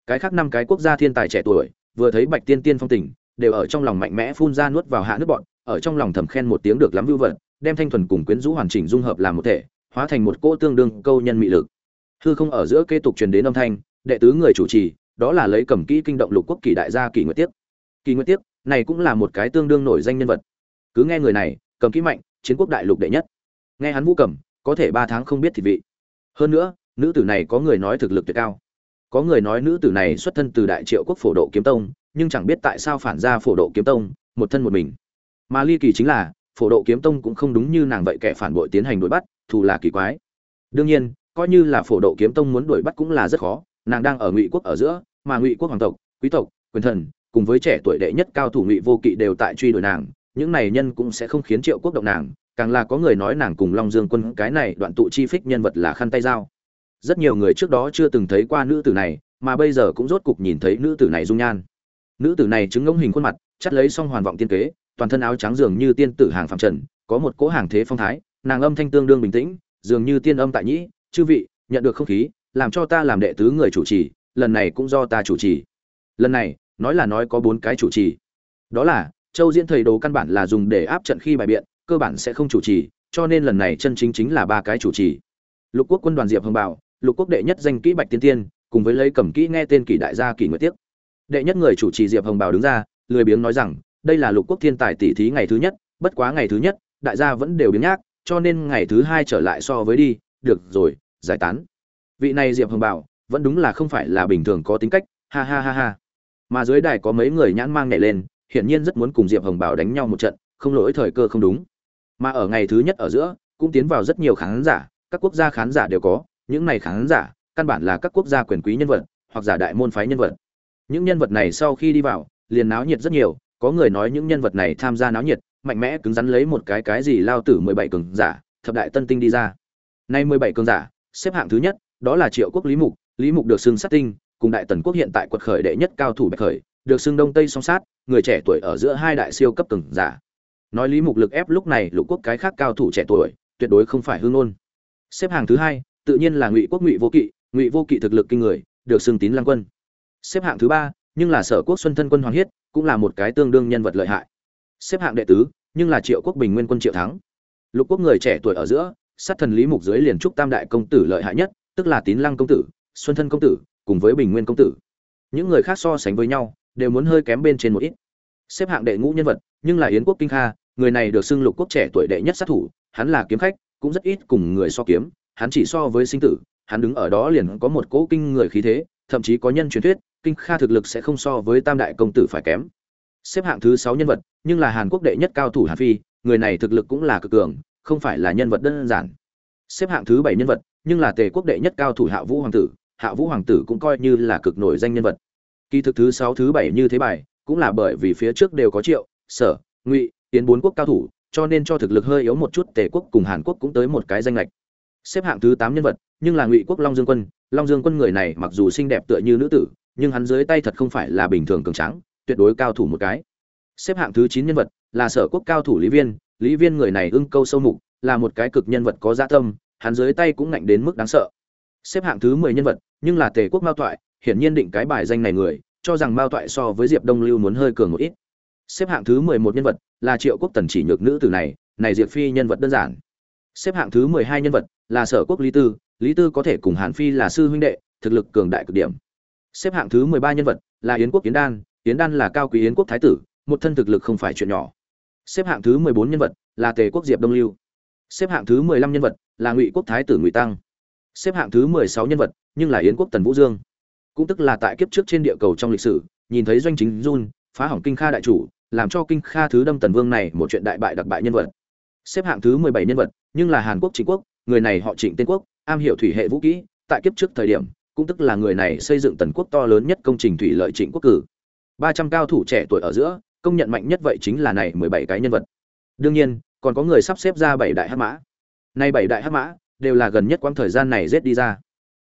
cái khác năm cái quốc gia thiên tài trẻ tuổi, vừa thấy bạch tiên tiên phong tình, đều ở trong lòng mạnh mẽ phun ra nuốt vào hạ nước bọn, ở trong lòng thầm khen một tiếng được lắm vưu vật, đem thanh thuần cùng quyến rũ hoàn chỉnh dung hợp làm một thể, hóa thành một cỗ tương đương câu nhân mị lực. Hư không ở giữa kế tục truyền đến âm thanh, đệ tứ người chủ trì, đó là lấy cầm kỹ kinh động lục quốc kỳ đại gia kỳ nguyệt tiếp. Kỳ nguyệt tiếp, này cũng là một cái tương đương nổi danh nhân vật. Cứ nghe người này, cầm kỹ mạnh, chiến quốc đại lục đệ nhất. Nghe hắn vũ cầm, có thể ba tháng không biết thì vị. Hơn nữa, nữ tử này có người nói thực lực tuyệt cao có người nói nữ tử này xuất thân từ đại triệu quốc phổ độ kiếm tông, nhưng chẳng biết tại sao phản ra phổ độ kiếm tông, một thân một mình. Mà ly kỳ chính là, phổ độ kiếm tông cũng không đúng như nàng vậy kẻ phản bội tiến hành đuổi bắt, thù là kỳ quái. Đương nhiên, coi như là phổ độ kiếm tông muốn đuổi bắt cũng là rất khó, nàng đang ở ngụy quốc ở giữa, mà ngụy quốc hoàng tộc, quý tộc, quyền thần, cùng với trẻ tuổi đệ nhất cao thủ ngụy vô kỵ đều tại truy đuổi nàng, những này nhân cũng sẽ không khiến triệu quốc động nàng, càng là có người nói nàng cùng long dương quân cái này đoạn tụ chi phích nhân vật là khăn tay dao rất nhiều người trước đó chưa từng thấy qua nữ tử này, mà bây giờ cũng rốt cục nhìn thấy nữ tử này dung nhan. Nữ tử này chứng ngông hình khuôn mặt chắt lấy xong hoàn vọng tiên kế, toàn thân áo trắng dường như tiên tử hàng phạm trần, có một cỗ hàng thế phong thái, nàng âm thanh tương đương bình tĩnh, dường như tiên âm tại nhĩ, chư vị, nhận được không khí, làm cho ta làm đệ tứ người chủ trì, lần này cũng do ta chủ trì. Lần này, nói là nói có bốn cái chủ trì. Đó là, châu diễn thầy đồ căn bản là dùng để áp trận khi bài biện, cơ bản sẽ không chủ trì, cho nên lần này chân chính chính là ba cái chủ trì. Lục quốc quân đoàn diệp hồng bảo lục quốc đệ nhất danh kỹ bạch tiên tiên, cùng với lấy cầm kỹ nghe tên kỷ đại gia kỷ nguyệt tiếc đệ nhất người chủ trì diệp hồng bảo đứng ra, lười biếng nói rằng, đây là lục quốc thiên tài tỷ thí ngày thứ nhất, bất quá ngày thứ nhất, đại gia vẫn đều biếng nhác, cho nên ngày thứ hai trở lại so với đi, được rồi, giải tán. Vị này diệp hồng bảo, vẫn đúng là không phải là bình thường có tính cách, ha ha ha ha. Mà dưới đài có mấy người nhãn mang nhảy lên, hiển nhiên rất muốn cùng diệp hồng bảo đánh nhau một trận, không lỗi thời cơ không đúng. Mà ở ngày thứ nhất ở giữa, cũng tiến vào rất nhiều khán giả, các quốc gia khán giả đều có những này khán giả, căn bản là các quốc gia quyền quý nhân vật, hoặc giả đại môn phái nhân vật. Những nhân vật này sau khi đi vào, liền náo nhiệt rất nhiều. Có người nói những nhân vật này tham gia náo nhiệt, mạnh mẽ cứng rắn lấy một cái cái gì lao tử mười bảy cường giả, thập đại tân tinh đi ra. Nay mười bảy cường giả, xếp hạng thứ nhất, đó là triệu quốc lý mục. Lý mục được xưng sát tinh, cùng đại tần quốc hiện tại quật khởi đệ nhất cao thủ bạch khởi, được xưng đông tây song sát, người trẻ tuổi ở giữa hai đại siêu cấp cường giả. Nói lý mục lực ép lúc này lục quốc cái khác cao thủ trẻ tuổi, tuyệt đối không phải hương ngôn. Xếp hàng thứ hai tự nhiên là ngụy quốc ngụy vô kỵ, ngụy vô kỵ thực lực kinh người, được xưng tín lăng quân. Xếp hạng thứ ba, nhưng là sở quốc xuân thân quân hoàng hiết, cũng là một cái tương đương nhân vật lợi hại. Xếp hạng đệ tứ, nhưng là triệu quốc bình nguyên quân triệu thắng. Lục quốc người trẻ tuổi ở giữa, sát thần lý mục dưới liền trúc tam đại công tử lợi hại nhất, tức là tín lăng công tử, xuân thân công tử, cùng với bình nguyên công tử. Những người khác so sánh với nhau, đều muốn hơi kém bên trên một ít. Xếp hạng đệ ngũ nhân vật, nhưng là yến quốc kinh kha, người này được xưng lục quốc trẻ tuổi đệ nhất sát thủ, hắn là kiếm khách, cũng rất ít cùng người so kiếm hắn chỉ so với sinh tử, hắn đứng ở đó liền có một cỗ kinh người khí thế, thậm chí có nhân truyền thuyết, kinh kha thực lực sẽ không so với tam đại công tử phải kém. Xếp hạng thứ sáu nhân vật, nhưng là hàn quốc đệ nhất cao thủ hàn phi, người này thực lực cũng là cực cường, không phải là nhân vật đơn giản. Xếp hạng thứ bảy nhân vật, nhưng là tề quốc đệ nhất cao thủ hạ vũ hoàng tử, hạ vũ hoàng tử cũng coi như là cực nổi danh nhân vật. Kỳ thực thứ sáu, thứ bảy như thế bài, cũng là bởi vì phía trước đều có triệu, sở, ngụy tiến bốn quốc cao thủ, cho nên cho thực lực hơi yếu một chút, tề quốc cùng hàn quốc cũng tới một cái danh lệch xếp hạng thứ tám nhân vật, nhưng là ngụy quốc long dương quân, long dương quân người này mặc dù xinh đẹp tựa như nữ tử, nhưng hắn dưới tay thật không phải là bình thường cường tráng, tuyệt đối cao thủ một cái. Xếp hạng thứ chín nhân vật là sở quốc cao thủ lý viên lý viên người này ưng câu sâu mục, là một cái cực nhân vật có dạ tâm, hắn dưới tay cũng ngạnh đến mức đáng sợ. Xếp hạng thứ mười nhân vật, nhưng là tề quốc mao toại, hiển nhiên định cái bài danh này người, cho rằng mao toại so với diệp đông lưu muốn hơi cường một ít. Xếp hạng thứ mười một nhân vật là triệu quốc tần chỉ nhược nữ tử này này diệp phi nhân vật đơn giản xếp hạng thứ mười hai nhân vật là sở quốc lý tư lý tư có thể cùng hàn phi là sư huynh đệ, thực lực cường đại cực điểm. Xếp hạng thứ mười ba nhân vật là yến quốc yến đan yến đan là cao quý yến quốc thái tử, một thân thực lực không phải chuyện nhỏ. Xếp hạng thứ mười bốn nhân vật là tề quốc diệp đông lưu. Xếp hạng thứ mười lăm nhân vật là ngụy quốc thái tử ngụy tăng. Xếp hạng thứ mười sáu nhân vật nhưng là yến quốc tần vũ dương. Cũng tức là tại kiếp trước trên địa cầu trong lịch sử, nhìn thấy doanh chính jun, phá hỏng kinh kha đại chủ, làm cho kinh kha thứ đâm tần vương này một chuyện đại bại đặc bại nhân vật xếp hạng thứ mười bảy nhân vật, nhưng là hàn quốc chính quốc, người này họ trịnh tên quốc, am hiểu thủy hệ vũ kỹ, tại kiếp trước thời điểm, cũng tức là người này xây dựng tần quốc to lớn nhất công trình thủy lợi trịnh quốc cử. Ba trăm cao thủ trẻ tuổi ở giữa, công nhận mạnh nhất vậy chính là này mười bảy cái nhân vật. Đương nhiên, còn có người sắp xếp ra bảy đại hắc mã. Nay bảy đại hắc mã đều là gần nhất quãng thời gian này giết đi ra.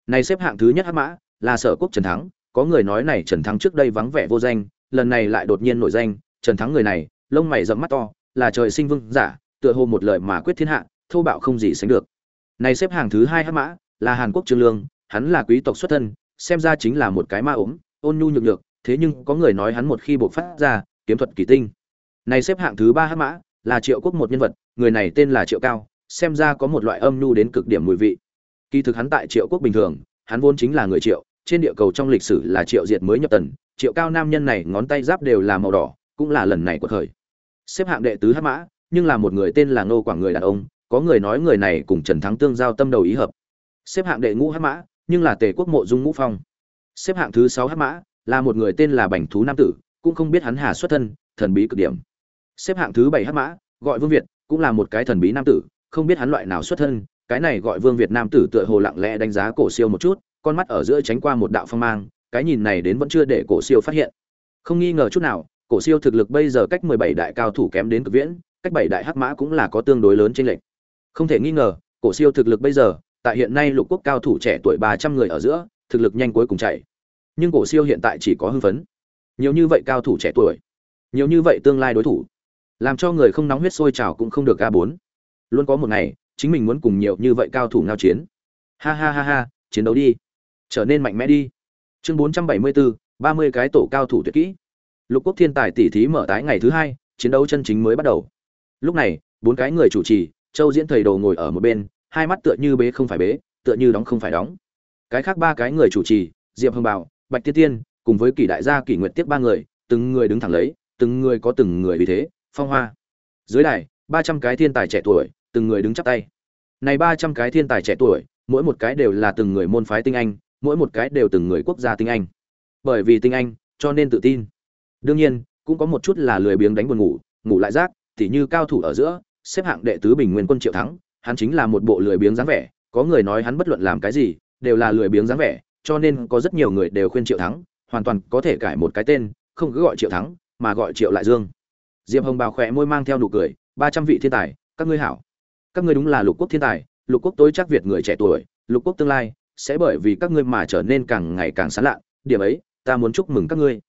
Này xếp hạng thứ nhất hắc mã là sở quốc trần thắng, có người nói này trần thắng trước đây vắng vẻ vô danh, lần này lại đột nhiên nổi danh, trần thắng người này, lông mày rậm mắt to, là trời sinh vương giả tựa hồ một lời mà quyết thiên hạ, thô bạo không gì sánh được. Này xếp hàng thứ hai hắc mã, là hàn quốc trương lương, hắn là quý tộc xuất thân, xem ra chính là một cái ma ốm, ôn nhu nhược nhược, thế nhưng có người nói hắn một khi bộc phát ra, kiếm thuật kỳ tinh. Này xếp hạng thứ ba hắc mã, là triệu quốc một nhân vật, người này tên là triệu cao, xem ra có một loại âm nhu đến cực điểm mùi vị. Kỳ thực hắn tại triệu quốc bình thường, hắn vốn chính là người triệu, trên địa cầu trong lịch sử là triệu diệt mới nhập tần, triệu cao nam nhân này ngón tay giáp đều là màu đỏ, cũng là lần này của thời. Xếp hạng đệ tứ hắc mã nhưng là một người tên là ngô quảng người đàn ông, có người nói người này cùng trần thắng tương giao tâm đầu ý hợp. Xếp hạng đệ ngũ hắc mã, nhưng là tề quốc mộ dung ngũ phong. Xếp hạng thứ sáu hắc mã, là một người tên là bành thú nam tử, cũng không biết hắn hà xuất thân, thần bí cực điểm. Xếp hạng thứ bảy hắc mã, gọi vương việt, cũng là một cái thần bí nam tử, không biết hắn loại nào xuất thân, cái này gọi vương việt nam tử tựa hồ lặng lẽ đánh giá cổ siêu một chút, con mắt ở giữa tránh qua một đạo phong mang, cái nhìn này đến vẫn chưa để cổ siêu phát hiện. Không nghi ngờ chút nào, cổ siêu thực lực bây giờ cách 17 đại cao thủ kém đến cực viễn cách bảy đại hắc mã cũng là có tương đối lớn trên lệch. Không thể nghi ngờ, cổ siêu thực lực bây giờ, tại hiện nay lục quốc cao thủ trẻ tuổi 300 người ở giữa, thực lực nhanh cuối cùng chạy. Nhưng cổ siêu hiện tại chỉ có hưng phấn. Nhiều như vậy cao thủ trẻ tuổi, nhiều như vậy tương lai đối thủ, làm cho người không nóng huyết sôi trào cũng không được a bốn. Luôn có một ngày, chính mình muốn cùng nhiều như vậy cao thủ ngao chiến. Ha ha ha ha, chiến đấu đi. Trở nên mạnh mẽ đi. Chương bốn trăm bảy mươi bốn, ba mươi cái tổ cao thủ tuyệt kỹ. Lục quốc thiên tài tỷ thí mở tái ngày thứ hai, chiến đấu chân chính mới bắt đầu lúc này, bốn cái người chủ trì, châu diễn thầy đồ ngồi ở một bên, hai mắt tựa như bế không phải bế, tựa như đóng không phải đóng. Cái khác ba cái người chủ trì, diệp hưng bảo, bạch tiết tiên, cùng với kỷ đại gia, kỷ nguyệt tiếp ba người, từng người đứng thẳng lấy, từng người có từng người vì thế, phong hoa. Dưới đài, ba trăm cái thiên tài trẻ tuổi, từng người đứng chắp tay. Này ba trăm cái thiên tài trẻ tuổi, mỗi một cái đều là từng người môn phái tinh anh, mỗi một cái đều từng người quốc gia tinh anh. Bởi vì tinh anh, cho nên tự tin. Đương nhiên, cũng có một chút là lười biếng đánh buồn ngủ ngủ lại rác tỉ như cao thủ ở giữa, xếp hạng đệ tứ bình nguyên quân triệu thắng, hắn chính là một bộ lười biếng dáng vẻ, có người nói hắn bất luận làm cái gì, đều là lười biếng dáng vẻ, cho nên có rất nhiều người đều khuyên triệu thắng, hoàn toàn có thể cải một cái tên, không cứ gọi triệu thắng, mà gọi triệu lại dương. Diệp hồng bào khỏe môi mang theo nụ cười, ba trăm vị thiên tài, các ngươi hảo. Các ngươi đúng là lục quốc thiên tài, lục quốc tối chắc việt người trẻ tuổi, lục quốc tương lai sẽ bởi vì các ngươi mà trở nên càng ngày càng sán lạ điểm ấy, ta muốn chúc mừng các ngươi.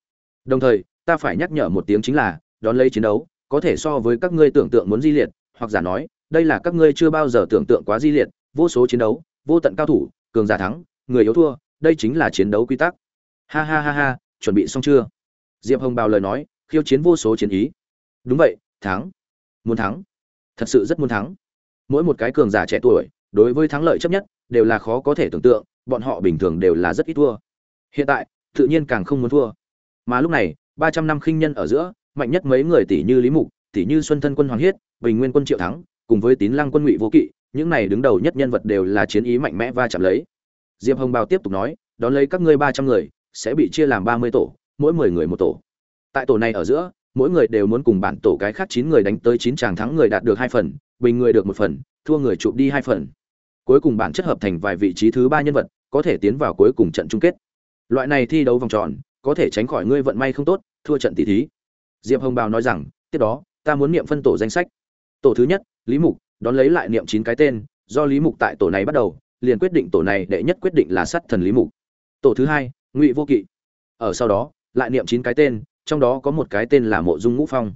Đồng thời, ta phải nhắc nhở một tiếng chính là, đón lấy chiến đấu có thể so với các ngươi tưởng tượng muốn di liệt, hoặc giả nói, đây là các ngươi chưa bao giờ tưởng tượng quá di liệt, vô số chiến đấu, vô tận cao thủ, cường giả thắng, người yếu thua, đây chính là chiến đấu quy tắc. Ha ha ha ha, chuẩn bị xong chưa? Diệp hồng bào lời nói, khiêu chiến vô số chiến ý. Đúng vậy, thắng. Muốn thắng. Thật sự rất muốn thắng. Mỗi một cái cường giả trẻ tuổi, đối với thắng lợi chấp nhất, đều là khó có thể tưởng tượng, bọn họ bình thường đều là rất ít thua. Hiện tại, tự nhiên càng không muốn thua. Mà lúc này, ba trăm năm khinh nhân ở giữa mạnh nhất mấy người tỷ như lý mục, tỷ như xuân thân quân hoàng hiết, bình nguyên quân triệu thắng, cùng với tín lăng quân ngụy vô kỵ, những này đứng đầu nhất nhân vật đều là chiến ý mạnh mẽ va chạm lấy. Diệp hồng bào tiếp tục nói, đón lấy các ngươi ba trăm người, sẽ bị chia làm ba mươi tổ, mỗi mười người một tổ. Tại tổ này ở giữa, mỗi người đều muốn cùng bản tổ cái khác chín người đánh tới chín chàng thắng người đạt được hai phần, bình người được một phần, thua người chụp đi hai phần. Cuối cùng bản chất hợp thành vài vị trí thứ ba nhân vật, có thể tiến vào cuối cùng trận chung kết. Loại này thi đấu vòng tròn, có thể tránh khỏi ngươi vận may không tốt, thua trận tỷ thí diệp hồng bào nói rằng, tiếp đó, ta muốn niệm phân tổ danh sách. Tổ thứ nhất, lý mục, đón lấy lại niệm chín cái tên, do lý mục tại tổ này bắt đầu, liền quyết định tổ này đệ nhất quyết định là sát thần lý mục. Tổ thứ hai, ngụy vô kỵ. Ở sau đó, lại niệm chín cái tên, trong đó có một cái tên là mộ dung ngũ phong.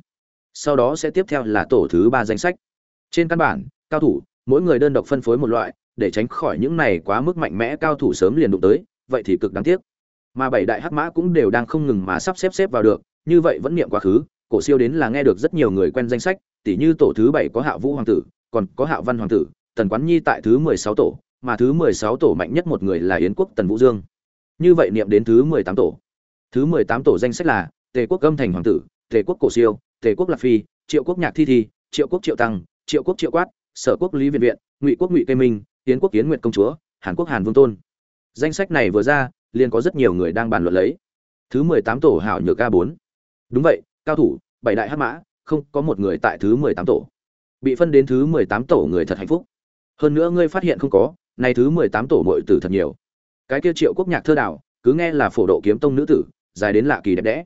Sau đó sẽ tiếp theo là tổ thứ ba danh sách. Trên căn bản, cao thủ, mỗi người đơn độc phân phối một loại, để tránh khỏi những này quá mức mạnh mẽ cao thủ sớm liền đụng tới, vậy thì cực đáng tiếc. Mà bảy đại hắc mã cũng đều đang không ngừng mà sắp xếp xếp vào được như vậy vẫn niệm quá khứ, cổ siêu đến là nghe được rất nhiều người quen danh sách tỷ như tổ thứ bảy có hạ vũ hoàng tử, còn có hạ văn hoàng tử, tần quán nhi tại thứ mười sáu tổ, mà thứ mười sáu tổ mạnh nhất một người là yến quốc tần vũ dương. Như vậy niệm đến thứ mười tám tổ. Thứ mười tám tổ danh sách là tề quốc âm thành hoàng tử, tề quốc cổ siêu, tề quốc lạc phi, triệu quốc nhạc thi thi, triệu quốc triệu tăng, triệu quốc triệu quát, sở quốc lý viện viện, ngụy quốc ngụy tây minh tiến quốc tiến nguyện công chúa, hàn quốc hàn vương tôn. Danh sách này vừa ra, liền có rất nhiều người đang bàn luận lấy. Thứ mười tám tổ hảo nhược a bốn đúng vậy, cao thủ, bảy đại hắc mã, không có một người tại thứ mười tám tổ. Bị phân đến thứ mười tám tổ người thật hạnh phúc. Hơn nữa ngươi phát hiện không có này thứ mười tám tổ mội tử thật nhiều. Cái kia triệu quốc nhạc thơ đạo cứ nghe là phổ độ kiếm tông nữ tử, dài đến lạ kỳ đẹp đẽ.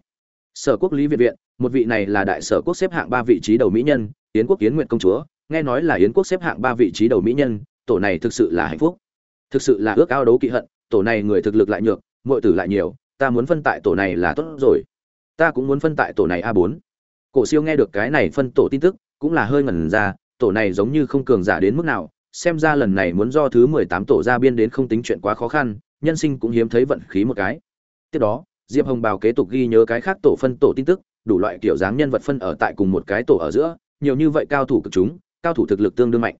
Sở quốc lý việt viện, một vị này là đại sở quốc xếp hạng ba vị trí đầu mỹ nhân, yến quốc yến nguyện công chúa, nghe nói là yến quốc xếp hạng ba vị trí đầu mỹ nhân, tổ này thực sự là hạnh phúc. Thực sự là ước ao đấu kỵ hận, tổ này người thực lực lại nhược mọi tử lại nhiều, ta muốn phân tại tổ này là tốt rồi ta cũng muốn phân tại tổ này a bốn. Cổ siêu nghe được cái này phân tổ tin tức, cũng là hơi ngẩn ra, tổ này giống như không cường giả đến mức nào, xem ra lần này muốn do thứ mười tám tổ ra biên đến không tính chuyện quá khó khăn, nhân sinh cũng hiếm thấy vận khí một cái. Tiếp đó, diệp hồng bào kế tục ghi nhớ cái khác tổ phân tổ tin tức, đủ loại kiểu dáng nhân vật phân ở tại cùng một cái tổ ở giữa, nhiều như vậy cao thủ cực chúng, cao thủ thực lực tương đương mạnh.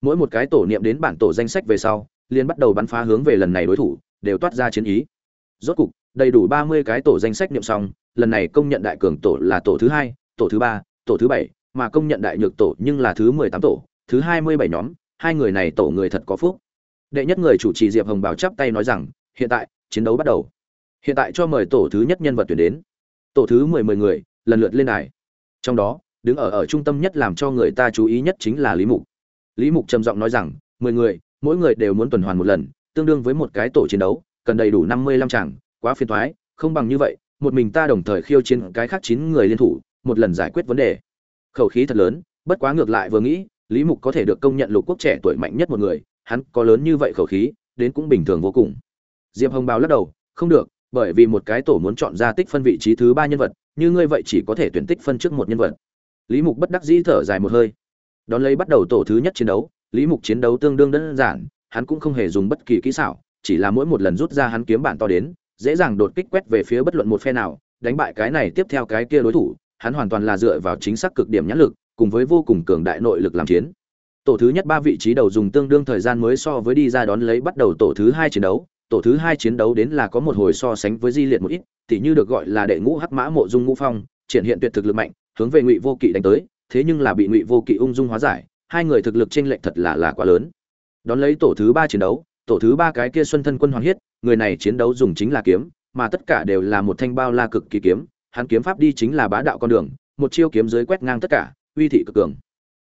Mỗi một cái tổ niệm đến bản tổ danh sách về sau, liền bắt đầu bắn phá hướng về lần này đối thủ, đều toát ra chiến ý. Rốt cục, đầy đủ ba mươi cái tổ danh sách niệm xong lần này công nhận đại cường tổ là tổ thứ hai, tổ thứ ba, tổ thứ bảy, mà công nhận đại nhược tổ nhưng là thứ mười tám tổ, thứ hai mươi bảy nhóm, hai người này tổ người thật có phúc. Đệ nhất người chủ trì diệp hồng bảo chắp tay nói rằng, hiện tại, chiến đấu bắt đầu. Hiện tại cho mời tổ thứ nhất nhân vật tuyển đến. Tổ thứ mười mười người, lần lượt lên đài. Trong đó, đứng ở ở trung tâm nhất làm cho người ta chú ý nhất chính là lý mục. Lý mục trầm giọng nói rằng, mười người, mỗi người đều muốn tuần hoàn một lần, tương đương với một cái tổ chiến đấu, cần đầy đủ năm mươi lăm chàng, quá phiền toái, không bằng như vậy một mình ta đồng thời khiêu chiến cái khác chín người liên thủ, một lần giải quyết vấn đề. Khẩu khí thật lớn, bất quá ngược lại vừa nghĩ, lý mục có thể được công nhận lục quốc trẻ tuổi mạnh nhất một người, hắn có lớn như vậy khẩu khí, đến cũng bình thường vô cùng. Diệp hồng bào lắc đầu, không được, bởi vì một cái tổ muốn chọn ra tích phân vị trí thứ ba nhân vật, như ngươi vậy chỉ có thể tuyển tích phân trước một nhân vật. Lý mục bất đắc dĩ thở dài một hơi. Đón lấy bắt đầu tổ thứ nhất chiến đấu, lý mục chiến đấu tương đương đơn giản, hắn cũng không hề dùng bất kỳ kỹ xảo, chỉ là mỗi một lần rút ra hắn kiếm bản to đến dễ dàng đột kích quét về phía bất luận một phe nào, đánh bại cái này tiếp theo cái kia đối thủ, hắn hoàn toàn là dựa vào chính xác cực điểm nhãn lực, cùng với vô cùng cường đại nội lực làm chiến. Tổ thứ nhất ba vị trí đầu dùng tương đương thời gian mới so với đi ra đón lấy bắt đầu tổ thứ hai chiến đấu, tổ thứ hai chiến đấu đến là có một hồi so sánh với di liệt một ít, tỉ như được gọi là đệ ngũ hắc mã mộ dung ngũ phong, triển hiện tuyệt thực lực mạnh, hướng về ngụy vô kỵ đánh tới, thế nhưng là bị ngụy vô kỵ ung dung hóa giải, hai người thực lực chênh lệch thật là là quá lớn. Đón lấy tổ thứ ba chiến đấu tổ thứ ba cái kia xuân thân quân hoàng hiết, người này chiến đấu dùng chính là kiếm, mà tất cả đều là một thanh bao la cực kỳ kiếm. Hắn kiếm pháp đi chính là bá đạo con đường, một chiêu kiếm giới quét ngang tất cả, uy thị cực cường.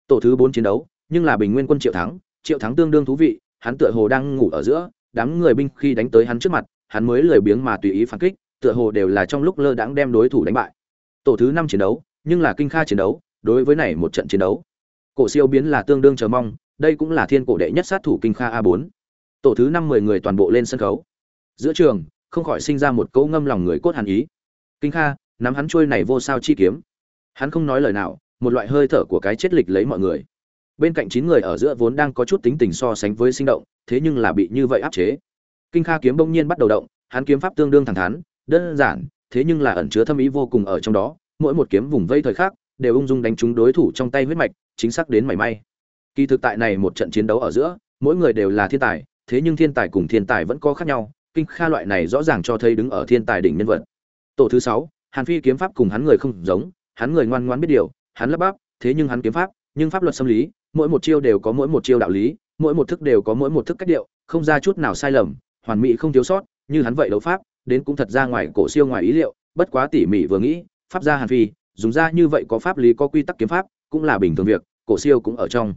Tổ thứ bốn chiến đấu, nhưng là bình nguyên quân triệu thắng triệu thắng tương đương thú vị, hắn tựa hồ đang ngủ ở giữa, đám người binh khi đánh tới hắn trước mặt, hắn mới lười biếng mà tùy ý phản kích, tựa hồ đều là trong lúc lơ đãng đem đối thủ đánh bại. Tổ thứ năm chiến đấu, nhưng là kinh kha chiến đấu, đối với này một trận chiến đấu, cổ siêu biến là tương đương chờ mong, đây cũng là thiên cổ đệ nhất sát thủ kinh kha a bốn tổ thứ năm mười người toàn bộ lên sân khấu. Giữa trường, không khỏi sinh ra một cỗ ngâm lòng người cốt hàn ý. Kinh kha, nắm hắn trôi này vô sao chi kiếm. Hắn không nói lời nào, một loại hơi thở của cái chết lịch lấy mọi người. Bên cạnh chín người ở giữa vốn đang có chút tính tình so sánh với sinh động, thế nhưng là bị như vậy áp chế. Kinh kha kiếm bỗng nhiên bắt đầu động, hắn kiếm pháp tương đương thẳng thắn, đơn giản, thế nhưng là ẩn chứa thâm ý vô cùng ở trong đó. Mỗi một kiếm vùng vây thời khắc, đều ung dung đánh trúng đối thủ trong tay huyết mạch, chính xác đến mảy may. Kỳ thực tại này một trận chiến đấu ở giữa, mỗi người đều là thiên tài thế nhưng thiên tài cùng thiên tài vẫn có khác nhau, kinh kha loại này rõ ràng cho thấy đứng ở thiên tài đỉnh nhân vật. Tổ thứ sáu, hàn phi kiếm pháp cùng hắn người không giống, hắn người ngoan ngoãn biết điều, hắn lắp bắp, thế nhưng hắn kiếm pháp, nhưng pháp luật xâm lý, mỗi một chiêu đều có mỗi một chiêu đạo lý, mỗi một thức đều có mỗi một thức cách điệu, không ra chút nào sai lầm, hoàn mỹ không thiếu sót, như hắn vậy đấu pháp, đến cũng thật ra ngoài cổ siêu ngoài ý liệu, bất quá tỉ mỉ vừa nghĩ, pháp gia hàn phi, dùng ra như vậy có pháp lý có quy tắc kiếm pháp, cũng là bình thường việc, cổ siêu cũng ở trong.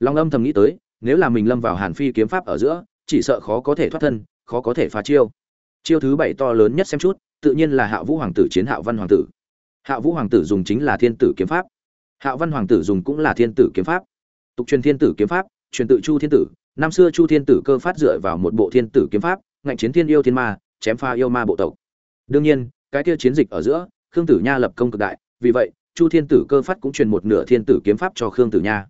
Long âm thầm nghĩ tới, nếu là mình lâm vào hàn phi kiếm pháp ở giữa chỉ sợ khó có thể thoát thân, khó có thể phá chiêu. Chiêu thứ bảy to lớn nhất xem chút, tự nhiên là hạ vũ hoàng tử chiến hạo văn hoàng tử. Hạ vũ hoàng tử dùng chính là thiên tử kiếm pháp. Hạo văn hoàng tử dùng cũng là thiên tử kiếm pháp. Tục truyền thiên tử kiếm pháp, truyền tự chu thiên tử, năm xưa chu thiên tử cơ phát dựa vào một bộ thiên tử kiếm pháp, ngạnh chiến thiên yêu thiên ma, chém pha yêu ma bộ tộc. Đương nhiên, cái kia chiến dịch ở giữa, khương tử nha lập công cực đại, vì vậy, chu thiên tử cơ phát cũng truyền một nửa thiên tử kiếm pháp cho khương tử nha.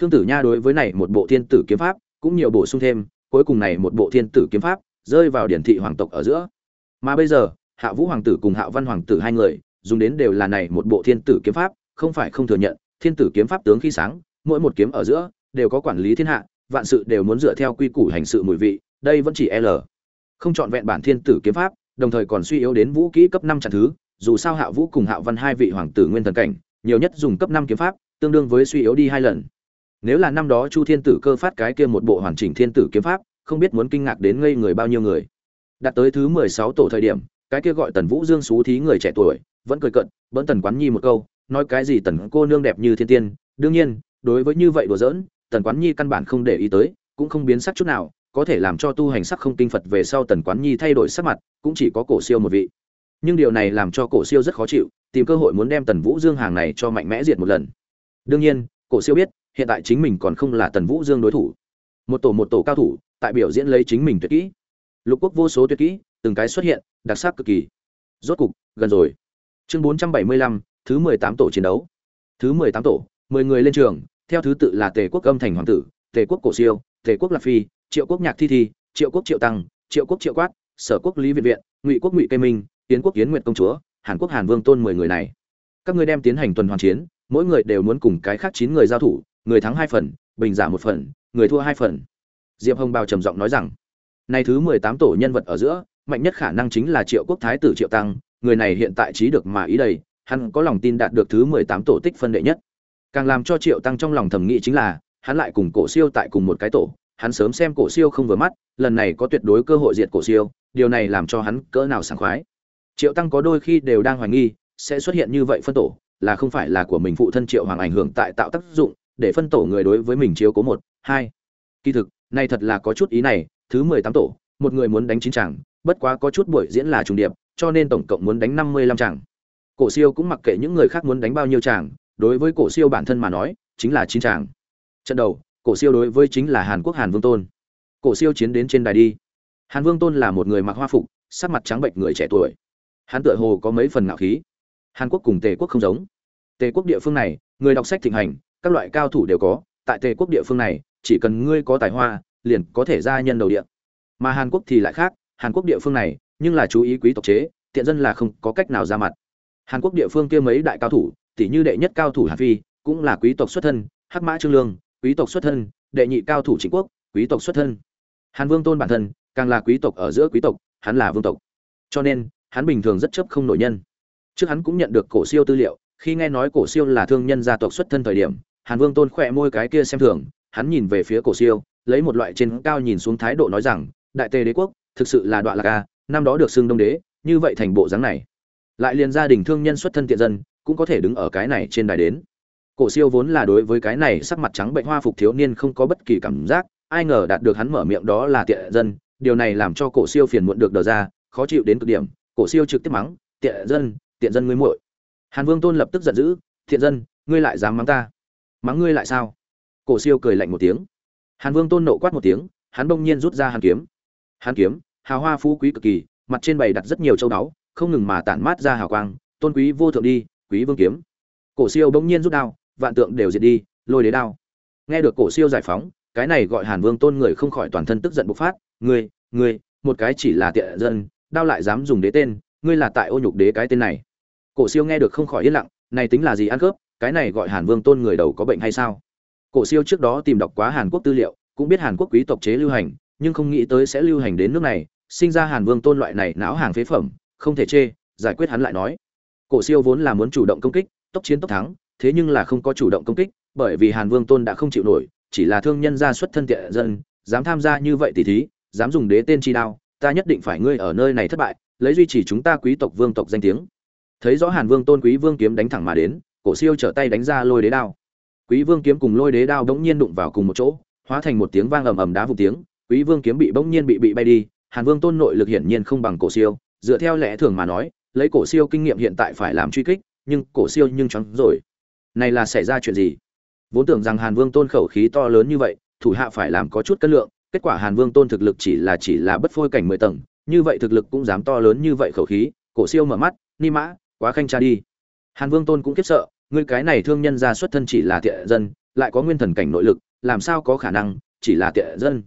Khương tử nha đối với này một bộ thiên tử kiếm pháp, cũng nhiều bổ sung thêm cuối cùng này một bộ thiên tử kiếm pháp rơi vào điển thị hoàng tộc ở giữa. Mà bây giờ, hạ vũ hoàng tử cùng hạ văn hoàng tử hai người dùng đến đều là này một bộ thiên tử kiếm pháp, không phải không thừa nhận, thiên tử kiếm pháp tướng khi sáng, mỗi một kiếm ở giữa đều có quản lý thiên hạ, vạn sự đều muốn dựa theo quy củ hành sự mùi vị, đây vẫn chỉ l. Không chọn vẹn bản thiên tử kiếm pháp, đồng thời còn suy yếu đến vũ kỹ cấp năm trạng thứ, dù sao hạ vũ cùng hạ văn hai vị hoàng tử nguyên thần cảnh, nhiều nhất dùng cấp năm kiếm pháp, tương đương với suy yếu đi hai lần nếu là năm đó chu thiên tử cơ phát cái kia một bộ hoàn chỉnh thiên tử kiếm pháp, không biết muốn kinh ngạc đến ngây người bao nhiêu người. Đạt tới thứ mười sáu tổ thời điểm, cái kia gọi tần vũ dương xú thí người trẻ tuổi, vẫn cười cận vẫn tần quán nhi một câu, nói cái gì tần cô nương đẹp như thiên tiên. Đương nhiên, đối với như vậy đùa giỡn, tần quán nhi căn bản không để ý tới, cũng không biến sắc chút nào, có thể làm cho tu hành sắc không tinh phật về sau tần quán nhi thay đổi sắc mặt, cũng chỉ có cổ siêu một vị. Nhưng điều này làm cho cổ siêu rất khó chịu, tìm cơ hội muốn đem tần vũ dương hàng này cho mạnh mẽ diệt một lần. Đương nhiên, cổ siêu biết hiện tại chính mình còn không là tần vũ dương đối thủ. Một tổ một tổ cao thủ, tại biểu diễn lấy chính mình tuyệt kỹ. Lục quốc vô số tuyệt kỹ, từng cái xuất hiện, đặc sắc cực kỳ. Rốt cục, gần rồi. Chương bốn trăm bảy mươi lăm, thứ mười tám tổ chiến đấu. Thứ mười tám tổ, mười người lên trường, theo thứ tự là tề quốc âm thành hoàng tử, tề quốc cổ siêu, tề quốc lạc phi, triệu quốc nhạc thi thi, triệu quốc triệu tăng, triệu quốc triệu quát, sở quốc lý viện viện, ngụy quốc ngụy cây minh tiến quốc kiến nguyệt công chúa, hàn quốc hàn vương tôn mười người này. Các ngươi đem tiến hành tuần hoàn chiến, mỗi người đều muốn cùng cái khác chín người giao thủ người thắng hai phần, bình giả một phần, người thua hai phần. Diệp hồng bào trầm giọng nói rằng, nay thứ mười tám tổ nhân vật ở giữa, mạnh nhất khả năng chính là triệu quốc thái tử triệu tăng, người này hiện tại trí được mà ý đầy, hắn có lòng tin đạt được thứ mười tám tổ tích phân đệ nhất. Càng làm cho triệu tăng trong lòng thầm nghĩ chính là, hắn lại cùng cổ siêu tại cùng một cái tổ, hắn sớm xem cổ siêu không vừa mắt, lần này có tuyệt đối cơ hội diệt cổ siêu, điều này làm cho hắn cỡ nào sảng khoái. Triệu tăng có đôi khi đều đang hoài nghi, sẽ xuất hiện như vậy phân tổ, là không phải là của mình phụ thân triệu hoàng ảnh hưởng tại tạo tác dụng để phân tổ người đối với mình chiếu cố một, hai. Kỳ thực, này thật là có chút ý này, thứ mười tám tổ, một người muốn đánh chín chàng, bất quá có chút buổi diễn là trùng điệp, cho nên tổng cộng muốn đánh năm mươi lăm chàng. Cổ siêu cũng mặc kệ những người khác muốn đánh bao nhiêu chàng, đối với cổ siêu bản thân mà nói, chính là chín chàng. Trận đầu, cổ siêu đối với chính là hàn quốc hàn vương tôn. Cổ siêu chiến đến trên đài đi. Hàn vương tôn là một người mặc hoa phục, sắc mặt trắng bệnh người trẻ tuổi. Hắn tựa hồ có mấy phần ngạo khí. Hàn quốc cùng tề quốc không giống. Tề quốc địa phương này, người đọc sách thịnh hành các loại cao thủ đều có, tại tề quốc địa phương này, chỉ cần ngươi có tài hoa, liền có thể ra nhân đầu địa. Mà hàn quốc thì lại khác, hàn quốc địa phương này, nhưng là chú ý quý tộc chế, tiện dân là không có cách nào ra mặt. Hàn quốc địa phương kia mấy đại cao thủ tỷ như đệ nhất cao thủ hàn phi, cũng là quý tộc xuất thân, hắc mã trương lương, quý tộc xuất thân, đệ nhị cao thủ chính quốc, quý tộc xuất thân. Hàn vương tôn bản thân, càng là quý tộc ở giữa quý tộc, hắn là vương tộc. Cho nên, hắn bình thường rất chấp không nổi nhân. Trước hắn cũng nhận được cổ siêu tư liệu, khi nghe nói cổ siêu là thương nhân gia tộc xuất thân thời điểm hàn vương tôn khỏe môi cái kia xem thường, hắn nhìn về phía cổ siêu, lấy một loại trên cao nhìn xuống thái độ nói rằng, đại tề đế quốc, thực sự là đoạn lạc a năm đó được xưng đông đế, như vậy thành bộ dáng này. Lại liền gia đình thương nhân xuất thân tiện dân, cũng có thể đứng ở cái này trên đài đến. Cổ siêu vốn là đối với cái này sắc mặt trắng bệnh hoa phục thiếu niên không có bất kỳ cảm giác, ai ngờ đạt được hắn mở miệng đó là tiện dân, điều này làm cho cổ siêu phiền muộn được đờ ra, khó chịu đến cực điểm, cổ siêu trực tiếp mắng, tiện dân tiện dân ngươi muội. Hàn vương tôn lập tức giận dữ, tiện dân, ngươi lại dám mắng ta mắng ngươi lại sao? Cổ siêu cười lạnh một tiếng. Hàn vương tôn nộ quát một tiếng, hắn bỗng nhiên rút ra hàn kiếm. Hàn kiếm, hào hoa phú quý cực kỳ, mặt trên bày đặt rất nhiều châu báu, không ngừng mà tản mát ra hào quang, tôn quý vô thượng đi, quý vương kiếm. Cổ siêu bỗng nhiên rút đao, vạn tượng đều diệt đi, lôi đế đao. Nghe được cổ siêu giải phóng, cái này gọi hàn vương tôn người không khỏi toàn thân tức giận bộc phát, ngươi ngươi, một cái chỉ là tiện dân, đao lại dám dùng đế tên, ngươi là tại ô nhục đế cái tên này. Cổ siêu nghe được không khỏi yên lặng, này tính là gì ăn cướp? Cái này gọi hàn vương tôn người đầu có bệnh hay sao? Cổ siêu trước đó tìm đọc quá hàn quốc tư liệu, cũng biết hàn quốc quý tộc chế lưu hành, nhưng không nghĩ tới sẽ lưu hành đến nước này, sinh ra hàn vương tôn loại này não hàng phế phẩm, không thể chê, giải quyết hắn lại nói. Cổ siêu vốn là muốn chủ động công kích, tốc chiến tốc thắng, thế nhưng là không có chủ động công kích, bởi vì hàn vương tôn đã không chịu nổi, chỉ là thương nhân gia xuất thân tiện dân, dám tham gia như vậy tỷ thí, dám dùng đế tên chi đao, ta nhất định phải ngươi ở nơi này thất bại, lấy duy trì chúng ta quý tộc vương tộc danh tiếng. Thấy rõ hàn vương tôn quý vương kiếm đánh thẳng mà đến cổ siêu trở tay đánh ra lôi đế đao. Quý vương kiếm cùng lôi đế đao bỗng nhiên đụng vào cùng một chỗ, hóa thành một tiếng vang ầm ầm đá vụn tiếng, quý vương kiếm bị bỗng nhiên bị bị bay đi, hàn vương tôn nội lực hiển nhiên không bằng cổ siêu, dựa theo lẽ thường mà nói, lấy cổ siêu kinh nghiệm hiện tại phải làm truy kích, nhưng cổ siêu nhưng chẳng rồi. Này là xảy ra chuyện gì? Vốn tưởng rằng hàn vương tôn khẩu khí to lớn như vậy, thủ hạ phải làm có chút cân lượng, kết quả hàn vương tôn thực lực chỉ là chỉ là bất phôi cảnh mười tầng, như vậy thực lực cũng dám to lớn như vậy khẩu khí, cổ siêu mở mắt, ni mã, quá khanh cha đi. Hàn vương tôn cũng kiếp sợ ngươi cái này thương nhân gia xuất thân chỉ là tiện dân, lại có nguyên thần cảnh nội lực, làm sao có khả năng chỉ là tiện dân?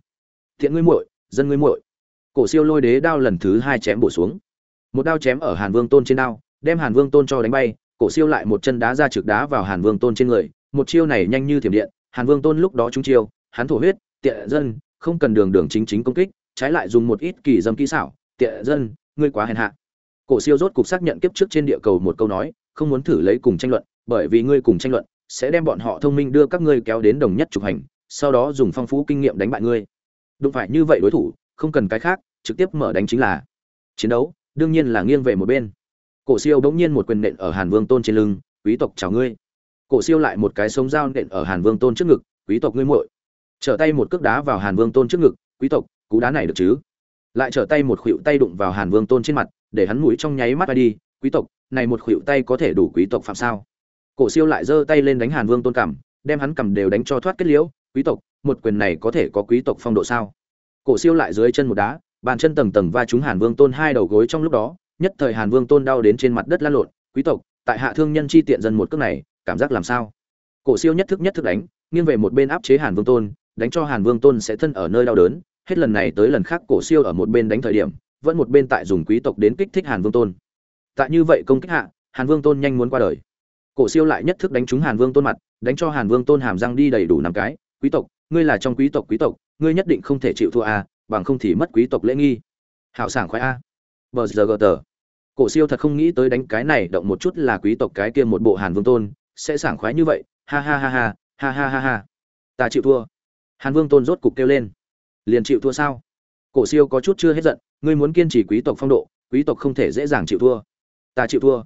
Thiện ngươi muội, dân ngươi muội. Cổ siêu lôi đế đao lần thứ hai chém bổ xuống. Một đao chém ở hàn vương tôn trên đao, đem hàn vương tôn cho đánh bay, cổ siêu lại một chân đá ra trực đá vào hàn vương tôn trên người, một chiêu này nhanh như thiểm điện, hàn vương tôn lúc đó trúng chiêu, hắn thổ huyết, tiện dân, không cần đường đường chính chính công kích, trái lại dùng một ít kỳ dâm kỹ xảo, tiện dân, ngươi quá hèn hạ. Cổ siêu rốt cục xác nhận kiếp trước trên địa cầu một câu nói, không muốn thử lấy cùng tranh luận bởi vì ngươi cùng tranh luận, sẽ đem bọn họ thông minh đưa các ngươi kéo đến đồng nhất trục hành, sau đó dùng phong phú kinh nghiệm đánh bại ngươi. Đụng phải như vậy đối thủ, không cần cái khác, trực tiếp mở đánh chính là chiến đấu, đương nhiên là nghiêng về một bên. Cổ siêu bỗng nhiên một quyền nện ở hàn vương tôn trên lưng, quý tộc chào ngươi. Cổ siêu lại một cái sống dao nện ở hàn vương tôn trước ngực, quý tộc ngươi muội. Trở tay một cước đá vào hàn vương tôn trước ngực, quý tộc, cú đá này được chứ? Lại trở tay một khuỵu tay đụng vào hàn vương tôn trên mặt, để hắn mũi trong nháy mắt bay đi, quý tộc, này một khuỵu tay có thể đủ quý tộc phạm sao? Cổ siêu lại giơ tay lên đánh hàn vương tôn cảm đem hắn cầm đều đánh cho thoát kết liễu. Quý tộc, một quyền này có thể có quý tộc phong độ sao? Cổ siêu lại dưới chân một đá, bàn chân tầng tầng va trúng hàn vương tôn hai đầu gối trong lúc đó, nhất thời hàn vương tôn đau đến trên mặt đất lăn lộn. Quý tộc, tại hạ thương nhân chi tiện dân một cước này, cảm giác làm sao? Cổ siêu nhất thức nhất thức đánh, nghiêng về một bên áp chế hàn vương tôn, đánh cho hàn vương tôn sẽ thân ở nơi đau đớn. Hết lần này tới lần khác, cổ siêu ở một bên đánh thời điểm, vẫn một bên tại dùng quý tộc đến kích thích hàn vương tôn. Tại như vậy công kích hạ, hàn vương tôn nhanh muốn qua đời cổ siêu lại nhất thức đánh trúng hàn vương tôn mặt, đánh cho hàn vương tôn hàm răng đi đầy đủ năm cái. Quý tộc, ngươi là trong quý tộc quý tộc, ngươi nhất định không thể chịu thua a, bằng không thì mất quý tộc lễ nghi. Hảo sảng khoái a. Bờ giờ gờ tờ. Cổ siêu thật không nghĩ tới đánh cái này, động một chút là quý tộc cái kia một bộ hàn vương tôn, sẽ sảng khoái như vậy. Ha ha ha ha ha ha ha ha. Ta chịu thua. Hàn vương tôn rốt cục kêu lên. Liền chịu thua sao? Cổ siêu có chút chưa hết giận, ngươi muốn kiên trì quý tộc phong độ, quý tộc không thể dễ dàng chịu thua. Ta chịu thua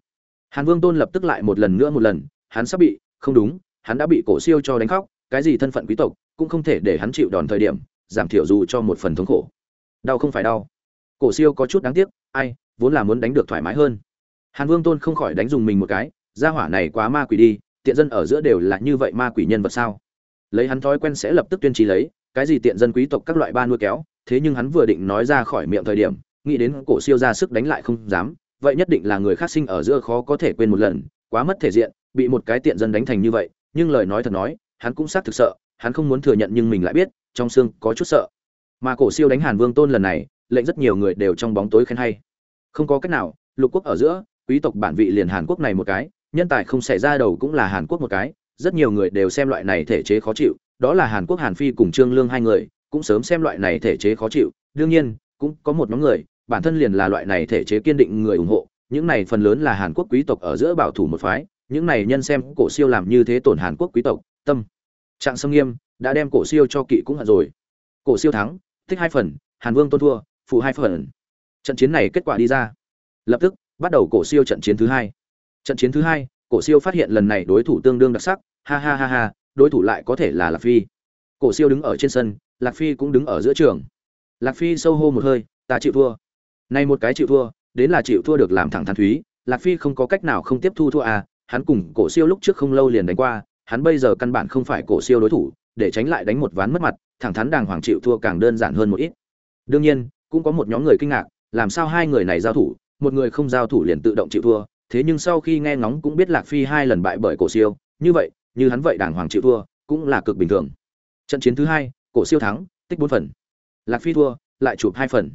hàn vương tôn lập tức lại một lần nữa một lần, hắn sắp bị, không đúng, hắn đã bị cổ siêu cho đánh khóc, cái gì thân phận quý tộc, cũng không thể để hắn chịu đòn thời điểm, giảm thiểu dù cho một phần thống khổ. Đau không phải đau. Cổ siêu có chút đáng tiếc, ai, vốn là muốn đánh được thoải mái hơn. Hàn vương tôn không khỏi đánh dùng mình một cái, gia hỏa này quá ma quỷ đi, tiện dân ở giữa đều là như vậy ma quỷ nhân vật sao? Lấy hắn thói quen sẽ lập tức tuyên trí lấy, cái gì tiện dân quý tộc các loại ba nuôi kéo, thế nhưng hắn vừa định nói ra khỏi miệng thời điểm, nghĩ đến cổ siêu ra sức đánh lại không dám vậy nhất định là người khác sinh ở giữa khó có thể quên một lần, quá mất thể diện, bị một cái tiện dân đánh thành như vậy, nhưng lời nói thật nói, hắn cũng xác thực sợ, hắn không muốn thừa nhận nhưng mình lại biết, trong xương có chút sợ. Mà cổ siêu đánh hàn vương tôn lần này, lệnh rất nhiều người đều trong bóng tối khen hay. Không có cách nào, lục quốc ở giữa, quý tộc bản vị liền hàn quốc này một cái, nhân tài không xảy ra đầu cũng là hàn quốc một cái, rất nhiều người đều xem loại này thể chế khó chịu, đó là hàn quốc hàn phi cùng trương lương hai người, cũng sớm xem loại này thể chế khó chịu, đương nhiên, cũng có một nhóm người bản thân liền là loại này thể chế kiên định người ủng hộ, những này phần lớn là hàn quốc quý tộc ở giữa bảo thủ một phái, những này nhân xem cổ siêu làm như thế tổn hàn quốc quý tộc, tâm, trạng sâm nghiêm, đã đem cổ siêu cho kỵ cũng hận rồi. Cổ siêu thắng, thích hai phần, hàn vương tôn thua, phụ hai phần. Trận chiến này kết quả đi ra. Lập tức, bắt đầu cổ siêu trận chiến thứ hai. Trận chiến thứ hai, cổ siêu phát hiện lần này đối thủ tương đương đặc sắc, ha ha ha ha, đối thủ lại có thể là lạc phi. Cổ siêu đứng ở trên sân, lạc phi cũng đứng ở giữa trường. Lạc phi sâu hô một hơi, ta chịu thua này một cái chịu thua, đến là chịu thua được làm thẳng thắn thúy, lạc phi không có cách nào không tiếp thu thua à hắn cùng cổ siêu lúc trước không lâu liền đánh qua, hắn bây giờ căn bản không phải cổ siêu đối thủ, để tránh lại đánh một ván mất mặt, thẳng thắn đàng hoàng chịu thua càng đơn giản hơn một ít. Đương nhiên, cũng có một nhóm người kinh ngạc, làm sao hai người này giao thủ, một người không giao thủ liền tự động chịu thua, thế nhưng sau khi nghe ngóng cũng biết lạc phi hai lần bại bởi cổ siêu, như vậy, như hắn vậy đàng hoàng chịu thua, cũng là cực bình thường. Trận chiến thứ hai, cổ siêu thắng, tích bốn phần. Lạc phi thua, lại chụp hai phần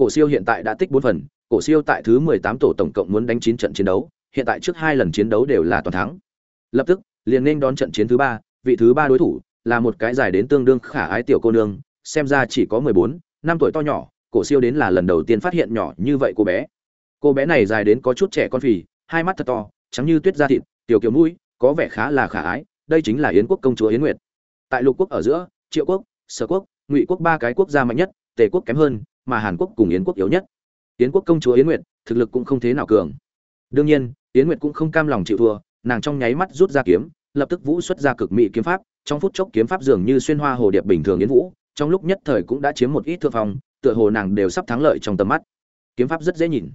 cổ siêu hiện tại đã tích bốn phần, cổ siêu tại thứ mười tám tổ tổng cộng muốn đánh chín trận chiến đấu, hiện tại trước hai lần chiến đấu đều là toàn thắng. Lập tức, liền nên đón trận chiến thứ ba, vị thứ ba đối thủ là một cái dài đến tương đương khả ái tiểu cô nương, xem ra chỉ có mười bốn, năm tuổi to nhỏ, cổ siêu đến là lần đầu tiên phát hiện nhỏ như vậy cô bé. Cô bé này dài đến có chút trẻ con phì, hai mắt thật to, trắng như tuyết da thịt, tiểu kiểu mũi, có vẻ khá là khả ái, đây chính là yến quốc công chúa yến nguyệt. Tại lục quốc ở giữa, triệu quốc, sở quốc, ngụy quốc ba cái quốc gia mạnh nhất, tề quốc kém hơn mà hàn quốc cùng yến quốc yếu nhất. Yến quốc công chúa yến nguyệt thực lực cũng không thế nào cường. Đương nhiên yến nguyệt cũng không cam lòng chịu thua nàng trong nháy mắt rút ra kiếm lập tức vũ xuất ra cực mỹ kiếm pháp trong phút chốc kiếm pháp dường như xuyên hoa hồ điệp bình thường yến vũ trong lúc nhất thời cũng đã chiếm một ít thượng phong tựa hồ nàng đều sắp thắng lợi trong tầm mắt. Kiếm pháp rất dễ nhìn.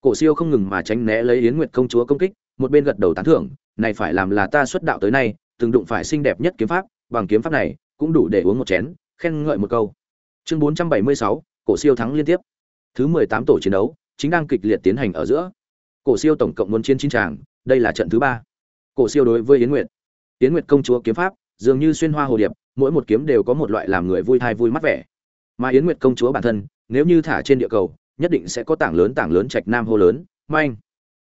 Cổ siêu không ngừng mà tránh né lấy yến nguyệt công chúa công kích một bên gật đầu tán thưởng này phải làm là ta xuất đạo tới nay từng đụng phải xinh đẹp nhất kiếm pháp bằng kiếm pháp này cũng đủ để uống một chén khen ngợi một câu. Chương 476, cổ siêu thắng liên tiếp. Thứ 18 tổ chiến đấu chính đang kịch liệt tiến hành ở giữa. Cổ siêu tổng cộng muốn chiến chín tràng, đây là trận thứ ba. Cổ siêu đối với yến nguyệt. Yến nguyệt công chúa kiếm pháp, dường như xuyên hoa hồ điệp, mỗi một kiếm đều có một loại làm người vui thai vui mắt vẻ. Mà yến nguyệt công chúa bản thân, nếu như thả trên địa cầu, nhất định sẽ có tảng lớn tảng lớn trạch nam hô lớn, manh.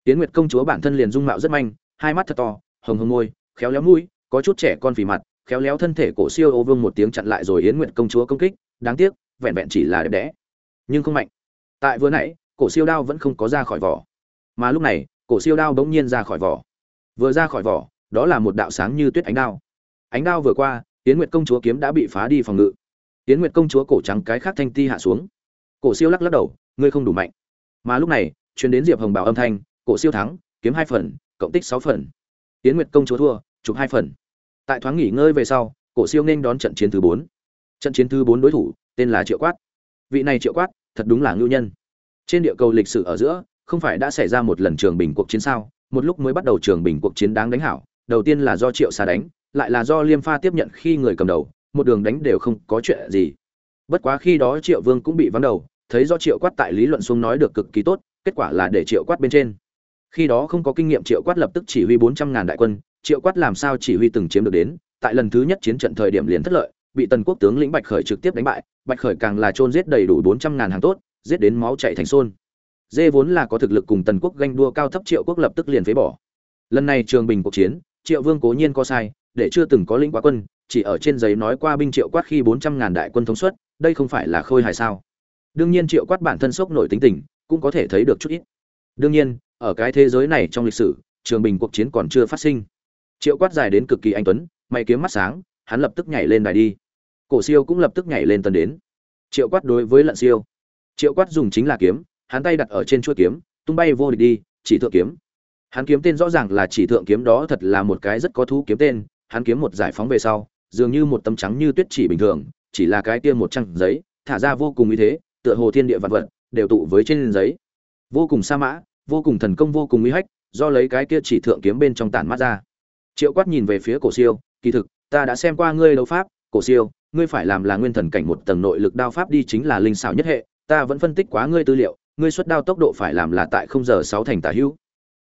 Yến nguyệt công chúa bản thân liền dung mạo rất manh, hai mắt thật to, hồng hồng môi, khéo léo mũi, có chút trẻ con phì mặt, khéo léo thân thể cổ siêu ô vương một tiếng chặn lại rồi yến nguyệt công chúa công kích, đáng tiếc vẹn vẹn chỉ là đẹp đẽ. Nhưng không mạnh. Tại vừa nãy, cổ siêu đao vẫn không có ra khỏi vỏ. Mà lúc này, cổ siêu đao bỗng nhiên ra khỏi vỏ. Vừa ra khỏi vỏ, đó là một đạo sáng như tuyết ánh đao. Ánh đao vừa qua tiến nguyệt công chúa kiếm đã bị phá đi phòng ngự. Tiến nguyệt công chúa cổ trắng cái khác thanh ti hạ xuống. Cổ siêu lắc lắc đầu, ngươi không đủ mạnh. Mà lúc này, truyền đến diệp hồng bảo âm thanh, cổ siêu thắng, kiếm hai phần, cộng tích sáu phần. Tiến nguyệt công chúa thua, chụp hai phần. Tại thoáng nghỉ ngơi về sau, cổ siêu nên đón trận chiến thứ bốn. Trận chiến thứ bốn đối thủ tên là triệu quát. Vị này triệu quát, thật đúng là ngưu nhân. Trên địa cầu lịch sử ở giữa, không phải đã xảy ra một lần trường bình cuộc chiến sao? Một lúc mới bắt đầu trường bình cuộc chiến đáng đánh hảo. Đầu tiên là do triệu xa đánh, lại là do liêm pha tiếp nhận khi người cầm đầu. Một đường đánh đều không có chuyện gì. Bất quá khi đó triệu vương cũng bị vắng đầu, thấy do triệu quát tại lý luận xuống nói được cực kỳ tốt, kết quả là để triệu quát bên trên. Khi đó không có kinh nghiệm triệu quát lập tức chỉ huy bốn trăm ngàn đại quân. Triệu quát làm sao chỉ huy từng chiếm được đến? Tại lần thứ nhất chiến trận thời điểm liền thất lợi bị tần quốc tướng lĩnh bạch khởi trực tiếp đánh bại, bạch khởi càng là chôn giết đầy đủ bốn trăm ngàn hàng tốt, giết đến máu chảy thành xôn. Dê vốn là có thực lực cùng tần quốc ganh đua cao thấp triệu quốc lập tức liền phế bỏ. Lần này trường bình cuộc chiến, triệu vương cố nhiên có sai, để chưa từng có lĩnh quá quân, chỉ ở trên giấy nói qua binh triệu quát khi bốn trăm ngàn đại quân thống suất, đây không phải là khôi hài sao? Đương nhiên triệu quát bản thân sốc nổi tính tình, cũng có thể thấy được chút ít. Đương nhiên, ở cái thế giới này trong lịch sử, trường bình cuộc chiến còn chưa phát sinh. Triệu quát dài đến cực kỳ anh tuấn, mày kiếm mắt sáng, hắn lập tức nhảy lên đài đi cổ siêu cũng lập tức nhảy lên tần đến. Triệu quát đối với lận siêu. Triệu quát dùng chính là kiếm, hắn tay đặt ở trên chuôi kiếm, tung bay vô địch đi, chỉ thượng kiếm. Hắn kiếm tên rõ ràng là chỉ thượng kiếm đó thật là một cái rất có thú kiếm tên, hắn kiếm một giải phóng về sau, dường như một tấm trắng như tuyết chỉ bình thường, chỉ là cái kia một trang giấy, thả ra vô cùng ý thế, tựa hồ thiên địa vạn vật, đều tụ với trên giấy. Vô cùng sa mã, vô cùng thần công, vô cùng uy hách, do lấy cái kia chỉ thượng kiếm bên trong tản mắt ra. Triệu quát nhìn về phía cổ siêu, kỳ thực, ta đã xem qua ngươi đấu pháp, cổ siêu ngươi phải làm là nguyên thần cảnh một tầng nội lực đao pháp đi chính là linh xảo nhất hệ, ta vẫn phân tích quá ngươi tư liệu, ngươi xuất đao tốc độ phải làm là tại không giờ sáu thành tả hữu.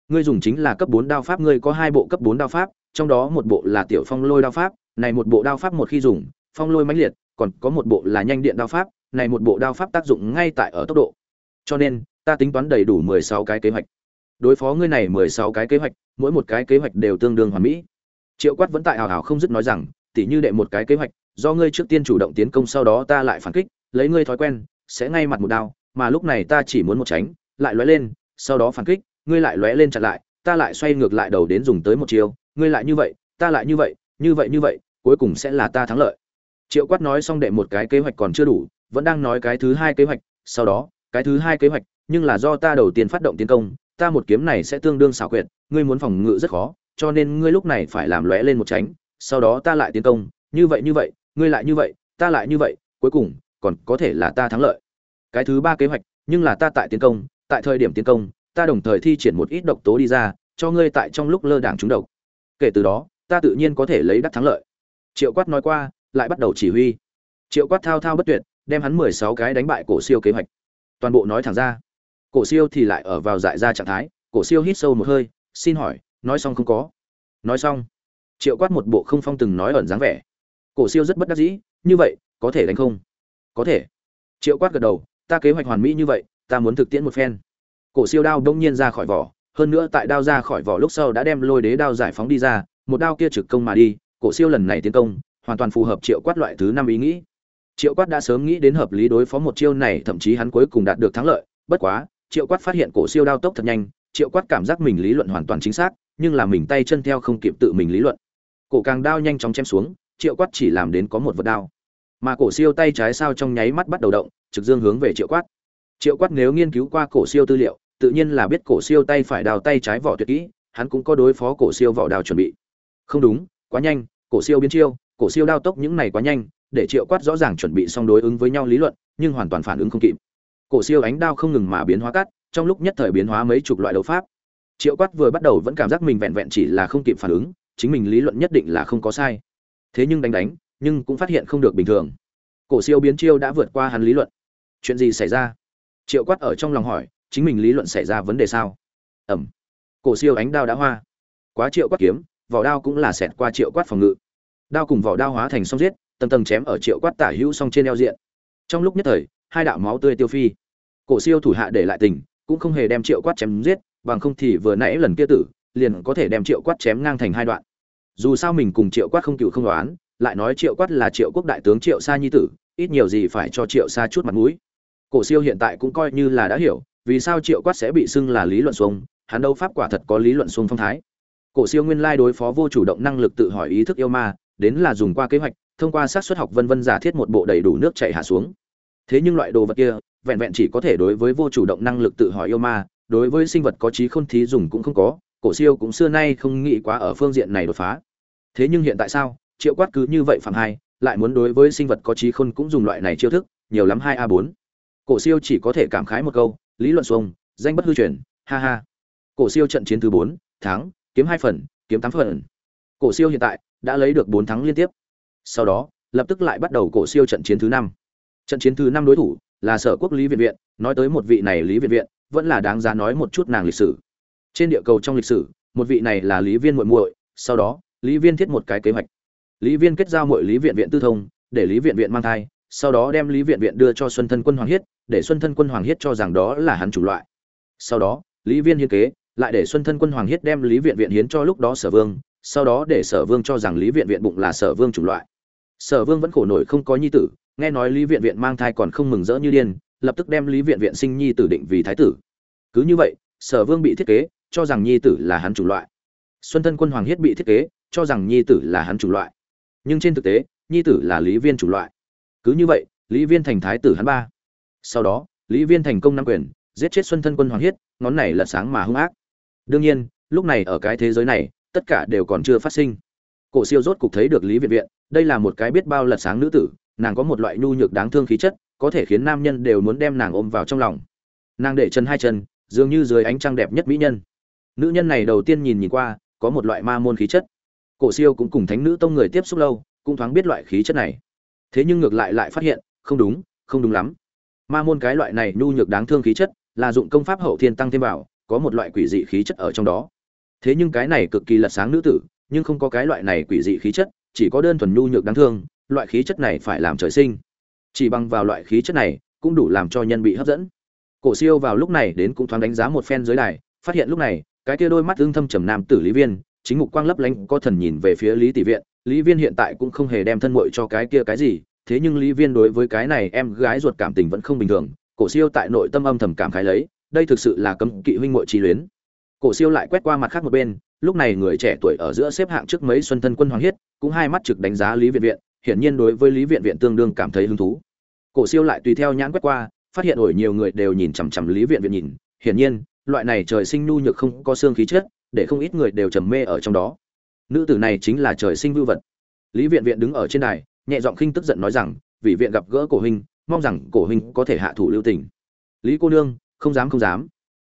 Ngươi dùng chính là cấp bốn đao pháp, ngươi có hai bộ cấp bốn đao pháp, trong đó một bộ là tiểu phong lôi đao pháp, này một bộ đao pháp một khi dùng, phong lôi mãnh liệt, còn có một bộ là nhanh điện đao pháp, này một bộ đao pháp tác dụng ngay tại ở tốc độ. Cho nên, ta tính toán đầy đủ mười sáu cái kế hoạch. Đối phó ngươi này mười sáu cái kế hoạch, mỗi một cái kế hoạch đều tương đương hoàn mỹ. Triệu quát vẫn tại hào hào không dứt nói rằng, tỉ như đệ một cái kế hoạch do ngươi trước tiên chủ động tiến công sau đó ta lại phản kích, lấy ngươi thói quen, sẽ ngay mặt một đao, mà lúc này ta chỉ muốn một tránh, lại lóe lên, sau đó phản kích, ngươi lại lóe lên chặn lại, ta lại xoay ngược lại đầu đến dùng tới một chiều ngươi lại như vậy, ta lại như vậy như vậy như vậy, cuối cùng sẽ là ta thắng lợi. Triệu quát nói xong đệ một cái kế hoạch còn chưa đủ, vẫn đang nói cái thứ hai kế hoạch, sau đó, cái thứ hai kế hoạch, nhưng là do ta đầu tiên phát động tiến công, ta một kiếm này sẽ tương đương xảo quyệt, ngươi muốn phòng ngự rất khó, cho nên ngươi lúc này phải làm lóe lên một tránh, sau đó ta lại tiến công, như vậy như vậy ngươi lại như vậy, ta lại như vậy, cuối cùng, còn có thể là ta thắng lợi. Cái thứ ba kế hoạch, nhưng là ta tại tiến công, tại thời điểm tiến công, ta đồng thời thi triển một ít độc tố đi ra, cho ngươi tại trong lúc lơ đảng trúng độc. Kể từ đó, ta tự nhiên có thể lấy đắc thắng lợi. Triệu quát nói qua, lại bắt đầu chỉ huy. Triệu quát thao thao bất tuyệt, đem hắn mười sáu cái đánh bại cổ siêu kế hoạch. Toàn bộ nói thẳng ra. Cổ siêu thì lại ở vào dại ra trạng thái, cổ siêu hít sâu một hơi, xin hỏi, nói xong không có? Nói xong, triệu quát một bộ không phong từng nói ẩn dáng vẻ cổ siêu rất bất đắc dĩ, như vậy, có thể đánh không? Có thể. Triệu quát gật đầu, ta kế hoạch hoàn mỹ như vậy, ta muốn thực tiễn một phen. Cổ siêu đao đông nhiên ra khỏi vỏ, hơn nữa tại đao ra khỏi vỏ lúc sau đã đem lôi đế đao giải phóng đi ra, một đao kia trực công mà đi, cổ siêu lần này tiến công, hoàn toàn phù hợp triệu quát loại thứ năm ý nghĩ. Triệu quát đã sớm nghĩ đến hợp lý đối phó một chiêu này, thậm chí hắn cuối cùng đạt được thắng lợi, bất quá, triệu quát phát hiện cổ siêu đao tốc thật nhanh, triệu quát cảm giác mình lý luận hoàn toàn chính xác, nhưng là mình tay chân theo không kịp tự mình lý luận. Cổ càng đao nhanh chóng chém xuống triệu quát chỉ làm đến có một vật đao. Mà cổ siêu tay trái sao trong nháy mắt bắt đầu động, trực dương hướng về triệu quát. Triệu quát nếu nghiên cứu qua cổ siêu tư liệu, tự nhiên là biết cổ siêu tay phải đào tay trái vỏ tuyệt kỹ, hắn cũng có đối phó cổ siêu vỏ đào chuẩn bị. Không đúng, quá nhanh, cổ siêu biến chiêu, cổ siêu đao tốc những này quá nhanh, để triệu quát rõ ràng chuẩn bị xong đối ứng với nhau lý luận, nhưng hoàn toàn phản ứng không kịp. Cổ siêu ánh đao không ngừng mà biến hóa cắt, trong lúc nhất thời biến hóa mấy chục loại đấu pháp. Triệu quát vừa bắt đầu vẫn cảm giác mình vẹn vẹn chỉ là không kịp phản ứng, chính mình lý luận nhất định là không có sai thế nhưng đánh đánh, nhưng cũng phát hiện không được bình thường. Cổ siêu biến chiêu đã vượt qua hắn lý luận. Chuyện gì xảy ra? Triệu quát ở trong lòng hỏi, chính mình lý luận xảy ra vấn đề sao? Ẩm. Cổ siêu ánh đao đã hoa. Quá triệu quát kiếm, vỏ đao cũng là xẹt qua triệu quát phòng ngự. Đao cùng vỏ đao hóa thành song giết, tầng tầng chém ở triệu quát tả hữu song trên eo diện. Trong lúc nhất thời, hai đạo máu tươi tiêu phi. Cổ siêu thủ hạ để lại tình, cũng không hề đem triệu quát chém giết, bằng không thì vừa nãy lần kia tử, liền có thể đem triệu quát chém ngang thành hai đoạn dù sao mình cùng triệu quát không cựu không đoán, lại nói triệu quát là triệu quốc đại tướng triệu sa nhi tử, ít nhiều gì phải cho triệu sa chút mặt mũi. Cổ siêu hiện tại cũng coi như là đã hiểu, vì sao triệu quát sẽ bị xưng là lý luận xuông, hắn đâu pháp quả thật có lý luận xuông phong thái. Cổ siêu nguyên lai đối phó vô chủ động năng lực tự hỏi ý thức yêu ma, đến là dùng qua kế hoạch, thông qua xác suất học vân vân giả thiết một bộ đầy đủ nước chảy hạ xuống. Thế nhưng loại đồ vật kia, vẹn vẹn chỉ có thể đối với vô chủ động năng lực tự hỏi yêu ma, đối với sinh vật có trí khôn thí dùng cũng không có, cổ siêu cũng xưa nay không nghĩ quá ở phương diện này đột phá thế nhưng hiện tại sao? Triệu quát cứ như vậy phạm hai, lại muốn đối với sinh vật có trí khôn cũng dùng loại này chiêu thức, nhiều lắm hai a bốn. Cổ siêu chỉ có thể cảm khái một câu, lý luận xuông, danh bất hư truyền, ha ha. Cổ siêu trận chiến thứ bốn, thắng, kiếm hai phần, kiếm tám phần. Cổ siêu hiện tại đã lấy được bốn thắng liên tiếp. Sau đó, lập tức lại bắt đầu cổ siêu trận chiến thứ năm. Trận chiến thứ năm đối thủ là sở quốc lý viện viện, nói tới một vị này lý viện viện, vẫn là đáng giá nói một chút nàng lịch sử. Trên địa cầu trong lịch sử, một vị này là lý viên muội muội, sau đó lý viên thiết một cái kế hoạch. Lý viên kết giao muội lý viện viện tư thông, để lý viện viện mang thai, sau đó đem lý viện viện đưa cho xuân thân quân hoàng hiết, để xuân thân quân hoàng hiết cho rằng đó là hắn chủ loại. Sau đó, lý viên hiên kế, lại để xuân thân quân hoàng hiết đem lý viện viện hiến cho lúc đó sở vương, sau đó để sở vương cho rằng lý viện viện bụng là sở vương chủ loại. Sở vương vẫn khổ nổi không có nhi tử, nghe nói lý viện viện mang thai còn không mừng rỡ như điên, lập tức đem lý viện viện sinh nhi tử định vì thái tử. Cứ như vậy, sở vương bị thiết kế, cho rằng nhi tử là hắn chủ loại. Xuân thân quân hoàng hiết bị thiết kế cho rằng nhi tử là hắn chủ loại. Nhưng trên thực tế, nhi tử là lý viên chủ loại. Cứ như vậy, lý viên thành thái tử hắn ba. Sau đó, lý viên thành công nắm quyền, giết chết xuân thân quân hoàng hiết, ngón này lật sáng mà hung ác. Đương nhiên, lúc này ở cái thế giới này, tất cả đều còn chưa phát sinh. Cổ siêu rốt cục thấy được lý viện viện, đây là một cái biết bao lật sáng nữ tử, nàng có một loại nhu nhược đáng thương khí chất, có thể khiến nam nhân đều muốn đem nàng ôm vào trong lòng. Nàng để chân hai chân, dường như dưới ánh trăng đẹp nhất mỹ nhân. Nữ nhân này đầu tiên nhìn nhìn qua, có một loại ma môn khí chất cổ siêu cũng cùng thánh nữ tông người tiếp xúc lâu, cũng thoáng biết loại khí chất này. Thế nhưng ngược lại lại phát hiện, không đúng không đúng lắm. Ma môn cái loại này nhu nhược đáng thương khí chất, là dụng công pháp hậu thiên tăng thêm vào, có một loại quỷ dị khí chất ở trong đó. Thế nhưng cái này cực kỳ lật sáng nữ tử, nhưng không có cái loại này quỷ dị khí chất, chỉ có đơn thuần nhu nhược đáng thương, loại khí chất này phải làm trời sinh. Chỉ bằng vào loại khí chất này, cũng đủ làm cho nhân bị hấp dẫn. Cổ siêu vào lúc này đến cũng thoáng đánh giá một phen dưới đài, phát hiện lúc này, cái kia đôi mắt ương thâm trầm nam tử lý viên chính mục quang lấp lánh, có thần nhìn về phía lý tỷ viện. Lý viên hiện tại cũng không hề đem thân mội cho cái kia cái gì, thế nhưng lý viên đối với cái này em gái ruột cảm tình vẫn không bình thường. Cổ siêu tại nội tâm âm thầm cảm khái lấy, đây thực sự là cấm kỵ huynh mội trí luyến. Cổ siêu lại quét qua mặt khác một bên, lúc này người trẻ tuổi ở giữa xếp hạng trước mấy xuân thân quân hoàng hiết, cũng hai mắt trực đánh giá lý viện viện, hiển nhiên đối với lý viện viện tương đương cảm thấy hứng thú. Cổ siêu lại tùy theo nhãn quét qua, phát hiện ổi nhiều người đều nhìn chằm chằm lý viện viện nhìn, hiển nhiên, loại này trời sinh nhu nhược không có xương khí chất để không ít người đều trầm mê ở trong đó. Nữ tử này chính là trời sinh vưu vật. Lý viện viện đứng ở trên đài, nhẹ giọng khinh tức giận nói rằng vì viện gặp gỡ cổ huynh, mong rằng cổ huynh có thể hạ thủ lưu tình. Lý cô nương, không dám không dám.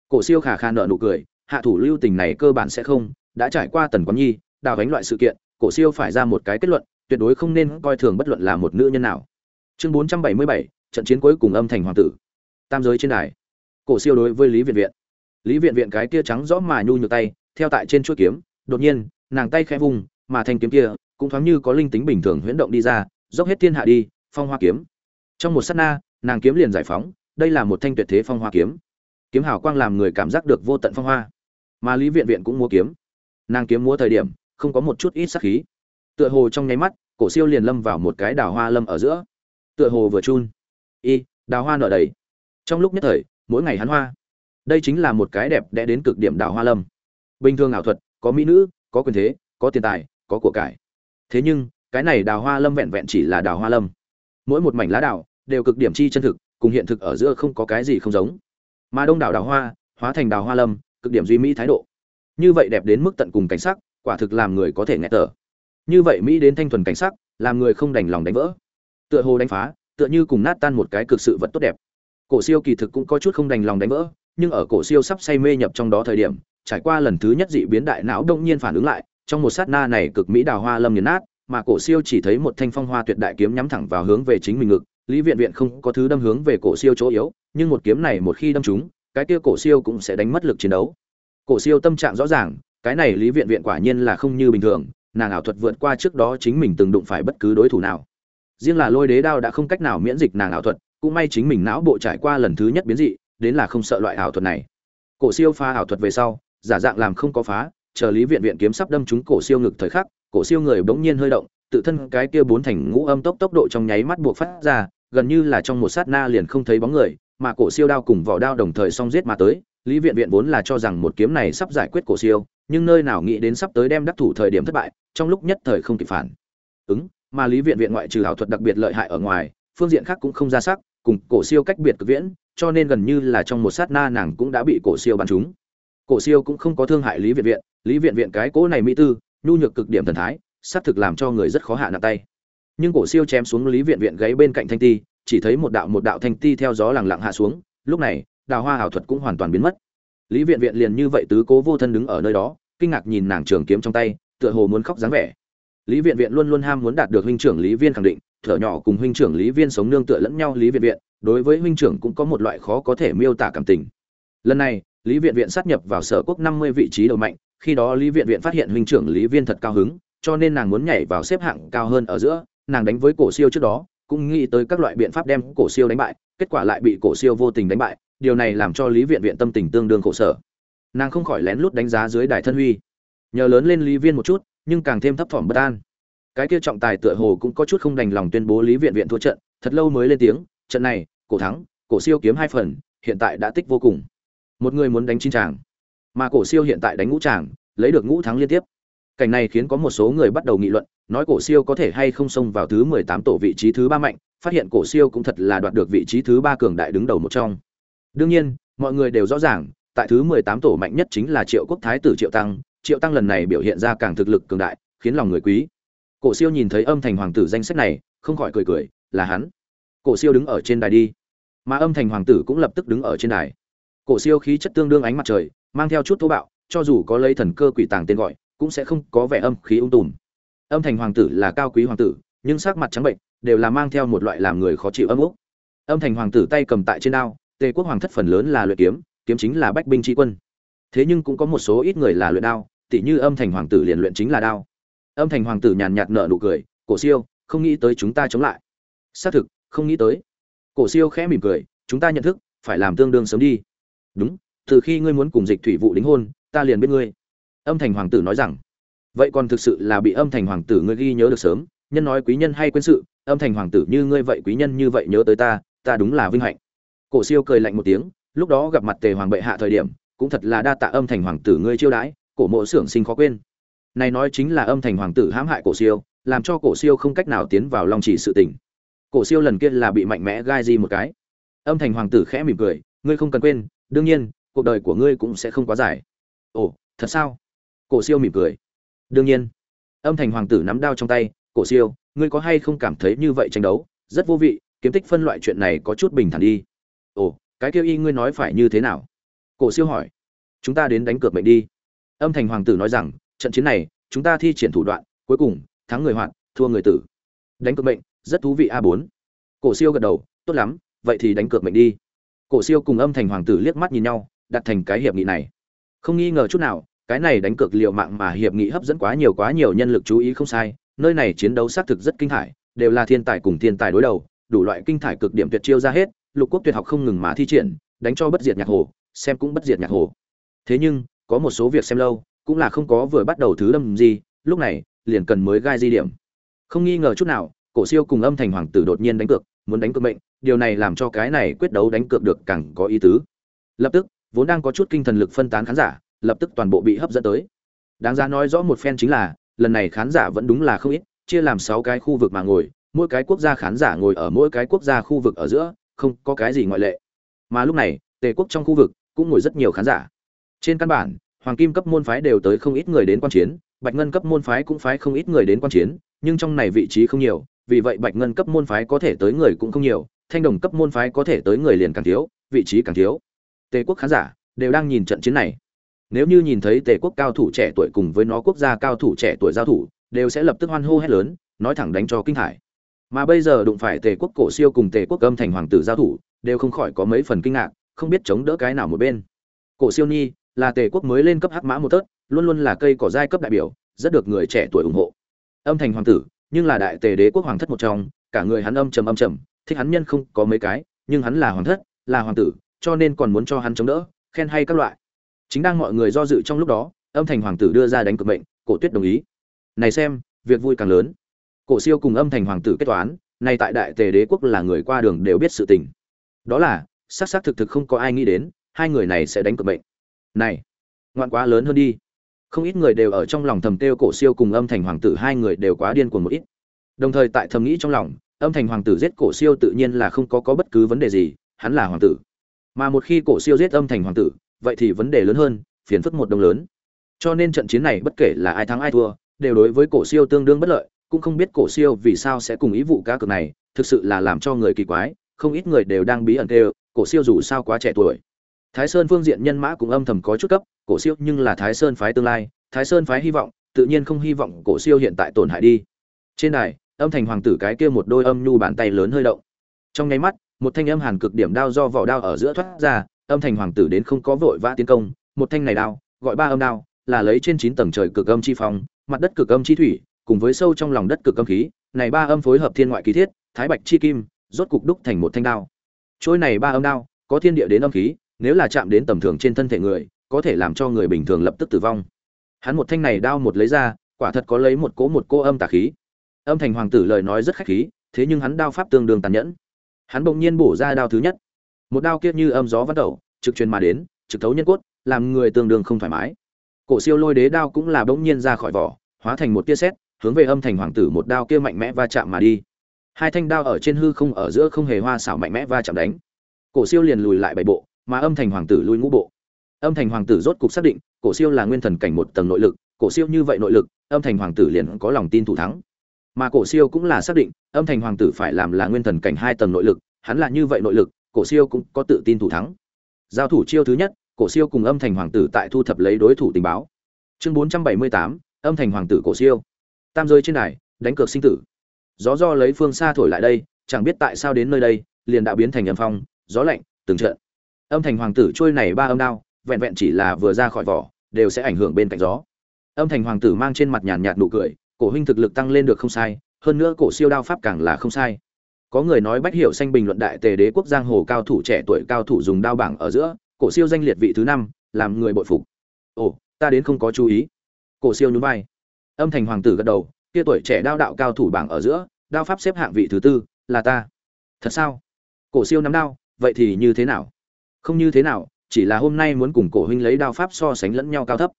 Cổ siêu khả khả nợ nụ cười, hạ thủ lưu tình này cơ bản sẽ không, đã trải qua tần quán nhi, đào vánh loại sự kiện, cổ siêu phải ra một cái kết luận, tuyệt đối không nên coi thường bất luận là một nữ nhân nào. Chương bốn trăm bảy mươi bảy, trận chiến cuối cùng âm thành hoàng tử. Tam giới trên đài. Cổ siêu đối với lý viện viện. Lý viện viện cái kia trắng rõ mà nhu nhược tay theo tại trên chuỗi kiếm, đột nhiên, nàng tay khẽ vùng mà thanh kiếm kia cũng thoáng như có linh tính bình thường huyễn động đi ra, dốc hết thiên hạ đi, phong hoa kiếm. Trong một sát na, nàng kiếm liền giải phóng, đây là một thanh tuyệt thế phong hoa kiếm. Kiếm hào quang làm người cảm giác được vô tận phong hoa. Mà lý viện viện cũng mua kiếm. Nàng kiếm múa thời điểm, không có một chút ít sắc khí. Tựa hồ trong nháy mắt, cổ siêu liền lâm vào một cái đào hoa lâm ở giữa. Tựa hồ vừa chun. Y, đào hoa nở đầy. Trong lúc nhất thời, mỗi ngày hắn hoa. Đây chính là một cái đẹp đẽ đến cực điểm đào hoa lâm bình thường ảo thuật, có mỹ nữ, có quyền thế, có tiền tài, có của cải. Thế nhưng, cái này đào hoa lâm vẹn vẹn chỉ là đào hoa lâm. Mỗi một mảnh lá đào đều cực điểm chi chân thực, cùng hiện thực ở giữa không có cái gì không giống. Mà đông đảo đào hoa hóa thành đào hoa lâm, cực điểm duy mỹ thái độ. Như vậy đẹp đến mức tận cùng cảnh sắc, quả thực làm người có thể nghe tở như vậy mỹ đến thanh thuần cảnh sắc, làm người không đành lòng đánh vỡ. Tựa hồ đánh phá, tựa như cùng nát tan một cái cực sự vật tốt đẹp. Cổ siêu kỳ thực cũng có chút không đành lòng đánh vỡ, nhưng ở cổ siêu sắp say mê nhập trong đó thời điểm trải qua lần thứ nhất dị biến đại não đông nhiên phản ứng lại, trong một sát na này cực mỹ đào hoa lâm nghiền nát, mà cổ siêu chỉ thấy một thanh phong hoa tuyệt đại kiếm nhắm thẳng vào hướng về chính mình ngực, lý viện viện không có thứ đâm hướng về cổ siêu chỗ yếu, nhưng một kiếm này một khi đâm trúng, cái kia cổ siêu cũng sẽ đánh mất lực chiến đấu. Cổ siêu tâm trạng rõ ràng, cái này lý viện viện quả nhiên là không như bình thường, nàng ảo thuật vượt qua trước đó chính mình từng đụng phải bất cứ đối thủ nào. Riêng là lôi đế đao đã không cách nào miễn dịch nàng ảo thuật, cũng may chính mình não bộ trải qua lần thứ nhất biến dị, đến là không sợ loại ảo thuật này. Cổ siêu pha ảo thuật về sau giả dạng làm không có phá, chờ lý viện viện kiếm sắp đâm trúng cổ siêu ngực thời khắc, cổ siêu người bỗng nhiên hơi động, tự thân cái kia bốn thành ngũ âm tốc tốc độ trong nháy mắt buộc phát ra, gần như là trong một sát na liền không thấy bóng người, mà cổ siêu đao cùng vỏ đao đồng thời song giết mà tới, lý viện viện vốn là cho rằng một kiếm này sắp giải quyết cổ siêu, nhưng nơi nào nghĩ đến sắp tới đem đắc thủ thời điểm thất bại, trong lúc nhất thời không kịp phản. Ứng, mà lý viện viện ngoại trừ ảo thuật đặc biệt lợi hại ở ngoài, phương diện khác cũng không ra sắc, cùng cổ siêu cách biệt cực viễn, cho nên gần như là trong một sát na nàng cũng đã bị cổ siêu bắn trúng cổ siêu cũng không có thương hại lý viện viện, lý viện viện cái cỗ này mỹ tư, nhu nhược cực điểm thần thái xác thực làm cho người rất khó hạ nặng tay. Nhưng cổ siêu chém xuống lý viện viện gáy bên cạnh thanh ti, chỉ thấy một đạo một đạo thanh ti theo gió lẳng lặng hạ xuống, lúc này, đào hoa ảo thuật cũng hoàn toàn biến mất. Lý viện viện liền như vậy tứ cố vô thân đứng ở nơi đó, kinh ngạc nhìn nàng trường kiếm trong tay, tựa hồ muốn khóc dáng vẻ. Lý viện viện luôn luôn ham muốn đạt được huynh trưởng lý viên khẳng định, thở nhỏ cùng huynh trưởng lý viên sống nương tựa lẫn nhau lý viện viện, đối với huynh trưởng cũng có một loại khó có thể miêu tả cảm tình. Lần này lý viện viện sát nhập vào sở quốc năm mươi vị trí đầu mạnh, khi đó lý viện viện phát hiện huynh trưởng lý viên thật cao hứng, cho nên nàng muốn nhảy vào xếp hạng cao hơn ở giữa, nàng đánh với cổ siêu trước đó, cũng nghĩ tới các loại biện pháp đem cổ siêu đánh bại, kết quả lại bị cổ siêu vô tình đánh bại, điều này làm cho lý viện viện tâm tình tương đương khổ sở. Nàng không khỏi lén lút đánh giá dưới đài thân huy. Nhờ lớn lên lý viên một chút, nhưng càng thêm thấp thỏm bất an. Cái kia trọng tài tựa hồ cũng có chút không đành lòng tuyên bố lý viện viện thua trận, thật lâu mới lên tiếng, trận này, cổ thắng, cổ siêu kiếm hai phần, hiện tại đã tích vô cùng một người muốn đánh chín tràng mà cổ siêu hiện tại đánh ngũ tràng lấy được ngũ thắng liên tiếp. Cảnh này khiến có một số người bắt đầu nghị luận, nói cổ siêu có thể hay không xông vào thứ mười tám tổ vị trí thứ ba mạnh, phát hiện cổ siêu cũng thật là đoạt được vị trí thứ ba cường đại đứng đầu một trong. Đương nhiên, mọi người đều rõ ràng, tại thứ mười tám tổ mạnh nhất chính là triệu quốc thái tử triệu tăng. Triệu tăng lần này biểu hiện ra càng thực lực cường đại, khiến lòng người quý. Cổ siêu nhìn thấy âm thành hoàng tử danh sách này, không khỏi cười cười, là hắn. Cổ siêu đứng ở trên đài đi. Mà âm thành hoàng tử cũng lập tức đứng ở trên đài cổ siêu khí chất tương đương ánh mặt trời, mang theo chút thô bạo, cho dù có lấy thần cơ quỷ tàng tên gọi, cũng sẽ không có vẻ âm khí ung tùm. Âm thành hoàng tử là cao quý hoàng tử, nhưng sắc mặt trắng bệnh, đều là mang theo một loại làm người khó chịu âm úc âm thành hoàng tử tay cầm tại trên đao, tề quốc hoàng thất phần lớn là luyện kiếm kiếm chính là bách binh tri quân. Thế nhưng cũng có một số ít người là luyện đao, tỉ như âm thành hoàng tử liền luyện chính là đao. Âm thành hoàng tử nhàn nhạt nở nụ cười, cổ siêu, không nghĩ tới chúng ta chống lại. Xác thực, không nghĩ tới. Cổ siêu khẽ mỉm cười, chúng ta nhận thức, phải làm tương đương sớm đi đúng, từ khi ngươi muốn cùng dịch thủy vụ đính hôn, ta liền biết ngươi. Âm thành hoàng tử nói rằng. Vậy còn thực sự là bị âm thành hoàng tử ngươi ghi nhớ được sớm, nhân nói quý nhân hay quên sự, âm thành hoàng tử như ngươi vậy quý nhân như vậy nhớ tới ta ta đúng là vinh hạnh. Cổ siêu cười lạnh một tiếng, lúc đó gặp mặt tề hoàng bệ hạ thời điểm, cũng thật là đa tạ âm thành hoàng tử ngươi chiêu đãi, cổ mộ xưởng sinh khó quên. Này nói chính là âm thành hoàng tử hãm hại cổ siêu, làm cho cổ siêu không cách nào tiến vào long chỉ sự tình. Cổ siêu lần kia là bị mạnh mẽ gai di một cái. Âm thành hoàng tử khẽ mỉm cười, ngươi không cần quên đương nhiên, cuộc đời của ngươi cũng sẽ không quá dài. Ồ, thật sao? Cổ siêu mỉm cười. Đương nhiên. Âm thành hoàng tử nắm đao trong tay, cổ siêu, ngươi có hay không cảm thấy như vậy tranh đấu? Rất vô vị, kiếm tích phân loại chuyện này có chút bình thản đi. Ồ, cái kêu y ngươi nói phải như thế nào? Cổ siêu hỏi. Chúng ta đến đánh cược mệnh đi. Âm thành hoàng tử nói rằng, trận chiến này, chúng ta thi triển thủ đoạn, cuối cùng, thắng người hoạt, thua người tử. Đánh cược mệnh, rất thú vị a bốn. Cổ siêu gật đầu, tốt lắm, vậy thì đánh cược mệnh đi cổ siêu cùng âm thành hoàng tử liếc mắt nhìn nhau, đặt thành cái hiệp nghị này. Không nghi ngờ chút nào, cái này đánh cược liệu mạng mà hiệp nghị hấp dẫn quá nhiều quá nhiều nhân lực chú ý không sai, nơi này chiến đấu xác thực rất kinh thải, đều là thiên tài cùng thiên tài đối đầu, đủ loại kinh thải cực điểm tuyệt chiêu ra hết, lục quốc tuyệt học không ngừng mà thi triển, đánh cho bất diệt nhạc hồ, xem cũng bất diệt nhạc hồ. Thế nhưng, có một số việc xem lâu, cũng là không có vừa bắt đầu thứ đâm gì, lúc này, liền cần mới gai di điểm. Không nghi ngờ chút nào, cổ siêu cùng âm thành hoàng tử đột nhiên đánh cược, muốn đánh cược mệnh điều này làm cho cái này quyết đấu đánh cược được càng có ý tứ. Lập tức, vốn đang có chút kinh thần lực phân tán khán giả, lập tức toàn bộ bị hấp dẫn tới. Đáng ra nói rõ một phen chính là, lần này khán giả vẫn đúng là không ít, chia làm sáu cái khu vực mà ngồi, mỗi cái quốc gia khán giả ngồi ở mỗi cái quốc gia khu vực ở giữa, không có cái gì ngoại lệ. Mà lúc này, tề quốc trong khu vực cũng ngồi rất nhiều khán giả. Trên căn bản, hoàng kim cấp môn phái đều tới không ít người đến quan chiến, bạch ngân cấp môn phái cũng phái không ít người đến quan chiến, nhưng trong này vị trí không nhiều, vì vậy bạch ngân cấp môn phái có thể tới người cũng không nhiều thanh đồng cấp môn phái có thể tới người liền càng thiếu, vị trí càng thiếu. Tề quốc khán giả đều đang nhìn trận chiến này. Nếu như nhìn thấy tề quốc cao thủ trẻ tuổi cùng với nó quốc gia cao thủ trẻ tuổi giao thủ, đều sẽ lập tức hoan hô hét lớn, nói thẳng đánh cho kinh hải mà bây giờ đụng phải tề quốc cổ siêu cùng tề quốc âm thành hoàng tử giao thủ, đều không khỏi có mấy phần kinh ngạc, không biết chống đỡ cái nào một bên. Cổ siêu nhi là tề quốc mới lên cấp hắc mã một tớt, luôn luôn là cây cỏ giai cấp đại biểu, rất được người trẻ tuổi ủng hộ. Âm thành hoàng tử, nhưng là đại tề đế quốc hoàng thất một trong, cả người hắn âm trầm âm trầm thích hắn nhân không có mấy cái, nhưng hắn là hoàng thất, là hoàng tử, cho nên còn muốn cho hắn chống đỡ, khen hay các loại. Chính đang mọi người do dự trong lúc đó, âm thành hoàng tử đưa ra đánh cược mệnh, cổ tuyết đồng ý. Này xem, việc vui càng lớn. Cổ siêu cùng âm thành hoàng tử kết toán này tại đại tề đế quốc là người qua đường đều biết sự tình. Đó là, xác xác thực thực không có ai nghĩ đến, hai người này sẽ đánh cược mệnh. Này, ngoạn quá lớn hơn đi. Không ít người đều ở trong lòng thầm kêu cổ siêu cùng âm thành hoàng tử hai người đều quá điên cuồng một ít. Đồng thời tại thầm nghĩ trong lòng âm thành hoàng tử giết cổ siêu tự nhiên là không có có bất cứ vấn đề gì, hắn là hoàng tử. Mà một khi cổ siêu giết âm thành hoàng tử, vậy thì vấn đề lớn hơn, phiền phức một đồng lớn. Cho nên trận chiến này bất kể là ai thắng ai thua, đều đối với cổ siêu tương đương bất lợi, cũng không biết cổ siêu vì sao sẽ cùng ý vụ cá cược này, thực sự là làm cho người kỳ quái, không ít người đều đang bí ẩn kêu, cổ siêu dù sao quá trẻ tuổi. Thái sơn phương diện nhân mã cũng âm thầm có chút cấp, cổ siêu nhưng là thái sơn phái tương lai, thái sơn phái hy vọng, tự nhiên không hy vọng cổ siêu hiện tại tổn hại đi. Trên này âm thành hoàng tử cái kia một đôi âm nhu bàn tay lớn hơi động. Trong nháy mắt, một thanh âm hàn cực điểm đao do vỏ đao ở giữa thoát ra, âm thành hoàng tử đến không có vội vã tiến công, một thanh này đao, gọi ba âm đao, là lấy trên chín tầng trời cực âm chi phong, mặt đất cực âm chi thủy, cùng với sâu trong lòng đất cực âm khí, này ba âm phối hợp thiên ngoại kỳ thiết, thái bạch chi kim, rốt cục đúc thành một thanh đao. Trôi này ba âm đao, có thiên địa đến âm khí, nếu là chạm đến tầm thường trên thân thể người, có thể làm cho người bình thường lập tức tử vong. Hắn một thanh này đao một lấy ra, quả thật có lấy một cỗ một cô âm tà khí âm thành hoàng tử lời nói rất khách khí, thế nhưng hắn đao pháp tương đương tàn nhẫn. Hắn bỗng nhiên bổ ra đao thứ nhất. Một đao kia như âm gió vắt đầu, trực truyền mà đến, trực thấu nhân cốt, làm người tương đương không thoải mái. Cổ siêu lôi đế đao cũng là bỗng nhiên ra khỏi vỏ, hóa thành một tia sét, hướng về âm thành hoàng tử một đao kia mạnh mẽ va chạm mà đi. Hai thanh đao ở trên hư không ở giữa không hề hoa xảo mạnh mẽ va chạm đánh. Cổ siêu liền lùi lại bảy bộ, mà âm thành hoàng tử lui ngũ bộ. Âm thành hoàng tử rốt cục xác định, cổ siêu là nguyên thần cảnh một tầng nội lực, cổ siêu như vậy nội lực, âm thành hoàng tử liền có lòng tin thủ thắng mà cổ siêu cũng là xác định, âm thành hoàng tử phải làm là nguyên thần cảnh hai tầng nội lực, hắn là như vậy nội lực, cổ siêu cũng có tự tin thủ thắng. Giao thủ chiêu thứ nhất, cổ siêu cùng âm thành hoàng tử tại thu thập lấy đối thủ tình báo. Chương bốn trăm bảy mươi tám, âm thành hoàng tử cổ siêu. Tam rơi trên đài, đánh cược sinh tử. Gió do lấy phương xa thổi lại đây, chẳng biết tại sao đến nơi đây, liền đã biến thành âm phong, gió lạnh, từng trận. Âm thành hoàng tử trôi này ba âm đao, vẹn vẹn chỉ là vừa ra khỏi vỏ, đều sẽ ảnh hưởng bên cạnh gió. Âm thành hoàng tử mang trên mặt nhàn nhạt nụ cười cổ huynh thực lực tăng lên được không sai, hơn nữa cổ siêu đao pháp càng là không sai. Có người nói bách hiểu xanh bình luận đại tề đế quốc giang hồ cao thủ trẻ tuổi cao thủ dùng đao bảng ở giữa, cổ siêu danh liệt vị thứ năm, làm người bội phục. Ồ, ta đến không có chú ý. Cổ siêu nhún vai. Âm thành hoàng tử gật đầu, kia tuổi trẻ đao đạo cao thủ bảng ở giữa, đao pháp xếp hạng vị thứ tư, là ta. Thật sao? Cổ siêu nắm đao, vậy thì như thế nào? Không như thế nào, chỉ là hôm nay muốn cùng cổ huynh lấy đao pháp so sánh lẫn nhau cao thấp.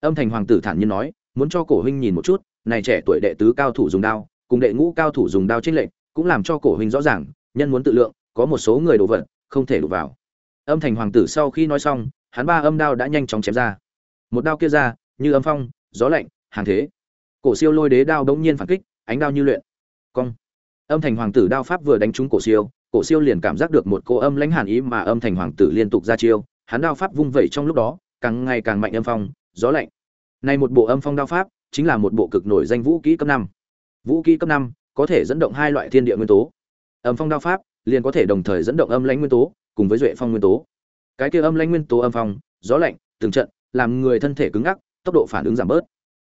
Âm thành hoàng tử thản nhiên nói, muốn cho cổ huynh nhìn một chút này trẻ tuổi đệ tứ cao thủ dùng đao, cùng đệ ngũ cao thủ dùng đao trên lệnh cũng làm cho cổ huynh rõ ràng, nhân muốn tự lượng, có một số người đồ vật, không thể đụng vào. Âm thành hoàng tử sau khi nói xong, hắn ba âm đao đã nhanh chóng chém ra. Một đao kia ra, như âm phong, gió lạnh, hàng thế. Cổ siêu lôi đế đao bỗng nhiên phản kích, ánh đao như luyện. Cong. Âm thành hoàng tử đao pháp vừa đánh trúng cổ siêu cổ siêu liền cảm giác được một cô âm lãnh hàn ý mà âm thành hoàng tử liên tục ra chiêu, hắn đao pháp vung vẩy trong lúc đó, càng ngày càng mạnh âm phong, gió lạnh. Này một bộ âm phong đao pháp chính là một bộ cực nổi danh vũ kỹ cấp năm. Vũ kỹ cấp năm có thể dẫn động hai loại thiên địa nguyên tố. Âm phong đao pháp liền có thể đồng thời dẫn động âm lãnh nguyên tố cùng với duệ phong nguyên tố. Cái kia âm lãnh nguyên tố âm phong, gió lạnh, từng trận, làm người thân thể cứng ngắc, tốc độ phản ứng giảm bớt.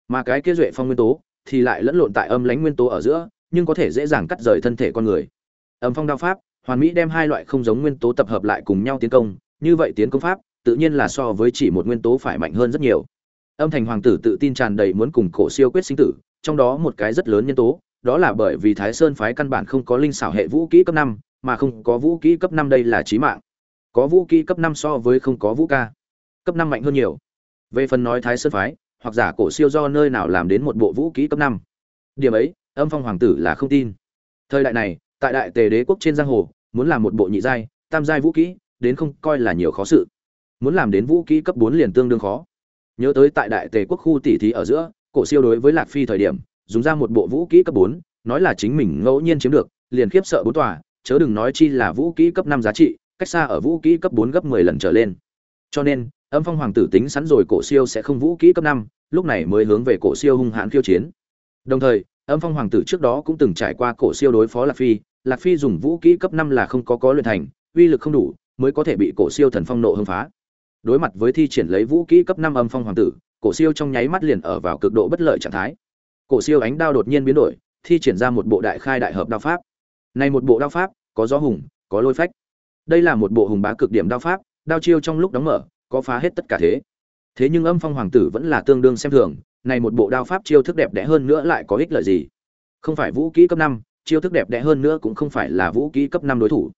Mà cái kia duệ phong nguyên tố thì lại lẫn lộn tại âm lãnh nguyên tố ở giữa, nhưng có thể dễ dàng cắt rời thân thể con người. Âm phong đao pháp, hoàn mỹ đem hai loại không giống nguyên tố tập hợp lại cùng nhau tiến công, như vậy tiến công pháp tự nhiên là so với chỉ một nguyên tố phải mạnh hơn rất nhiều âm thành hoàng tử tự tin tràn đầy muốn cùng cổ siêu quyết sinh tử, trong đó một cái rất lớn nhân tố, đó là bởi vì thái sơn phái căn bản không có linh xảo hệ vũ kỹ cấp năm, mà không có vũ kỹ cấp năm đây là chí mạng. Có vũ kỹ cấp năm so với không có vũ ca. Cấp năm mạnh hơn nhiều. Về phần nói thái sơn phái, hoặc giả cổ siêu do nơi nào làm đến một bộ vũ kỹ cấp năm. Điểm ấy, âm phong hoàng tử là không tin. Thời đại này, tại đại tề đế quốc trên giang hồ, muốn làm một bộ nhị giai, tam giai vũ kỹ, đến không coi là nhiều khó sự. Muốn làm đến vũ kỹ cấp bốn liền tương đương khó nhớ tới tại đại tề quốc khu tỷ thí ở giữa, cổ siêu đối với lạc phi thời điểm, dùng ra một bộ vũ kỹ cấp bốn, nói là chính mình ngẫu nhiên chiếm được, liền khiếp sợ bốn tòa, chớ đừng nói chi là vũ kỹ cấp năm giá trị, cách xa ở vũ kỹ cấp bốn gấp mười lần trở lên. Cho nên, âm phong hoàng tử tính sẵn rồi cổ siêu sẽ không vũ kỹ cấp năm, lúc này mới hướng về cổ siêu hung hãn khiêu chiến. Đồng thời, âm phong hoàng tử trước đó cũng từng trải qua cổ siêu đối phó lạc phi lạc phi dùng vũ kỹ cấp năm là không có có luyện thành, uy lực không đủ, mới có thể bị cổ siêu thần phong nộ hưng phá đối mặt với thi triển lấy vũ kỹ cấp năm âm phong hoàng tử, cổ siêu trong nháy mắt liền ở vào cực độ bất lợi trạng thái. Cổ siêu ánh đao đột nhiên biến đổi, thi triển ra một bộ đại khai đại hợp đao pháp. Này một bộ đao pháp, có gió hùng, có lôi phách. Đây là một bộ hùng bá cực điểm đao pháp, đao chiêu trong lúc đóng mở, có phá hết tất cả thế. Thế nhưng âm phong hoàng tử vẫn là tương đương xem thường, này một bộ đao pháp chiêu thức đẹp đẽ hơn nữa lại có ích lợi gì? Không phải vũ kỹ cấp năm, chiêu thức đẹp đẽ hơn nữa cũng không phải là vũ kỹ cấp năm đối thủ.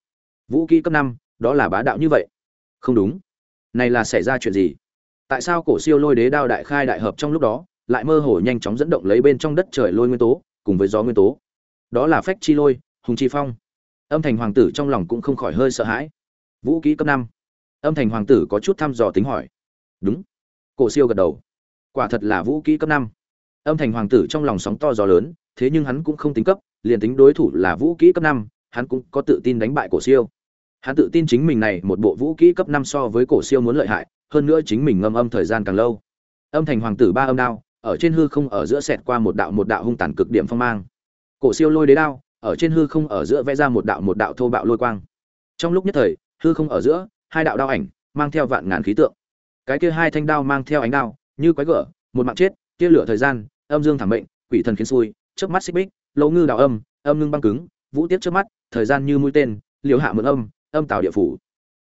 Vũ kỹ cấp năm, đó là bá đạo như vậy. Không đúng này là xảy ra chuyện gì? Tại sao cổ siêu lôi đế đao đại khai đại hợp trong lúc đó, lại mơ hồ nhanh chóng dẫn động lấy bên trong đất trời lôi nguyên tố, cùng với gió nguyên tố? Đó là phách chi lôi, hùng chi phong. Âm thành hoàng tử trong lòng cũng không khỏi hơi sợ hãi. Vũ kỹ cấp năm. Âm thành hoàng tử có chút thăm dò tính hỏi. Đúng. Cổ siêu gật đầu. Quả thật là vũ kỹ cấp năm. Âm thành hoàng tử trong lòng sóng to gió lớn, thế nhưng hắn cũng không tính cấp, liền tính đối thủ là vũ kỹ cấp năm, hắn cũng có tự tin đánh bại cổ siêu hắn tự tin chính mình này một bộ vũ kỹ cấp năm so với cổ siêu muốn lợi hại, hơn nữa chính mình ngâm âm thời gian càng lâu. Âm thành hoàng tử ba âm đao, ở trên hư không ở giữa xẹt qua một đạo một đạo hung tàn cực điểm phong mang. Cổ siêu lôi đế đao, ở trên hư không ở giữa vẽ ra một đạo một đạo thô bạo lôi quang. Trong lúc nhất thời, hư không ở giữa, hai đạo đao ảnh mang theo vạn ngàn khí tượng. Cái kia hai thanh đao mang theo ánh đao, như quái gở, một mạng chết, tia lửa thời gian, âm dương thảm mệnh, quỷ thần khiến xui, chớp mắt xích bích, lỗ ngư đào âm âm ngưng băng cứng, vũ tiếp chớp mắt, thời gian như mũi tên liều hạ mượn âm âm tạo địa phủ.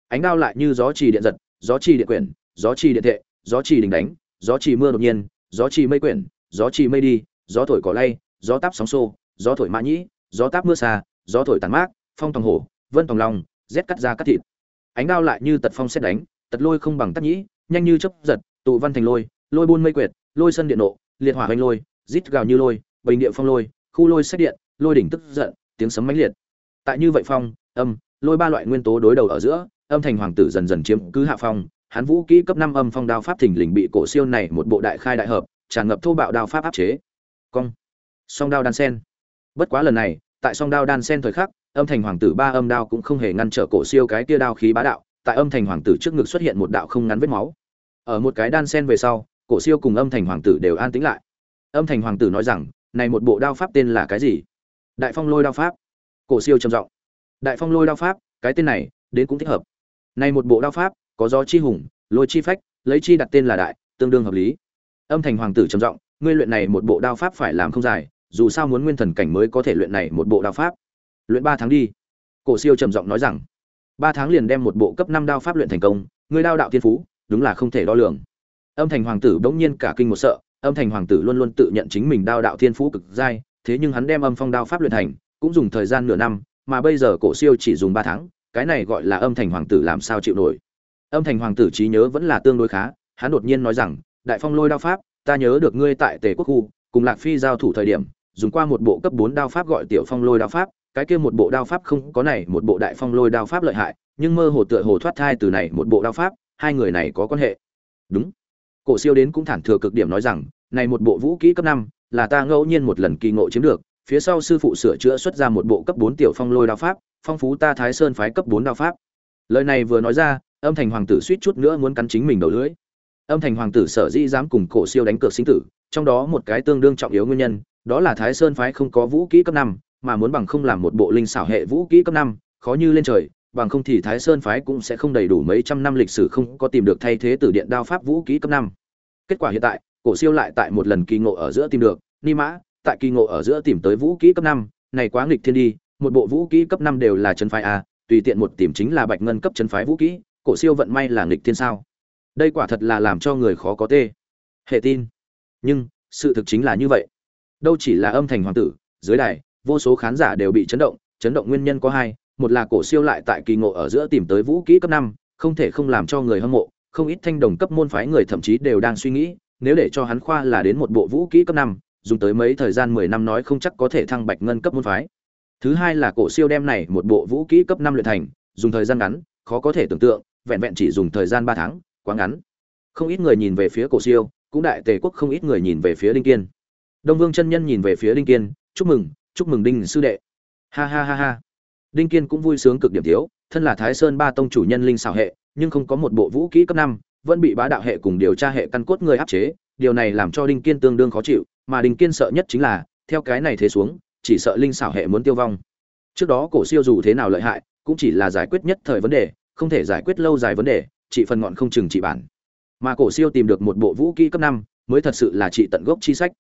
Ánh đao lại như gió trì điện giật, gió trì điện quyển, gió trì điện thệ, gió trì đình đánh, gió trì mưa đột nhiên, gió trì mây quyển, gió trì mây đi, gió thổi cỏ lay, gió táp sóng xô, gió thổi mã nhĩ, gió táp mưa xa, gió thổi tàn mát, phong tòng hổ, vân tòng long, rét cắt ra cắt thịt. Ánh đao lại như tật phong xét đánh, tật lôi không bằng tắc nhĩ, nhanh như chớp giật, tụ văn thành lôi lôi buôn mây quyệt, lôi sân điện nộ, liệt hỏa hoành lôi, rít gào như lôi, bình địa phong lôi, khu lôi xét điện, lôi đỉnh tức giận, tiếng sấm mãnh liệt. Tại như vậy phong, âm lôi ba loại nguyên tố đối đầu ở giữa, âm thành hoàng tử dần dần chiếm cứ hạ phong, hắn vũ kỹ cấp năm âm phong đao pháp thình lình bị cổ siêu này một bộ đại khai đại hợp, tràn ngập thô bạo đao pháp áp chế. Cong. Song đao đan sen. Bất quá lần này, tại song đao đan sen thời khắc, âm thành hoàng tử ba âm đao cũng không hề ngăn trở cổ siêu cái kia đao khí bá đạo, tại âm thành hoàng tử trước ngực xuất hiện một đạo không ngắn vết máu. Ở một cái đan sen về sau, cổ siêu cùng âm thành hoàng tử đều an tĩnh lại. Âm thành hoàng tử nói rằng, này một bộ đao pháp tên là cái gì? Đại phong lôi đao pháp. Cổ siêu trầm giọng đại phong lôi đao pháp, cái tên này, đến cũng thích hợp. Này một bộ đao pháp, có gió chi hùng, lôi chi phách, lấy chi đặt tên là đại, tương đương hợp lý. Âm thành hoàng tử trầm giọng, ngươi luyện này một bộ đao pháp phải làm không dài, dù sao muốn nguyên thần cảnh mới có thể luyện này một bộ đao pháp. Luyện ba tháng đi. Cổ siêu trầm giọng nói rằng, ba tháng liền đem một bộ cấp năm đao pháp luyện thành công, ngươi đao đạo thiên phú, đúng là không thể đo lường. Âm thành hoàng tử bỗng nhiên cả kinh một sợ, âm thành hoàng tử luôn luôn tự nhận chính mình đao đạo thiên phú cực giai thế nhưng hắn đem âm phong đao pháp luyện thành, cũng dùng thời gian nửa năm mà bây giờ cổ siêu chỉ dùng ba tháng, cái này gọi là âm thành hoàng tử làm sao chịu nổi. Âm thành hoàng tử trí nhớ vẫn là tương đối khá, hắn đột nhiên nói rằng, đại phong lôi đao pháp, ta nhớ được ngươi tại tề quốc khu, cùng lạc phi giao thủ thời điểm, dùng qua một bộ cấp bốn đao pháp gọi tiểu phong lôi đao pháp, cái kia một bộ đao pháp không có này, một bộ đại phong lôi đao pháp lợi hại, nhưng mơ hồ tựa hồ thoát thai từ này một bộ đao pháp, hai người này có quan hệ. Đúng. Cổ siêu đến cũng thản thừa cực điểm nói rằng, này một bộ vũ kỹ cấp năm, là ta ngẫu nhiên một lần kỳ ngộ chiếm được phía sau sư phụ sửa chữa xuất ra một bộ cấp bốn tiểu phong lôi đao pháp, phong phú ta thái sơn phái cấp bốn đao pháp. Lời này vừa nói ra, âm thành hoàng tử suýt chút nữa muốn cắn chính mình đầu lưỡi. Âm thành hoàng tử sở dĩ dám cùng cổ siêu đánh cược sinh tử, trong đó một cái tương đương trọng yếu nguyên nhân, đó là thái sơn phái không có vũ kỹ cấp năm, mà muốn bằng không làm một bộ linh xảo hệ vũ kỹ cấp năm, khó như lên trời, bằng không thì thái sơn phái cũng sẽ không đầy đủ mấy trăm năm lịch sử không có tìm được thay thế từ điện đao pháp vũ kỹ cấp năm. Kết quả hiện tại, cổ siêu lại tại một lần kỳ ngộ ở giữa tìm được, ni mã tại kỳ ngộ ở giữa tìm tới vũ kỹ cấp năm, này quá nghịch thiên đi, một bộ vũ kỹ cấp năm đều là chân phái a, tùy tiện một tìm chính là bạch ngân cấp chân phái vũ kỹ, cổ siêu vận may là nghịch thiên sao? Đây quả thật là làm cho người khó có tê. Hệ tin. Nhưng, sự thực chính là như vậy. Đâu chỉ là âm thành hoàng tử, dưới đài, vô số khán giả đều bị chấn động chấn động nguyên nhân có hai, một là cổ siêu lại tại kỳ ngộ ở giữa tìm tới vũ kỹ cấp năm, không thể không làm cho người hâm mộ, không ít thanh đồng cấp môn phái người thậm chí đều đang suy nghĩ, nếu để cho hắn khoa là đến một bộ vũ kỹ cấp năm dùng tới mấy thời gian mười năm nói không chắc có thể thăng bạch ngân cấp môn phái. Thứ hai là cổ siêu đem này một bộ vũ kỹ cấp năm luyện thành, dùng thời gian ngắn, khó có thể tưởng tượng, vẹn vẹn chỉ dùng thời gian ba tháng, quá ngắn. Không ít người nhìn về phía cổ siêu, cũng đại tề quốc không ít người nhìn về phía đinh kiên. Đông vương chân nhân nhìn về phía đinh kiên, chúc mừng chúc mừng đinh sư đệ. Ha ha ha ha. Đinh kiên cũng vui sướng cực điểm thiếu, thân là thái sơn ba tông chủ nhân linh xảo hệ, nhưng không có một bộ vũ kỹ cấp năm, vẫn bị bá đạo hệ cùng điều tra hệ căn cốt người áp chế, điều này làm cho đinh kiên tương đương khó chịu mà đinh kiên sợ nhất chính là, theo cái này thế xuống, chỉ sợ linh xảo hệ muốn tiêu vong. Trước đó cổ siêu dù thế nào lợi hại, cũng chỉ là giải quyết nhất thời vấn đề, không thể giải quyết lâu dài vấn đề, chỉ phần ngọn không chừng trị bản. Mà cổ siêu tìm được một bộ vũ kỹ cấp năm, mới thật sự là trị tận gốc chi sách.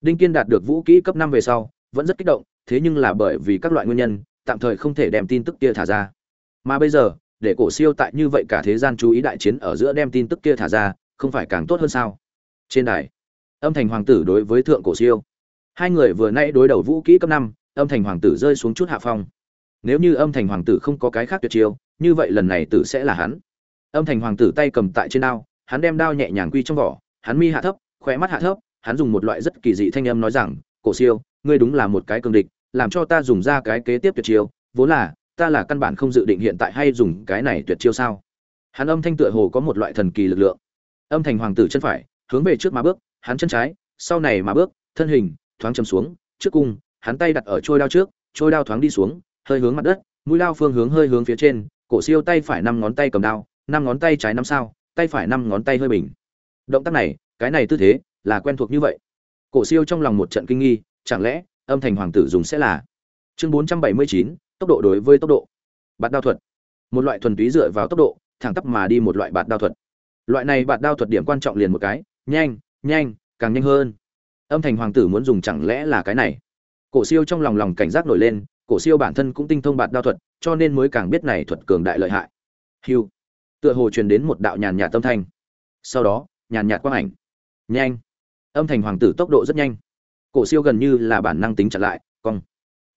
Đinh kiên đạt được vũ kỹ cấp năm về sau, vẫn rất kích động, thế nhưng là bởi vì các loại nguyên nhân, tạm thời không thể đem tin tức kia thả ra. Mà bây giờ, để cổ siêu tại như vậy cả thế gian chú ý đại chiến ở giữa đem tin tức kia thả ra, không phải càng tốt hơn sao? Trên đài âm thành hoàng tử đối với thượng cổ siêu. Hai người vừa nãy đối đầu vũ kỹ cấp năm, âm thành hoàng tử rơi xuống chút hạ phong. Nếu như âm thành hoàng tử không có cái khác tuyệt chiêu, như vậy lần này tử sẽ là hắn. Âm thành hoàng tử tay cầm tại trên đao, hắn đem đao nhẹ nhàng quy trong vỏ, hắn mi hạ thấp khỏe mắt hạ thấp, hắn dùng một loại rất kỳ dị thanh âm nói rằng, cổ siêu, ngươi đúng là một cái cường địch, làm cho ta dùng ra cái kế tiếp tuyệt chiêu, vốn là, ta là căn bản không dự định hiện tại hay dùng cái này tuyệt chiêu sao? Hắn âm thanh tựa hồ có một loại thần kỳ lực lượng. Âm thành hoàng tử chân phải, hướng về trước mà bước hắn chân trái, sau này mà bước, thân hình, thoáng chầm xuống, trước cung, hắn tay đặt ở trôi đao trước, trôi đao thoáng đi xuống, hơi hướng mặt đất, mũi đao phương hướng hơi hướng phía trên, cổ siêu tay phải năm ngón tay cầm đao, năm ngón tay trái năm sao, tay phải năm ngón tay hơi bình. Động tác này, cái này tư thế, là quen thuộc như vậy. Cổ siêu trong lòng một trận kinh nghi, chẳng lẽ, âm thành hoàng tử dùng sẽ là? Chương bốn trăm bảy mươi chín, tốc độ đối với tốc độ. Bạt đao thuật. Một loại thuần túy dựa vào tốc độ, thẳng tắp mà đi một loại bạt đao thuật. Loại này bạt đao thuật điểm quan trọng liền một cái, nhanh nhanh, càng nhanh hơn. Âm thành hoàng tử muốn dùng chẳng lẽ là cái này? Cổ siêu trong lòng lòng cảnh giác nổi lên, cổ siêu bản thân cũng tinh thông bạt đao thuật, cho nên mới càng biết này thuật cường đại lợi hại. Hiu tựa hồ truyền đến một đạo nhàn nhạt tâm thanh. Sau đó, nhàn nhạt quang ảnh. Nhanh. Âm thành hoàng tử tốc độ rất nhanh. Cổ siêu gần như là bản năng tính chặn lại, cong.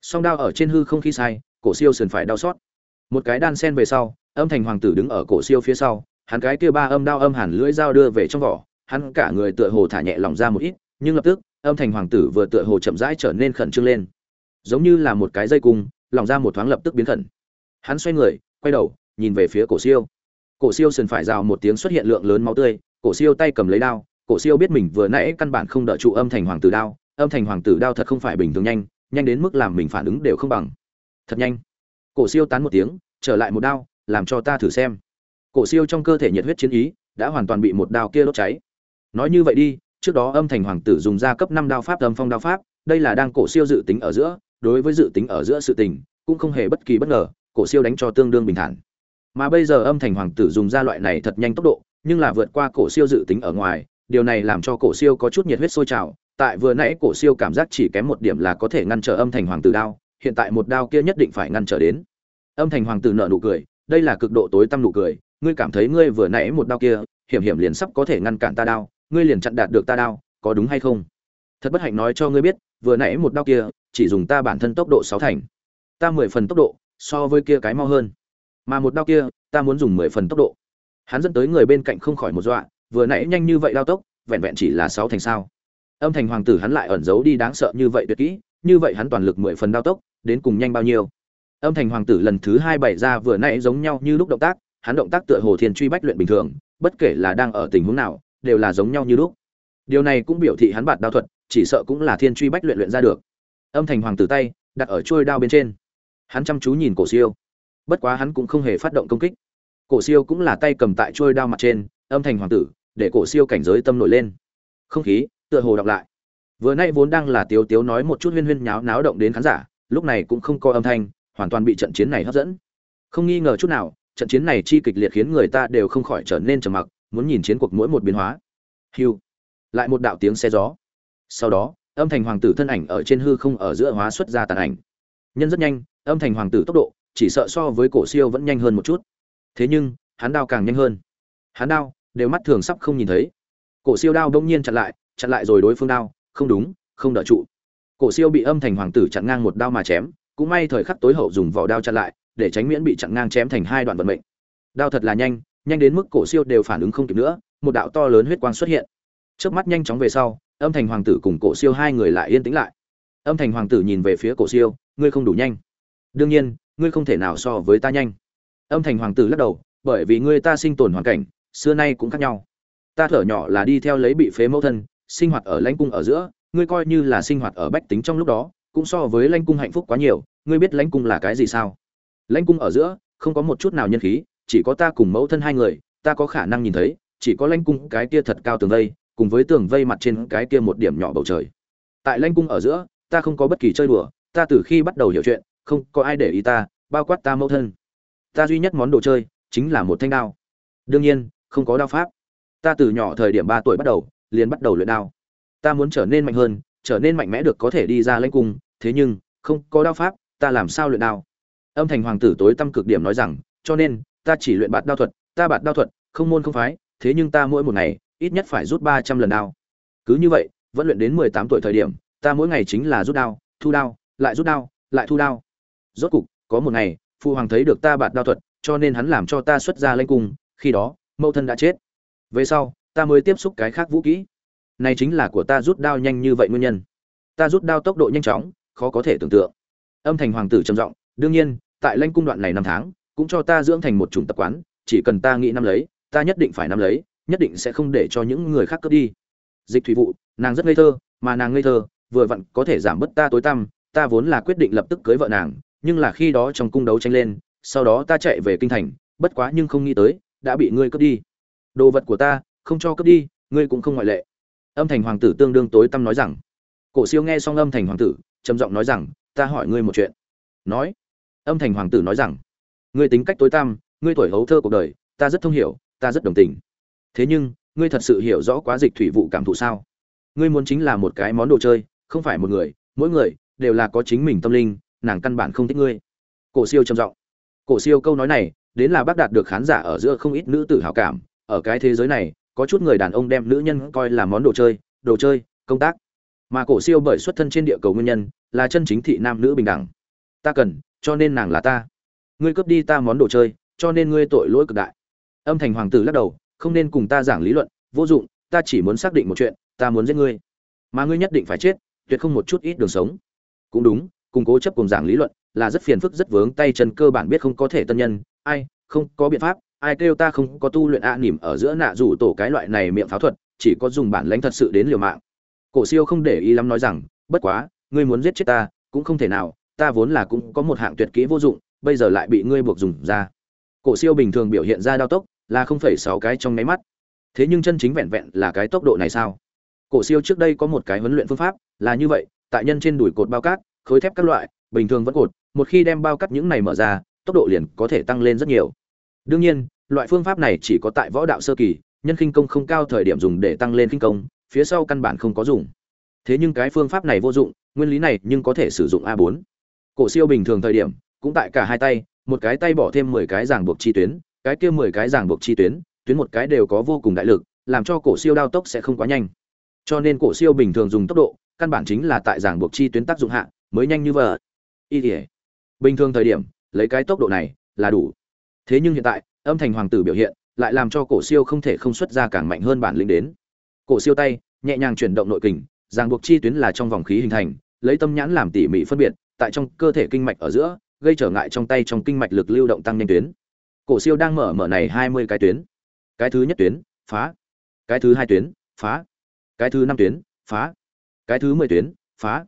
Song đao ở trên hư không khi sai, cổ siêu sườn phải đau xót. Một cái đan sen về sau, âm thành hoàng tử đứng ở cổ siêu phía sau, hắn cái kia ba âm đao âm hàn lưỡi dao đưa về trong vỏ hắn cả người tựa hồ thả nhẹ lòng ra một ít, nhưng lập tức, âm thành hoàng tử vừa tựa hồ chậm rãi trở nên khẩn trương lên. Giống như là một cái dây cung, lòng ra một thoáng lập tức biến khẩn. Hắn xoay người, quay đầu, nhìn về phía cổ siêu. Cổ siêu sườn phải rào một tiếng xuất hiện lượng lớn máu tươi, cổ siêu tay cầm lấy đao, cổ siêu biết mình vừa nãy căn bản không đợi trụ âm thành hoàng tử đao, âm thành hoàng tử đao thật không phải bình thường nhanh nhanh đến mức làm mình phản ứng đều không bằng. Thật nhanh. Cổ siêu tán một tiếng, trở lại một đao, làm cho ta thử xem. Cổ siêu trong cơ thể nhiệt huyết chiến ý, đã hoàn toàn bị một đao kia đốt cháy nói như vậy đi, trước đó âm thành hoàng tử dùng ra cấp năm đao pháp, âm phong đao pháp, đây là đang cổ siêu dự tính ở giữa, đối với dự tính ở giữa sự tình, cũng không hề bất kỳ bất ngờ, cổ siêu đánh cho tương đương bình thản. Mà bây giờ âm thành hoàng tử dùng ra loại này thật nhanh tốc độ, nhưng là vượt qua cổ siêu dự tính ở ngoài, điều này làm cho cổ siêu có chút nhiệt huyết sôi trào. Tại vừa nãy cổ siêu cảm giác chỉ kém một điểm là có thể ngăn trở âm thành hoàng tử đao, hiện tại một đao kia nhất định phải ngăn trở đến. Âm thành hoàng tử nở nụ cười, đây là cực độ tối tăm nụ cười, ngươi cảm thấy ngươi vừa nãy một đao kia, hiểm hiểm liền sắp có thể ngăn cản ta đao ngươi liền chặn đạt được ta đao, có đúng hay không? Thật bất hạnh nói cho ngươi biết, vừa nãy một đao kia, chỉ dùng ta bản thân tốc độ sáu thành. Ta mười phần tốc độ, so với kia cái mau hơn. Mà một đao kia, ta muốn dùng mười phần tốc độ. Hắn dẫn tới người bên cạnh không khỏi một dọa, vừa nãy nhanh như vậy đao tốc, vẹn vẹn chỉ là sáu thành sao? Âm thành hoàng tử hắn lại ẩn giấu đi đáng sợ như vậy tuyệt kỹ, như vậy hắn toàn lực mười phần đao tốc, đến cùng nhanh bao nhiêu? Âm thành hoàng tử lần thứ hai bày ra vừa nãy giống nhau như lúc động tác, hắn động tác tựa hồ thiên truy bách luyện bình thường, bất kể là đang ở tình huống nào đều là giống nhau như lúc. Điều này cũng biểu thị hắn bạt đao thuật, chỉ sợ cũng là thiên truy bách luyện luyện ra được. Âm thành hoàng tử tay, đặt ở trôi đao bên trên. Hắn chăm chú nhìn cổ siêu. Bất quá hắn cũng không hề phát động công kích. Cổ siêu cũng là tay cầm tại trôi đao mặt trên, âm thành hoàng tử, để cổ siêu cảnh giới tâm nổi lên. Không khí, tựa hồ đọc lại. Vừa nay vốn đang là tiếu tiếu nói một chút huyên huyên nháo náo động đến khán giả, lúc này cũng không có âm thanh, hoàn toàn bị trận chiến này hấp dẫn. Không nghi ngờ chút nào, trận chiến này chi kịch liệt khiến người ta đều không khỏi trở nên trầm mặc muốn nhìn chiến cuộc mỗi một biến hóa. Hiu. Lại một đạo tiếng xe gió. Sau đó, âm thành hoàng tử thân ảnh ở trên hư không ở giữa hóa xuất ra tàn ảnh. Nhân rất nhanh, âm thành hoàng tử tốc độ, chỉ sợ so với cổ siêu vẫn nhanh hơn một chút. Thế nhưng, hắn đao càng nhanh hơn. Hắn đao, đều mắt thường sắp không nhìn thấy. Cổ siêu đao đông nhiên chặn lại chặn lại rồi đối phương đao, không đúng, không đỡ trụ. Cổ siêu bị âm thành hoàng tử chặn ngang một đao mà chém, cũng may thời khắc tối hậu dùng vỏ đao chặn lại, để tránh miễn bị chặn ngang chém thành hai đoạn vận mệnh. Đao thật là nhanh nhanh đến mức cổ siêu đều phản ứng không kịp nữa, một đạo to lớn huyết quang xuất hiện. Chớp mắt nhanh chóng về sau, âm thành hoàng tử cùng cổ siêu hai người lại yên tĩnh lại. Âm thành hoàng tử nhìn về phía cổ siêu, ngươi không đủ nhanh. Đương nhiên, ngươi không thể nào so với ta nhanh. Âm thành hoàng tử lắc đầu, bởi vì ngươi ta sinh tồn hoàn cảnh, xưa nay cũng khác nhau. Ta thở nhỏ là đi theo lấy bị phế mẫu thân, sinh hoạt ở lãnh cung ở giữa, ngươi coi như là sinh hoạt ở bách tính trong lúc đó, cũng so với lãnh cung hạnh phúc quá nhiều, ngươi biết lãnh cung là cái gì sao? Lãnh cung ở giữa, không có một chút nào nhân khí chỉ có ta cùng mẫu thân hai người, ta có khả năng nhìn thấy, chỉ có lãnh cung cái kia thật cao tường vây, cùng với tường vây mặt trên cái kia một điểm nhỏ bầu trời. Tại lãnh cung ở giữa, ta không có bất kỳ chơi đùa, ta từ khi bắt đầu hiểu chuyện, không có ai để ý ta, bao quát ta mẫu thân. Ta duy nhất món đồ chơi, chính là một thanh đao. Đương nhiên, không có đao pháp. Ta từ nhỏ thời điểm ba tuổi bắt đầu, liền bắt đầu luyện đao. Ta muốn trở nên mạnh hơn, trở nên mạnh mẽ được có thể đi ra lãnh cung, thế nhưng, không có đao pháp, ta làm sao luyện đao? Âm thành hoàng tử tối tâm cực điểm nói rằng, cho nên ta chỉ luyện bạt đao thuật, ta bạt đao thuật, không môn không phái, thế nhưng ta mỗi một ngày, ít nhất phải rút ba trăm lần đao. Cứ như vậy, vẫn luyện đến mười tám tuổi thời điểm, ta mỗi ngày chính là rút đao, thu đao, lại rút đao, lại thu đao. Rốt cục, có một ngày phụ hoàng thấy được ta bạt đao thuật, cho nên hắn làm cho ta xuất ra lên cung, khi đó, mẫu thân đã chết. Về sau, ta mới tiếp xúc cái khác vũ khí. này chính là của ta rút đao nhanh như vậy nguyên nhân. Ta rút đao tốc độ nhanh chóng, khó có thể tưởng tượng. Âm thành hoàng tử trầm giọng, đương nhiên, tại lãnh cung đoạn này năm tháng cũng cho ta dưỡng thành một chủng tập quán, chỉ cần ta nghĩ năm lấy, ta nhất định phải năm lấy, nhất định sẽ không để cho những người khác cướp đi. Dịch thủy vụ nàng rất ngây thơ, mà nàng ngây thơ, vừa vặn có thể giảm bớt ta tối tăm, ta vốn là quyết định lập tức cưới vợ nàng, nhưng là khi đó trong cung đấu tranh lên, sau đó ta chạy về kinh thành, bất quá nhưng không nghĩ tới, đã bị ngươi cướp đi. Đồ vật của ta, không cho cướp đi, ngươi cũng không ngoại lệ. Âm thành hoàng tử tương đương tối tăm nói rằng. Cổ siêu nghe xong âm thành hoàng tử, trầm giọng nói rằng, ta hỏi ngươi một chuyện. Nói. Âm thành hoàng tử nói rằng ngươi tính cách tối tăm, ngươi tuổi hấu thơ cuộc đời, ta rất thông hiểu, ta rất đồng tình. Thế nhưng, ngươi thật sự hiểu rõ quá dịch thủy vụ cảm thụ sao? Ngươi muốn chính là một cái món đồ chơi, không phải một người, mỗi người đều là có chính mình tâm linh, nàng căn bản không thích ngươi. Cổ siêu trầm giọng. Cổ siêu câu nói này, đến là bác đạt được khán giả ở giữa không ít nữ tử hào cảm, ở cái thế giới này, có chút người đàn ông đem nữ nhân coi là món đồ chơi đồ chơi, công tác. Mà cổ siêu bởi xuất thân trên địa cầu nguyên nhân, là chân chính thị nam nữ bình đẳng. Ta cần, cho nên nàng là ta ngươi cướp đi ta món đồ chơi, cho nên ngươi tội lỗi cực đại. Âm thành hoàng tử lắc đầu, không nên cùng ta giảng lý luận, vô dụng, ta chỉ muốn xác định một chuyện, ta muốn giết ngươi. Mà ngươi nhất định phải chết, tuyệt không một chút ít đường sống. Cũng đúng, cùng cố chấp cùng giảng lý luận là rất phiền phức, rất vướng tay chân cơ bản biết không có thể tân nhân, ai, không có biện pháp, ai kêu ta không có tu luyện ạ à nỉm ở giữa nạ rủ tổ cái loại này miệng pháo thuật, chỉ có dùng bản lãnh thật sự đến liều mạng. Cổ siêu không để ý lắm nói rằng, bất quá, ngươi muốn giết chết ta, cũng không thể nào, ta vốn là cũng có một hạng tuyệt kỹ vô dụng bây giờ lại bị ngươi buộc dùng ra. Cổ siêu bình thường biểu hiện ra đao tốc là không phẩy sáu cái trong nháy mắt. Thế nhưng chân chính vẹn vẹn là cái tốc độ này sao? Cổ siêu trước đây có một cái huấn luyện phương pháp là như vậy, tại nhân trên đùi cột bao cát, khối thép các loại, bình thường vẫn cột, một khi đem bao cát những này mở ra, tốc độ liền có thể tăng lên rất nhiều. Đương nhiên, loại phương pháp này chỉ có tại võ đạo sơ kỳ, nhân khinh công không cao thời điểm dùng để tăng lên khinh công, phía sau căn bản không có dùng. Thế nhưng cái phương pháp này vô dụng, nguyên lý này nhưng có thể sử dụng a 4 cổ siêu bình thường thời điểm cũng tại cả hai tay, một cái tay bỏ thêm mười cái giảng buộc chi tuyến, cái kia mười cái giảng buộc chi tuyến tuyến một cái đều có vô cùng đại lực, làm cho cổ siêu đao tốc sẽ không quá nhanh. Cho nên cổ siêu bình thường dùng tốc độ, căn bản chính là tại giảng buộc chi tuyến tác dụng hạ, mới nhanh như vậy y thể bình thường thời điểm, lấy cái tốc độ này là đủ. Thế nhưng hiện tại, âm thành hoàng tử biểu hiện lại làm cho cổ siêu không thể không xuất ra càng mạnh hơn bản lĩnh đến. Cổ siêu tay, nhẹ nhàng chuyển động nội kình ràng buộc chi tuyến là trong vòng khí hình thành, lấy tâm nhãn làm tỉ mỉ phân biệt, tại trong cơ thể kinh mạch ở giữa gây trở ngại trong tay trong kinh mạch lực lưu động tăng nhanh tuyến. Cổ siêu đang mở mở này hai mươi cái tuyến. Cái thứ nhất tuyến, phá. Cái thứ hai tuyến, phá. Cái thứ năm tuyến, phá. Cái thứ mười tuyến, phá.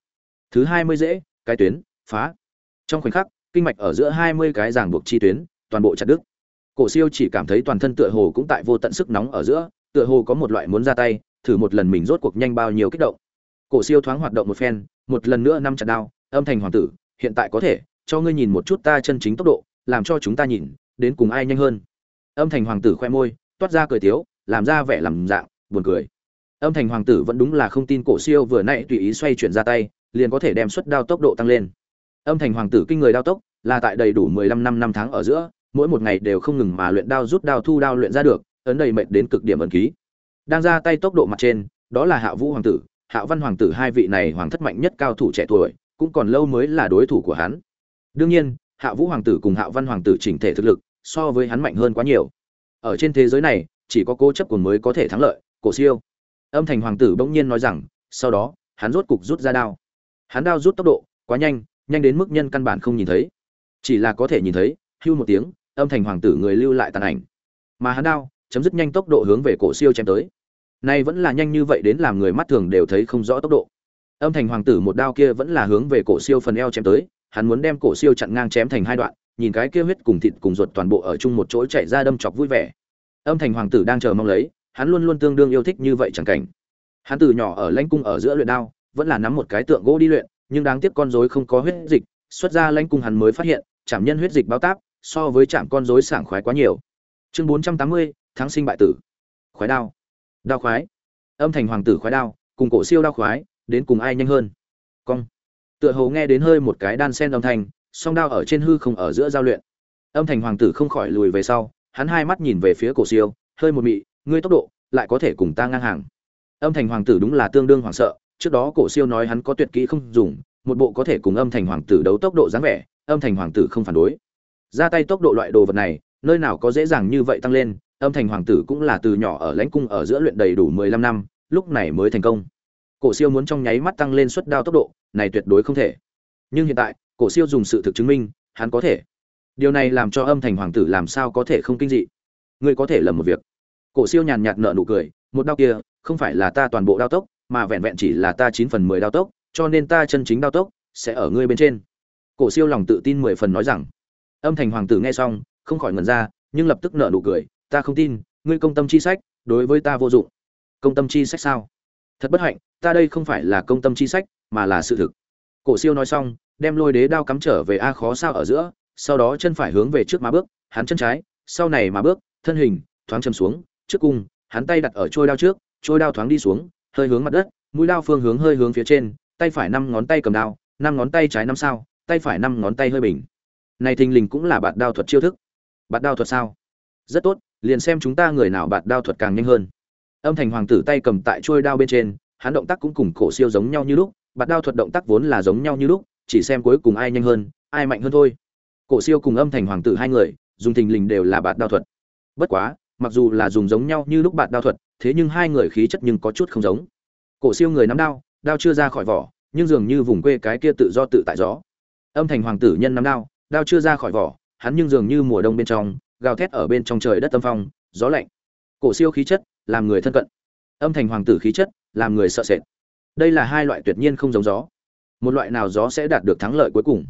Thứ hai mươi dễ, cái tuyến, phá. Trong khoảnh khắc, kinh mạch ở giữa hai mươi cái ràng buộc chi tuyến, toàn bộ chặt đứt. Cổ siêu chỉ cảm thấy toàn thân tựa hồ cũng tại vô tận sức nóng ở giữa, tựa hồ có một loại muốn ra tay, thử một lần mình rốt cuộc nhanh bao nhiêu kích động. Cổ siêu thoáng hoạt động một phen, một lần nữa năm chặt đao, âm thành hoàng tử, hiện tại có thể cho ngươi nhìn một chút ta chân chính tốc độ, làm cho chúng ta nhìn, đến cùng ai nhanh hơn. Âm thành hoàng tử khoe môi, toát ra cười tiếu, làm ra vẻ làm dạng, buồn cười. Âm thành hoàng tử vẫn đúng là không tin cổ siêu vừa nãy tùy ý xoay chuyển ra tay, liền có thể đem suất đao tốc độ tăng lên. Âm thành hoàng tử kinh người đao tốc, là tại đầy đủ mười lăm năm năm tháng ở giữa, mỗi một ngày đều không ngừng mà luyện đao rút đao thu đao luyện ra được, ấn đầy mệt đến cực điểm ẩn ký. Đang ra tay tốc độ mặt trên, đó là hạ vũ hoàng tử, hạ văn hoàng tử hai vị này hoàng thất mạnh nhất cao thủ trẻ tuổi, cũng còn lâu mới là đối thủ của hắn đương nhiên, hạ vũ hoàng tử cùng hạ văn hoàng tử chỉnh thể thực lực so với hắn mạnh hơn quá nhiều. Ở trên thế giới này, chỉ có cố chấp của mới có thể thắng lợi, cổ siêu. Âm thành hoàng tử bỗng nhiên nói rằng, sau đó, hắn rốt cục rút ra đao. Hắn đao rút tốc độ quá nhanh nhanh đến mức nhân căn bản không nhìn thấy. Chỉ là có thể nhìn thấy, hưu một tiếng, âm thành hoàng tử người lưu lại tàn ảnh. Mà hắn đao chấm dứt nhanh tốc độ hướng về cổ siêu chém tới. Nay vẫn là nhanh như vậy đến làm người mắt thường đều thấy không rõ tốc độ. Âm thành hoàng tử một đao kia vẫn là hướng về cổ siêu phần eo chém tới hắn muốn đem cổ siêu chặn ngang chém thành hai đoạn, nhìn cái kia huyết cùng thịt cùng ruột toàn bộ ở chung một chỗ chạy ra đâm chọc vui vẻ. Âm thành hoàng tử đang chờ mong lấy, hắn luôn luôn tương đương yêu thích như vậy chẳng cảnh. Hắn từ nhỏ ở lãnh cung ở giữa luyện đao, vẫn là nắm một cái tượng gỗ đi luyện, nhưng đáng tiếc con rối không có huyết dịch, xuất ra lãnh cung hắn mới phát hiện, chạm nhân huyết dịch báo táp, so với chạm con rối sảng khoái quá nhiều. Chương bốn trăm tám mươi tháng sinh bại tử. Khoái đao. Đao khoái. Âm thành hoàng tử khoái đao, cùng cổ siêu đao khoái, đến cùng ai nhanh hơn? Cong tựa hồ nghe đến hơi một cái đan sen âm thanh, song đao ở trên hư không ở giữa giao luyện. Âm thành hoàng tử không khỏi lùi về sau, hắn hai mắt nhìn về phía cổ siêu, hơi một mị, ngươi tốc độ, lại có thể cùng ta ngang hàng. Âm thành hoàng tử đúng là tương đương hoảng sợ, trước đó cổ siêu nói hắn có tuyệt kỹ không dùng, một bộ có thể cùng âm thành hoàng tử đấu tốc độ dáng vẻ, âm thành hoàng tử không phản đối. Ra tay tốc độ loại đồ vật này, nơi nào có dễ dàng như vậy tăng lên, âm thành hoàng tử cũng là từ nhỏ ở lãnh cung ở giữa luyện đầy đủ mười lăm năm, lúc này mới thành công cổ siêu muốn trong nháy mắt tăng lên suất đao tốc độ, này tuyệt đối không thể. Nhưng hiện tại, cổ siêu dùng sự thực chứng minh, hắn có thể. Điều này làm cho âm thành hoàng tử làm sao có thể không kinh dị? Ngươi có thể lầm một việc. Cổ siêu nhàn nhạt nở nụ cười, một đao kia, không phải là ta toàn bộ đao tốc, mà vẹn vẹn chỉ là ta chín phần mười đao tốc, cho nên ta chân chính đao tốc sẽ ở ngươi bên trên. Cổ siêu lòng tự tin mười phần nói rằng. Âm thành hoàng tử nghe xong, không khỏi ngẩn ra, nhưng lập tức nở nụ cười, ta không tin, ngươi công tâm chi sách, đối với ta vô dụng. Công tâm chi sách sao? Thật bất hạnh ta đây không phải là công tâm chi sách, mà là sự thực. Cổ siêu nói xong, đem lôi đế đao cắm trở về a khó sao ở giữa, sau đó chân phải hướng về trước má bước, hắn chân trái, sau này mà bước, thân hình, thoáng chầm xuống, trước cung, hắn tay đặt ở trôi đao trước, trôi đao thoáng đi xuống, hơi hướng mặt đất, mũi đao phương hướng hơi hướng phía trên, tay phải năm ngón tay cầm đao, năm ngón tay trái năm sao, tay phải năm ngón tay hơi bình. Này thình lình cũng là bạt đao thuật chiêu thức. Bạt đao thuật sao? Rất tốt, liền xem chúng ta người nào bạt đao thuật càng nhanh hơn. Âm thành hoàng tử tay cầm tại trôi đao bên trên hắn động tác cũng cùng cổ siêu giống nhau như lúc, bạt đao thuật động tác vốn là giống nhau như lúc, chỉ xem cuối cùng ai nhanh hơn, ai mạnh hơn thôi. Cổ siêu cùng âm thành hoàng tử hai người, dùng thình lình đều là bạt đao thuật. Bất quá, mặc dù là dùng giống nhau như lúc bạt đao thuật, thế nhưng hai người khí chất nhưng có chút không giống. Cổ siêu người nắm đao đao chưa ra khỏi vỏ, nhưng dường như vùng quê cái kia tự do tự tại gió âm thành hoàng tử nhân nắm đao đao chưa ra khỏi vỏ, hắn nhưng dường như mùa đông bên trong, gào thét ở bên trong trời đất tâm phong, gió lạnh. Cổ siêu khí chất, làm người thân cận. Âm thành hoàng tử khí chất làm người sợ sệt. Đây là hai loại tuyệt nhiên không giống gió. Một loại nào gió sẽ đạt được thắng lợi cuối cùng.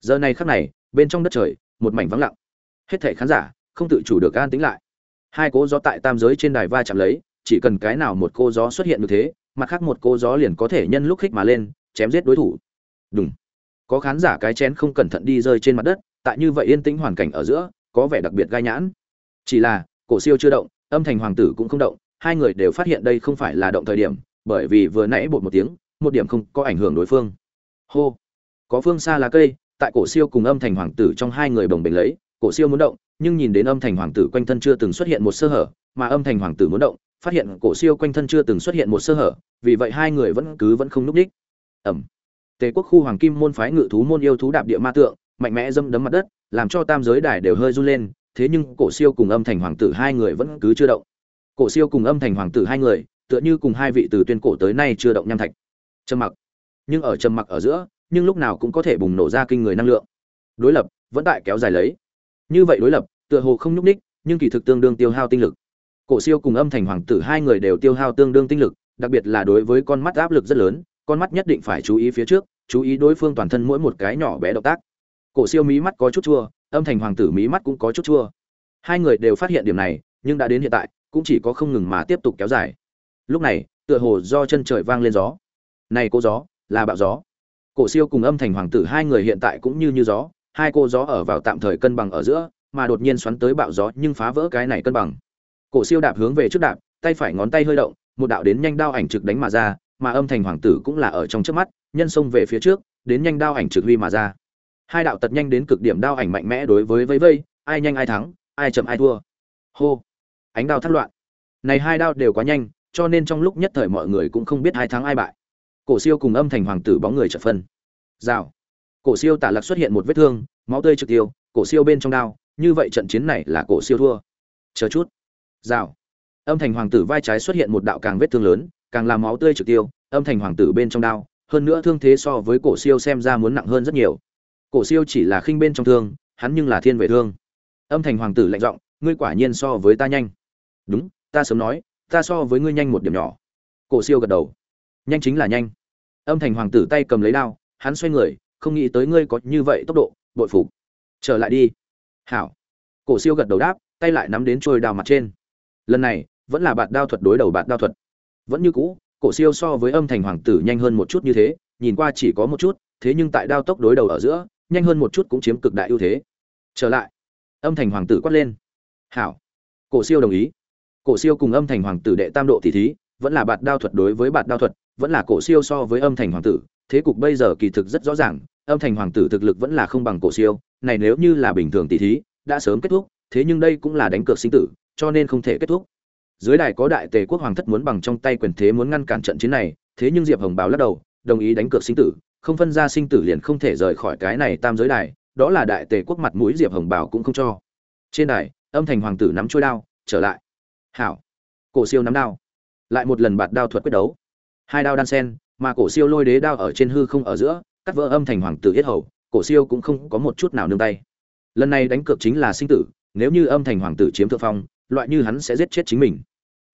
Giờ này khắc này, bên trong đất trời, một mảnh vắng lặng. Hết thảy khán giả, không tự chủ được an tĩnh lại. Hai cố gió tại tam giới trên đài va chạm lấy, chỉ cần cái nào một cô gió xuất hiện như thế, mặt khác một cô gió liền có thể nhân lúc khích mà lên, chém giết đối thủ. Đúng có khán giả cái chén không cẩn thận đi rơi trên mặt đất, tại như vậy yên tĩnh hoàn cảnh ở giữa, có vẻ đặc biệt gai nhãn. Chỉ là, cổ siêu chưa động, âm thành hoàng tử cũng không động hai người đều phát hiện đây không phải là động thời điểm, bởi vì vừa nãy bột một tiếng, một điểm không có ảnh hưởng đối phương. Hô. Có phương xa lá cây, tại cổ siêu cùng âm thành hoàng tử trong hai người bồng bềnh lấy, cổ siêu muốn động, nhưng nhìn đến âm thành hoàng tử quanh thân chưa từng xuất hiện một sơ hở, mà âm thành hoàng tử muốn động, phát hiện cổ siêu quanh thân chưa từng xuất hiện một sơ hở, vì vậy hai người vẫn cứ vẫn không núp đích. Ẩm. Tề quốc khu hoàng kim môn phái ngự thú môn yêu thú đạp địa ma tượng, mạnh mẽ dâm đấm mặt đất, làm cho tam giới đài đều hơi run lên, thế nhưng cổ siêu cùng âm thành hoàng tử hai người vẫn cứ chưa động cổ siêu cùng âm thành hoàng tử hai người, tựa như cùng hai vị từ tuyên cổ tới nay chưa động nham thạch. Trầm mặc. Nhưng ở trầm mặc ở giữa, nhưng lúc nào cũng có thể bùng nổ ra kinh người năng lượng. Đối lập, vẫn tại kéo dài lấy. Như vậy đối lập, tựa hồ không nhúc ních nhưng kỳ thực tương đương tiêu hao tinh lực. Cổ siêu cùng âm thành hoàng tử hai người đều tiêu hao tương đương tinh lực, đặc biệt là đối với con mắt áp lực rất lớn, con mắt nhất định phải chú ý phía trước, chú ý đối phương toàn thân mỗi một cái nhỏ bé động tác. Cổ siêu mí mắt có chút chua, âm thành hoàng tử mí mắt cũng có chút chua. Hai người đều phát hiện điểm này, nhưng đã đến hiện tại cũng chỉ có không ngừng mà tiếp tục kéo dài. Lúc này, tựa hồ do chân trời vang lên gió. Này cô gió, là bạo gió. Cổ siêu cùng âm thành hoàng tử hai người hiện tại cũng như như gió, hai cô gió ở vào tạm thời cân bằng ở giữa, mà đột nhiên xoắn tới bạo gió nhưng phá vỡ cái này cân bằng. Cổ siêu đạp hướng về trước đạp, tay phải ngón tay hơi động, một đạo đến nhanh đao ảnh trực đánh mà ra, mà âm thành hoàng tử cũng là ở trong trước mắt, nhân xông về phía trước, đến nhanh đao ảnh trực huy mà ra. Hai đạo tật nhanh đến cực điểm đao ảnh mạnh mẽ đối với vây vây, ai nhanh ai thắng, ai chậm ai thua. Hô ánh đao thắt loạn. Này hai đao đều quá nhanh, cho nên trong lúc nhất thời mọi người cũng không biết hai thắng ai bại. Cổ siêu cùng âm thành hoàng tử bóng người chợt phân. Rào. Cổ siêu tả lạc xuất hiện một vết thương, máu tươi trực tiêu, cổ siêu bên trong đao, như vậy trận chiến này là cổ siêu thua. Chờ chút. Rào. Âm thành hoàng tử vai trái xuất hiện một đạo càng vết thương lớn, càng làm máu tươi trực tiêu, âm thành hoàng tử bên trong đao, hơn nữa thương thế so với cổ siêu xem ra muốn nặng hơn rất nhiều. Cổ siêu chỉ là khinh bên trong thương, hắn nhưng là thiên về thương. Âm thành hoàng tử lạnh giọng, ngươi quả nhiên so với ta nhanh đúng, ta sớm nói, ta so với ngươi nhanh một điểm nhỏ. Cổ siêu gật đầu. Nhanh chính là nhanh. Âm thành hoàng tử tay cầm lấy đao, hắn xoay người, không nghĩ tới ngươi có như vậy tốc độ, bội phục. Trở lại đi. Hảo. Cổ siêu gật đầu đáp, tay lại nắm đến trôi đào mặt trên. Lần này, vẫn là bạt đao thuật đối đầu bạt đao thuật. Vẫn như cũ, cổ siêu so với âm thành hoàng tử nhanh hơn một chút như thế, nhìn qua chỉ có một chút, thế nhưng tại đao tốc đối đầu ở giữa, nhanh hơn một chút cũng chiếm cực đại ưu thế. Trở lại. Âm thành hoàng tử quát lên. Hảo. Cổ siêu đồng ý cổ siêu cùng âm thành hoàng tử đệ tam độ tỷ thí, vẫn là bạt đao thuật đối với bạt đao thuật, vẫn là cổ siêu so với âm thành hoàng tử. Thế cục bây giờ kỳ thực rất rõ ràng, âm thành hoàng tử thực lực vẫn là không bằng cổ siêu, này nếu như là bình thường tỷ thí, đã sớm kết thúc, thế nhưng đây cũng là đánh cược sinh tử, cho nên không thể kết thúc. Dưới đài có đại tề quốc hoàng thất muốn bằng trong tay quyền thế muốn ngăn cản trận chiến này, thế nhưng diệp hồng bảo lắc đầu, đồng ý đánh cược sinh tử, không phân ra sinh tử liền không thể rời khỏi cái này tam giới đài, đó là đại tề quốc mặt mũi diệp hồng bảo cũng không cho. Trên đài, âm thành hoàng tử nắm trôi đao, trở lại hảo. Cổ siêu nắm đao. Lại một lần bạt đao thuật quyết đấu. Hai đao đan sen, mà cổ siêu lôi đế đao ở trên hư không ở giữa, cắt vỡ âm thành hoàng tử yết hầu, cổ siêu cũng không có một chút nào nương tay. Lần này đánh cược chính là sinh tử, nếu như âm thành hoàng tử chiếm thượng phong, loại như hắn sẽ giết chết chính mình.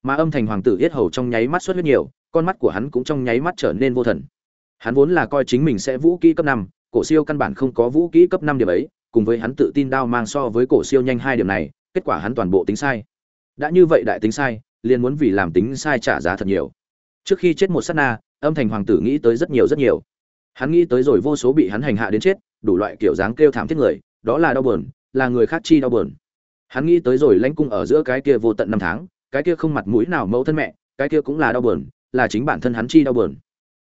Mà âm thành hoàng tử yết hầu trong nháy mắt xuất huyết nhiều, con mắt của hắn cũng trong nháy mắt trở nên vô thần. Hắn vốn là coi chính mình sẽ vũ kỹ cấp năm, cổ siêu căn bản không có vũ kỹ cấp năm điểm ấy, cùng với hắn tự tin đao mang so với cổ siêu nhanh hai điểm này, kết quả hắn toàn bộ tính sai đã như vậy đại tính sai, liền muốn vì làm tính sai trả giá thật nhiều. Trước khi chết một sát na, âm thành hoàng tử nghĩ tới rất nhiều rất nhiều. Hắn nghĩ tới rồi vô số bị hắn hành hạ đến chết, đủ loại kiểu dáng kêu thảm thiết người, đó là đau buồn, là người khác chi đau buồn. Hắn nghĩ tới rồi lãnh cung ở giữa cái kia vô tận năm tháng, cái kia không mặt mũi nào mẫu thân mẹ, cái kia cũng là đau buồn, là chính bản thân hắn chi đau buồn.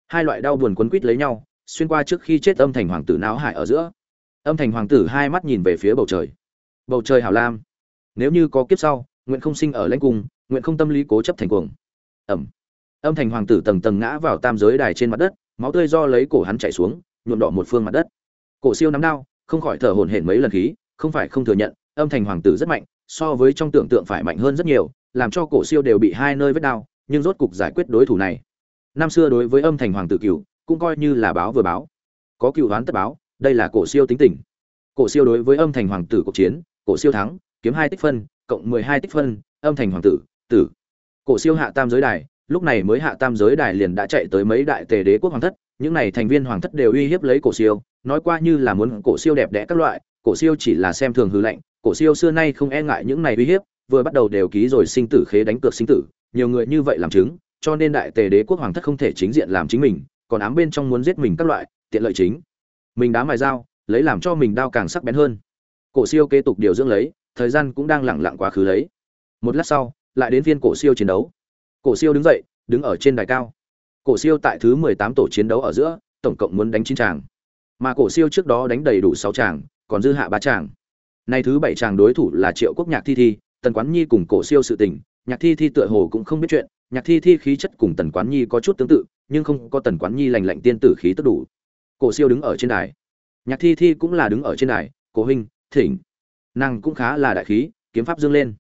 Hai loại đau buồn quấn quýt lấy nhau, xuyên qua trước khi chết âm thành hoàng tử não hại ở giữa. Âm thành hoàng tử hai mắt nhìn về phía bầu trời. Bầu trời hảo lam. Nếu như có kiếp sau nguyện không sinh ở lãnh cung, nguyện không tâm lý cố chấp thành cuồng. Ẩm. Âm thành hoàng tử tầng tầng ngã vào tam giới đài trên mặt đất, máu tươi do lấy cổ hắn chảy xuống, nhuộm đỏ một phương mặt đất. Cổ siêu nắm đao, không khỏi thở hổn hển mấy lần khí, không phải không thừa nhận, âm thành hoàng tử rất mạnh, so với trong tưởng tượng phải mạnh hơn rất nhiều, làm cho cổ siêu đều bị hai nơi vết đau, nhưng rốt cục giải quyết đối thủ này. Năm xưa đối với âm thành hoàng tử cửu, cũng coi như là báo vừa báo. Có cựu đoán tất báo, đây là cổ siêu tính tình. Cổ siêu đối với âm thành hoàng tử cuộc chiến, cổ siêu thắng, kiếm hai tích phân cộng mười hai tích phân, âm thành hoàng tử tử. Cổ siêu hạ tam giới đài, lúc này mới hạ tam giới đài liền đã chạy tới mấy đại tề đế quốc hoàng thất, những này thành viên hoàng thất đều uy hiếp lấy cổ siêu, nói qua như là muốn cổ siêu đẹp đẽ các loại, cổ siêu chỉ là xem thường hư lệnh, cổ siêu xưa nay không e ngại những này uy hiếp, vừa bắt đầu đều ký rồi sinh tử khế đánh cược sinh tử, nhiều người như vậy làm chứng, cho nên đại tề đế quốc hoàng thất không thể chính diện làm chính mình, còn ám bên trong muốn giết mình các loại, tiện lợi chính. Mình đá mài dao, lấy làm cho mình đao càng sắc bén hơn. Cổ siêu kế tục điều dưỡng lấy thời gian cũng đang lẳng lặng quá khứ lấy. Một lát sau, lại đến phiên cổ siêu chiến đấu. Cổ siêu đứng dậy, đứng ở trên đài cao. Cổ siêu tại thứ mười tám tổ chiến đấu ở giữa, tổng cộng muốn đánh chín tràng. Mà cổ siêu trước đó đánh đầy đủ sáu tràng, còn dư hạ ba tràng. Nay thứ bảy tràng đối thủ là triệu quốc nhạc thi thi, tần quán nhi cùng cổ siêu sự tình. Nhạc thi thi tựa hồ cũng không biết chuyện. Nhạc thi thi khí chất cùng tần quán nhi có chút tương tự, nhưng không có tần quán nhi lành lạnh tiên tử khí tức đủ. Cổ siêu đứng ở trên đài. Nhạc thi thi cũng là đứng ở trên đài. Cổ huynh, thỉnh nàng cũng khá là đại khí, kiếm pháp dương lên.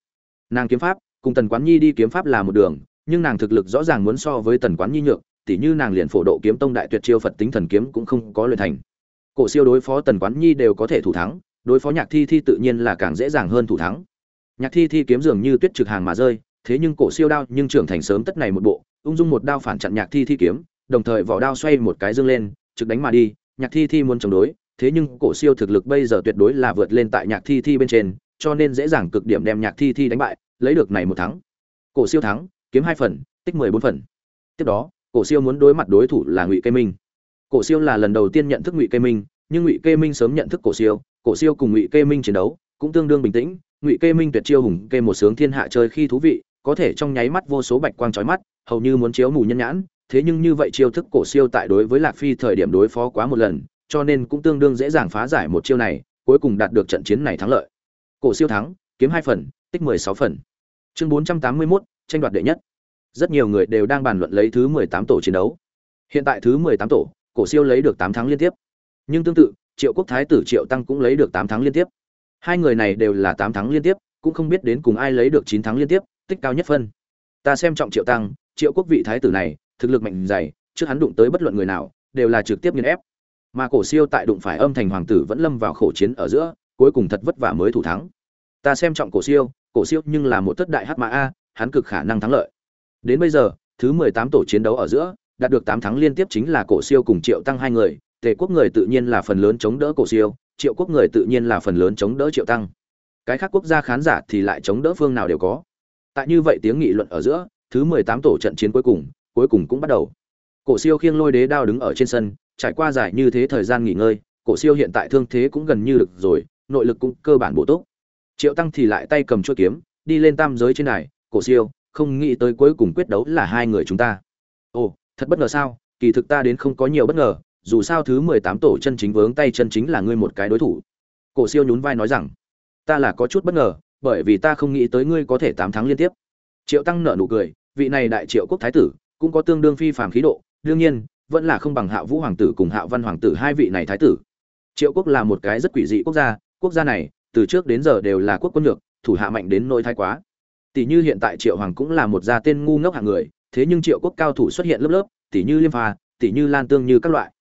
Nàng kiếm pháp, cùng tần quán nhi đi kiếm pháp là một đường, nhưng nàng thực lực rõ ràng muốn so với tần quán nhi nhược, tỉ như nàng liền phổ độ kiếm tông đại tuyệt chiêu phật tính thần kiếm cũng không có luyện thành. Cổ siêu đối phó tần quán nhi đều có thể thủ thắng, đối phó nhạc thi thi tự nhiên là càng dễ dàng hơn thủ thắng. Nhạc thi thi kiếm dường như tuyết trực hàng mà rơi, thế nhưng cổ siêu đao nhưng trưởng thành sớm tất này một bộ, ung dung một đao phản chặn nhạc thi thi kiếm, đồng thời vỏ đao xoay một cái dương lên, trực đánh mà đi, nhạc thi thi muốn chống đối thế nhưng cổ siêu thực lực bây giờ tuyệt đối là vượt lên tại nhạc thi thi bên trên, cho nên dễ dàng cực điểm đem nhạc thi thi đánh bại, lấy được này một thắng. Cổ siêu thắng, kiếm hai phần, tích mười bốn phần. Tiếp đó, cổ siêu muốn đối mặt đối thủ là ngụy cây minh. Cổ siêu là lần đầu tiên nhận thức ngụy cây minh, nhưng ngụy cây minh sớm nhận thức cổ siêu cổ siêu cùng ngụy cây minh chiến đấu cũng tương đương bình tĩnh. Ngụy cây minh tuyệt chiêu hùng, kê một sướng thiên hạ chơi khi thú vị, có thể trong nháy mắt vô số bạch quang chói mắt, hầu như muốn chiếu mù nhân nhãn. Thế nhưng như vậy chiêu thức cổ siêu tại đối với lạc phi thời điểm đối phó quá một lần cho nên cũng tương đương dễ dàng phá giải một chiêu này cuối cùng đạt được trận chiến này thắng lợi. Cổ siêu thắng kiếm hai phần tích mười sáu phần. Chương bốn trăm tám mươi 481, tranh đoạt đệ nhất. Rất nhiều người đều đang bàn luận lấy thứ mười tám tổ chiến đấu. Hiện tại thứ mười tám tổ cổ siêu lấy được tám thắng liên tiếp. Nhưng tương tự triệu quốc thái tử triệu tăng cũng lấy được tám thắng liên tiếp. Hai người này đều là tám thắng liên tiếp cũng không biết đến cùng ai lấy được chín thắng liên tiếp tích cao nhất phân. Ta xem trọng triệu tăng triệu quốc vị thái tử này thực lực mạnh dày trước hắn đụng tới bất luận người nào đều là trực tiếp nghiền ép mà cổ siêu tại đụng phải âm thành hoàng tử vẫn lâm vào khổ chiến ở giữa, cuối cùng thật vất vả mới thủ thắng. Ta xem trọng cổ siêu cổ siêu nhưng là một thất đại hắc mã a, hắn cực khả năng thắng lợi. Đến bây giờ, thứ mười tám tổ chiến đấu ở giữa, đạt được tám thắng liên tiếp chính là cổ siêu cùng triệu tăng hai người, tề quốc người tự nhiên là phần lớn chống đỡ cổ siêu, triệu quốc người tự nhiên là phần lớn chống đỡ triệu tăng. Cái khác quốc gia khán giả thì lại chống đỡ phương nào đều có. Tại như vậy tiếng nghị luận ở giữa, thứ mười tám tổ trận chiến cuối cùng cuối cùng cũng bắt đầu. Cổ siêu khiêng lôi đế đao đứng ở trên sân trải qua dài như thế thời gian nghỉ ngơi cổ siêu hiện tại thương thế cũng gần như được rồi nội lực cũng cơ bản bổ túc. Triệu tăng thì lại tay cầm chuôi kiếm đi lên tam giới trên này, cổ siêu không nghĩ tới cuối cùng quyết đấu là hai người chúng ta. Ồ thật bất ngờ sao? Kỳ thực ta đến không có nhiều bất ngờ dù sao thứ mười tám tổ chân chính vướng tay chân chính là ngươi một cái đối thủ. Cổ siêu nhún vai nói rằng ta là có chút bất ngờ bởi vì ta không nghĩ tới ngươi có thể tám tháng liên tiếp. Triệu tăng nở nụ cười vị này đại triệu quốc thái tử cũng có tương đương phi phàm khí độ đương nhiên vẫn là không bằng hạ vũ hoàng tử cùng hạ văn hoàng tử hai vị này thái tử. Triệu quốc là một cái rất quỷ dị quốc gia quốc gia này, từ trước đến giờ đều là quốc quân lược thủ hạ mạnh đến nỗi thái quá. Tỷ như hiện tại triệu hoàng cũng là một gia tên ngu ngốc hạng người, thế nhưng triệu quốc cao thủ xuất hiện lớp lớp, tỷ như liêm pha, tỷ như lan tương như các loại.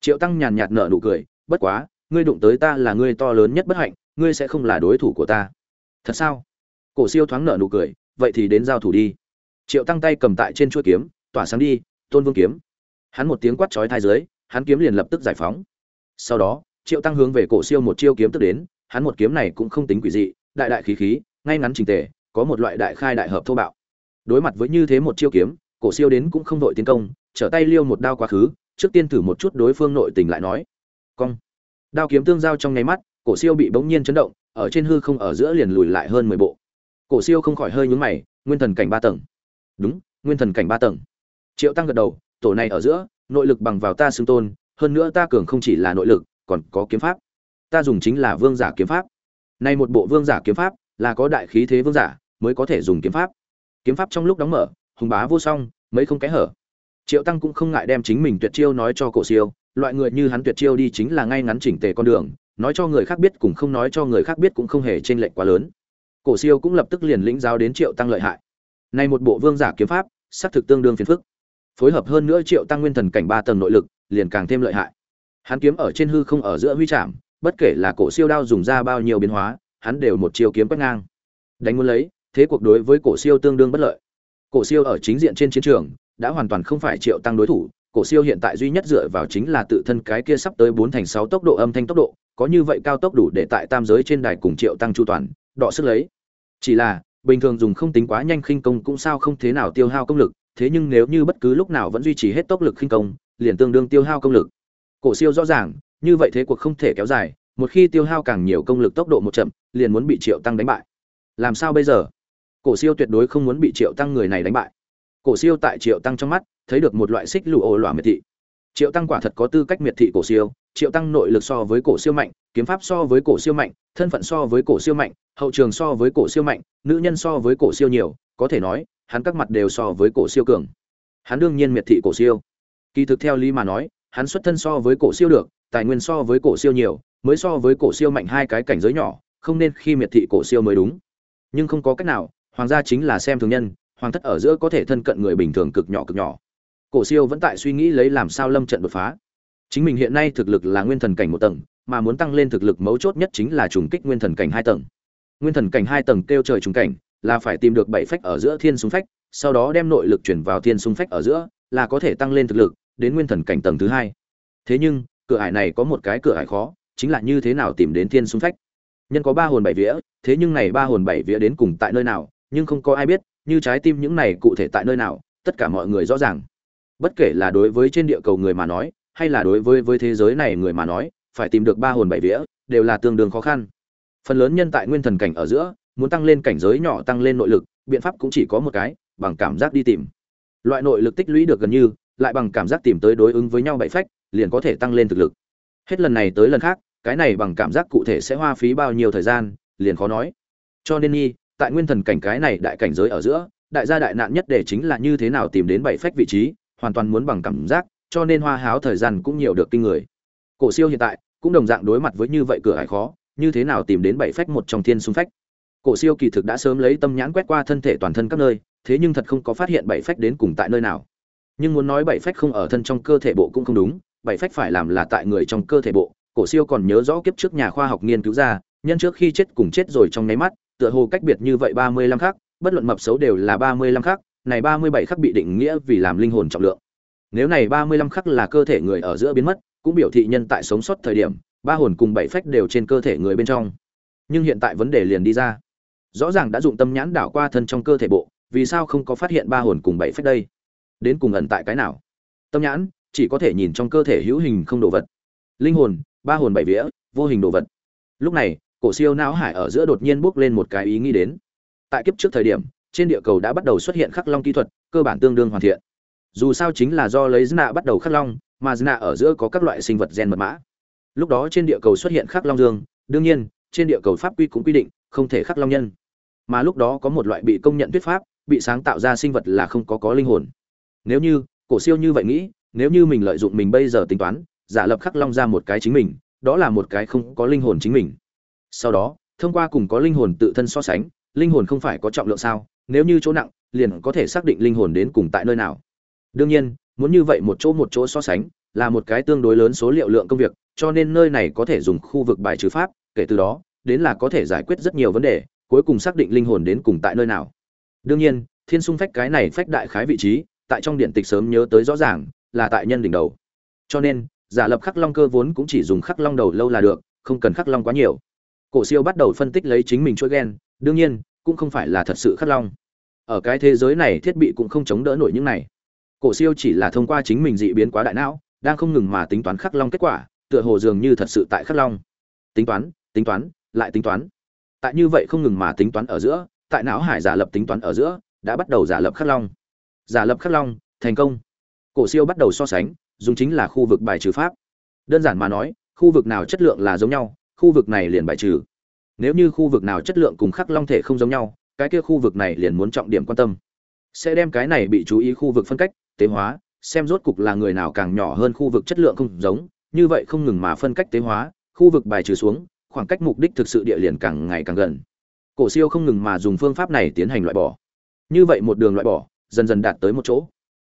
Triệu tăng nhàn nhạt nở nụ cười, bất quá, ngươi đụng tới ta là ngươi to lớn nhất bất hạnh, ngươi sẽ không là đối thủ của ta. Thật sao? Cổ siêu thoáng nở nụ cười, vậy thì đến giao thủ đi. Triệu tăng tay cầm tại trên chuôi kiếm, tỏa sáng đi, tôn vương kiếm hắn một tiếng quát chói thai dưới, hắn kiếm liền lập tức giải phóng. Sau đó, triệu tăng hướng về cổ siêu một chiêu kiếm tức đến, hắn một kiếm này cũng không tính quỷ dị, đại đại khí khí, ngay ngắn trình tề, có một loại đại khai đại hợp thô bạo. Đối mặt với như thế một chiêu kiếm, cổ siêu đến cũng không đội tiến công, trở tay liêu một đao quá khứ, trước tiên thử một chút đối phương nội tình lại nói. Cong. Đao kiếm tương giao trong nháy mắt, cổ siêu bị bỗng nhiên chấn động, ở trên hư không ở giữa liền lùi lại hơn mười bộ. Cổ siêu không khỏi hơi nhướng mày, nguyên thần cảnh ba tầng. Đúng, nguyên thần cảnh ba tầng. Triệu tăng gật đầu tổ này ở giữa, nội lực bằng vào ta xưng tôn, hơn nữa ta cường không chỉ là nội lực, còn có kiếm pháp. Ta dùng chính là vương giả kiếm pháp. Nay một bộ vương giả kiếm pháp, là có đại khí thế vương giả mới có thể dùng kiếm pháp. Kiếm pháp trong lúc đóng mở, hùng bá vô song, mấy không kẽ hở. Triệu tăng cũng không ngại đem chính mình tuyệt chiêu nói cho cổ siêu, loại người như hắn tuyệt chiêu đi chính là ngay ngắn chỉnh tề con đường, nói cho người khác biết cũng không nói cho người khác biết cũng không hề chênh lệch quá lớn. Cổ siêu cũng lập tức liền lĩnh giáo đến triệu tăng lợi hại. Nay một bộ vương giả kiếm pháp, xác thực tương đương phiền phức phối hợp hơn nữa triệu tăng nguyên thần cảnh ba tầng nội lực, liền càng thêm lợi hại. Hắn kiếm ở trên hư không ở giữa huy chạm, bất kể là cổ siêu đao dùng ra bao nhiêu biến hóa, hắn đều một chiều kiếm quét ngang. Đánh muốn lấy, thế cuộc đối với cổ siêu tương đương bất lợi. Cổ siêu ở chính diện trên chiến trường, đã hoàn toàn không phải triệu tăng đối thủ, cổ siêu hiện tại duy nhất dựa vào chính là tự thân cái kia sắp tới bốn thành sáu tốc độ âm thanh tốc độ, có như vậy cao tốc đủ để tại tam giới trên đài cùng triệu tăng chu toàn, đọ sức lấy. Chỉ là, bình thường dùng không tính quá nhanh khinh công cũng sao không thế nào tiêu hao công lực thế nhưng nếu như bất cứ lúc nào vẫn duy trì hết tốc lực khinh công, liền tương đương tiêu hao công lực. Cổ siêu rõ ràng, như vậy thế cuộc không thể kéo dài, một khi tiêu hao càng nhiều công lực tốc độ một chậm, liền muốn bị triệu tăng đánh bại. Làm sao bây giờ? Cổ siêu tuyệt đối không muốn bị triệu tăng người này đánh bại. Cổ siêu tại triệu tăng trong mắt, thấy được một loại xích lũ ổ lỏa miệt thị. Triệu tăng quả thật có tư cách miệt thị cổ siêu, triệu tăng nội lực so với cổ siêu mạnh, kiếm pháp so với cổ siêu mạnh, thân phận so với cổ siêu mạnh, hậu trường so với cổ siêu mạnh, nữ nhân so với cổ siêu nhiều, có thể nói hắn các mặt đều so với cổ siêu cường. Hắn đương nhiên miệt thị cổ siêu. Kỳ thực theo lý mà nói, hắn xuất thân so với cổ siêu được, tài nguyên so với cổ siêu nhiều, mới so với cổ siêu mạnh hai cái cảnh giới nhỏ, không nên khi miệt thị cổ siêu mới đúng. Nhưng không có cách nào, hoàng gia chính là xem thường nhân, hoàng thất ở giữa có thể thân cận người bình thường cực nhỏ cực nhỏ. Cổ siêu vẫn tại suy nghĩ lấy làm sao lâm trận đột phá. Chính mình hiện nay thực lực là nguyên thần cảnh một tầng, mà muốn tăng lên thực lực mấu chốt nhất chính là trùng kích nguyên thần cảnh hai tầng. Nguyên thần cảnh hai tầng kêu trời trùng cảnh là phải tìm được bảy phách ở giữa thiên súng phách, sau đó đem nội lực chuyển vào thiên súng phách ở giữa, là có thể tăng lên thực lực, đến nguyên thần cảnh tầng thứ hai. Thế nhưng, cửa ải này có một cái cửa ải khó, chính là như thế nào tìm đến thiên súng phách? Nhân có ba hồn bảy vía, thế nhưng này ba hồn bảy vía đến cùng tại nơi nào, nhưng không có ai biết, như trái tim những này cụ thể tại nơi nào, tất cả mọi người rõ ràng. Bất kể là đối với trên địa cầu người mà nói, hay là đối với với thế giới này người mà nói, phải tìm được ba hồn bảy vía, đều là tương đương khó khăn. Phần lớn nhân tại nguyên thần cảnh ở giữa muốn tăng lên cảnh giới nhỏ tăng lên nội lực, biện pháp cũng chỉ có một cái, bằng cảm giác đi tìm. Loại nội lực tích lũy được gần như, lại bằng cảm giác tìm tới đối ứng với nhau bảy phách, liền có thể tăng lên thực lực. Hết lần này tới lần khác, cái này bằng cảm giác cụ thể sẽ hoa phí bao nhiêu thời gian, liền khó nói. Cho nên nhi, tại nguyên thần cảnh cái này đại cảnh giới ở giữa, đại gia đại nạn nhất để chính là như thế nào tìm đến bảy phách vị trí, hoàn toàn muốn bằng cảm giác, cho nên hoa háo thời gian cũng nhiều được kinh người. Cổ siêu hiện tại, cũng đồng dạng đối mặt với như vậy cửa hải khó, như thế nào tìm đến bảy phách một trong thiên xung phách? Cổ siêu kỳ thực đã sớm lấy tâm nhãn quét qua thân thể toàn thân các nơi, thế nhưng thật không có phát hiện bảy phách đến cùng tại nơi nào. Nhưng muốn nói bảy phách không ở thân trong cơ thể bộ cũng không đúng, bảy phách phải làm là tại người trong cơ thể bộ. Cổ siêu còn nhớ rõ kiếp trước nhà khoa học nghiên cứu ra, nhân trước khi chết cùng chết rồi trong nháy mắt, tựa hồ cách biệt như vậy ba mươi lăm khắc, bất luận mập xấu đều là ba mươi lăm khắc, này ba mươi bảy khắc bị định nghĩa vì làm linh hồn trọng lượng. Nếu này ba mươi lăm khắc là cơ thể người ở giữa biến mất, cũng biểu thị nhân tại sống sót thời điểm, ba hồn cùng bảy phách đều trên cơ thể người bên trong. Nhưng hiện tại vấn đề liền đi ra rõ ràng đã dụng tâm nhãn đảo qua thân trong cơ thể bộ, vì sao không có phát hiện ba hồn cùng bảy phách đây? Đến cùng ẩn tại cái nào? Tâm nhãn, chỉ có thể nhìn trong cơ thể hữu hình không đồ vật. Linh hồn, ba hồn bảy vía, vô hình đồ vật. Lúc này, cổ siêu não hải ở giữa đột nhiên bước lên một cái ý nghĩ đến. Tại kiếp trước thời điểm, trên địa cầu đã bắt đầu xuất hiện khắc long kỹ thuật, cơ bản tương đương hoàn thiện. Dù sao chính là do lấy dna bắt đầu khắc long, mà dna ở giữa có các loại sinh vật gen mật mã. Lúc đó trên địa cầu xuất hiện khắc long dương, đương nhiên, trên địa cầu pháp quy cũng quy định không thể khắc long nhân. Mà lúc đó có một loại bị công nhận thuyết pháp, bị sáng tạo ra sinh vật là không có có linh hồn. Nếu như, cổ siêu như vậy nghĩ, nếu như mình lợi dụng mình bây giờ tính toán, giả lập khắc long ra một cái chính mình, đó là một cái không có linh hồn chính mình. Sau đó, thông qua cùng có linh hồn tự thân so sánh, linh hồn không phải có trọng lượng sao, nếu như chỗ nặng, liền có thể xác định linh hồn đến cùng tại nơi nào. Đương nhiên, muốn như vậy một chỗ một chỗ so sánh, là một cái tương đối lớn số liệu lượng công việc, cho nên nơi này có thể dùng khu vực bài trừ pháp, kể từ đó đến là có thể giải quyết rất nhiều vấn đề, cuối cùng xác định linh hồn đến cùng tại nơi nào. Đương nhiên, thiên sung phách cái này phách đại khái vị trí, tại trong điện tịch sớm nhớ tới rõ ràng, là tại nhân đỉnh đầu. Cho nên, giả lập khắc long cơ vốn cũng chỉ dùng khắc long đầu lâu là được, không cần khắc long quá nhiều. Cổ siêu bắt đầu phân tích lấy chính mình chuỗi gen, đương nhiên, cũng không phải là thật sự khắc long. Ở cái thế giới này thiết bị cũng không chống đỡ nổi những này. Cổ siêu chỉ là thông qua chính mình dị biến quá đại não, đang không ngừng mà tính toán khắc long kết quả, tựa hồ dường như thật sự tại khắc long. Tính toán tính toán lại tính toán. Tại như vậy không ngừng mà tính toán ở giữa, tại não hải giả lập tính toán ở giữa, đã bắt đầu giả lập khắc long. Giả lập khắc long, thành công. Cổ siêu bắt đầu so sánh, dùng chính là khu vực bài trừ pháp. Đơn giản mà nói, khu vực nào chất lượng là giống nhau, khu vực này liền bài trừ. Nếu như khu vực nào chất lượng cùng khắc long thể không giống nhau, cái kia khu vực này liền muốn trọng điểm quan tâm. Sẽ đem cái này bị chú ý khu vực phân cách, tế hóa, xem rốt cục là người nào càng nhỏ hơn khu vực chất lượng không giống, như vậy không ngừng mà phân cách tế hóa, khu vực bài trừ xuống khoảng cách mục đích thực sự địa liền càng ngày càng gần. Cổ siêu không ngừng mà dùng phương pháp này tiến hành loại bỏ. Như vậy một đường loại bỏ, dần dần đạt tới một chỗ.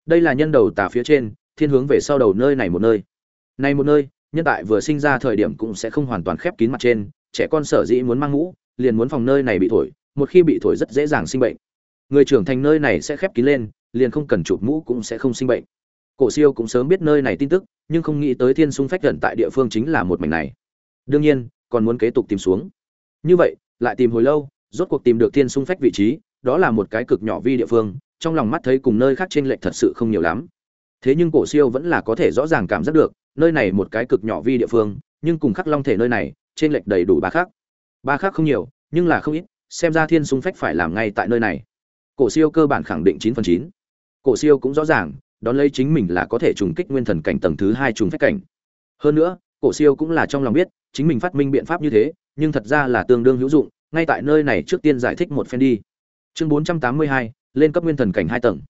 Đây là nhân đầu tà phía trên, thiên hướng về sau đầu nơi này một nơi. Này một nơi, nhân tại vừa sinh ra thời điểm cũng sẽ không hoàn toàn khép kín mặt trên, trẻ con sở dĩ muốn mang mũ liền muốn phòng nơi này bị thổi, một khi bị thổi rất dễ dàng sinh bệnh. Người trưởng thành nơi này sẽ khép kín lên, liền không cần chụp mũ cũng sẽ không sinh bệnh. Cổ siêu cũng sớm biết nơi này tin tức, nhưng không nghĩ tới thiên sung phách gần tại địa phương chính là một mảnh này. Đương nhiên còn muốn kế tục tìm xuống. Như vậy, lại tìm hồi lâu, rốt cuộc tìm được thiên sung phách vị trí, đó là một cái cực nhỏ vi địa phương, trong lòng mắt thấy cùng nơi khác trên lệch thật sự không nhiều lắm. Thế nhưng cổ siêu vẫn là có thể rõ ràng cảm giác được, nơi này một cái cực nhỏ vi địa phương, nhưng cùng khắc long thể nơi này trên lệch đầy đủ ba khác ba khác không nhiều, nhưng là không ít, xem ra thiên sung phách phải làm ngay tại nơi này. Cổ siêu cơ bản khẳng định chín phần chín. Cổ siêu cũng rõ ràng, đón lấy chính mình là có thể trùng kích nguyên thần cảnh tầng thứ hai trùng phách cảnh. Hơn nữa cổ siêu cũng là trong lòng biết, chính mình phát minh biện pháp như thế, nhưng thật ra là tương đương hữu dụng, ngay tại nơi này trước tiên giải thích một phen đi. Chương bốn trăm tám mươi hai, lên cấp nguyên thần cảnh hai tầng.